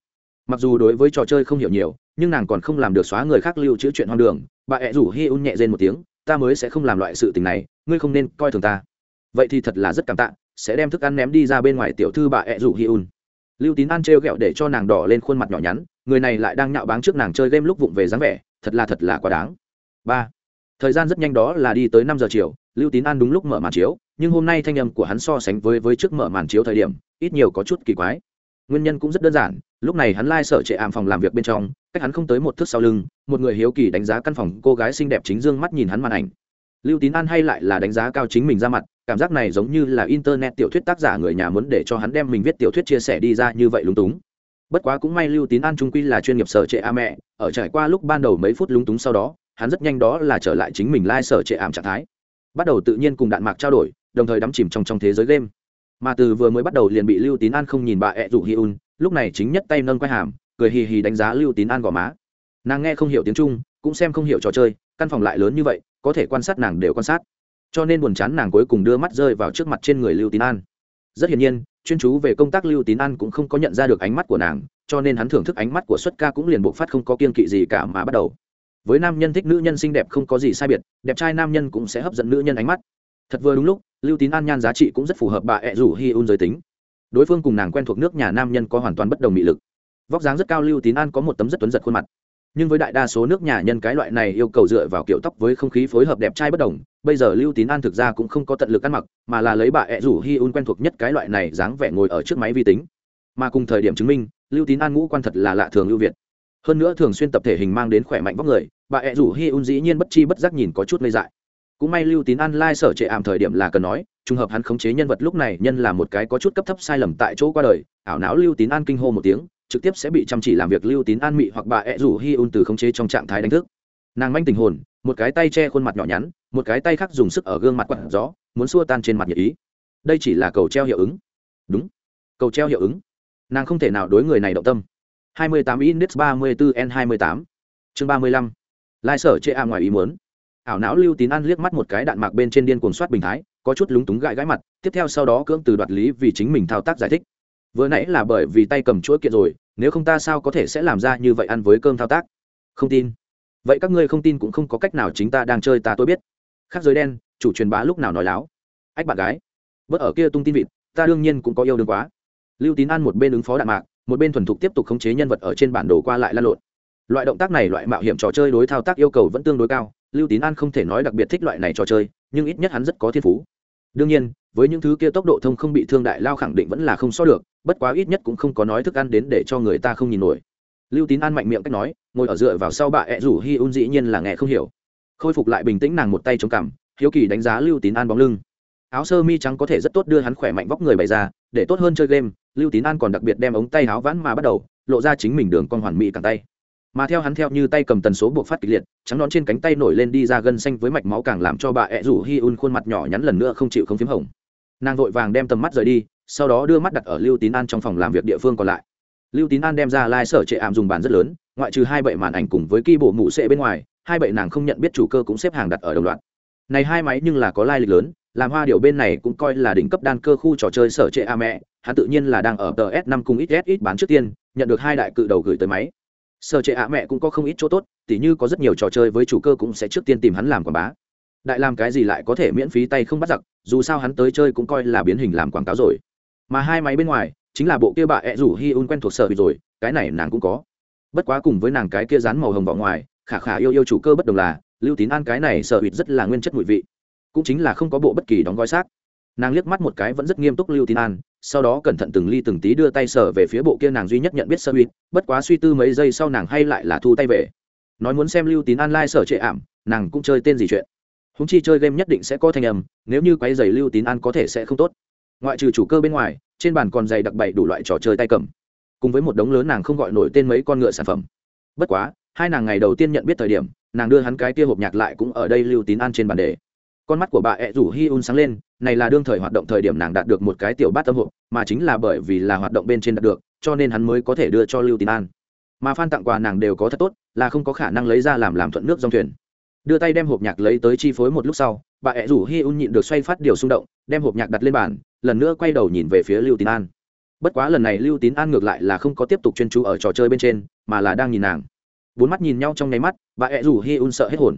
Mặc dù đối với trò chơi không hiểu nhiều, nhưng nàng còn không làm được xóa người khác lưu trữ chuyện hoang đường. Bà ẹ rủ hi un nhẹ dên một tiếng, ta mới sẽ không làm loại sự tình này, ngươi không nên coi thường ta. Vậy thì thật là rất cảm tạ, sẽ đem thức ăn ném đi ra bên ngoài tiểu thư bà ẹ rủ hi un. Lưu tín an trêu ghẹo để cho nàng đỏ lên khuôn mặt nhỏ nhắn người này lại đang nhạo báng trước nàng chơi game lúc vụng về dáng vẻ, thật là thật là quá đáng. Ba, thời gian rất nhanh đó là đi tới năm giờ chiều, lưu tín an đúng lúc mở màn chiếu, nhưng hôm nay thanh âm của hắn so sánh với với trước mở màn chiếu thời điểm, ít nhiều có chút kỳ quái. Nguyên nhân cũng rất đơn giản, lúc này hắn lai、like、sở trệ ảm phòng làm việc bên trong, cách hắn không tới một thước sau lưng, một người hiếu kỳ đánh giá căn phòng cô gái xinh đẹp chính dương mắt nhìn hắn màn ảnh. Lưu tín an hay lại là đánh giá cao chính mình ra mặt, cảm giác này giống như là internet tiểu thuyết tác giả người nhà muốn để cho hắn đem mình viết tiểu thuyết chia sẻ đi ra như vậy lúng túng bất quá cũng may lưu tín an trung quy là chuyên nghiệp sở trệ a mẹ, ở trải qua lúc ban đầu mấy phút lúng túng sau đó, hắn rất nhanh đó là trở lại chính mình lai、like、sở trệ ảm trạng thái. Bắt đầu tự nhiên cùng đạn mạc trao đổi, đồng thời đắm chìm trong trong thế giới game. Mà từ vừa mới bắt đầu liền bị lưu tín an không nhìn bà ẹ rủ hi un lúc này chính nhất tay nâng quay hàm, cười hì hì đánh giá lưu tín an gò má. Nàng nghe không hiểu tiếng trung, cũng xem không hiểu trò chơi, căn phòng lại lớn như vậy, có thể quan sát nàng đều quan sát. Cho nên buồn chán nàng cuối cùng đưa mắt rơi vào trước mặt trên người lưu tín an. Rất hiển nhiên chuyên chú về công tác lưu tín an cũng không có nhận ra được ánh mắt của nàng, cho nên hắn thưởng thức ánh mắt của xuất ca cũng liền bộ phát không có kiên kỵ gì cả mà bắt đầu. Với nam nhân thích nữ nhân xinh đẹp không có gì sai biệt, đẹp trai nam nhân cũng sẽ hấp dẫn nữ nhân ánh mắt. Thật vừa đúng lúc, lưu tín an nhan giá trị cũng rất phù hợp bà ẹ rủ hi un giới tính. Đối phương cùng nàng quen thuộc nước nhà nam nhân có hoàn toàn bất đồng mị lực. Vóc dáng rất cao, lưu tín an có một tấm rất tuấn giật khuôn mặt nhưng với đại đa số nước nhà nhân cái loại này yêu cầu dựa vào kiểu tóc với không khí phối hợp đẹp trai bất đồng, bây giờ lưu tín an thực ra cũng không có tận lực ăn mặc, mà là lấy bà ẹ rủ hi un quen thuộc nhất cái loại này dáng vẻ ngồi ở trước máy vi tính. Mà cùng thời điểm chứng minh, lưu tín an ngũ quan thật là lạ thường lưu việt. Hơn nữa thường xuyên tập thể hình mang đến khỏe mạnh vóc người, bà ẹ rủ hi un dĩ nhiên bất chi bất giác nhìn có chút ngây dại. Cũng may lưu tín an lai、like、sở trệ ảm thời điểm là cần nói, trùng hợp hắn khống chế nhân vật lúc này nhân là một cái có chút cấp thấp sai lầm tại chỗ qua đời, ảo não lưu tín an kinh hô một tiếng trực tiếp sẽ bị chăm chỉ làm việc lưu tín an mị hoặc bà ẹ rủ hi un từ khống chế trong trạng thái đánh thức. Nàng manh tình hồn, một cái tay che khuôn mặt nhỏ nhắn, một cái tay khác dùng sức ở gương mặt quặn gió, muốn xua tan trên mặt nhiệt ý. Đây chỉ là cầu treo hiệu ứng. Đúng. Cầu treo hiệu ứng. Nàng không thể nào đối người này động tâm. 28 index 34 n 28 chương 35 lai sở chê a ngoài ý muốn. Ảo não lưu tín ăn liếc mắt một cái đạn mạc bên trên điên cuồng soát bình thái, có chút lúng túng gãi gãi mặt, tiếp theo sau đó cưỡng từ đoạt lý vì chính mình thao tác giải thích vừa nãy là bởi vì tay cầm chuỗi kiện rồi, nếu không ta sao có thể sẽ làm ra như vậy ăn với cơm thao tác? Không tin. Vậy các ngươi không tin cũng không có cách nào chính ta đang chơi ta tôi biết. Khác giới đen, chủ truyền bá lúc nào nói láo? Ách bạn gái. Bớt ở kia tung tin vịt, ta đương nhiên cũng có yêu đương quá. Lưu tín ăn một bên ứng phó đạn mạc, một bên thuần thục tiếp tục khống chế nhân vật ở trên bản đồ qua lại lan lộn. Loại động tác này, loại mạo hiểm trò chơi đối thao tác yêu cầu vẫn tương đối cao. Lưu tín an không thể nói đặc biệt thích loại này trò chơi, nhưng ít nhất hắn rất có thiên phú. Đương nhiên với những thứ kia tốc độ thông không bị thương đại lao khẳng định vẫn là không so được, bất quá ít nhất cũng không có nói thức ăn đến để cho người ta không nhìn nổi. Lưu tín an mạnh miệng cách nói, ngồi ở dựa vào sau bà ẹ rủ hi un dĩ nhiên là nghe không hiểu. Khôi phục lại bình tĩnh nàng một tay chống cằm, hiếu kỳ đánh giá lưu tín an bóng lưng. Áo sơ mi trắng có thể rất tốt đưa hắn khỏe mạnh vóc người bày ra, để tốt hơn chơi game, lưu tín an còn đặc biệt đem ống tay áo vãn mà bắt đầu, lộ ra chính mình đường con hoàn mỹ càng tay. Mà theo hắn theo như tay cầm tần số buộc phát kịch liệt, trắng đón trên cánh tay nổi lên đi ra gân xanh với mạch máu càng làm cho bà ẹ rủ hi un khuôn mặt nhỏ nhắn lần nữa không chịu không phím hồng nàng vội vàng đem tầm mắt rời đi, sau đó đưa mắt đặt ở lưu tín an trong phòng làm việc địa phương còn lại. Lưu tín an đem ra lai、like、sở trệ ảm dùng bàn rất lớn, ngoại trừ hai bệ màn ảnh cùng với ki bộ mụ sệ bên ngoài, hai bệ nàng không nhận biết chủ cơ cũng xếp hàng đặt ở đồng loạt. Này hai máy nhưng là có lai lịch lớn, làm hoa điều bên này cũng coi là đỉnh cấp đan cơ khu trò chơi sở trệ a mẹ, hắn tự nhiên là đang ở tờ s năm cùng ít s ít bán trước tiên, nhận được hai đại cự đầu gửi tới máy. Sở trệ a mẹ cũng có không ít chỗ tốt, tỉ như có rất nhiều trò chơi với chủ cơ cũng sẽ trước tiên tìm hắn làm quảng bá đại làm cái gì lại có thể miễn phí tay không bắt giặc, dù sao hắn tới chơi cũng coi là biến hình làm quảng cáo rồi. Mà hai máy bên ngoài, chính là bộ kia bà ẹ rủ hi un quen thuộc sở rồi, cái này nàng cũng có. Bất quá cùng với nàng cái kia dán màu hồng vào ngoài, khả khả yêu yêu chủ cơ bất đồng là, lưu tín an cái này sở hụt rất là nguyên chất mùi vị. Cũng chính là không có bộ bất kỳ đóng gói xác. Nàng liếc mắt một cái vẫn rất nghiêm túc lưu tín an, sau đó cẩn thận từng ly từng tí đưa tay sở về phía bộ kia nàng duy nhất nhận biết sở hụt bất quá suy tư mấy giây sau nàng hay lại là thu tay về. Nói muốn xem lưu tín an lai、like、sở trệ ảm, nàng cũng chơi tên gì chuyện húng chi chơi game nhất định sẽ có thanh âm, nếu như quay giày lưu tín an có thể sẽ không tốt. Ngoại trừ chủ cơ bên ngoài, trên bàn còn giày đặc bậy đủ loại trò chơi tay cầm. Cùng với một đống lớn nàng không gọi nổi tên mấy con ngựa sản phẩm. Bất quá, hai nàng ngày đầu tiên nhận biết thời điểm, nàng đưa hắn cái kia hộp nhạc lại cũng ở đây lưu tín an trên bàn đề con mắt của bà ẹ rủ hi un sáng lên, này là đương thời hoạt động thời điểm nàng đạt được một cái tiểu bát âm hộp, mà chính là bởi vì là hoạt động bên trên đạt được, cho nên hắn mới có thể đưa cho lưu tín an. Mà phan tặng quà nàng đều có thật tốt, là không có khả năng lấy ra làm làm thuận nước dòng thuyền đưa tay đem hộp nhạc lấy tới chi phối một lúc sau, bà ẹ rủ hi un nhịn được xoay phát điều xung động, đem hộp nhạc đặt lên bàn, lần nữa quay đầu nhìn về phía lưu tín an. Bất quá lần này lưu tín an ngược lại là không có tiếp tục chuyên chú ở trò chơi bên trên, mà là đang nhìn nàng. Bốn mắt nhìn nhau trong nháy mắt, bà ẹ rủ hi un sợ hết hồn.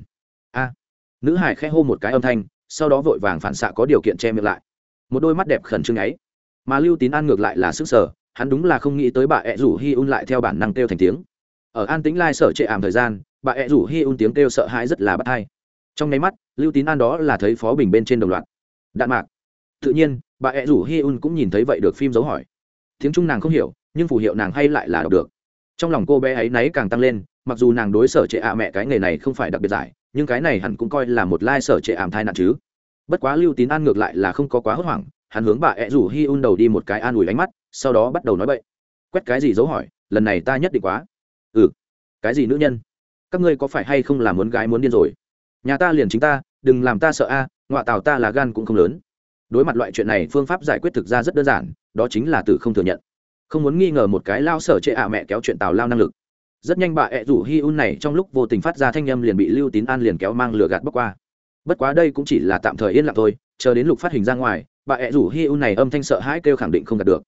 A! Nữ hải khẽ hô một cái âm thanh, sau đó vội vàng phản xạ có điều kiện che miệng lại. Một đôi mắt đẹp khẩn trương ấy. Mà lưu tín an ngược lại là sức sở, hắn đúng là không nghĩ tới bà ẹ rủ hi un lại theo bản năng kêu thành tiếng. Ở an tĩnh lai sở trệ ảm thời gian bà ẹ rủ hi un tiếng kêu sợ hãi rất là bắt hay trong nháy mắt, lưu tín an đó là thấy phó bình bên trên đồng loạt. Đạn mạc. Tự nhiên, bà ẹ rủ hi un cũng nhìn thấy vậy được phim dấu hỏi. Tiếng trung nàng không hiểu, nhưng phù hiệu nàng hay lại là đọc được. Trong lòng cô bé ấy náy càng tăng lên, mặc dù nàng đối sở trệ ạ mẹ cái nghề này không phải đặc biệt giải, nhưng cái này hẳn cũng coi là một lai sở trệ ảm thai nạn chứ. Bất quá lưu tín an ngược lại là không có quá hốt hoảng, hắn hướng bà ẹ rủ hi un đầu đi một cái an ủi ánh mắt, sau đó bắt đầu nói bậy. Quét cái gì dấu hỏi, lần này ta nhất định quá. Ừ. Cái gì nữ nhân? Các ngươi có phải hay không là muốn gái muốn điên rồi? Nhà ta liền chính ta đừng làm ta sợ a à, ngoại tào ta là gan cũng không lớn. Đối mặt loại chuyện này phương pháp giải quyết thực ra rất đơn giản đó chính là từ không thừa nhận. Không muốn nghi ngờ một cái lao sở chệ ạ mẹ kéo chuyện tào lao năng lực. Rất nhanh bà ẹ rủ hi un này trong lúc vô tình phát ra thanh â m liền bị lưu tín an liền kéo mang lửa gạt bóc qua. Bất quá đây cũng chỉ là tạm thời yên lặng thôi chờ đến lục phát hình ra ngoài bà ẹ rủ hi un này âm thanh sợ hãi kêu khẳng định không đạt được.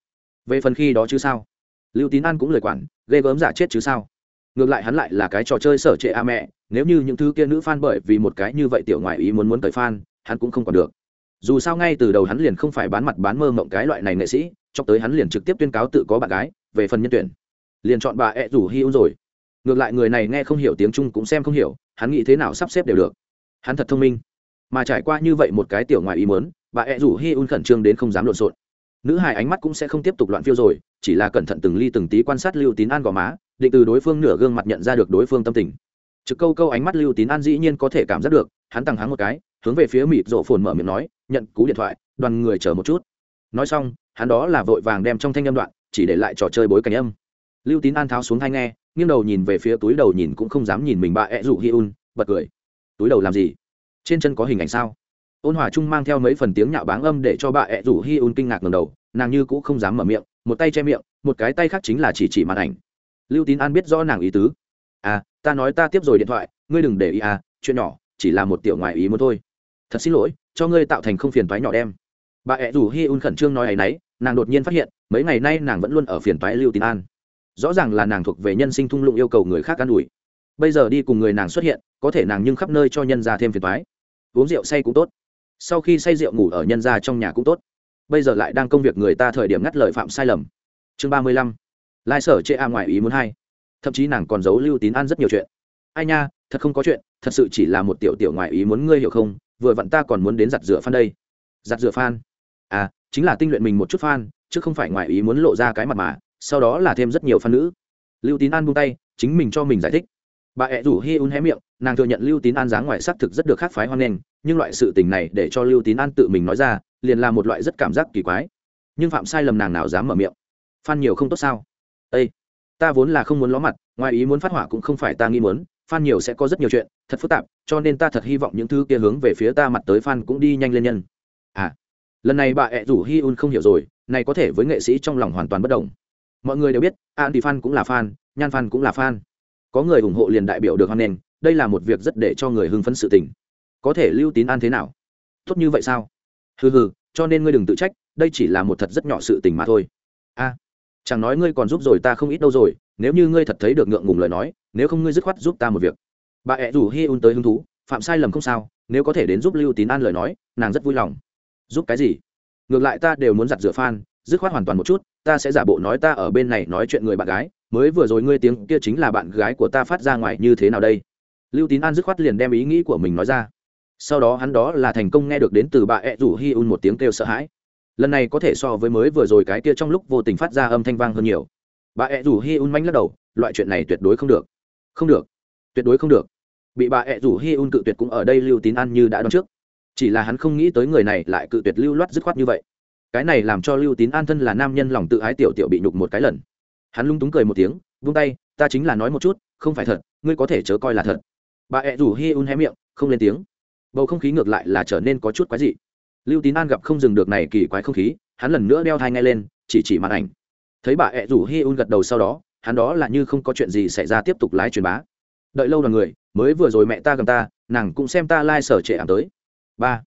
Về phần khi đó chứ sao? Lưu tín an cũng lời quản ghê gớm giả chết chứ sao? Ngược lại hắn lại là cái trò chơi sở trệ a mẹ, nếu như những thứ kia nữ f a n bởi vì một cái như vậy tiểu ngoại ý muốn muốn tới f a n hắn cũng không còn được. Dù sao ngay từ đầu hắn liền không phải bán mặt bán mơ mộng cái loại này nghệ sĩ, cho tới hắn liền trực tiếp tuyên cáo tự có bạn gái, về phần nhân tuyển. Liền chọn bà ẹ rủ hi un rồi. Ngược lại người này nghe không hiểu tiếng trung cũng xem không hiểu, hắn nghĩ thế nào sắp xếp đều được. Hắn thật thông minh. Mà trải qua như vậy một cái tiểu ngoài ý muốn, bà ẹ rủ hi un khẩn trương đến không dám lộn xộn. Nữ hài ánh mắt cũng sẽ không tiếp tục loạn phiêu rồi, chỉ là cẩn thận từng ly từng tí quan sát lưu tín an gò má định từ đối phương nửa gương mặt nhận ra được đối phương tâm tình. Trực câu câu ánh mắt lưu tín an dĩ nhiên có thể cảm giác được, hắn tăng háng một cái, hướng về phía mịt rộ phồn mở miệng nói, nhận cú điện thoại, đoàn người chờ một chút. Nói xong, hắn đó là vội vàng đem trong thanh âm đoạn, chỉ để lại trò chơi bối cảnh âm. Lưu tín an tháo xuống hay nghe, nghiêng đầu nhìn về phía túi đầu nhìn cũng không dám nhìn mình bà ẹ rủ hi un, bật cười. Túi đầu làm gì? Trên chân có hình ảnh sao? Ôn hòa trung mang theo mấy phần tiếng nhạo báng âm để cho bà ẹ rủ hi un kinh ngạc ngầm đầu, nàng như cũng không dám mở miệng, một tay che miệng, một cái tay khác chính là chỉ chỉ màn ảnh lưu tín an biết rõ nàng ý tứ. À ta nói ta tiếp rồi điện thoại, ngươi đừng để ý à chuyện nhỏ, chỉ là một tiểu ngoại ý muốn thôi. Thật xin lỗi, cho ngươi tạo thành không phiền toái nhỏ đem. Bà ẹ rủ hi un khẩn trương nói ấ y n ấ y nàng đột nhiên phát hiện, mấy ngày nay nàng vẫn luôn ở phiền toái lưu tín an. Rõ ràng là nàng thuộc về nhân sinh thung lũng yêu cầu người khác an ủi. Bây giờ đi cùng người nàng xuất hiện, có thể nàng nhưng khắp nơi cho nhân ra thêm phiền toái. Uống rượu say cũng tốt. Sau khi say rượu ngủ ở nhân ra trong nhà cũng tốt. Bây giờ lại đang công việc người ta thời điểm ngắt lời phạm sai lầm. Chương ba mươi lăm lai sở chê a ngoài ý muốn hay, thậm chí nàng còn giấu lưu tín an rất nhiều chuyện. Ai nha thật không có chuyện thật sự chỉ là một tiểu tiểu ngoài ý muốn ngươi hiểu không? Vừa vặn ta còn muốn đến giặt rửa phan đây. Giặt rửa phan à chính là tinh luyện mình một chút phan chứ không phải ngoài ý muốn lộ ra cái mặt mà sau đó là thêm rất nhiều phan nữ. Lưu tín an buông tay chính mình cho mình giải thích. Bà ẹ rủ hi un hé miệng nàng thừa nhận lưu tín an dáng ngoài xác thực rất được khác phái hoan nghênh nhưng loại sự tình này để cho lưu tín an tự mình nói ra liền là một loại rất cảm giác kỳ quái. Nhưng phạm sai lầm nàng nào dám mở miệng? Phan nhiều không tốt sao? Ây ta vốn là không muốn ló mặt, ngoài ý muốn phát hỏa cũng không phải ta nghĩ muốn phan nhiều sẽ có rất nhiều chuyện, thật phức tạp, cho nên ta thật hy vọng những thứ kia hướng về phía ta mặt tới phan cũng đi nhanh lên nhân. À lần này bà ẹ rủ hi un không hiểu rồi, này có thể với nghệ sĩ trong lòng hoàn toàn bất đồng. Mọi người đều biết an thì fan cũng là fan, nhan fan cũng là fan. Có người ủng hộ liền đại biểu được hoan nghênh, đây là một việc rất để cho người hưng phấn sự tình. Có thể lưu tín an thế nào? Tốt như vậy sao? Hừ hừ, cho nên ngươi đừng tự trách, đây chỉ là một thật rất nhỏ sự tình mà thôi. A chẳng nói ngươi còn giúp rồi ta không ít đâu rồi, nếu như ngươi thật thấy được ngượng ngùng lời nói, nếu không ngươi dứt khoát giúp ta một việc. Bà ẹ rủ hi un tới hứng thú, phạm sai lầm không sao, nếu có thể đến giúp lưu tín an lời nói, nàng rất vui lòng. Giúp cái gì? Ngược lại ta đều muốn giặt rửa phan dứt khoát hoàn toàn một chút, ta sẽ giả bộ nói ta ở bên này nói chuyện người bạn gái, mới vừa rồi ngươi tiếng kia chính là bạn gái của ta phát ra ngoài như thế nào đây? Lưu tín an dứt khoát liền đem ý nghĩ của mình nói ra. Sau đó hắn đó là thành công nghe được đến từ bà ẹ rủ hi un một tiếng kêu sợ hãi lần này có thể so với mới vừa rồi cái kia trong lúc vô tình phát ra âm thanh vang hơn nhiều. Bà ẹ rủ hi un manh lắc đầu, loại chuyện này tuyệt đối không được. Không được. Tuyệt đối không được. Bị bà ẹ rủ hi un cự tuyệt cũng ở đây lưu tín an như đã đoán trước. Chỉ là hắn không nghĩ tới người này lại cự tuyệt lưu loát dứt khoát như vậy. Cái này làm cho lưu tín an thân là nam nhân lòng tự ái tiểu tiểu bị nhục một cái lần. Hắn lung túng cười một tiếng, vung tay, ta chính là nói một chút, không phải thật, ngươi có thể chớ coi là thật. Bà ẹ rủ hi un hé miệng, không lên tiếng. Bầu không khí ngược lại là trở nên có chút quái dị lưu tín an gặp không dừng được này kỳ quái không khí, hắn lần nữa đeo thai ngay lên, chỉ chỉ màn ảnh. Thấy bà ẹ rủ hi un gật đầu sau đó, hắn đó là như không có chuyện gì xảy ra tiếp tục lái truyền bá. Đợi lâu đoàn người, mới vừa rồi mẹ ta gần ta, nàng cũng xem ta lai、like、sở trệ ảm tới. Ba.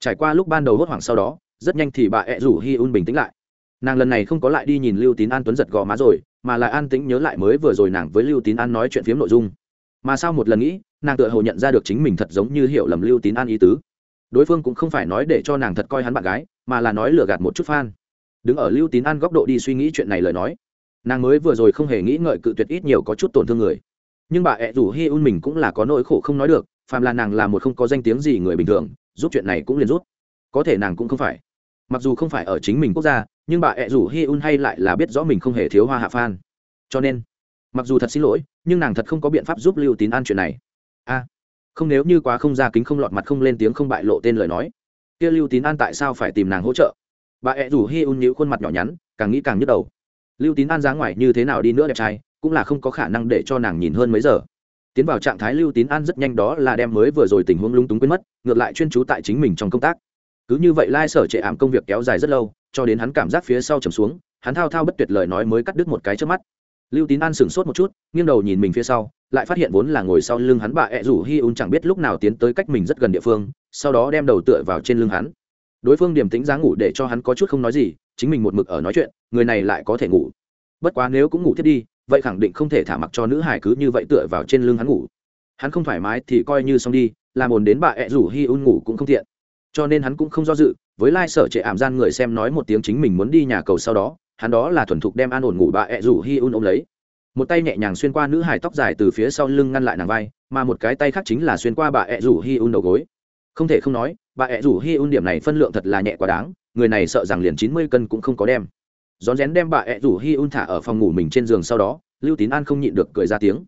Trải qua lúc ban đầu hốt hoảng sau đó, rất nhanh thì bà ẹ rủ hi un bình tĩnh lại. Nàng lần này không có lại đi nhìn lưu tín an tuấn giật gò má rồi, mà lại an tĩnh nhớ lại mới vừa rồi nàng với lưu tín an nói chuyện phiếm nội dung. Mà sau một lần nghĩ, nàng tựa hồ nhận ra được chính mình thật giống như hiểu lầm lưu tín an ý tứ đối phương cũng không phải nói để cho nàng thật coi hắn bạn gái, mà là nói lừa gạt một chút f đứng ở lưu tín an góc độ đi suy nghĩ chuyện này lời nói, nàng mới vừa rồi không hề nghĩ ngợi cự tuyệt ít nhiều có chút tổn thương người. Nhưng bà ẹ rủ hi un mình cũng là có nỗi khổ không nói được, phàm là nàng là một không có danh tiếng gì người bình thường, giúp chuyện này cũng liền rút có thể nàng cũng không phải. Mặc dù không phải ở chính mình quốc gia, nhưng bà ẹ rủ hi un hay lại là biết rõ mình không hề thiếu hoa hạ phan cho nên, mặc dù thật xin lỗi, nhưng nàng thật không có biện pháp giúp lưu tín an chuyện này. A không nếu như quá không ra kính không lọt mặt không lên tiếng không bại lộ tên lời nói. Kia lưu tín an tại sao phải tìm nàng hỗ trợ? Bà ẹ rủ hi un nhữ khuôn mặt nhỏ nhắn, càng nghĩ càng nhức đầu. Lưu tín an ra ngoài như thế nào đi nữa đẹp trai, cũng là không có khả năng để cho nàng nhìn hơn mấy giờ. Tiến vào trạng thái lưu tín an rất nhanh đó là đem mới vừa rồi tình huống lung túng quên mất, ngược lại chuyên trú tại chính mình trong công tác. Cứ như vậy lai sở trệ ảm công việc kéo dài rất lâu, cho đến hắn cảm giác phía sau trầm xuống, hắn thao thao bất tuyệt lời nói mới cắt đứt một cái trước mắt lưu tín an sửng sốt một chút, nghiêng đầu nhìn mình phía sau, lại phát hiện vốn là ngồi sau lưng hắn bà ẹ rủ hi un chẳng biết lúc nào tiến tới cách mình rất gần địa phương, sau đó đem đầu tựa vào trên lưng hắn. Đối phương điềm tĩnh dáng ngủ để cho hắn có chút không nói gì, chính mình một mực ở nói chuyện, người này lại có thể ngủ. Bất quá nếu cũng ngủ thiết đi, vậy khẳng định không thể thả mặc cho nữ hải cứ như vậy tựa vào trên lưng hắn ngủ. Hắn không thoải mái thì coi như xong đi, làm ồn đến bà ẹ rủ hi un ngủ cũng không tiện. Cho nên hắn cũng không do dự, với lai sở trệ ảm gian người xem nói một tiếng chính mình muốn đi nhà cầu sau đó hắn đó là thuần thục đem an ổn ngủ bà ẹ rủ hi un ôm lấy. Một tay nhẹ nhàng xuyên qua nữ hải tóc dài từ phía sau lưng ngăn lại nàng vai, mà một cái tay khác chính là xuyên qua bà ẹ rủ hi un đầu gối. Không thể không nói, bà ẹ rủ hi un điểm này phân lượng thật là nhẹ quá đáng, người này sợ rằng liền chín mươi cân cũng không có đem. Rón rén đem bà ẹ rủ hi un thả ở phòng ngủ mình trên giường sau đó, lưu tín an không nhịn được cười ra tiếng.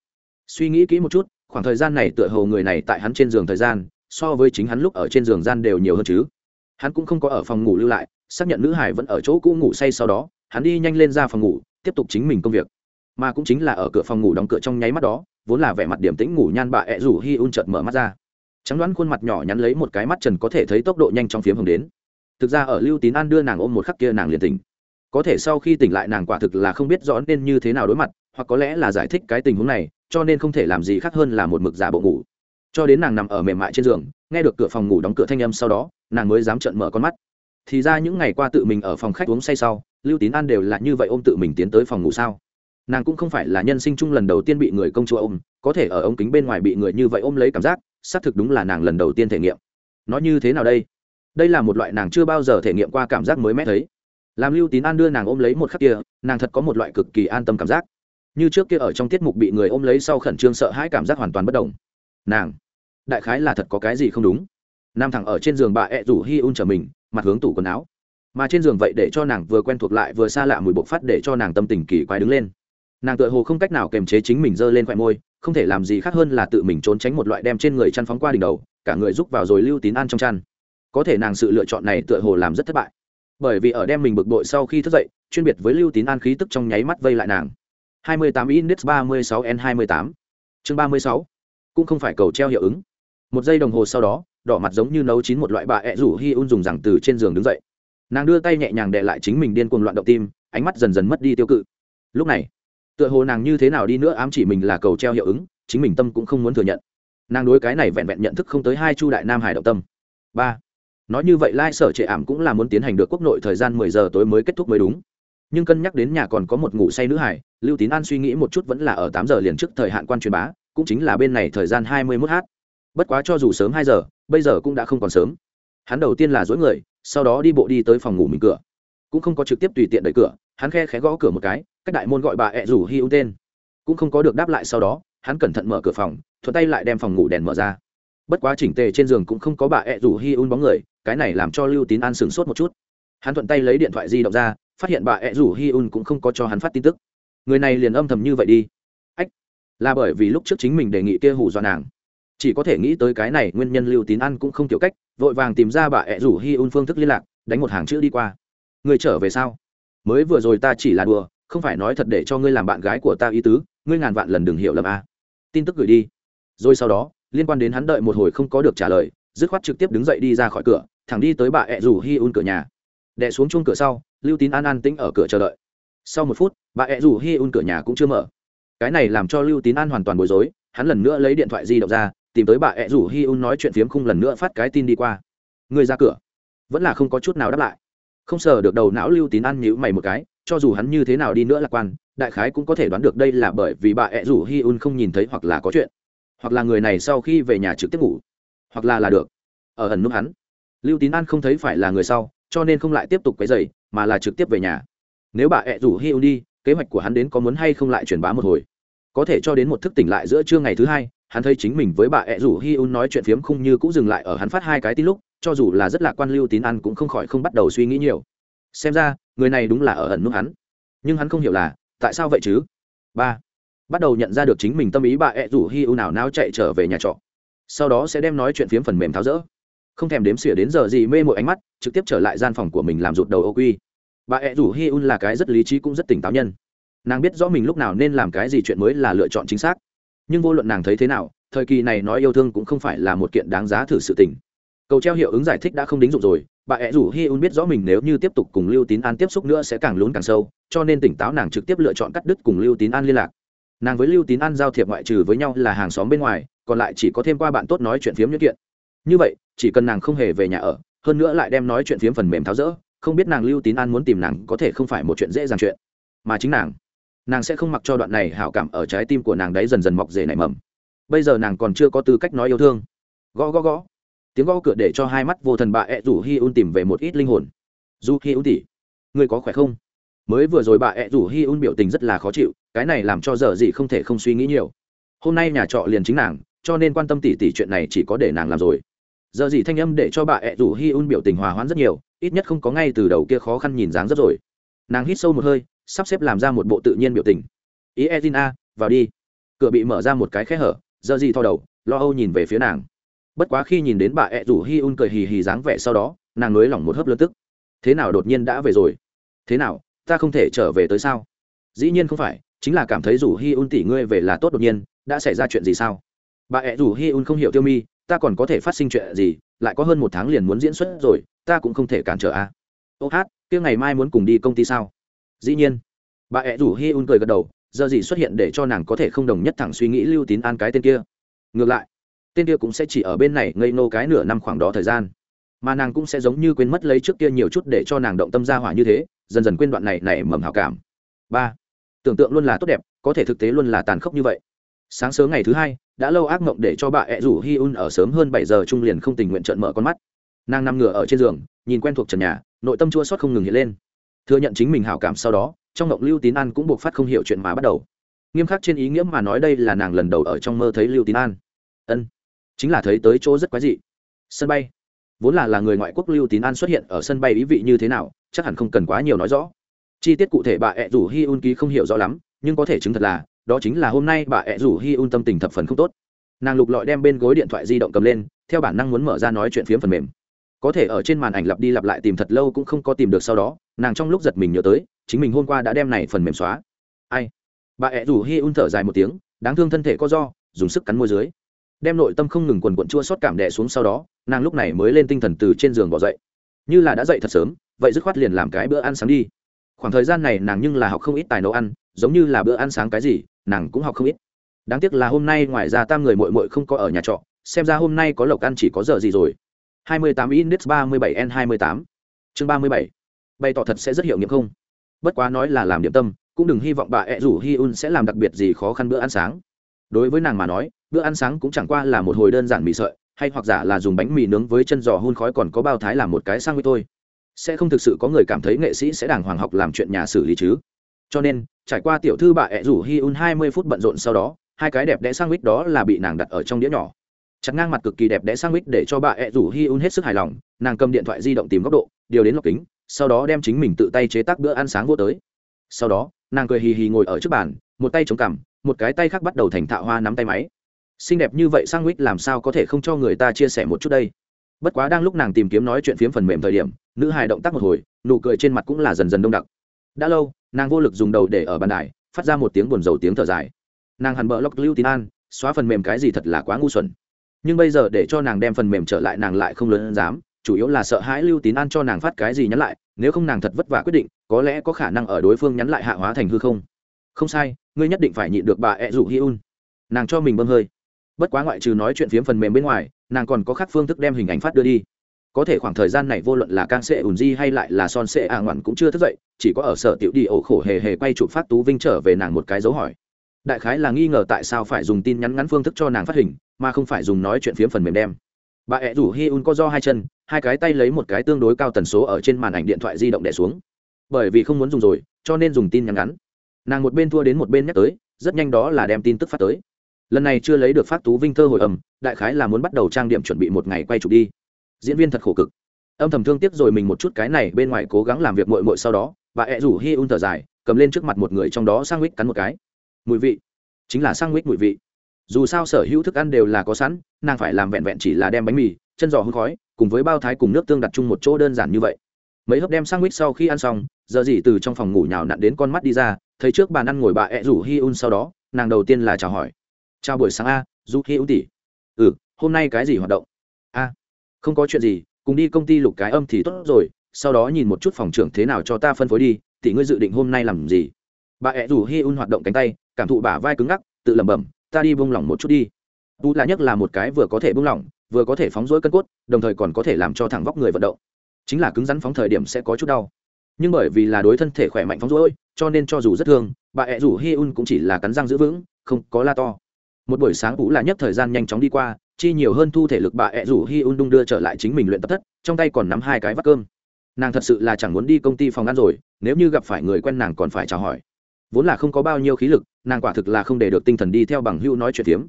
Suy nghĩ kỹ một chút, khoảng thời gian này tựa hồ người này tại hắn trên giường thời gian, so với chính hắn lúc ở trên giường gian đều nhiều hơn chứ. Hắn cũng không có ở phòng ngủ lưu lại, xác nhận nữ hải vẫn ở chỗ cũ ngủ say sau đó hắn đi nhanh lên ra phòng ngủ, tiếp tục chính mình công việc. Mà cũng chính là ở cửa phòng ngủ đóng cửa trong nháy mắt đó, vốn là vẻ mặt điểm tĩnh ngủ nhan bà ẹ rủ hi un chợt mở mắt ra. Trắng đoán khuôn mặt nhỏ nhắn lấy một cái mắt trần có thể thấy tốc độ nhanh trong phiếm hồng đến. Thực ra ở lưu tín an đưa nàng ôm một khắc kia nàng liền tỉnh. Có thể sau khi tỉnh lại nàng quả thực là không biết rõ nên như thế nào đối mặt, hoặc có lẽ là giải thích cái tình huống này, cho nên không thể làm gì khác hơn là một mực giả bộ ngủ. Cho đến nàng nằm ở mềm mại trên giường, nghe được cửa phòng ngủ đóng cửa thanh âm sau đó, nàng mới dám trợn mở con mắt. Thì ra những ngày qua tự mình ở phòng khách uống say sau lưu tín an đều là như vậy ôm tự mình tiến tới phòng ngủ sao? Nàng cũng không phải là nhân sinh chung lần đầu tiên bị người công chúa ôm, có thể ở ống kính bên ngoài bị người như vậy ôm lấy cảm giác, xác thực đúng là nàng lần đầu tiên thể nghiệm. Nói như thế nào đây? Đây là một loại nàng chưa bao giờ thể nghiệm qua cảm giác mới mét thấy. Làm lưu tín an đưa nàng ôm lấy một khắc kia, nàng thật có một loại cực kỳ an tâm cảm giác. Như trước kia ở trong tiết mục bị người ôm lấy sau khẩn trương sợ hãi cảm giác hoàn toàn bất đồng nàng, đại khái là thật có cái gì không đúng? Nam thẳng ở trên giường bà ẹ rủ hi un trở mình, mặt hướng tủ quần áo mà trên giường vậy để cho nàng vừa quen thuộc lại vừa xa lạ mùi bộc phát để cho nàng tâm tình kỳ quái đứng lên. Nàng tựa hồ không cách nào kềm chế chính mình giơ lên khoẻ môi, không thể làm gì khác hơn là tự mình trốn tránh một loại đem trên người chăn phóng qua đỉnh đầu, cả người rúc vào rồi lưu tín ăn trong chăn. Có thể nàng sự lựa chọn này tựa hồ làm rất thất bại. Bởi vì ở đem mình bực bội sau khi thức dậy, chuyên biệt với lưu tín an khí tức trong nháy mắt vây lại nàng. 28 index 36 n 28 chương 36 cũng không phải cầu treo hiệu ứng. Một giây đồng hồ sau đó, đỏ mặt giống như nấu chín một loại bà ẹ rủ hi un dùng rằng từ trên giường đứng dậy nàng đưa tay nhẹ nhàng đệ lại chính mình điên cuồng loạn động tim, ánh mắt dần dần mất đi tiêu cự. Lúc này, tựa hồ nàng như thế nào đi nữa ám chỉ mình là cầu treo hiệu ứng, chính mình tâm cũng không muốn thừa nhận. Nàng đối cái này vẹn vẹn nhận thức không tới hai chu đại nam hải động tâm. Ba, nói như vậy lai sở trệ ảm cũng là muốn tiến hành được quốc nội thời gian mười giờ tối mới kết thúc mới đúng. Nhưng cân nhắc đến nhà còn có một ngủ say nữ hải, lưu tín an suy nghĩ một chút vẫn là ở tám giờ liền trước thời hạn quan truyền bá, cũng chính là bên này thời gian hai mươi mốt h bất quá cho dù sớm hai giờ, bây giờ cũng đã không còn sớm. Hắn đầu tiên là dối người sau đó đi bộ đi tới phòng ngủ mình cửa. Cũng không có trực tiếp tùy tiện đẩy cửa, hắn khe khé gõ cửa một cái, cách đại môn gọi bà ẹ rủ hi ưu tên. Cũng không có được đáp lại sau đó, hắn cẩn thận mở cửa phòng, thuận tay lại đem phòng ngủ đèn mở ra. Bất quá chỉnh tề trên giường cũng không có bà ẹ rủ hi un bóng người, cái này làm cho lưu tín an sửng sốt một chút. Hắn thuận tay lấy điện thoại di động ra, phát hiện bà ẹ rủ hi un cũng không có cho hắn phát tin tức. Người này liền âm thầm như vậy đi. Ách, là bởi vì lúc trước chính mình đề nghị kia hù dọa nàng. Chỉ có thể nghĩ tới cái này, nguyên nhân lưu tín an cũng không tiểu cách vội vàng tìm ra bà ẹ rủ hi un phương thức liên lạc, đánh một hàng chữ đi qua. Người trở về sao? Mới vừa rồi ta chỉ là đùa, không phải nói thật để cho ngươi làm bạn gái của ta ý tứ, ngươi ngàn vạn lần đừng hiểu lầm a. Tin tức gửi đi. Rồi sau đó, liên quan đến hắn đợi một hồi không có được trả lời, dứt khoát trực tiếp đứng dậy đi ra khỏi cửa, thẳng đi tới bà ẹ rủ hi un cửa nhà. Đẻ xuống chung cửa sau, lưu tín an an tĩnh ở cửa chờ đợi. Sau một phút, bà ẹ rủ hi un cửa nhà cũng chưa mở. Cái này làm cho lưu tín an hoàn toàn bối rối, hắn lần nữa lấy điện thoại di động ra tìm tới bà ẹ rủ hi un nói chuyện phiếm khung lần nữa phát cái tin đi qua. Người ra cửa. Vẫn là không có chút nào đáp lại. Không sờ được đầu não lưu tín an nhữ mày một cái, cho dù hắn như thế nào đi nữa lạc quan, đại khái cũng có thể đoán được đây là bởi vì bà ẹ rủ hi un không nhìn thấy hoặc là có chuyện. Hoặc là người này sau khi về nhà trực tiếp ngủ. Hoặc là là được. Ở ẩn nút hắn. Lưu tín an không thấy phải là người sau, cho nên không lại tiếp tục quấy dày mà là trực tiếp về nhà. Nếu bà ẹ rủ hi un đi, kế hoạch của hắn đến có muốn hay không lại truyền bá một hồi. Có thể cho đến một thức tỉnh lại giữa trưa ngày thứ hai hắn thấy chính mình với bà ẹ rủ hi un nói chuyện phiếm không như cũng dừng lại ở hắn phát hai cái tin lúc, cho dù là rất lạc quan lưu tín ăn cũng không khỏi không bắt đầu suy nghĩ nhiều. Xem ra, người này đúng là ở ẩn nút hắn. Nhưng hắn không hiểu là, tại sao vậy chứ? Ba, bắt đầu nhận ra được chính mình tâm ý bà ẹ rủ hi u nào nao chạy trở về nhà trọ. Sau đó sẽ đem nói chuyện phiếm phần mềm tháo rỡ. Không thèm đếm xỉa đến giờ gì mê mội ánh mắt, trực tiếp trở lại gian phòng của mình làm rụt đầu ô quy. Bà ẹ rủ hi un là cái rất lý trí cũng rất tỉnh táo nhân. Nàng biết rõ mình lúc nào nên làm cái gì chuyện mới là lựa chọn chính xác nhưng vô luận nàng thấy thế nào, thời kỳ này nói yêu thương cũng không phải là một kiện đáng giá thử sự tình. Cầu treo hiệu ứng giải thích đã không đính dụng rồi, bà ẹ rủ hi un biết rõ mình nếu như tiếp tục cùng lưu tín an tiếp xúc nữa sẽ càng lún càng sâu, cho nên tỉnh táo nàng trực tiếp lựa chọn cắt đứt cùng lưu tín an liên lạc. Nàng với lưu tín an giao thiệp ngoại trừ với nhau là hàng xóm bên ngoài, còn lại chỉ có thêm qua bạn tốt nói chuyện phiếm nhất kiện. Như vậy, chỉ cần nàng không hề về nhà ở, hơn nữa lại đem nói chuyện phiếm phần mềm tháo rỡ, không biết nàng lưu tín an muốn tìm nàng có thể không phải một chuyện dễ dàng chuyện, mà chính nàng nàng sẽ không mặc cho đoạn này hảo cảm ở trái tim của nàng đấy dần dần mọc rể nảy mầm. Bây giờ nàng còn chưa có tư cách nói yêu thương. Gõ gõ gõ. Tiếng gõ cửa để cho hai mắt vô thần bà ẹ rủ hi un tìm về một ít linh hồn. Du hi un tỉ người có khỏe không? Mới vừa rồi bà ẹ rủ hi un biểu tình rất là khó chịu, cái này làm cho giờ gì không thể không suy nghĩ nhiều. Hôm nay nhà trọ liền chính nàng, cho nên quan tâm tỉ tỉ chuyện này chỉ có để nàng làm rồi. Giờ gì thanh âm để cho bà ẹ rủ hi un biểu tình hòa hoãn rất nhiều, ít nhất không có ngay từ đầu kia khó khăn nhìn dáng rất rồi. Nàng hít sâu một hơi sắp xếp làm ra một bộ tự nhiên biểu tình. Ý edin a, vào đi. Cửa bị mở ra một cái khe hở giờ gì thò đầu, lo âu nhìn về phía nàng. Bất quá khi nhìn đến bà ẹ rủ hi un cười hì hì dáng vẻ sau đó, nàng nới lỏng một hớp lớn tức. Thế nào đột nhiên đã về rồi? Thế nào, ta không thể trở về tới sao? Dĩ nhiên không phải, chính là cảm thấy rủ hi un tỷ ngươi về là tốt đột nhiên, đã xảy ra chuyện gì sao? Bà ẹ rủ hi un không hiểu tiêu mi, ta còn có thể phát sinh chuyện gì, lại có hơn một tháng liền muốn diễn xuất rồi, ta cũng không thể cản trở a. À. ô hát, kia ngày mai muốn cùng đi công ty sao? Dĩ nhiên. Bà ẹ rủ hi un cười gật đầu, giờ gì xuất hiện để cho nàng có thể không đồng nhất thẳng suy nghĩ lưu tín an cái tên kia. Ngược lại, tên kia cũng sẽ chỉ ở bên này ngây nô cái nửa năm khoảng đó thời gian. Mà nàng cũng sẽ giống như quên mất lấy trước kia nhiều chút để cho nàng động tâm ra hỏa như thế, dần dần quên đoạn này nảy mầm hảo cảm. Ba, tưởng tượng luôn là tốt đẹp, có thể thực tế luôn là tàn khốc như vậy. Sáng sớm ngày thứ hai, đã lâu ác mộng để cho bà ẹ rủ hi un ở sớm hơn bảy giờ trung liền không tình nguyện trợn mở con mắt. Nàng nằm ngửa ở trên giường, nhìn quen thuộc trần nhà, nội tâm chua xót không ngừng hiện lên thừa nhận chính mình hảo cảm sau đó, trong mộng lưu tín an cũng buộc phát không hiểu chuyện mà bắt đầu. Nghiêm khắc trên ý nghĩa mà nói đây là nàng lần đầu ở trong mơ thấy lưu tín an. Ân, chính là thấy tới chỗ rất quái dị. Sân bay. Vốn là là người ngoại quốc lưu tín an xuất hiện ở sân bay ý vị như thế nào, chắc hẳn không cần quá nhiều nói rõ. Chi tiết cụ thể bà ẹ rủ hi un ký không hiểu rõ lắm, nhưng có thể chứng thật là, đó chính là hôm nay bà ẹ rủ hi un tâm tình thập phần không tốt. Nàng lục lọi đem bên gối điện thoại di động cầm lên, theo bản năng muốn mở ra nói chuyện phiếm phần mềm. Có thể ở trên màn ảnh lặp đi lặp lại tìm thật lâu cũng không có tìm được sau đó nàng trong lúc giật mình nhớ tới, chính mình hôm qua đã đem này phần mềm xóa. Ai? Bà ẹ rủ hi un thở dài một tiếng, đáng thương thân thể có do, dùng sức cắn môi dưới. Đem nội tâm không ngừng quần quận chua xót cảm đẻ xuống sau đó, nàng lúc này mới lên tinh thần từ trên giường bỏ dậy. Như là đã dậy thật sớm, vậy dứt khoát liền làm cái bữa ăn sáng đi. Khoảng thời gian này nàng nhưng là học không ít tài nấu ăn, giống như là bữa ăn sáng cái gì, nàng cũng học không ít. Đáng tiếc là hôm nay ngoài ra tam người mội mội không có ở nhà trọ, xem ra hôm nay có lộc ăn chỉ có giờ gì rồi. 28 index 37 n 28 chương 37 bày tỏ thật sẽ rất hiệu nghiệm không? Bất quá nói là làm điểm tâm, cũng đừng hy vọng bà ẹ rủ hi un sẽ làm đặc biệt gì khó khăn bữa ăn sáng. Đối với nàng mà nói, bữa ăn sáng cũng chẳng qua là một hồi đơn giản mì sợi, hay hoặc giả là dùng bánh mì nướng với chân giò hun khói còn có bao thái làm một cái sang với tôi. Sẽ không thực sự có người cảm thấy nghệ sĩ sẽ đàng hoàng học làm chuyện nhà xử lý chứ. Cho nên, trải qua tiểu thư bà ẹ rủ hi un hai mươi phút bận rộn sau đó, hai cái đẹp đẽ sang mít đó là bị nàng đặt ở trong đĩa nhỏ. Chặt ngang mặt cực kỳ đẹp đẽ sang mít để cho bà ẹ rủ hi un hết sức hài lòng, nàng cầm điện thoại di động tìm góc độ, điều đến lọc kính sau đó đem chính mình tự tay chế tác bữa ăn sáng vô tới. Sau đó, nàng cười hì hì ngồi ở trước bàn, một tay chống cằm, một cái tay khác bắt đầu thành thạo hoa nắm tay máy. Xinh đẹp như vậy sang mít làm sao có thể không cho người ta chia sẻ một chút đây? Bất quá đang lúc nàng tìm kiếm nói chuyện phiếm phần mềm thời điểm, nữ hài động tác một hồi, nụ cười trên mặt cũng là dần dần đông đặc. Đã lâu, nàng vô lực dùng đầu để ở bàn đài, phát ra một tiếng buồn rầu tiếng thở dài. Nàng hẳn bỡ lóc lưu tín an, xóa phần mềm cái gì thật là quá ngu xuẩn. Nhưng bây giờ để cho nàng đem phần mềm trở lại nàng lại không lớn dám, chủ yếu là sợ hãi lưu tín an cho nàng phát cái gì nhắn lại nếu không nàng thật vất vả quyết định, có lẽ có khả năng ở đối phương nhắn lại hạ hóa thành hư không. Không sai, ngươi nhất định phải nhịn được bà ẹ rủ hi un nàng cho mình bơm hơi. Bất quá ngoại trừ nói chuyện phiếm phần mềm bên ngoài, nàng còn có khác phương thức đem hình ảnh phát đưa đi. Có thể khoảng thời gian này vô luận là can sệ ùn di hay lại là son sệ a ngoằn cũng chưa thức dậy, chỉ có ở sở tiểu đi ổ khổ hề hề quay chụp phát tú vinh trở về nàng một cái dấu hỏi. Đại khái là nghi ngờ tại sao phải dùng tin nhắn ngắn phương thức cho nàng phát hình, mà không phải dùng nói chuyện phiếm phần mềm đem. Bà ẹ rủ hi un có do hai chân hai cái tay lấy một cái tương đối cao tần số ở trên màn ảnh điện thoại di động đẻ xuống. Bởi vì không muốn dùng rồi, cho nên dùng tin nhắn ngắn. Nàng một bên thua đến một bên nhắc tới, rất nhanh đó là đem tin tức phát tới. Lần này chưa lấy được phát tú vinh thơ hồi ầm đại khái là muốn bắt đầu trang điểm chuẩn bị một ngày quay chụp đi. Diễn viên thật khổ cực. Âm thầm thương tiếc rồi mình một chút cái này, bên ngoài cố gắng làm việc mội mội sau đó, bà ẹ rủ hi un thở dài, cầm lên trước mặt một người trong đó sang mít cắn một cái. Mùi vị. Chính là sang mít mùi vị. Dù sao sở hữu thức ăn đều là có sẵn, nàng phải làm vẹn vẹn chỉ là đem bánh mì, chân giò hương khói cùng với bao thái cùng nước tương đặt chung một chỗ đơn giản như vậy. Mấy hớp đem sang mít sau khi ăn xong, giờ gì từ trong phòng ngủ nhào nặn đến con mắt đi ra, thấy trước bàn ăn ngồi bà ẹ rủ hi un sau đó, nàng đầu tiên là chào hỏi. Chào buổi sáng a du hi un tỉ ừ hôm nay cái gì hoạt động? A, không có chuyện gì, cùng đi công ty lục cái âm thì tốt rồi, sau đó nhìn một chút phòng trưởng thế nào cho ta phân phối đi, tỷ ngươi dự định hôm nay làm gì? Bà ẹ rủ hi un hoạt động cánh tay, cảm thụ bả vai cứng ngắc, tự lẩm bẩm, ta đi buông lỏng một chút đi. Tu là nhất là một cái vừa có thể buông lỏng vừa có thể phóng rỗi cân cốt, đồng thời còn có thể làm cho thẳng vóc người vận động. Chính là cứng rắn phóng thời điểm sẽ có chút đau. Nhưng bởi vì là đối thân thể khỏe mạnh phóng rỗi, cho nên cho dù rất thương, bà ẹ rủ hi un cũng chỉ là cắn răng giữ vững, không có la to. Một buổi sáng cũ là nhất thời gian nhanh chóng đi qua, chi nhiều hơn thu thể lực bà ẹ rủ hi un đung đưa trở lại chính mình luyện tập thất, trong tay còn nắm hai cái vắt cơm. Nàng thật sự là chẳng muốn đi công ty phòng ăn rồi, nếu như gặp phải người quen nàng còn phải chào hỏi. Vốn là không có bao nhiêu khí lực, nàng quả thực là không để được tinh thần đi theo bằng hữu nói chuyện phiếm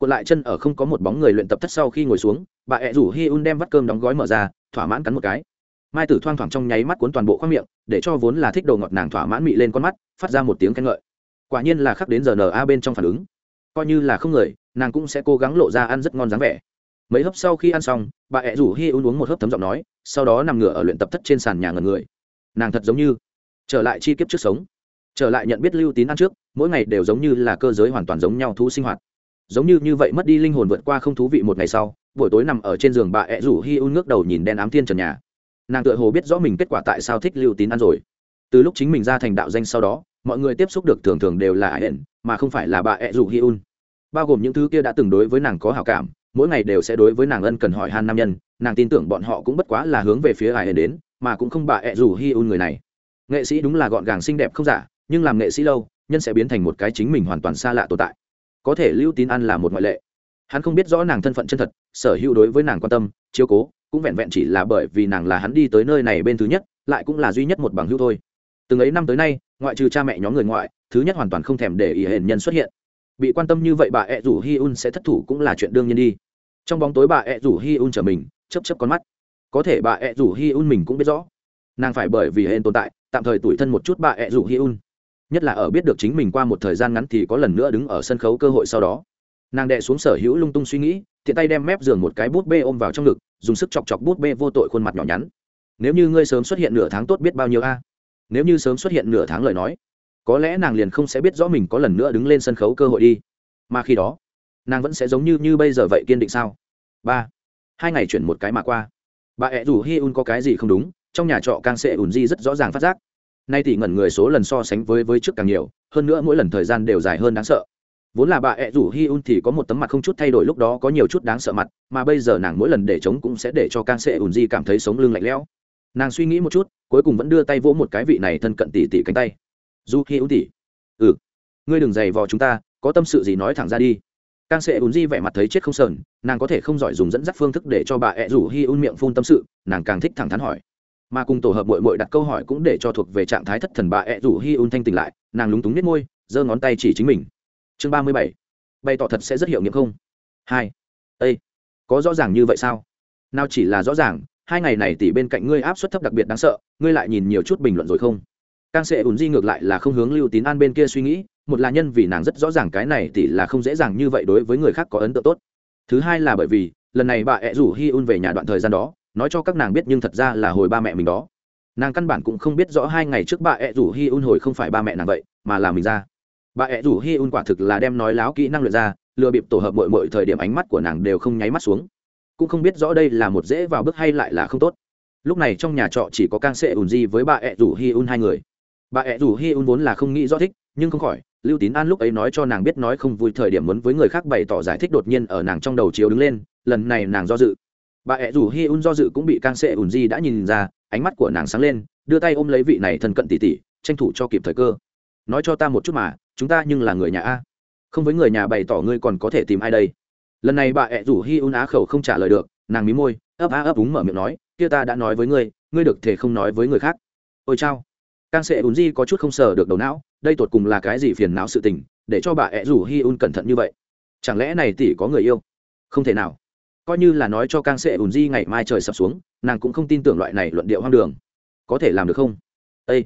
cuộn lại chân ở không có một bóng người luyện tập thất sau khi ngồi xuống, bà ẹ rủ hi un đem vắt cơm đóng gói mở ra, thỏa mãn cắn một cái. Mai tử thoang thoảng trong nháy mắt cuốn toàn bộ khoang miệng, để cho vốn là thích đồ ngọt nàng thỏa mãn mị lên con mắt, phát ra một tiếng khen ngợi. Quả nhiên là khắc đến giờ N A bên trong phản ứng. Coi như là không người, nàng cũng sẽ cố gắng lộ ra ăn rất ngon dáng vẻ. Mấy hấp sau khi ăn xong, bà ẹ rủ hi un uống một hớp thấm giọng nói, sau đó nằm ngửa ở luyện tập thất trên sàn nhà ngần người. Nàng thật giống như trở lại chi kiếp trước sống. Trở lại nhận biết lưu tín ăn trước, mỗi ngày đều giống như là cơ giới hoàn toàn giống nhau thú sinh hoạt giống như như vậy mất đi linh hồn vượt qua không thú vị một ngày sau, buổi tối nằm ở trên giường bà ẹ rủ hi un ngước đầu nhìn đen ám thiên trần nhà. Nàng tựa hồ biết rõ mình kết quả tại sao thích lưu tín ăn rồi. Từ lúc chính mình ra thành đạo danh sau đó, mọi người tiếp xúc được thường thường đều là ải hển mà không phải là bà ẹ rủ hi un. Bao gồm những thứ kia đã từng đối với nàng có hảo cảm, mỗi ngày đều sẽ đối với nàng ân cần hỏi han nam nhân, nàng tin tưởng bọn họ cũng bất quá là hướng về phía ải hển đến, mà cũng không bà ẹ rủ hi un người này. Nghệ sĩ đúng là gọn gàng xinh đẹp không giả, nhưng làm nghệ sĩ lâu, nhân sẽ biến thành một cái chính mình hoàn toàn xa lạ tồn tại có thể lưu tín ăn là một ngoại lệ. Hắn không biết rõ nàng thân phận chân thật, sở hữu đối với nàng quan tâm, chiếu cố, cũng vẹn vẹn chỉ là bởi vì nàng là hắn đi tới nơi này bên thứ nhất, lại cũng là duy nhất một bằng hữu thôi. Từng ấy năm tới nay, ngoại trừ cha mẹ nhóm người ngoại, thứ nhất hoàn toàn không thèm để ý hển nhân xuất hiện. Bị quan tâm như vậy bà ẹ rủ hi un sẽ thất thủ cũng là chuyện đương nhiên đi. Trong bóng tối bà ẹ rủ hi un trở mình chấp chấp con mắt. Có thể bà ẹ rủ hi un mình cũng biết rõ, nàng phải bởi vì hên tồn tại, tạm thời tủi thân một chút bà ẹ rủ hi un nhất là ở biết được chính mình qua một thời gian ngắn thì có lần nữa đứng ở sân khấu cơ hội sau đó. Nàng đệ xuống sở hữu lung tung suy nghĩ thì tay đem mép giường một cái bút bê ôm vào trong ngực, dùng sức chọc chọc bút bê vô tội khuôn mặt nhỏ nhắn. Nếu như ngươi sớm xuất hiện nửa tháng tốt biết bao nhiêu a? Nếu như sớm xuất hiện nửa tháng lời nói, có lẽ nàng liền không sẽ biết rõ mình có lần nữa đứng lên sân khấu cơ hội đi. Mà khi đó, nàng vẫn sẽ giống như như bây giờ vậy kiên định sao? Ba, hai ngày chuyển một cái mà qua. Bà ẹ rủ hi un có cái gì không đúng? Trong nhà trọ càng sẽ ùn di rất rõ ràng phát giác nay tỷ ngẩn người số lần so sánh với với trước càng nhiều, hơn nữa mỗi lần thời gian đều dài hơn đáng sợ. Vốn là bà ẹ rủ hi un thì có một tấm mặt không chút thay đổi lúc đó có nhiều chút đáng sợ mặt, mà bây giờ nàng mỗi lần để chống cũng sẽ để cho can sệ ùn di cảm thấy sống lưng lạnh lẽo. Nàng suy nghĩ một chút, cuối cùng vẫn đưa tay vỗ một cái vị này thân cận tỉ tỉ cánh tay. Du hi un tỉ ừ ngươi đừng giày vò chúng ta, có tâm sự gì nói thẳng ra đi. Can sệ ùn di vẻ mặt thấy chết không sờn, nàng có thể không giỏi dùng dẫn dắt phương thức để cho bà ẹ rủ hi un miệng phun tâm sự, nàng càng thích thẳng thắn hỏi mà cùng tổ hợp mội mội đặt câu hỏi cũng để cho thuộc về trạng thái thất thần bà ẹ rủ hi un thanh tỉnh lại, nàng lúng túng nít môi, giơ ngón tay chỉ chính mình. Chương ba mươi bảy. Bày tỏ thật sẽ rất hiệu nghiệm không? Hai. Ây có rõ ràng như vậy sao? Nào chỉ là rõ ràng, hai ngày này tỷ bên cạnh ngươi áp suất thấp đặc biệt đáng sợ, ngươi lại nhìn nhiều chút bình luận rồi không? Càng sẽ ủn di ngược lại là không hướng lưu tín an bên kia suy nghĩ, một là nhân vì nàng rất rõ ràng cái này tỷ là không dễ dàng như vậy đối với người khác có ấn tượng tốt. Thứ hai là bởi vì, lần này bà ẹ rủ hi un về nhà đoạn thời gian đó nói cho các nàng biết nhưng thật ra là hồi ba mẹ mình đó. Nàng căn bản cũng không biết rõ hai ngày trước bà ẹ rủ hi un hồi không phải ba mẹ nàng vậy, mà là mình ra. Bà ẹ rủ hi un quả thực là đem nói láo kỹ năng luyện ra, lừa bịp tổ hợp mọi mọi thời điểm ánh mắt của nàng đều không nháy mắt xuống. Cũng không biết rõ đây là một dễ vào bước hay lại là không tốt. Lúc này trong nhà trọ chỉ có càng sệ ùn di với bà ẹ rủ hi un hai người. Bà ẹ rủ hi un vốn là không nghĩ rõ thích, nhưng không khỏi, lưu tín an lúc ấy nói cho nàng biết nói không vui thời điểm muốn với người khác bày tỏ giải thích đột nhiên ở nàng trong đầu chiếu đứng lên, lần này nàng do dự bà ẹ rủ hi un do dự cũng bị càng sệ ùn di đã nhìn ra, ánh mắt của nàng sáng lên, đưa tay ôm lấy vị này thân cận tỉ tỉ tranh thủ cho kịp thời cơ. Nói cho ta một chút mà, chúng ta nhưng là người nhà a. Không với người nhà bày tỏ ngươi còn có thể tìm ai đây? Lần này bà ẹ rủ hi un á khẩu không trả lời được, nàng mí môi, ấp á ấp úng mở miệng nói, kia ta đã nói với ngươi ngươi được thể không nói với người khác. Ôi chao. Càng sệ ùn di có chút không sờ được đầu não, đây tột cùng là cái gì phiền não sự tình, để cho bà ẹ rủ hi un cẩn thận như vậy? Chẳng lẽ này tỷ có người yêu? Không thể nào coi như là nói cho càng sẽ ùn di ngày mai trời sập xuống nàng cũng không tin tưởng loại này luận điệu hoang đường. Có thể làm được không? Ây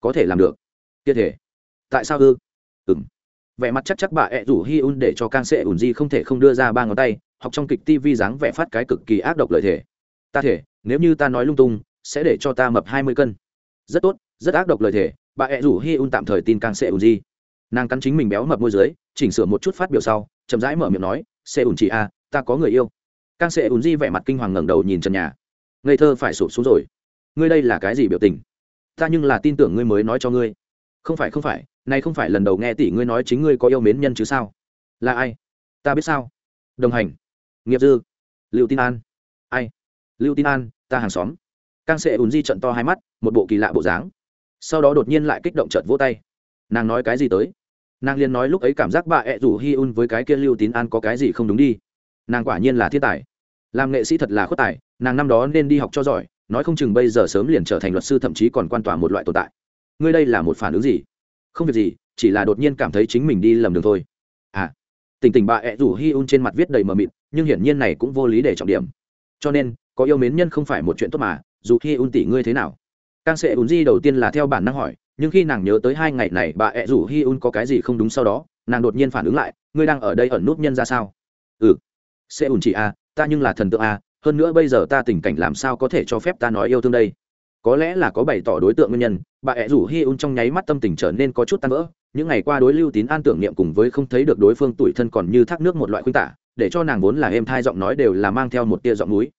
có thể làm được. Kia thể. Tại sao ư? Ừng vẻ mặt chắc chắc bà ẹ rủ hi un để cho càng sẽ ùn di không thể không đưa ra ba ngón tay học trong kịch tv dáng vẻ phát cái cực kỳ ác độc lợi thể ta thể nếu như ta nói lung tung sẽ để cho ta mập hai mươi cân. Rất tốt rất ác độc lời thể bà ẹ rủ hi un tạm thời tin càng sẽ ùn di. Nàng cắn chính mình béo mập môi dưới chỉnh sửa một chút phát biểu sau chậm rãi mở miệng nói sẽ ùn chị a à, ta có người yêu càng Sệ ùn di vẻ mặt kinh hoàng ngẩng đầu nhìn trần nhà. Ngây thơ phải sụp xuống rồi. Ngươi đây là cái gì biểu tình? Ta nhưng là tin tưởng ngươi mới nói cho ngươi. Không phải không phải, này không phải lần đầu nghe tỷ ngươi nói chính ngươi có yêu mến nhân chứ sao? Là ai? Ta biết sao? Đồng hành. Nghiệp dư. Lưu tin an. Ai? Lưu tin an, ta hàng xóm. Càng Sệ ùn di trận to hai mắt, một bộ kỳ lạ bộ dáng. Sau đó đột nhiên lại kích động trợt vỗ tay. Nàng nói cái gì tới? Nàng liền nói lúc ấy cảm giác bà ẹ rủ hi un với cái kia lưu tín an có cái gì không đúng đi nàng quả nhiên là thiên tài. Làm nghệ sĩ thật là khuất tài, nàng năm đó nên đi học cho giỏi, nói không chừng bây giờ sớm liền trở thành luật sư thậm chí còn quan tỏa một loại tồn tại. Ngươi đây là một phản ứng gì? Không việc gì, chỉ là đột nhiên cảm thấy chính mình đi lầm đường thôi. À tình tình bà ẹ rủ hi un trên mặt viết đầy mờ mịt, nhưng hiển nhiên này cũng vô lý để trọng điểm. Cho nên, có yêu mến nhân không phải một chuyện tốt mà, dù hi un tỷ ngươi thế nào. Càng sẽ un di đầu tiên là theo bản năng hỏi, nhưng khi nàng nhớ tới hai ngày này bà ẹ rủ hi un có cái gì không đúng sau đó, nàng đột nhiên phản ứng lại, ngươi đang ở đây ẩn nút nhân ra sao? Ừ sẽ ủn chị a à, ta nhưng là thần tượng a à, hơn nữa bây giờ ta tình cảnh làm sao có thể cho phép ta nói yêu thương đây? Có lẽ là có bày tỏ đối tượng nguyên nhân bà ẹ rủ hi un trong nháy mắt tâm tình trở nên có chút tan vỡ. Những ngày qua đối lưu tín an tưởng niệm cùng với không thấy được đối phương tuổi thân còn như thác nước một loại khuynh tả để cho nàng vốn là êm thai giọng nói đều là mang theo một tia giọng núi.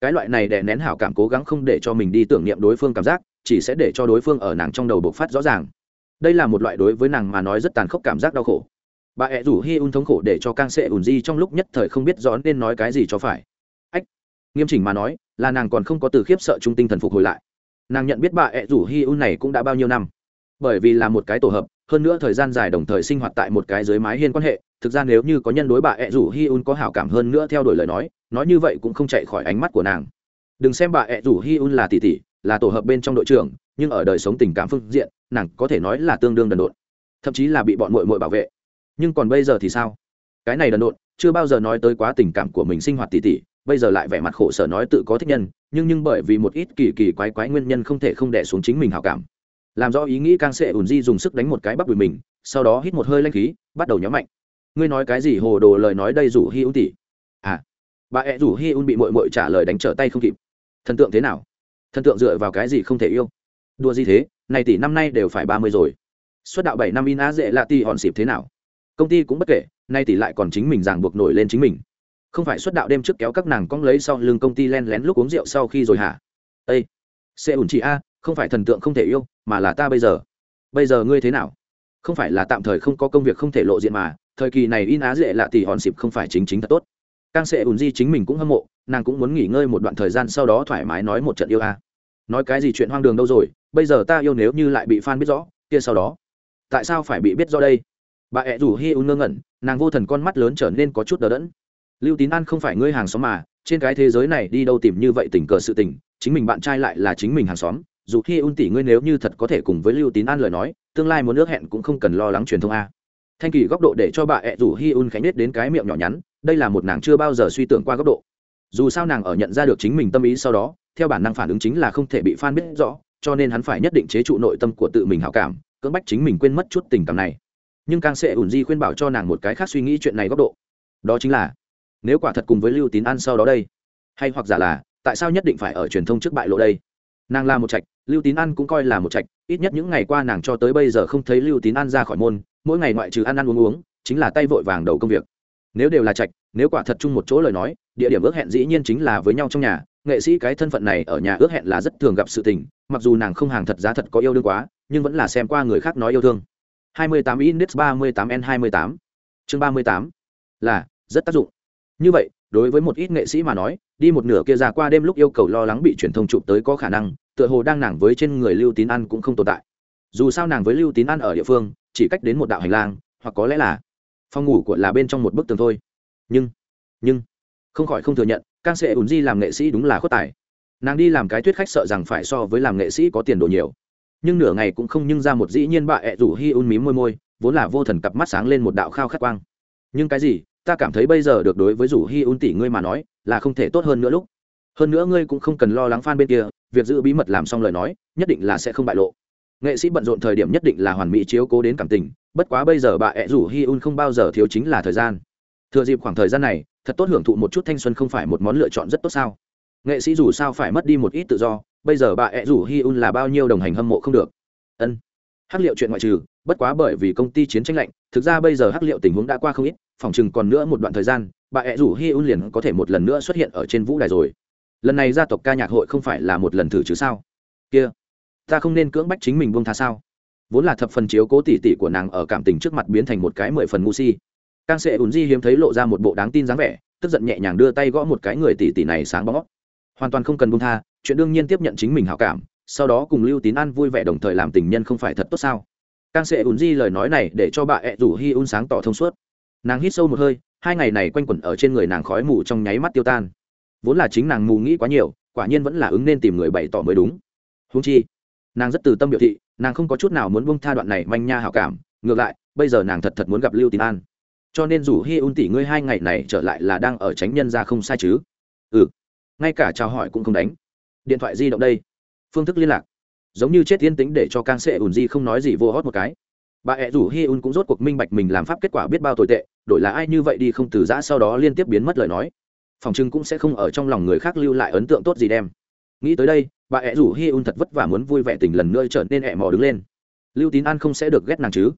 Cái loại này đè nén hảo cảm cố gắng không để cho mình đi tưởng niệm đối phương cảm giác chỉ sẽ để cho đối phương ở nàng trong đầu bộc phát rõ ràng. Đây là một loại đối với nàng mà nói rất tàn khốc cảm giác đau khổ bà ẹ rủ hi un thống khổ để cho càng sệ ùn di trong lúc nhất thời không biết rõ nên nói cái gì cho phải. Ách, nghiêm chỉnh mà nói, là nàng còn không có từ khiếp sợ trung tinh thần phục hồi lại. Nàng nhận biết bà ẹ rủ hi un này cũng đã bao nhiêu năm. Bởi vì là một cái tổ hợp, hơn nữa thời gian dài đồng thời sinh hoạt tại một cái dưới mái hiên quan hệ, thực ra nếu như có nhân đối bà ẹ rủ hi un có hảo cảm hơn nữa theo đuổi lời nói nói như vậy cũng không chạy khỏi ánh mắt của nàng. Đừng xem bà ẹ rủ hi un là tỷ tỷ, là tổ hợp bên trong đội trưởng, nhưng ở đời sống tình cảm phương diện, nàng có thể nói là tương đương đần độn. Thậm chí là bị bọn mội mội bảo vệ nhưng còn bây giờ thì sao? Cái này đần độn, chưa bao giờ nói tới quá tình cảm của mình sinh hoạt tỉ tỉ, bây giờ lại vẻ mặt khổ sở nói tự có thích nhân, nhưng nhưng bởi vì một ít kỳ kỳ quái quái nguyên nhân không thể không đẻ xuống chính mình hảo cảm. Làm rõ ý nghĩ càng sẽ ủn di dùng sức đánh một cái bắp đùi mình, sau đó hít một hơi lanh khí, bắt đầu nhóm mạnh. Ngươi nói cái gì hồ đồ lời nói đây rủ hi ưu tỷ à bà ẹ rủ hi un bị mội mội trả lời đánh trở tay không kịp. Thần tượng thế nào? Thần tượng dựa vào cái gì không thể yêu? Đua gì thế? Này tỷ năm nay đều phải ba mươi rồi. Xuất đạo bảy năm in á dễ lạ tỷ hòn xịp thế nào? Công ty cũng bất kể, nay tỷ lại còn chính mình ràng buộc nổi lên chính mình. Không phải xuất đạo đêm trước kéo các nàng cong lấy sau lưng công ty len lén lúc uống rượu sau khi rồi hả? Ây xe ủn chị a, không phải thần tượng không thể yêu, mà là ta bây giờ. Bây giờ ngươi thế nào? Không phải là tạm thời không có công việc không thể lộ diện mà, thời kỳ này in á dễ lạ tỷ hòn xịp không phải chính chính thật tốt. Càng sẽ ùn di chính mình cũng hâm mộ, nàng cũng muốn nghỉ ngơi một đoạn thời gian sau đó thoải mái nói một trận yêu a. Nói cái gì chuyện hoang đường đâu rồi, bây giờ ta yêu nếu như lại bị f biết rõ, kia sau đó. Tại sao phải bị biết rõ đây? Bà ẹ rủ hi un ngơ ngẩn, nàng vô thần con mắt lớn trở nên có chút đờ đẫn. Lưu tín an không phải ngươi hàng xóm mà, trên cái thế giới này đi đâu tìm như vậy tình cờ sự tình, chính mình bạn trai lại là chính mình hàng xóm. Dù hi un tỷ ngươi nếu như thật có thể cùng với lưu tín an lời nói, tương lai muốn nước hẹn cũng không cần lo lắng truyền thông a. Thanh kỳ góc độ để cho bà ẹ rủ hi un khánh nết đến cái miệng nhỏ nhắn, đây là một nàng chưa bao giờ suy tưởng qua góc độ. Dù sao nàng ở nhận ra được chính mình tâm ý sau đó, theo bản năng phản ứng chính là không thể bị fan biết rõ, cho nên hắn phải nhất định chế trụ nội tâm của tự mình hảo cảm, cưỡng bách chính mình quên mất chút tình cảm này nhưng càng sẽ ủn di khuyên bảo cho nàng một cái khác suy nghĩ chuyện này góc độ. Đó chính là, nếu quả thật cùng với lưu tín ăn sau đó đây, hay hoặc giả là, tại sao nhất định phải ở truyền thông trước bại lộ đây? Nàng là một trạch, lưu tín ăn cũng coi là một trạch, ít nhất những ngày qua nàng cho tới bây giờ không thấy lưu tín ăn ra khỏi môn, mỗi ngày ngoại trừ ăn ăn uống uống, chính là tay vội vàng đầu công việc. Nếu đều là trạch, nếu quả thật chung một chỗ lời nói, địa điểm ước hẹn dĩ nhiên chính là với nhau trong nhà, nghệ sĩ cái thân phận này ở nhà ước hẹn là rất thường gặp sự tình, mặc dù nàng không hàng thật giá thật có yêu đương quá, nhưng vẫn là xem qua người khác nói yêu thương. 28 index 38 n 28 chương 38 là, rất tác dụng. Như vậy, đối với một ít nghệ sĩ mà nói, đi một nửa kia ra qua đêm lúc yêu cầu lo lắng bị truyền thông chụp tới có khả năng, tựa hồ đang nàng với trên người lưu tín An cũng không tồn tại. Dù sao nàng với lưu tín An ở địa phương, chỉ cách đến một đạo hành lang, hoặc có lẽ là phòng ngủ của là bên trong một bức tường thôi. Nhưng nhưng, không khỏi không thừa nhận, Kang sẽ ùn di làm nghệ sĩ đúng là khuất tài. Nàng đi làm cái thuyết khách sợ rằng phải so với làm nghệ sĩ có tiền đồ nhiều nhưng nửa ngày cũng không nhưng ra một dĩ nhiên bà ẹ rủ hi un mím môi môi, vốn là vô thần cặp mắt sáng lên một đạo khao khát quang. Nhưng cái gì? Ta cảm thấy bây giờ được đối với rủ hi un tỷ ngươi mà nói, là không thể tốt hơn nữa lúc. Hơn nữa ngươi cũng không cần lo lắng fan bên kia, việc giữ bí mật làm xong lời nói, nhất định là sẽ không bại lộ. Nghệ sĩ bận rộn thời điểm nhất định là hoàn mỹ chiếu cố đến cảm tình, bất quá bây giờ bà ẹ rủ hi un không bao giờ thiếu chính là thời gian. Thừa dịp khoảng thời gian này, thật tốt hưởng thụ một chút thanh xuân không phải một món lựa chọn rất tốt sao? Nghệ sĩ dù sao phải mất đi một ít tự do bây giờ bà ẹ rủ hi un là bao nhiêu đồng hành hâm mộ không được. Ân. Hắc liệu chuyện ngoại trừ, bất quá bởi vì công ty chiến tranh lạnh, thực ra bây giờ hắc liệu tình huống đã qua không ít, phòng chừng còn nữa một đoạn thời gian, bà ẹ rủ hi un liền có thể một lần nữa xuất hiện ở trên vũ đài rồi. Lần này gia tộc ca nhạc hội không phải là một lần thử chứ sao? Kia, ta không nên cưỡng bách chính mình buông tha sao? Vốn là thập phần chiếu cố tỉ tỉ của nàng ở cảm tình trước mặt biến thành một cái mười phần ngu si. Càng sẽ ùn di hiếm thấy lộ ra một bộ đáng tin dáng vẻ, tức giận nhẹ nhàng đưa tay gõ một cái người tỉ tỉ này sáng bóng hoàn toàn không cần buông tha, chuyện đương nhiên tiếp nhận chính mình hảo cảm, sau đó cùng lưu tín an vui vẻ đồng thời làm tình nhân không phải thật tốt sao? Càng sẽ ùn di lời nói này để cho bà ẹ rủ hi un sáng tỏ thông suốt. Nàng hít sâu một hơi, hai ngày này quanh quẩn ở trên người nàng khói mù trong nháy mắt tiêu tan. Vốn là chính nàng mù nghĩ quá nhiều, quả nhiên vẫn là ứng nên tìm người bày tỏ mới đúng. Húng chi, nàng rất từ tâm biểu thị, nàng không có chút nào muốn bông tha đoạn này manh nha hảo cảm, ngược lại, bây giờ nàng thật thật muốn gặp lưu tín an. Cho nên rủ hi un tỷ ngươi hai ngày này trở lại là đang ở tránh nhân ra không sai chứ? Ừ ngay cả chào hỏi cũng không đánh. Điện thoại di động đây. Phương thức liên lạc. Giống như chết yên tính để cho càng sệ ùn di không nói gì vô hót một cái. Bà ẹ rủ hi un cũng rốt cuộc minh bạch mình làm pháp kết quả biết bao tồi tệ, đổi là ai như vậy đi không từ giã sau đó liên tiếp biến mất lời nói. Phòng trưng cũng sẽ không ở trong lòng người khác lưu lại ấn tượng tốt gì đem. Nghĩ tới đây, bà ẹ rủ hi un thật vất vả muốn vui vẻ tình lần nữa trở nên ẹ mò đứng lên. Lưu tín an không sẽ được ghét nàng chứ?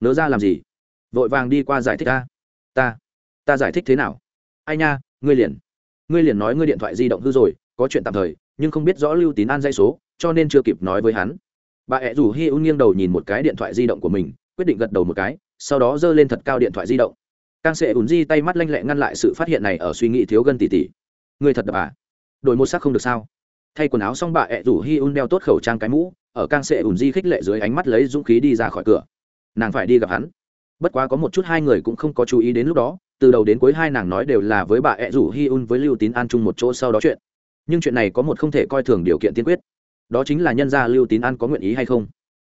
Nớ ra làm gì? Vội vàng đi qua giải thích ta. Ta. Ta giải thích thế nào? Ai nha, ngươi liền ngươi liền nói ngươi điện thoại di động hư rồi, có chuyện tạm thời, nhưng không biết rõ lưu tín an dây số, cho nên chưa kịp nói với hắn. Bà ẹ rủ hi un nghiêng đầu nhìn một cái điện thoại di động của mình, quyết định gật đầu một cái, sau đó giơ lên thật cao điện thoại di động. Càng sẽ ùn di tay mắt lanh lẹ ngăn lại sự phát hiện này ở suy nghĩ thiếu gân tỉ tỉ. Người thật đập à? Đổi một sắc không được sao? Thay quần áo xong bà ẹ rủ hi un đeo tốt khẩu trang cái mũ, ở càng sẽ ùn di khích lệ dưới ánh mắt lấy dũng khí đi ra khỏi cửa. Nàng phải đi gặp hắn. Bất quá có một chút hai người cũng không có chú ý đến lúc đó từ đầu đến cuối hai nàng nói đều là với bà ẹ rủ hi un với lưu tín an chung một chỗ sau đó chuyện. Nhưng chuyện này có một không thể coi thường điều kiện tiên quyết. Đó chính là nhân gia lưu tín an có nguyện ý hay không?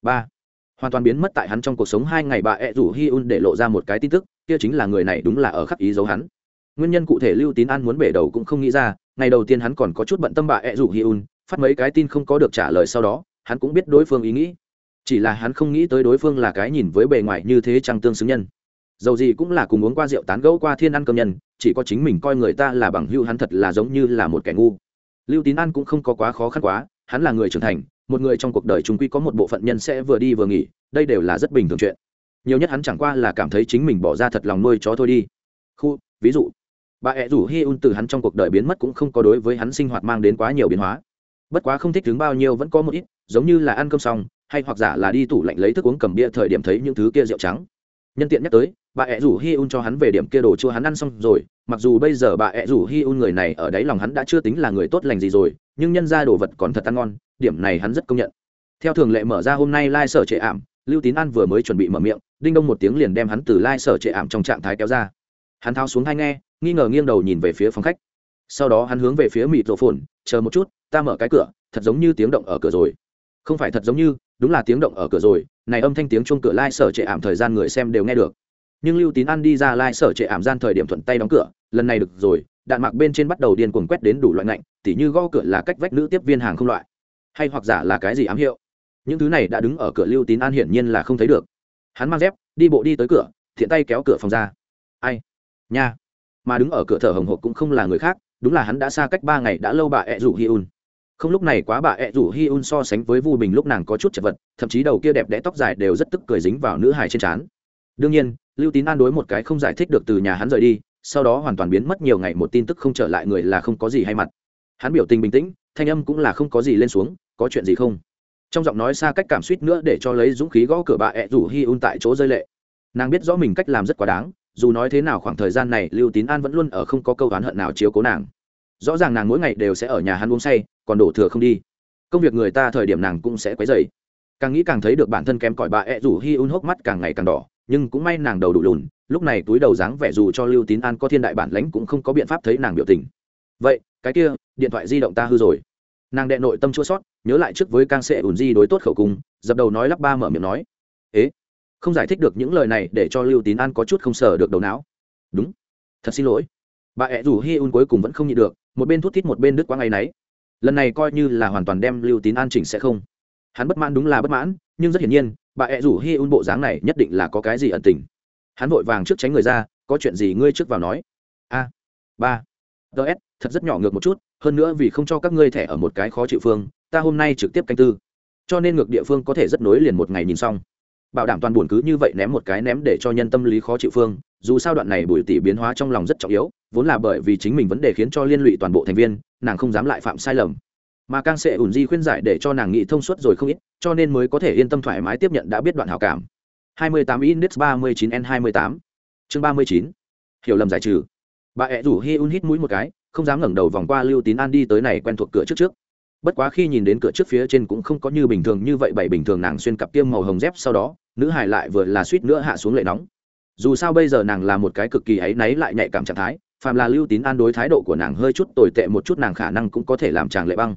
Ba. Hoàn toàn biến mất tại hắn trong cuộc sống hai ngày bà ẹ rủ hi un để lộ ra một cái tin tức, kia chính là người này đúng là ở khắc ý giấu hắn. Nguyên nhân cụ thể lưu tín an muốn bể đầu cũng không nghĩ ra, ngày đầu tiên hắn còn có chút bận tâm bà ẹ rủ hi un, phát mấy cái tin không có được trả lời sau đó, hắn cũng biết đối phương ý nghĩ. Chỉ là hắn không nghĩ tới đối phương là cái nhìn với bề ngoài như thế chăng tương xứng nhân dầu gì cũng là cùng uống qua rượu tán gẫu qua thiên ăn cơm nhân, chỉ có chính mình coi người ta là bằng hưu hắn thật là giống như là một kẻ ngu. Lưu tín an cũng không có quá khó khăn quá, hắn là người trưởng thành, một người trong cuộc đời chúng quy có một bộ phận nhân sẽ vừa đi vừa nghỉ, đây đều là rất bình thường chuyện. Nhiều nhất hắn chẳng qua là cảm thấy chính mình bỏ ra thật lòng nuôi chó thôi đi. Khu, ví dụ, bà ẹ rủ hi un từ hắn trong cuộc đời biến mất cũng không có đối với hắn sinh hoạt mang đến quá nhiều biến hóa. Bất quá không thích đứng bao nhiêu vẫn có một ít, giống như là ăn cơm xong, hay hoặc giả là đi tủ lạnh lấy thức uống cầm bia thời điểm thấy những thứ kia rượu trắng nhân tiện nhắc tới, bà ẹ rủ hi un cho hắn về điểm kia đồ chua hắn ăn xong rồi. Mặc dù bây giờ bà ẹ rủ hi un người này ở đáy lòng hắn đã chưa tính là người tốt lành gì rồi, nhưng nhân ra đồ vật còn thật ăn ngon, điểm này hắn rất công nhận. Theo thường lệ mở ra hôm nay lai、like、sở trệ ảm, lưu tín an vừa mới chuẩn bị mở miệng, đinh đông một tiếng liền đem hắn từ lai、like、sở trệ ảm trong trạng thái kéo ra. Hắn thao xuống hai nghe, nghi ngờ nghiêng đầu nhìn về phía phòng khách. Sau đó hắn hướng về phía mịt rổ phồn, chờ một chút, ta mở cái cửa, thật giống như tiếng động ở cửa rồi không phải thật giống như, đúng là tiếng động ở cửa rồi, này âm thanh tiếng chung cửa lai、like、sở trệ ảm thời gian người xem đều nghe được. Nhưng lưu tín an đi ra lai、like、sở trệ ảm gian thời điểm thuận tay đóng cửa, lần này được rồi, đạn mạc bên trên bắt đầu điên cuồng quét đến đủ loại ngạnh, tỉ như gõ cửa là cách vách nữ tiếp viên hàng không loại. Hay hoặc giả là cái gì ám hiệu. Những thứ này đã đứng ở cửa lưu tín an hiển nhiên là không thấy được. Hắn mang dép, đi bộ đi tới cửa, thiện tay kéo cửa phòng ra. Ai? Nha. Mà đứng ở cửa thở hồng hộc cũng không là người khác, đúng là hắn đã xa cách ba ngày đã lâu bà ẹ rủ hi un không lúc này quá bà ẹ rủ hi un so sánh với vu bình lúc nàng có chút chật vật, thậm chí đầu kia đẹp đẽ tóc dài đều rất tức cười dính vào nữ hài trên trán. Đương nhiên, lưu tín an đối một cái không giải thích được từ nhà hắn rời đi, sau đó hoàn toàn biến mất nhiều ngày một tin tức không trở lại người là không có gì hay mặt. Hắn biểu tình bình tĩnh, thanh âm cũng là không có gì lên xuống, có chuyện gì không? Trong giọng nói xa cách cảm suýt nữa để cho lấy dũng khí gõ cửa bà ẹ rủ hi un tại chỗ rơi lệ. Nàng biết rõ mình cách làm rất quá đáng, dù nói thế nào khoảng thời gian này lưu tín an vẫn luôn ở không có câu oán hận nào chiếu cố nàng rõ ràng nàng mỗi ngày đều sẽ ở nhà hắn uống say, còn đổ thừa không đi. Công việc người ta thời điểm nàng cũng sẽ quấy dày càng nghĩ càng thấy được bản thân kém cỏi bà ẹ rủ hi un hốc mắt càng ngày càng đỏ, nhưng cũng may nàng đầu đủ lùn, lúc này túi đầu dáng vẻ dù cho lưu tín an có thiên đại bản lãnh cũng không có biện pháp thấy nàng biểu tình. Vậy, cái kia, điện thoại di động ta hư rồi. Nàng đệ nội tâm chua sót nhớ lại trước với càng sệ ủn di đối tốt khẩu cung dập đầu nói lắp ba mở miệng nói, ế, không giải thích được những lời này để cho lưu tín an có chút không sờ được đầu não. Đúng, thật xin lỗi. Bà ẹ rủ hi un cuối cùng vẫn không nhịn được một bên thút thít một bên đứt qua ngày nấy lần này coi như là hoàn toàn đem lưu tín an chỉnh sẽ không. Hắn bất mãn đúng là bất mãn, nhưng rất hiển nhiên, bà ẹ rủ hi un bộ dáng này nhất định là có cái gì ẩn tình. Hắn vội vàng trước tránh người ra, có chuyện gì ngươi trước vào nói. A, ba ts thật rất nhỏ ngược một chút, hơn nữa vì không cho các ngươi thẻ ở một cái khó chịu phương, ta hôm nay trực tiếp canh tư. Cho nên ngược địa phương có thể rất nối liền một ngày nhìn xong. Bảo đảm toàn buồn cứ như vậy ném một cái ném để cho nhân tâm lý khó chịu phương dù sao đoạn này bùi tỷ biến hóa trong lòng rất trọng yếu, vốn là bởi vì chính mình vấn đề khiến cho liên lụy toàn bộ thành viên, nàng không dám lại phạm sai lầm. Mà càng sẽ ủn di khuyên giải để cho nàng nghĩ thông suốt rồi không ít, cho nên mới có thể yên tâm thoải mái tiếp nhận đã biết đoạn hảo cảm. 28 index 39 n 28 chương 39 hiểu lầm giải trừ. Bà ẹ rủ hi un hít mũi một cái, không dám ngẩng đầu vòng qua lưu tín an đi tới này quen thuộc cửa trước trước. Bất quá khi nhìn đến cửa trước phía trên cũng không có như bình thường như vậy, bảy bình thường nàng xuyên cặp tiêm màu hồng dép, sau đó, nữ hải lại vừa là suýt nữa hạ xuống lệ nóng dù sao bây giờ nàng là một cái cực kỳ áy náy lại nhạy cảm trạng thái, phàm là lưu tín an đối thái độ của nàng hơi chút tồi tệ một chút nàng khả năng cũng có thể làm chàng lệ băng.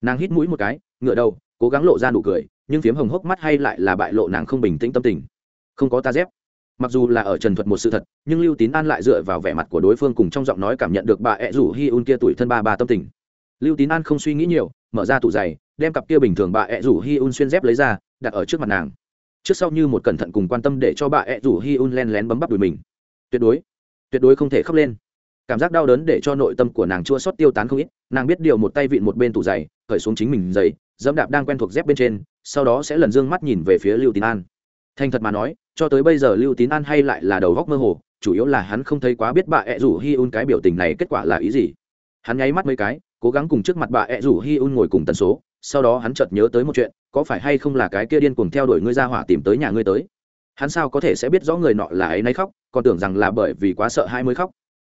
Nàng hít mũi một cái ngựa đầu, cố gắng lộ ra nụ cười, nhưng phiếm hồng hốc mắt hay lại là bại lộ nàng không bình tĩnh tâm tình. Không có ta dép. Mặc dù là ở trần thuật một sự thật, nhưng lưu tín an lại dựa vào vẻ mặt của đối phương cùng trong giọng nói cảm nhận được bà ẹ rủ hi un kia tuổi thân ba ba tâm tình. Lưu tín an không suy nghĩ nhiều, mở ra tủ giày, đem cặp kia bình thường bà ẹ rủ hi un xuyên dép lấy ra, đặt ở trước mặt nàng trước sau như một cẩn thận cùng quan tâm để cho bà ẹ rủ hi un len lén bấm bắp đùi mình. Tuyệt đối tuyệt đối không thể khóc lên. Cảm giác đau đớn để cho nội tâm của nàng chua xót tiêu tán không ít, nàng biết điều một tay vịn một bên tủ giày khởi xuống chính mình giày, dẫm đạp đang quen thuộc dép bên trên, sau đó sẽ lần dương mắt nhìn về phía lưu tín an. Thành thật mà nói, cho tới bây giờ lưu tín an hay lại là đầu góc mơ hồ, chủ yếu là hắn không thấy quá biết bà ẹ rủ hi un cái biểu tình này kết quả là ý gì. Hắn nháy mắt mấy cái, cố gắng cùng trước mặt bà ẹ rủ hi un ngồi cùng tần số sau đó hắn chợt nhớ tới một chuyện, có phải hay không là cái kia điên cuồng theo đuổi ngươi ra hỏa tìm tới nhà ngươi tới? Hắn sao có thể sẽ biết rõ người nọ là ấy nấy khóc, còn tưởng rằng là bởi vì quá sợ hai mới khóc?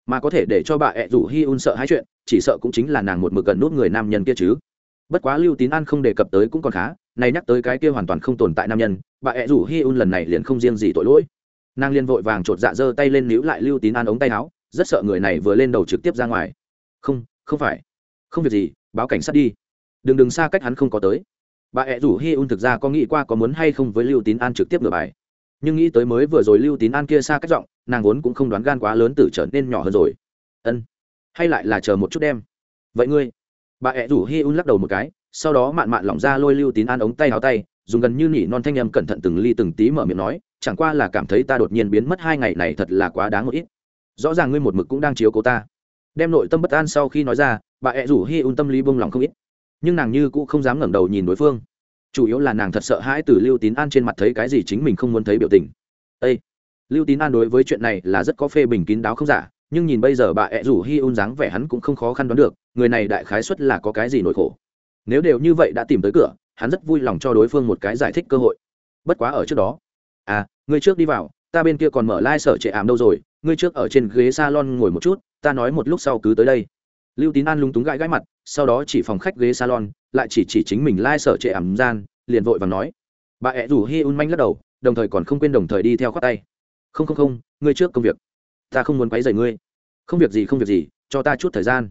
Mà có thể để cho bà ẹ rủ hi un sợ hai chuyện, chỉ sợ cũng chính là nàng một mực gần nút người nam nhân kia chứ. Bất quá lưu tín an không đề cập tới cũng còn khá, này nhắc tới cái kia hoàn toàn không tồn tại nam nhân, bà ẹ rủ hi un lần này liền không riêng gì tội lỗi. Nàng liền vội vàng chột dạ giơ tay lên níu lại lưu tín an ống tay áo, rất sợ người này vừa lên đầu trực tiếp ra ngoài. Không không phải. Không việc gì, báo cảnh sát đi đừng đừng xa cách hắn không có tới. Bà ẹ rủ hi un thực ra có nghĩ qua có muốn hay không với lưu tín an trực tiếp ngửa bài. Nhưng nghĩ tới mới vừa rồi lưu tín an kia xa cách giọng, nàng vốn cũng không đoán gan quá lớn tử trở nên nhỏ hơn rồi. Ân, hay lại là chờ một chút đem. Vậy ngươi? Bà ẹ rủ hi un lắc đầu một cái, sau đó mạn mạn lỏng ra lôi lưu tín an ống tay áo tay, dùng gần như nỉ non thanh em cẩn thận từng ly từng tí mở miệng nói, chẳng qua là cảm thấy ta đột nhiên biến mất hai ngày này thật là quá đáng một ít. Rõ ràng ngươi một mực cũng đang chiếu cố ta. Đem nội tâm bất an sau khi nói ra, bà ẹ rủ hi un tâm lý bông lòng không ít nhưng nàng như cũng không dám ngẩng đầu nhìn đối phương. Chủ yếu là nàng thật sợ hãi từ lưu tín an trên mặt thấy cái gì chính mình không muốn thấy biểu tình. Ê! lưu tín an đối với chuyện này là rất có phê bình kín đáo không giả, nhưng nhìn bây giờ bà ẹ rủ hi un dáng vẻ hắn cũng không khó khăn đoán được, người này đại khái xuất là có cái gì nỗi khổ. Nếu đều như vậy đã tìm tới cửa, hắn rất vui lòng cho đối phương một cái giải thích cơ hội. Bất quá ở trước đó. À ngươi trước đi vào, ta bên kia còn mở lai、like、sở trệ ảm đâu rồi, ngươi trước ở trên ghế s a lon ngồi một chút, ta nói một lúc sau cứ tới đây lưu tín an lung túng gãi gãi mặt, sau đó chỉ phòng khách ghế salon, lại chỉ chỉ chính mình lai、like、sở trệ ảm gian, liền vội và nói. Bà ẹ rủ hi un manh lắc đầu, đồng thời còn không quên đồng thời đi theo khoác tay. Không không không, ngươi trước công việc. Ta không muốn quấy rầy ngươi. Không việc gì, không việc gì, cho ta chút thời gian.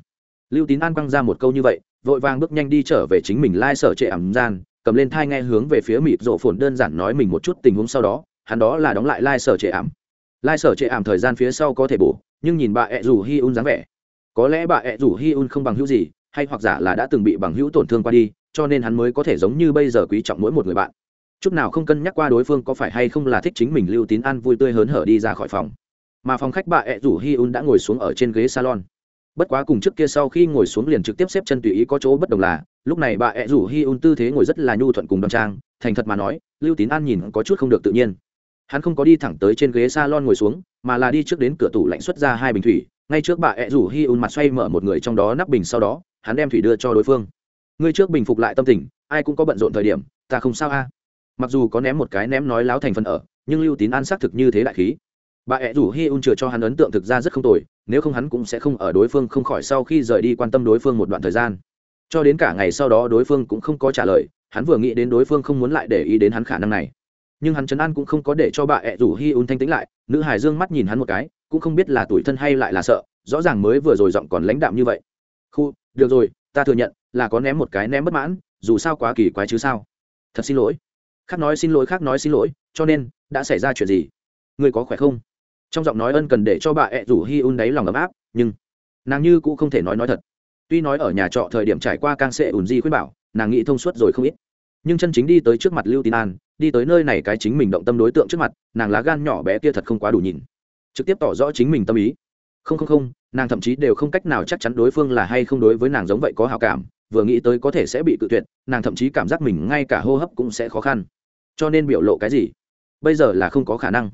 Lưu tín an quăng ra một câu như vậy, vội vàng bước nhanh đi trở về chính mình lai、like、sở trệ ảm gian, cầm lên thai nghe hướng về phía mịt rộ phồn đơn giản nói mình một chút tình huống sau đó, hắn đó là đóng lại lai、like、sở trệ ảm lai、like、sở trệ ảm thời gian phía sau có thể bổ, nhưng nhìn bà ẹ rủ hi un dáng vẻ có lẽ bà ẹ rủ hi un không bằng hữu gì, hay hoặc giả là đã từng bị bằng hữu tổn thương qua đi, cho nên hắn mới có thể giống như bây giờ quý trọng mỗi một người bạn. Chút nào không cân nhắc qua đối phương có phải hay không là thích chính mình lưu tín An vui tươi hớn hở đi ra khỏi phòng. Mà phòng khách bà ẹ rủ hi un đã ngồi xuống ở trên ghế salon. Bất quá cùng trước kia sau khi ngồi xuống liền trực tiếp xếp chân tùy ý có chỗ bất đồng là, lúc này bà ẹ rủ hi un tư thế ngồi rất là nhu thuận cùng đ trang, thành thật mà nói, lưu tín an nhìn có chút không được tự nhiên. Hắn không có đi thẳng tới trên ghế s a lon ngồi xuống, mà là đi trước đến cửa tủ lạnh xuất ra hai bình thủy ngay trước bà ẹ rủ hi un mặt xoay mở một người trong đó nắp bình sau đó, hắn đem thủy đưa cho đối phương. Ngươi trước bình phục lại tâm tình, ai cũng có bận rộn thời điểm, ta không sao a. Mặc dù có ném một cái ném nói láo thành phần ở, nhưng lưu tín an xác thực như thế đại khí. Bà ẹ rủ hi un chừa cho hắn ấn tượng thực ra rất không tồi, nếu không hắn cũng sẽ không ở đối phương không khỏi sau khi rời đi quan tâm đối phương một đoạn thời gian. Cho đến cả ngày sau đó đối phương cũng không có trả lời, hắn vừa nghĩ đến đối phương không muốn lại để ý đến hắn khả năng này. Nhưng hắn chấn an cũng không có để cho bà ẹ rủ hi un thanh tĩnh lại, nữ hải dương mắt nhìn hắn một cái cũng không biết là tuổi thân hay lại là sợ, rõ ràng mới vừa rồi giọng còn lãnh đạm như vậy. Khu, được rồi, ta thừa nhận, là có ném một cái ném bất mãn, dù sao quá kỳ quái chứ sao. Thật xin lỗi. Khác nói xin lỗi, khác nói xin lỗi, cho nên, đã xảy ra chuyện gì? Người có khỏe không? Trong giọng nói ân cần để cho bà ẹ rủ hi un đáy lòng ấm áp, nhưng nàng như cũng không thể nói nói thật. Tuy nói ở nhà trọ thời điểm trải qua càng sệ ùn di khuyên bảo, nàng nghĩ thông suốt rồi không ít. Nhưng chân chính đi tới trước mặt lưu tín an, đi tới nơi này cái chính mình động tâm đối tượng trước mặt, nàng lá gan nhỏ bé kia thật không quá đủ nhìn trực tiếp tỏ rõ chính mình tâm ý. Không không không, nàng thậm chí đều không cách nào chắc chắn đối phương là hay không đối với nàng giống vậy có hào cảm, vừa nghĩ tới có thể sẽ bị cự tuyệt, nàng thậm chí cảm giác mình ngay cả hô hấp cũng sẽ khó khăn. Cho nên biểu lộ cái gì? Bây giờ là không có khả năng.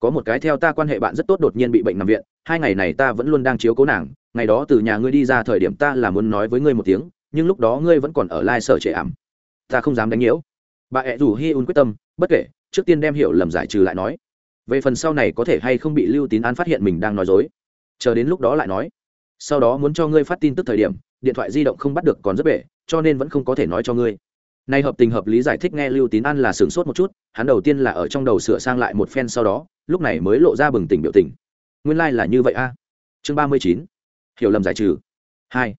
Có một cái theo ta quan hệ bạn rất tốt đột nhiên bị bệnh nằm viện, hai ngày này ta vẫn luôn đang chiếu cố nàng, ngày đó từ nhà ngươi đi ra thời điểm ta là muốn nói với ngươi một tiếng, nhưng lúc đó ngươi vẫn còn ở lai sở trệ ảm. Ta không dám đánh nhiễu. Bà ẹ rủ hi un quyết tâm, bất kể, trước tiên đem hiểu lầm giải trừ lại nói về phần sau này có thể hay không bị lưu tín an phát hiện mình đang nói dối. Chờ đến lúc đó lại nói. Sau đó muốn cho ngươi phát tin tức thời điểm, điện thoại di động không bắt được còn rất bể, cho nên vẫn không có thể nói cho ngươi. Nay hợp tình hợp lý giải thích nghe lưu tín an là sửng sốt một chút, hắn đầu tiên là ở trong đầu sửa sang lại một phen sau đó, lúc này mới lộ ra bừng tỉnh biểu tình. Nguyên lai、like、là như vậy a. Chương ba mươi chín. Hiểu lầm giải trừ. Hai.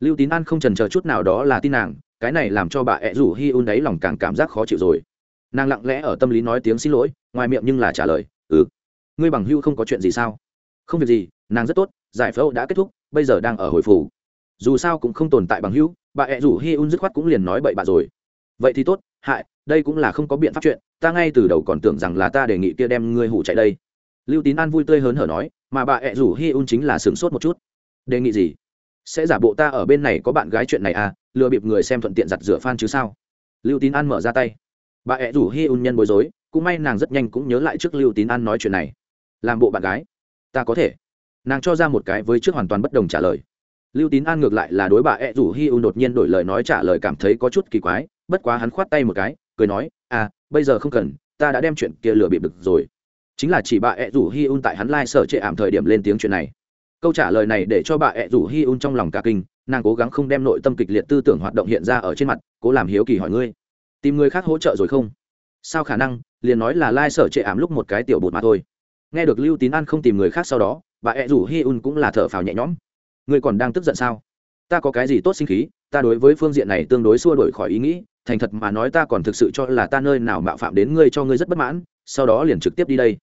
Lưu tín an không trần chờ chút nào đó là tin nàng, cái này làm cho bà ẹ rủ hi un ấy lòng càng cảm giác khó chịu rồi nàng lặng lẽ ở tâm lý nói tiếng xin lỗi, ngoài miệng nhưng là trả lời ừ. Ngươi bằng hưu không có chuyện gì sao? Không việc gì, nàng rất tốt, giải phẫu đã kết thúc, bây giờ đang ở hồi phủ. Dù sao cũng không tồn tại bằng hưu bà ẹ rủ hi un dứt khoát cũng liền nói bậy bạ rồi. Vậy thì tốt, hại, đây cũng là không có biện pháp chuyện, ta ngay từ đầu còn tưởng rằng là ta đề nghị kia đem ngươi hủ chạy đây. Lưu tín an vui tươi hớn hở nói, mà bà ẹ rủ hi un chính là sửng sốt một chút. Đề nghị gì? Sẽ giả bộ ta ở bên này có bạn gái chuyện này à lừa bịp người xem thuận tiện giặt rửa phan chứ sao? Lưu tín an mở ra tay bà ẹ rủ hi un nhân bối rối, cũng may nàng rất nhanh cũng nhớ lại trước lưu tín an nói chuyện này. Làm bộ bạn gái. Ta có thể. Nàng cho ra một cái với trước hoàn toàn bất đồng trả lời. Lưu tín an ngược lại là đối bà ẹ rủ hi un đột nhiên đổi lời nói trả lời cảm thấy có chút kỳ quái, bất quá hắn khoát tay một cái, cười nói à bây giờ không cần, ta đã đem chuyện kia lừa bịp được rồi. Chính là chỉ bà ẹ rủ hi un tại hắn lai、like、sở trệ ảm thời điểm lên tiếng chuyện này. Câu trả lời này để cho bà ẹ rủ hi un trong lòng cả kinh, nàng cố gắng không đem nội tâm kịch liệt tư tưởng hoạt động hiện ra ở trên mặt, cố làm hiếu kỳ hỏi ngươi tìm người khác hỗ trợ rồi không? Sao khả năng? Liền nói là lai、like、sở trệ ảm lúc một cái tiểu bột mà thôi. Nghe được lưu tín an không tìm người khác sau đó, bà ẹ rủ hi un cũng là thở phào nhẹ nhõm. Người còn đang tức giận sao? Ta có cái gì tốt sinh khí? Ta đối với phương diện này tương đối xua đổi khỏi ý nghĩ, thành thật mà nói ta còn thực sự cho là ta nơi nào mạo phạm đến ngươi cho ngươi rất bất mãn, sau đó liền trực tiếp đi đây.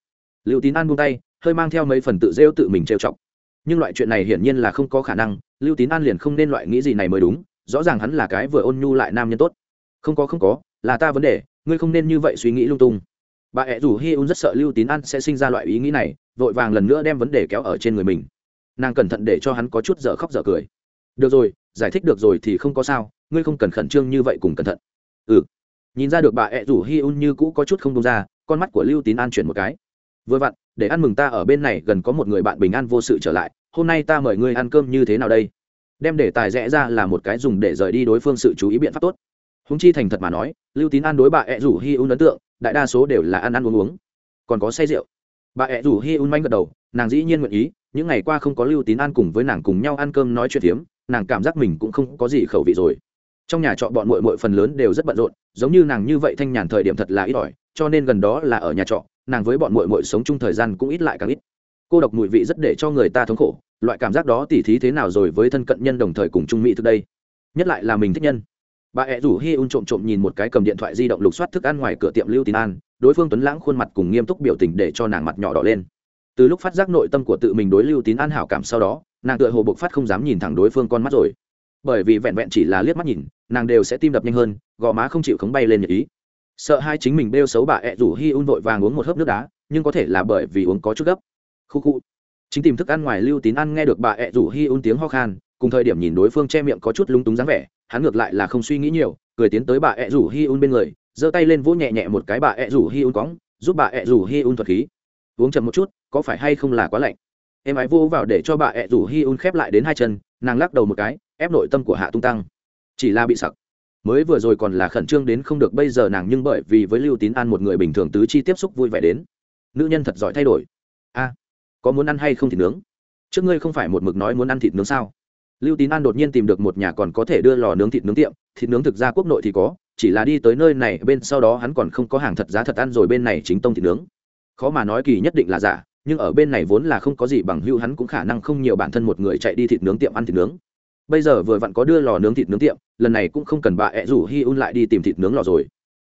Liệu tín an buông tay, hơi mang theo mấy phần tự rêu tự mình trêu chọc. Nhưng loại chuyện này hiển nhiên là không có khả năng, lưu tín an liền không nên loại nghĩ gì này mới đúng, rõ ràng hắn là cái vừa ôn nhu lại nam nhân tốt. Không có không có là ta vấn đề, ngươi không nên như vậy suy nghĩ lung tung. Bà ẹ rủ hi un rất sợ lưu tín an sẽ sinh ra loại ý nghĩ này, vội vàng lần nữa đem vấn đề kéo ở trên người mình. Nàng cẩn thận để cho hắn có chút dở khóc dở cười. Được rồi, giải thích được rồi thì không có sao, ngươi không cần khẩn trương như vậy cùng cẩn thận. Ừ. Nhìn ra được bà ẹ rủ hi un như cũ có chút không đông ra, con mắt của lưu tín an chuyển một cái. Vừa vặn, để ăn mừng ta ở bên này gần có một người bạn bình an vô sự trở lại, hôm nay ta mời ngươi ăn cơm như thế nào đây? Đem để tài rẽ ra là một cái dùng để rời đi đối phương sự chú ý biện pháp tốt húng chi thành thật mà nói, lưu tín an đối bà ẹ rủ hi un ấn tượng, đại đa số đều là ăn ăn uống uống. Còn có say rượu. Bà ẹ rủ hi un manh gật đầu, nàng dĩ nhiên nguyện ý, những ngày qua không có lưu tín an cùng với nàng cùng nhau ăn cơm nói chuyện tiếm nàng cảm giác mình cũng không có gì khẩu vị rồi. Trong nhà trọ bọn mội mội phần lớn đều rất bận rộn, giống như nàng như vậy thanh nhàn thời điểm thật là ít ỏi, cho nên gần đó là ở nhà trọ, nàng với bọn mội mội sống chung thời gian cũng ít lại càng ít. Cô độc mùi vị rất để cho người ta thống khổ, loại cảm giác đó tỉ thí thế nào rồi với thân cận nhân đồng thời cùng trung mỹ thực đây? Nhất lại là mình thích nhân bà ẹ rủ hi un trộm trộm nhìn một cái cầm điện thoại di động lục soát thức ăn ngoài cửa tiệm lưu tín an, đối phương tuấn lãng khuôn mặt cùng nghiêm túc biểu tình để cho nàng mặt nhỏ đỏ lên. Từ lúc phát giác nội tâm của tự mình đối lưu tín an hảo cảm sau đó, nàng tựa hồ bộc phát không dám nhìn thẳng đối phương con mắt rồi. Bởi vì vẹn vẹn chỉ là liếc mắt nhìn, nàng đều sẽ tim đập nhanh hơn, gò má không chịu khống bay lên nhật ý. Sợ hai chính mình bêu xấu bà ẹ rủ hi un vội vàng uống một hớp nước đá, nhưng có thể là bởi vì uống có chút gấp. Khu khu. Chính tìm thức ăn ngoài lưu tín ăn nghe được bà ẹ rủ hi un tiếng ho khan cùng thời điểm nhìn đối phương che miệng có chút lúng túng dáng vẻ, hắn ngược lại là không suy nghĩ nhiều, cười tiến tới bà ẹ rủ hi un bên người, giơ tay lên vỗ nhẹ nhẹ một cái bà ẹ rủ hi un cóng, giúp bà ẹ rủ hi un thuật khí. Uống chậm một chút, có phải hay không là quá lạnh? Em ái vô vào để cho bà ẹ rủ hi un khép lại đến hai chân, nàng lắc đầu một cái, ép nội tâm của hạ tung tăng. Chỉ là bị sặc. Mới vừa rồi còn là khẩn trương đến không được, bây giờ nàng nhưng bởi vì với lưu tín an một người bình thường tứ chi tiếp xúc vui vẻ đến. Nữ nhân thật giỏi thay đổi. A, có muốn ăn hay không thịt nướng. Trước ngươi không phải một mực nói muốn ăn thịt nướng sao? Lưu tín an đột nhiên tìm được một nhà còn có thể đưa lò nướng thịt nướng tiệm, thịt nướng thực ra quốc nội thì có, chỉ là đi tới nơi này, bên sau đó hắn còn không có hàng thật giá thật ăn rồi bên này chính tông thịt nướng. Khó mà nói kỳ nhất định là giả, nhưng ở bên này vốn là không có gì bằng hưu hắn cũng khả năng không nhiều bản thân một người chạy đi thịt nướng tiệm ăn thịt nướng. Bây giờ vừa vặn có đưa lò nướng thịt nướng tiệm, lần này cũng không cần bà ẹ rủ hi un lại đi tìm thịt nướng lò rồi.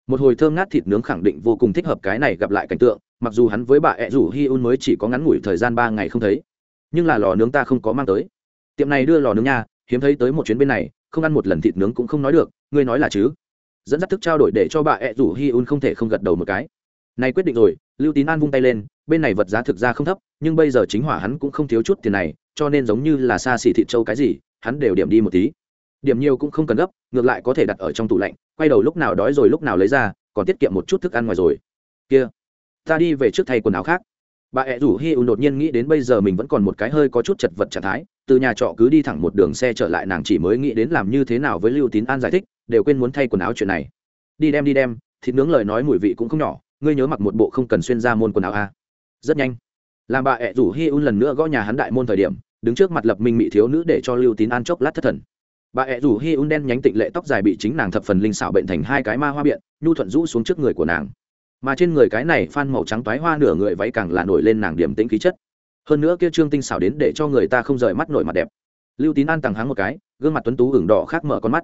Một hồi thơm ngát thịt nướng khẳng định vô cùng thích hợp cái này gặp lại cảnh tượng, mặc dù hắn với bà ẹ rủ hi un mới chỉ có ngắn ngủi thời gian ba ngày không thấy, nhưng là lò nướng ta không có mang tới tiệm này đưa lò nướng nha, hiếm thấy tới một chuyến bên này, không ăn một lần thịt nướng cũng không nói được, ngươi nói là chứ? Dẫn dắt thức trao đổi để cho bà ẹ rủ hi un không thể không gật đầu một cái. Này quyết định rồi, lưu tín an vung tay lên, bên này vật giá thực ra không thấp, nhưng bây giờ chính hỏa hắn cũng không thiếu chút tiền này, cho nên giống như là xa xỉ thịt trâu cái gì, hắn đều điểm đi một tí. Điểm nhiều cũng không cần gấp, ngược lại có thể đặt ở trong tủ lạnh, quay đầu lúc nào đói rồi lúc nào lấy ra, còn tiết kiệm một chút thức ăn ngoài rồi. Kia, ta đi về trước thay quần áo khác. Bà ẹ rủ hi un đột nhiên nghĩ đến bây giờ mình vẫn còn một cái hơi có chút chật vật trạng thái từ nhà trọ cứ đi thẳng một đường xe trở lại nàng chỉ mới nghĩ đến làm như thế nào với lưu tín an giải thích, đều quên muốn thay quần áo chuyện này. Đi đem đi đem, thịt nướng lời nói mùi vị cũng không nhỏ, ngươi nhớ mặc một bộ không cần xuyên ra môn quần áo a à. rất nhanh. Làm bà ẹ rủ hi un lần nữa gõ nhà hắn đại môn thời điểm, đứng trước mặt lập minh mị thiếu nữ để cho lưu tín an chốc lát thất thần. Bà ẹ rủ hi un đen nhánh tịnh lệ tóc dài bị chính nàng thập phần linh xảo bệnh thành hai cái ma hoa biện, nhu thuận rũ xuống trước người của nàng. Mà trên người cái này phan màu trắng toái hoa nửa người váy càng là nổi lên nàng điểm tĩnh khí chất hơn nữa kia trương tinh xảo đến để cho người ta không rời mắt nổi mặt đẹp. Lưu tín an tằng hắng một cái, gương mặt tuấn tú hưởng đỏ khác mở con mắt.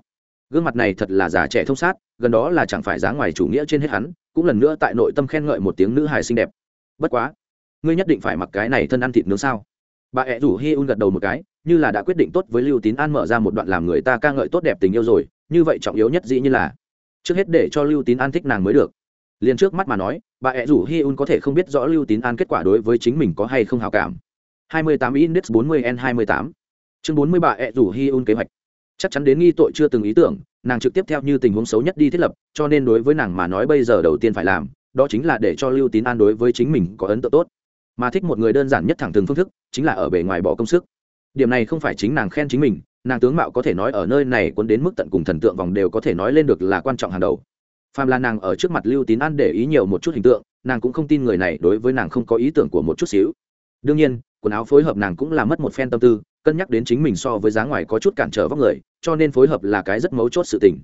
Gương mặt này thật là già trẻ thông sát, gần đó là chẳng phải giá ngoài chủ nghĩa trên hết hắn, cũng lần nữa tại nội tâm khen ngợi một tiếng nữ hài xinh đẹp. Bất quá, ngươi nhất định phải mặc cái này thân ăn thịt nướng sao? Bà ẹ rủ hi un gật đầu một cái, như là đã quyết định tốt với lưu tín an mở ra một đoạn làm người ta ca ngợi tốt đẹp tình yêu rồi, như vậy trọng yếu nhất dĩ như là, trước hết để cho lưu tín an thích nàng mới được liền trước mắt mà nói, bà ẹ rủ hi un có thể không biết rõ lưu tín an kết quả đối với chính mình có hay không hào cảm. 28 index 40 n 28 chương 40 bà ẹ rủ hi un kế hoạch. Chắc chắn đến nghi tội chưa từng ý tưởng, nàng trực tiếp theo như tình huống xấu nhất đi thiết lập, cho nên đối với nàng mà nói bây giờ đầu tiên phải làm, đó chính là để cho lưu tín an đối với chính mình có ấn tượng tốt. Mà thích một người đơn giản nhất thẳng thừng phương thức, chính là ở bề ngoài bỏ công sức. Điểm này không phải chính nàng khen chính mình, nàng tướng mạo có thể nói ở nơi này cuốn đến mức tận cùng thần tượng vòng đều có thể nói lên được là quan trọng hàng đầu phàm là nàng ở trước mặt lưu tín an để ý nhiều một chút hình tượng, nàng cũng không tin người này đối với nàng không có ý tưởng của một chút xíu. Đương nhiên, quần áo phối hợp nàng cũng là mất một phen tâm tư, cân nhắc đến chính mình so với giá ngoài có chút cản trở vóc người, cho nên phối hợp là cái rất mấu chốt sự tình.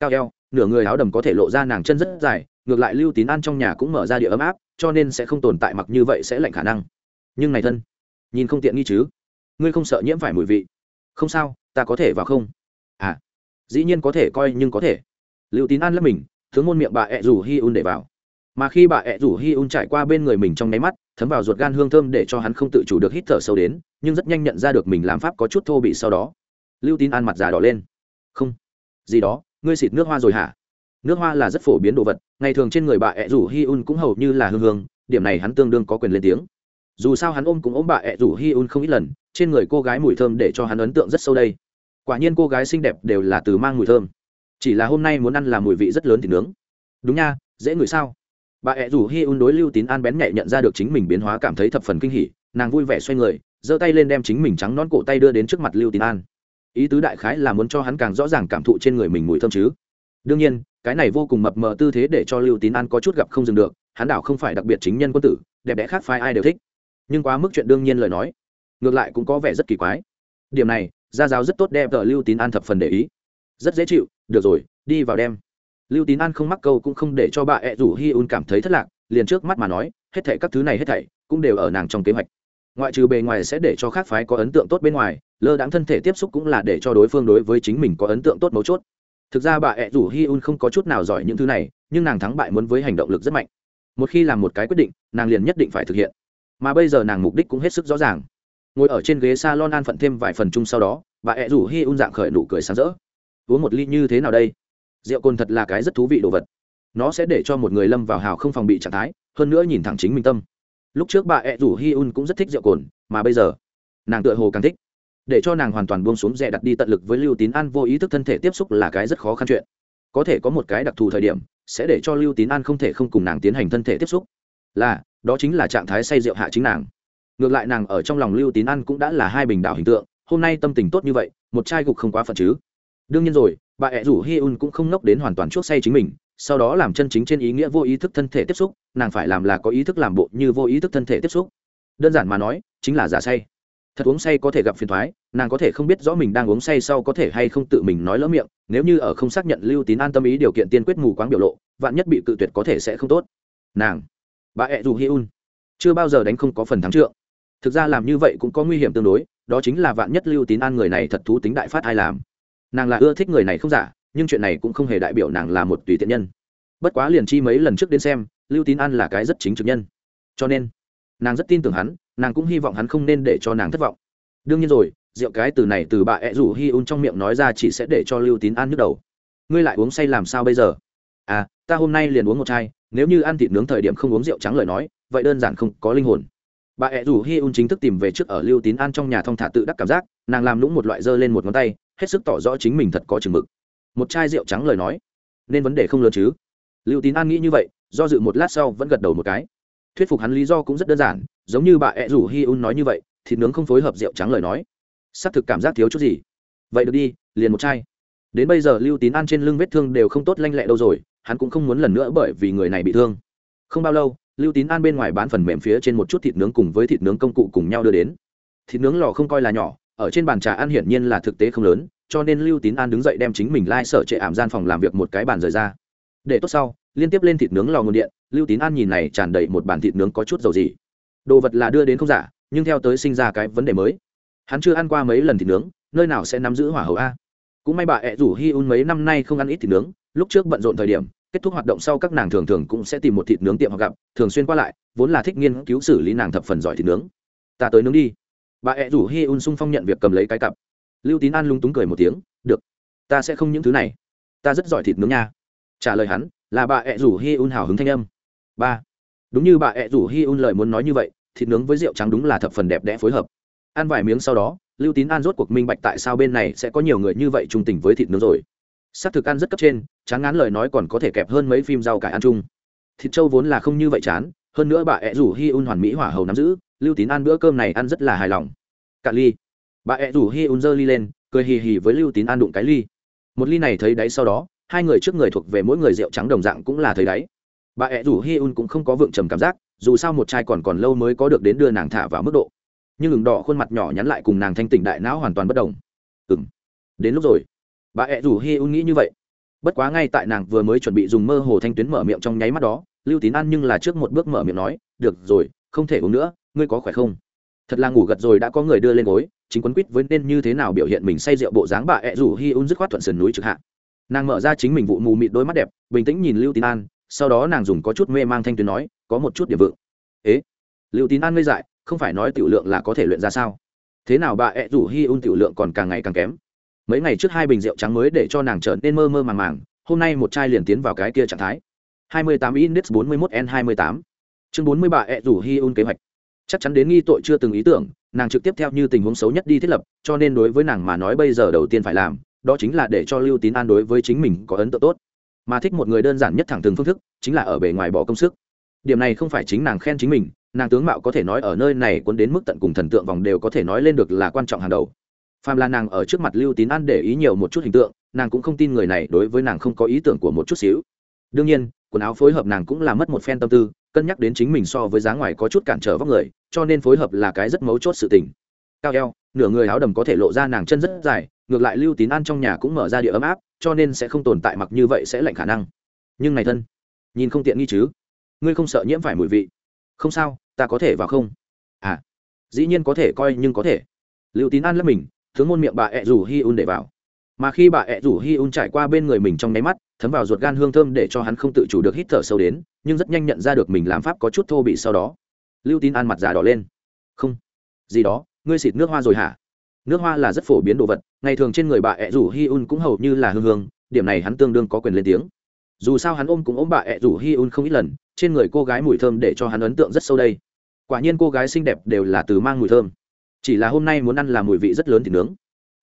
Cao eo, nửa người áo đầm có thể lộ ra nàng chân rất dài, ngược lại lưu tín an trong nhà cũng mở ra địa ấm áp, cho nên sẽ không tồn tại mặc như vậy sẽ lạnh khả năng. Nhưng này thân, nhìn không tiện nghi chứ. Ngươi không sợ nhiễm phải mùi vị. Không sao, ta có thể vào không? À dĩ nhiên có thể, coi nhưng có thể. Lưu tín an lấp mình tướng môn miệng bà ẹ rủ hi un để vào. Mà khi bà ẹ rủ hi un trải qua bên người mình trong nháy mắt, thấm vào ruột gan hương thơm để cho hắn không tự chủ được hít thở sâu đến, nhưng rất nhanh nhận ra được mình làm pháp có chút thô bị sau đó. Lưu tín an mặt già đỏ lên. Không. Gì đó? Ngươi xịt nước hoa rồi hả? Nước hoa là rất phổ biến đồ vật, ngày thường trên người bà ẹ rủ hi un cũng hầu như là hương hương, điểm này hắn tương đương có quyền lên tiếng. Dù sao hắn ôm cũng ôm bà ẹ rủ hi un không ít lần, trên người cô gái mùi thơm để cho hắn ấn tượng rất sâu đây. Quả nhiên cô gái xinh đẹp đều là từ mang mùi thơm chỉ là hôm nay muốn ăn là mùi vị rất lớn thì nướng. Đúng nha, dễ ngửi sao? Bà ẹ rủ hi un đối lưu tín an bén nhạy nhận ra được chính mình biến hóa cảm thấy thập phần kinh hỉ, nàng vui vẻ xoay người, giơ tay lên đem chính mình trắng nón cổ tay đưa đến trước mặt lưu tín an. Ý tứ đại khái là muốn cho hắn càng rõ ràng cảm thụ trên người mình mùi thơm chứ. Đương nhiên, cái này vô cùng mập mờ tư thế để cho lưu tín an có chút gặp không dừng được, hắn đảo không phải đặc biệt chính nhân quân tử, đẹp đẽ khác phái ai đều thích. Nhưng quá mức chuyện đương nhiên lời nói, ngược lại cũng có vẻ rất kỳ quái. Điểm này, gia giáo rất tốt đẹp tờ lưu tín an thập phần để ý rất dễ chịu, được rồi, đi vào đem. Lưu tín an không mắc câu cũng không để cho bà ẹ rủ hi un cảm thấy thất lạc, liền trước mắt mà nói, hết thảy các thứ này hết thảy cũng đều ở nàng trong kế hoạch. Ngoại trừ bề ngoài sẽ để cho khác phái có ấn tượng tốt bên ngoài, lơ đáng thân thể tiếp xúc cũng là để cho đối phương đối với chính mình có ấn tượng tốt mấu chốt. Thực ra bà ẹ rủ hi un không có chút nào giỏi những thứ này, nhưng nàng thắng bại muốn với hành động lực rất mạnh. Một khi làm một cái quyết định, nàng liền nhất định phải thực hiện. Mà bây giờ nàng mục đích cũng hết sức rõ ràng. Ngồi ở trên ghế s a lon an phận thêm vài phần chung sau đó, bà ẹ rủ hi un dạng khởi nụ cười sáng rỡ uống một ly như thế nào đây? Rượu cồn thật là cái rất thú vị đồ vật. Nó sẽ để cho một người lâm vào hào không phòng bị trạng thái, hơn nữa nhìn thẳng chính mình tâm. Lúc trước bà ẹ rủ hi un cũng rất thích rượu cồn, mà bây giờ, nàng tựa hồ càng thích. Để cho nàng hoàn toàn buông xuống rẻ đặt đi tận lực với lưu tín an vô ý thức thân thể tiếp xúc là cái rất khó khăn chuyện. Có thể có một cái đặc thù thời điểm, sẽ để cho lưu tín an không thể không cùng nàng tiến hành thân thể tiếp xúc. Là, đó chính là trạng thái say rượu hạ chính nàng. Ngược lại nàng ở trong lòng lưu tín an cũng đã là hai bình đảo hình tượng, hôm nay tâm tình tốt như vậy, một chai gục không quá phận chứ đương nhiên rồi, bà ẹ rủ hi un cũng không nốc đến hoàn toàn chuốc say chính mình, sau đó làm chân chính trên ý nghĩa vô ý thức thân thể tiếp xúc, nàng phải làm là có ý thức làm bộ như vô ý thức thân thể tiếp xúc. Đơn giản mà nói, chính là giả say. Thật uống say có thể gặp phiền thoái, nàng có thể không biết rõ mình đang uống say sau có thể hay không tự mình nói lỡ miệng, nếu như ở không xác nhận lưu tín an tâm ý điều kiện tiên quyết mù quáng biểu lộ, vạn nhất bị cự tuyệt có thể sẽ không tốt. Nàng, bà ẹ dù hi un chưa bao giờ đánh không có phần thắng trượng. Thực ra làm như vậy cũng có nguy hiểm tương đối, đó chính là vạn nhất lưu tín an người này thật thú tính đại phát ai làm nàng là ưa thích người này không giả, nhưng chuyện này cũng không hề đại biểu nàng là một tùy tiện nhân. Bất quá liền chi mấy lần trước đến xem, lưu tín an là cái rất chính trực nhân. Cho nên, nàng rất tin tưởng hắn, nàng cũng hy vọng hắn không nên để cho nàng thất vọng. Đương nhiên rồi, rượu cái từ này từ bà ẹ rủ hi un trong miệng nói ra chỉ sẽ để cho lưu tín An nhức đầu. Ngươi lại uống say làm sao bây giờ? À ta hôm nay liền uống một chai, nếu như ăn thịt nướng thời điểm không uống rượu trắng lời nói, vậy đơn giản không có linh hồn. Bà ẹ rủ hi un chính thức tìm về trước ở lưu tín An trong nhà thong thả tự đắc cảm giác, nàng làm lũng một loại dơ lên một ngón tay hết sức tỏ rõ chính mình thật có chừng mực. Một chai rượu trắng lời nói. Nên vấn đề không lớn chứ? Lưu tín an nghĩ như vậy, do dự một lát sau vẫn gật đầu một cái. Thuyết phục hắn lý do cũng rất đơn giản, giống như bà ẹ rủ hi un nói như vậy, thịt nướng không phối hợp rượu trắng lời nói. Xác thực cảm giác thiếu chút gì. Vậy được đi, liền một chai. Đến bây giờ lưu tín an trên lưng vết thương đều không tốt lanh lẹ đâu rồi, hắn cũng không muốn lần nữa bởi vì người này bị thương. Không bao lâu, lưu tín an bên ngoài bán phần mềm phía trên một chút thịt nướng cùng với thịt nướng công cụ cùng nhau đưa đến. Thịt nướng lò không coi là nhỏ ở trên bàn trà ăn hiển nhiên là thực tế không lớn, cho nên lưu tín an đứng dậy đem chính mình lai、like、sở trệ ảm gian phòng làm việc một cái bàn rời ra. Để tốt sau, liên tiếp lên thịt nướng lò nguồn điện, lưu tín an nhìn này tràn đầy một bàn thịt nướng có chút dầu gì. Đồ vật là đưa đến không giả, nhưng theo tới sinh ra cái vấn đề mới. Hắn chưa ăn qua mấy lần thịt nướng, nơi nào sẽ nắm giữ hỏa hầu a? Cũng may bà ẹ rủ hi un mấy năm nay không ăn ít thịt nướng, lúc trước bận rộn thời điểm, kết thúc hoạt động sau các nàng thường thường cũng sẽ tìm một thịt nướng tiệm hoặc gặp, thường xuyên qua lại, vốn là thích nghiên cứu xử lý nàng thập phần giỏi thịt nướng. Ta tới nướng đi bà ẹ rủ hi un sung phong nhận việc cầm lấy cái cặp. Lưu tín an lung túng cười một tiếng, được, ta sẽ không những thứ này. Ta rất giỏi thịt nướng nha. Trả lời hắn, là bà ẹ rủ hi un hào hứng thanh âm. Ba, đúng như bà ẹ rủ hi un lời muốn nói như vậy, thịt nướng với rượu trắng đúng là thập phần đẹp đẽ phối hợp. Ăn vài miếng sau đó, lưu tín an rốt cuộc minh bạch tại sao bên này sẽ có nhiều người như vậy trung tình với thịt nướng rồi. S á c thực ăn rất cấp trên, chán ngán lời nói còn có thể kẹp hơn mấy phim rau cải ăn chung. Thịt trâu vốn là không như vậy chán, hơn nữa bà ẹ rủ hi un hoàn mỹ hỏa hầu nắm giữ lưu tín ăn bữa cơm này ăn rất là hài lòng. Cạn ly. Bà ẹ rủ hi un dơ ly lên, cười hì hì với lưu tín ăn đụng cái ly. Một ly này thấy đáy sau đó, hai người trước người thuộc về mỗi người rượu trắng đồng dạng cũng là thấy đáy. Bà ẹ rủ hi un cũng không có vượng trầm cảm giác, dù sao một chai còn còn lâu mới có được đến đưa nàng thả vào mức độ. Nhưng ửng đỏ khuôn mặt nhỏ nhắn lại cùng nàng thanh tỉnh đại não hoàn toàn bất đồng. Ừng đến lúc rồi. Bà ẹ rủ hi un nghĩ như vậy. Bất quá ngay tại nàng vừa mới chuẩn bị dùng mơ hồ thanh tuyến mở miệng trong nháy mắt đó, lưu tín ăn nhưng là trước một bước mở miệng nói, được rồi, không thể uống nữa ngươi có khỏe không? Thật là ngủ gật rồi đã có người đưa lên gối, chính quấn quýt với nên như thế nào biểu hiện mình say rượu bộ dáng bà ẹ rủ hi un dứt khoát thuận sườn núi trực hạ. Nàng mở ra chính mình vụ mù mịt đôi mắt đẹp, bình tĩnh nhìn lưu tín an, sau đó nàng dùng có chút mê mang thanh tuyến nói, có một chút điểm vượng. Ế? Lưu tín an ngây dại, không phải nói tiểu lượng là có thể luyện ra sao? Thế nào bà ẹ rủ hi un tiểu lượng còn càng ngày càng kém? Mấy ngày trước hai bình rượu trắng mới để cho nàng trở nên mơ mơ màng màng, hôm nay một chai liền tiến vào cái kia trạng thái. 28 index 41 n 28 chương 40 bà ẹ rủ hi un kế hoạch chắc chắn đến nghi tội chưa từng ý tưởng, nàng trực tiếp theo như tình huống xấu nhất đi thiết lập, cho nên đối với nàng mà nói bây giờ đầu tiên phải làm, đó chính là để cho lưu tín an đối với chính mình có ấn tượng tốt. Mà thích một người đơn giản nhất thẳng thừng phương thức, chính là ở bề ngoài bỏ công sức. Điểm này không phải chính nàng khen chính mình, nàng tướng mạo có thể nói ở nơi này cuốn đến mức tận cùng thần tượng vòng đều có thể nói lên được là quan trọng hàng đầu. Phàm là nàng ở trước mặt lưu tín an để ý nhiều một chút hình tượng, nàng cũng không tin người này đối với nàng không có ý tưởng của một chút xíu. Đương nhiên, quần áo phối hợp nàng cũng là mất một phen tâm tư, cân nhắc đến chính mình so với giá ngoài có chút cản trở vóc người cho nên phối hợp là cái rất mấu chốt sự tình. Cao eo, nửa người áo đầm có thể lộ ra nàng chân rất dài, ngược lại lưu tín an trong nhà cũng mở ra địa ấm áp, cho nên sẽ không tồn tại mặc như vậy sẽ lạnh khả năng. Nhưng này thân, nhìn không tiện nghi chứ? Ngươi không sợ nhiễm phải mùi vị? Không sao, ta có thể vào không? À dĩ nhiên có thể coi nhưng có thể. Lưu tín an lấp mình, tướng môn miệng bà ẹ rủ hi un để vào. Mà khi bà ẹ rủ hi un trải qua bên người mình trong nháy mắt, thấm vào ruột gan hương thơm để cho hắn không tự chủ được hít thở sâu đến, nhưng rất nhanh nhận ra được mình làm pháp có chút thô bị sau đó lưu tín an mặt giả đỏ lên. Không. Gì đó, ngươi xịt nước hoa rồi hả? Nước hoa là rất phổ biến đồ vật, ngày thường trên người bà ẹ rủ hi un cũng hầu như là hương hương, điểm này hắn tương đương có quyền lên tiếng. Dù sao hắn ôm cũng ôm bà ẹ rủ hi un không ít lần, trên người cô gái mùi thơm để cho hắn ấn tượng rất sâu đây. Quả nhiên cô gái xinh đẹp đều là từ mang mùi thơm. Chỉ là hôm nay muốn ăn là mùi vị rất lớn thì nướng.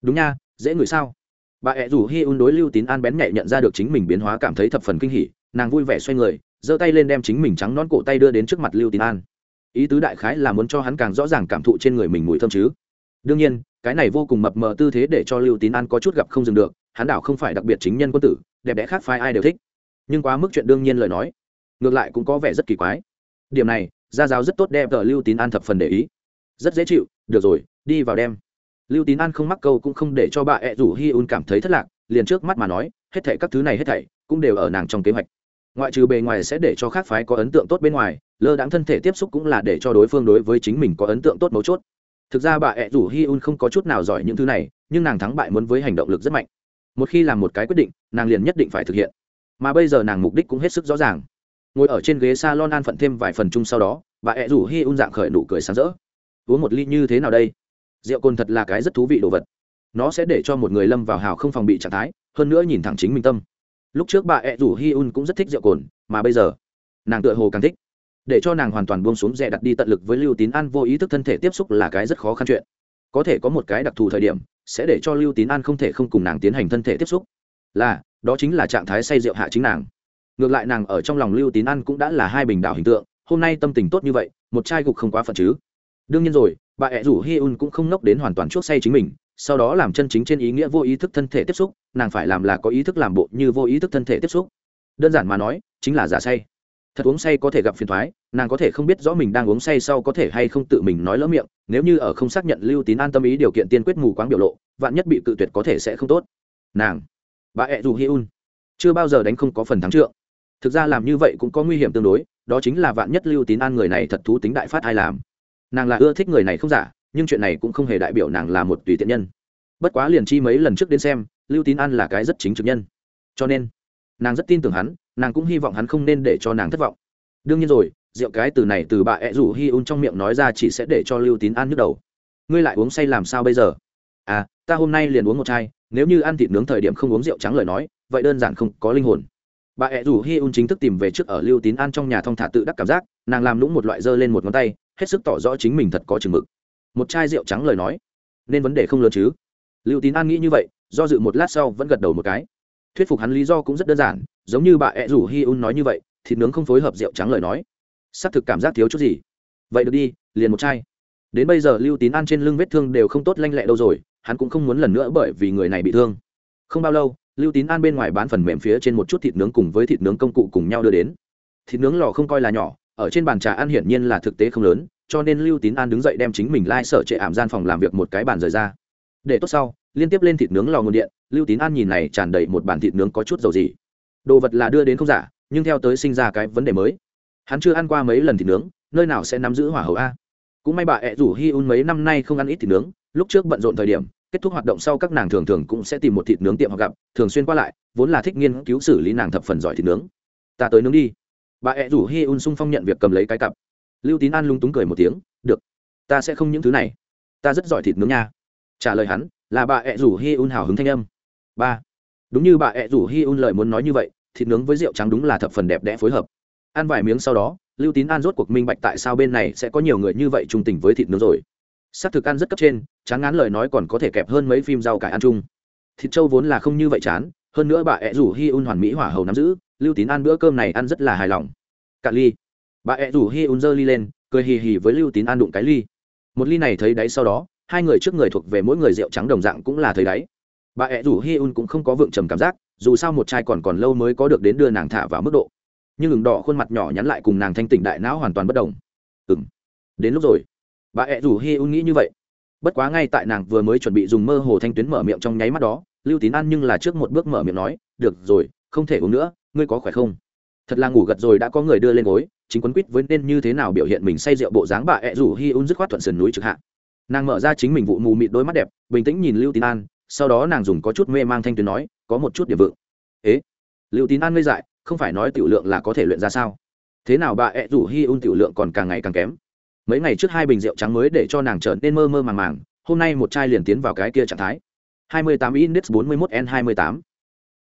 Đúng nha, dễ ngửi sao? Bà ẹ rủ hi un đối lưu tín an bén nhạy nhận ra được chính mình biến hóa cảm thấy thập phần kinh hỉ, nàng vui vẻ xoay người, giơ tay lên đem chính mình trắng nón cổ tay đưa đến trước mặt lưu tín an ý tứ đại khái là muốn cho hắn càng rõ ràng cảm thụ trên người mình mùi thơm chứ. Đương nhiên, cái này vô cùng mập mờ tư thế để cho lưu tín an có chút gặp không dừng được, hắn đảo không phải đặc biệt chính nhân quân tử, đẹp đẽ khác phái ai đều thích. Nhưng quá mức chuyện đương nhiên lời nói, ngược lại cũng có vẻ rất kỳ quái. Điểm này, gia giáo rất tốt đẹp tờ lưu tín an thập phần để ý. Rất dễ chịu, được rồi, đi vào đem. Lưu tín an không mắc câu cũng không để cho bà ẹ rủ hi un cảm thấy thất lạc, liền trước mắt mà nói, hết thảy các thứ này hết thảy cũng đều ở nàng trong kế hoạch. Ngoại trừ bề ngoài sẽ để cho khác phái có ấn tượng tốt bên ngoài lơ đãng thân thể tiếp xúc cũng là để cho đối phương đối với chính mình có ấn tượng tốt mấu chốt. Thực ra bà ẹ rủ hi un không có chút nào giỏi những thứ này, nhưng nàng thắng bại muốn với hành động lực rất mạnh. Một khi làm một cái quyết định, nàng liền nhất định phải thực hiện. Mà bây giờ nàng mục đích cũng hết sức rõ ràng. Ngồi ở trên ghế s a lon an phận thêm vài phần chung sau đó, bà ẹ rủ hi un dạng khởi nụ cười sáng rỡ. Uống một ly như thế nào đây? Rượu cồn thật là cái rất thú vị đồ vật. Nó sẽ để cho một người lâm vào hào không phòng bị trạng thái, hơn nữa nhìn thẳng chính mình tâm. Lúc trước bà ẹ rủ hi un cũng rất thích rượu cồn, mà bây giờ, nàng tựa hồ càng thích để cho nàng hoàn toàn buông xuống rẽ đặt đi tận lực với lưu tín an, vô ý thức thân thể tiếp xúc là cái rất khó khăn chuyện. Có thể có một cái đặc thù thời điểm, sẽ để cho lưu tín an không thể không cùng nàng tiến hành thân thể tiếp xúc. Là, đó chính là trạng thái say rượu hạ chính nàng. Ngược lại nàng ở trong lòng lưu tín an cũng đã là hai bình đảo hình tượng, hôm nay tâm tình tốt như vậy, một chai gục không quá phận chứ. Đương nhiên rồi, bà ẹ rủ hi un cũng không nốc đến hoàn toàn chuốc say chính mình, sau đó làm chân chính trên ý nghĩa vô ý thức thân thể tiếp xúc, nàng phải làm là có ý thức làm bộ như vô ý thức thân thể tiếp xúc. Đơn giản mà nói, chính là giả say thật uống say có thể gặp phiền thoái, nàng có thể không biết rõ mình đang uống say sau có thể hay không tự mình nói lỡ miệng, nếu như ở không xác nhận lưu tín an tâm ý điều kiện tiên quyết mù quáng biểu lộ, vạn nhất bị cự tuyệt có thể sẽ không tốt. Nàng, bà ẹ dù hi un, chưa bao giờ đánh không có phần thắng trượng. Thực ra làm như vậy cũng có nguy hiểm tương đối, đó chính là vạn nhất lưu tín an người này thật thú tính đại phát ai làm. Nàng là ưa thích người này không giả, nhưng chuyện này cũng không hề đại biểu nàng là một tùy tiện nhân. Bất quá liền chi mấy lần trước đến xem, lưu tín an là cái rất chính trực nhân. Cho nên, nàng rất tin tưởng hắn nàng cũng hy vọng hắn không nên để cho nàng thất vọng. Đương nhiên rồi, rượu cái từ này từ bà ẹ rủ hi un trong miệng nói ra chỉ sẽ để cho lưu tín an nhức đầu. Ngươi lại uống say làm sao bây giờ? À ta hôm nay liền uống một chai, nếu như ăn thịt nướng thời điểm không uống rượu trắng lời nói, vậy đơn giản không có linh hồn. Bà ẹ rủ hi un chính thức tìm về trước ở lưu tín an trong nhà thong thả tự đắc cảm giác, nàng làm lũng một loại dơ lên một ngón tay, hết sức tỏ rõ chính mình thật có chừng mực. Một chai rượu trắng lời nói, nên vấn đề không lớn chứ? Lưu tín an nghĩ như vậy, do dự một lát sau vẫn gật đầu một cái. Thuyết phục hắn lý do cũng rất đơn giản giống như bà ẹ rủ hi un nói như vậy, thịt nướng không phối hợp rượu trắng lời nói. Xác thực cảm giác thiếu chút gì. Vậy được đi, liền một chai. Đến bây giờ lưu tín an trên lưng vết thương đều không tốt lanh lẹ đâu rồi, hắn cũng không muốn lần nữa bởi vì người này bị thương. Không bao lâu, lưu tín an bên ngoài bán phần mềm phía trên một chút thịt nướng cùng với thịt nướng công cụ cùng nhau đưa đến. Thịt nướng lò không coi là nhỏ, ở trên bàn trà ăn hiển nhiên là thực tế không lớn, cho nên lưu tín an đứng dậy đem chính mình lai、like、sở trệ ảm gian phòng làm việc một cái bàn rời ra. Để tốt sau, liên tiếp lên thịt nướng lò nguồn điện, lưu tín an nhìn này tràn đầy một bàn thịt nướng có chút dầu gì đồ vật là đưa đến không giả, nhưng theo tới sinh ra cái vấn đề mới. Hắn chưa ăn qua mấy lần thịt nướng, nơi nào sẽ nắm giữ hỏa hậu a? Cũng may bà ẹ rủ hi un mấy năm nay không ăn ít thịt nướng, lúc trước bận rộn thời điểm, kết thúc hoạt động sau các nàng thường thường cũng sẽ tìm một thịt nướng tiệm họ gặp, thường xuyên qua lại, vốn là thích nghiên cứu xử lý nàng thập phần giỏi thịt nướng. Ta tới nướng đi. Bà ẹ rủ hi un sung phong nhận việc cầm lấy cái cặp. Lưu tín an lung túng cười một tiếng, được, ta sẽ không những thứ này. Ta rất giỏi thịt nướng nha. Trả lời hắn, là bà ẹ rủ hi un hào hứng thanh âm. Ba đúng như bà ẹ rủ hi un lời muốn nói như vậy, thịt nướng với rượu trắng đúng là thập phần đẹp đẽ phối hợp. Ăn vài miếng sau đó, lưu tín an rốt cuộc minh bạch tại sao bên này sẽ có nhiều người như vậy trung tình với thịt nướng rồi. S á c thực ăn rất cấp trên, chán ngán lời nói còn có thể kẹp hơn mấy phim rau cải ăn chung. Thịt trâu vốn là không như vậy chán, hơn nữa bà ẹ rủ hi un hoàn mỹ hỏa hầu nắm giữ, lưu tín ăn bữa cơm này ăn rất là hài lòng. Cạn ly. Bà ẹ rủ hi un giơ ly lên, cười hì hì với lưu tín ăn đụng cái ly. Một ly này thấy đáy sau đó, hai người trước người thuộc về mỗi người rượu trắng đồng dạng cũng là thấy đáy bà ẹ rủ hi un cũng không có vượng trầm cảm giác, dù sao một chai còn còn lâu mới có được đến đưa nàng thả vào mức độ. Nhưng ửng đỏ khuôn mặt nhỏ nhắn lại cùng nàng thanh tỉnh đại não hoàn toàn bất đồng. Ừ m đến lúc rồi. Bà ẹ rủ hi un nghĩ như vậy. Bất quá ngay tại nàng vừa mới chuẩn bị dùng mơ hồ thanh tuyến mở miệng trong nháy mắt đó, lưu tín ăn nhưng là trước một bước mở miệng nói, được rồi, không thể uống nữa, ngươi có khỏe không? Thật là ngủ gật rồi đã có người đưa lên gối, chính quấn quýt với nên như thế nào biểu hiện mình say rượu bộ dáng bà ẹ rủ hi un dứt khoát thuận sườn núi trực hạ. Nàng mở ra chính mình vụ mù mịt đôi mắt đẹp, bình tĩnh nhìn lưu tín an sau đó nàng dùng có chút mê mang thanh tuyến nói, có một chút điểm vượng. Ế liệu tín an ngây dại, không phải nói tiểu lượng là có thể luyện ra sao? Thế nào bà ẹ rủ hi un tiểu lượng còn càng ngày càng kém? Mấy ngày trước hai bình rượu trắng mới để cho nàng trở nên mơ mơ màng màng, hôm nay một chai liền tiến vào cái kia trạng thái. 28 index 41 n 28